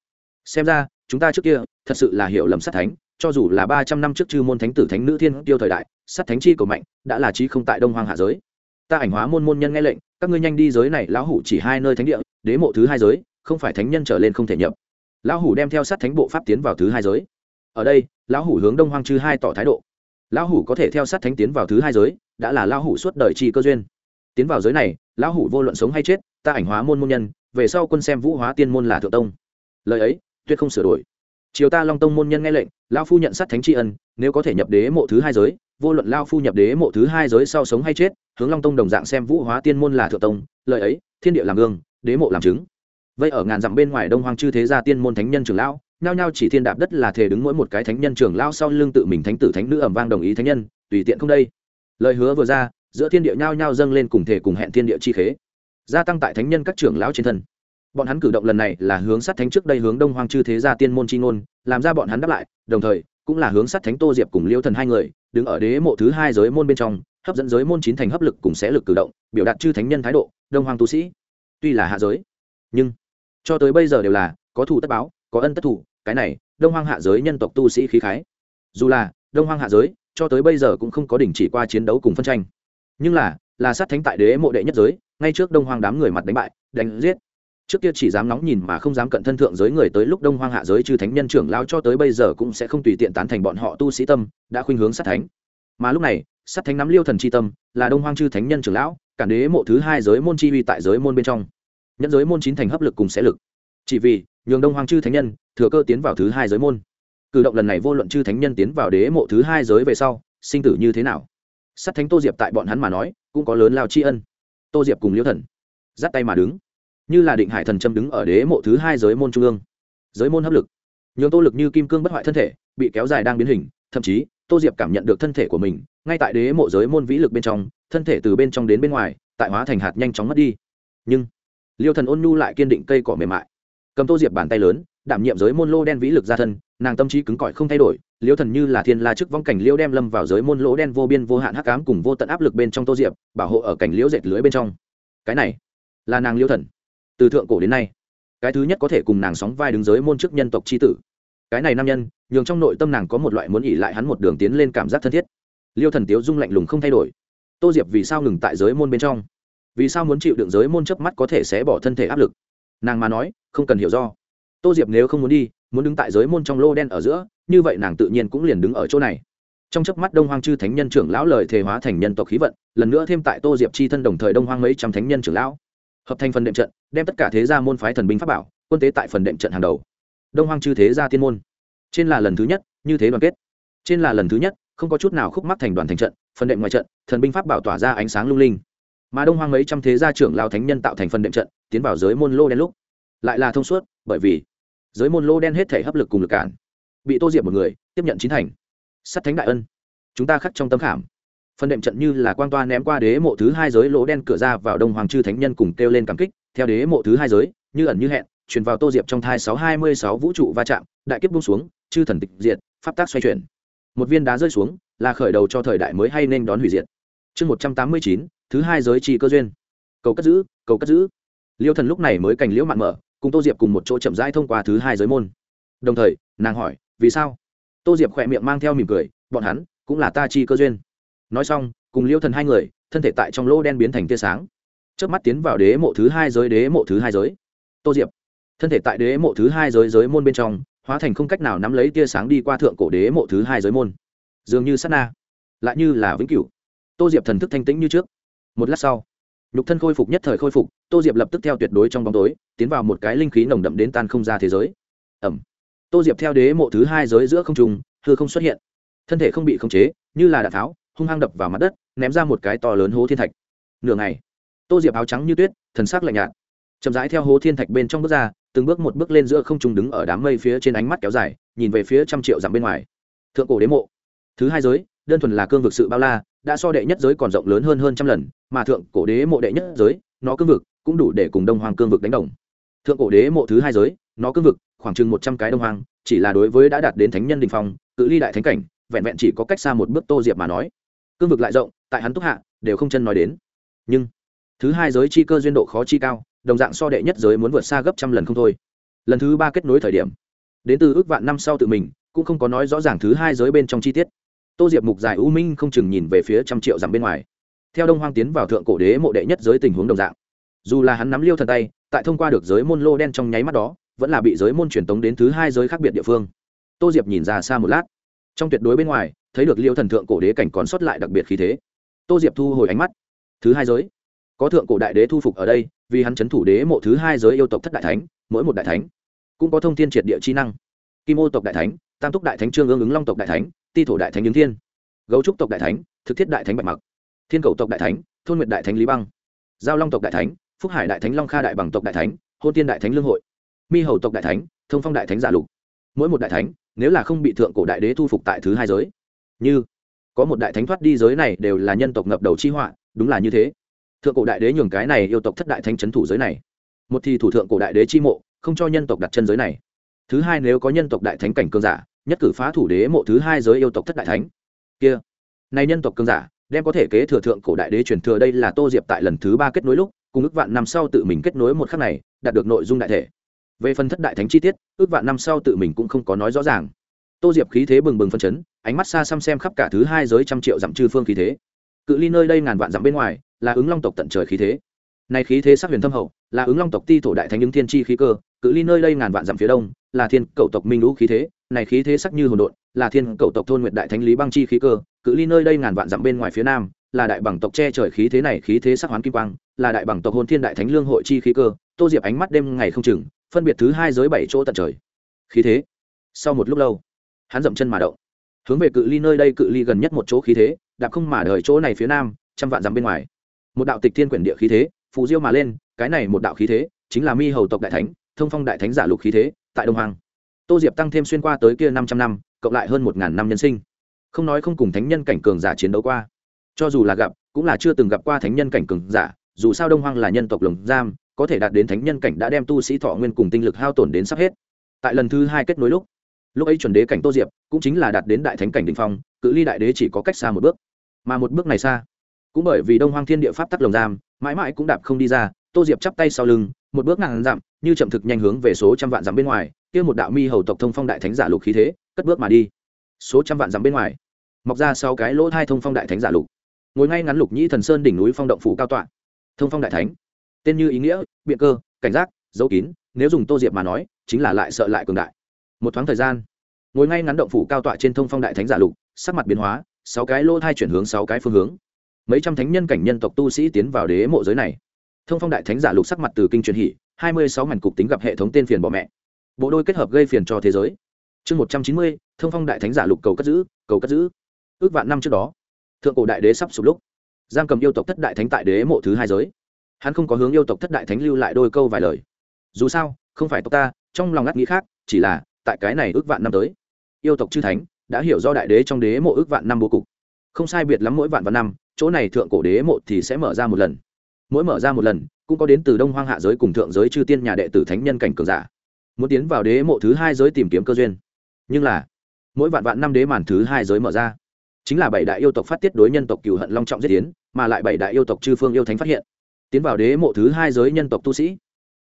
Xem ra, chúng ta trước kia, thật sự là hiểu lầm sát thánh, cho dù là ba trăm năm trước chư môn thánh tử thánh nữ thiên tiêu thời đại sát thánh chi của mạnh, đã là trí không tại đông hoang hạ giới. Ta ảnh hóa môn môn nhân nghe lệnh, các ngươi nhanh đi giới này, lão hủ chỉ hai nơi thánh địa, đế mộ thứ hai giới, không phải thánh nhân trở lên không thể nhập. Lão hủ đem theo sát thánh bộ pháp tiến vào thứ hai giới. Ở đây, lão hủ hướng đông hoang chư hai tỏ thái độ. Lão hủ có thể theo sát thánh tiến vào thứ hai giới, đã là lão hủ suốt đời chi cơ duyên tiến vào giới này, lão hủ vô luận sống hay chết, ta ảnh hóa môn môn nhân, về sau quân xem vũ hóa tiên môn là thượng tông. Lời ấy, tuyệt không sửa đổi. Chiều ta long tông môn nhân nghe lệnh lao phu nhận sát thánh tri ân, nếu có thể nhập đế mộ thứ hai giới, vô luận lao phu nhập đế mộ thứ hai giới sau sống hay chết, hướng long tông đồng dạng xem vũ hóa tiên môn là thượng tông, lời ấy, thiên địa làm gương, đế mộ làm chứng. Vậy ở ngàn dặm bên ngoài đông hoang chư thế gia tiên môn thánh nhân trưởng lão, nhao nhao chỉ thiên đạp đất là thể đứng mỗi một cái thánh nhân trưởng lão sau lưng tự mình thánh tử thánh nữ ẩm vang đồng ý thánh nhân, tùy tiện không đây. Lời hứa vừa ra giữa thiên địa nhao nhao dâng lên cùng thể cùng hẹn thiên địa chi khế, gia tăng tại thánh nhân các trưởng lão trên thân. Bọn hắn cử động lần này là hướng sát thánh trước đây hướng đông hoang chư thế gia tiên môn chi ngôn, làm ra bọn hắn đáp lại, đồng thời, cũng là hướng sát thánh tô diệp cùng liêu thần hai người, đứng ở đế mộ thứ hai giới môn bên trong, hấp dẫn giới môn chín thành hấp lực cùng sẽ lực cử động, biểu đạt chư thánh nhân thái độ, đông hoang tu sĩ. Tuy là hạ giới, nhưng cho tới bây giờ đều là có thủ tất báo, có ân tất thủ cái này, đông hoang hạ giới nhân tộc tu sĩ khí khái. Dù là đông hoang hạ giới, cho tới bây giờ cũng không có đình chỉ qua chiến đấu cùng phân tranh nhưng là là sát thánh tại đế mộ đệ nhất giới, ngay trước đông hoang đám người mặt đánh bại, đánh giết. Trước kia chỉ dám nóng nhìn mà không dám cận thân thượng giới người tới lúc đông hoang hạ giới chư thánh nhân trưởng lao cho tới bây giờ cũng sẽ không tùy tiện tán thành bọn họ tu sĩ tâm, đã khuynh hướng sát thánh. Mà lúc này, sát thánh nắm liêu thần c h i tâm, là đông hoang chư thánh nhân trưởng lão cản đế mộ thứ hai giới môn chi uy tại giới môn bên trong. Nhẫn giới môn chín thành hấp lực cùng sẽ lực. Chỉ vì, nhường đông hoang chư thánh nhân, thừa cơ tiến vào thứ hai giới môn. Cử động lần này vô luận chư thánh nhân tiến vào đế mộ thứ hai giới về sau, sinh tử như thế nào? Sát thánh tô diệp tại bọn hắn mà nói, cũng có lớn lao tri ân. Tô diệp cùng liêu thần dắt tay mà đứng, như là định hải thần châm đứng ở đế mộ thứ hai giới môn trung ương. Giới môn hấp lực. Nhường tô lực như kim cương bất hoại thân thể, bị kéo dài đang biến hình, thậm chí, tô diệp cảm nhận được thân thể của mình, ngay tại đế mộ giới môn vĩ lực bên trong, thân thể từ bên trong đến bên ngoài, tại hóa thành hạt nhanh chóng mất đi. Nhưng, liêu thần ôn nhu lại kiên định cây cỏ mềm mại. Cầm tô diệp bàn tay lớn đảm nhiệm giới môn lô đen vĩ lực ra thân, nàng tâm trí cứng cỏi không thay đổi, liêu thần như là thiên la chức vong cảnh liêu đem lâm vào giới môn lỗ đen vô biên vô hạn hắc ám cùng vô tận áp lực bên trong tô diệp, bảo hộ ở cảnh liễu dệt lưới bên trong. Cái này, là nàng liêu thần. Từ thượng cổ đến nay, cái thứ nhất có thể cùng nàng sóng vai đứng giới môn chức nhân tộc c h i tử. Cái này nam nhân, nhường trong nội tâm nàng có một loại muốn ỉ lại hắn một đường tiến lên cảm giác thân thiết. Liêu thần tiếu dung lạnh lùng không thay đổi. Tô diệp vì sao ngừng tại giới môn bên trong? Vì sao muốn chịu đựng giới môn chớp mắt có thể sẽ bỏ thân thể áp lực? Nàng mà nói, không cần hiểu do tô diệp nếu không muốn đi, muốn đứng tại giới môn trong lô đen ở giữa, như vậy nàng tự nhiên cũng liền đứng ở chỗ này. Trong chớp mắt đông hoang chư thánh nhân trưởng lão lời thề hóa thành nhân tộc khí vận, lần nữa thêm tại tô diệp chi thân đồng thời đông hoang mấy trăm thánh nhân trưởng lão. Hợp thành phần đệm trận, đem tất cả thế gia môn phái thần binh pháp bảo, quân tế tại phần đệm trận hàng đầu. Đông hoang chư thế gia tiên môn. Trên là lần thứ nhất, như thế đoàn kết. Trên là lần thứ nhất, không có chút nào khúc mắc thành đoàn thành trận, phần đệm ngoài trận, thần binh pháp bảo tỏa ra ánh sáng lung linh. Mà đông hoang mấy trăm thế gia trưởng lao thánh nhân tạo thành phần đệm trận, tiến vào giới môn lô đen lúc. Lại là thông suốt, bởi vì giới môn lô đen hết thể hấp lực cùng lực cản. Bị tô diệp một người, tiếp nhận chín thành. Sắt thánh đại ân. Chúng ta khắc trong tấm khảm. Phần đệm trận như là quang toa ném qua đế mộ thứ hai giới, lỗ đen cửa ra vào đông hoàng chư thánh nhân cùng kêu lên cảm kích, theo đế mộ thứ hai giới, như ẩn như hẹn, truyền vào tô diệp trong thai sáu hai mươi sáu vũ trụ va chạm, đại kiếp bung xuống, chư thần tịch diệt, pháp tác xoay chuyển. Một viên đá rơi xuống, là khởi đầu cho thời đại mới hay nên đón hủy diệt. Chương một trăm tám mươi chín, thứ hai giới trì cơ duyên. Cầu cất giữ, cầu cất giữ. Liêu thần lúc này mới cành liễu mạn mở cùng tô diệp cùng một chỗ chậm rãi thông qua thứ hai giới môn. Đồng thời, nàng hỏi, vì sao? Tô diệp khỏe miệng mang theo mỉm cười, bọn hắn cũng là ta chi cơ duyên. Nói xong, cùng liêu thần hai người, thân thể tại trong lỗ đen biến thành tia sáng. Trước mắt tiến vào đế mộ thứ hai giới, đế mộ thứ hai giới. Tô diệp, thân thể tại đế mộ thứ hai giới giới môn bên trong, hóa thành không cách nào nắm lấy tia sáng đi qua thượng cổ đế mộ thứ hai giới môn. Dường như sát na, lại như là vĩnh cửu. Tô diệp thần thức thanh tĩnh như trước. Một lát sau nhục thân khôi phục nhất thời khôi phục, tô diệp lập tức theo tuyệt đối trong bóng tối, tiến vào một cái linh khí nồng đậm đến tan không ra thế giới. Ẩm. Tô diệp theo đế mộ thứ hai giới giữa không trùng hư không xuất hiện. Thân thể không bị khống chế, như là đạn tháo, hung hăng đập vào mặt đất, ném ra một cái to lớn hố thiên thạch. Nửa ngày, tô diệp áo trắng như tuyết, thần sắc lạnh nhạt. Chậm rãi theo hố thiên thạch bên trong bước ra, từng bước một bước lên giữa không trùng đứng ở đám mây phía trên ánh mắt kéo dài, nhìn về phía trăm triệu dặm bên ngoài. Thượng cổ đế mộ. Thứ hai giới đơn thuần là cương vực sự bao la, đã so đệ nhất giới còn rộng lớn hơn hơn trăm lần, mà thượng cổ đế mộ đệ nhất giới, nó cương vực, cũng đủ để cùng đông hoàng cương vực đánh đồng. Thượng cổ đế mộ thứ hai giới, nó cương vực, khoảng chừng một trăm cái đông hoàng chỉ là đối với đã đạt đến thánh nhân đình phong, cự ly đại thánh cảnh, vẹn vẹn chỉ có cách xa một bước tô diệp mà nói. Cương vực lại rộng, tại hắn túc hạ, đều không chân nói đến. Nhưng, thứ hai giới chi cơ duyên độ khó chi cao, đồng dạng so đệ nhất giới muốn vượt xa gấp trăm lần không thôi. Lần thứ ba kết nối thời điểm, đến từ ước vạn năm sau tự mình, cũng không có nói rõ ràng thứ hai giới bên trong chi tiết tô diệp mục dài u minh không chừng nhìn về phía trăm triệu dặm bên ngoài. Theo đông hoang tiến vào thượng cổ đế mộ đệ nhất giới tình huống đồng dạng. Dù là hắn nắm liêu thần tay, tại thông qua được giới môn lô đen trong nháy mắt đó, vẫn là bị giới môn truyền tống đến thứ hai giới khác biệt địa phương. Tô diệp nhìn ra xa một lát. Trong tuyệt đối bên ngoài, thấy được liêu thần thượng cổ đế cảnh còn sót lại đặc biệt khí thế. Tô diệp thu hồi ánh mắt. Thứ hai giới. Có thượng cổ đại đế thu phục ở đây, vì hắn c h ấ n thủ đế mộ thứ hai giới yêu tộc thất đại thánh, mỗi một đại thánh cũng có thông tin triệt địa chi năng. Kim ô tộc đại thánh, tam túc đại thánh trương ương ứng long tộc đại thánh ti thổ đại thánh ứng thiên. Gấu trúc tộc đại thánh, thực thiết đại thánh bạch mặc. Thiên cầu tộc đại thánh, thôn nguyệt đại thánh lý băng. Giao long tộc đại thánh, phúc hải đại thánh long kha đại bằng tộc đại thánh, hôn tiên đại thánh lương hội. Mi hầu tộc đại thánh, thông phong đại thánh giả lục. Mỗi một đại thánh, nếu là không bị thượng cổ đại đế thu phục tại thứ hai giới, như có một đại thánh thoát đi giới này đều là nhân tộc ngập đầu chi họa, đúng là như thế. Thượng cổ đại đế nhường cái này yêu tộc thất đại thánh trấn thủ giới này. Một thì thủ thượng cổ đại đế chi mộ, không cho nhân tộc đặt chân giới này. Thứ hai nếu có nhân tộc đại thánh cảnh cường giả nhất cử phá thủ đế mộ thứ hai giới yêu tộc thất đại thánh. Kia, này nhân tộc cường giả, đem có thể kế thừa thượng cổ đại đế truyền thừa đây là tô diệp tại lần thứ ba kết nối lúc, cùng ước vạn năm sau tự mình kết nối một khắc này, đạt được nội dung đại thể. Về phần thất đại thánh chi tiết, ước vạn năm sau tự mình cũng không có nói rõ ràng. Tô diệp khí thế bừng bừng phân chấn, ánh mắt xa xăm xem khắp cả thứ hai giới trăm triệu dặm chư phương khí thế. Cự ly nơi đây ngàn vạn dặm bên ngoài, là ứng long tộc tận trời khí thế. Này khí thế sắc huyền thâm hậu, là ứng long tộc ti thổ đại thánh ứng thiên chi khí cơ, cự ly nơi đây ngàn vạn dặm phía đông, là thiên cậu tộc minh lũ khí thế này khí thế sắc như hồn độn, là thiên cầu tộc thôn nguyệt đại thánh lý băng chi khí cơ, cự ly nơi đây ngàn vạn dặm bên ngoài phía nam, là đại bằng tộc che trời khí thế này, khí thế sắc hoán kim quang, là đại bằng tộc hôn thiên đại thánh lương hội chi khí cơ, tô diệp ánh mắt đêm ngày không chừng, phân biệt thứ hai giới bảy chỗ tận trời. Khí thế. Sau một lúc lâu, hắn dậm chân mà động. Hướng về cự ly nơi đây, cự ly gần nhất một chỗ khí thế, đạp không mà đời chỗ này phía nam, trăm vạn dặm bên ngoài. Một đạo tịch thiên quyển địa khí thế, phù diêu mà lên, cái này một đạo khí thế, chính là mi hầu tộc đại thánh, thông phong đại thánh giả lục khí thế, tại đông hoàng tô diệp tăng thêm xuyên qua tới kia năm trăm năm, cộng lại hơn một ngàn năm nhân sinh. Không nói không cùng thánh nhân cảnh cường giả chiến đấu qua. Cho dù là gặp, cũng là chưa từng gặp qua thánh nhân cảnh cường giả, dù sao đông hoang là nhân tộc lồng giam, có thể đạt đến thánh nhân cảnh đã đem tu sĩ thọ nguyên cùng tinh lực hao tổn đến sắp hết. Tại lần thứ hai kết nối lúc lúc ấy chuẩn đế cảnh tô diệp cũng chính là đạt đến đại thánh cảnh đình phong, cự ly đại đế chỉ có cách xa một bước. Mà một bước này xa, cũng bởi vì đông hoang thiên địa pháp tắc lồng giam, mãi mãi cũng đạp không đi ra, tô diệp chắp tay sau lưng, một bước ngàn dặm, như chậm thực nhanh hướng về số trăm vạn dặm bên ngoài kia một đạo mi hầu tộc thông phong đại thánh giả lục khí thế, cất bước mà đi. Số trăm vạn dặm bên ngoài, mọc ra sau cái lỗ thai thông phong đại thánh giả lục. Ngồi ngay ngắn lục nhĩ thần sơn đỉnh núi phong động phủ cao tọa. Thông phong đại thánh, tên như ý nghĩa, biện cơ, cảnh giác, dấu kín, nếu dùng tô diệp mà nói, chính là lại sợ lại cường đại. Một thoáng thời gian, ngồi ngay ngắn động phủ cao tọa trên thông phong đại thánh giả lục, sắc mặt biến hóa, sáu cái lỗ thai chuyển hướng sáu cái phương hướng. Mấy trăm thánh nhân cảnh nhân tộc tu sĩ tiến vào đế mộ giới này. Thông phong đại thánh giả lục sắc mặt từ kinh truyền hỷ hai mươi sáu ngàn cục tính gặp hệ thống tên phiền bỏ mẹ bộ đôi kết hợp gây phiền cho thế giới. Chương một trăm chín mươi, thông phong đại thánh giả lục cầu cất giữ, cầu cất giữ. Ước vạn năm trước đó, thượng cổ đại đế sắp sụp lúc, giam cầm yêu tộc thất đại thánh tại đế mộ thứ hai giới. Hắn không có hướng yêu tộc thất đại thánh lưu lại đôi câu vài lời. Dù sao, không phải tộc ta, trong lòng ngắt nghĩ khác, chỉ là, tại cái này ước vạn năm tới, yêu tộc chư thánh đã hiểu do đại đế trong đế mộ ước vạn năm bố cục. Không sai biệt lắm mỗi vạn vạn năm, chỗ này thượng cổ đế mộ thì sẽ mở ra một lần. Mỗi mở ra một lần, cũng có đến từ đông hoang hạ giới cùng thượng giới chư tiên nhà đệ tử thánh nhân cảnh cường giả muốn tiến vào đế mộ thứ hai giới tìm kiếm cơ duyên. Nhưng là, mỗi vạn vạn năm đế màn thứ hai giới mở ra, chính là bảy đại yêu tộc phát tiết đối nhân tộc cựu hận long trọng giết tiến mà lại bảy đại yêu tộc chư phương yêu thánh phát hiện. Tiến vào đế mộ thứ hai giới nhân tộc tu sĩ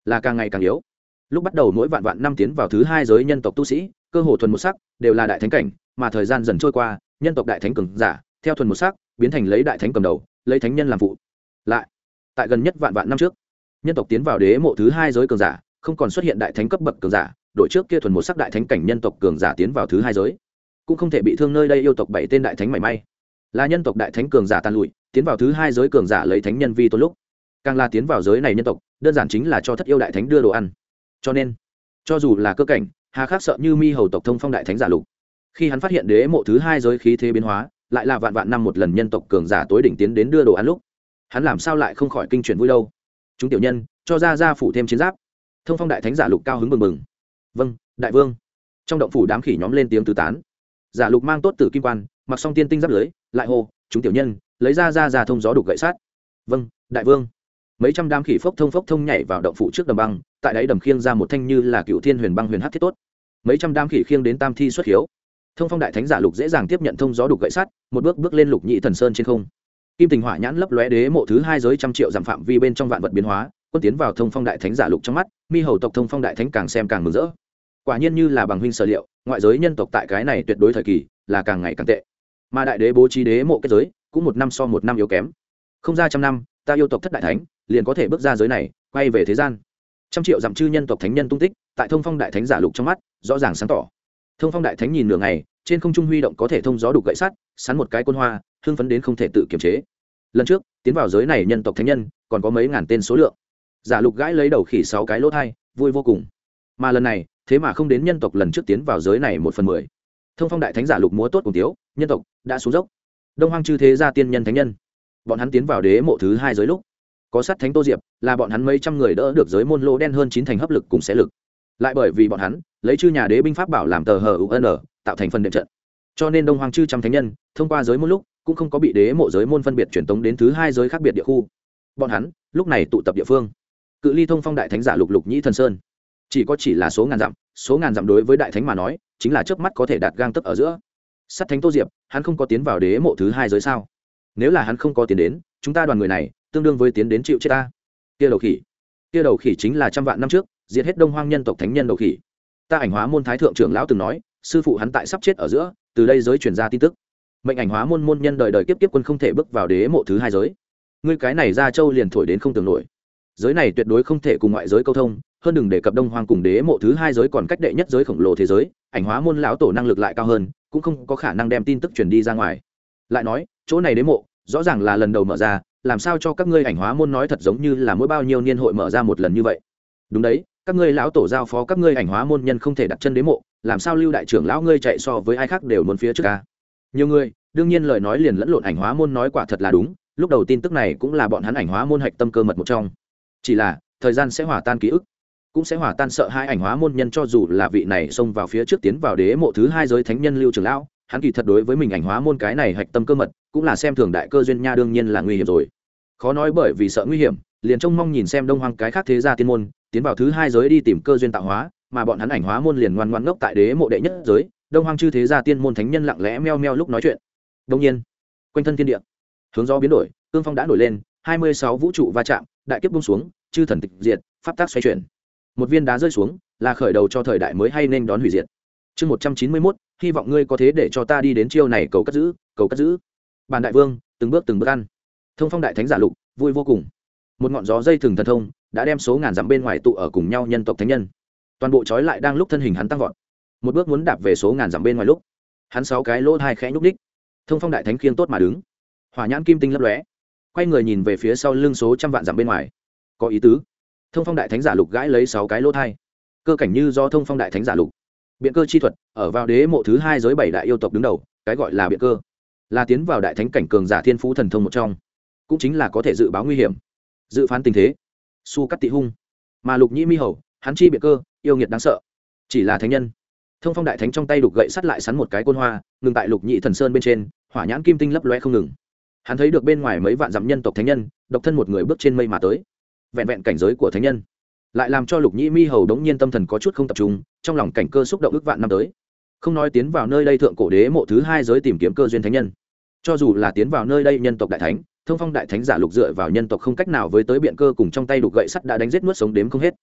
là càng ngày càng yếu. Lúc bắt đầu mỗi vạn vạn năm tiến vào thứ hai giới nhân tộc tu sĩ, cơ hồ thuần một sắc, đều là đại thánh cảnh, mà thời gian dần trôi qua, nhân tộc đại thánh cường giả, theo thuần một sắc, biến thành lấy đại thánh cầm đầu, lấy thánh nhân làm phụ. Lại, tại gần nhất vạn vạn năm trước, nhân tộc tiến vào đế mộ thứ hai giới cường giả không còn xuất hiện đại thánh cấp bậc cường giả đội trước kia thuần một sắc đại thánh cảnh nhân tộc cường giả tiến vào thứ hai giới. Cũng không thể bị thương nơi đây yêu tộc bảy tên đại thánh mảy may. Là nhân tộc đại thánh cường giả tan lụi, tiến vào thứ hai giới cường giả lấy thánh nhân vi tôn lúc. Càng là tiến vào giới này nhân tộc, đơn giản chính là cho thất yêu đại thánh đưa đồ ăn. Cho nên, cho dù là cơ cảnh, hà khắc sợ như mi hầu tộc thông phong đại thánh giả lục. Khi hắn phát hiện đế mộ thứ hai giới khí thế biến hóa, lại là vạn vạn năm một lần nhân tộc cường giả tối đỉnh tiến đến đưa đồ ăn lúc. Hắn làm sao lại không khỏi kinh chuyển vui đâu? Chúng tiểu nhân, cho ra ra phủ thêm chiến giáp thông phong đại thánh giả lục cao hứng mừng mừng. Vâng đại vương. Trong động phủ đám khỉ nhóm lên tiếng tứ tán. Giả lục mang tốt tử kim quan, mặc xong tiên tinh giáp lưới, lại hô, chúng tiểu nhân, lấy ra ra ra thông gió đục gậy sát. Vâng đại vương. Mấy trăm đám khỉ phốc thông phốc thông nhảy vào động phủ trước đầm băng, tại đáy đầm khiêng ra một thanh như là cựu thiên huyền băng huyền hát thiết tốt. Mấy trăm đám khỉ khiêng đến tam thi xuất hiếu. Thông phong đại thánh giả lục dễ dàng tiếp nhận thông gió đục gậy sắt một bước bước lên lục nhị thần sơn trên không. Kim tình hỏa nhãn lấp lóe đế mộ thứ hai giới trăm triệu giảm phạm vi bên trong vạn vật biến hóa, quân tiến vào thông phong đại thánh giả lục trong mắt mi hầu tộc thông phong đại thánh càng xem càng mừng rỡ. Quả nhiên như là bằng huynh sở liệu, ngoại giới nhân tộc tại cái này tuyệt đối thời kỳ là càng ngày càng tệ. Mà đại đế bố trí đế mộ kết giới, cũng một năm so một năm yếu kém. Không ra trăm năm, ta yêu tộc thất đại thánh, liền có thể bước ra giới này, quay về thế gian. Trăm triệu dặm chư nhân tộc thánh nhân tung tích, tại thông phong đại thánh giả lục trong mắt, rõ ràng sáng tỏ. Thông phong đại thánh nhìn nửa ngày, trên không trung huy động có thể thông gió đục gậy sắt, sắn một cái côn hoa, hưng phấn đến không thể tự kiềm chế. Lần trước, tiến vào giới này nhân tộc thánh nhân, còn có mấy ngàn tên số lượng giả lục gãi lấy đầu khỉ sáu cái lỗ thai, vui vô cùng. Mà lần này, thế mà không đến nhân tộc lần trước tiến vào giới này một phần mười. Thông phong đại thánh giả lục múa tốt cùng tiếu, nhân tộc đã xuống dốc. Đông hoang chư thế gia tiên nhân thánh nhân. Bọn hắn tiến vào đế mộ thứ hai giới lúc, có sát thánh tô diệp, là bọn hắn mấy trăm người đỡ được giới môn lô đen hơn chín thành hấp lực cùng sẽ lực. Lại bởi vì bọn hắn, lấy chư nhà đế binh pháp bảo làm tờ hờ u n tạo thành phần đệm trận. Cho nên đông hoàng chư trăm thánh nhân, thông qua giới môn lúc, cũng không có bị đế mộ giới môn phân biệt truyền tống đến thứ hai giới khác biệt địa khu. Bọn hắn, lúc này tụ tập địa phương cự ly thông phong đại thánh giả lục lục nhĩ thần sơn. Chỉ có chỉ là số ngàn dặm, số ngàn dặm đối với đại thánh mà nói, chính là chớp mắt có thể đạt gang tấp ở giữa. Sắt thánh tô diệp, hắn không có tiến vào đế mộ thứ hai giới sao? Nếu là hắn không có tiến đến, chúng ta đoàn người này, tương đương với tiến đến chịu chết ta. Kia đầu khỉ. Kia đầu khỉ chính là trăm vạn năm trước, diệt hết đông hoang nhân tộc thánh nhân đầu khỉ. Ta ảnh hóa môn thái thượng trưởng lão từng nói, sư phụ hắn tại sắp chết ở giữa, từ đây giới truyền ra tin tức. Mệnh ảnh hóa môn môn nhân đời đời kiếp kiếp quân không thể bước vào đế mộ thứ hai giới. Ngươi cái này ra châu liền thổi đến không tưởng nổi giới này tuyệt đối không thể cùng ngoại giới câu thông, hơn đừng đề cập đông hoang cùng đế mộ thứ hai giới còn cách đệ nhất giới khổng lồ thế giới, ảnh hóa môn lão tổ năng lực lại cao hơn, cũng không có khả năng đem tin tức truyền đi ra ngoài. Lại nói, chỗ này đế mộ, rõ ràng là lần đầu mở ra, làm sao cho các ngươi ảnh hóa môn nói thật giống như là mỗi bao nhiêu niên hội mở ra một lần như vậy? Đúng đấy, các ngươi lão tổ giao phó các ngươi ảnh hóa môn nhân không thể đặt chân đế mộ, làm sao lưu đại trưởng lão ngươi chạy so với ai khác đều muốn phía trước ca nhiều người, đương nhiên lời nói liền lẫn lộn ảnh hóa môn nói quả thật là đúng, lúc đầu tin tức này cũng là bọn hắn ảnh hóa môn hạch tâm cơ mật một trong chỉ là, thời gian sẽ hòa tan ký ức, cũng sẽ hòa tan sợ hai ảnh hóa môn nhân cho dù là vị này xông vào phía trước tiến vào đế mộ thứ hai giới thánh nhân lưu trường lão, hắn kỳ thật đối với mình ảnh hóa môn cái này hạch tâm cơ mật, cũng là xem thường đại cơ duyên nha đương nhiên là nguy hiểm rồi. Khó nói bởi vì sợ nguy hiểm, liền trông mong nhìn xem đông hoang cái khác thế gia tiên môn, tiến vào thứ hai giới đi tìm cơ duyên tạo hóa, mà bọn hắn ảnh hóa môn liền ngoan ngoan ngốc tại đế mộ đệ nhất giới, đông hoang chư thế gia tiên môn thánh nhân lặng lẽ meo meo lúc nói chuyện. Đông nhiên, quanh thân thiên địa, hướng gió biến đổi, cương phong đã nổi lên, hai mươi sáu vũ trụ va chạm đại kiếp bung xuống, chư thần tịch diệt, pháp tác xoay chuyển. Một viên đá rơi xuống, là khởi đầu cho thời đại mới hay nên đón hủy diệt. Chương một trăm chín mươi mốt, hy vọng ngươi có thế để cho ta đi đến chiêu này, cầu cất giữ, cầu cất giữ. Bàn đại vương, từng bước từng bước ăn. Thông phong đại thánh giả lục, vui vô cùng. Một ngọn gió dây thừng thần thông, đã đem số ngàn dặm bên ngoài tụ ở cùng nhau nhân tộc thánh nhân. Toàn bộ trói lại đang lúc thân hình hắn tăng vọt. Một bước muốn đạp về số ngàn dặm bên ngoài lúc, hắn sáu cái lỗ hai khẽ nhúc ních thông phong đại thánh khiêng tốt mà đứng. Hỏa nhãn kim tinh lấp lóe quay người nhìn về phía sau lưng số trăm vạn dặm bên ngoài. Có ý tứ. Thông phong đại thánh giả lục gãi lấy sáu cái lỗ thai. Cơ cảnh như do thông phong đại thánh giả lục. Biện cơ chi thuật, ở vào đế mộ thứ hai giới bảy đại yêu tộc đứng đầu, cái gọi là biện cơ. Là tiến vào đại thánh cảnh cường giả thiên phú thần thông một trong. Cũng chính là có thể dự báo nguy hiểm. Dự phán tình thế. Su cắt tị hung. Mà lục nhĩ mi hầu, hắn chi biện cơ, yêu nghiệt đáng sợ. Chỉ là thánh nhân. Thông phong đại thánh trong tay đục gậy sắt lại sắn một cái côn hoa, ngừng tại lục nhị thần sơn bên trên, hỏa nhãn kim tinh lấp loe không ngừng hắn thấy được bên ngoài mấy vạn dặm nhân tộc thánh nhân, độc thân một người bước trên mây mà tới. Vẹn vẹn cảnh giới của thánh nhân, lại làm cho lục nhĩ mi hầu đống nhiên tâm thần có chút không tập trung, trong lòng cảnh cơ xúc động ước vạn năm tới. Không nói tiến vào nơi đây thượng cổ đế mộ thứ hai giới tìm kiếm cơ duyên thánh nhân. Cho dù là tiến vào nơi đây nhân tộc đại thánh, thông phong đại thánh giả lục dựa vào nhân tộc không cách nào với tới biện cơ cùng trong tay đục gậy sắt đã đánh giết nuốt sống đếm không hết.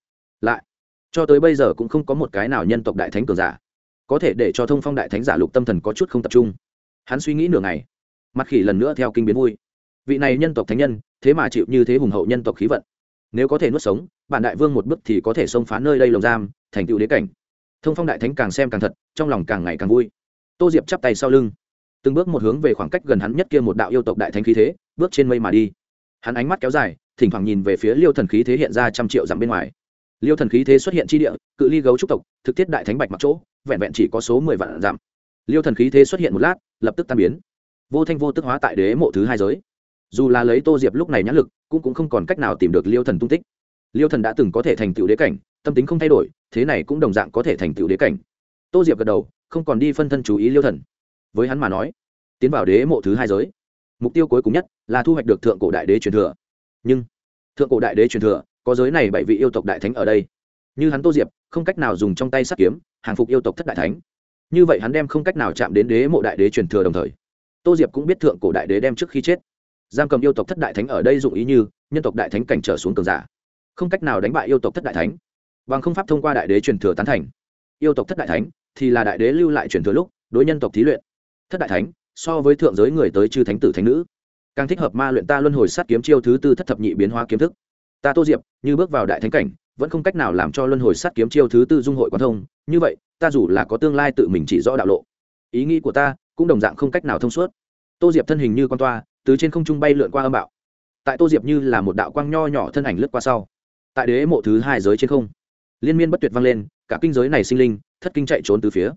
Lại, cho tới bây giờ cũng không có một cái nào nhân tộc đại thánh cường giả có thể để cho thông phong đại thánh giả lục tâm thần có chút không tập trung. Hắn suy nghĩ nửa ngày mặt khỉ lần nữa theo kinh biến vui. Vị này nhân tộc thánh nhân, thế mà chịu như thế hùng hậu nhân tộc khí vận. Nếu có thể nuốt sống, bản đại vương một bước thì có thể xông phá nơi đây lồng giam, thành tựu đế cảnh. Thông phong đại thánh càng xem càng thật, trong lòng càng ngày càng vui. Tô diệp chắp tay sau lưng. Từng bước một hướng về khoảng cách gần hắn nhất kia một đạo yêu tộc đại thánh khí thế, bước trên mây mà đi. Hắn ánh mắt kéo dài, thỉnh thoảng nhìn về phía liêu thần khí thế hiện ra trăm triệu dặm bên ngoài. Liêu thần khí thế xuất hiện chi địa, cự ly gấu trúc tộc, thực tiết đại thánh bạch mặc chỗ, vẹn vẹn chỉ có số mười vạn dặm. Liêu thần khí thế xuất hiện một lát, lập tức tan biến vô thanh vô tức hóa tại đế mộ thứ hai giới. Dù là lấy tô diệp lúc này nhãn lực cũng, cũng không còn cách nào tìm được liêu thần tung tích. Liêu thần đã từng có thể thành tựu đế cảnh tâm tính không thay đổi thế này cũng đồng dạng có thể thành tựu đế cảnh. Tô diệp gật đầu không còn đi phân thân chú ý liêu thần. Với hắn mà nói tiến vào đế mộ thứ hai giới mục tiêu cuối cùng nhất là thu hoạch được thượng cổ đại đế truyền thừa. Nhưng thượng cổ đại đế truyền thừa có giới này bảy vị yêu tộc đại thánh ở đây. Như hắn tô diệp không cách nào dùng trong tay sắt kiếm hàng phục yêu tộc thất đại thánh. Như vậy hắn đem không cách nào chạm đến đế mộ đại đế truyền thừa đồng thời tô diệp cũng biết thượng cổ đại đế đem trước khi chết. Giam cầm yêu tộc thất đại thánh ở đây dụng ý như nhân tộc đại thánh cảnh trở xuống cường giả. Không cách nào đánh bại yêu tộc thất đại thánh. Bằng không pháp thông qua đại đế truyền thừa tán thành. Yêu tộc thất đại thánh thì là đại đế lưu lại truyền thừa lúc, đối nhân tộc thí luyện. Thất đại thánh, so với thượng giới người tới chư thánh tử thánh nữ. Càng thích hợp ma luyện ta luân hồi sát kiếm chiêu thứ tư thất thập nhị biến hóa kiếm thức. Ta tô diệp, như bước vào đại thánh cảnh, vẫn không cách nào làm cho luân hồi sát kiếm chiêu thứ tư dung hội quan thông. Như vậy, ta dù là có tương lai tự mình chỉ rõ đạo lộ. Ý nghĩ của ta cũng đồng dạng không cách nào thông suốt. Tô diệp thân hình như con toa, từ trên không trung bay lượn qua âm bạo. Tại tô diệp như là một đạo quang nho nhỏ thân ảnh lướt qua sau, tại đế mộ thứ hai giới trên không, liên miên bất tuyệt vang lên, cả kinh giới này sinh linh, thất kinh chạy trốn từ phía.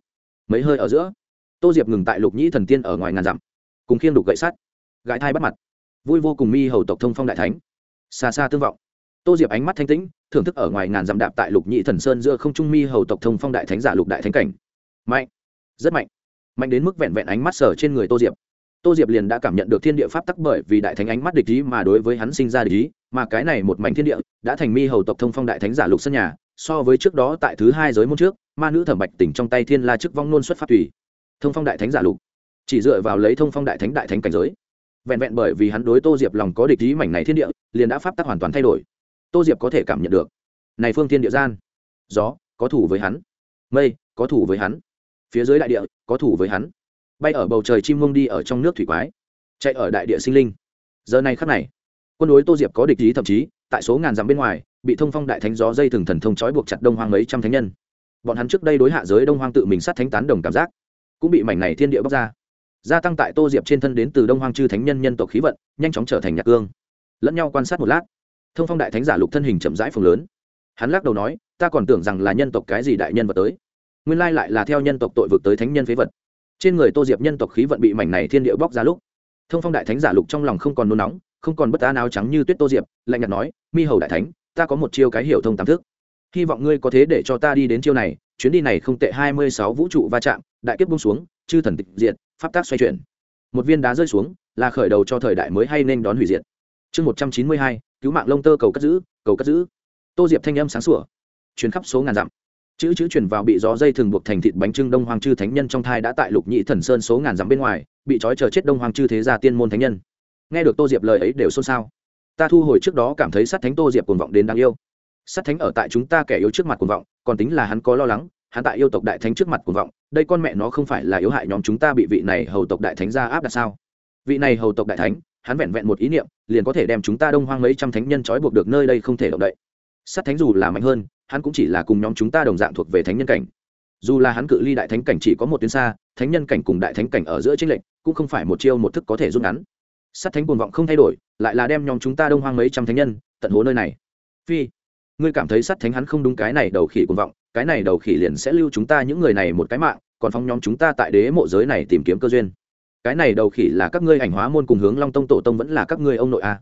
Mấy hơi ở giữa, tô diệp ngừng tại lục nhĩ thần tiên ở ngoài ngàn dặm, cùng khiêng đục gậy sắt, gãi thai bắt mặt. Vui vô cùng mi hầu tộc thông phong đại thánh. Xa xa tương vọng, tô diệp ánh mắt thanh tĩnh, thưởng thức ở ngoài ngàn dặm đạp tại lục nhĩ thần sơn giữa không trung mi hầu tộc thông phong đại thánh giả lục đại thánh cảnh. Mạnh, rất mạnh mạnh đến mức vẹn vẹn ánh mắt sở trên người tô diệp. Tô diệp liền đã cảm nhận được thiên địa pháp tắc bởi vì đại thánh ánh mắt địch ý mà đối với hắn sinh ra địch ý, mà cái này một mảnh thiên địa đã thành mi hầu tộc thông phong đại thánh giả lục sân nhà, so với trước đó tại thứ hai giới môn trước, ma nữ thẩm bạch tỉnh trong tay thiên la chức vong nôn xuất phát tùy. Thông phong đại thánh giả lục. Chỉ dựa vào lấy thông phong đại thánh đại thánh cảnh giới. Vẹn vẹn bởi vì hắn đối tô diệp lòng có địch ý mảnh này thiên địa, liền đã pháp tắc hoàn toàn thay đổi. Tô diệp có thể cảm nhận được. Này phương thiên địa gian. Gió, có thủ với hắn. Mây, có thủ với hắn phía dưới đại địa, có thủ với hắn. Bay ở bầu trời chim mông đi ở trong nước thủy quái, chạy ở đại địa sinh linh. Giờ này khắc này, quân đối tô diệp có địch ý thậm chí, tại số ngàn dặm bên ngoài, bị thông phong đại thánh gió dây thừng thần thông trói buộc chặt đông hoang mấy trăm thánh nhân. Bọn hắn trước đây đối hạ giới đông hoang tự mình sát thánh tán đồng cảm giác, cũng bị mảnh này thiên địa bóc ra. Gia tăng tại tô diệp trên thân đến từ đông hoang chư thánh nhân nhân tộc khí vận, nhanh chóng trở thành nhạc cương. Lẫn nhau quan sát một lát, thông phong đại thánh giả lục thân hình chậm rãi phường lớn. Hắn lắc đầu nói, ta còn tưởng rằng là nhân tộc cái gì đại nhân vật tới nguyên lai lại là theo nhân tộc tội vực tới thánh nhân phế vật. Trên người tô diệp nhân tộc khí vận bị mảnh này thiên địa bóc ra lúc, thông phong đại thánh giả lục trong lòng không còn nôn nóng, không còn bất an áo trắng như tuyết tô diệp, lạnh nhạt nói, mi hầu đại thánh, ta có một chiêu cái hiểu thông tam thức. Hy vọng ngươi có thế để cho ta đi đến chiêu này, chuyến đi này không tệ hai mươi sáu vũ trụ va chạm, đại kiếp bung xuống, chư thần tịch diệt, pháp tác xoay chuyển. Một viên đá rơi xuống, là khởi đầu cho thời đại mới hay nên đón hủy diệt. Chương một trăm chín mươi hai, cứu mạng lông tơ cầu cất giữ, cầu cất giữ. Tô diệp thanh âm sáng sủa. Chuyến khắp số ngàn dặm chữ chữ chuyển vào bị gió dây thường buộc thành thịt bánh trưng đông hoàng chư thánh nhân trong thai đã tại lục nhị thần sơn số ngàn dặm bên ngoài, bị trói chờ chết đông hoàng chư thế gia tiên môn thánh nhân. Nghe được tô diệp lời ấy đều xôn xao. Ta thu hồi trước đó cảm thấy sát thánh tô diệp cuồng vọng đến đáng yêu. Sát thánh ở tại chúng ta kẻ yếu trước mặt cuồng vọng, còn tính là hắn có lo lắng, hắn tại yêu tộc đại thánh trước mặt cuồng vọng, đây con mẹ nó không phải là yếu hại nhóm chúng ta bị vị này hầu tộc đại thánh ra áp đặt sao? Vị này hầu tộc đại thánh, hắn vẹn vẹn một ý niệm, liền có thể đem chúng ta đông hoang mấy trăm thánh nhân trói buộc được nơi đây không thể động đậy sát thánh dù là mạnh hơn, hắn cũng chỉ là cùng nhóm chúng ta đồng dạng thuộc về thánh nhân cảnh. Dù là hắn cự ly đại thánh cảnh chỉ có một tuyến xa, thánh nhân cảnh cùng đại thánh cảnh ở giữa chính lệnh cũng không phải một chiêu một thức có thể rút ngắn. Sát thánh cuồng vọng không thay đổi, lại là đem nhóm chúng ta đông hoang mấy trăm thánh nhân, tận hố nơi này. Phi, ngươi cảm thấy sát thánh hắn không đúng cái này đầu khỉ cuồng vọng, cái này đầu khỉ liền sẽ lưu chúng ta những người này một cái mạng, còn phóng nhóm chúng ta tại đế mộ giới này tìm kiếm cơ duyên. Cái này đầu khỉ là các ngươi ảnh hóa môn cùng hướng long tông tổ tông vẫn là các ngươi ông nội a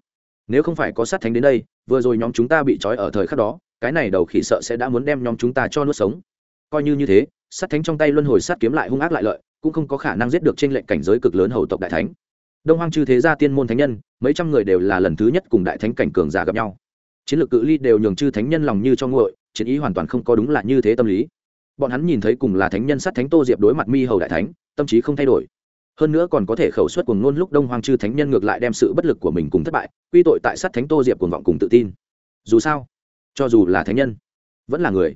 nếu không phải có sát thánh đến đây, vừa rồi nhóm chúng ta bị trói ở thời khắc đó, cái này đầu khỉ sợ sẽ đã muốn đem nhóm chúng ta cho nuốt sống. Coi như như thế, sát thánh trong tay luân hồi sát kiếm lại hung ác lại lợi, cũng không có khả năng giết được trên lệnh cảnh giới cực lớn hầu tộc đại thánh. Đông hoang chư thế gia tiên môn thánh nhân, mấy trăm người đều là lần thứ nhất cùng đại thánh cảnh cường giả gặp nhau. Chiến lược cự ly đều nhường chư thánh nhân lòng như cho nguội, chiến ý hoàn toàn không có đúng là như thế tâm lý. Bọn hắn nhìn thấy cùng là thánh nhân sát thánh tô diệp đối mặt mi hầu đại thánh, tâm trí không thay đổi hơn nữa còn có thể khẩu suất cùng ngôn lúc đông hoang chư thánh nhân ngược lại đem sự bất lực của mình cùng thất bại, quy tội tại sát thánh tô diệp cùng vọng cùng tự tin. Dù sao, cho dù là thánh nhân, vẫn là người.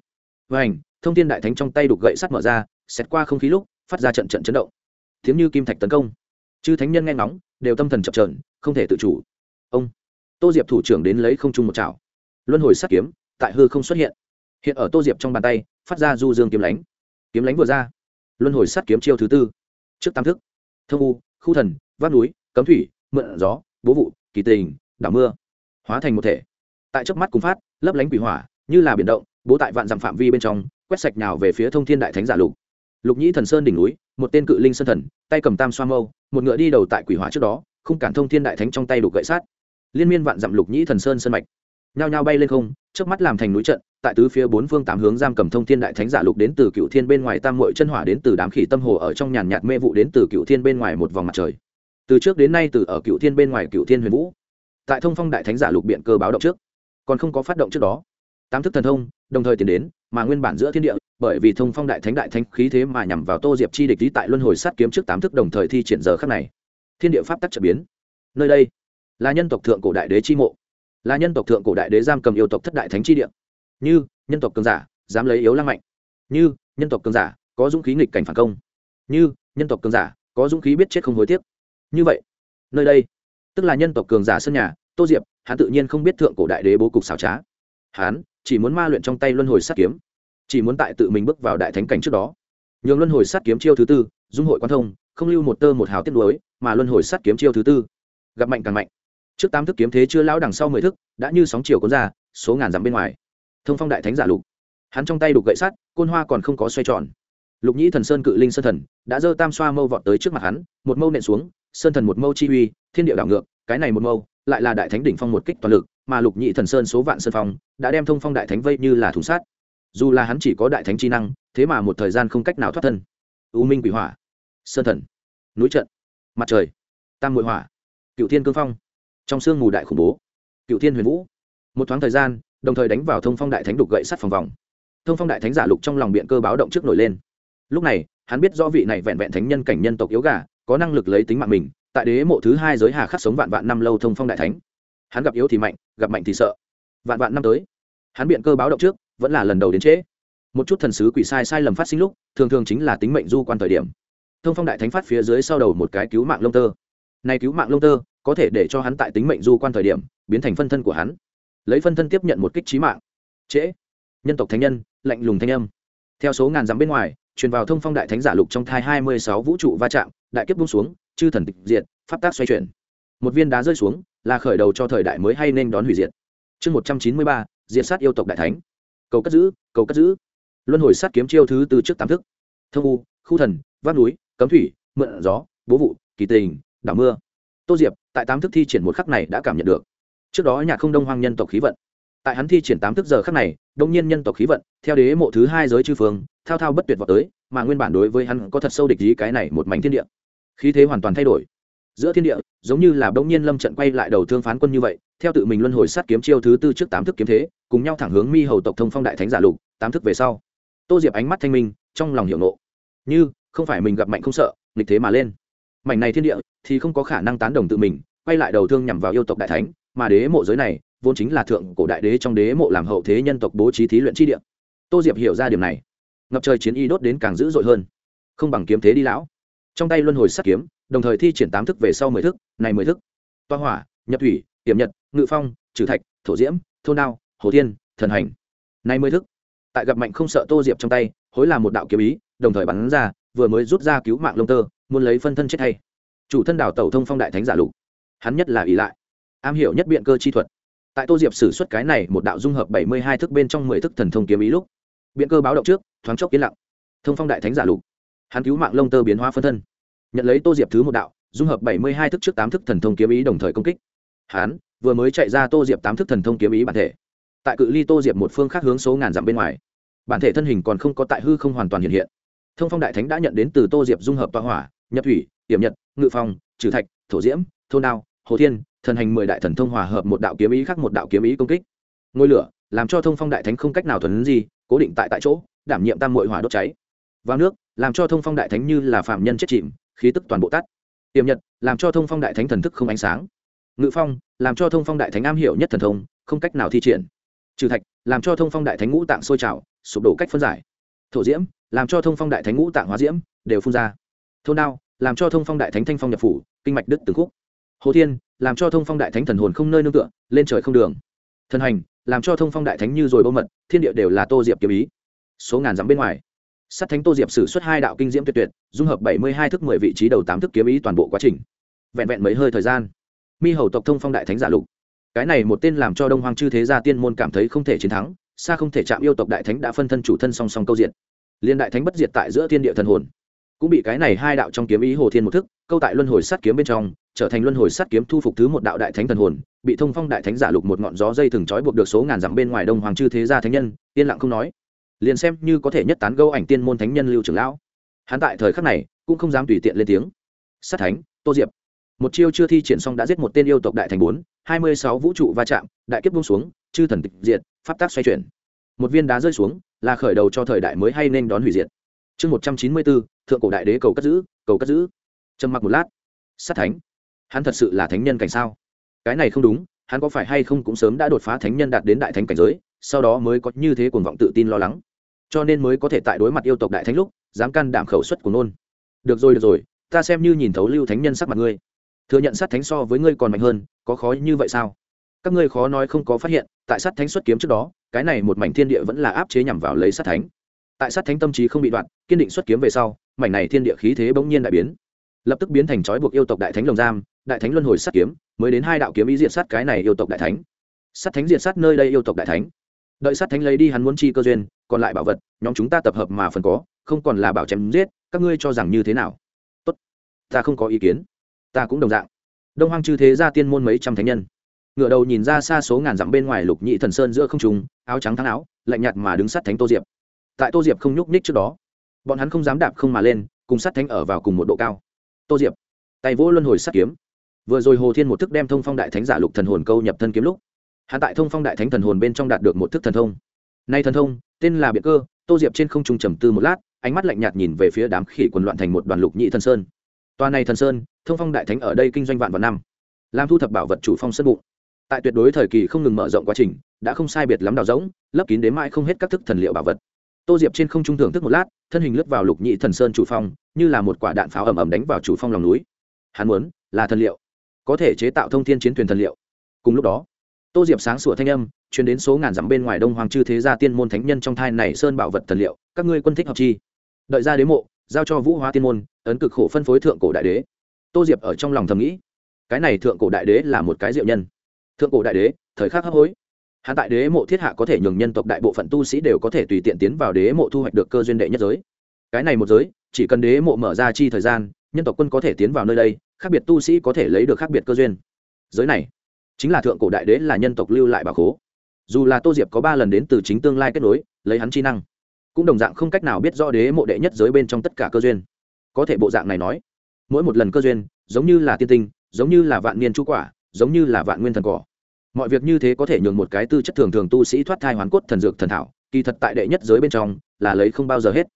Và ảnh thông tin đại thánh trong tay đục gậy sắt mở ra xét qua không khí lúc, phát ra trận trận chấn động. Tiếng như kim thạch tấn công. Chư thánh nhân nghe ngóng, đều tâm thần chập trờn không thể tự chủ. Ông, tô diệp thủ trưởng đến lấy không trung một chảo. Luân hồi sắt kiếm, tại hư không xuất hiện. Hiện ở tô diệp trong bàn tay, phát ra du dương kiếm lánh. Kiếm lánh vừa ra. Luân hồi sắt kiếm chiêu thứ tư. Trước tam thức thông u, khu thần, vác núi, cấm thủy, mượn gió, bố vụ, kỳ tình, đảo mưa. Hóa thành một thể. Tại trước mắt cùng phát, lấp lánh quỷ hỏa, như là biển động, bố tại vạn dặm phạm vi bên trong, quét sạch nào về phía thông thiên đại thánh giả lục. Lục nhĩ thần sơn đỉnh núi, một tên cự linh sơn thần, tay cầm tam xoa mâu, một ngựa đi đầu tại quỷ hỏa trước đó, không cản thông thiên đại thánh trong tay đục gậy sát. Liên miên vạn dặm lục nhĩ thần sơn sơn mạch. Nhao nhao bay lên không trước mắt làm thành núi trận, tại tứ phía bốn phương tám hướng giam cầm thông thiên đại thánh giả lục đến từ cựu thiên bên ngoài tam mội chân hỏa đến từ đám khỉ tâm hồ ở trong nhàn nhạt mê vụ đến từ cựu thiên bên ngoài một vòng mặt trời. Từ trước đến nay từ ở cựu thiên bên ngoài cựu thiên huyền vũ, tại thông phong đại thánh giả lục biện cơ báo động trước, còn không có phát động trước đó. Tám thức thần thông, đồng thời tiến đến, mà nguyên bản giữa thiên địa, bởi vì thông phong đại thánh đại thánh khí thế mà nhằm vào tô diệp chi địch lý tại luân hồi sát kiếm trước tám thức đồng thời thi triển giờ khắc này. Thiên địa pháp tắc trở biến. Nơi đây, là nhân tộc thượng cổ đại đế chi mộ là nhân tộc thượng cổ đại đế giam cầm yêu tộc thất đại thánh chi địa. Như, nhân tộc cường giả, dám lấy yếu lăng mạnh. Như, nhân tộc cường giả, có dũng khí nghịch cảnh phản công. Như, nhân tộc cường giả, có dũng khí biết chết không hối tiếc. Như vậy, nơi đây, tức là nhân tộc cường giả sân nhà, tô diệp, hắn tự nhiên không biết thượng cổ đại đế bố cục xảo trá. Hắn, chỉ muốn ma luyện trong tay luân hồi sát kiếm, chỉ muốn tại tự mình bước vào đại thánh cảnh trước đó. Nhường luân hồi sát kiếm chiêu thứ tư, dung hội quan thông, không lưu một tơ một hào tiết lối mà luân hồi sát kiếm chiêu thứ tư, gặp mạnh càng mạnh trước tám thức kiếm thế chưa lão đằng sau mười thức, đã như sóng chiều cuốn ra, số ngàn dặm bên ngoài. Thông phong đại thánh giả lục. Hắn trong tay đục gậy sắt, côn hoa còn không có xoay tròn. Lục nhĩ thần sơn cự linh sơn thần, đã dơ tam xoa mâu vọt tới trước mặt hắn, một mâu nện xuống, sơn thần một mâu chi uy, thiên địa đảo ngược, cái này một mâu, lại là đại thánh đỉnh phong một kích toàn lực, mà lục nhị thần sơn số vạn sơn phong, đã đem thông phong đại thánh vây như là thùng sát dù là hắn chỉ có đại thánh chi năng, thế mà một thời gian không cách nào thoát thân. U minh quỷ hỏa, sơn thần, núi trận, mặt trời, tam mội hỏa, cựu thiên cương phong trong sương mù đại khủng bố, cựu thiên huyền vũ. Một thoáng thời gian, đồng thời đánh vào thông phong đại thánh đục gậy sắt phòng vòng. Thông phong đại thánh giả lục trong lòng biện cơ báo động trước nổi lên. Lúc này, hắn biết do vị này vẹn vẹn thánh nhân cảnh nhân tộc yếu gà, có năng lực lấy tính mạng mình, tại đế mộ thứ hai giới hà khắc sống vạn vạn năm lâu thông phong đại thánh. Hắn gặp yếu thì mạnh, gặp mạnh thì sợ. Vạn vạn năm tới, hắn biện cơ báo động trước, vẫn là lần đầu đến trễ. Một chút thần sứ quỷ sai sai lầm phát sinh lúc, thường thường chính là tính mệnh du quan thời điểm. Thông phong đại thánh phát phía dưới sau đầu một cái cứu mạng lông tơ. Này cứu mạng lông tơ có thể để cho hắn tại tính mệnh du quan thời điểm biến thành phân thân của hắn. Lấy phân thân tiếp nhận một kích trí mạng. Trễ. Nhân tộc thánh nhân, lạnh lùng thanh âm. Theo số ngàn dặm bên ngoài, truyền vào thông phong đại thánh giả lục trong thai hai mươi sáu vũ trụ va chạm, đại kiếp bung xuống, chư thần tịch diệt, pháp tác xoay chuyển. Một viên đá rơi xuống, là khởi đầu cho thời đại mới hay nên đón hủy diệt. Chương một trăm chín mươi ba, diệt sát yêu tộc đại thánh. Cầu cất giữ, cầu cất giữ. Luân hồi sát kiếm chiêu thứ từ trước tám thức. Thơ u, khu thần, vác núi, cấm thủy, mượn gió, bố vụ, kỳ tình, đảo mưa tô diệp, tại tám thức thi triển một khắc này đã cảm nhận được. Trước đó nhạc không đông hoang nhân tộc khí vận. Tại hắn thi triển tám thức giờ khắc này, đông nhiên nhân tộc khí vận, theo đế mộ thứ hai giới chư phương, thao thao bất tuyệt vào tới, mà nguyên bản đối với hắn có thật sâu địch ý cái này một mảnh thiên địa. Khí thế hoàn toàn thay đổi. Giữa thiên địa, giống như là bỗng nhiên lâm trận quay lại đầu thương phán quân như vậy, theo tự mình luân hồi sát kiếm chiêu thứ tư trước tám thức kiếm thế, cùng nhau thẳng hướng mi hầu tộc thông phong đại thánh giả lục, tám thức về sau. Tô diệp ánh mắt thanh minh, trong lòng hiểu nộ như, không phải mình gặp mạnh không sợ, nghịch thế mà lên mảnh này thiên địa thì không có khả năng tán đồng tự mình, quay lại đầu thương nhằm vào yêu tộc đại thánh, mà đế mộ giới này vốn chính là thượng cổ đại đế trong đế mộ làm hậu thế nhân tộc bố trí thí luyện chi địa. Tô diệp hiểu ra điểm này. Ngập trời chiến y đốt đến càng dữ dội hơn. Không bằng kiếm thế đi lão. Trong tay luân hồi sắt kiếm, đồng thời thi triển tám thức về sau mười thức, này mười thức. Toa hỏa, nhập thủy hiểm nhật, ngự phong, trừ thạch, thổ diễm, thôn đao, hồ thiên, thần hành. Này mười thức. Tại gặp mạnh không sợ tô diệp trong tay, hối là một đạo kiếm ý, đồng thời bắn ra, vừa mới rút ra cứu mạng lông tơ muốn lấy phân thân chết thay chủ thân đảo tẩu thông phong đại thánh giả lục. Hắn nhất là ỷ lại. Am hiểu nhất biện cơ chi thuật. Tại tô diệp xử suất cái này một đạo dung hợp bảy mươi hai thức bên trong mười thức thần thông kiếm ý lúc, biện cơ báo động trước, thoáng chốc yên lặng. Thông phong đại thánh giả lục. Hắn cứu mạng lông tơ biến hóa phân thân. Nhận lấy tô diệp thứ một đạo, dung hợp bảy mươi hai thức trước tám thức thần thông kiếm ý đồng thời công kích. Hắn vừa mới chạy ra tô diệp tám thức thần thông kiếm ý bản thể. Tại cự ly tô diệp một phương khác hướng số ngàn dặm bên ngoài. Bản thể thân hình còn không có tại hư không hoàn toàn hiện hiện. Thông phong đại thánh đã nhận đến từ tô diệp dung hợp tọa hỏa nhập thủy hiểm nhật, ngự phong, trừ thạch, thổ diễm, thôn đao, hồ thiên, thần hành mười đại thần thông hòa hợp một đạo kiếm ý khác một đạo kiếm ý công kích. Ngôi lửa làm cho thông phong đại thánh không cách nào thuần gì, cố định tại tại chỗ, đảm nhiệm tam mội hỏa đốt cháy. Vào nước, làm cho thông phong đại thánh như là phạm nhân chết chìm, khí tức toàn bộ tắt. Tiềm nhật làm cho thông phong đại thánh thần thức không ánh sáng. Ngự phong làm cho thông phong đại thánh am hiểu nhất thần thông, không cách nào thi triển. Trừ thạch làm cho thông phong đại thánh ngũ tạng sôi trào, sụp đổ cách phân giải. Thổ diễm làm cho thông phong đại thánh ngũ tạng hóa diễm, đều phun ra thôn đao, làm cho thông phong đại thánh thanh phong nhập phủ, kinh mạch đức từng khúc. Hồ thiên, làm cho thông phong đại thánh thần hồn không nơi nương tựa, lên trời không đường. Thần hành, làm cho thông phong đại thánh như rồi bô mật, thiên địa đều là tô diệp kiếm ý. Số ngàn dặm bên ngoài, sát thánh tô diệp sử xuất hai đạo kinh diễm tuyệt tuyệt, dung hợp bảy mươi hai thức mười vị trí đầu tám thức kiếm ý toàn bộ quá trình. Vẹn vẹn mấy hơi thời gian, mi hầu tộc thông phong đại thánh giả lục. Cái này một tên làm cho đông hoàng chư thế gia tiên môn cảm thấy không thể chiến thắng, xa không thể chạm yêu tộc đại thánh đã phân thân chủ thân song song câu diện liên đại thánh bất diệt tại giữa thiên địa thần hồn cũng bị cái này hai đạo trong kiếm ý hồ thiên một thức, câu tại luân hồi sát kiếm bên trong, trở thành luân hồi sát kiếm thu phục thứ một đạo đại thánh thần hồn, bị thông phong đại thánh giả lục một ngọn gió dây thừng trói buộc được số ngàn dặm bên ngoài đông hoàng chư thế gia thánh nhân, yên lặng không nói. Liền xem như có thể nhất tán gâu ảnh tiên môn thánh nhân lưu trưởng lão. Hắn tại thời khắc này, cũng không dám tùy tiện lên tiếng. Sát thánh, tô diệp. Một chiêu chưa thi triển xong đã giết một tên yêu tộc đại thành bốn, hai mươi sáu vũ trụ va chạm, đại kiếp buông xuống, chư thần tịch diệt, pháp tác xoay chuyển. Một viên đá rơi xuống, là khởi đầu cho thời đại mới hay nên đón hủy diệt. Chương một trăm chín mươi bốn thượng cổ đại đế cầu cất giữ, cầu cất giữ. Trầm mặc một lát. Sát thánh. Hắn thật sự là thánh nhân cảnh sao? Cái này không đúng, hắn có phải hay không cũng sớm đã đột phá thánh nhân đạt đến đại thánh cảnh giới, sau đó mới có như thế cuồng vọng tự tin lo lắng. Cho nên mới có thể tại đối mặt yêu tộc đại thánh lúc, dám can đảm khẩu suất của nôn. Được rồi được rồi, ta xem như nhìn thấu lưu thánh nhân sắc mặt ngươi. Thừa nhận sát thánh so với ngươi còn mạnh hơn, có khó như vậy sao? Các ngươi khó nói không có phát hiện, tại sát thánh xuất kiếm trước đó, cái này một mảnh thiên địa vẫn là áp chế nhằm vào lấy sát thánh tại sát thánh tâm trí không bị đoạn, kiên định xuất kiếm về sau, mảnh này thiên địa khí thế bỗng nhiên đại biến. Lập tức biến thành trói buộc yêu tộc đại thánh lồng giam, đại thánh luân hồi sát kiếm, mới đến hai đạo kiếm ý diệt sát cái này yêu tộc đại thánh. Sát thánh diệt sát nơi đây yêu tộc đại thánh. Đợi sát thánh lấy đi hắn muốn chi cơ duyên, còn lại bảo vật, nhóm chúng ta tập hợp mà phần có, không còn là bảo chém giết, các ngươi cho rằng như thế nào? Tốt. Ta không có ý kiến. Ta cũng đồng dạng. Đông hoang chư thế ra tiên môn mấy trăm thánh nhân. Ngựa đầu nhìn ra xa số ngàn dặm bên ngoài lục nhị thần sơn giữa không trùng áo trắng thắng áo, lạnh nhạt mà đứng sát thánh tô diệp tại tô diệp không nhúc ních trước đó. Bọn hắn không dám đạp không mà lên, cùng sát thánh ở vào cùng một độ cao. Tô diệp, tay vỗ luân hồi sát kiếm. Vừa rồi hồ thiên một thức đem thông phong đại thánh giả lục thần hồn câu nhập thân kiếm lúc, hắn tại thông phong đại thánh thần hồn bên trong đạt được một thức thần thông. Nay thần thông, tên là Biệt cơ, tô diệp trên không trung trầm tư một lát, ánh mắt lạnh nhạt nhìn về phía đám khỉ quần loạn thành một đoàn lục nhị thần sơn. Toàn này thần sơn, thông phong đại thánh ở đây kinh doanh vạn vào năm. Làm thu thập bảo vật chủ phong sân bụng. Tại tuyệt đối thời kỳ không ngừng mở rộng quá trình, đã không sai biệt lắm đào rỗng, lấp kín đến mãi không hết các thức thần liệu bảo vật tô diệp trên không trung thưởng thức một lát, thân hình lướt vào lục nhị thần sơn chủ phong, như là một quả đạn pháo ầm ầm đánh vào chủ phong lòng núi. Hắn muốn là thần liệu, có thể chế tạo thông thiên chiến thuyền thần liệu. Cùng lúc đó, tô diệp sáng sủa thanh âm chuyển đến số ngàn dặm bên ngoài đông hoàng chư thế gia tiên môn thánh nhân trong thai này sơn bảo vật thần liệu, các ngươi quân thích học chi? Đợi ra đế mộ, giao cho vũ hóa tiên môn, ấn cực khổ phân phối thượng cổ đại đế. Tô diệp ở trong lòng thầm nghĩ, cái này thượng cổ đại đế là một cái diệu nhân. Thượng cổ đại đế, thời khắc hấp hối hạ tại đế mộ thiết hạ có thể nhường nhân tộc đại bộ phận tu sĩ đều có thể tùy tiện tiến vào đế mộ thu hoạch được cơ duyên đệ nhất giới. Cái này một giới, chỉ cần đế mộ mở ra chi thời gian, nhân tộc quân có thể tiến vào nơi đây, khác biệt tu sĩ có thể lấy được khác biệt cơ duyên. Giới này, chính là thượng cổ đại đế là nhân tộc lưu lại bà khố. Dù là tô diệp có ba lần đến từ chính tương lai kết nối, lấy hắn chi năng, cũng đồng dạng không cách nào biết rõ đế mộ đệ nhất giới bên trong tất cả cơ duyên. Có thể bộ dạng này nói, mỗi một lần cơ duyên, giống như là tiên tinh, giống như là vạn niên chu quả, giống như là vạn nguyên thần cỏ mọi việc như thế có thể nhường một cái tư chất thường thường tu sĩ thoát thai hoán cốt thần dược thần thảo, kỳ thật tại đệ nhất giới bên trong, là lấy không bao giờ hết.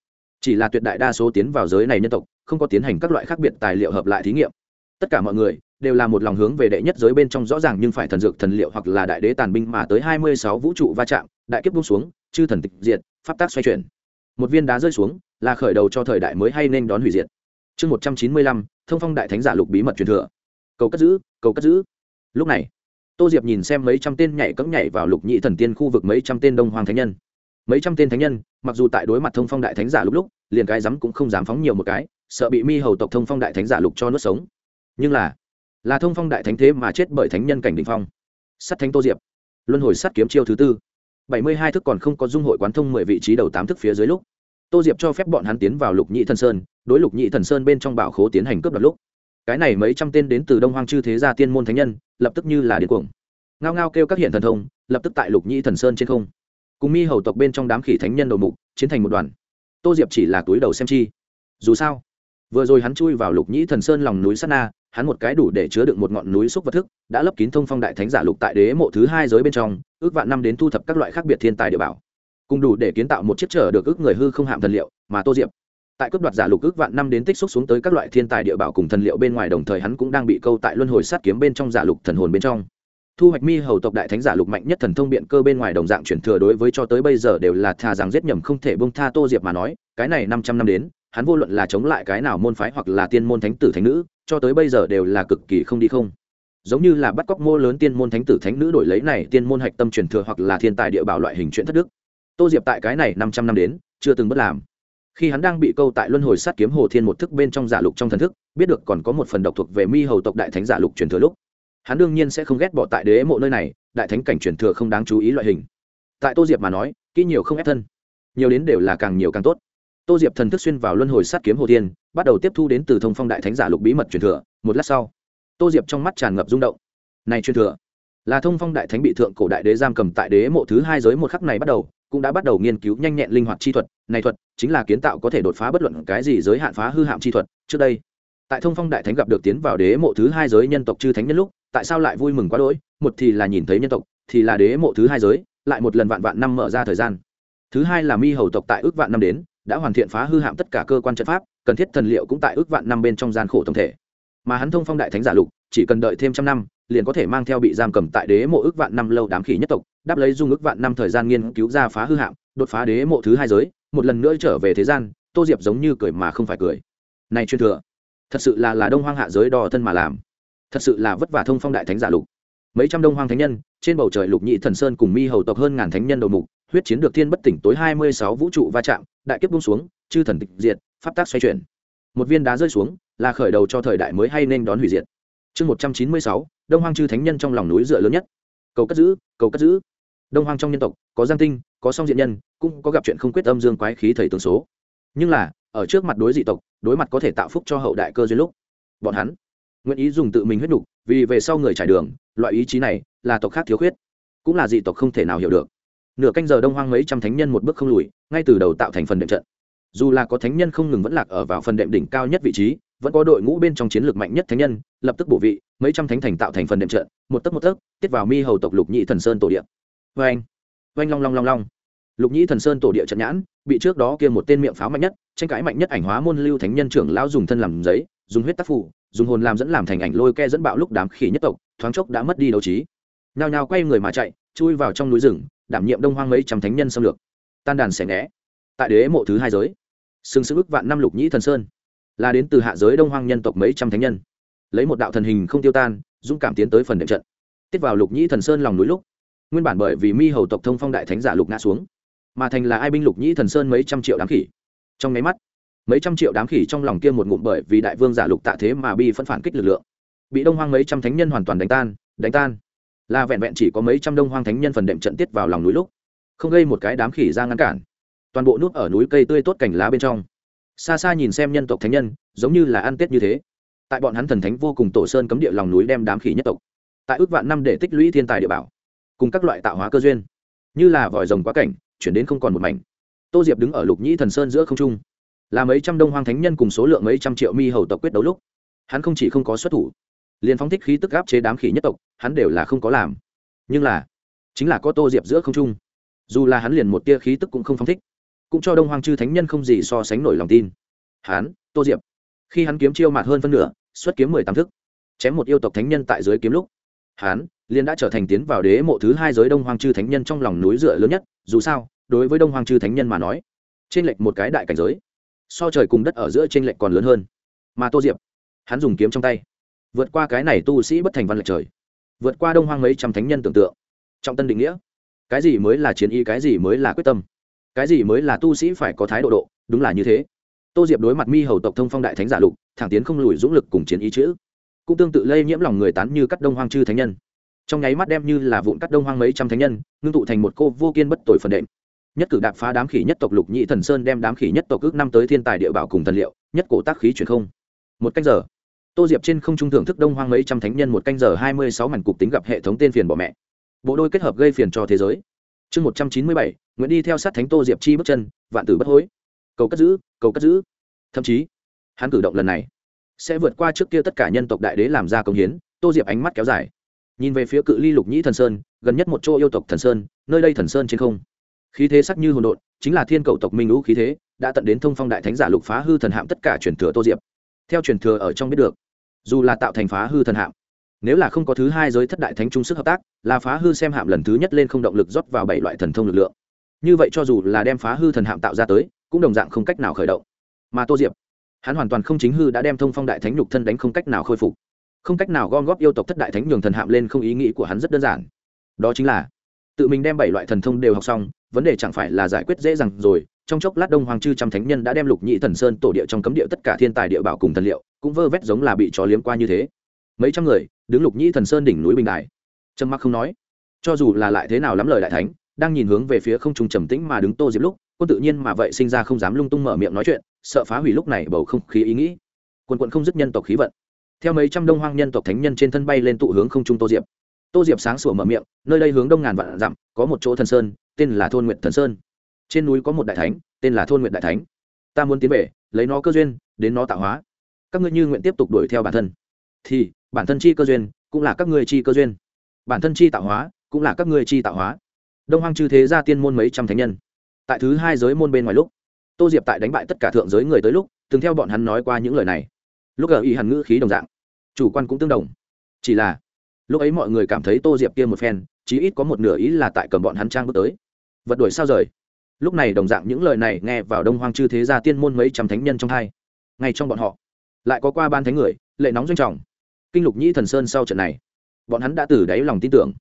Chỉ là tuyệt đại đa số tiến vào giới này nhân tộc, không có tiến hành các loại khác biệt tài liệu hợp lại thí nghiệm. Tất cả mọi người đều là một lòng hướng về đệ nhất giới bên trong rõ ràng nhưng phải thần dược thần liệu hoặc là đại đế tàn binh mà tới hai mươi sáu vũ trụ va chạm, đại kiếp bung xuống, chư thần tịch diệt, pháp tác xoay chuyển. Một viên đá rơi xuống, là khởi đầu cho thời đại mới hay nên đón hủy diệt. Chương một trăm chín mươi lăm, thông phong đại thánh giả lục bí mật truyền thừa. Cầu cất giữ, cầu cất giữ. Lúc này tô diệp nhìn xem mấy trăm tên nhảy cẫng nhảy vào lục nhị thần tiên khu vực mấy trăm tên đông hoàng thánh nhân. Mấy trăm tên thánh nhân, mặc dù tại đối mặt thông phong đại thánh giả lúc lúc, liền cái rắm cũng không dám phóng nhiều một cái, sợ bị mi hầu tộc thông phong đại thánh giả lục cho nuốt sống. Nhưng là là thông phong đại thánh thế mà chết bởi thánh nhân cảnh đình phong. Sắt thánh tô diệp, luân hồi sắt kiếm chiêu thứ tư. Bảy mươi hai thức còn không có dung hội quán thông mười vị trí đầu tám thức phía dưới lúc, tô diệp cho phép bọn hắn tiến vào lục nhị thần sơn, đối lục nhị thần sơn bên trong bảo khố tiến hành cướp đoạt lúc cái này mấy trăm tên đến từ đông hoang chư thế gia tiên môn thánh nhân, lập tức như là điên cuồng. Ngao ngao kêu các hiện thần thông, lập tức tại lục nhị thần sơn trên không. Cùng mi hầu tộc bên trong đám khỉ thánh nhân đầu mục, chiến thành một đoàn. Tô diệp chỉ là túi đầu xem chi. Dù sao, vừa rồi hắn chui vào lục nhĩ thần sơn lòng núi sắt na, hắn một cái đủ để chứa đựng một ngọn núi xúc vật thức, đã lấp kín thông phong đại thánh giả lục tại đế mộ thứ hai giới bên trong, ước vạn năm đến thu thập các loại khác biệt thiên tài địa bảo. Cùng đủ để kiến tạo một chiếc trở được ước người hư không hạm thần liệu, mà tô diệp tại cấp đoạt giả lục ước vạn năm đến tích xúc xuống tới các loại thiên tài địa bảo cùng thần liệu bên ngoài đồng thời hắn cũng đang bị câu tại luân hồi sát kiếm bên trong giả lục thần hồn bên trong. Thu hoạch mi hầu tộc đại thánh giả lục mạnh nhất thần thông biện cơ bên ngoài đồng dạng chuyển thừa đối với cho tới bây giờ đều là thà rằng giết nhầm không thể bông tha tô diệp mà nói, cái này năm trăm năm đến, hắn vô luận là chống lại cái nào môn phái hoặc là tiên môn thánh tử thánh nữ, cho tới bây giờ đều là cực kỳ không đi không. Giống như là bắt cóc mô lớn tiên môn thánh tử thánh nữ đổi lấy này tiên môn hạch tâm truyền thừa hoặc là thiên tài địa bảo loại hình chuyện thất đức. Tô diệp tại cái này năm trăm năm đến, chưa từng bất làm khi hắn đang bị câu tại luân hồi sát kiếm hồ thiên một thức bên trong giả lục trong thần thức biết được còn có một phần độc thuộc về mi hầu tộc đại thánh giả lục truyền thừa lúc. Hắn đương nhiên sẽ không ghét bỏ tại đế mộ nơi này đại thánh cảnh truyền thừa không đáng chú ý loại hình. Tại tô diệp mà nói kỹ nhiều không ép thân. Nhiều đến đều là càng nhiều càng tốt. Tô diệp thần thức xuyên vào luân hồi sát kiếm hồ thiên, bắt đầu tiếp thu đến từ thông phong đại thánh giả lục bí mật truyền thừa. Một lát sau tô diệp trong mắt tràn ngập rung động. Này truyền thừa là thông phong đại thánh bị thượng cổ đại đế giam cầm tại đế mộ thứ hai giới một khắc này bắt đầu cũng đã bắt đầu nghiên cứu nhanh nhẹn linh hoạt chi thuật, này thuật chính là kiến tạo có thể đột phá bất luận cái gì giới hạn phá hư hạm chi thuật, trước đây. Tại thông phong đại thánh gặp được tiến vào đế mộ thứ hai giới nhân tộc chư thánh nhân lúc, tại sao lại vui mừng quá đỗi? Một thì là nhìn thấy nhân tộc, thì là đế mộ thứ hai giới, lại một lần vạn vạn năm mở ra thời gian. Thứ hai là mi hầu tộc tại ước vạn năm đến, đã hoàn thiện phá hư hạm tất cả cơ quan trận pháp, cần thiết thần liệu cũng tại ước vạn năm bên trong gian khổ tổng thể. Mà hắn thông phong đại thánh giả lục chỉ cần đợi thêm trăm năm, liền có thể mang theo bị giam cầm tại đế mộ ước vạn năm lâu đám khỉ nhất tộc, đáp lấy dung ước vạn năm thời gian nghiên cứu ra phá hư hạm, đột phá đế mộ thứ hai giới, một lần nữa trở về thế gian, tô diệp giống như cười mà không phải cười. Này chuyên thừa, thật sự là là đông hoang hạ giới đo thân mà làm. Thật sự là vất vả thông phong đại thánh giả lục. Mấy trăm đông hoang thánh nhân, trên bầu trời lục nhị thần sơn cùng mi hầu tộc hơn ngàn thánh nhân đầu mục, huyết chiến được thiên bất tỉnh tối hai mươi sáu vũ trụ va chạm, đại kiếp bung xuống, chư thần tịch diệt, pháp tác xoay chuyển. Một viên đá rơi xuống, là khởi đầu cho thời đại mới hay nên đón hủy diệt chương một trăm chín mươi sáu, đông hoang chư thánh nhân trong lòng núi dựa lớn nhất. Cầu cất giữ, cầu cất giữ. Đông hoang trong nhân tộc, có giang tinh, có song diện nhân, cũng có gặp chuyện không quyết âm dương quái khí thầy tướng số. Nhưng là, ở trước mặt đối dị tộc, đối mặt có thể tạo phúc cho hậu đại cơ duyên lúc, bọn hắn nguyện ý dùng tự mình huyết nhục, vì về sau người trải đường, loại ý chí này là tộc khác thiếu khuyết, cũng là dị tộc không thể nào hiểu được. Nửa canh giờ đông hoang mấy trăm thánh nhân một bước không lùi, ngay từ đầu tạo thành phần đệm trận. Dù là có thánh nhân không ngừng vẫn lạc ở vào phần đệm đỉnh cao nhất vị trí vẫn có đội ngũ bên trong chiến lược mạnh nhất thánh nhân, lập tức bổ vị, mấy trăm thánh thành tạo thành phần đệm trận, một tấc một tấc, tiết vào mi hầu tộc lục nhị thần sơn tổ địa. Vê anh vanh long long long long. Lục nhĩ thần sơn tổ địa trận nhãn, bị trước đó kia một tên miệng pháo mạnh nhất, tranh cãi mạnh nhất ảnh hóa môn lưu thánh nhân trưởng lão dùng thân làm giấy, dùng huyết tác phủ, dùng hồn làm dẫn làm thành ảnh lôi ke dẫn bạo lúc đám khỉ nhất tộc, thoáng chốc đã mất đi đấu trí. Nhao nhao quay người mà chạy, chui vào trong núi rừng, đảm nhiệm đông hoang mấy trăm thánh nhân xâm lược. Tan đàn xẻ nghẽ. Tại đế mộ thứ hai giới. Sừng sững ức vạn năm lục nhĩ thần sơn là đến từ hạ giới đông hoang nhân tộc mấy trăm thánh nhân. Lấy một đạo thần hình không tiêu tan, dũng cảm tiến tới phần đệm trận. Tiết vào lục nhĩ thần sơn lòng núi lúc, nguyên bản bởi vì mi hầu tộc thông phong đại thánh giả lục ngã xuống, mà thành là ai binh lục nhĩ thần sơn mấy trăm triệu đám khỉ. Trong nháy mắt, mấy trăm triệu đám khỉ trong lòng kia một ngụm bởi vì đại vương giả lục tạ thế mà bi phân phản kích lực lượng, bị đông hoang mấy trăm thánh nhân hoàn toàn đánh tan đánh tan. Là vẹn vẹn chỉ có mấy trăm đông hoang thánh nhân phần đệm trận tiết vào lòng núi lúc, không gây một cái đám khỉ ra ngăn cản. Toàn bộ nút ở núi cây tươi tốt cành lá bên trong xa xa nhìn xem nhân tộc thánh nhân, giống như là ăn tết như thế. Tại bọn hắn thần thánh vô cùng tổ sơn cấm địa lòng núi đem đám khỉ nhất tộc, tại ước vạn năm để tích lũy thiên tài địa bảo, cùng các loại tạo hóa cơ duyên. Như là vòi rồng quá cảnh, chuyển đến không còn một mảnh. Tô diệp đứng ở lục nhĩ thần sơn giữa không trung. Là mấy trăm đông hoang thánh nhân cùng số lượng mấy trăm triệu mi hầu tộc quyết đấu lúc, hắn không chỉ không có xuất thủ, liền phóng thích khí tức gáp chế đám khỉ nhất tộc, hắn đều là không có làm. Nhưng là, chính là có tô diệp giữa không trung. Dù là hắn liền một tia khí tức cũng không phóng thích cũng cho đông hoang chư thánh nhân không gì so sánh nổi lòng tin. Hán, tô diệp. Khi hắn kiếm chiêu mạt hơn phân nửa xuất kiếm mười tám thức. Chém một yêu tộc thánh nhân tại dưới kiếm lúc. Hán, liền đã trở thành tiến vào đế mộ thứ hai giới đông hoang chư thánh nhân trong lòng núi dựa lớn nhất dù sao đối với đông hoang chư thánh nhân mà nói trên lệch một cái đại cảnh giới so trời cùng đất ở giữa trên lệch còn lớn hơn. Mà tô diệp hắn dùng kiếm trong tay vượt qua cái này tu sĩ bất thành văn lệch trời vượt qua đông hoang mấy trăm thánh nhân tưởng tượng. Trọng tân định nghĩa cái gì mới là chiến y cái gì mới là quyết tâm? Cái gì mới là tu sĩ phải có thái độ độ, đúng là như thế. Tô diệp đối mặt mi hầu tộc thông phong đại thánh giả lục, thẳng tiến không lùi dũng lực cùng chiến ý chữ. Cũng tương tự lây nhiễm lòng người tán như cắt đông hoang chư thánh nhân. Trong nháy mắt đem như là vụn cắt đông hoang mấy trăm thánh nhân, ngưng tụ thành một cô vô kiên bất tội phần đệm. Nhất cử đạp phá đám khỉ nhất tộc lục nhị thần sơn đem đám khỉ nhất tộc ước năm tới thiên tài địa bảo cùng thần liệu, nhất cổ tác khí truyền không. Một canh giờ. Tô diệp trên không trung thưởng thức đông hoang mấy trăm thánh nhân một canh giờ hai mươi sáu mảnh cục tính gặp hệ thống tên phiền bỏ mẹ. Bộ đôi kết hợp gây phiền cho thế giới. Chương một trăm chín mươi bảy nguyễn đi theo sát thánh tô diệp chi bước chân, vạn tử bất hối. Cầu cất giữ, cầu cất giữ. Thậm chí, hắn cử động lần này sẽ vượt qua trước kia tất cả nhân tộc đại đế làm ra công hiến, tô diệp ánh mắt kéo dài. Nhìn về phía cự ly lục nhĩ thần sơn, gần nhất một chỗ yêu tộc thần sơn, nơi đây thần sơn trên không. Khí thế sắc như hồn đột chính là thiên cầu tộc minh lũ khí thế, đã tận đến thông phong đại thánh giả lục phá hư thần hạm tất cả truyền thừa tô diệp. Theo truyền thừa ở trong biết được, dù là tạo thành phá hư thần hạm, nếu là không có thứ hai giới thất đại thánh trung sức hợp tác, là phá hư xem hạm lần thứ nhất lên không động lực rót vào bảy loại thần thông lực lượng như vậy cho dù là đem phá hư thần hạm tạo ra tới, cũng đồng dạng không cách nào khởi động. Mà tô diệp, hắn hoàn toàn không chính hư đã đem thông phong đại thánh nhục thân đánh không cách nào khôi phục. Không cách nào gom góp yêu tộc thất đại thánh nhường thần hạm lên không ý nghĩ của hắn rất đơn giản. Đó chính là, tự mình đem bảy loại thần thông đều học xong, vấn đề chẳng phải là giải quyết dễ dàng rồi. Trong chốc lát đông hoàng chư trăm thánh nhân đã đem lục nhị thần sơn tổ địa trong cấm địa tất cả thiên tài địa bảo cùng thần liệu, cũng vơ vét giống là bị chó liếm qua như thế. Mấy trăm người, đứng lục nhị thần sơn đỉnh núi bình đài. Trâm mắc không nói, cho dù là lại thế nào lắm lời đại thánh đang nhìn hướng về phía không trung trầm tĩnh mà đứng tô diệp lúc, quân tự nhiên mà vậy sinh ra không dám lung tung mở miệng nói chuyện, sợ phá hủy lúc này bầu không khí ý nghĩ. Quân quận không dứt nhân tộc khí vận. Theo mấy trăm đông hoang nhân tộc thánh nhân trên thân bay lên tụ hướng không trung tô diệp. Tô diệp sáng sủa mở miệng, nơi đây hướng đông ngàn vạn dặm, có một chỗ thần sơn, tên là thôn nguyện thần sơn. Trên núi có một đại thánh, tên là thôn nguyện đại thánh. Ta muốn tiến về, lấy nó cơ duyên, đến nó tạo hóa. Các ngươi như nguyện tiếp tục đuổi theo bản thân. Thì, bản thân chi cơ duyên, cũng là các ngươi chi cơ duyên. Bản thân chi tạo hóa, cũng là các ngươi chi tạo hóa đông hoang chư thế gia tiên môn mấy trăm thánh nhân. Tại thứ hai giới môn bên ngoài lúc, tô diệp tại đánh bại tất cả thượng giới người tới lúc, từng theo bọn hắn nói qua những lời này. Lúc ở y hàn ngữ khí đồng dạng, chủ quan cũng tương đồng. Chỉ là, lúc ấy mọi người cảm thấy tô diệp kia một phen, chí ít có một nửa ý là tại cầm bọn hắn trang bước tới. Vật đuổi sao rời? Lúc này đồng dạng những lời này nghe vào đông hoang chư thế gia tiên môn mấy trăm thánh nhân trong hai. Ngay trong bọn họ, lại có qua ban thánh người, lệ nóng doanh trọng. Kinh lục nhĩ thần sơn sau trận này, bọn hắn đã từ đáy lòng tin tưởng.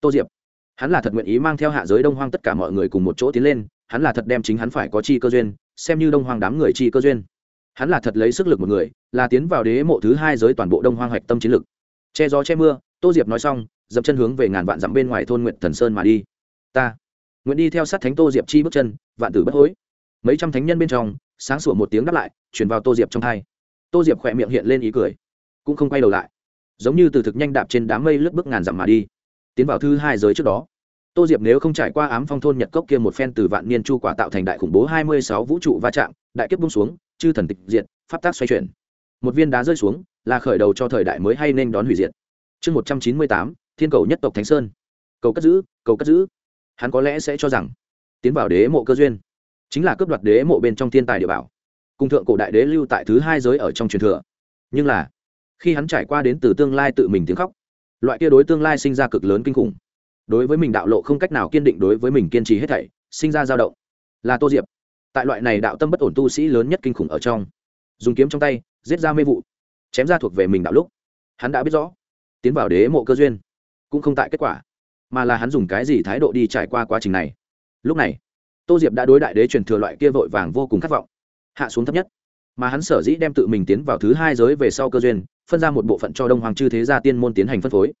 Tô diệp hắn là thật nguyện ý mang theo hạ giới đông hoang tất cả mọi người cùng một chỗ tiến lên, hắn là thật đem chính hắn phải có chi cơ duyên, xem như đông hoang đám người chi cơ duyên. Hắn là thật lấy sức lực một người, là tiến vào đế mộ thứ hai giới toàn bộ đông hoang hoạch tâm chiến lực. Che gió che mưa, tô diệp nói xong, dậm chân hướng về ngàn vạn dặm bên ngoài thôn nguyện thần sơn mà đi. Ta, nguyện đi theo sát thánh tô diệp chi bước chân, vạn tử bất hối. Mấy trăm thánh nhân bên trong, sáng sủa một tiếng đáp lại chuyển vào tô diệp trong thai. Tô diệp khỏe miệng hiện lên ý cười, cũng không quay đầu lại. Giống như từ thực nhanh đạp trên đám mây lướt bước ngàn dặm mà đi tiến vào thứ hai giới trước đó. Tô diệp nếu không trải qua ám phong thôn nhật cốc kia một phen từ vạn niên chu quả tạo thành đại khủng bố hai mươi sáu vũ trụ va chạm, đại kiếp bung xuống, chư thần tịch diện pháp tác xoay chuyển. Một viên đá rơi xuống, là khởi đầu cho thời đại mới hay nên đón hủy diệt. Chương một trăm chín mươi tám, thiên cầu nhất tộc thánh sơn. Cầu cất giữ, cầu cất giữ. Hắn có lẽ sẽ cho rằng, tiến vào đế mộ cơ duyên, chính là cướp đoạt đế mộ bên trong thiên tài địa bảo, cùng thượng cổ đại đế lưu tại thứ hai giới ở trong truyền thừa. Nhưng là, khi hắn trải qua đến từ tương lai tự mình tiếng khóc loại kia đối tương lai sinh ra cực lớn kinh khủng. Đối với mình đạo lộ không cách nào kiên định, đối với mình kiên trì hết thảy, sinh ra dao động. Là tô diệp. Tại loại này đạo tâm bất ổn tu sĩ lớn nhất kinh khủng ở trong. Dùng kiếm trong tay, giết ra mê vụ. Chém ra thuộc về mình đạo lúc. Hắn đã biết rõ. Tiến vào đế mộ cơ duyên. Cũng không tại kết quả. Mà là hắn dùng cái gì thái độ đi trải qua quá trình này. Lúc này, tô diệp đã đối đại đế truyền thừa loại kia vội vàng vô cùng khát vọng. Hạ xuống thấp nhất. Mà hắn sở dĩ đem tự mình tiến vào thứ hai giới về sau cơ duyên phân ra một bộ phận cho đông hoàng chư thế gia tiên môn tiến hành phân phối.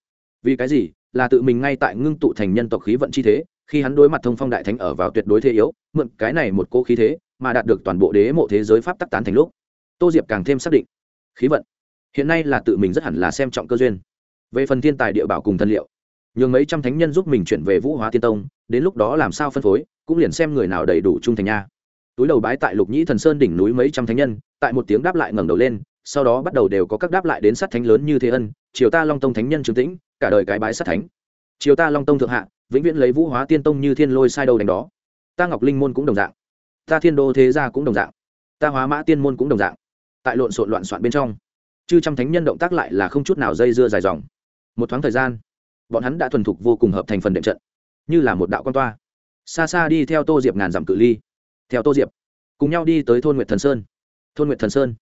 Vì cái gì? Là tự mình ngay tại ngưng tụ thành nhân tộc khí vận chi thế, khi hắn đối mặt thông phong đại thánh ở vào tuyệt đối thế yếu, mượn cái này một cô khí thế mà đạt được toàn bộ đế mộ thế giới pháp tắc tán thành lúc. Tô diệp càng thêm xác định, khí vận hiện nay là tự mình rất hẳn là xem trọng cơ duyên. Về phần thiên tài địa bảo cùng thân liệu, nhường mấy trăm thánh nhân giúp mình chuyển về vũ hóa tiên tông, đến lúc đó làm sao phân phối, cũng liền xem người nào đầy đủ trung thành nha. Túi đầu bái tại lục nhĩ thần sơn đỉnh núi mấy trăm thánh nhân, tại một tiếng đáp lại ngẩng đầu lên sau đó bắt đầu đều có các đáp lại đến sát thánh lớn như thế ân, triều ta long tông thánh nhân trường tĩnh, cả đời cái bái sát thánh. Triều ta long tông thượng hạ, vĩnh viễn lấy vũ hóa tiên tông như thiên lôi sai đầu đánh đó. Ta ngọc linh môn cũng đồng dạng. Ta thiên đô thế gia cũng đồng dạng. Ta hóa mã tiên môn cũng đồng dạng. Tại lộn xộn loạn soạn bên trong, chư trăm thánh nhân động tác lại là không chút nào dây dưa dài dòng. Một thoáng thời gian, bọn hắn đã thuần thục vô cùng hợp thành phần đệm trận, như là một đạo quan toa. Xa xa đi theo tô diệp ngàn dặm cự ly. Theo tô diệp, cùng nhau đi tới thôn nguyệt thần sơn. Thôn nguyệt thần sơn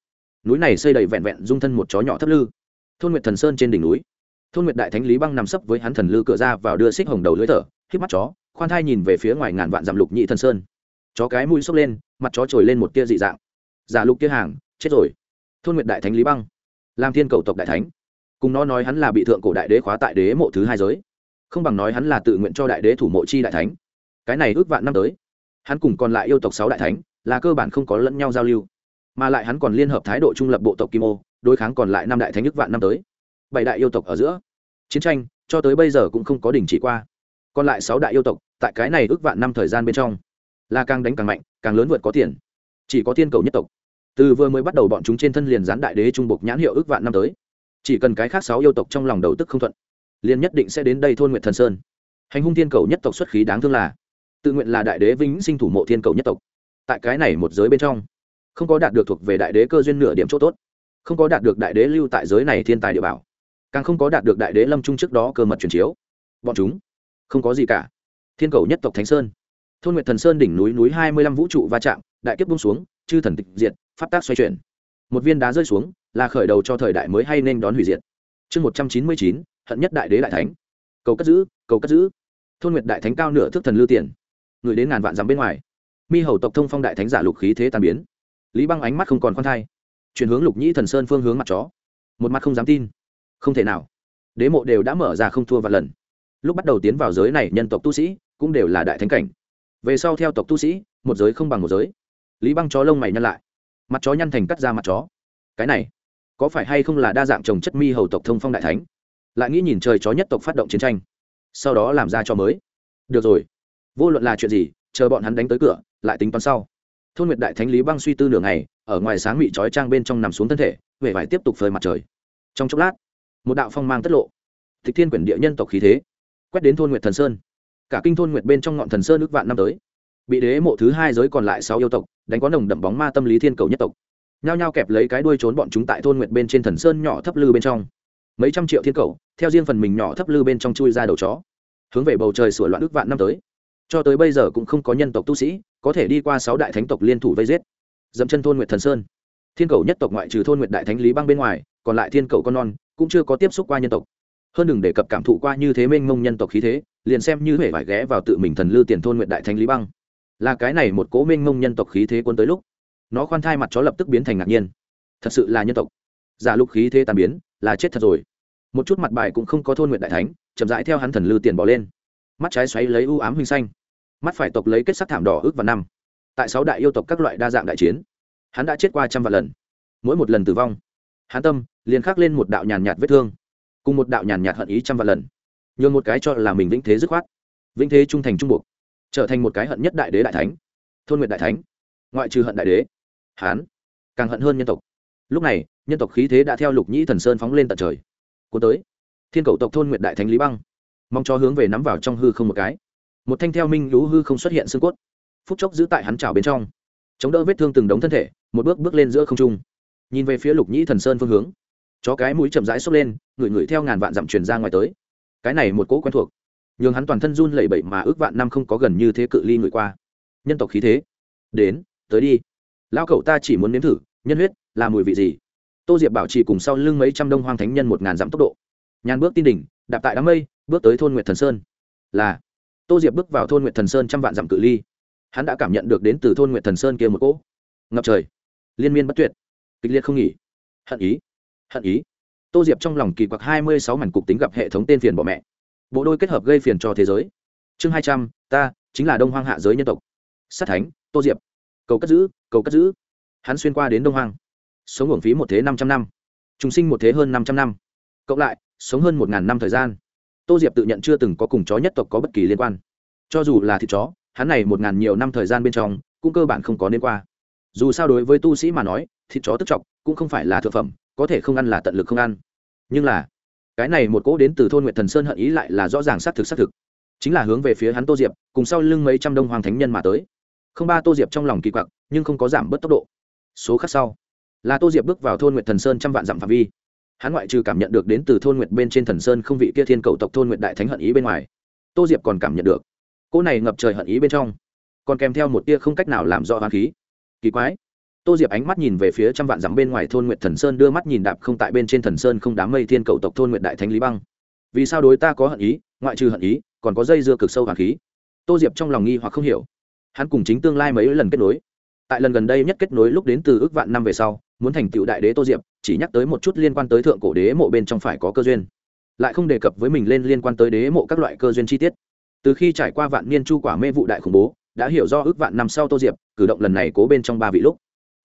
núi này xây đầy vẹn vẹn dung thân một chó nhỏ thấp lư. Thôn nguyệt thần sơn trên đỉnh núi. Thôn nguyệt đại thánh lý băng nằm sấp với hắn thần lư cửa ra vào đưa xích hồng đầu lưới thở hít mắt chó, khoan thai nhìn về phía ngoài ngàn vạn dặm lục nhị thần sơn. Chó cái mũi xốc lên, mặt chó trồi lên một tia dị dạng. Giả lục kia hàng, chết rồi. Thôn nguyệt đại thánh lý băng. Làm thiên cầu tộc đại thánh. Cùng nó nói hắn là bị thượng cổ đại đế khóa tại đế mộ thứ hai giới. Không bằng nói hắn là tự nguyện cho đại đế thủ mộ chi đại thánh. Cái này ước vạn năm tới, hắn cùng còn lại yêu tộc sáu đại thánh, là cơ bản không có lẫn nhau giao lưu mà lại hắn còn liên hợp thái độ trung lập bộ tộc kim ô, đối kháng còn lại năm đại thánh ước vạn năm tới. Bảy đại yêu tộc ở giữa. Chiến tranh, cho tới bây giờ cũng không có đình chỉ qua. Còn lại sáu đại yêu tộc, tại cái này ước vạn năm thời gian bên trong, là càng đánh càng mạnh, càng lớn vượt có tiền. Chỉ có thiên cầu nhất tộc. Từ vừa mới bắt đầu bọn chúng trên thân liền gián đại đế trung bộc nhãn hiệu ước vạn năm tới. Chỉ cần cái khác sáu yêu tộc trong lòng đầu tức không thuận, liền nhất định sẽ đến đây thôn nguyện thần sơn. Hành hung thiên cầu nhất tộc xuất khí đáng thương là, tự nguyện là đại đế vĩnh sinh thủ mộ thiên cầu nhất tộc. Tại cái này một giới bên trong không có đạt được thuộc về đại đế cơ duyên nửa điểm chỗ tốt, không có đạt được đại đế lưu tại giới này thiên tài địa bảo, càng không có đạt được đại đế lâm trung trước đó cơ mật truyền chiếu. Bọn chúng, không có gì cả. Thiên cầu nhất tộc thánh sơn, thôn nguyệt thần sơn đỉnh núi núi hai mươi lăm vũ trụ va chạm, đại kiếp bung xuống, chư thần tịch diệt, pháp tác xoay chuyển. Một viên đá rơi xuống, là khởi đầu cho thời đại mới hay nên đón hủy diệt. Chương một trăm chín mươi chín, hận nhất đại đế đại thánh. Cầu cất giữ, cầu cất giữ. Thôn nguyệt đại thánh cao nửa thước thần lưu tiền, người đến ngàn vạn dặm bên ngoài. Mi hầu tộc thông phong đại thánh giả lục khí thế tàn biến lý băng ánh mắt không còn khoan thai. Chuyển hướng lục nhĩ thần sơn phương hướng mặt chó. Một mặt không dám tin. Không thể nào. Đế mộ đều đã mở ra không thua và lần. Lúc bắt đầu tiến vào giới này, nhân tộc tu sĩ cũng đều là đại thánh cảnh. Về sau theo tộc tu sĩ, một giới không bằng một giới. Lý băng chó lông mày nhăn lại. Mặt chó nhăn thành cắt ra mặt chó. Cái này, có phải hay không là đa dạng trồng chất mi hầu tộc thông phong đại thánh? Lại nghĩ nhìn trời chó nhất tộc phát động chiến tranh, sau đó làm ra cho mới. Được rồi. Vô luận là chuyện gì, chờ bọn hắn đánh tới cửa, lại tính toán sau thôn nguyệt đại thánh lý băng suy tư nửa ngày, ở ngoài sáng bị trói trang bên trong nằm xuống thân thể huệ phải tiếp tục phơi mặt trời. Trong chốc lát, một đạo phong mang tất lộ. Tịch thiên quyển địa nhân tộc khí thế, quét đến thôn nguyệt thần sơn. Cả kinh thôn nguyệt bên trong ngọn thần sơn ước vạn năm tới. Bị đế mộ thứ hai giới còn lại sáu yêu tộc, đánh có nồng đậm bóng ma tâm lý thiên cầu nhất tộc. Nhao nhao kẹp lấy cái đuôi trốn bọn chúng tại thôn nguyệt bên trên thần sơn nhỏ thấp lư bên trong. Mấy trăm triệu thiên cầu, theo riêng phần mình nhỏ thấp lư bên trong chui ra đầu chó. Hướng về bầu trời sửa loạn ước vạn năm tới cho tới bây giờ cũng không có nhân tộc tu sĩ có thể đi qua sáu đại thánh tộc liên thủ vây giết. Dẫm chân thôn nguyệt thần sơn. Thiên cầu nhất tộc ngoại trừ thôn nguyệt đại thánh lý băng bên ngoài, còn lại thiên cầu con non cũng chưa có tiếp xúc qua nhân tộc. Hơn đừng đề cập cảm thụ qua như thế mênh mông nhân tộc khí thế, liền xem như hễ vải ghé vào tự mình thần lư tiền thôn nguyệt đại thánh lý băng. Là cái này một cố mênh mông nhân tộc khí thế quân tới lúc, nó khoan thai mặt chó lập tức biến thành ngạc nhiên. Thật sự là nhân tộc. Giả lục khí thế tàn biến, là chết thật rồi. Một chút mặt bài cũng không có thôn nguyện đại thánh, chậm rãi theo hắn thần lư tiền bỏ lên. Mắt trái xoáy lấy u ám huynh xanh mắt phải tộc lấy kết sắc thảm đỏ ước và năm. Tại sáu đại yêu tộc các loại đa dạng đại chiến, hắn đã chết qua trăm vạn lần, mỗi một lần tử vong. Hắn tâm liền khắc lên một đạo nhàn nhạt vết thương, cùng một đạo nhàn nhạt hận ý trăm vạn lần, nhường một cái cho là mình vĩnh thế dứt khoát, vĩnh thế trung thành trung buộc, trở thành một cái hận nhất đại đế đại thánh, thôn nguyện đại thánh, ngoại trừ hận đại đế. Hán càng hận hơn nhân tộc. Lúc này, nhân tộc khí thế đã theo lục nhĩ thần sơn phóng lên tận trời. Cuốn tới, thiên cầu tộc thôn nguyện đại thánh lý băng, mong cho hướng về nắm vào trong hư không một cái một thanh theo minh lũ hư không xuất hiện xương cốt, phút chốc giữ tại hắn trào bên trong, chống đỡ vết thương từng đống thân thể, một bước bước lên giữa không trung, nhìn về phía lục nhĩ thần sơn phương hướng, chó cái mũi chậm rãi xốc lên, ngửi ngửi theo ngàn vạn dặm truyền ra ngoài tới. Cái này một cỗ quen thuộc, nhường hắn toàn thân run lẩy bẩy mà ước vạn năm không có gần như thế cự ly người qua. Nhân tộc khí thế, đến, tới đi. Lao cậu ta chỉ muốn nếm thử, nhân huyết, là mùi vị gì? Tô diệp bảo trì cùng sau lưng mấy trăm đông hoang thánh nhân một ngàn dặm tốc độ. Nhàn bước tin đỉnh, đạp tại đám mây, bước tới thôn nguyệt thần sơn. Là tô diệp bước vào thôn nguyệt thần sơn trăm vạn dặm cự ly. Hắn đã cảm nhận được đến từ thôn nguyệt thần sơn kia một cỗ ngập trời, liên miên bất tuyệt, kịch liệt không nghỉ. Hận ý hận ý. Tô diệp trong lòng kỳ quặc hai mươi sáu mảnh cục tính gặp hệ thống tên phiền bỏ mẹ. Bộ đôi kết hợp gây phiền cho thế giới. Chương hai trăm, ta chính là đông hoang hạ giới nhân tộc. Sát thánh, tô diệp. Cầu cất giữ, cầu cất giữ. Hắn xuyên qua đến đông hoang. Sống hưởng phí một thế năm trăm năm. Chúng sinh một thế hơn năm trăm năm. Cộng lại, sống hơn một ngàn năm thời gian tô diệp tự nhận chưa từng có cùng chó nhất tộc có bất kỳ liên quan. Cho dù là thịt chó, hắn này một ngàn nhiều năm thời gian bên trong, cũng cơ bản không có liên qua. Dù sao đối với tu sĩ mà nói, thịt chó tức chọc cũng không phải là thực phẩm, có thể không ăn là tận lực không ăn. Nhưng là, cái này một cỗ đến từ thôn nguyện thần sơn hận ý lại là rõ ràng xác thực xác thực. Chính là hướng về phía hắn tô diệp, cùng sau lưng mấy trăm đông hoàng thánh nhân mà tới. Không ba tô diệp trong lòng kỳ quặc, nhưng không có giảm bớt tốc độ. Số khác sau, là tô diệp bước vào thôn nguyện thần sơn trăm vạn dặm phạm vi hắn ngoại trừ cảm nhận được đến từ thôn Nguyệt bên trên thần sơn không vị kia thiên cầu tộc thôn Nguyệt đại thánh hận ý bên ngoài, tô diệp còn cảm nhận được. Cỗ này ngập trời hận ý bên trong, còn kèm theo một tia không cách nào làm rõ hoán khí. Kỳ quái, tô diệp ánh mắt nhìn về phía trăm vạn dặm bên ngoài thôn Nguyệt thần sơn, đưa mắt nhìn đạp không tại bên trên thần sơn không đám mây thiên cầu tộc thôn Nguyệt đại thánh lý băng. Vì sao đối ta có hận ý, ngoại trừ hận ý, còn có dây dưa cực sâu hoàng khí? Tô diệp trong lòng nghi hoặc không hiểu. Hắn cùng chính tương lai mấy lần kết nối. Tại lần gần đây nhất kết nối lúc đến từ ước vạn năm về sau, muốn thành tựu đại đế tô diệp chỉ nhắc tới một chút liên quan tới thượng cổ đế mộ bên trong phải có cơ duyên. Lại không đề cập với mình lên liên quan tới đế mộ các loại cơ duyên chi tiết. Từ khi trải qua vạn niên chu quả mê vụ đại khủng bố, đã hiểu do ước vạn năm sau tô diệp, cử động lần này cố bên trong ba vị lúc.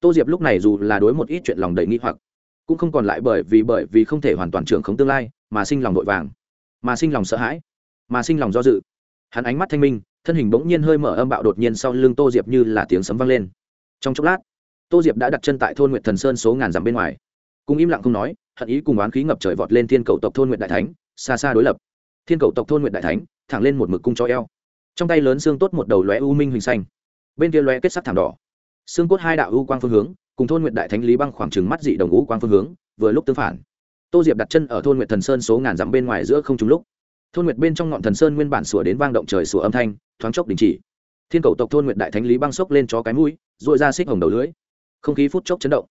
Tô diệp lúc này dù là đối một ít chuyện lòng đầy nghi hoặc, cũng không còn lại bởi vì bởi vì không thể hoàn toàn trưởng khống tương lai, mà sinh lòng vội vàng, mà sinh lòng sợ hãi, mà sinh lòng do dự. Hắn ánh mắt thanh minh, thân hình bỗng nhiên hơi mở âm bạo đột nhiên sau lưng tô diệp như là tiếng sấm vang lên. Trong chốc lát, tô diệp đã đặt chân tại thôn nguyệt thần sơn số ngàn dặm bên ngoài cùng im lặng không nói, hận ý cùng oán khí ngập trời vọt lên thiên cầu tộc thôn nguyện đại thánh, xa xa đối lập. Thiên cầu tộc thôn nguyện đại thánh, thẳng lên một mực cung cho eo. Trong tay lớn xương tốt một đầu lóe u minh hình xanh. Bên kia lóe kết sắc thảm đỏ. Xương cốt hai đạo u quang phương hướng, cùng thôn nguyện đại thánh lý băng khoảng trừng mắt dị đồng u quang phương hướng, vừa lúc tương phản. Tô diệp đặt chân ở thôn nguyện thần sơn số ngàn dặm bên ngoài giữa không trùng lúc. Thôn nguyệt bên trong ngọn thần sơn nguyên bản sủa đến vang động trời sủa âm thanh, thoáng chốc đình chỉ. Thiên cầu tộc thôn nguyệt đại thánh lý băng sốc lên chó cái mũi dội ra xích hồng đầu lưới không khí phút chốc chấn động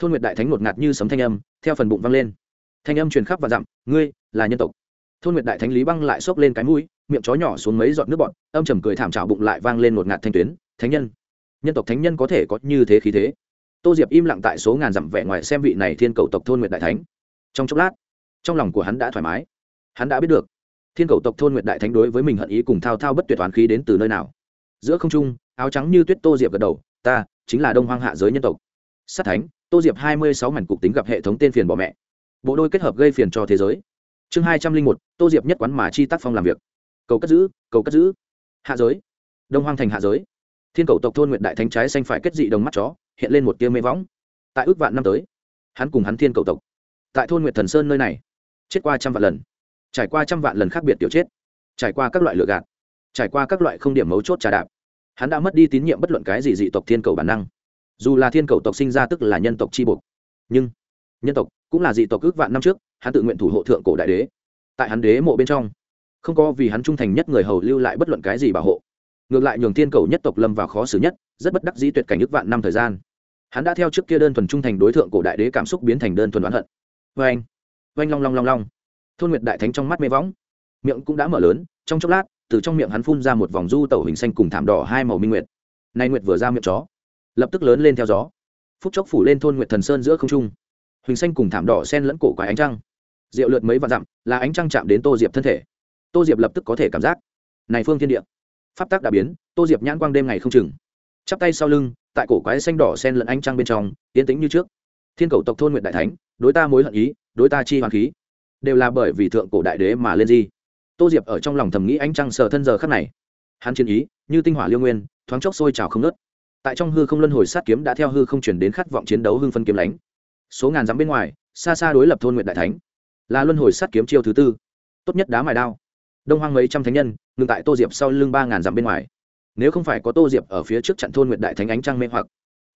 thôn nguyệt đại thánh ngột ngạt như sấm thanh âm, theo phần bụng vang lên. Thanh âm truyền khắp và dặm, ngươi là nhân tộc. Thôn nguyệt đại thánh lý băng lại xốc lên cái mũi, miệng chó nhỏ xuống mấy giọt nước bọt, âm trầm cười thảm trào bụng lại vang lên ngột ngạt thanh tuyến, thánh nhân nhân tộc thánh nhân có thể có như thế khí thế? Tô diệp im lặng tại số ngàn dặm vẻ ngoài xem vị này thiên cầu tộc thôn nguyệt đại thánh. Trong chốc lát, trong lòng của hắn đã thoải mái. Hắn đã biết được, thiên cầu tộc thôn nguyệt đại thánh đối với mình hận ý cùng thao thao bất tuyệt toán khí đến từ nơi nào. Giữa không trung, áo trắng như tuyết tô diệp gật đầu, ta chính là đông hoang hạ giới nhân tộc. Sát thánh tô diệp hai mươi sáu mảnh cục tính gặp hệ thống tên phiền bỏ mẹ. Bộ đôi kết hợp gây phiền cho thế giới. Chương hai trăm linh một, tô diệp nhất quán mà chi tác phong làm việc. Cầu cất giữ, cầu cất giữ. Hạ giới. Đông hoang thành hạ giới. Thiên cầu tộc thôn nguyện đại thánh trái xanh phải kết dị đồng mắt chó, hiện lên một tia mê võng. Tại ước vạn năm tới, hắn cùng hắn thiên cầu tộc, tại thôn nguyện thần sơn nơi này, chết qua trăm vạn lần. Trải qua trăm vạn lần khác biệt tiểu chết, trải qua các loại lựa gạt, trải qua các loại không điểm mấu chốt trà đạp, hắn đã mất đi tín nhiệm bất luận cái gì dị tộc thiên cầu bản năng dù là thiên cầu tộc sinh ra tức là nhân tộc tri buộc, nhưng nhân tộc cũng là dị tộc ước vạn năm trước, hắn tự nguyện thủ hộ thượng cổ đại đế. Tại hắn đế mộ bên trong, không có vì hắn trung thành nhất người hầu lưu lại bất luận cái gì bảo hộ. Ngược lại nhường thiên cầu nhất tộc lâm vào khó xử nhất, rất bất đắc dĩ tuyệt cảnh ước vạn năm thời gian. Hắn đã theo trước kia đơn thuần trung thành đối tượng cổ đại đế cảm xúc biến thành đơn thuần oán hận. Vê anh vê anh long long long long. Thôn nguyệt đại thánh trong mắt mê võng. Miệng cũng đã mở lớn, trong chốc lát, từ trong miệng hắn phun ra một vòng du tẩu hình xanh cùng thảm đỏ hai màu minh nguyệt. Nay nguyệt vừa ra miệng chó lập tức lớn lên theo gió. Phút chốc phủ lên thôn nguyệt thần sơn giữa không trung. Huỳnh xanh cùng thảm đỏ sen lẫn cổ quái ánh trăng. Rượu lượt mấy vạn dặm, là ánh trăng chạm đến tô diệp thân thể. Tô diệp lập tức có thể cảm giác. Này phương thiên địa, pháp tác đã biến, tô diệp nhãn quang đêm ngày không chừng. Chắp tay sau lưng, tại cổ quái xanh đỏ sen lẫn ánh trăng bên trong tiến tĩnh như trước. Thiên cầu tộc thôn nguyện đại thánh, đối ta mối hận ý, đối ta chi hoàng khí, đều là bởi vì thượng cổ đại đế mà lên di. Tô diệp ở trong lòng thầm nghĩ ánh trăng sờ thân giờ khắc này. Hắn chiến ý, như tinh hỏa liêu nguyên, thoáng chốc sôi trào không nớt tại trong hư không luân hồi sát kiếm đã theo hư không chuyển đến khát vọng chiến đấu hưng phân kiếm lánh. Số ngàn dặm bên ngoài, xa xa đối lập thôn nguyện đại thánh. Là luân hồi sát kiếm chiêu thứ tư. Tốt nhất đá mài đao. Đông hoang mấy trăm thánh nhân, ngừng tại tô diệp sau lưng ba ngàn dặm bên ngoài. Nếu không phải có tô diệp ở phía trước trận thôn nguyện đại thánh ánh trăng mê hoặc,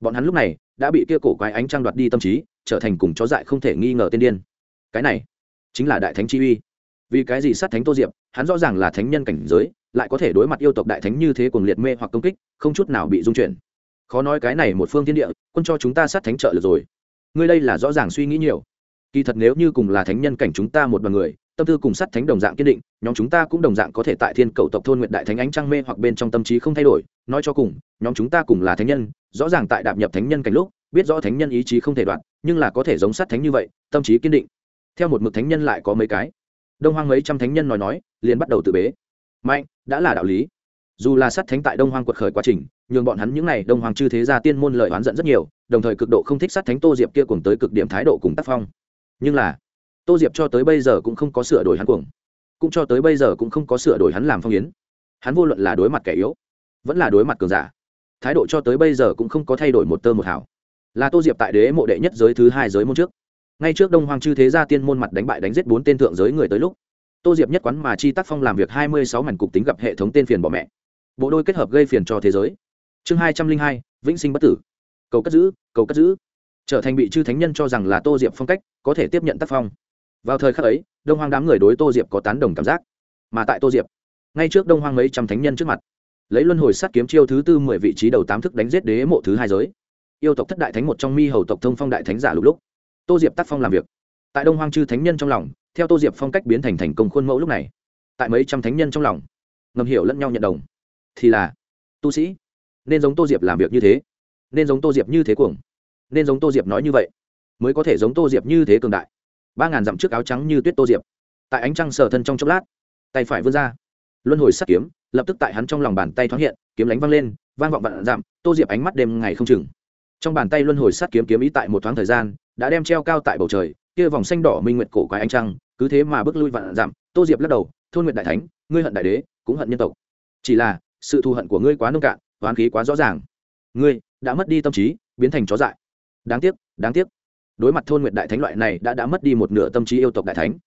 bọn hắn lúc này đã bị kia cổ quái ánh trăng đoạt đi tâm trí, trở thành cùng chó dại không thể nghi ngờ tên điên. Cái này chính là đại thánh chi uy. Vì cái gì sát thánh tô diệp, hắn rõ ràng là thánh nhân cảnh giới, lại có thể đối mặt yêu tộc đại thánh như thế cùng liệt mê hoặc công kích, không chút nào bị dung chuyển khó nói cái này một phương thiên địa, quân cho chúng ta sát thánh trợ được rồi. Ngươi đây là rõ ràng suy nghĩ nhiều. Kỳ thật nếu như cùng là thánh nhân cảnh chúng ta một đoàn người, tâm tư cùng sát thánh đồng dạng kiên định, nhóm chúng ta cũng đồng dạng có thể tại thiên cầu tộc thôn nguyện đại thánh ánh trăng mê hoặc bên trong tâm trí không thay đổi. Nói cho cùng, nhóm chúng ta cùng là thánh nhân, rõ ràng tại đạp nhập thánh nhân cảnh lúc, biết rõ thánh nhân ý chí không thể đoạn, nhưng là có thể giống sát thánh như vậy, tâm trí kiên định. Theo một mực thánh nhân lại có mấy cái. Đông hoang mấy trăm thánh nhân nói nói, liền bắt đầu tự bế. Mạnh, đã là đạo lý dù là sát thánh tại đông hoang quật khởi quá trình, nhường bọn hắn những n à y đông hoàng chư thế gia tiên môn lợi oán giận rất nhiều, đồng thời cực độ không thích sát thánh tô diệp kia cùng tới cực điểm thái độ cùng tác phong. Nhưng là, tô diệp cho tới bây giờ cũng không có sửa đổi hắn cuồng. Cũng cho tới bây giờ cũng không có sửa đổi hắn làm phong yến. Hắn vô luận là đối mặt kẻ yếu, vẫn là đối mặt cường giả, thái độ cho tới bây giờ cũng không có thay đổi một tơ một hảo là tô diệp tại đế mộ đệ nhất giới thứ hai giới môn trước. Ngay trước đông hoàng chư thế gia tiên môn mặt đánh bại đánh giết bốn tên thượng giới người tới lúc, tô diệp nhất quán mà chi tác phong làm việc hai mươi sáu mảnh cục tính gặp hệ thống tên phiền bỏ mẹ bộ đôi kết hợp gây phiền cho thế giới. Chương hai trăm linh hai, vĩnh sinh bất tử. Cầu cất giữ, cầu cất giữ. Trở thành bị chư thánh nhân cho rằng là tô diệp phong cách, có thể tiếp nhận tác phong. Vào thời khắc ấy, đông hoang đám người đối tô diệp có tán đồng cảm giác. Mà tại tô diệp, ngay trước đông hoang mấy trăm thánh nhân trước mặt, lấy luân hồi sát kiếm chiêu thứ tư mười vị trí đầu tám thức đánh giết đế mộ thứ hai giới. Yêu tộc thất đại thánh một trong mi hầu tộc thông phong đại thánh giả lúc lúc. Tô diệp tác phong làm việc. Tại đông hoang chư thánh nhân trong lòng, theo tô diệp phong cách biến thành thành công khuôn mẫu lúc này. Tại mấy trăm thánh nhân trong lòng, ngầm hiểu lẫn nhau nhận đồng thì là, tu sĩ. Nên giống tô diệp làm việc như thế. Nên giống tô diệp như thế cuồng. Nên giống tô diệp nói như vậy, mới có thể giống tô diệp như thế cường đại. Ba ngàn dặm trước áo trắng như tuyết tô diệp. Tại ánh trăng sờ thân trong chốc lát, tay phải vươn ra. Luân hồi sắt kiếm, lập tức tại hắn trong lòng bàn tay thoáng hiện, kiếm lánh văng lên, vang vọng vạn dặm, tô diệp ánh mắt đêm ngày không chừng. Trong bàn tay luân hồi sắt kiếm kiếm ý tại một thoáng thời gian, đã đem treo cao tại bầu trời, kia vòng xanh đỏ minh nguyệt cổ quái ánh trăng, cứ thế mà bước lui vạn dặm, tô diệp lắc đầu, thôn nguyệt đại thánh, ngươi hận đại đế, cũng hận nhân tộc. Chỉ là sự thù hận của ngươi quá nông cạn, oán khí quá rõ ràng. Ngươi đã mất đi tâm trí, biến thành chó dại. Đáng tiếc đáng tiếc. Đối mặt thôn nguyệt đại thánh loại này đã đã mất đi một nửa tâm trí yêu tộc đại thánh.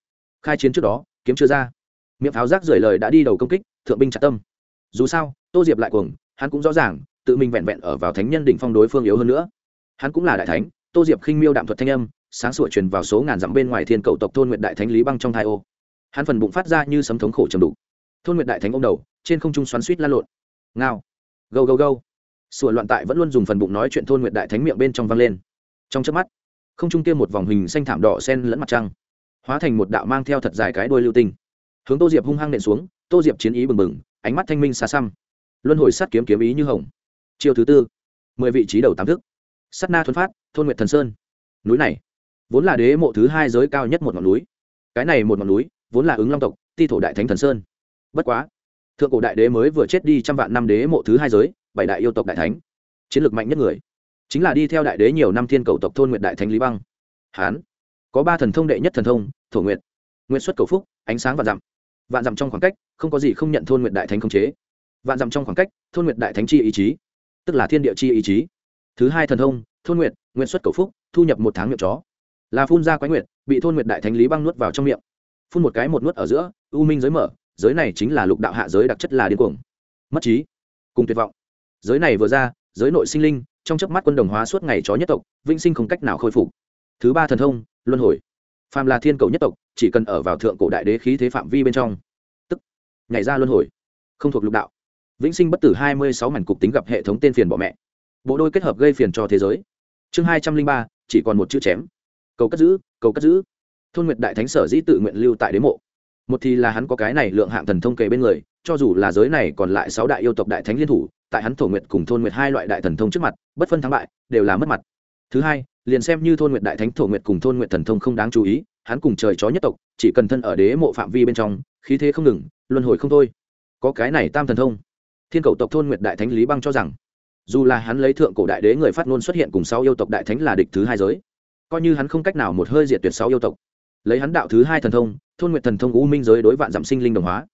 Khai chiến trước đó, kiếm chưa ra. Miệng pháo rác rời lời đã đi đầu công kích, thượng binh trả tâm. Dù sao, tô diệp lại cuồng, hắn cũng rõ ràng, tự mình vẹn vẹn ở vào thánh nhân đỉnh phong đối phương yếu hơn nữa. Hắn cũng là đại thánh, tô diệp khinh miêu đạm thuật thanh âm, sáng sủa truyền vào số ngàn dặm bên ngoài thiên cầu tộc thôn nguyệt đại thánh lý băng trong thai ô. Hắn phần bụng phát ra như sấm thống khổ trầm đủ thôn nguyệt đại thánh ông đầu trên không trung xoắn suýt lan lộn. Ngao. Gâu gâu gâu. Sủa loạn tại vẫn luôn dùng phần bụng nói chuyện thôn nguyệt đại thánh miệng bên trong vang lên. Trong chớp mắt, không trung kia một vòng hình xanh thảm đỏ sen lẫn mặt trăng, hóa thành một đạo mang theo thật dài cái đuôi lưu tinh. Hướng tô diệp hung hăng nện xuống, tô diệp chiến ý bừng bừng, ánh mắt thanh minh xa xăm. Luân hồi sát kiếm kiếm ý như hồng. Chiêu thứ tư, mười vị trí đầu tám thức. Sắt na thuấn phát, thôn nguyệt thần sơn. Núi này, vốn là đế mộ thứ hai giới cao nhất một ngọn núi. Cái này một ngọn núi, vốn là ứng long tộc, ti thổ đại thánh thần sơn. Bất quá thượng cổ đại đế mới vừa chết đi trăm vạn năm đế mộ thứ hai giới, bảy đại yêu tộc đại thánh. Chiến lược mạnh nhất người, chính là đi theo đại đế nhiều năm thiên cầu tộc thôn nguyện đại thánh lý băng. Hán, có ba thần thông đệ nhất thần thông, thổ nguyện nguyện xuất cầu phúc, ánh sáng và dặm. Vạn dặm trong khoảng cách, không có gì không nhận thôn nguyện đại thánh không chế. Vạn dặm trong khoảng cách, thôn nguyện đại thánh chi ý chí, tức là thiên địa chi ý chí. Thứ hai thần thông, thôn nguyện nguyện xuất cầu phúc, thu nhập một tháng miệng chó. Là phun ra quái nguyện bị thôn nguyện đại thánh lý băng nuốt vào trong miệng. Phun một cái một nuốt ở giữa, u minh giới mở giới này chính là lục đạo hạ giới đặc chất là điên cuồng, mất trí, cùng tuyệt vọng. Giới này vừa ra, giới nội sinh linh, trong chớp mắt quân đồng hóa suốt ngày chó nhất tộc, vĩnh sinh không cách nào khôi phục. Thứ ba thần thông, luân hồi. Phàm là thiên cầu nhất tộc, chỉ cần ở vào thượng cổ đại đế khí thế phạm vi bên trong, tức, nhảy ra luân hồi. Không thuộc lục đạo. Vĩnh sinh bất tử hai mươi sáu mảnh cục tính gặp hệ thống tên phiền bỏ mẹ. Bộ đôi kết hợp gây phiền cho thế giới. Chương hai trăm linh ba, chỉ còn một chữ chém. Cầu cất giữ, cầu cất giữ. Thôn nguyệt đại thánh sở dĩ tự nguyện lưu tại đế mộ một thì là hắn có cái này lượng hạng thần thông kề bên người, cho dù là giới này còn lại sáu đại yêu tộc đại thánh liên thủ, tại hắn thổ nguyệt cùng thôn nguyệt hai loại đại thần thông trước mặt, bất phân thắng bại, đều là mất mặt. Thứ hai, liền xem như thôn nguyệt đại thánh thổ nguyệt cùng thôn nguyệt thần thông không đáng chú ý, hắn cùng trời chó nhất tộc, chỉ cần thân ở đế mộ phạm vi bên trong, khí thế không ngừng, luân hồi không thôi. Có cái này tam thần thông. Thiên cầu tộc thôn nguyệt đại thánh lý băng cho rằng, dù là hắn lấy thượng cổ đại đế người phát ngôn xuất hiện cùng sáu yêu tộc đại thánh là địch thứ hai giới, coi như hắn không cách nào một hơi diệt tuyệt sáu yêu tộc lấy hắn đạo thứ hai thần thông, thôn nguyện thần thông u minh giới đối vạn giảm sinh linh đồng hóa.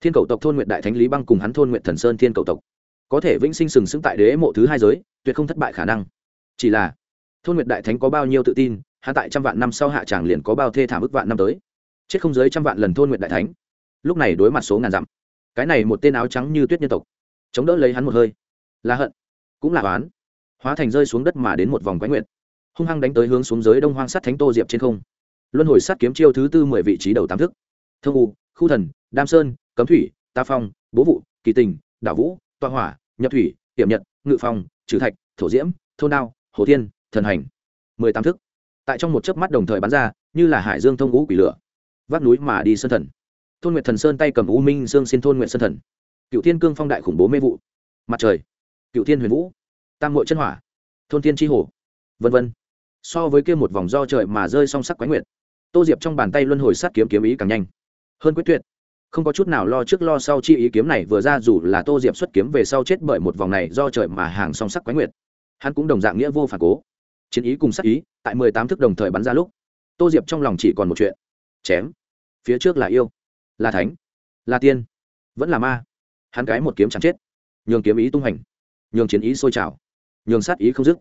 Thiên cầu tộc thôn nguyện đại thánh lý băng cùng hắn thôn nguyện thần sơn thiên cầu tộc. Có thể vĩnh sinh sừng sững tại đế mộ thứ hai giới, tuyệt không thất bại khả năng. Chỉ là, thôn nguyện đại thánh có bao nhiêu tự tin hạ tại trăm vạn năm sau hạ tràng liền có bao thê thảm ức vạn năm tới. Chết không dưới trăm vạn lần thôn nguyện đại thánh. Lúc này đối mặt số ngàn dặm. Cái này một tên áo trắng như tuyết nhân tộc. Chống đỡ lấy hắn một hơi. Là hận, cũng là oán. Hóa thành rơi xuống đất mà đến một vòng quái nguyện hung hăng đánh tới hướng xuống dưới đông hoang sắt thánh tô diệp trên không luân hồi sát kiếm chiêu thứ tư mười vị trí đầu tám thức. Thương u, khu thần, đam sơn, cấm thủy, ta phong, bố vụ, kỳ tình, đảo vũ toa hỏa, nhập thủy, tiệm nhật, ngự phong, trừ thạch, thổ diễm, thôn đao, hồ thiên, thần hành. Mười tám thức. Tại trong một chớp mắt đồng thời bắn ra, như là hải dương thông ngũ quỷ lửa. Vác núi mà đi sơn thần. Thôn nguyệt thần sơn tay cầm u minh dương xin thôn nguyện sơn thần. Cựu thiên cương phong đại khủng bố mê vụ. Mặt trời. Cựu thiên huyền vũ. Tam mội chân hỏa. Thôn thiên tri hồ. Vân vân. So với kia một vòng do trời mà rơi song sắc quái nguyệt tô diệp trong bàn tay luân hồi sát kiếm kiếm ý càng nhanh. Hơn quyết tuyệt. Không có chút nào lo trước lo sau chi ý kiếm này vừa ra dù là tô diệp xuất kiếm về sau chết bởi một vòng này do trời mà hàng song sắc quái nguyệt. Hắn cũng đồng dạng nghĩa vô phản cố. Chiến ý cùng sắc ý, tại mười tám thức đồng thời bắn ra lúc, tô diệp trong lòng chỉ còn một chuyện. Chém. Phía trước là yêu, là thánh, là tiên, vẫn là ma. Hắn cái một kiếm chẳng chết. Nhường kiếm ý tung hành nhường chiến ý sôi trào, nhường sát ý không dứt.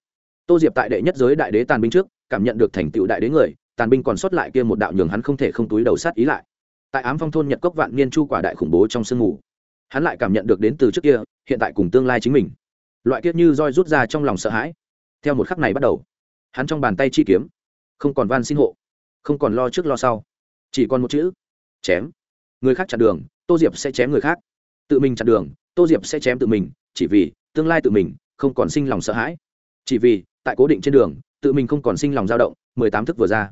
Tô diệp tại đệ nhất giới đại đế tàn binh trước, cảm nhận được thành tựu đại đế người tàn binh còn sót lại kia một đạo nhường hắn không thể không túi đầu sát ý lại. Tại ám phong thôn nhật cốc vạn niên chu quả đại khủng bố trong sương mù, hắn lại cảm nhận được đến từ trước kia, hiện tại cùng tương lai chính mình. Loại kiếp như roi rút ra trong lòng sợ hãi. Theo một khắc này bắt đầu, hắn trong bàn tay chi kiếm, không còn van xin hộ, không còn lo trước lo sau. Chỉ còn một chữ, chém. Người khác chặn đường, tô diệp sẽ chém người khác. Tự mình chặn đường, tô diệp sẽ chém tự mình, chỉ vì tương lai tự mình không còn sinh lòng sợ hãi. Chỉ vì tại cố định trên đường, tự mình không còn sinh lòng dao động, mười tám thức vừa ra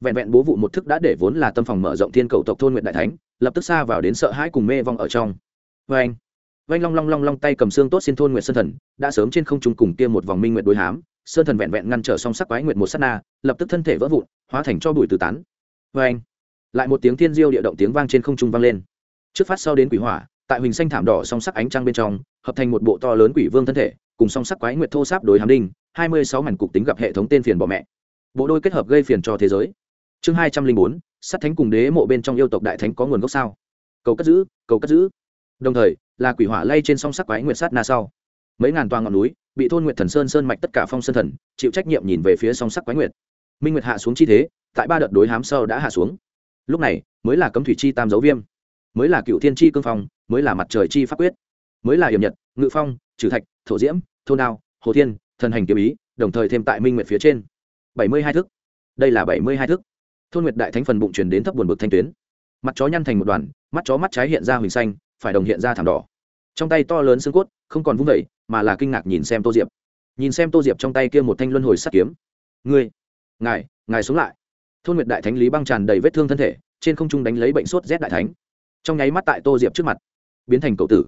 vẹn vẹn bố vụ một thức đã để vốn là tâm phòng mở rộng thiên cầu tộc thôn nguyện đại thánh, lập tức xa vào đến sợ hãi cùng mê vong ở trong. Vê anh vanh long long long long tay cầm xương tốt xin thôn nguyện sơn thần, đã sớm trên không trung cùng kia một vòng minh nguyện đối hám, sơn thần vẹn vẹn ngăn trở song sắc quái nguyện một s á t na, lập tức thân thể vỡ vụn, hóa thành cho bụi từ tán. Vê anh, lại một tiếng thiên diêu địa động tiếng vang trên không trung vang lên. Trước phát sau đến quỷ hỏa, tại huỳnh xanh thảm đỏ song sắc ánh trăng bên trong, hợp thành một bộ to lớn quỷ vương thân thể, cùng song sắc quái nguyệt thô sáp đối hàm đinh, hai mươi sáu mảnh cục tính gặp hệ thống tên phiền bọ mẹ. Bộ đôi kết hợp gây phiền cho thế giới chương hai trăm linh bốn sắt thánh cùng đế mộ bên trong yêu tộc đại thánh có nguồn gốc sao? Cầu cất giữ, cầu cất giữ. Đồng thời, là quỷ hỏa lay trên song sắc quái nguyệt sát na sau. Mấy ngàn toa ngọn núi, bị thôn nguyệt thần sơn sơn mạch tất cả phong sơn thần, chịu trách nhiệm nhìn về phía song sắc quái nguyệt. Minh nguyệt hạ xuống chi thế, tại ba đợt đối hám sâu đã hạ xuống. Lúc này, mới là cấm thủy chi tam dấu viêm. Mới là cựu thiên chi cương phong, mới là mặt trời chi pháp quyết. Mới là hiểm nhật, ngự phong, trừ thạch, thổ diễm, thôn đao, hồ thiên, thần hành kiếm ý, đồng thời thêm tại minh nguyệt phía trên. Bảy mươi hai thức. Đây là bảy mươi hai thức thôn nguyệt đại thánh phần bụng truyền đến thấp buồn bực thanh tuyến. Mặt chó nhăn thành một đoàn, mắt chó mắt trái hiện ra huỳnh xanh, phải đồng hiện ra thảm đỏ. Trong tay to lớn xương cốt, không còn vung vẩy mà là kinh ngạc nhìn xem tô diệp. Nhìn xem tô diệp trong tay kia một thanh luân hồi sắt kiếm. Ngươi, ngài ngài sống lại. Thôn nguyệt đại thánh lý băng tràn đầy vết thương thân thể, trên không trung đánh lấy bệnh sốt rét đại thánh. Trong nháy mắt tại tô diệp trước mặt, biến thành cậu tử.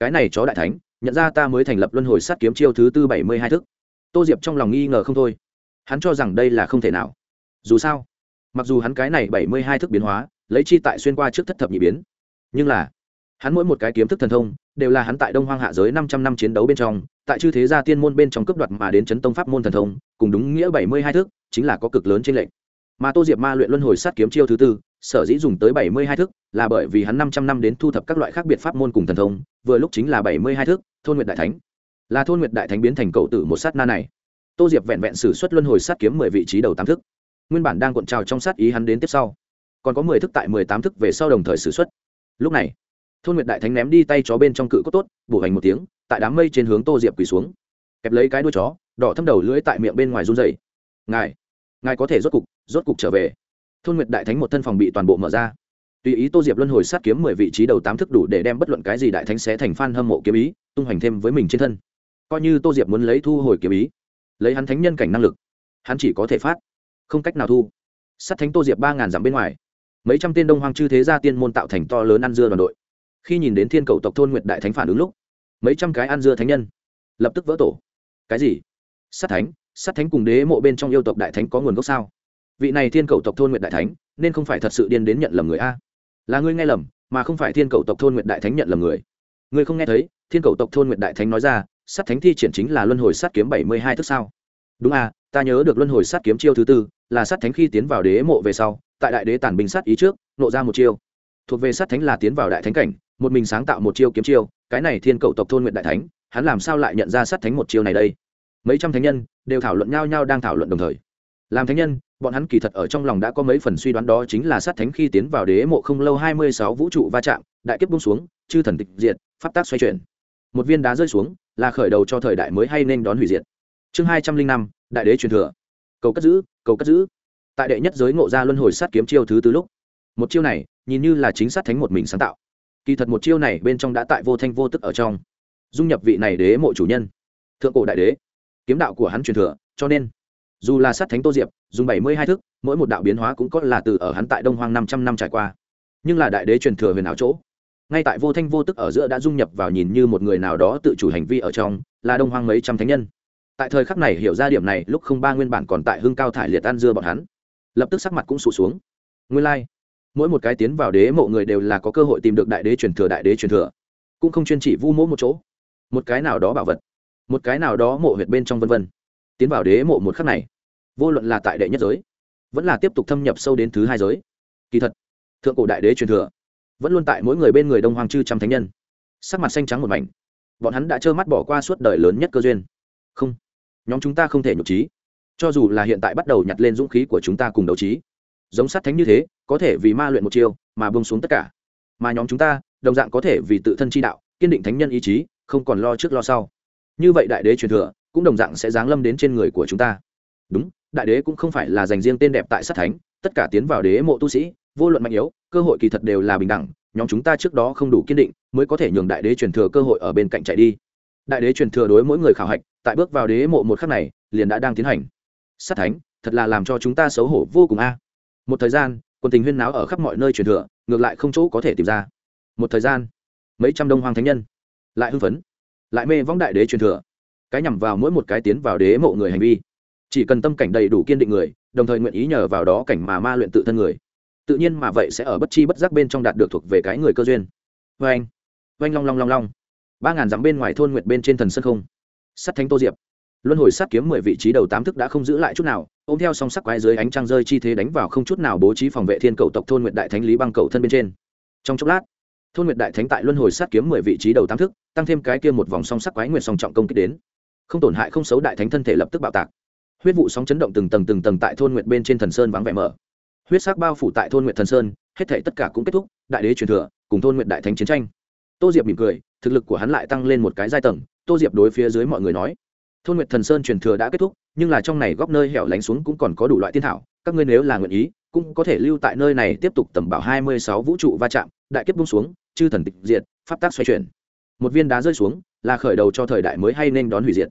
Cái này chó đại thánh, nhận ra ta mới thành lập luân hồi sắt kiếm chiêu thứ tư bảy mươi hai thức. Tô diệp trong lòng nghi ngờ không thôi. Hắn cho rằng đây là không thể nào. Dù sao mặc dù hắn cái này bảy mươi hai thức biến hóa, lấy chi tại xuyên qua trước thất thập nhị biến, nhưng là hắn mỗi một cái kiếm thức thần thông đều là hắn tại đông hoang hạ giới năm trăm năm chiến đấu bên trong, tại chư thế gia tiên môn bên trong cấp đoạt mà đến chấn tông pháp môn thần thông, cùng đúng nghĩa bảy mươi hai thức, chính là có cực lớn trên lệnh mà tô diệp ma luyện luân hồi sát kiếm chiêu thứ tư, sở dĩ dùng tới bảy mươi hai thức, là bởi vì hắn năm trăm năm đến thu thập các loại khác biệt pháp môn cùng thần thông, vừa lúc chính là bảy mươi hai thức, thôn nguyệt đại thánh. Là thôn nguyệt đại thánh biến thành cậu tử một sát na này. Tô diệp vẹn vẹn xử suất luân hồi sát kiếm mười vị trí đầu tám thức nguyên bản đang cuộn trào trong sát ý hắn đến tiếp sau. Còn có mười thức tại mười tám thức về sau đồng thời xử suất. Lúc này, thôn nguyệt đại thánh ném đi tay chó bên trong cự cốt tốt, bổ hành một tiếng, tại đám mây trên hướng tô diệp quỳ xuống. Kẹp lấy cái đuôi chó, đỏ thâm đầu lưỡi tại miệng bên ngoài run dày ngài ngài có thể rốt cục rốt cục trở về. Thôn nguyệt đại thánh một thân phòng bị toàn bộ mở ra. Tùy ý tô diệp luân hồi sát kiếm mười vị trí đầu tám thức đủ để đem bất luận cái gì đại thánh sẽ thành f hâm mộ kiếm ý, tung hoành thêm với mình trên thân. Coi như tô diệp muốn lấy thu hồi kiếm ý, lấy hắn thánh nhân cảnh năng lực, hắn chỉ có thể phát không cách nào thu. Sắt thánh tô diệp ba ngàn dặm bên ngoài, mấy trăm tên đông hoang chư thế gia tiên môn tạo thành to lớn ăn dưa đoàn đội. Khi nhìn đến thiên cầu tộc thôn nguyệt đại thánh phản ứng lúc, mấy trăm cái ăn dưa thánh nhân lập tức vỡ tổ. Cái gì? Sát thánh sát thánh cùng đế mộ bên trong yêu tộc đại thánh có nguồn gốc sao? Vị này thiên cầu tộc thôn nguyện đại thánh, nên không phải thật sự điên đến nhận lầm người a? Là ngươi nghe lầm, mà không phải thiên cầu tộc thôn nguyện đại thánh nhận lầm người. Ngươi không nghe thấy, thiên cầu tộc thôn nguyện đại thánh nói ra sát thánh thi triển chính là luân hồi sát kiếm bảy mươi hai thức sao? Đúng à ta nhớ được luân hồi sát kiếm chiêu thứ tư, là sát thánh khi tiến vào đế mộ về sau, tại đại đế tản binh sát ý trước, nộ ra một chiêu. Thuộc về sát thánh là tiến vào đại thánh cảnh, một mình sáng tạo một chiêu kiếm chiêu, cái này thiên cầu tộc thôn nguyện đại thánh, hắn làm sao lại nhận ra sát thánh một chiêu này đây? Mấy trăm thánh nhân đều thảo luận nhau nhau đang thảo luận đồng thời. Làm thánh nhân, bọn hắn kỳ thật ở trong lòng đã có mấy phần suy đoán đó chính là sát thánh khi tiến vào đế mộ không lâu hai mươi sáu vũ trụ va chạm, đại kiếp bung xuống, chư thần tịch diệt, pháp tác xoay chuyển. Một viên đá rơi xuống, là khởi đầu cho thời đại mới hay nên đón hủy diệt. Chương hai trăm linh năm đại đế truyền thừa. Cầu cất giữ, cầu cất giữ. Tại đệ nhất giới ngộ ra luân hồi sát kiếm chiêu thứ tư lúc, một chiêu này nhìn như là chính sát thánh một mình sáng tạo. Kỳ thật một chiêu này bên trong đã tại vô thanh vô tức ở trong, dung nhập vị này đế mộ chủ nhân, thượng cổ đại đế, kiếm đạo của hắn truyền thừa, cho nên, dù là sát thánh tô diệp, dùng bảy mươi hai thức, mỗi một đạo biến hóa cũng có là từ ở hắn tại đông hoang năm trăm năm trải qua. Nhưng là đại đế truyền thừa huyền ảo chỗ, ngay tại vô thanh vô tức ở giữa đã dung nhập vào nhìn như một người nào đó tự chủ hành vi ở trong, là đông hoang mấy trăm thánh nhân tại thời khắc này hiểu ra điểm này, lúc không ba nguyên bản còn tại hưng cao thải liệt ăn dưa bọn hắn, lập tức sắc mặt cũng sụt xuống. Nguyên lai、like. mỗi một cái tiến vào đế mộ người đều là có cơ hội tìm được đại đế truyền thừa, đại đế truyền thừa. Cũng không chuyên chỉ vu mỗ một chỗ. Một cái nào đó bảo vật, một cái nào đó mộ huyệt bên trong vân vân, tiến vào đế mộ một khắc này, vô luận là tại đệ nhất giới, vẫn là tiếp tục thâm nhập sâu đến thứ hai giới. Kỳ thật, thượng cổ đại đế truyền thừa, vẫn luôn tại mỗi người bên người đông hoàng chư trăm thánh nhân. Sắc mặt xanh trắng một mảnh. Bọn hắn đã trơ mắt bỏ qua suốt đời lớn nhất cơ duyên. Không nhóm chúng ta không thể nhục trí. Cho dù là hiện tại bắt đầu nhặt lên dũng khí của chúng ta cùng đấu trí, giống sát thánh như thế, có thể vì ma luyện một chiêu mà bông xuống tất cả. Mà nhóm chúng ta, đồng dạng có thể vì tự thân chi đạo, kiên định thánh nhân ý chí, không còn lo trước lo sau. Như vậy đại đế truyền thừa cũng đồng dạng sẽ giáng lâm đến trên người của chúng ta. Đúng, đại đế cũng không phải là dành riêng tên đẹp tại sát thánh, tất cả tiến vào đế mộ tu sĩ, vô luận mạnh yếu, cơ hội kỳ thật đều là bình đẳng, nhóm chúng ta trước đó không đủ kiên định mới có thể nhường đại đế truyền thừa cơ hội ở bên cạnh chạy đi. Đại đế truyền thừa đối mỗi người khảo hạch tại bước vào đế mộ một khắc này, liền đã đang tiến hành. Sát thánh, thật là làm cho chúng ta xấu hổ vô cùng a. Một thời gian, quân tình huyên náo ở khắp mọi nơi truyền thừa, ngược lại không chỗ có thể tìm ra. Một thời gian, mấy trăm đông hoàng thánh nhân lại hưng phấn, lại mê võng đại đế truyền thừa. Cái nhằm vào mỗi một cái tiến vào đế mộ người hành vi. Chỉ cần tâm cảnh đầy đủ kiên định người, đồng thời nguyện ý nhờ vào đó cảnh mà ma luyện tự thân người. Tự nhiên mà vậy sẽ ở bất chi bất giác bên trong đạt được thuộc về cái người cơ duyên. Vê anh vê anh long long long long. Ba ngàn dặm bên ngoài thôn nguyệt bên trên thần sân không sắt thánh tô diệp. Luân hồi sát kiếm mười vị trí đầu tám thức đã không giữ lại chút nào, ôm theo song sắc quái dưới ánh trăng rơi chi thế đánh vào không chút nào bố trí phòng vệ thiên cầu tộc thôn nguyệt đại thánh lý băng cầu thân bên trên. Trong chốc lát, thôn nguyệt đại thánh tại luân hồi sát kiếm mười vị trí đầu tám thức, tăng thêm cái kia một vòng song sắc quái nguyện song trọng công kích đến. Không tổn hại không xấu đại thánh thân thể lập tức bạo tạc. Huyết vụ sóng chấn động từng tầng từng tầng tại thôn nguyệt bên trên thần sơn vắng vẻ mở. Huyết sắc bao phủ tại thôn nguyệt thần sơn, hết thể tất cả cũng kết thúc, đại đế truyền thừa, cùng thôn nguyệt đại thánh chiến tranh. Tô diệp mỉm cười, thực lực của hắn lại tăng lên một cái giai tầng tô diệp đối phía dưới mọi người nói, thôn nguyệt thần sơn truyền thừa đã kết thúc, nhưng là trong này góc nơi hẻo lánh xuống cũng còn có đủ loại tiên thảo, các ngươi nếu là nguyện ý, cũng có thể lưu tại nơi này tiếp tục tầm bảo hai mươi sáu vũ trụ va chạm, đại kiếp bung xuống, chư thần tịch diệt, pháp tác xoay chuyển. Một viên đá rơi xuống, là khởi đầu cho thời đại mới hay nên đón hủy diệt.